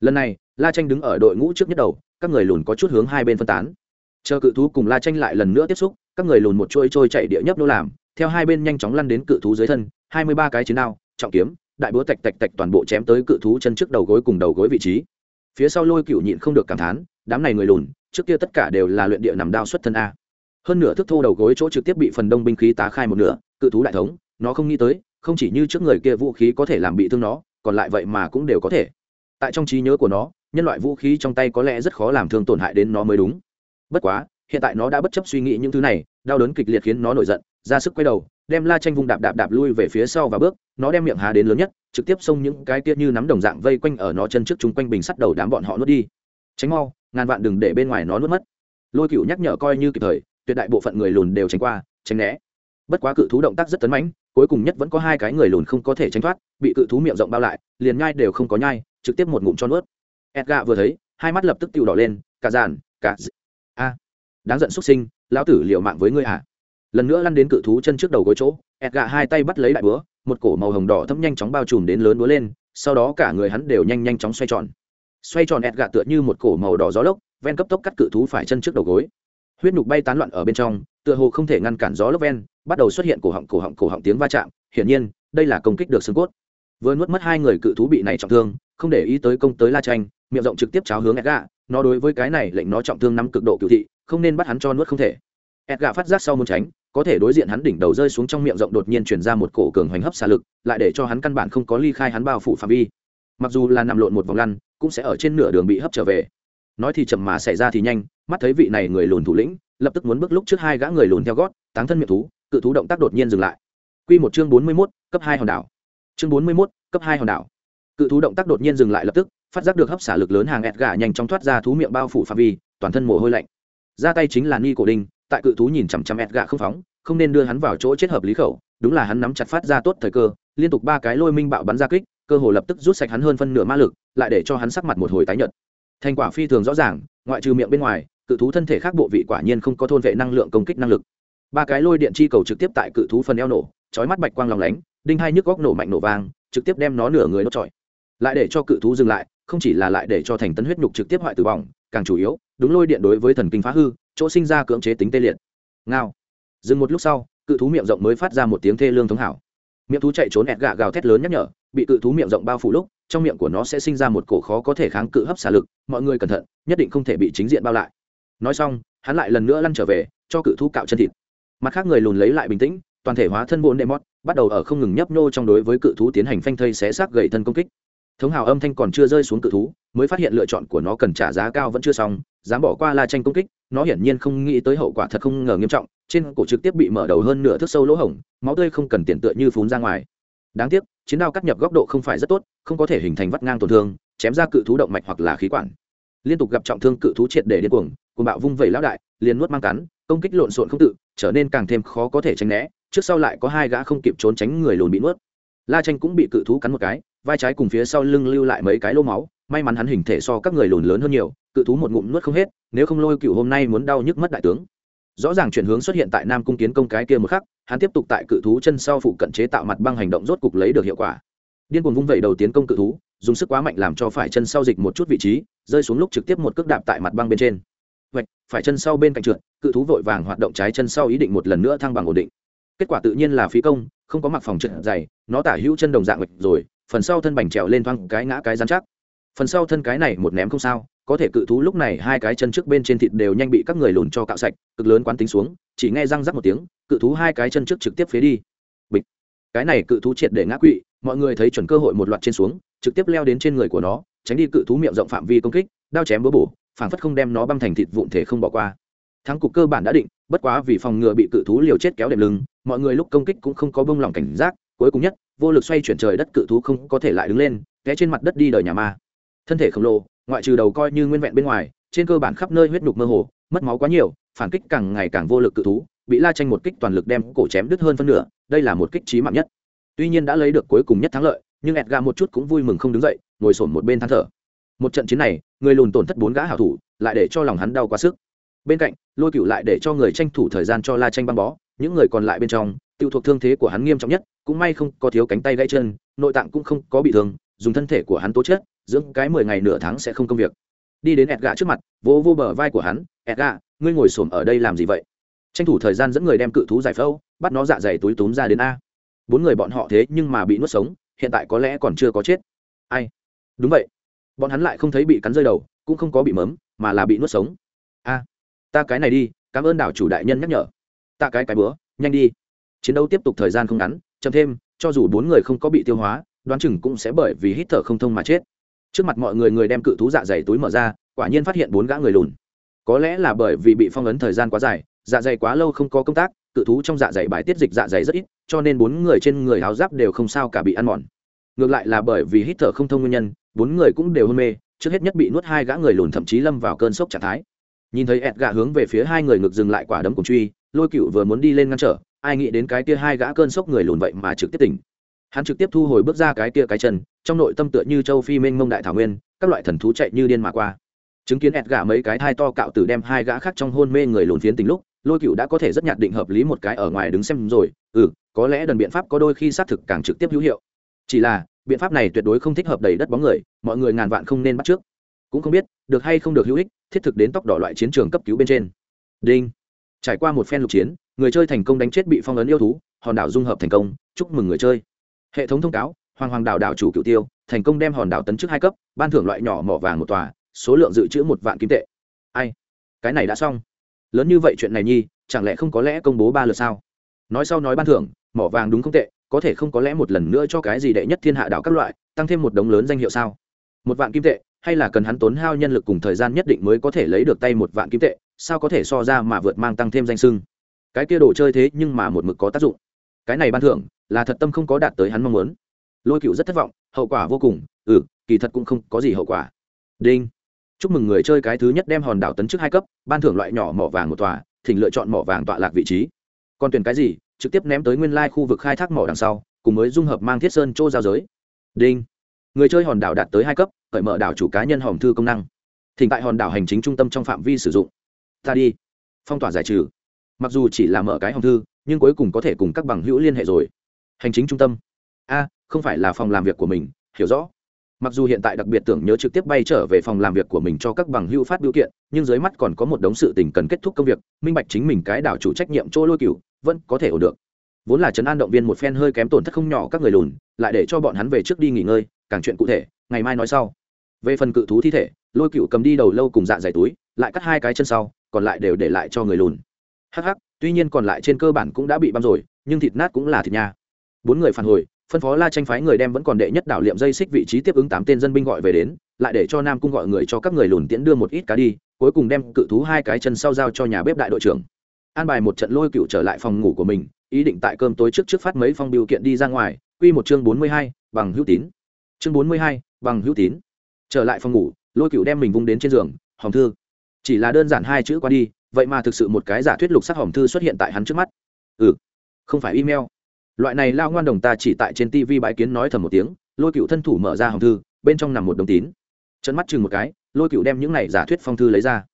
Lần này, la tranh đứng ở đội ngũ trước nhất đầu, các người lùn có chút hướng hai bên phân tán. Chờ cự thú cùng la tranh lại lần nữa tiếp xúc, các người lùn một trôi trôi chạy địa nhấp nô làm, theo hai bên nhanh chóng lăn đến cự thú dưới thân, hai mươi ba cái chiến đao, trọng kiếm, đại búa tạch tạch tạch toàn bộ chém tới cự thú chân trước đầu gối cùng đầu gối vị trí phía sau lôi cựu nhịn không được cảm thán, đám này người lùn, trước kia tất cả đều là luyện địa nằm đao xuất thân a. Hơn nửa thức thô đầu gối chỗ trực tiếp bị phần đông binh khí tá khai một nửa, cự thú đại thống, nó không nghĩ tới, không chỉ như trước người kia vũ khí có thể làm bị thương nó, còn lại vậy mà cũng đều có thể. Tại trong trí nhớ của nó, nhân loại vũ khí trong tay có lẽ rất khó làm thương tổn hại đến nó mới đúng. Bất quá, hiện tại nó đã bất chấp suy nghĩ những thứ này, đau đớn kịch liệt khiến nó nổi giận ra sức quay đầu, đem la tranh vung đạp đạp đạp lui về phía sau và bước, nó đem miệng há đến lớn nhất, trực tiếp xông những cái kia như nắm đồng dạng vây quanh ở nó chân trước chung quanh bình sắt đầu đám bọn họ nuốt đi. Tránh mau, ngàn vạn đừng để bên ngoài nó nuốt mất. Lôi cựu nhắc nhở coi như kịp thời, tuyệt đại bộ phận người lùn đều tránh qua, tránh né. Bất quá cự thú động tác rất tấn mãnh, cuối cùng nhất vẫn có hai cái người lùn không có thể tránh thoát, bị cự thú miệng rộng bao lại, liền nhai đều không có nhai, trực tiếp một ngụm cho nuốt. Edga vừa thấy, hai mắt lập tức tiêu đỏ lên, cả giàn cả a, đáng giận xuất sinh, lão tử liều mạng với ngươi à? Lần nữa lăn đến cự thú chân trước đầu gối chỗ edga hai tay bắt lấy đại búa, một cổ màu hồng đỏ thấm nhanh chóng bao trùm đến lớn búa lên, sau đó cả người hắn đều nhanh nhanh chóng xoay tròn. Xoay tròn ẹt gạ tựa như một cổ màu đỏ gió lốc, ven cấp tốc cắt cự thú phải chân trước đầu gối. Huyết nhục bay tán loạn ở bên trong, tựa hồ không thể ngăn cản gió lốc ven, bắt đầu xuất hiện cổ họng cổ họng cổ họng tiếng va chạm. Hiển nhiên, đây là công kích được xương cốt. Vừa nuốt mất hai người cự thú bị này trọng thương, không để ý tới công tới la tranh miệng rộng trực tiếp cháo hướng edga nó đối với cái này lệnh nó trọng thương năm cực độ cựu thị, không nên bắt hắn cho nuốt không thể. Edga phát giác sau muốn tránh có thể đối diện hắn đỉnh đầu rơi xuống trong miệng rộng đột nhiên chuyển ra một cổ cường hoành hấp xả lực lại để cho hắn căn bản không có ly khai hắn bao phủ phạm vi mặc dù là nằm lộn một vòng lăn cũng sẽ ở trên nửa đường bị hấp trở về nói thì chậm mà xảy ra thì nhanh mắt thấy vị này người lùn thủ lĩnh lập tức muốn bước lúc trước hai gã người lùn theo gót táng thân miệng thú cự thú động tác đột nhiên dừng lại Quy một chương bốn mươi 41, cấp hai hòn đảo. Chương bốn mươi 41, cấp hai hòn đảo. Cự thú động tác đột nhiên dừng lại lập tức, phát giác được hấp xả lực lớn hàng ẹt gà nhanh chóng thoát ra thú miệng bao phủ phạm vi, toàn thân mồ hôi lạnh. Ra tay chính là Ni cổ đinh, tại cự thú nhìn chằm chằm ẹt gà không phóng, không nên đưa hắn vào chỗ chết hợp lý khẩu, đúng là hắn nắm chặt phát ra tốt thời cơ, liên tục ba cái lôi minh bạo bắn ra kích, cơ hồ lập tức rút sạch hắn hơn phân nửa ma lực, lại để cho hắn sắc mặt một hồi tái nhợt. Thành quả phi thường rõ ràng, ngoại trừ miệng bên ngoài, cự thú thân thể khác bộ vị quả nhiên không có thôn vệ năng lượng công kích năng lực. Ba cái lôi điện chi cầu trực tiếp tại cự thú phần eo nổ, chói mắt bạch quang lòng lánh, đinh hai nhức góc nổ mạnh nổ vang, trực tiếp đem nó nửa người đốt trọi. Lại để cho cự thú dừng lại, không chỉ là lại để cho thành tấn huyết nhục trực tiếp hoại tử vong, càng chủ yếu, đúng lôi điện đối với thần kinh phá hư, chỗ sinh ra cưỡng chế tính tê liệt. Ngao. Dừng một lúc sau, cự thú miệng rộng mới phát ra một tiếng thê lương thống hảo. Miệng thú chạy trốn ẹt gạ gào thét lớn nhắc nhở, bị cự thú miệng rộng bao phủ lúc trong miệng của nó sẽ sinh ra một cổ khó có thể kháng cự hấp xả lực mọi người cẩn thận nhất định không thể bị chính diện bao lại. Nói xong hắn lại lần nữa lăn trở về cho cự thú cạo chân thịt. Mặt khác người lùn lấy lại bình tĩnh toàn thể hóa thân bồn đệ mót bắt đầu ở không ngừng nhấp nhô trong đối với cự thú tiến hành phanh thây xé xác gậy thân công kích thống hào âm thanh còn chưa rơi xuống cự thú, mới phát hiện lựa chọn của nó cần trả giá cao vẫn chưa xong, dám bỏ qua la tranh công kích, nó hiển nhiên không nghĩ tới hậu quả thật không ngờ nghiêm trọng, trên cổ trực tiếp bị mở đầu hơn nửa thước sâu lỗ hổng, máu tươi không cần tiền tựa như phún ra ngoài. Đáng tiếc, chiến đao cắt nhập góc độ không phải rất tốt, không có thể hình thành vắt ngang tổn thương, chém ra cự thú động mạch hoặc là khí quản. Liên tục gặp trọng thương cự thú triệt để điên cuồng cùng bạo vung vẩy lão đại, liền nuốt mang cắn, công kích lộn xộn không tự, trở nên càng thêm khó có thể tránh né, trước sau lại có hai gã không kịp trốn tránh người lùn bị nuốt. La tranh cũng bị cự thú cắn một cái vai trái cùng phía sau lưng lưu lại mấy cái lô máu, may mắn hắn hình thể so các người lùn lớn hơn nhiều, cự thú một ngụm nuốt không hết, nếu không lôi cựu hôm nay muốn đau nhức mất đại tướng. Rõ ràng chuyển hướng xuất hiện tại nam cung kiến công cái kia một khắc, hắn tiếp tục tại cự thú chân sau phụ cận chế tạo mặt băng hành động rốt cục lấy được hiệu quả. Điên cuồng vung vẩy đầu tiến công cự thú, dùng sức quá mạnh làm cho phải chân sau dịch một chút vị trí, rơi xuống lúc trực tiếp một cước đạp tại mặt băng bên trên. Vạch, phải chân sau bên cạnh trượt, cự thú vội vàng hoạt động trái chân sau ý định một lần nữa thăng bằng ổn định. Kết quả tự nhiên là phí công, không có mặc phòng trượt dày, nó tả hữu chân đồng dạng vạch rồi phần sau thân bành trèo lên thoang cái ngã cái rắn chắc. Phần sau thân cái này một ném không sao, có thể cự thú lúc này hai cái chân trước bên trên thịt đều nhanh bị các người lùn cho cạo sạch, cực lớn quán tính xuống, chỉ nghe răng rắc một tiếng, cự thú hai cái chân trước trực tiếp phế đi. Bịch. Cái này cự thú triệt để ngã quỵ, mọi người thấy chuẩn cơ hội một loạt trên xuống, trực tiếp leo đến trên người của nó, tránh đi cự thú miệng rộng phạm vi công kích, đao chém búa bổ, phảng phất không đem nó băm thành thịt vụn thể không bỏ qua. Thắng cục cơ bản đã định, bất quá vì phòng ngừa bị cự thú liều chết kéo đệm lưng, mọi người lúc công kích cũng không có bông lỏng cảnh giác cuối cùng nhất, vô lực xoay chuyển trời đất cự thú không có thể lại đứng lên, té trên mặt đất đi đời nhà ma. Thân thể khổng lồ, ngoại trừ đầu coi như nguyên vẹn bên ngoài, trên cơ bản khắp nơi huyết nhục mơ hồ, mất máu quá nhiều, phản kích càng ngày càng vô lực cự thú, bị la tranh một kích toàn lực đem cổ chém đứt hơn phân nửa, đây là một kích trí mạng nhất. Tuy nhiên đã lấy được cuối cùng nhất thắng lợi, nhưng edgar một chút cũng vui mừng không đứng dậy, ngồi sổn một bên than thở. Một trận chiến này, người lùn tổn thất bốn gã hảo thủ, lại để cho lòng hắn đau quá sức. Bên cạnh, lôi cựu lại để cho người tranh thủ thời gian cho la tranh băng bó, những người còn lại bên trong tiêu thuộc thương thế của hắn nghiêm trọng nhất, cũng may không có thiếu cánh tay gãy chân, nội tạng cũng không có bị thương, dùng thân thể của hắn tố chết dưỡng cái mười ngày nửa tháng sẽ không công việc. Đi đến ẹt trước mặt, vỗ vô bờ vai của hắn ẹt ngươi ngồi xổm ở đây làm gì vậy? Tranh thủ thời gian dẫn người đem cự thú giải phẫu, bắt nó dạ dày túi túm ra đến a. Bốn người bọn họ thế nhưng mà bị nuốt sống, hiện tại có lẽ còn chưa có chết. Ai? Đúng vậy. Bọn hắn lại không thấy bị cắn rơi đầu, cũng không có bị mớm, mà là bị nuốt sống. A, ta cái này đi, cảm ơn đảo chủ đại nhân nhắc nhở. Ta cái cái bữa, nhanh đi chiến đấu tiếp tục thời gian không ngắn, chậm thêm, cho dù bốn người không có bị tiêu hóa, đoán chừng cũng sẽ bởi vì hít thở không thông mà chết. Trước mặt mọi người người đem cự thú dạ dày túi mở ra, quả nhiên phát hiện bốn gã người lùn. Có lẽ là bởi vì bị phong ấn thời gian quá dài dạ dày quá lâu không có công tác, cự thú trong dạ dày bài tiết dịch dạ dày rất ít, cho nên bốn người trên người áo giáp đều không sao cả bị ăn mòn. Ngược lại là bởi vì hít thở không thông nguyên nhân, bốn người cũng đều hôn mê, trước hết nhất bị nuốt hai gã người lùn thậm chí lâm vào cơn sốc trạng thái. Nhìn thấy ẹt gà hướng về phía hai người ngực dừng lại quả đấm cùng truy lôi cựu vừa muốn đi lên ngăn trở ai nghĩ đến cái kia hai gã cơn sốc người lùn vậy mà trực tiếp tỉnh. Hắn trực tiếp thu hồi bước ra cái kia cái chân, trong nội tâm tựa như châu phi mênh mông đại thảo nguyên, các loại thần thú chạy như điên mà qua. Chứng kiến ẹt gà mấy cái thai to cạo từ đem hai gã khác trong hôn mê người lùn phiến tình lúc, lôi cựu đã có thể rất nhạt định hợp lý một cái ở ngoài đứng xem rồi ừ có lẽ đần biện pháp có đôi khi xác thực càng trực tiếp hữu hiệu. Chỉ là, biện pháp này tuyệt đối không thích hợp đầy đất bóng người, mọi người ngàn vạn không nên bắt trước. Cũng không biết, được hay không được hữu ích, thiết thực đến tóc đỏ loại chiến trường cấp cứu bên trên. Đinh. Trải qua một phen lục chiến người chơi thành công đánh chết bị phong ấn yêu thú, hòn đảo dung hợp thành công, chúc mừng người chơi. Hệ thống thông cáo, hoàng hoàng đảo đảo chủ cựu tiêu, thành công đem hòn đảo tấn chức hai cấp, ban thưởng loại nhỏ mỏ vàng một tòa, số lượng dự trữ một vạn kim tệ. Ai? Cái này đã xong. Lớn như vậy chuyện này nhi, chẳng lẽ không có lẽ công bố ba lượt sao? Nói sau nói ban thưởng, mỏ vàng đúng không tệ, có thể không có lẽ một lần nữa cho cái gì đệ nhất thiên hạ đảo các loại, tăng thêm một đống lớn danh hiệu sao? Một vạn kim tệ, hay là cần hắn tốn hao nhân lực cùng thời gian nhất định mới có thể lấy được tay một vạn kim tệ, sao có thể so ra mà vượt mang tăng thêm danh sưng? Cái kia đồ chơi thế nhưng mà một mực có tác dụng. Cái này ban thưởng là thật tâm không có đạt tới hắn mong muốn. Lôi cựu rất thất vọng, hậu quả vô cùng ừ kỳ thật cũng không có gì hậu quả. Đinh. Chúc mừng người chơi cái thứ nhất đem hòn đảo tấn chức hai cấp, ban thưởng loại nhỏ mỏ vàng một tòa, thỉnh lựa chọn mỏ vàng tọa lạc vị trí. Còn tuyển cái gì, trực tiếp ném tới nguyên lai khu vực khai thác mỏ đằng sau, cùng mới dung hợp mang thiết sơn chỗ giao giới. Đinh. Người chơi hòn đảo đạt tới hai cấp, cởi mở đảo chủ cá nhân hòm thư công năng. Thỉnh tại hòn đảo hành chính trung tâm trong phạm vi sử dụng. Ta đi. Phong tỏa giải trừ mặc dù chỉ là mở cái hòm thư, nhưng cuối cùng có thể cùng các bằng hữu liên hệ rồi. Hành chính trung tâm. A, không phải là phòng làm việc của mình, hiểu rõ. Mặc dù hiện tại đặc biệt tưởng nhớ trực tiếp bay trở về phòng làm việc của mình cho các bằng hữu phát biểu kiện, nhưng dưới mắt còn có một đống sự tình cần kết thúc công việc, minh bạch chính mình cái đảo chủ trách nhiệm chỗ lôi cửu, vẫn có thể ổn được. Vốn là trấn an động viên một phen hơi kém tổn thất không nhỏ các người lùn, lại để cho bọn hắn về trước đi nghỉ ngơi, càng chuyện cụ thể, ngày mai nói sau. Về phần cự thú thi thể, lôi cựu cầm đi đầu lâu cùng dạ dày túi, lại cắt hai cái chân sau, còn lại đều để lại cho người lùn hắc hắc, tuy nhiên còn lại trên cơ bản cũng đã bị băm rồi, nhưng thịt nát cũng là thịt nha. Bốn người phản hồi, phân phó la tranh phái người đem vẫn còn đệ nhất đảo liệm dây xích vị trí tiếp ứng tám tên dân binh gọi về đến, lại để cho nam cung gọi người cho các người lùn tiễn đưa một ít cá đi, cuối cùng đem cự thú hai cái chân sau giao cho nhà bếp đại đội trưởng. An bài một trận lôi cựu trở lại phòng ngủ của mình, ý định tại cơm tối trước trước phát mấy phong biểu kiện đi ra ngoài, quy một chương bốn mươi hai, bằng hữu tín. Chương bốn mươi hai, bằng hữu tín. Trở lại phòng ngủ, lôi cựu đem mình vung đến trên giường hòng thư, chỉ là đơn giản hai chữ qua đi vậy mà thực sự một cái giả thuyết lục sắc hòm thư xuất hiện tại hắn trước mắt. Ừ không phải email. Loại này lao ngoan đồng ta chỉ tại trên tv bãi kiến nói thầm một tiếng, lôi cựu thân thủ mở ra hòm thư, bên trong nằm một đồng tín. Chân mắt chừng một cái, lôi cựu đem những này giả thuyết phong thư lấy ra.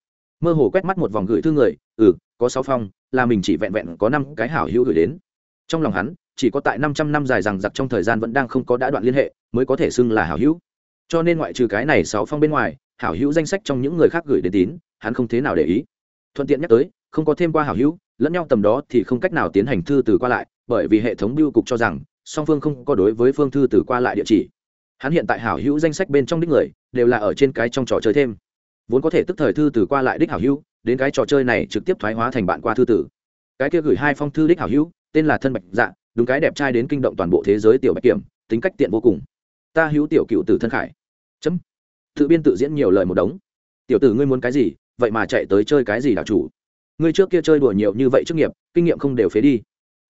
Mơ hồ quét mắt một vòng gửi thư người ừ có sáu phong, là mình chỉ vẹn vẹn có năm cái hảo hữu gửi đến. Trong lòng hắn, chỉ có tại năm trăm năm dài rằng giặc trong thời gian vẫn đang không có đã đoạn liên hệ, mới có thể xưng là hảo hữu. Cho nên ngoại trừ cái này sáu phong bên ngoài, hảo hữu danh sách trong những người khác gửi đến tín, hắn không thế nào để ý thuận tiện nhắc tới, không có thêm qua hảo hữu, lẫn nhau tầm đó thì không cách nào tiến hành thư từ qua lại, bởi vì hệ thống biêu cục cho rằng, song phương không có đối với phương thư từ qua lại địa chỉ. Hắn hiện tại hảo hữu danh sách bên trong đích người, đều là ở trên cái trong trò chơi thêm. Vốn có thể tức thời thư từ qua lại đích hảo hữu, đến cái trò chơi này trực tiếp thoái hóa thành bạn qua thư tử cái kia gửi hai phong thư đích hảo hữu, tên là thân bạch dạ đúng cái đẹp trai đến kinh động toàn bộ thế giới tiểu bạch kiểm, tính cách tiện vô cùng. Ta hữu tiểu cựu tử thân khải. Chấm. Tự biên tự diễn nhiều lời một đống. Tiểu tử ngươi muốn cái gì? Vậy mà chạy tới chơi cái gì đạo chủ? Ngươi trước kia chơi đùa nhiều như vậy trước nghiệp, kinh nghiệm không đều phế đi.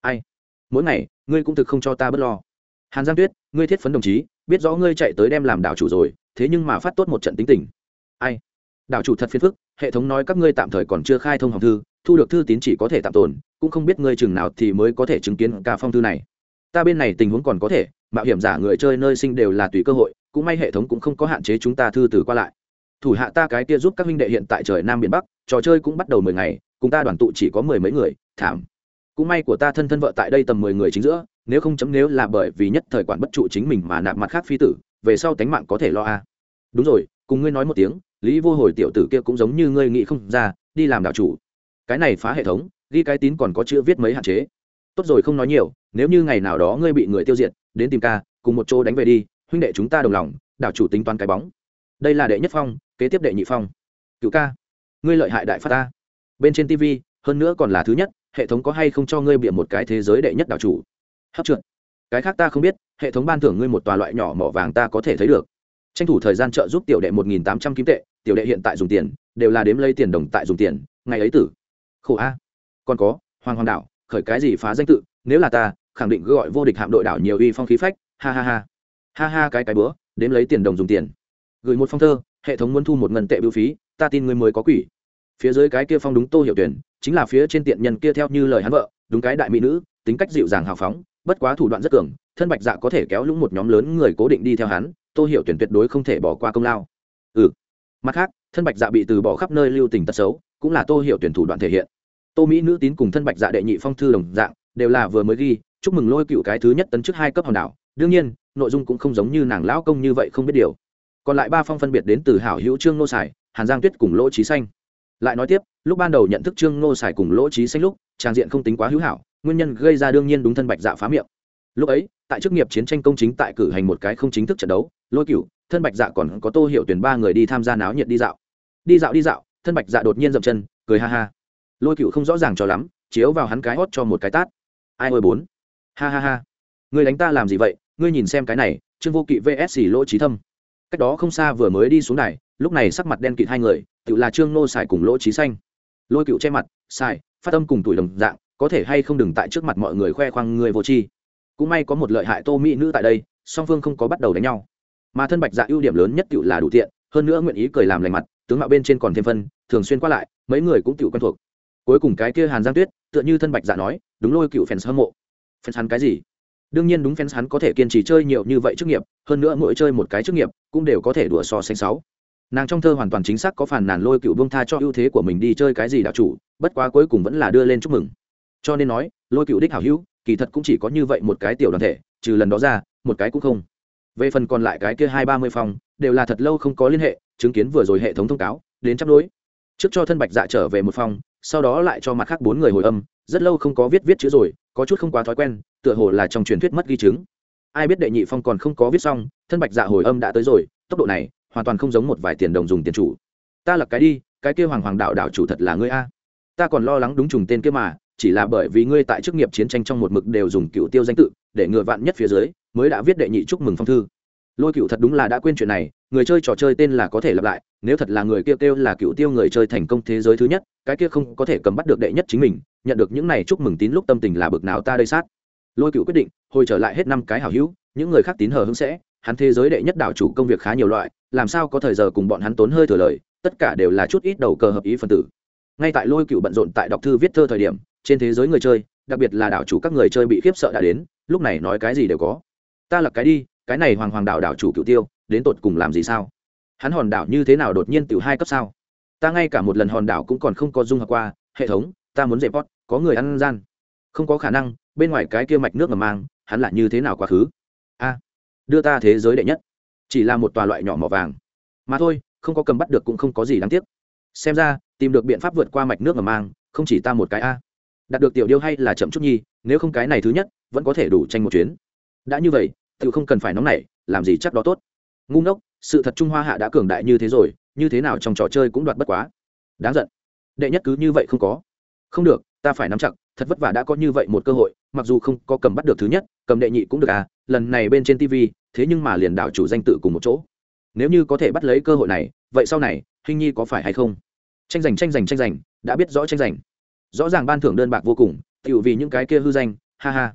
Ai? Mỗi ngày, ngươi cũng thực không cho ta bớt lo. Hàn giang tuyết, ngươi thiết phấn đồng chí, biết rõ ngươi chạy tới đem làm đảo chủ rồi, thế nhưng mà phát tốt một trận tính tình. Ai? Đảo chủ thật phiền phức, hệ thống nói các ngươi tạm thời còn chưa khai thông hòng thư, thu được thư tín chỉ có thể tạm tồn, cũng không biết ngươi chừng nào thì mới có thể chứng kiến cả phong thư này. Ta bên này tình huống còn có thể, mạo hiểm giả người chơi nơi sinh đều là tùy cơ hội, cũng may hệ thống cũng không có hạn chế chúng ta thư từ qua lại thủ hạ ta cái kia giúp các huynh đệ hiện tại trời nam biển bắc, trò chơi cũng bắt đầu mười ngày, cùng ta đoàn tụ chỉ có mười mấy người, thảm. Cũng may của ta thân thân vợ tại đây tầm mười người chính giữa, nếu không chấm nếu là bởi vì nhất thời quản bất trụ chính mình mà nạp mặt khác phi tử, về sau tánh mạng có thể lo a. Đúng rồi, cùng ngươi nói một tiếng, lý vô hồi tiểu tử kia cũng giống như ngươi nghĩ không ra, đi làm đạo chủ. Cái này phá hệ thống, ghi cái tín còn có chữ viết mấy hạn chế. Tốt rồi không nói nhiều, nếu như ngày nào đó ngươi bị người tiêu diệt, đến tìm ca, cùng một chỗ đánh về đi, huynh đệ chúng ta đồng lòng đảo chủ tính toán cái bóng. Đây là đệ nhất phong kế tiếp đệ nhị phong. Cựu ca, ngươi lợi hại đại phát ta. Bên trên tv hơn nữa còn là thứ nhất, hệ thống có hay không cho ngươi bịa một cái thế giới đệ nhất đảo chủ? Hấp trượt. Cái khác ta không biết, hệ thống ban thưởng ngươi một tòa loại nhỏ mỏ vàng ta có thể thấy được. Tranh thủ thời gian trợ giúp tiểu đệ một nghìn tám trăm kim tệ, tiểu đệ hiện tại dùng tiền, đều là đếm lấy tiền đồng tại dùng tiền, ngày ấy tử. Khổ a. Còn có, hoàng hoàng đảo, khởi cái gì phá danh tự, nếu là ta, khẳng định gọi vô địch hạm đội đảo nhiều uy phong khí phách, ha ha ha. Ha ha cái cái bữa, đếm lấy tiền đồng dùng tiền. Gửi một phong thơ hệ thống muốn thu một ngân tệ bưu phí, ta tin người mới có quỷ. Phía dưới cái kia phong đúng tô hiểu tuyển chính là phía trên tiện nhân kia theo như lời hắn vợ, đúng cái đại mỹ nữ, tính cách dịu dàng hào phóng, bất quá thủ đoạn rất cường, thân bạch dạ có thể kéo lũng một nhóm lớn người cố định đi theo hắn, tô hiểu tuyển tuyệt đối không thể bỏ qua công lao. Ừ. Mặt khác, thân bạch dạ bị từ bỏ khắp nơi lưu tình tật xấu, cũng là tô hiểu tuyển thủ đoạn thể hiện. Tô mỹ nữ tín cùng thân bạch dạ đệ nhị phong thư đồng dạng, đều là vừa mới ghi, chúc mừng lôi cựu cái thứ nhất tấn chức hai cấp hòn đảo. Đương nhiên, nội dung cũng không giống như nàng lão công như vậy không biết điều còn lại ba phong phân biệt đến từ hảo hữu trương nô sài hàn giang tuyết cùng lỗ trí xanh. Lại nói tiếp, lúc ban đầu nhận thức trương nô sài cùng lỗ trí xanh lúc, trang diện không tính quá hữu hảo, nguyên nhân gây ra đương nhiên đúng thân bạch dạ phá miệng. Lúc ấy, tại chức nghiệp chiến tranh công chính tại cử hành một cái không chính thức trận đấu, lôi cựu thân bạch dạ còn có tô hiệu tuyển ba người đi tham gia náo nhiệt đi dạo. Đi dạo đi dạo, thân bạch dạ đột nhiên dậm chân, cười ha ha. Lôi cựu không rõ ràng cho lắm, chiếu vào hắn cái hót cho một cái tát. Ai ôi bốn. Ha ha ha. Người đánh ta làm gì vậy? Ngươi nhìn xem cái này, trương vô kỵ vs lỗ trí thâm cách đó không xa vừa mới đi xuống này lúc này sắc mặt đen kịt hai người tự là trương nô xài cùng lỗ trí xanh. Lôi cựu che mặt xài phát tâm cùng tuổi đồng dạng, có thể hay không đừng tại trước mặt mọi người khoe khoang người vô tri. Cũng may có một lợi hại tô mỹ nữ tại đây, song phương không có bắt đầu đánh nhau. Mà thân bạch dạ ưu điểm lớn nhất tự là đủ tiện, hơn nữa nguyện ý cười làm lành mặt, tướng mạo bên trên còn thêm phân, thường xuyên qua lại, mấy người cũng tự quen thuộc. Cuối cùng cái kia hàn giang tuyết, tựa như thân bạch dạ nói, đúng lôi cựu fans hâm mộ. Fans hắn cái gì? Đương nhiên đúng fans hắn có thể kiên trì chơi nhiều như vậy chức nghiệp, hơn nữa mỗi chơi một cái chức nghiệp cũng đều có thể đùa so sánh sáu. Nàng trong thơ hoàn toàn chính xác có phản nàn lôi cựu bông tha cho ưu thế của mình đi chơi cái gì đạo chủ, bất quá cuối cùng vẫn là đưa lên chúc mừng. Cho nên nói, lôi cựu đích hảo hữu, kỳ thật cũng chỉ có như vậy một cái tiểu đoàn thể, trừ lần đó ra, một cái cũng không. Về phần còn lại cái kia hai ba mươi phòng, đều là thật lâu không có liên hệ, chứng kiến vừa rồi hệ thống thông cáo, đến chấp đối trước cho thân bạch dạ trở về một phòng, sau đó lại cho mặt khác bốn người hồi âm, rất lâu không có viết viết chữ rồi có chút không quá thói quen, tựa hồ là trong truyền thuyết mất ghi chứng. Ai biết đệ nhị phong còn không có viết xong, thân bạch dạ hồi âm đã tới rồi, tốc độ này hoàn toàn không giống một vài tiền đồng dùng tiền chủ. Ta là cái đi, cái kia hoàng hoàng đạo đạo chủ thật là ngươi a. Ta còn lo lắng đúng trùng tên kia mà, chỉ là bởi vì ngươi tại chức nghiệp chiến tranh trong một mực đều dùng cựu tiêu danh tự, để ngừa vạn nhất phía dưới, mới đã viết đệ nhị chúc mừng phong thư lôi cựu thật đúng là đã quên chuyện này, người chơi trò chơi tên là có thể lặp lại, nếu thật là người kia kêu là cựu tiêu người chơi thành công thế giới thứ nhất, cái kia không có thể cầm bắt được đệ nhất chính mình, nhận được những này chúc mừng tín lúc tâm tình là bực nào ta đây sát. Lôi cựu quyết định, hồi trở lại hết năm cái hảo hữu, những người khác tín hờ hững sẽ, hắn thế giới đệ nhất đảo chủ công việc khá nhiều loại, làm sao có thời giờ cùng bọn hắn tốn hơi thừa lời, tất cả đều là chút ít đầu cờ hợp ý phân tử. Ngay tại lôi cựu bận rộn tại đọc thư viết thơ thời điểm, trên thế giới người chơi, đặc biệt là đảo chủ các người chơi bị khiếp sợ đã đến, lúc này nói cái gì đều có. Ta là cái đi cái này hoàng hoàng đảo đảo chủ cựu tiêu, đến tột cùng làm gì sao? Hắn hòn đảo như thế nào đột nhiên tiểu hai cấp sao? Ta ngay cả một lần hòn đảo cũng còn không có dung hợp qua, hệ thống, ta muốn dẹp pot có người ăn gian. Không có khả năng, bên ngoài cái kia mạch nước ngầm mang, hắn là như thế nào quá khứ? A, đưa ta thế giới đệ nhất. Chỉ là một tòa loại nhỏ mỏ vàng. Mà thôi, không có cầm bắt được cũng không có gì đáng tiếc. Xem ra, tìm được biện pháp vượt qua mạch nước ngầm mang, không chỉ ta một cái a. Đạt được tiểu điêu hay là chậm chút nhi, nếu không cái này thứ nhất, vẫn có thể đủ tranh một chuyến. Đã như vậy tự không cần phải nóng nảy, làm gì chắc đó tốt. Ngu ngốc, sự thật trung hoa hạ đã cường đại như thế rồi, như thế nào trong trò chơi cũng đoạt bất quá. Đáng giận. Đệ nhất cứ như vậy không có. Không được, ta phải nắm chặt, thật vất vả đã có như vậy một cơ hội, mặc dù không có cầm bắt được thứ nhất, cầm đệ nhị cũng được à lần này bên trên tv thế nhưng mà liền đảo chủ danh tự cùng một chỗ. Nếu như có thể bắt lấy cơ hội này, vậy sau này hình nhi có phải hay không? Tranh giành tranh giành tranh giành, đã biết rõ tranh giành. Rõ ràng ban thưởng đơn bạc vô cùng, tiểu vì những cái kia hư danh, ha ha.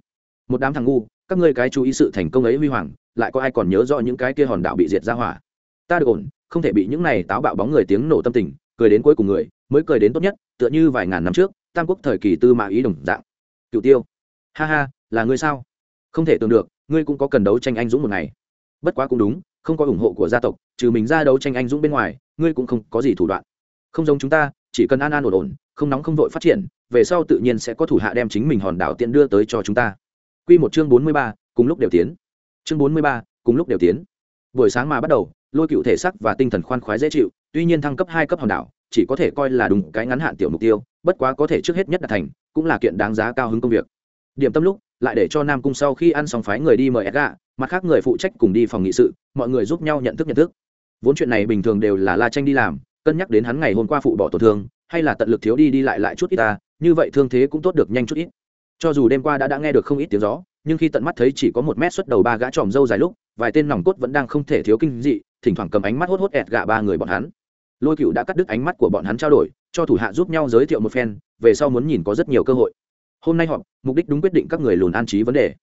Một đám thằng ngu các ngươi cái chú ý sự thành công ấy huy hoàng, lại có ai còn nhớ rõ những cái kia hòn đảo bị diệt ra hỏa? Ta được ổn, không thể bị những này táo bạo bóng người tiếng nổ tâm tình, cười đến cuối cùng người, mới cười đến tốt nhất, tựa như vài ngàn năm trước, tam quốc thời kỳ tư mã ý đồng dạng. Cựu tiêu, ha ha, là ngươi sao? Không thể tưởng được, ngươi cũng có cần đấu tranh anh dũng một ngày. Bất quá cũng đúng, không có ủng hộ của gia tộc, trừ mình ra đấu tranh anh dũng bên ngoài, ngươi cũng không có gì thủ đoạn. Không giống chúng ta, chỉ cần an an ổn ổn, không nóng không vội phát triển, về sau tự nhiên sẽ có thủ hạ đem chính mình hòn đảo tiện đưa tới cho chúng ta. Quy một chương bốn mươi ba, cùng lúc đều tiến. Chương bốn mươi ba, cùng lúc đều tiến. Buổi sáng mà bắt đầu, lôi cựu thể sắc và tinh thần khoan khoái dễ chịu, tuy nhiên thăng cấp hai cấp hòn đảo, chỉ có thể coi là đúng cái ngắn hạn tiểu mục tiêu, bất quá có thể trước hết nhất đạt thành, cũng là kiện đáng giá cao hứng công việc. Điểm tâm lúc, lại để cho Nam cung sau khi ăn xong phái người đi mời Edgar, mặt khác người phụ trách cùng đi phòng nghị sự, mọi người giúp nhau nhận thức nhận thức. Vốn chuyện này bình thường đều là La Tranh đi làm, cân nhắc đến hắn ngày hôm qua phụ bỏ tổn thương, hay là tận lực thiếu đi đi lại lại chút ít ta, như vậy thương thế cũng tốt được nhanh chút ít cho dù đêm qua đã đã nghe được không ít tiếng gió, nhưng khi tận mắt thấy chỉ có một mét xuất đầu ba gã tròm râu dài lúc, vài tên nòng cốt vẫn đang không thể thiếu kinh dị, thỉnh thoảng cầm ánh mắt hốt hốt ẹt gạ ba người bọn hắn. Lôi cựu đã cắt đứt ánh mắt của bọn hắn trao đổi, cho thủ hạ giúp nhau giới thiệu một phen, về sau muốn nhìn có rất nhiều cơ hội. Hôm nay họp, mục đích đúng quyết định các người lùn an trí vấn đề.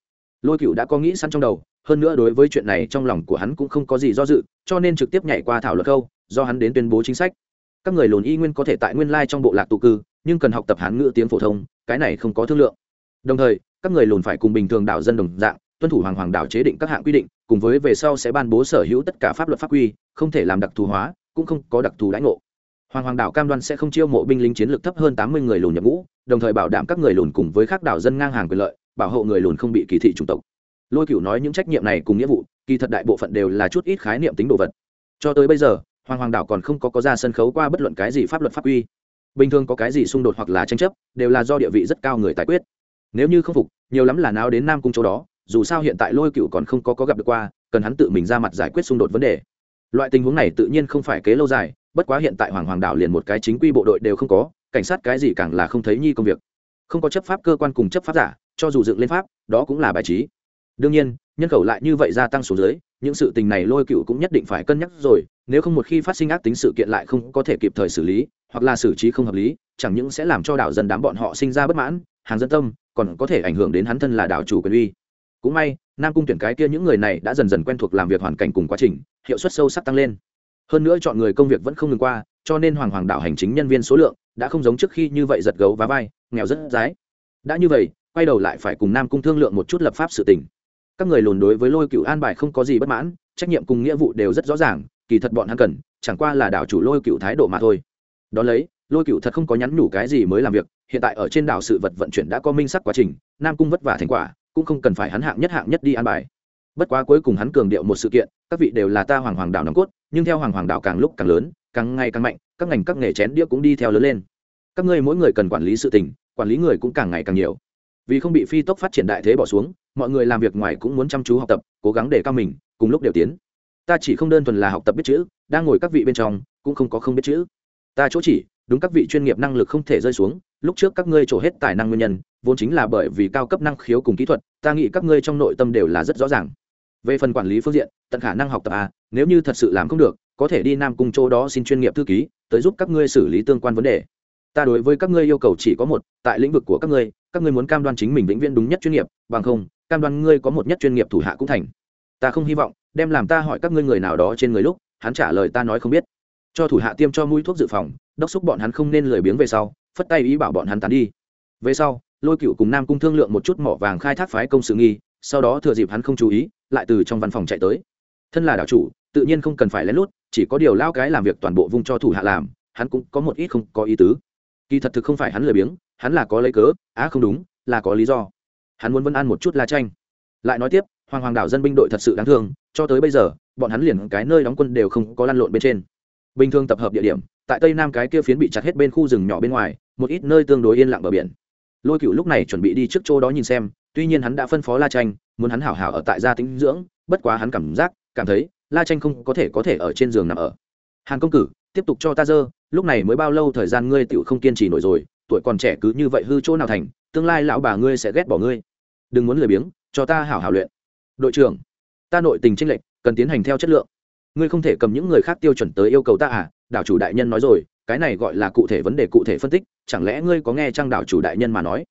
Lôi cựu đã có nghĩ sẵn trong đầu, hơn nữa đối với chuyện này trong lòng của hắn cũng không có gì do dự, cho nên trực tiếp nhảy qua thảo luận câu, do hắn đến tuyên bố chính sách. Các người lùn y nguyên có thể tại nguyên lai trong bộ lạc tụ cư, nhưng cần học tập hán ngữ tiếng phổ thông, cái này không có thương lượng đồng thời, các người lùn phải cùng bình thường đảo dân đồng dạng, tuân thủ hoàng hoàng đảo chế định các hạng quy định, cùng với về sau sẽ ban bố sở hữu tất cả pháp luật pháp quy, không thể làm đặc thù hóa, cũng không có đặc thù đãi ngộ. Hoàng hoàng đảo cam đoan sẽ không chiêu mộ binh lính chiến lược thấp hơn tám mươi người lùn nhập ngũ, đồng thời bảo đảm các người lùn cùng với các đảo dân ngang hàng quyền lợi, bảo hộ người lùn không bị kỳ thị chủng tộc. Lôi cửu nói những trách nhiệm này cùng nghĩa vụ, kỳ thật đại bộ phận đều là chút ít khái niệm tính đồ vật. Cho tới bây giờ, hoàng hoàng đảo còn không có có ra sân khấu qua bất luận cái gì pháp luật pháp quy. Bình thường có cái gì xung đột hoặc là tranh chấp, đều là do địa vị rất cao người tài quyết nếu như không phục nhiều lắm là nào đến nam cung chỗ đó dù sao hiện tại lôi cựu còn không có, có gặp được qua cần hắn tự mình ra mặt giải quyết xung đột vấn đề. Loại tình huống này tự nhiên không phải kế lâu dài bất quá hiện tại hoàng hoàng đảo liền một cái chính quy bộ đội đều không có cảnh sát cái gì càng là không thấy nhi công việc. Không có chấp pháp cơ quan cùng chấp pháp giả cho dù dựng lên pháp đó cũng là bài trí. Đương nhiên nhân khẩu lại như vậy gia tăng số dưới những sự tình này lôi cựu cũng nhất định phải cân nhắc rồi nếu không một khi phát sinh ác tính sự kiện lại không có thể kịp thời xử lý hoặc là xử trí không hợp lý chẳng những sẽ làm cho đảo dân đám bọn họ sinh ra bất mãn hàng dân tâm còn có thể ảnh hưởng đến hắn thân là đảo chủ quyền uy. Cũng may, nam cung tuyển cái kia những người này đã dần dần quen thuộc làm việc hoàn cảnh cùng quá trình, hiệu suất sâu sắc tăng lên. Hơn nữa chọn người công việc vẫn không ngừng qua, cho nên hoàng hoàng đảo hành chính nhân viên số lượng đã không giống trước khi như vậy giật gấu và vai, nghèo rất dái. Đã như vậy, quay đầu lại phải cùng nam cung thương lượng một chút lập pháp sự tình. Các người lùn đối với lôi cựu an bài không có gì bất mãn, trách nhiệm cùng nghĩa vụ đều rất rõ ràng, kỳ thật bọn hắn cần, chẳng qua là đảo chủ lôi cựu thái độ mà thôi. Đón lấy lôi cựu thật không có nhắn nhủ cái gì mới làm việc, hiện tại ở trên đảo sự vật vận chuyển đã có minh sắc quá trình, nam cung vất vả thành quả, cũng không cần phải hắn hạng nhất hạng nhất đi an bài. Bất quá cuối cùng hắn cường điệu một sự kiện, các vị đều là ta hoàng hoàng đảo nòng cốt, nhưng theo hoàng hoàng đảo càng lúc càng lớn, càng ngày càng mạnh, các ngành các nghề chén đĩa cũng đi theo lớn lên. Các ngươi mỗi người cần quản lý sự tình, quản lý người cũng càng ngày càng nhiều. Vì không bị phi tốc phát triển đại thế bỏ xuống, mọi người làm việc ngoài cũng muốn chăm chú học tập, cố gắng để cao mình, cùng lúc đều tiến. Ta chỉ không đơn thuần là học tập biết chữ, đang ngồi các vị bên trong, cũng không có không biết chữ. Ta chỗ chỉ đúng các vị chuyên nghiệp năng lực không thể rơi xuống, lúc trước các ngươi trổ hết tài năng nguyên nhân, vốn chính là bởi vì cao cấp năng khiếu cùng kỹ thuật, ta nghĩ các ngươi trong nội tâm đều là rất rõ ràng. Về phần quản lý phương diện, tận khả năng học tập à nếu như thật sự làm không được, có thể đi nam cung chỗ đó xin chuyên nghiệp thư ký, tới giúp các ngươi xử lý tương quan vấn đề. Ta đối với các ngươi yêu cầu chỉ có một, tại lĩnh vực của các ngươi các ngươi muốn cam đoan chính mình vĩnh viễn đúng nhất chuyên nghiệp, bằng không, cam đoan ngươi có một nhất chuyên nghiệp thủ hạ cũng thành. Ta không hy vọng, đem làm ta hỏi các ngươi người nào đó trên người lúc, hắn trả lời ta nói không biết. Cho thủ hạ tiêm cho mũi thuốc dự phòng đốc xúc bọn hắn không nên lười biếng về sau, phất tay ý bảo bọn hắn tán đi. Về sau, lôi cựu cùng nam cung thương lượng một chút mỏ vàng khai thác phái công sự nghi, sau đó thừa dịp hắn không chú ý, lại từ trong văn phòng chạy tới. Thân là đảo chủ, tự nhiên không cần phải lén lút, chỉ có điều lao cái làm việc toàn bộ vung cho thủ hạ làm, hắn cũng có một ít không có ý tứ. Kỳ thật thực không phải hắn lười biếng, hắn là có lấy cớ, á không đúng, là có lý do. Hắn muốn vân an một chút la tranh lại nói tiếp, hoàng hoàng đảo dân binh đội thật sự đáng thương, cho tới bây giờ, bọn hắn liền cái nơi đóng quân đều không có lăn lộn bên trên. Bình thường tập hợp địa điểm tại tây nam cái kia phiến bị chặt hết bên khu rừng nhỏ bên ngoài, một ít nơi tương đối yên lặng bờ biển. Lôi cựu lúc này chuẩn bị đi trước chỗ đó nhìn xem, tuy nhiên hắn đã phân phó la tranh muốn hắn hảo hảo ở tại gia tính dưỡng, bất quá hắn cảm giác, cảm thấy, la tranh không có thể có thể ở trên giường nằm ở. Hàn công cử, tiếp tục cho ta dơ, lúc này mới bao lâu thời gian ngươi tựu không kiên trì nổi rồi, tuổi còn trẻ cứ như vậy hư chỗ nào thành, tương lai lão bà ngươi sẽ ghét bỏ ngươi. Đừng muốn lười biếng, cho ta hảo hảo luyện. Đội trưởng, ta nội tình tranh lệch, cần tiến hành theo chất lượng. Ngươi không thể cầm những người khác tiêu chuẩn tới yêu cầu ta à? Đảo chủ đại nhân nói rồi, cái này gọi là cụ thể vấn đề cụ thể phân tích, chẳng lẽ ngươi có nghe trang đảo chủ đại nhân mà nói?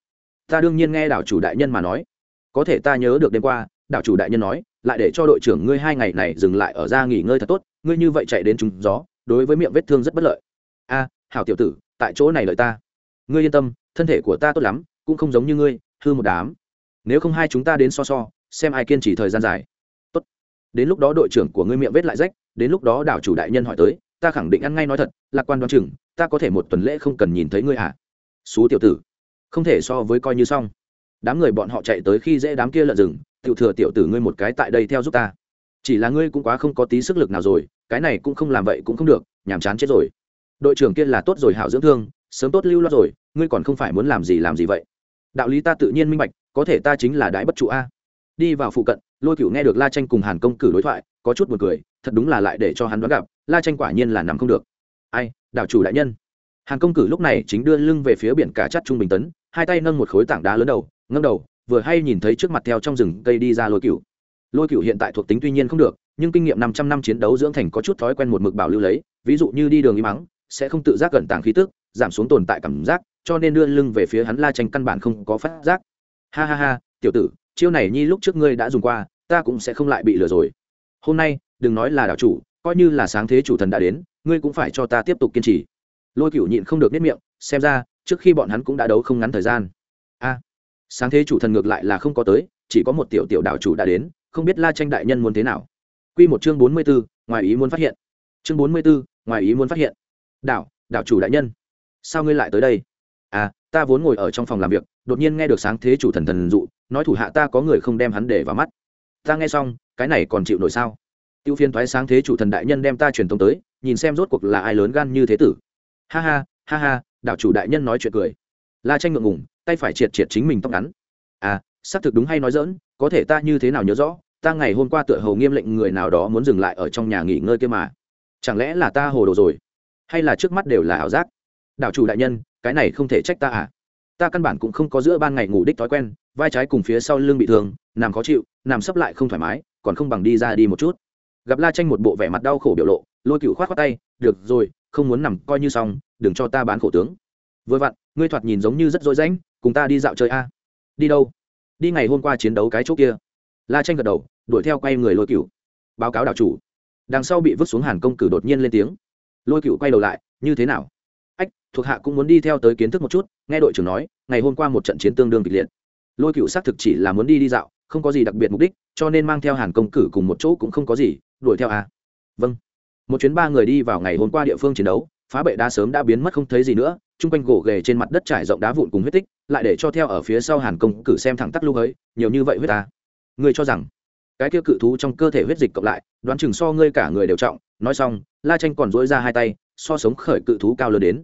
Ta đương nhiên nghe đảo chủ đại nhân mà nói. Có thể ta nhớ được đêm qua, đảo chủ đại nhân nói, lại để cho đội trưởng ngươi hai ngày này dừng lại ở ra nghỉ ngơi thật tốt, ngươi như vậy chạy đến trúng gió, đối với miệng vết thương rất bất lợi. A, hảo tiểu tử, tại chỗ này lợi ta. Ngươi yên tâm, thân thể của ta tốt lắm, cũng không giống như ngươi, hư một đám. Nếu không hai chúng ta đến so so, xem ai kiên trì thời gian dài. Tốt. Đến lúc đó đội trưởng của ngươi miệng vết lại rách, đến lúc đó đảo chủ đại nhân hỏi tới ta khẳng định ăn ngay nói thật, lạc quan đoán chừng, ta có thể một tuần lễ không cần nhìn thấy ngươi hả xú tiểu tử. Không thể so với coi như xong. Đám người bọn họ chạy tới khi dễ đám kia lợn rừng, tiểu thừa tiểu tử ngươi một cái tại đây theo giúp ta. Chỉ là ngươi cũng quá không có tí sức lực nào rồi, cái này cũng không làm vậy cũng không được, nhàm chán chết rồi. Đội trưởng kia là tốt rồi hảo dưỡng thương, sớm tốt lưu loát rồi, ngươi còn không phải muốn làm gì làm gì vậy? Đạo lý ta tự nhiên minh bạch, có thể ta chính là đái bất trụ a. Đi vào phụ cận, lôi cựu nghe được la tranh cùng hàn công cử đối thoại, có chút buồn cười, thật đúng là lại để cho hắn đoán gặp la tranh quả nhiên là nằm không được. Ai, đảo chủ đại nhân. Hàn công cử lúc này chính đưa lưng về phía biển cả chắt trung bình tấn, hai tay nâng một khối tảng đá lớn đầu ngâm đầu, vừa hay nhìn thấy trước mặt theo trong rừng cây đi ra lôi cựu lôi cựu hiện tại thuộc tính tuy nhiên không được, nhưng kinh nghiệm năm trăm năm chiến đấu dưỡng thành có chút thói quen một mực bảo lưu lấy, ví dụ như đi đường y mắng sẽ không tự giác cẩn tảng khí tức, giảm xuống tồn tại cảm giác, cho nên đưa lưng về phía hắn la tranh căn bản không có phát giác. Ha ha ha, tiểu tử, chiêu này nhi lúc trước ngươi đã dùng qua, ta cũng sẽ không lại bị lừa rồi. Hôm nay, đừng nói là đảo chủ coi như là sáng thế chủ thần đã đến, ngươi cũng phải cho ta tiếp tục kiên trì. Lôi cựu nhịn không được nếp miệng, xem ra, trước khi bọn hắn cũng đã đấu không ngắn thời gian. A, sáng thế chủ thần ngược lại là không có tới, chỉ có một tiểu tiểu đảo chủ đã đến, không biết la tranh đại nhân muốn thế nào. Q một chương bốn mươi b ố ngoài ý muốn phát hiện. Chương bốn mươi b ố ngoài ý muốn phát hiện. Đảo đảo chủ đại nhân, sao ngươi lại tới đây? À ta vốn ngồi ở trong phòng làm việc, đột nhiên nghe được sáng thế chủ thần thần dụ, nói thủ hạ ta có người không đem hắn để vào mắt. Ta nghe xong, cái này còn chịu nổi sao? Tiêu phiên thoái sáng thế chủ thần đại nhân đem ta truyền tống tới, nhìn xem rốt cuộc là ai lớn gan như thế tử. Ha ha ha ha, đạo chủ đại nhân nói chuyện cười. La tranh ngượng ngùng, tay phải triệt triệt chính mình tóc ngắn. À xác thực đúng hay nói dỡn có thể ta như thế nào nhớ rõ, ta ngày hôm qua tựa hầu nghiêm lệnh người nào đó muốn dừng lại ở trong nhà nghỉ ngơi kia mà. Chẳng lẽ là ta hồ đồ rồi? Hay là trước mắt đều là ảo giác? Đạo chủ đại nhân, cái này không thể trách ta à? Ta căn bản cũng không có giữa ban ngày ngủ đích thói quen, vai trái cùng phía sau lưng bị thương, nằm khó chịu, nằm sấp lại không thoải mái, còn không bằng đi ra đi một chút gặp la tranh một bộ vẻ mặt đau khổ biểu lộ, lôi cựu khoát khoát tay, được rồi, không muốn nằm, coi như xong, đừng cho ta bán khổ tướng. Vừa vặn, ngươi thoạt nhìn giống như rất dối rãnh, cùng ta đi dạo chơi a. Đi đâu? Đi ngày hôm qua chiến đấu cái chỗ kia. La tranh gật đầu, đuổi theo quay người lôi cựu báo cáo đạo chủ. Đằng sau bị vứt xuống hàn công cử đột nhiên lên tiếng. Lôi cựu quay đầu lại, như thế nào? Ách, thuộc hạ cũng muốn đi theo tới kiến thức một chút, nghe đội trưởng nói, ngày hôm qua một trận chiến tương đương kịch liệt. Lôi cựu xác thực chỉ là muốn đi đi dạo, không có gì đặc biệt mục đích, cho nên mang theo hàn công cử cùng một chỗ cũng không có gì đuổi theo à. vâng. Một chuyến ba người đi vào ngày hôm qua địa phương chiến đấu, phá bệ đá sớm đã biến mất không thấy gì nữa, chung quanh gỗ ghề trên mặt đất trải rộng đá vụn cùng huyết tích, lại để cho theo ở phía sau hàn công cử xem thẳng tắc lưu ấy nhiều như vậy huyết ta. Người cho rằng, cái kia cự thú trong cơ thể huyết dịch cộng lại, đoán chừng so ngươi cả người đều trọng. Nói xong, la tranh còn dỗi ra hai tay, so sống khởi cự thú cao lớn đến.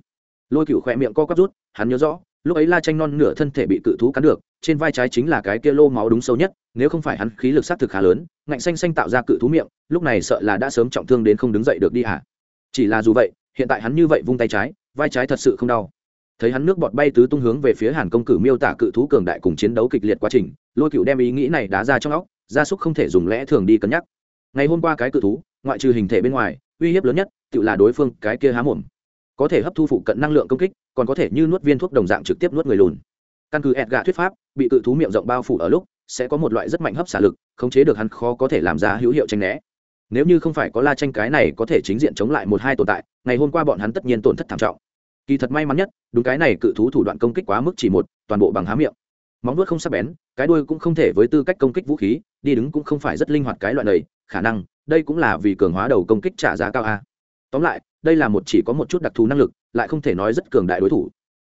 Lôi cựu khỏe miệng co quắp rút, hắn nhớ rõ, lúc ấy la tranh non nửa thân thể bị cự thú cắn được, trên vai trái chính là cái kia lô máu đúng sâu nhất, nếu không phải hắn khí lực s á t thực khá lớn ngạnh xanh xanh tạo ra cự thú miệng, lúc này sợ là đã sớm trọng thương đến không đứng dậy được đi hả? Chỉ là dù vậy, hiện tại hắn như vậy vung tay trái, vai trái thật sự không đau. Thấy hắn nước bọt bay tứ tung hướng về phía hàn công cử miêu tả cự thú cường đại cùng chiến đấu kịch liệt quá trình, lôi cựu đem ý nghĩ này đá ra trong óc, gia súc không thể dùng lẽ thường đi cân nhắc. Ngày hôm qua cái cự thú, ngoại trừ hình thể bên ngoài, uy hiếp lớn nhất tự là đối phương cái kia há mồm. Có thể hấp thu phụ cận năng lượng công kích, còn có thể như nuốt viên thuốc đồng dạng trực tiếp nuốt người lùn. Căn cứ ẹt gà thuyết pháp, bị cự thú miệng rộng bao phủ ở lúc sẽ có một loại rất mạnh hấp xả lực, khống chế được hắn khó có thể làm ra hữu hiệu tranh né. Nếu như không phải có la tranh cái này có thể chính diện chống lại một hai tồn tại, ngày hôm qua bọn hắn tất nhiên tổn thất thảm trọng. Kỳ thật may mắn nhất, đúng cái này cự thú thủ đoạn công kích quá mức chỉ một, toàn bộ bằng há miệng. Móng vuốt không sắc bén, cái đuôi cũng không thể với tư cách công kích vũ khí, đi đứng cũng không phải rất linh hoạt cái loại này, khả năng, đây cũng là vì cường hóa đầu công kích trả giá cao a. Tóm lại, đây là một chỉ có một chút đặc thù năng lực, lại không thể nói rất cường đại đối thủ.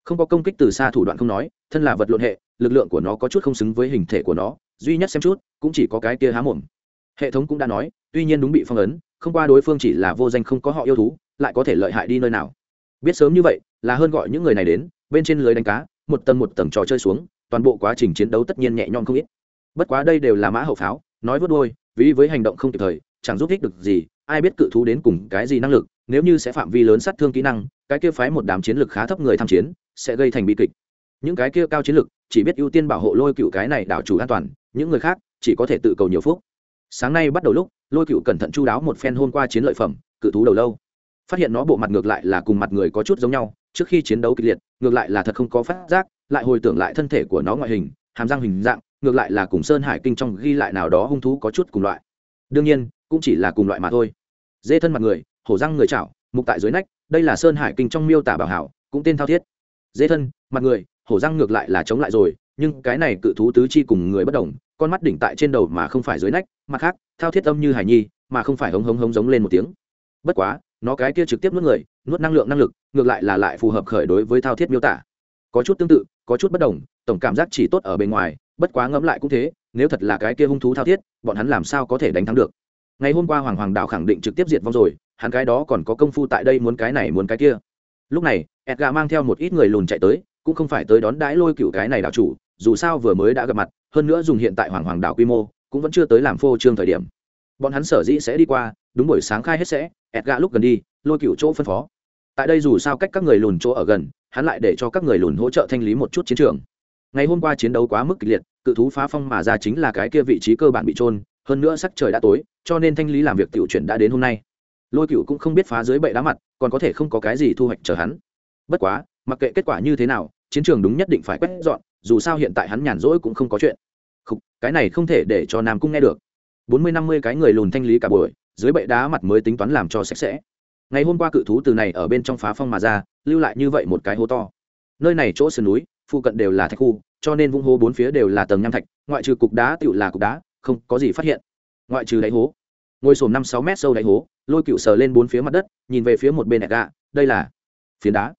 Không có công kích từ xa thủ đoạn không nói thân là vật lộn hệ, lực lượng của nó có chút không xứng với hình thể của nó, duy nhất xem chút, cũng chỉ có cái kia há mồm. Hệ thống cũng đã nói, tuy nhiên đúng bị phong ấn, không qua đối phương chỉ là vô danh không có họ yêu thú, lại có thể lợi hại đi nơi nào. Biết sớm như vậy, là hơn gọi những người này đến, bên trên lưới đánh cá, một tầng một tầng trò chơi xuống, toàn bộ quá trình chiến đấu tất nhiên nhẹ nhõm không ít. Bất quá đây đều là mã hậu pháo, nói vớt đôi vì với hành động không kịp thời, chẳng giúp ích được gì, ai biết cự thú đến cùng cái gì năng lực, nếu như sẽ phạm vi lớn sát thương kỹ năng, cái kia phái một đám chiến lực khá thấp người tham chiến, sẽ gây thành bi kịch những cái kia cao chiến lực, chỉ biết ưu tiên bảo hộ lôi cựu cái này đảo chủ an toàn, những người khác chỉ có thể tự cầu nhiều phúc. Sáng nay bắt đầu lúc, lôi cựu cẩn thận chu đáo một phen hôm qua chiến lợi phẩm, cự thú đầu lâu. Phát hiện nó bộ mặt ngược lại là cùng mặt người có chút giống nhau, trước khi chiến đấu kịch liệt, ngược lại là thật không có phát giác, lại hồi tưởng lại thân thể của nó ngoại hình, hàm răng hình dạng, ngược lại là cùng sơn hải kinh trong ghi lại nào đó hung thú có chút cùng loại. Đương nhiên, cũng chỉ là cùng loại mà thôi. Dê thân mặt người, hổ răng người chảo, mục tại dưới nách, đây là sơn hải kinh trong miêu tả bảo hảo, cũng tên thao thiết. Dê thân, mặt người hổ răng ngược lại là chống lại rồi, nhưng cái này cự thú tứ chi cùng người bất đồng, con mắt đỉnh tại trên đầu mà không phải dưới nách, mặt khác, thao thiết âm như hải nhi, mà không phải hống hống hống giống lên một tiếng. Bất quá, nó cái kia trực tiếp nuốt người, nuốt năng lượng năng lực, ngược lại là lại phù hợp khởi đối với thao thiết miêu tả. Có chút tương tự, có chút bất đồng, tổng cảm giác chỉ tốt ở bên ngoài, bất quá ngẫm lại cũng thế, nếu thật là cái kia hung thú thao thiết, bọn hắn làm sao có thể đánh thắng được? Ngày hôm qua hoàng hoàng đạo khẳng định trực tiếp diệt vong rồi, hắn cái đó còn có công phu tại đây muốn cái này muốn cái kia. Lúc này, edgar mang theo một ít người lùn chạy tới cũng không phải tới đón đãi lôi cựu cái này đạo chủ, dù sao vừa mới đã gặp mặt, hơn nữa dùng hiện tại hoàng hoàng đạo quy mô, cũng vẫn chưa tới làm phô trương thời điểm. Bọn hắn sở dĩ sẽ đi qua, đúng buổi sáng khai hết sẽ edgar lúc gần đi, lôi cựu chỗ phân phó. Tại đây dù sao cách các người lùn chỗ ở gần, hắn lại để cho các người lùn hỗ trợ thanh lý một chút chiến trường. Ngày hôm qua chiến đấu quá mức kịch liệt, cự thú phá phong mà ra chính là cái kia vị trí cơ bản bị trôn hơn nữa sắc trời đã tối, cho nên thanh lý làm việc tiểu chuyển đã đến hôm nay. Lôi cựu cũng không biết phá dưới bậy đá mặt, còn có thể không có cái gì thu hoạch chờ hắn. Bất quá mặc kệ kết quả như thế nào chiến trường đúng nhất định phải quét dọn dù sao hiện tại hắn nhàn rỗi cũng không có chuyện. Không, cái này không thể để cho nam cung nghe được. Bốn mươi năm mươi cái người lùn thanh lý cả buổi dưới bậy đá mặt mới tính toán làm cho sạch sẽ. Ngày hôm qua cự thú từ này ở bên trong phá phong mà ra lưu lại như vậy một cái hố to. Nơi này chỗ sườn núi phụ cận đều là thạch khu cho nên vung hố bốn phía đều là tầng nham thạch ngoại trừ cục đá tựu là cục đá không có gì phát hiện. Ngoại trừ đáy hố. Ngồi sồn năm sáu mét sâu đáy hố lôi cựu sờ lên bốn phía mặt đất nhìn về phía một bên edga đây là phiến đá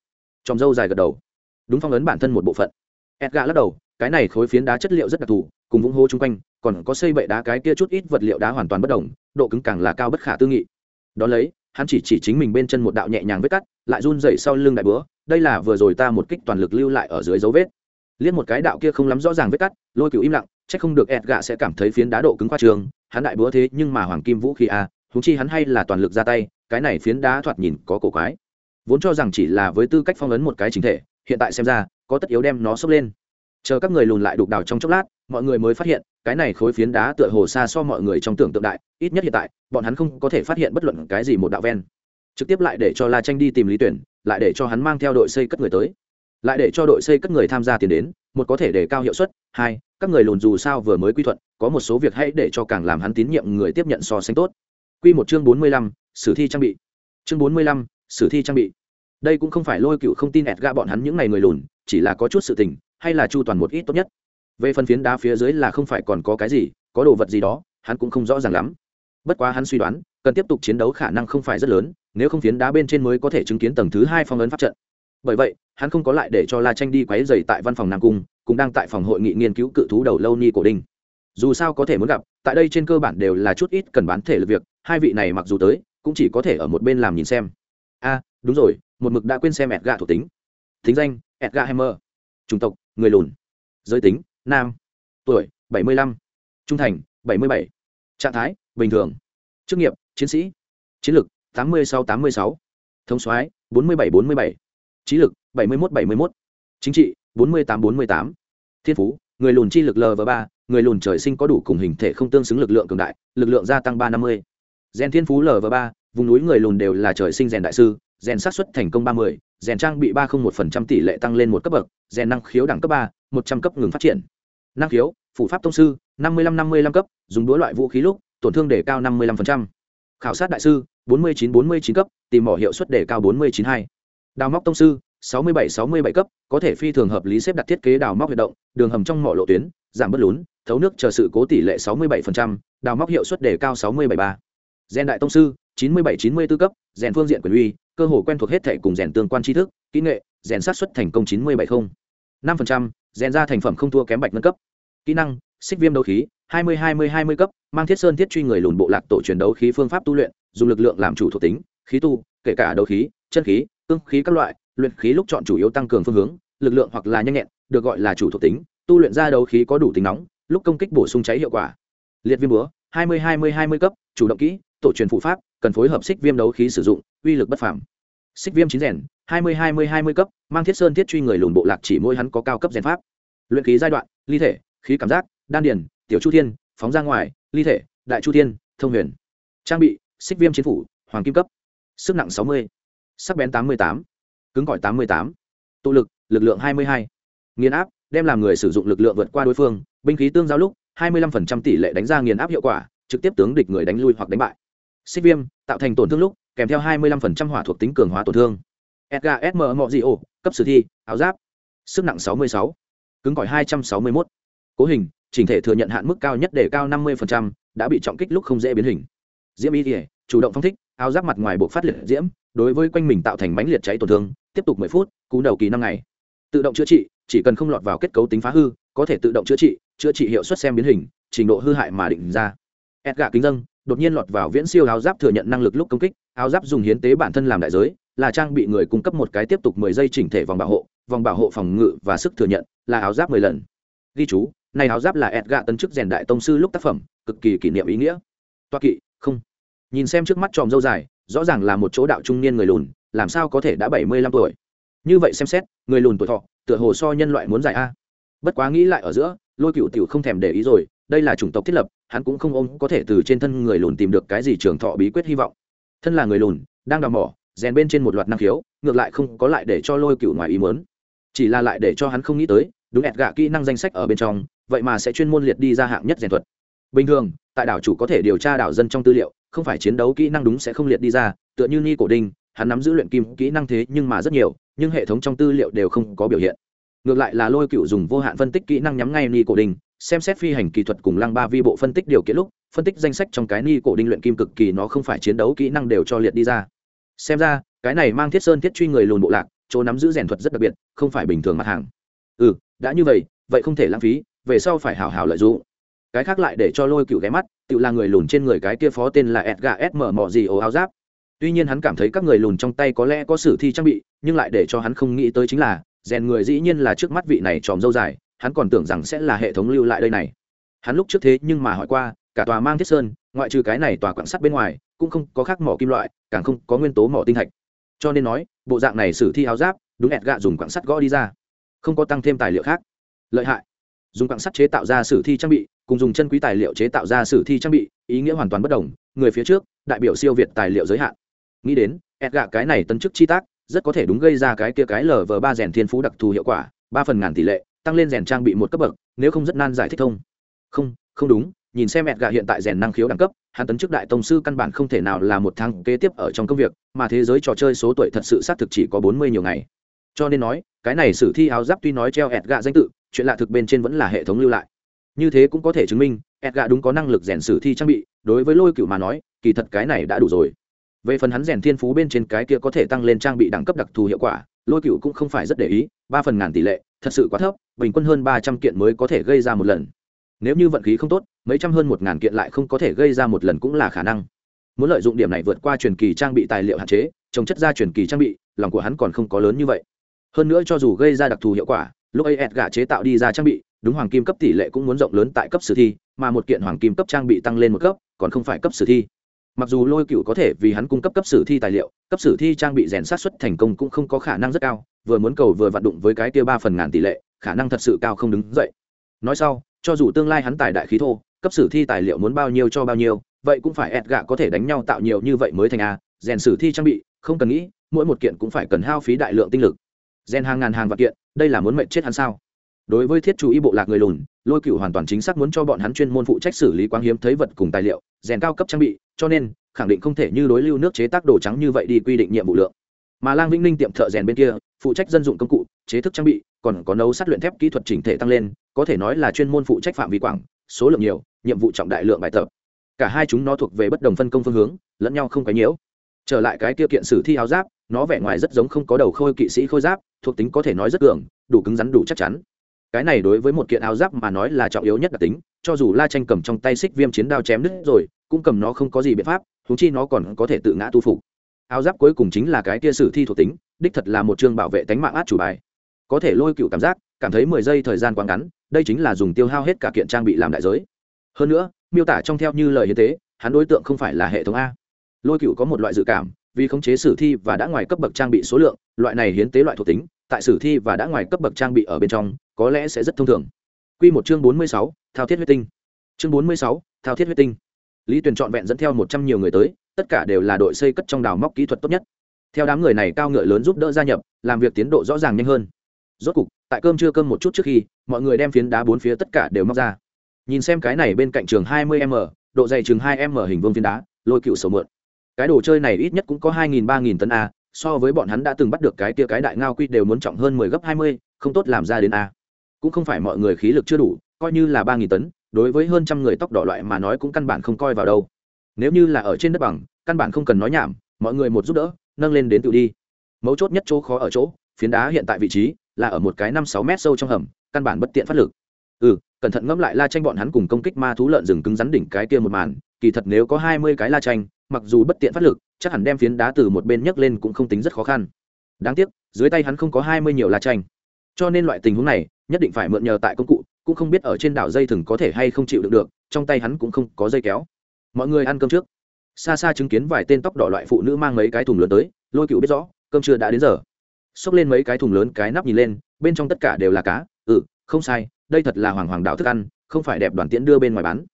tròm dâu dài gật đầu. Đúng phong ấn bản thân một bộ phận. Edga lắc đầu cái này khối phiến đá chất liệu rất đặc thù cùng vũng hố chung quanh còn có xây bậy đá cái kia chút ít vật liệu đá hoàn toàn bất đồng độ cứng càng là cao bất khả tư nghị. Đ ó lấy hắn chỉ chỉ chính mình bên chân một đạo nhẹ nhàng vết cắt lại run dậy sau lưng đại bữa đây là vừa rồi ta một kích toàn lực lưu lại ở dưới dấu vết. Liên một cái đạo kia không lắm rõ ràng vết cắt lôi cựu im lặng c h ắ c không được ẹt gạ sẽ cảm thấy phiến đá độ cứng khoa trường hắn đại búa thế nhưng mà hoàng kim vũ khí a à, húng chi hắn hay là toàn lực ra tay cái này phiến đá thoạt nhìn có cổ quái vốn cho rằng chỉ là với tư cách phong ấn một cái chính thể, hiện tại xem ra, có tất yếu đem nó sốc lên. Chờ các người lùn lại đục đào trong chốc lát, mọi người mới phát hiện, cái này khối phiến đá tựa hồ xa so mọi người trong tưởng tượng đại, ít nhất hiện tại, bọn hắn không có thể phát hiện bất luận cái gì một đạo ven. Trực tiếp lại để cho la tranh đi tìm lý tuyển, lại để cho hắn mang theo đội xây cất người tới. Lại để cho đội xây cất người tham gia tiền đến, một có thể để cao hiệu suất, hai, các người lùn dù sao vừa mới quy thuận, có một số việc hãy để cho càng làm hắn tín nhiệm người tiếp nhận so sánh tốt. Quy một chương bốn mươi lăm, sử thi trang bị. Chương bốn mươi lăm, sử thi trang bị đây cũng không phải lôi cựu không tin ẹt ga bọn hắn những ngày người lùn, chỉ là có chút sự tình, hay là chu toàn một ít tốt nhất. Về phần phiến đá phía dưới là không phải còn có cái gì, có đồ vật gì đó, hắn cũng không rõ ràng lắm. Bất quá hắn suy đoán, cần tiếp tục chiến đấu khả năng không phải rất lớn, nếu không phiến đá bên trên mới có thể chứng kiến tầng thứ hai phong ấn pháp trận. Bởi vậy, hắn không có lại để cho la tranh đi quấy dày tại văn phòng nam cung, cũng đang tại phòng hội nghị nghiên cứu cự thú đầu lâu ni cổ đinh. Dù sao có thể muốn gặp, tại đây trên cơ bản đều là chút ít cần bán thể lực việc, hai vị này mặc dù tới, cũng chỉ có thể ở một bên làm nhìn xem. A, đúng rồi một mực đã quên xem ẹt gà thuộc tính. Thính danh ẹt gà hammer. Chủng tộc, người lùn. Giới tính, nam. Tuổi, bảy mươi lăm. Trung thành, bảy mươi bảy. Trạng thái, bình thường. Chức nghiệp, chiến sĩ. Chiến lược tám mươi sáu tám mươi sáu. Thống soái, bốn mươi bảy bốn mươi bảy. Trí lực, bảy mươi một bảy mươi một chính trị, bốn mươi tám bốn mươi tám. Thiên phú, người lùn chi lực l và ba. Người lùn trời sinh có đủ cùng hình thể không tương xứng lực lượng cường đại, lực lượng gia tăng ba năm mươi. Gen thiên phú l và ba, vùng núi người lùn đều là trời sinh rèn đại sư rèn sát xuất thành công ba mươi rèn trang bị ba không một phần trăm tỷ lệ tăng lên một cấp bậc rèn năng khiếu đẳng cấp ba, một trăm cấp ngừng phát triển. Năng khiếu phụ pháp tông sư, năm mươi lăm năm mươi lăm cấp, dùng đũa loại vũ khí lúc, tổn thương đề cao năm mươi lăm phần trăm. Khảo sát đại sư, bốn mươi chín bốn mươi chín cấp, tìm mỏ hiệu suất đề cao bốn mươi chín hai. Đào móc tông sư, sáu mươi bảy sáu mươi bảy cấp, có thể phi thường hợp lý xếp đặt thiết kế đào móc huy động, đường hầm trong mỏ lộ tuyến, giảm bất lún, thấu nước chờ sự cố tỷ lệ sáu mươi bảy phần trăm, đào móc hiệu suất đề cao sáu mươi bảy ba. Gen đại tông sư, chín mươi bảy chín mươi b ố cấp rèn phương diện quyền uy cơ hồ quen thuộc hết thể cùng rèn tương quan tri thức, kỹ nghệ, rèn sát xuất thành công chín mươi bảy không. năm phần trăm, rèn ra thành phẩm không thua kém bạch nâng cấp. Kỹ năng, xích viêm đấu khí, hai mươi hai mươi hai mươi cấp, mang thiết sơn thiết truy người lùn bộ lạc tổ truyền đấu khí phương pháp tu luyện, dùng lực lượng làm chủ thuộc tính, khí tu, kể cả đấu khí, chân khí ương khí các loại, luyện khí lúc chọn chủ yếu tăng cường phương hướng, lực lượng hoặc là nhanh nhẹn, được gọi là chủ thuộc tính, tu luyện ra đấu khí có đủ tính nóng, lúc công kích bổ sung cháy hiệu quả. Liệt viêm búa, hai mươi hai mươi hai mươi cấp, chủ động kỹ, tổ truyền phụ pháp cần phối hợp xích viêm đấu khí sử dụng, uy lực bất phàm. Xích viêm chín rèn, hai mươi hai mươi hai mươi cấp, mang thiết sơn thiết truy người lùn bộ lạc chỉ mỗi hắn có cao cấp rèn pháp. Luyện khí giai đoạn, ly thể, khí cảm giác, đan điền, tiểu chu thiên, phóng ra ngoài, ly thể, đại chu thiên, thông huyền. Trang bị, xích viêm chiến phủ, hoàng kim cấp. Sức nặng sáu mươi, sắc bén tám mươi tám, cứng cỏi tám mươi tám. Tụ lực lực lượng hai mươi hai. Nghiền áp, đem làm người sử dụng lực lượng vượt qua đối phương, binh khí tương giao lúc, hai mươi 25% tỷ lệ đánh ra nghiền áp hiệu quả, trực tiếp tướng địch người đánh lui hoặc đánh bại xích viêm, tạo thành tổn thương lúc, kèm theo 25% hỏa thuộc tính cường hóa tổn thương. Edgar sm mọ dị ổ cấp sử thi, áo giáp. Sức nặng sáu mươi sáu, cứng cỏi hai trăm sáu mươi một cố hình, chỉnh thể thừa nhận hạn mức cao nhất để cao năm mươi đã bị trọng kích lúc không dễ biến hình. Diễm y thể chủ động phong thích, áo giáp mặt ngoài bộ phát liệt diễm, đối với quanh mình tạo thành mánh liệt cháy tổn thương, tiếp tục mười phút, cú đầu kỳ năm ngày. Tự động chữa trị, chỉ cần không lọt vào kết cấu tính phá hư, có thể tự động chữa trị chữa trị hiệu suất xem biến hình, trình độ hư hại mà định ra. Edgà kính dân đột nhiên lọt vào viễn siêu áo giáp thừa nhận năng lực lúc công kích, áo giáp dùng hiến tế bản thân làm đại giới, là trang bị người cung cấp một cái tiếp tục mười giây chỉnh thể vòng bảo hộ, vòng bảo hộ phòng ngự và sức thừa nhận, là áo giáp mười lần. Ghi chú, này áo giáp là edgà tân chức rèn đại tông sư lúc tác phẩm, cực kỳ kỷ niệm ý nghĩa. Toa kỵ, không. Nhìn xem trước mắt tròm dâu dài, rõ ràng là một chỗ đạo trung niên người lùn, làm sao có thể đã bảy mươi lăm tuổi? Như vậy xem xét, người lùn tuổi thọ, tựa hồ so nhân loại muốn dài a. Bất quá nghĩ lại ở giữa, lôi cựu tiểu không thèm để ý rồi đây là chủng tộc thiết lập, hắn cũng không ôm có thể từ trên thân người lùn tìm được cái gì trường thọ bí quyết hy vọng. Thân là người lùn, đang đào mỏ, rèn bên trên một loạt năng khiếu, ngược lại không có lại để cho lôi cựu ngoài ý mớn chỉ là lại để cho hắn không nghĩ tới, đúng ẹt gạ kỹ năng danh sách ở bên trong, vậy mà sẽ chuyên môn liệt đi ra hạng nhất rèn thuật. Bình thường, tại đảo chủ có thể điều tra đảo dân trong tư liệu, không phải chiến đấu kỹ năng đúng sẽ không liệt đi ra, tựa như ni cổ đinh, hắn nắm giữ luyện kim kỹ năng thế nhưng mà rất nhiều, nhưng hệ thống trong tư liệu đều không có biểu hiện. Ngược lại là lôi cựu dùng vô hạn phân tích kỹ năng nhắm ngay ni cổ đinh xem xét phi hành kỹ thuật cùng lăng ba vi bộ phân tích điều kiện lúc, phân tích danh sách trong cái ni cổ đinh luyện kim cực kỳ nó không phải chiến đấu kỹ năng đều cho liệt đi ra. Xem ra, cái này mang thiết sơn thiết truy người lùn bộ lạc, chỗ nắm giữ rèn thuật rất đặc biệt, không phải bình thường mặt hàng. Ừ đã như vậy vậy không thể lãng phí, về sau phải hào hào lợi dụng. Cái khác lại để cho lôi cựu ghé mắt, tự là người lùn trên người cái kia phó tên là edgar s mở mò gì ồ áo giáp. Tuy nhiên hắn cảm thấy các người lùn trong tay có lẽ có sử thi trang bị, nhưng lại để cho hắn không nghĩ tới chính là, rèn người dĩ nhiên là trước mắt vị này tròm dâu dài hắn còn tưởng rằng sẽ là hệ thống lưu lại đây này. Hắn lúc trước thế nhưng mà hỏi qua, cả tòa mang thiết sơn, ngoại trừ cái này tòa quảng sắt bên ngoài, cũng không có khác mỏ kim loại, càng không có nguyên tố mỏ tinh thạch. Cho nên nói, bộ dạng này sử thi áo giáp, đúng ẹt gạ dùng quảng sắt gõ đi ra. Không có tăng thêm tài liệu khác. Lợi hại. Dùng quảng sắt chế tạo ra sử thi trang bị, cùng dùng chân quý tài liệu chế tạo ra sử thi trang bị, ý nghĩa hoàn toàn bất đồng, người phía trước, đại biểu siêu việt tài liệu giới hạn. Nghĩ đến ẹt gạ cái này tân chức chi tác, rất có thể đúng gây ra cái kia cái lờ vờ ba rèn thiên phú đặc thù hiệu quả, ba phần ngàn tỷ lệ tăng lên rèn trang bị một cấp bậc, nếu không rất nan giải thích thông. Không không đúng, nhìn xem ẹt gạ hiện tại rèn năng khiếu đẳng cấp, hắn tấn chức đại tông sư căn bản không thể nào là một tháng kế tiếp ở trong công việc, mà thế giới trò chơi số tuổi thật sự xác thực chỉ có bốn mươi nhiều ngày. Cho nên nói, cái này sử thi áo giáp tuy nói treo ẹt gạ danh tự, chuyện lạ thực bên trên vẫn là hệ thống lưu lại. Như thế cũng có thể chứng minh ẹt gạ đúng có năng lực rèn sử thi trang bị, đối với lôi cựu mà nói, kỳ thật cái này đã đủ rồi. Về phần hắn rèn thiên phú bên trên cái kia có thể tăng lên trang bị đẳng cấp đặc thù hiệu quả, lôi cựu cũng không phải rất để ý, ba phần ngàn tỷ lệ, thật sự quá thấp bình quân hơn ba trăm kiện mới có thể gây ra một lần. Nếu như vận khí không tốt, mấy trăm hơn một ngàn kiện lại không có thể gây ra một lần cũng là khả năng. Muốn lợi dụng điểm này vượt qua truyền kỳ trang bị tài liệu hạn chế, trồng chất ra truyền kỳ trang bị, lòng của hắn còn không có lớn như vậy. Hơn nữa cho dù gây ra đặc thù hiệu quả, lúc ấy ẹt gà chế tạo đi ra trang bị, đúng hoàng kim cấp tỷ lệ cũng muốn rộng lớn tại cấp sử thi, mà một kiện hoàng kim cấp trang bị tăng lên một cấp, còn không phải cấp sử thi. Mặc dù lôi cựu có thể vì hắn cung cấp cấp sử thi tài liệu, cấp sử thi trang bị rèn sát xuất thành công cũng không có khả năng rất cao, vừa muốn cầu vừa vặn đụng với cái kia ba phần ngàn tỷ lệ khả năng thật sự cao không đứng dậy. Nói sau, cho dù tương lai hắn tài đại khí thô, cấp sử thi tài liệu muốn bao nhiêu cho bao nhiêu, vậy cũng phải ẹt gạ có thể đánh nhau tạo nhiều như vậy mới thành a, rèn sử thi trang bị, không cần nghĩ, mỗi một kiện cũng phải cần hao phí đại lượng tinh lực. Rèn hàng ngàn hàng vạn kiện, đây là muốn mệnh chết hắn sao? Đối với thiết chủ y bộ lạc người lùn, lôi cựu hoàn toàn chính xác muốn cho bọn hắn chuyên môn phụ trách xử lý quang hiếm thấy vật cùng tài liệu, rèn cao cấp trang bị, cho nên, khẳng định không thể như đối lưu nước chế tác đồ trắng như vậy đi quy định nhiệm vụ lượng mà lang vĩnh ninh tiệm thợ rèn bên kia, phụ trách dân dụng công cụ, chế thức trang bị, còn có nấu sát luyện thép kỹ thuật chỉnh thể tăng lên, có thể nói là chuyên môn phụ trách phạm vi quảng, số lượng nhiều, nhiệm vụ trọng đại lượng bài tập. Cả hai chúng nó thuộc về bất đồng phân công phương hướng, lẫn nhau không quấy nhiễu. Trở lại cái tiêu kiện sử thi áo giáp, nó vẻ ngoài rất giống không có đầu khôi kỵ sĩ khôi giáp, thuộc tính có thể nói rất cường, đủ cứng rắn đủ chắc chắn. Cái này đối với một kiện áo giáp mà nói là trọng yếu nhất đặc tính, cho dù la tranh cầm trong tay xích viêm chiến đao chém đứt rồi, cũng cầm nó không có gì biện pháp thú chi nó còn có thể tự ngã tu phục áo giáp cuối cùng chính là cái tia sử thi thuộc tính, đích thật là một chương bảo vệ tánh mạng át chủ bài. Có thể lôi cựu cảm giác, cảm thấy mười giây thời gian quá ngắn, đây chính là dùng tiêu hao hết cả kiện trang bị làm đại giới. Hơn nữa, miêu tả trong theo như lời như thế hắn đối tượng không phải là hệ thống a. Lôi cựu có một loại dự cảm, vì khống chế sử thi và đã ngoài cấp bậc trang bị số lượng, loại này hiến tế loại thuộc tính, tại sử thi và đã ngoài cấp bậc trang bị ở bên trong, có lẽ sẽ rất thông thường. Q một chương bốn mươi sáu, thao thiết huyết tinh. Chương bốn mươi sáu, thao thiết huyết tinh. Lý tuyền trọn vẹn dẫn theo một trăm nhiều người tới tất cả đều là đội xây cất trong đào móc kỹ thuật tốt nhất. Theo đám người này cao ngựa lớn giúp đỡ gia nhập, làm việc tiến độ rõ ràng nhanh hơn. Rốt cục, tại cơm chưa cơm một chút trước khi, mọi người đem phiến đá bốn phía tất cả đều móc ra. Nhìn xem cái này bên cạnh trường hai mươi m, độ dày chừng 2m hình vương phiến đá, lôi cựu sầu mượn. Cái đồ chơi này ít nhất cũng có 2.000-3.000 tấn a, so với bọn hắn đã từng bắt được cái kia cái đại ngao quy đều muốn trọng hơn mười gấp hai mươi, không tốt làm ra đến a. Cũng không phải mọi người khí lực chưa đủ, coi như là 3.000 tấn, đối với hơn trăm người tóc đỏ loại mà nói cũng căn bản không coi vào đâu nếu như là ở trên đất bằng, căn bản không cần nói nhảm, mọi người một giúp đỡ, nâng lên đến tự đi. Mấu chốt nhất chỗ khó ở chỗ, phiến đá hiện tại vị trí là ở một cái năm sáu mét sâu trong hầm, căn bản bất tiện phát lực. Ừ cẩn thận ngẫm lại la tranh bọn hắn cùng công kích ma thú lợn rừng cứng rắn đỉnh cái kia một màn, kỳ thật nếu có hai mươi cái la tranh mặc dù bất tiện phát lực, chắc hẳn đem phiến đá từ một bên nhấc lên cũng không tính rất khó khăn. Đáng tiếc, dưới tay hắn không có hai mươi nhiều la tranh cho nên loại tình huống này, nhất định phải mượn nhờ tại công cụ, cũng không biết ở trên đảo dây thừng có thể hay không chịu được được, trong tay hắn cũng không có dây kéo mọi người ăn cơm trước. Xa xa chứng kiến vài tên tóc đỏ loại phụ nữ mang mấy cái thùng lớn tới, lôi cựu biết rõ, cơm chưa đã đến giờ. Xốc lên mấy cái thùng lớn, cái nắp nhìn lên, bên trong tất cả đều là cá. Ừ không sai, đây thật là hoàng hoàng đạo thức ăn, không phải đẹp đoàn tiễn đưa bên ngoài bán.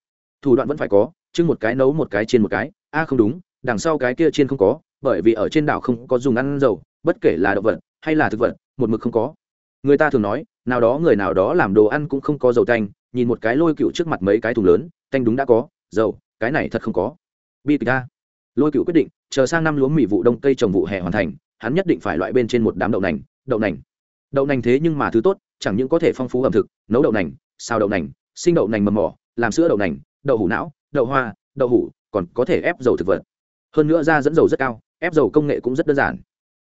Thủ đoạn vẫn phải có chứ một cái nấu một cái chiên một cái. A không đúng, đằng sau cái kia chiên không có, bởi vì ở trên đảo không có dùng ăn dầu, bất kể là động vật hay là thực vật, một mực không có. Người ta thường nói, nào đó người nào đó làm đồ ăn cũng không có dầu tanh, nhìn một cái lôi cựu trước mặt mấy cái thùng lớn, tanh đúng đã có, dầu cái này thật không có. Bi kịch ta. Lôi cựu quyết định, chờ sang năm lúa mì vụ đông, cây trồng vụ hè hoàn thành, hắn nhất định phải loại bên trên một đám đậu nành đậu nành. Đậu nành thế nhưng mà thứ tốt, chẳng những có thể phong phú ẩm thực, nấu đậu nành, xào đậu nành, sinh đậu nành mầm mỏ, làm sữa đậu nành, đậu hủ não, đậu hoa, đậu hủ, còn có thể ép dầu thực vật. Hơn nữa ra dẫn dầu rất cao, ép dầu công nghệ cũng rất đơn giản.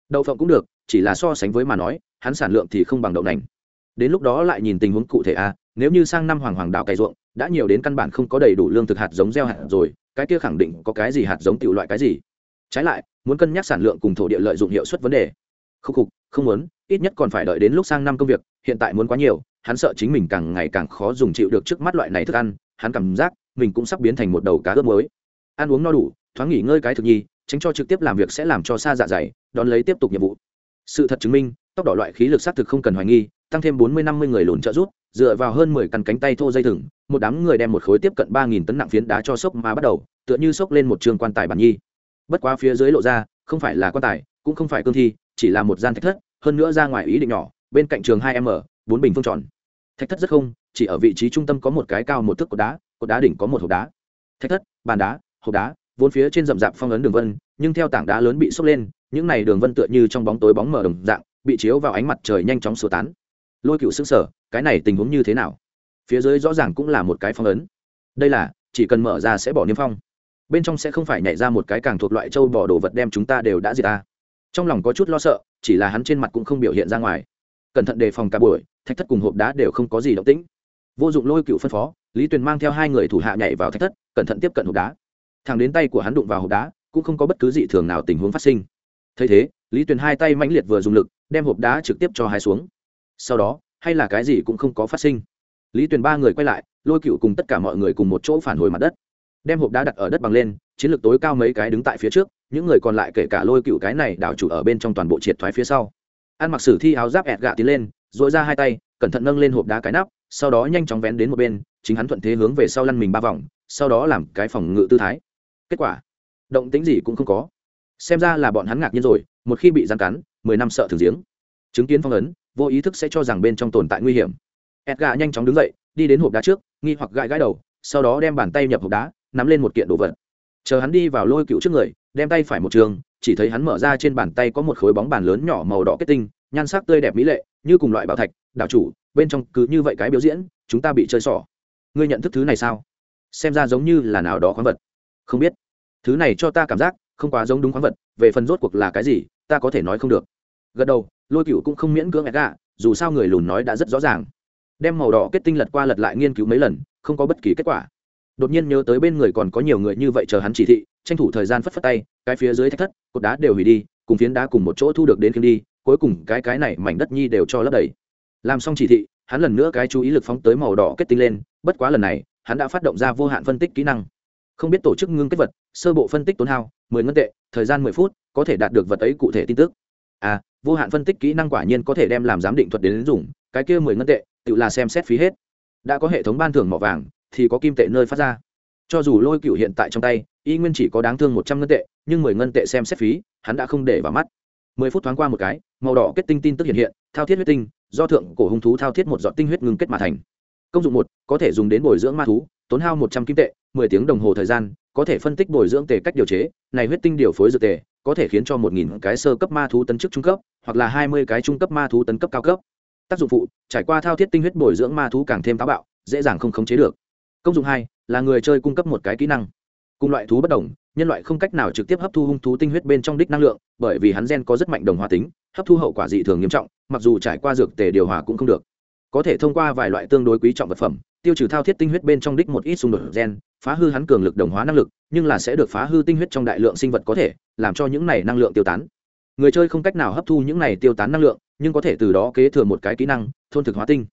Đậu phộng cũng được, chỉ là so sánh với mà nói, hắn sản lượng thì không bằng đậu nành. Đến lúc đó lại nhìn tình huống cụ thể a nếu như sang năm hoàng hoàng đào cày ruộng đã nhiều đến căn bản không có đầy đủ lương thực hạt giống gieo hạt rồi, cái kia khẳng định có cái gì hạt giống tiểu loại cái gì. Trái lại, muốn cân nhắc sản lượng cùng thổ địa lợi dụng hiệu suất vấn đề. Khúc khục, không muốn, ít nhất còn phải đợi đến lúc sang năm công việc, hiện tại muốn quá nhiều, hắn sợ chính mình càng ngày càng khó dùng chịu được trước mắt loại này thức ăn, hắn cảm giác mình cũng sắp biến thành một đầu cá ướp mới ăn uống no đủ, thoáng nghỉ ngơi cái thực nhi, tránh cho trực tiếp làm việc sẽ làm cho xa dạ dày, đón lấy tiếp tục nhiệm vụ. Sự thật chứng minh, tốc độ loại khí lực xác thực không cần hoài nghi, tăng thêm bốn mươi năm mươi người lùn trợ rút dựa vào hơn mười căn cánh tay thô dây thừng, một đám người đem một khối tiếp cận ba nghìn tấn nặng phiến đá cho sốc mà bắt đầu, tựa như sốc lên một trường quan tài bản nhi. Bất quá phía dưới lộ ra, không phải là quan tài, cũng không phải cương thi, chỉ là một gian thạch thất, hơn nữa ra ngoài ý định nhỏ, bên cạnh trường hai m, bốn bình phương tròn. Thạch thất rất không, chỉ ở vị trí trung tâm có một cái cao một thước của đá, cột đá đỉnh có một hộp đá. Thạch thất, bàn đá, hộp đá, vốn phía trên rậm rạp phong ấn đường vân, nhưng theo tảng đá lớn bị sốc lên, những này đường vân tựa như trong bóng tối bóng mở đồng dạng, bị chiếu vào ánh mặt trời nhanh chóng xua tán lôi cựu xứng sở, cái này tình huống như thế nào? Phía dưới rõ ràng cũng là một cái phong ấn. Đây là, chỉ cần mở ra sẽ bỏ niêm phong. Bên trong sẽ không phải nhảy ra một cái càng thuộc loại trâu bỏ đồ vật đem chúng ta đều đã diệt ta trong lòng có chút lo sợ, chỉ là hắn trên mặt cũng không biểu hiện ra ngoài. Cẩn thận đề phòng cả buổi, thạch thất cùng hộp đá đều không có gì động tĩnh. Vô dụng lôi cựu phân phó, lý tuyền mang theo hai người thủ hạ nhảy vào thạch thất, cẩn thận tiếp cận hộp đá. Thằng đến tay của hắn đụng vào hộp đá, cũng không có bất cứ dị thường nào tình huống phát sinh. Thấy thế, lý tuyền hai tay mãnh liệt vừa dùng lực, đem hộp đá trực tiếp cho hai xuống sau đó, hay là cái gì cũng không có phát sinh. Lý tuyền ba người quay lại, lôi cựu cùng tất cả mọi người cùng một chỗ phản hồi mặt đất. Đem hộp đá đặt ở đất bằng lên, chiến lược tối cao mấy cái đứng tại phía trước, những người còn lại kể cả lôi cựu cái này đảo chủ ở bên trong toàn bộ triệt thoái phía sau. Ăn mặc sử thi áo giáp ẹt gạ tiến lên dội ra hai tay, cẩn thận nâng lên hộp đá cái nắp, sau đó nhanh chóng vén đến một bên, chính hắn thuận thế hướng về sau lăn mình ba vòng, sau đó làm cái phòng ngự tư thái. Kết quả, động tính gì cũng không có. Xem ra là bọn hắn ngạc nhiên rồi, một khi bị gian cắn, mười năm sợ thường giếng. Chứng kiến phong ấn vô ý thức sẽ cho rằng bên trong tồn tại nguy hiểm. Edga nhanh chóng đứng dậy, đi đến hộp đá trước, nghi hoặc gãi gãi đầu, sau đó đem bàn tay nhập hộp đá, nắm lên một kiện đồ vật. Chờ hắn đi vào lôi cựu trước người, đem tay phải một trường, chỉ thấy hắn mở ra trên bàn tay có một khối bóng bàn lớn nhỏ màu đỏ kết tinh, nhan sắc tươi đẹp mỹ lệ, như cùng loại bảo thạch, đảo chủ, bên trong cứ như vậy cái biểu diễn, chúng ta bị chơi xỏ. Ngươi nhận thức thứ này sao? Xem ra giống như là nào đó khoáng vật. Không biết. Thứ này cho ta cảm giác không quá giống đúng khoáng vật, về phần rốt cuộc là cái gì, ta có thể nói không được. Gật đầu lôi cựu cũng không miễn cưỡng ẹt gà dù sao người lùn nói đã rất rõ ràng. Đem màu đỏ kết tinh lật qua lật lại nghiên cứu mấy lần, không có bất kỳ kết quả. Đột nhiên nhớ tới bên người còn có nhiều người như vậy chờ hắn chỉ thị, tranh thủ thời gian phất phất tay, cái phía dưới thách thất, cột đá đều hủy đi, cùng phiến đá cùng một chỗ thu được đến kiếm đi, cuối cùng cái cái này mảnh đất nhi đều cho lấp đầy. Làm xong chỉ thị, hắn lần nữa cái chú ý lực phóng tới màu đỏ kết tinh lên, bất quá lần này, hắn đã phát động ra vô hạn phân tích kỹ năng. Không biết tổ chức ngưng kết vật, sơ bộ phân tích tốn hao, mười ngân tệ, thời gian mười phút, có thể đạt được vật ấy cụ thể tin tức. À vô hạn phân tích kỹ năng quả nhiên có thể đem làm giám định thuật đến dùng cái kia mười ngân tệ, tự là xem xét phí hết. Đã có hệ thống ban thưởng mỏ vàng, thì có kim tệ nơi phát ra. Cho dù lôi cựu hiện tại trong tay, y nguyên chỉ có đáng thương một trăm ngân tệ, nhưng mười ngân tệ xem xét phí, hắn đã không để vào mắt. Mười phút thoáng qua một cái, màu đỏ kết tinh tin tức hiện hiện, thao thiết huyết tinh, do thượng cổ hung thú thao thiết một giọt tinh huyết ngừng kết mà thành. Công dụng một, có thể dùng đến bồi dưỡng ma thú, tốn hao một trăm kim tệ, mười tiếng đồng hồ thời gian, có thể phân tích bồi dưỡng tề cách điều chế, này huyết tinh điều phối dược tề có thể khiến cho một nghìn cái sơ cấp ma thú tấn chức trung cấp, hoặc là hai mươi cái trung cấp ma thú tấn cấp cao cấp. Tác dụng phụ, trải qua thao thiết tinh huyết bồi dưỡng ma thú càng thêm táo bạo, dễ dàng không khống chế được. Công dụng hai, là người chơi cung cấp một cái kỹ năng. Cùng loại thú bất đồng, nhân loại không cách nào trực tiếp hấp thu hung thú tinh huyết bên trong đích năng lượng, bởi vì hắn gen có rất mạnh đồng hóa tính, hấp thu hậu quả dị thường nghiêm trọng, mặc dù trải qua dược tề điều hòa cũng không được. Có thể thông qua vài loại tương đối quý trọng vật phẩm tiêu trừ thao thiết tinh huyết bên trong đích một ít xung đột gen, phá hư hắn cường lực đồng hóa năng lực, nhưng là sẽ được phá hư tinh huyết trong đại lượng sinh vật có thể, làm cho những này năng lượng tiêu tán. Người chơi không cách nào hấp thu những này tiêu tán năng lượng, nhưng có thể từ đó kế thừa một cái kỹ năng, thôn thực hóa tinh.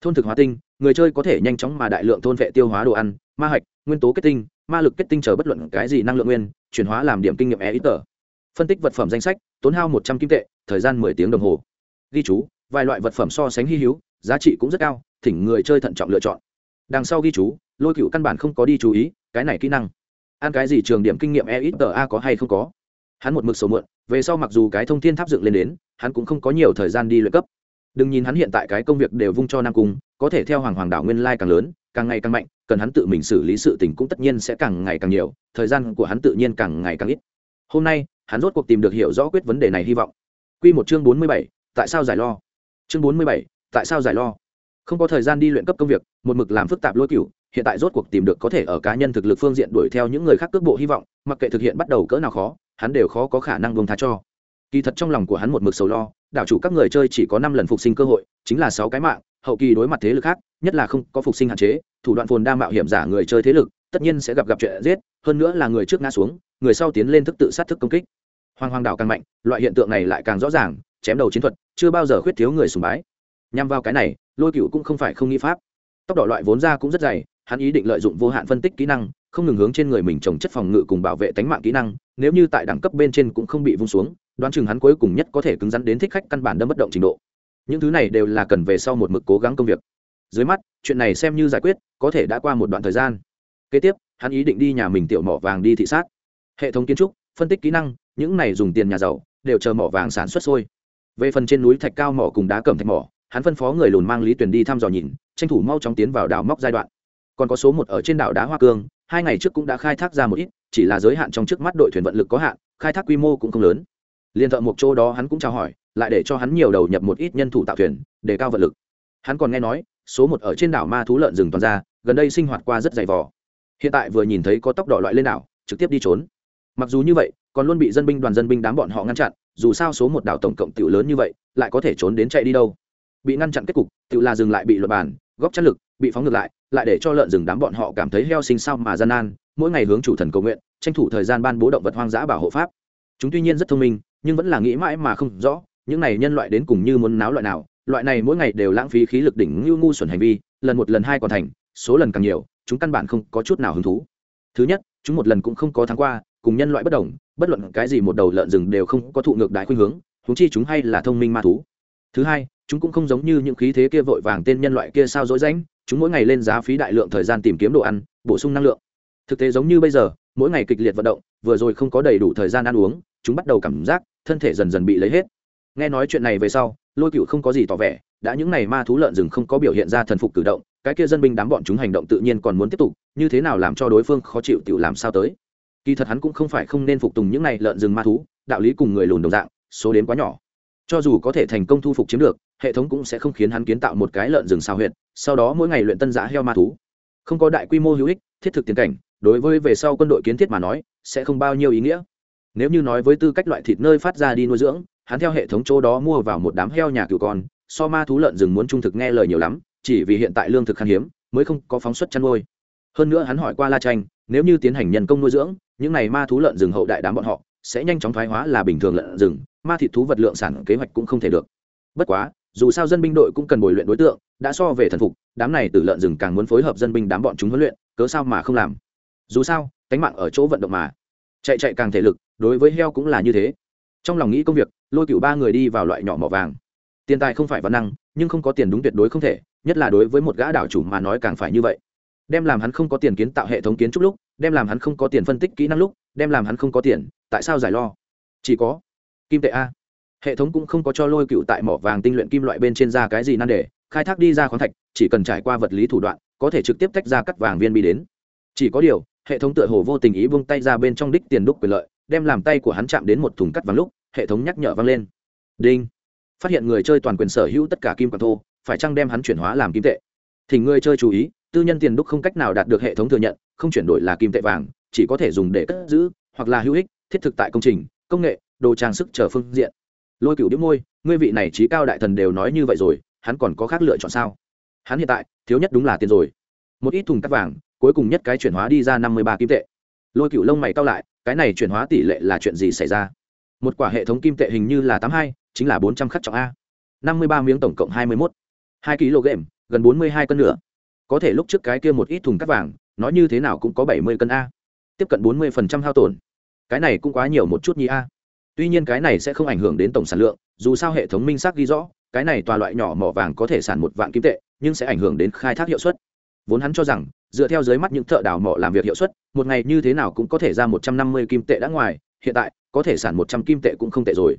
Thôn thực hóa tinh, người chơi có thể nhanh chóng mà đại lượng thôn vệ tiêu hóa đồ ăn, ma hạch, nguyên tố kết tinh, ma lực kết tinh chờ bất luận cái gì năng lượng nguyên, chuyển hóa làm điểm kinh nghiệm e ít tờ phân tích vật phẩm danh sách, tốn hao một trăm kim tệ, thời gian mười tiếng đồng hồ. Ghi chú, vài loại vật phẩm so sánh hy hữu, giá trị cũng rất cao, thỉnh người chơi thận trọng lựa chọn đằng sau ghi chú, lôi cựu căn bản không có đi chú ý, cái này kỹ năng. Ăn cái gì trường điểm kinh nghiệm e ít tờ a có hay không có? Hắn một mực sầu mượn về sau mặc dù cái thông thiên tháp dựng lên đến, hắn cũng không có nhiều thời gian đi luyện cấp. Đừng nhìn hắn hiện tại cái công việc đều vung cho nam cung, có thể theo hoàng hoàng đảo nguyên lai càng lớn, càng ngày càng mạnh, cần hắn tự mình xử lý sự tình cũng tất nhiên sẽ càng ngày càng nhiều, thời gian của hắn tự nhiên càng ngày càng ít. Hôm nay, hắn rốt cuộc tìm được hiểu rõ quyết vấn đề này hy vọng. Quy một chương bốn mươi bảy, tại sao giải lo? Chương bốn mươi bảy, tại sao giải lo? Không có thời gian đi luyện cấp công việc, một mực làm phức tạp lôi cửu, hiện tại rốt cuộc tìm được có thể ở cá nhân thực lực phương diện đuổi theo những người khác cước bộ hy vọng, mặc kệ thực hiện bắt đầu cỡ nào khó, hắn đều khó có khả năng buông tha cho. Kỳ thật trong lòng của hắn một mực sầu lo, đảo chủ các người chơi chỉ có năm lần phục sinh cơ hội, chính là sáu cái mạng, hậu kỳ đối mặt thế lực khác, nhất là không có phục sinh hạn chế, thủ đoạn phồn đa mạo hiểm giả người chơi thế lực, tất nhiên sẽ gặp gặp chuyện giết, hơn nữa là người trước ngã xuống, người sau tiến lên thức tự sát thức công kích. Hoàng hoàng đảo càng mạnh, loại hiện tượng này lại càng rõ ràng, chém đầu chiến thuật, chưa bao giờ khuyết thiếu người sùng bái. Nhằm vào cái này lôi cựu cũng không phải không nghĩ pháp. Tóc đỏ loại vốn ra cũng rất dày, hắn ý định lợi dụng vô hạn phân tích kỹ năng, không ngừng hướng trên người mình trồng chất phòng ngự cùng bảo vệ tánh mạng kỹ năng, nếu như tại đẳng cấp bên trên cũng không bị vung xuống, đoán chừng hắn cuối cùng nhất có thể cứng rắn đến thích khách căn bản đâm bất động trình độ. Những thứ này đều là cần về sau một mực cố gắng công việc. Dưới mắt, chuyện này xem như giải quyết, có thể đã qua một đoạn thời gian. Kế tiếp, hắn ý định đi nhà mình tiểu mỏ vàng đi thị sát. Hệ thống kiến trúc, phân tích kỹ năng, những này dùng tiền nhà giàu, đều chờ mỏ vàng sản xuất sôi. Về phần trên núi thạch cao mỏ cùng đá cẩm thạch mỏ hắn phân phó người lùn mang lý tuyển đi thăm dò nhìn, tranh thủ mau chóng tiến vào đảo móc giai đoạn. Còn có số một ở trên đảo đá hoa cương, hai ngày trước cũng đã khai thác ra một ít, chỉ là giới hạn trong trước mắt đội thuyền vận lực có hạn, khai thác quy mô cũng không lớn. Liên thợ một chỗ đó hắn cũng trao hỏi, lại để cho hắn nhiều đầu nhập một ít nhân thủ tạo thuyền, để cao vận lực. Hắn còn nghe nói, số một ở trên đảo ma thú lợn rừng toàn ra, gần đây sinh hoạt qua rất dày vò. Hiện tại vừa nhìn thấy có tốc độ loại lên đảo, trực tiếp đi trốn. Mặc dù như vậy, còn luôn bị dân binh đoàn dân binh đám bọn họ ngăn chặn, dù sao số một đảo tổng cộng tiểu lớn như vậy, lại có thể trốn đến chạy đi đâu bị ngăn chặn kết cục, tự là dừng lại bị luật bàn góp chất lực, bị phóng ngược lại lại để cho lợn rừng đám bọn họ cảm thấy heo sinh sao mà gian nan, mỗi ngày hướng chủ thần cầu nguyện, tranh thủ thời gian ban bố động vật hoang dã bảo hộ pháp. Chúng tuy nhiên rất thông minh, nhưng vẫn là nghĩ mãi mà không rõ, những này nhân loại đến cùng như muốn náo loại nào, loại này mỗi ngày đều lãng phí khí lực đỉnh ngưu ngu xuẩn hành vi, lần một lần hai còn thành, số lần càng nhiều, chúng căn bản không có chút nào hứng thú. Thứ nhất, chúng một lần cũng không có tháng qua, cùng nhân loại bất đồng, bất luận cái gì một đầu lợn rừng đều không có thụ ngược đại khuynh hướng húng chi chúng hay là thông minh ma thú. Thứ hai chúng cũng không giống như những khí thế kia vội vàng tên nhân loại kia sao dối rãnh, chúng mỗi ngày lên giá phí đại lượng thời gian tìm kiếm đồ ăn, bổ sung năng lượng. Thực tế giống như bây giờ, mỗi ngày kịch liệt vận động, vừa rồi không có đầy đủ thời gian ăn uống, chúng bắt đầu cảm giác thân thể dần dần bị lấy hết. Nghe nói chuyện này về sau, lôi cựu không có gì tỏ vẻ, đã những n à y ma thú lợn rừng không có biểu hiện ra thần phục cử động, cái kia dân binh đám bọn chúng hành động tự nhiên còn muốn tiếp tục, như thế nào làm cho đối phương khó chịu tự làm sao tới. Kỳ thật hắn cũng không phải không nên phục tùng những n à y lợn rừng ma thú, đạo lý cùng người lùn đồng dạng, số đến quá nhỏ. Cho dù có thể thành công thu phục chiếm được hệ thống cũng sẽ không khiến hắn kiến tạo một cái lợn rừng sao huyện sau đó mỗi ngày luyện tân giã heo ma thú. Không có đại quy mô hữu ích, thiết thực tiến cảnh, đối với về sau quân đội kiến thiết mà nói, sẽ không bao nhiêu ý nghĩa. Nếu như nói với tư cách loại thịt nơi phát ra đi nuôi dưỡng, hắn theo hệ thống chỗ đó mua vào một đám heo nhà cừu con, so ma thú lợn rừng muốn trung thực nghe lời nhiều lắm, chỉ vì hiện tại lương thực khan hiếm, mới không có phóng xuất chăn nuôi. Hơn nữa hắn hỏi qua la tranh nếu như tiến hành nhân công nuôi dưỡng, những này ma thú lợn rừng hậu đại đám bọn họ, sẽ nhanh chóng thoái hóa là bình thường lợn rừng, ma thịt thú vật lượng sản kế hoạch cũng không thể được. Bất quá dù sao dân binh đội cũng cần bồi luyện đối tượng, đã so về thần phục, đám này từ lợn rừng càng muốn phối hợp dân binh đám bọn chúng huấn luyện, cớ sao mà không làm? Dù sao, cánh mạng ở chỗ vận động mà. Chạy chạy càng thể lực, đối với heo cũng là như thế. Trong lòng nghĩ công việc, lôi cựu ba người đi vào loại nhỏ mỏ vàng. Tiền tài không phải văn năng, nhưng không có tiền đúng tuyệt đối không thể, nhất là đối với một gã đảo chủ mà nói càng phải như vậy. Đem làm hắn không có tiền kiến tạo hệ thống kiến trúc lúc, đem làm hắn không có tiền phân tích kỹ năng lúc, đem làm hắn không có tiền, tại sao giải lo? Chỉ có kim tệ a hệ thống cũng không có cho lôi cựu tại mỏ vàng tinh luyện kim loại bên trên ra cái gì nan đề, khai thác đi ra khoáng thạch, chỉ cần trải qua vật lý thủ đoạn, có thể trực tiếp tách ra cắt vàng viên bi đến. Chỉ có điều, hệ thống tựa hồ vô tình ý vung tay ra bên trong đích tiền đúc quyền lợi, đem làm tay của hắn chạm đến một thùng cắt vàng lúc, hệ thống nhắc nhở vang lên. Đinh. Phát hiện người chơi toàn quyền sở hữu tất cả kim quảng thô, phải chăng đem hắn chuyển hóa làm kim tệ? Thì người chơi chú ý, tư nhân tiền đúc không cách nào đạt được hệ thống thừa nhận, không chuyển đổi là kim tệ vàng, chỉ có thể dùng để cất giữ, hoặc là hữu ích, thiết thực tại công trình, công nghệ, đồ trang sức chờ phương diện lôi cựu đĩu môi, ngươi vị này trí cao đại thần đều nói như vậy rồi, hắn còn có khác lựa chọn sao? Hắn hiện tại, thiếu nhất đúng là tiền rồi. Một ít thùng cắt vàng, cuối cùng nhất cái chuyển hóa đi ra năm mươi ba kim tệ. Lôi cựu lông mày cao lại, cái này chuyển hóa tỷ lệ là chuyện gì xảy ra? Một quả hệ thống kim tệ hình như là tám hai, chính là bốn trăm khắc trọng a. năm mươi ba miếng tổng cộng hai mươi mốt. Hai kg gần bốn mươi hai cân nữa có thể lúc trước cái kia một ít thùng cắt vàng, nói như thế nào cũng có bảy mươi cân a. Tiếp cận bốn mươi phần trăm hao tổn. Cái này cũng quá nhiều một chút nhi a tuy nhiên cái này sẽ không ảnh hưởng đến tổng sản lượng, dù sao hệ thống minh xác ghi rõ, cái này tòa loại nhỏ mỏ vàng có thể sản một vạn kim tệ, nhưng sẽ ảnh hưởng đến khai thác hiệu suất. Vốn hắn cho rằng, dựa theo dưới mắt những thợ đào mỏ làm việc hiệu suất, một ngày như thế nào cũng có thể ra một trăm năm mươi kim tệ đã ngoài, hiện tại, có thể sản một trăm kim tệ cũng không tệ rồi.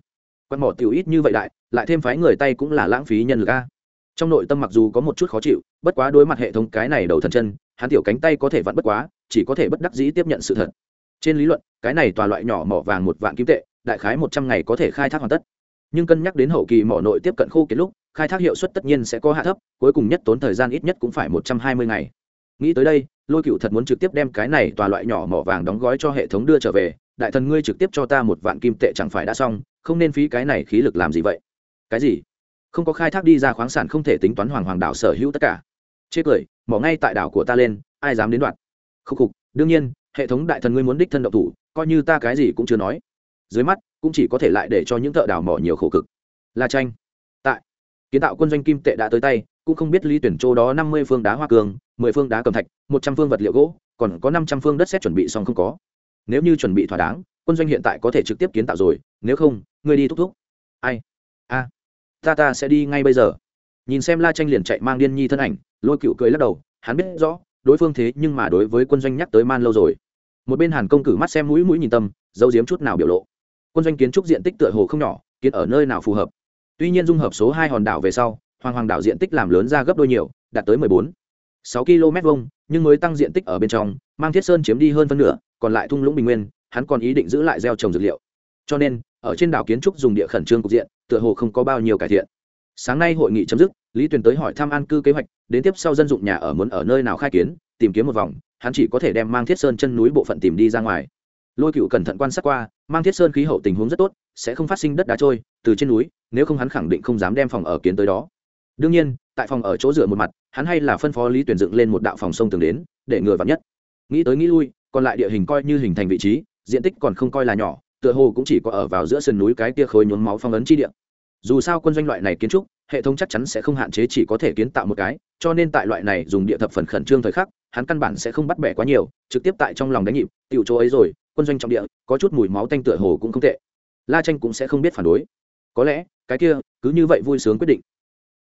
Quan mỏ tiểu ít như vậy đại, lại thêm phái người tay cũng là lãng phí nhân lực a. Trong nội tâm mặc dù có một chút khó chịu, bất quá đối mặt hệ thống cái này đầu thần chân, hắn tiểu cánh tay có thể vặn bất quá, chỉ có thể bất đắc dĩ tiếp nhận sự thật. Trên lý luận, cái này tòa loại nhỏ mỏ vàng một vạn kim tệ đại khái một trăm ngày có thể khai thác hoàn tất. Nhưng cân nhắc đến hậu kỳ mỏ nội tiếp cận khô kiệt lúc, khai thác hiệu suất tất nhiên sẽ có hạ thấp, cuối cùng nhất tốn thời gian ít nhất cũng phải một trăm hai mươi ngày. Nghĩ tới đây, lôi cựu thật muốn trực tiếp đem cái này tòa loại nhỏ mỏ vàng đóng gói cho hệ thống đưa trở về, đại thần ngươi trực tiếp cho ta một vạn kim tệ chẳng phải đã xong, không nên phí cái này khí lực làm gì vậy? Cái gì? Không có khai thác đi ra khoáng sản không thể tính toán hoàng hoàng đảo sở hữu tất cả. Chê cười, mỏ ngay tại đảo của ta lên, ai dám đến đoạt? khúc khục, đương nhiên, hệ thống đại thần ngươi muốn đích thân độc thủ, coi như ta cái gì cũng chưa nói dưới mắt cũng chỉ có thể lại để cho những thợ đào mỏ nhiều khổ cực. La tranh tại, kiến tạo quân doanh kim tệ đã tới tay, cũng không biết lý tuyển châu đó năm mươi phương đá hoa cường, mười phương đá cầm thạch, một trăm phương vật liệu gỗ, còn có năm trăm phương đất xét chuẩn bị xong không có. Nếu như chuẩn bị thỏa đáng, quân doanh hiện tại có thể trực tiếp kiến tạo rồi, nếu không ngươi đi thúc thúc. Ai? A. Ta ta sẽ đi ngay bây giờ. Nhìn xem la tranh liền chạy mang điên nhi thân ảnh, lôi cựu cười lắc đầu, hắn biết rõ, đối phương thế nhưng mà đối với quân doanh nhắc tới man lâu rồi. Một bên hàn công cử mắt xem mũi mũi nhìn tâm dấu diếm chút nào biểu lộ quân doanh kiến trúc diện tích tựa hồ không nhỏ, kiến ở nơi nào phù hợp. Tuy nhiên dung hợp số hai hòn đảo về sau, hoàng hoàng đảo diện tích làm lớn ra gấp đôi nhiều, đạt tới mười bốn, sáu km vuông, nhưng mới tăng diện tích ở bên trong, mang thiết sơn chiếm đi hơn phân nửa, còn lại thung lũng bình nguyên, hắn còn ý định giữ lại gieo trồng dược liệu. Cho nên, ở trên đảo kiến trúc dùng địa khẩn trương cục diện, tựa hồ không có bao nhiêu cải thiện. Sáng nay hội nghị chấm dứt, lý tuyền tới hỏi thăm an cư kế hoạch, đến tiếp sau dân dụng nhà ở muốn ở nơi nào khai kiến, tìm kiếm một vòng, hắn chỉ có thể đem mang thiết sơn chân núi bộ phận tìm đi ra ngoài lôi cựu cẩn thận quan sát qua, mang thiết sơn khí hậu tình huống rất tốt, sẽ không phát sinh đất đá trôi, từ trên núi, nếu không hắn khẳng định không dám đem phòng ở kiến tới đó. Đương nhiên, tại phòng ở chỗ dựa một mặt, hắn hay là phân phó lý tuyển dựng lên một đạo phòng sông tường đến, để ngừa vắn nhất. Nghĩ tới nghĩ lui, còn lại địa hình coi như hình thành vị trí, diện tích còn không coi là nhỏ, tựa hồ cũng chỉ có ở vào giữa sườn núi cái tia khối nhuốm máu phong ấn chi địa. Dù sao quân doanh loại này kiến trúc, hệ thống chắc chắn sẽ không hạn chế chỉ có thể kiến tạo một cái, cho nên tại loại này dùng địa thập phần khẩn trương thời khắc, hắn căn bản sẽ không bắt bẻ quá nhiều, trực tiếp tại trong lòng đánh nhịp, tiểu chỗ ấy rồi quân doanh trọng địa, có chút mùi máu tanh tựa hồ cũng không tệ. La tranh cũng sẽ không biết phản đối. Có lẽ, cái kia, cứ như vậy vui sướng quyết định.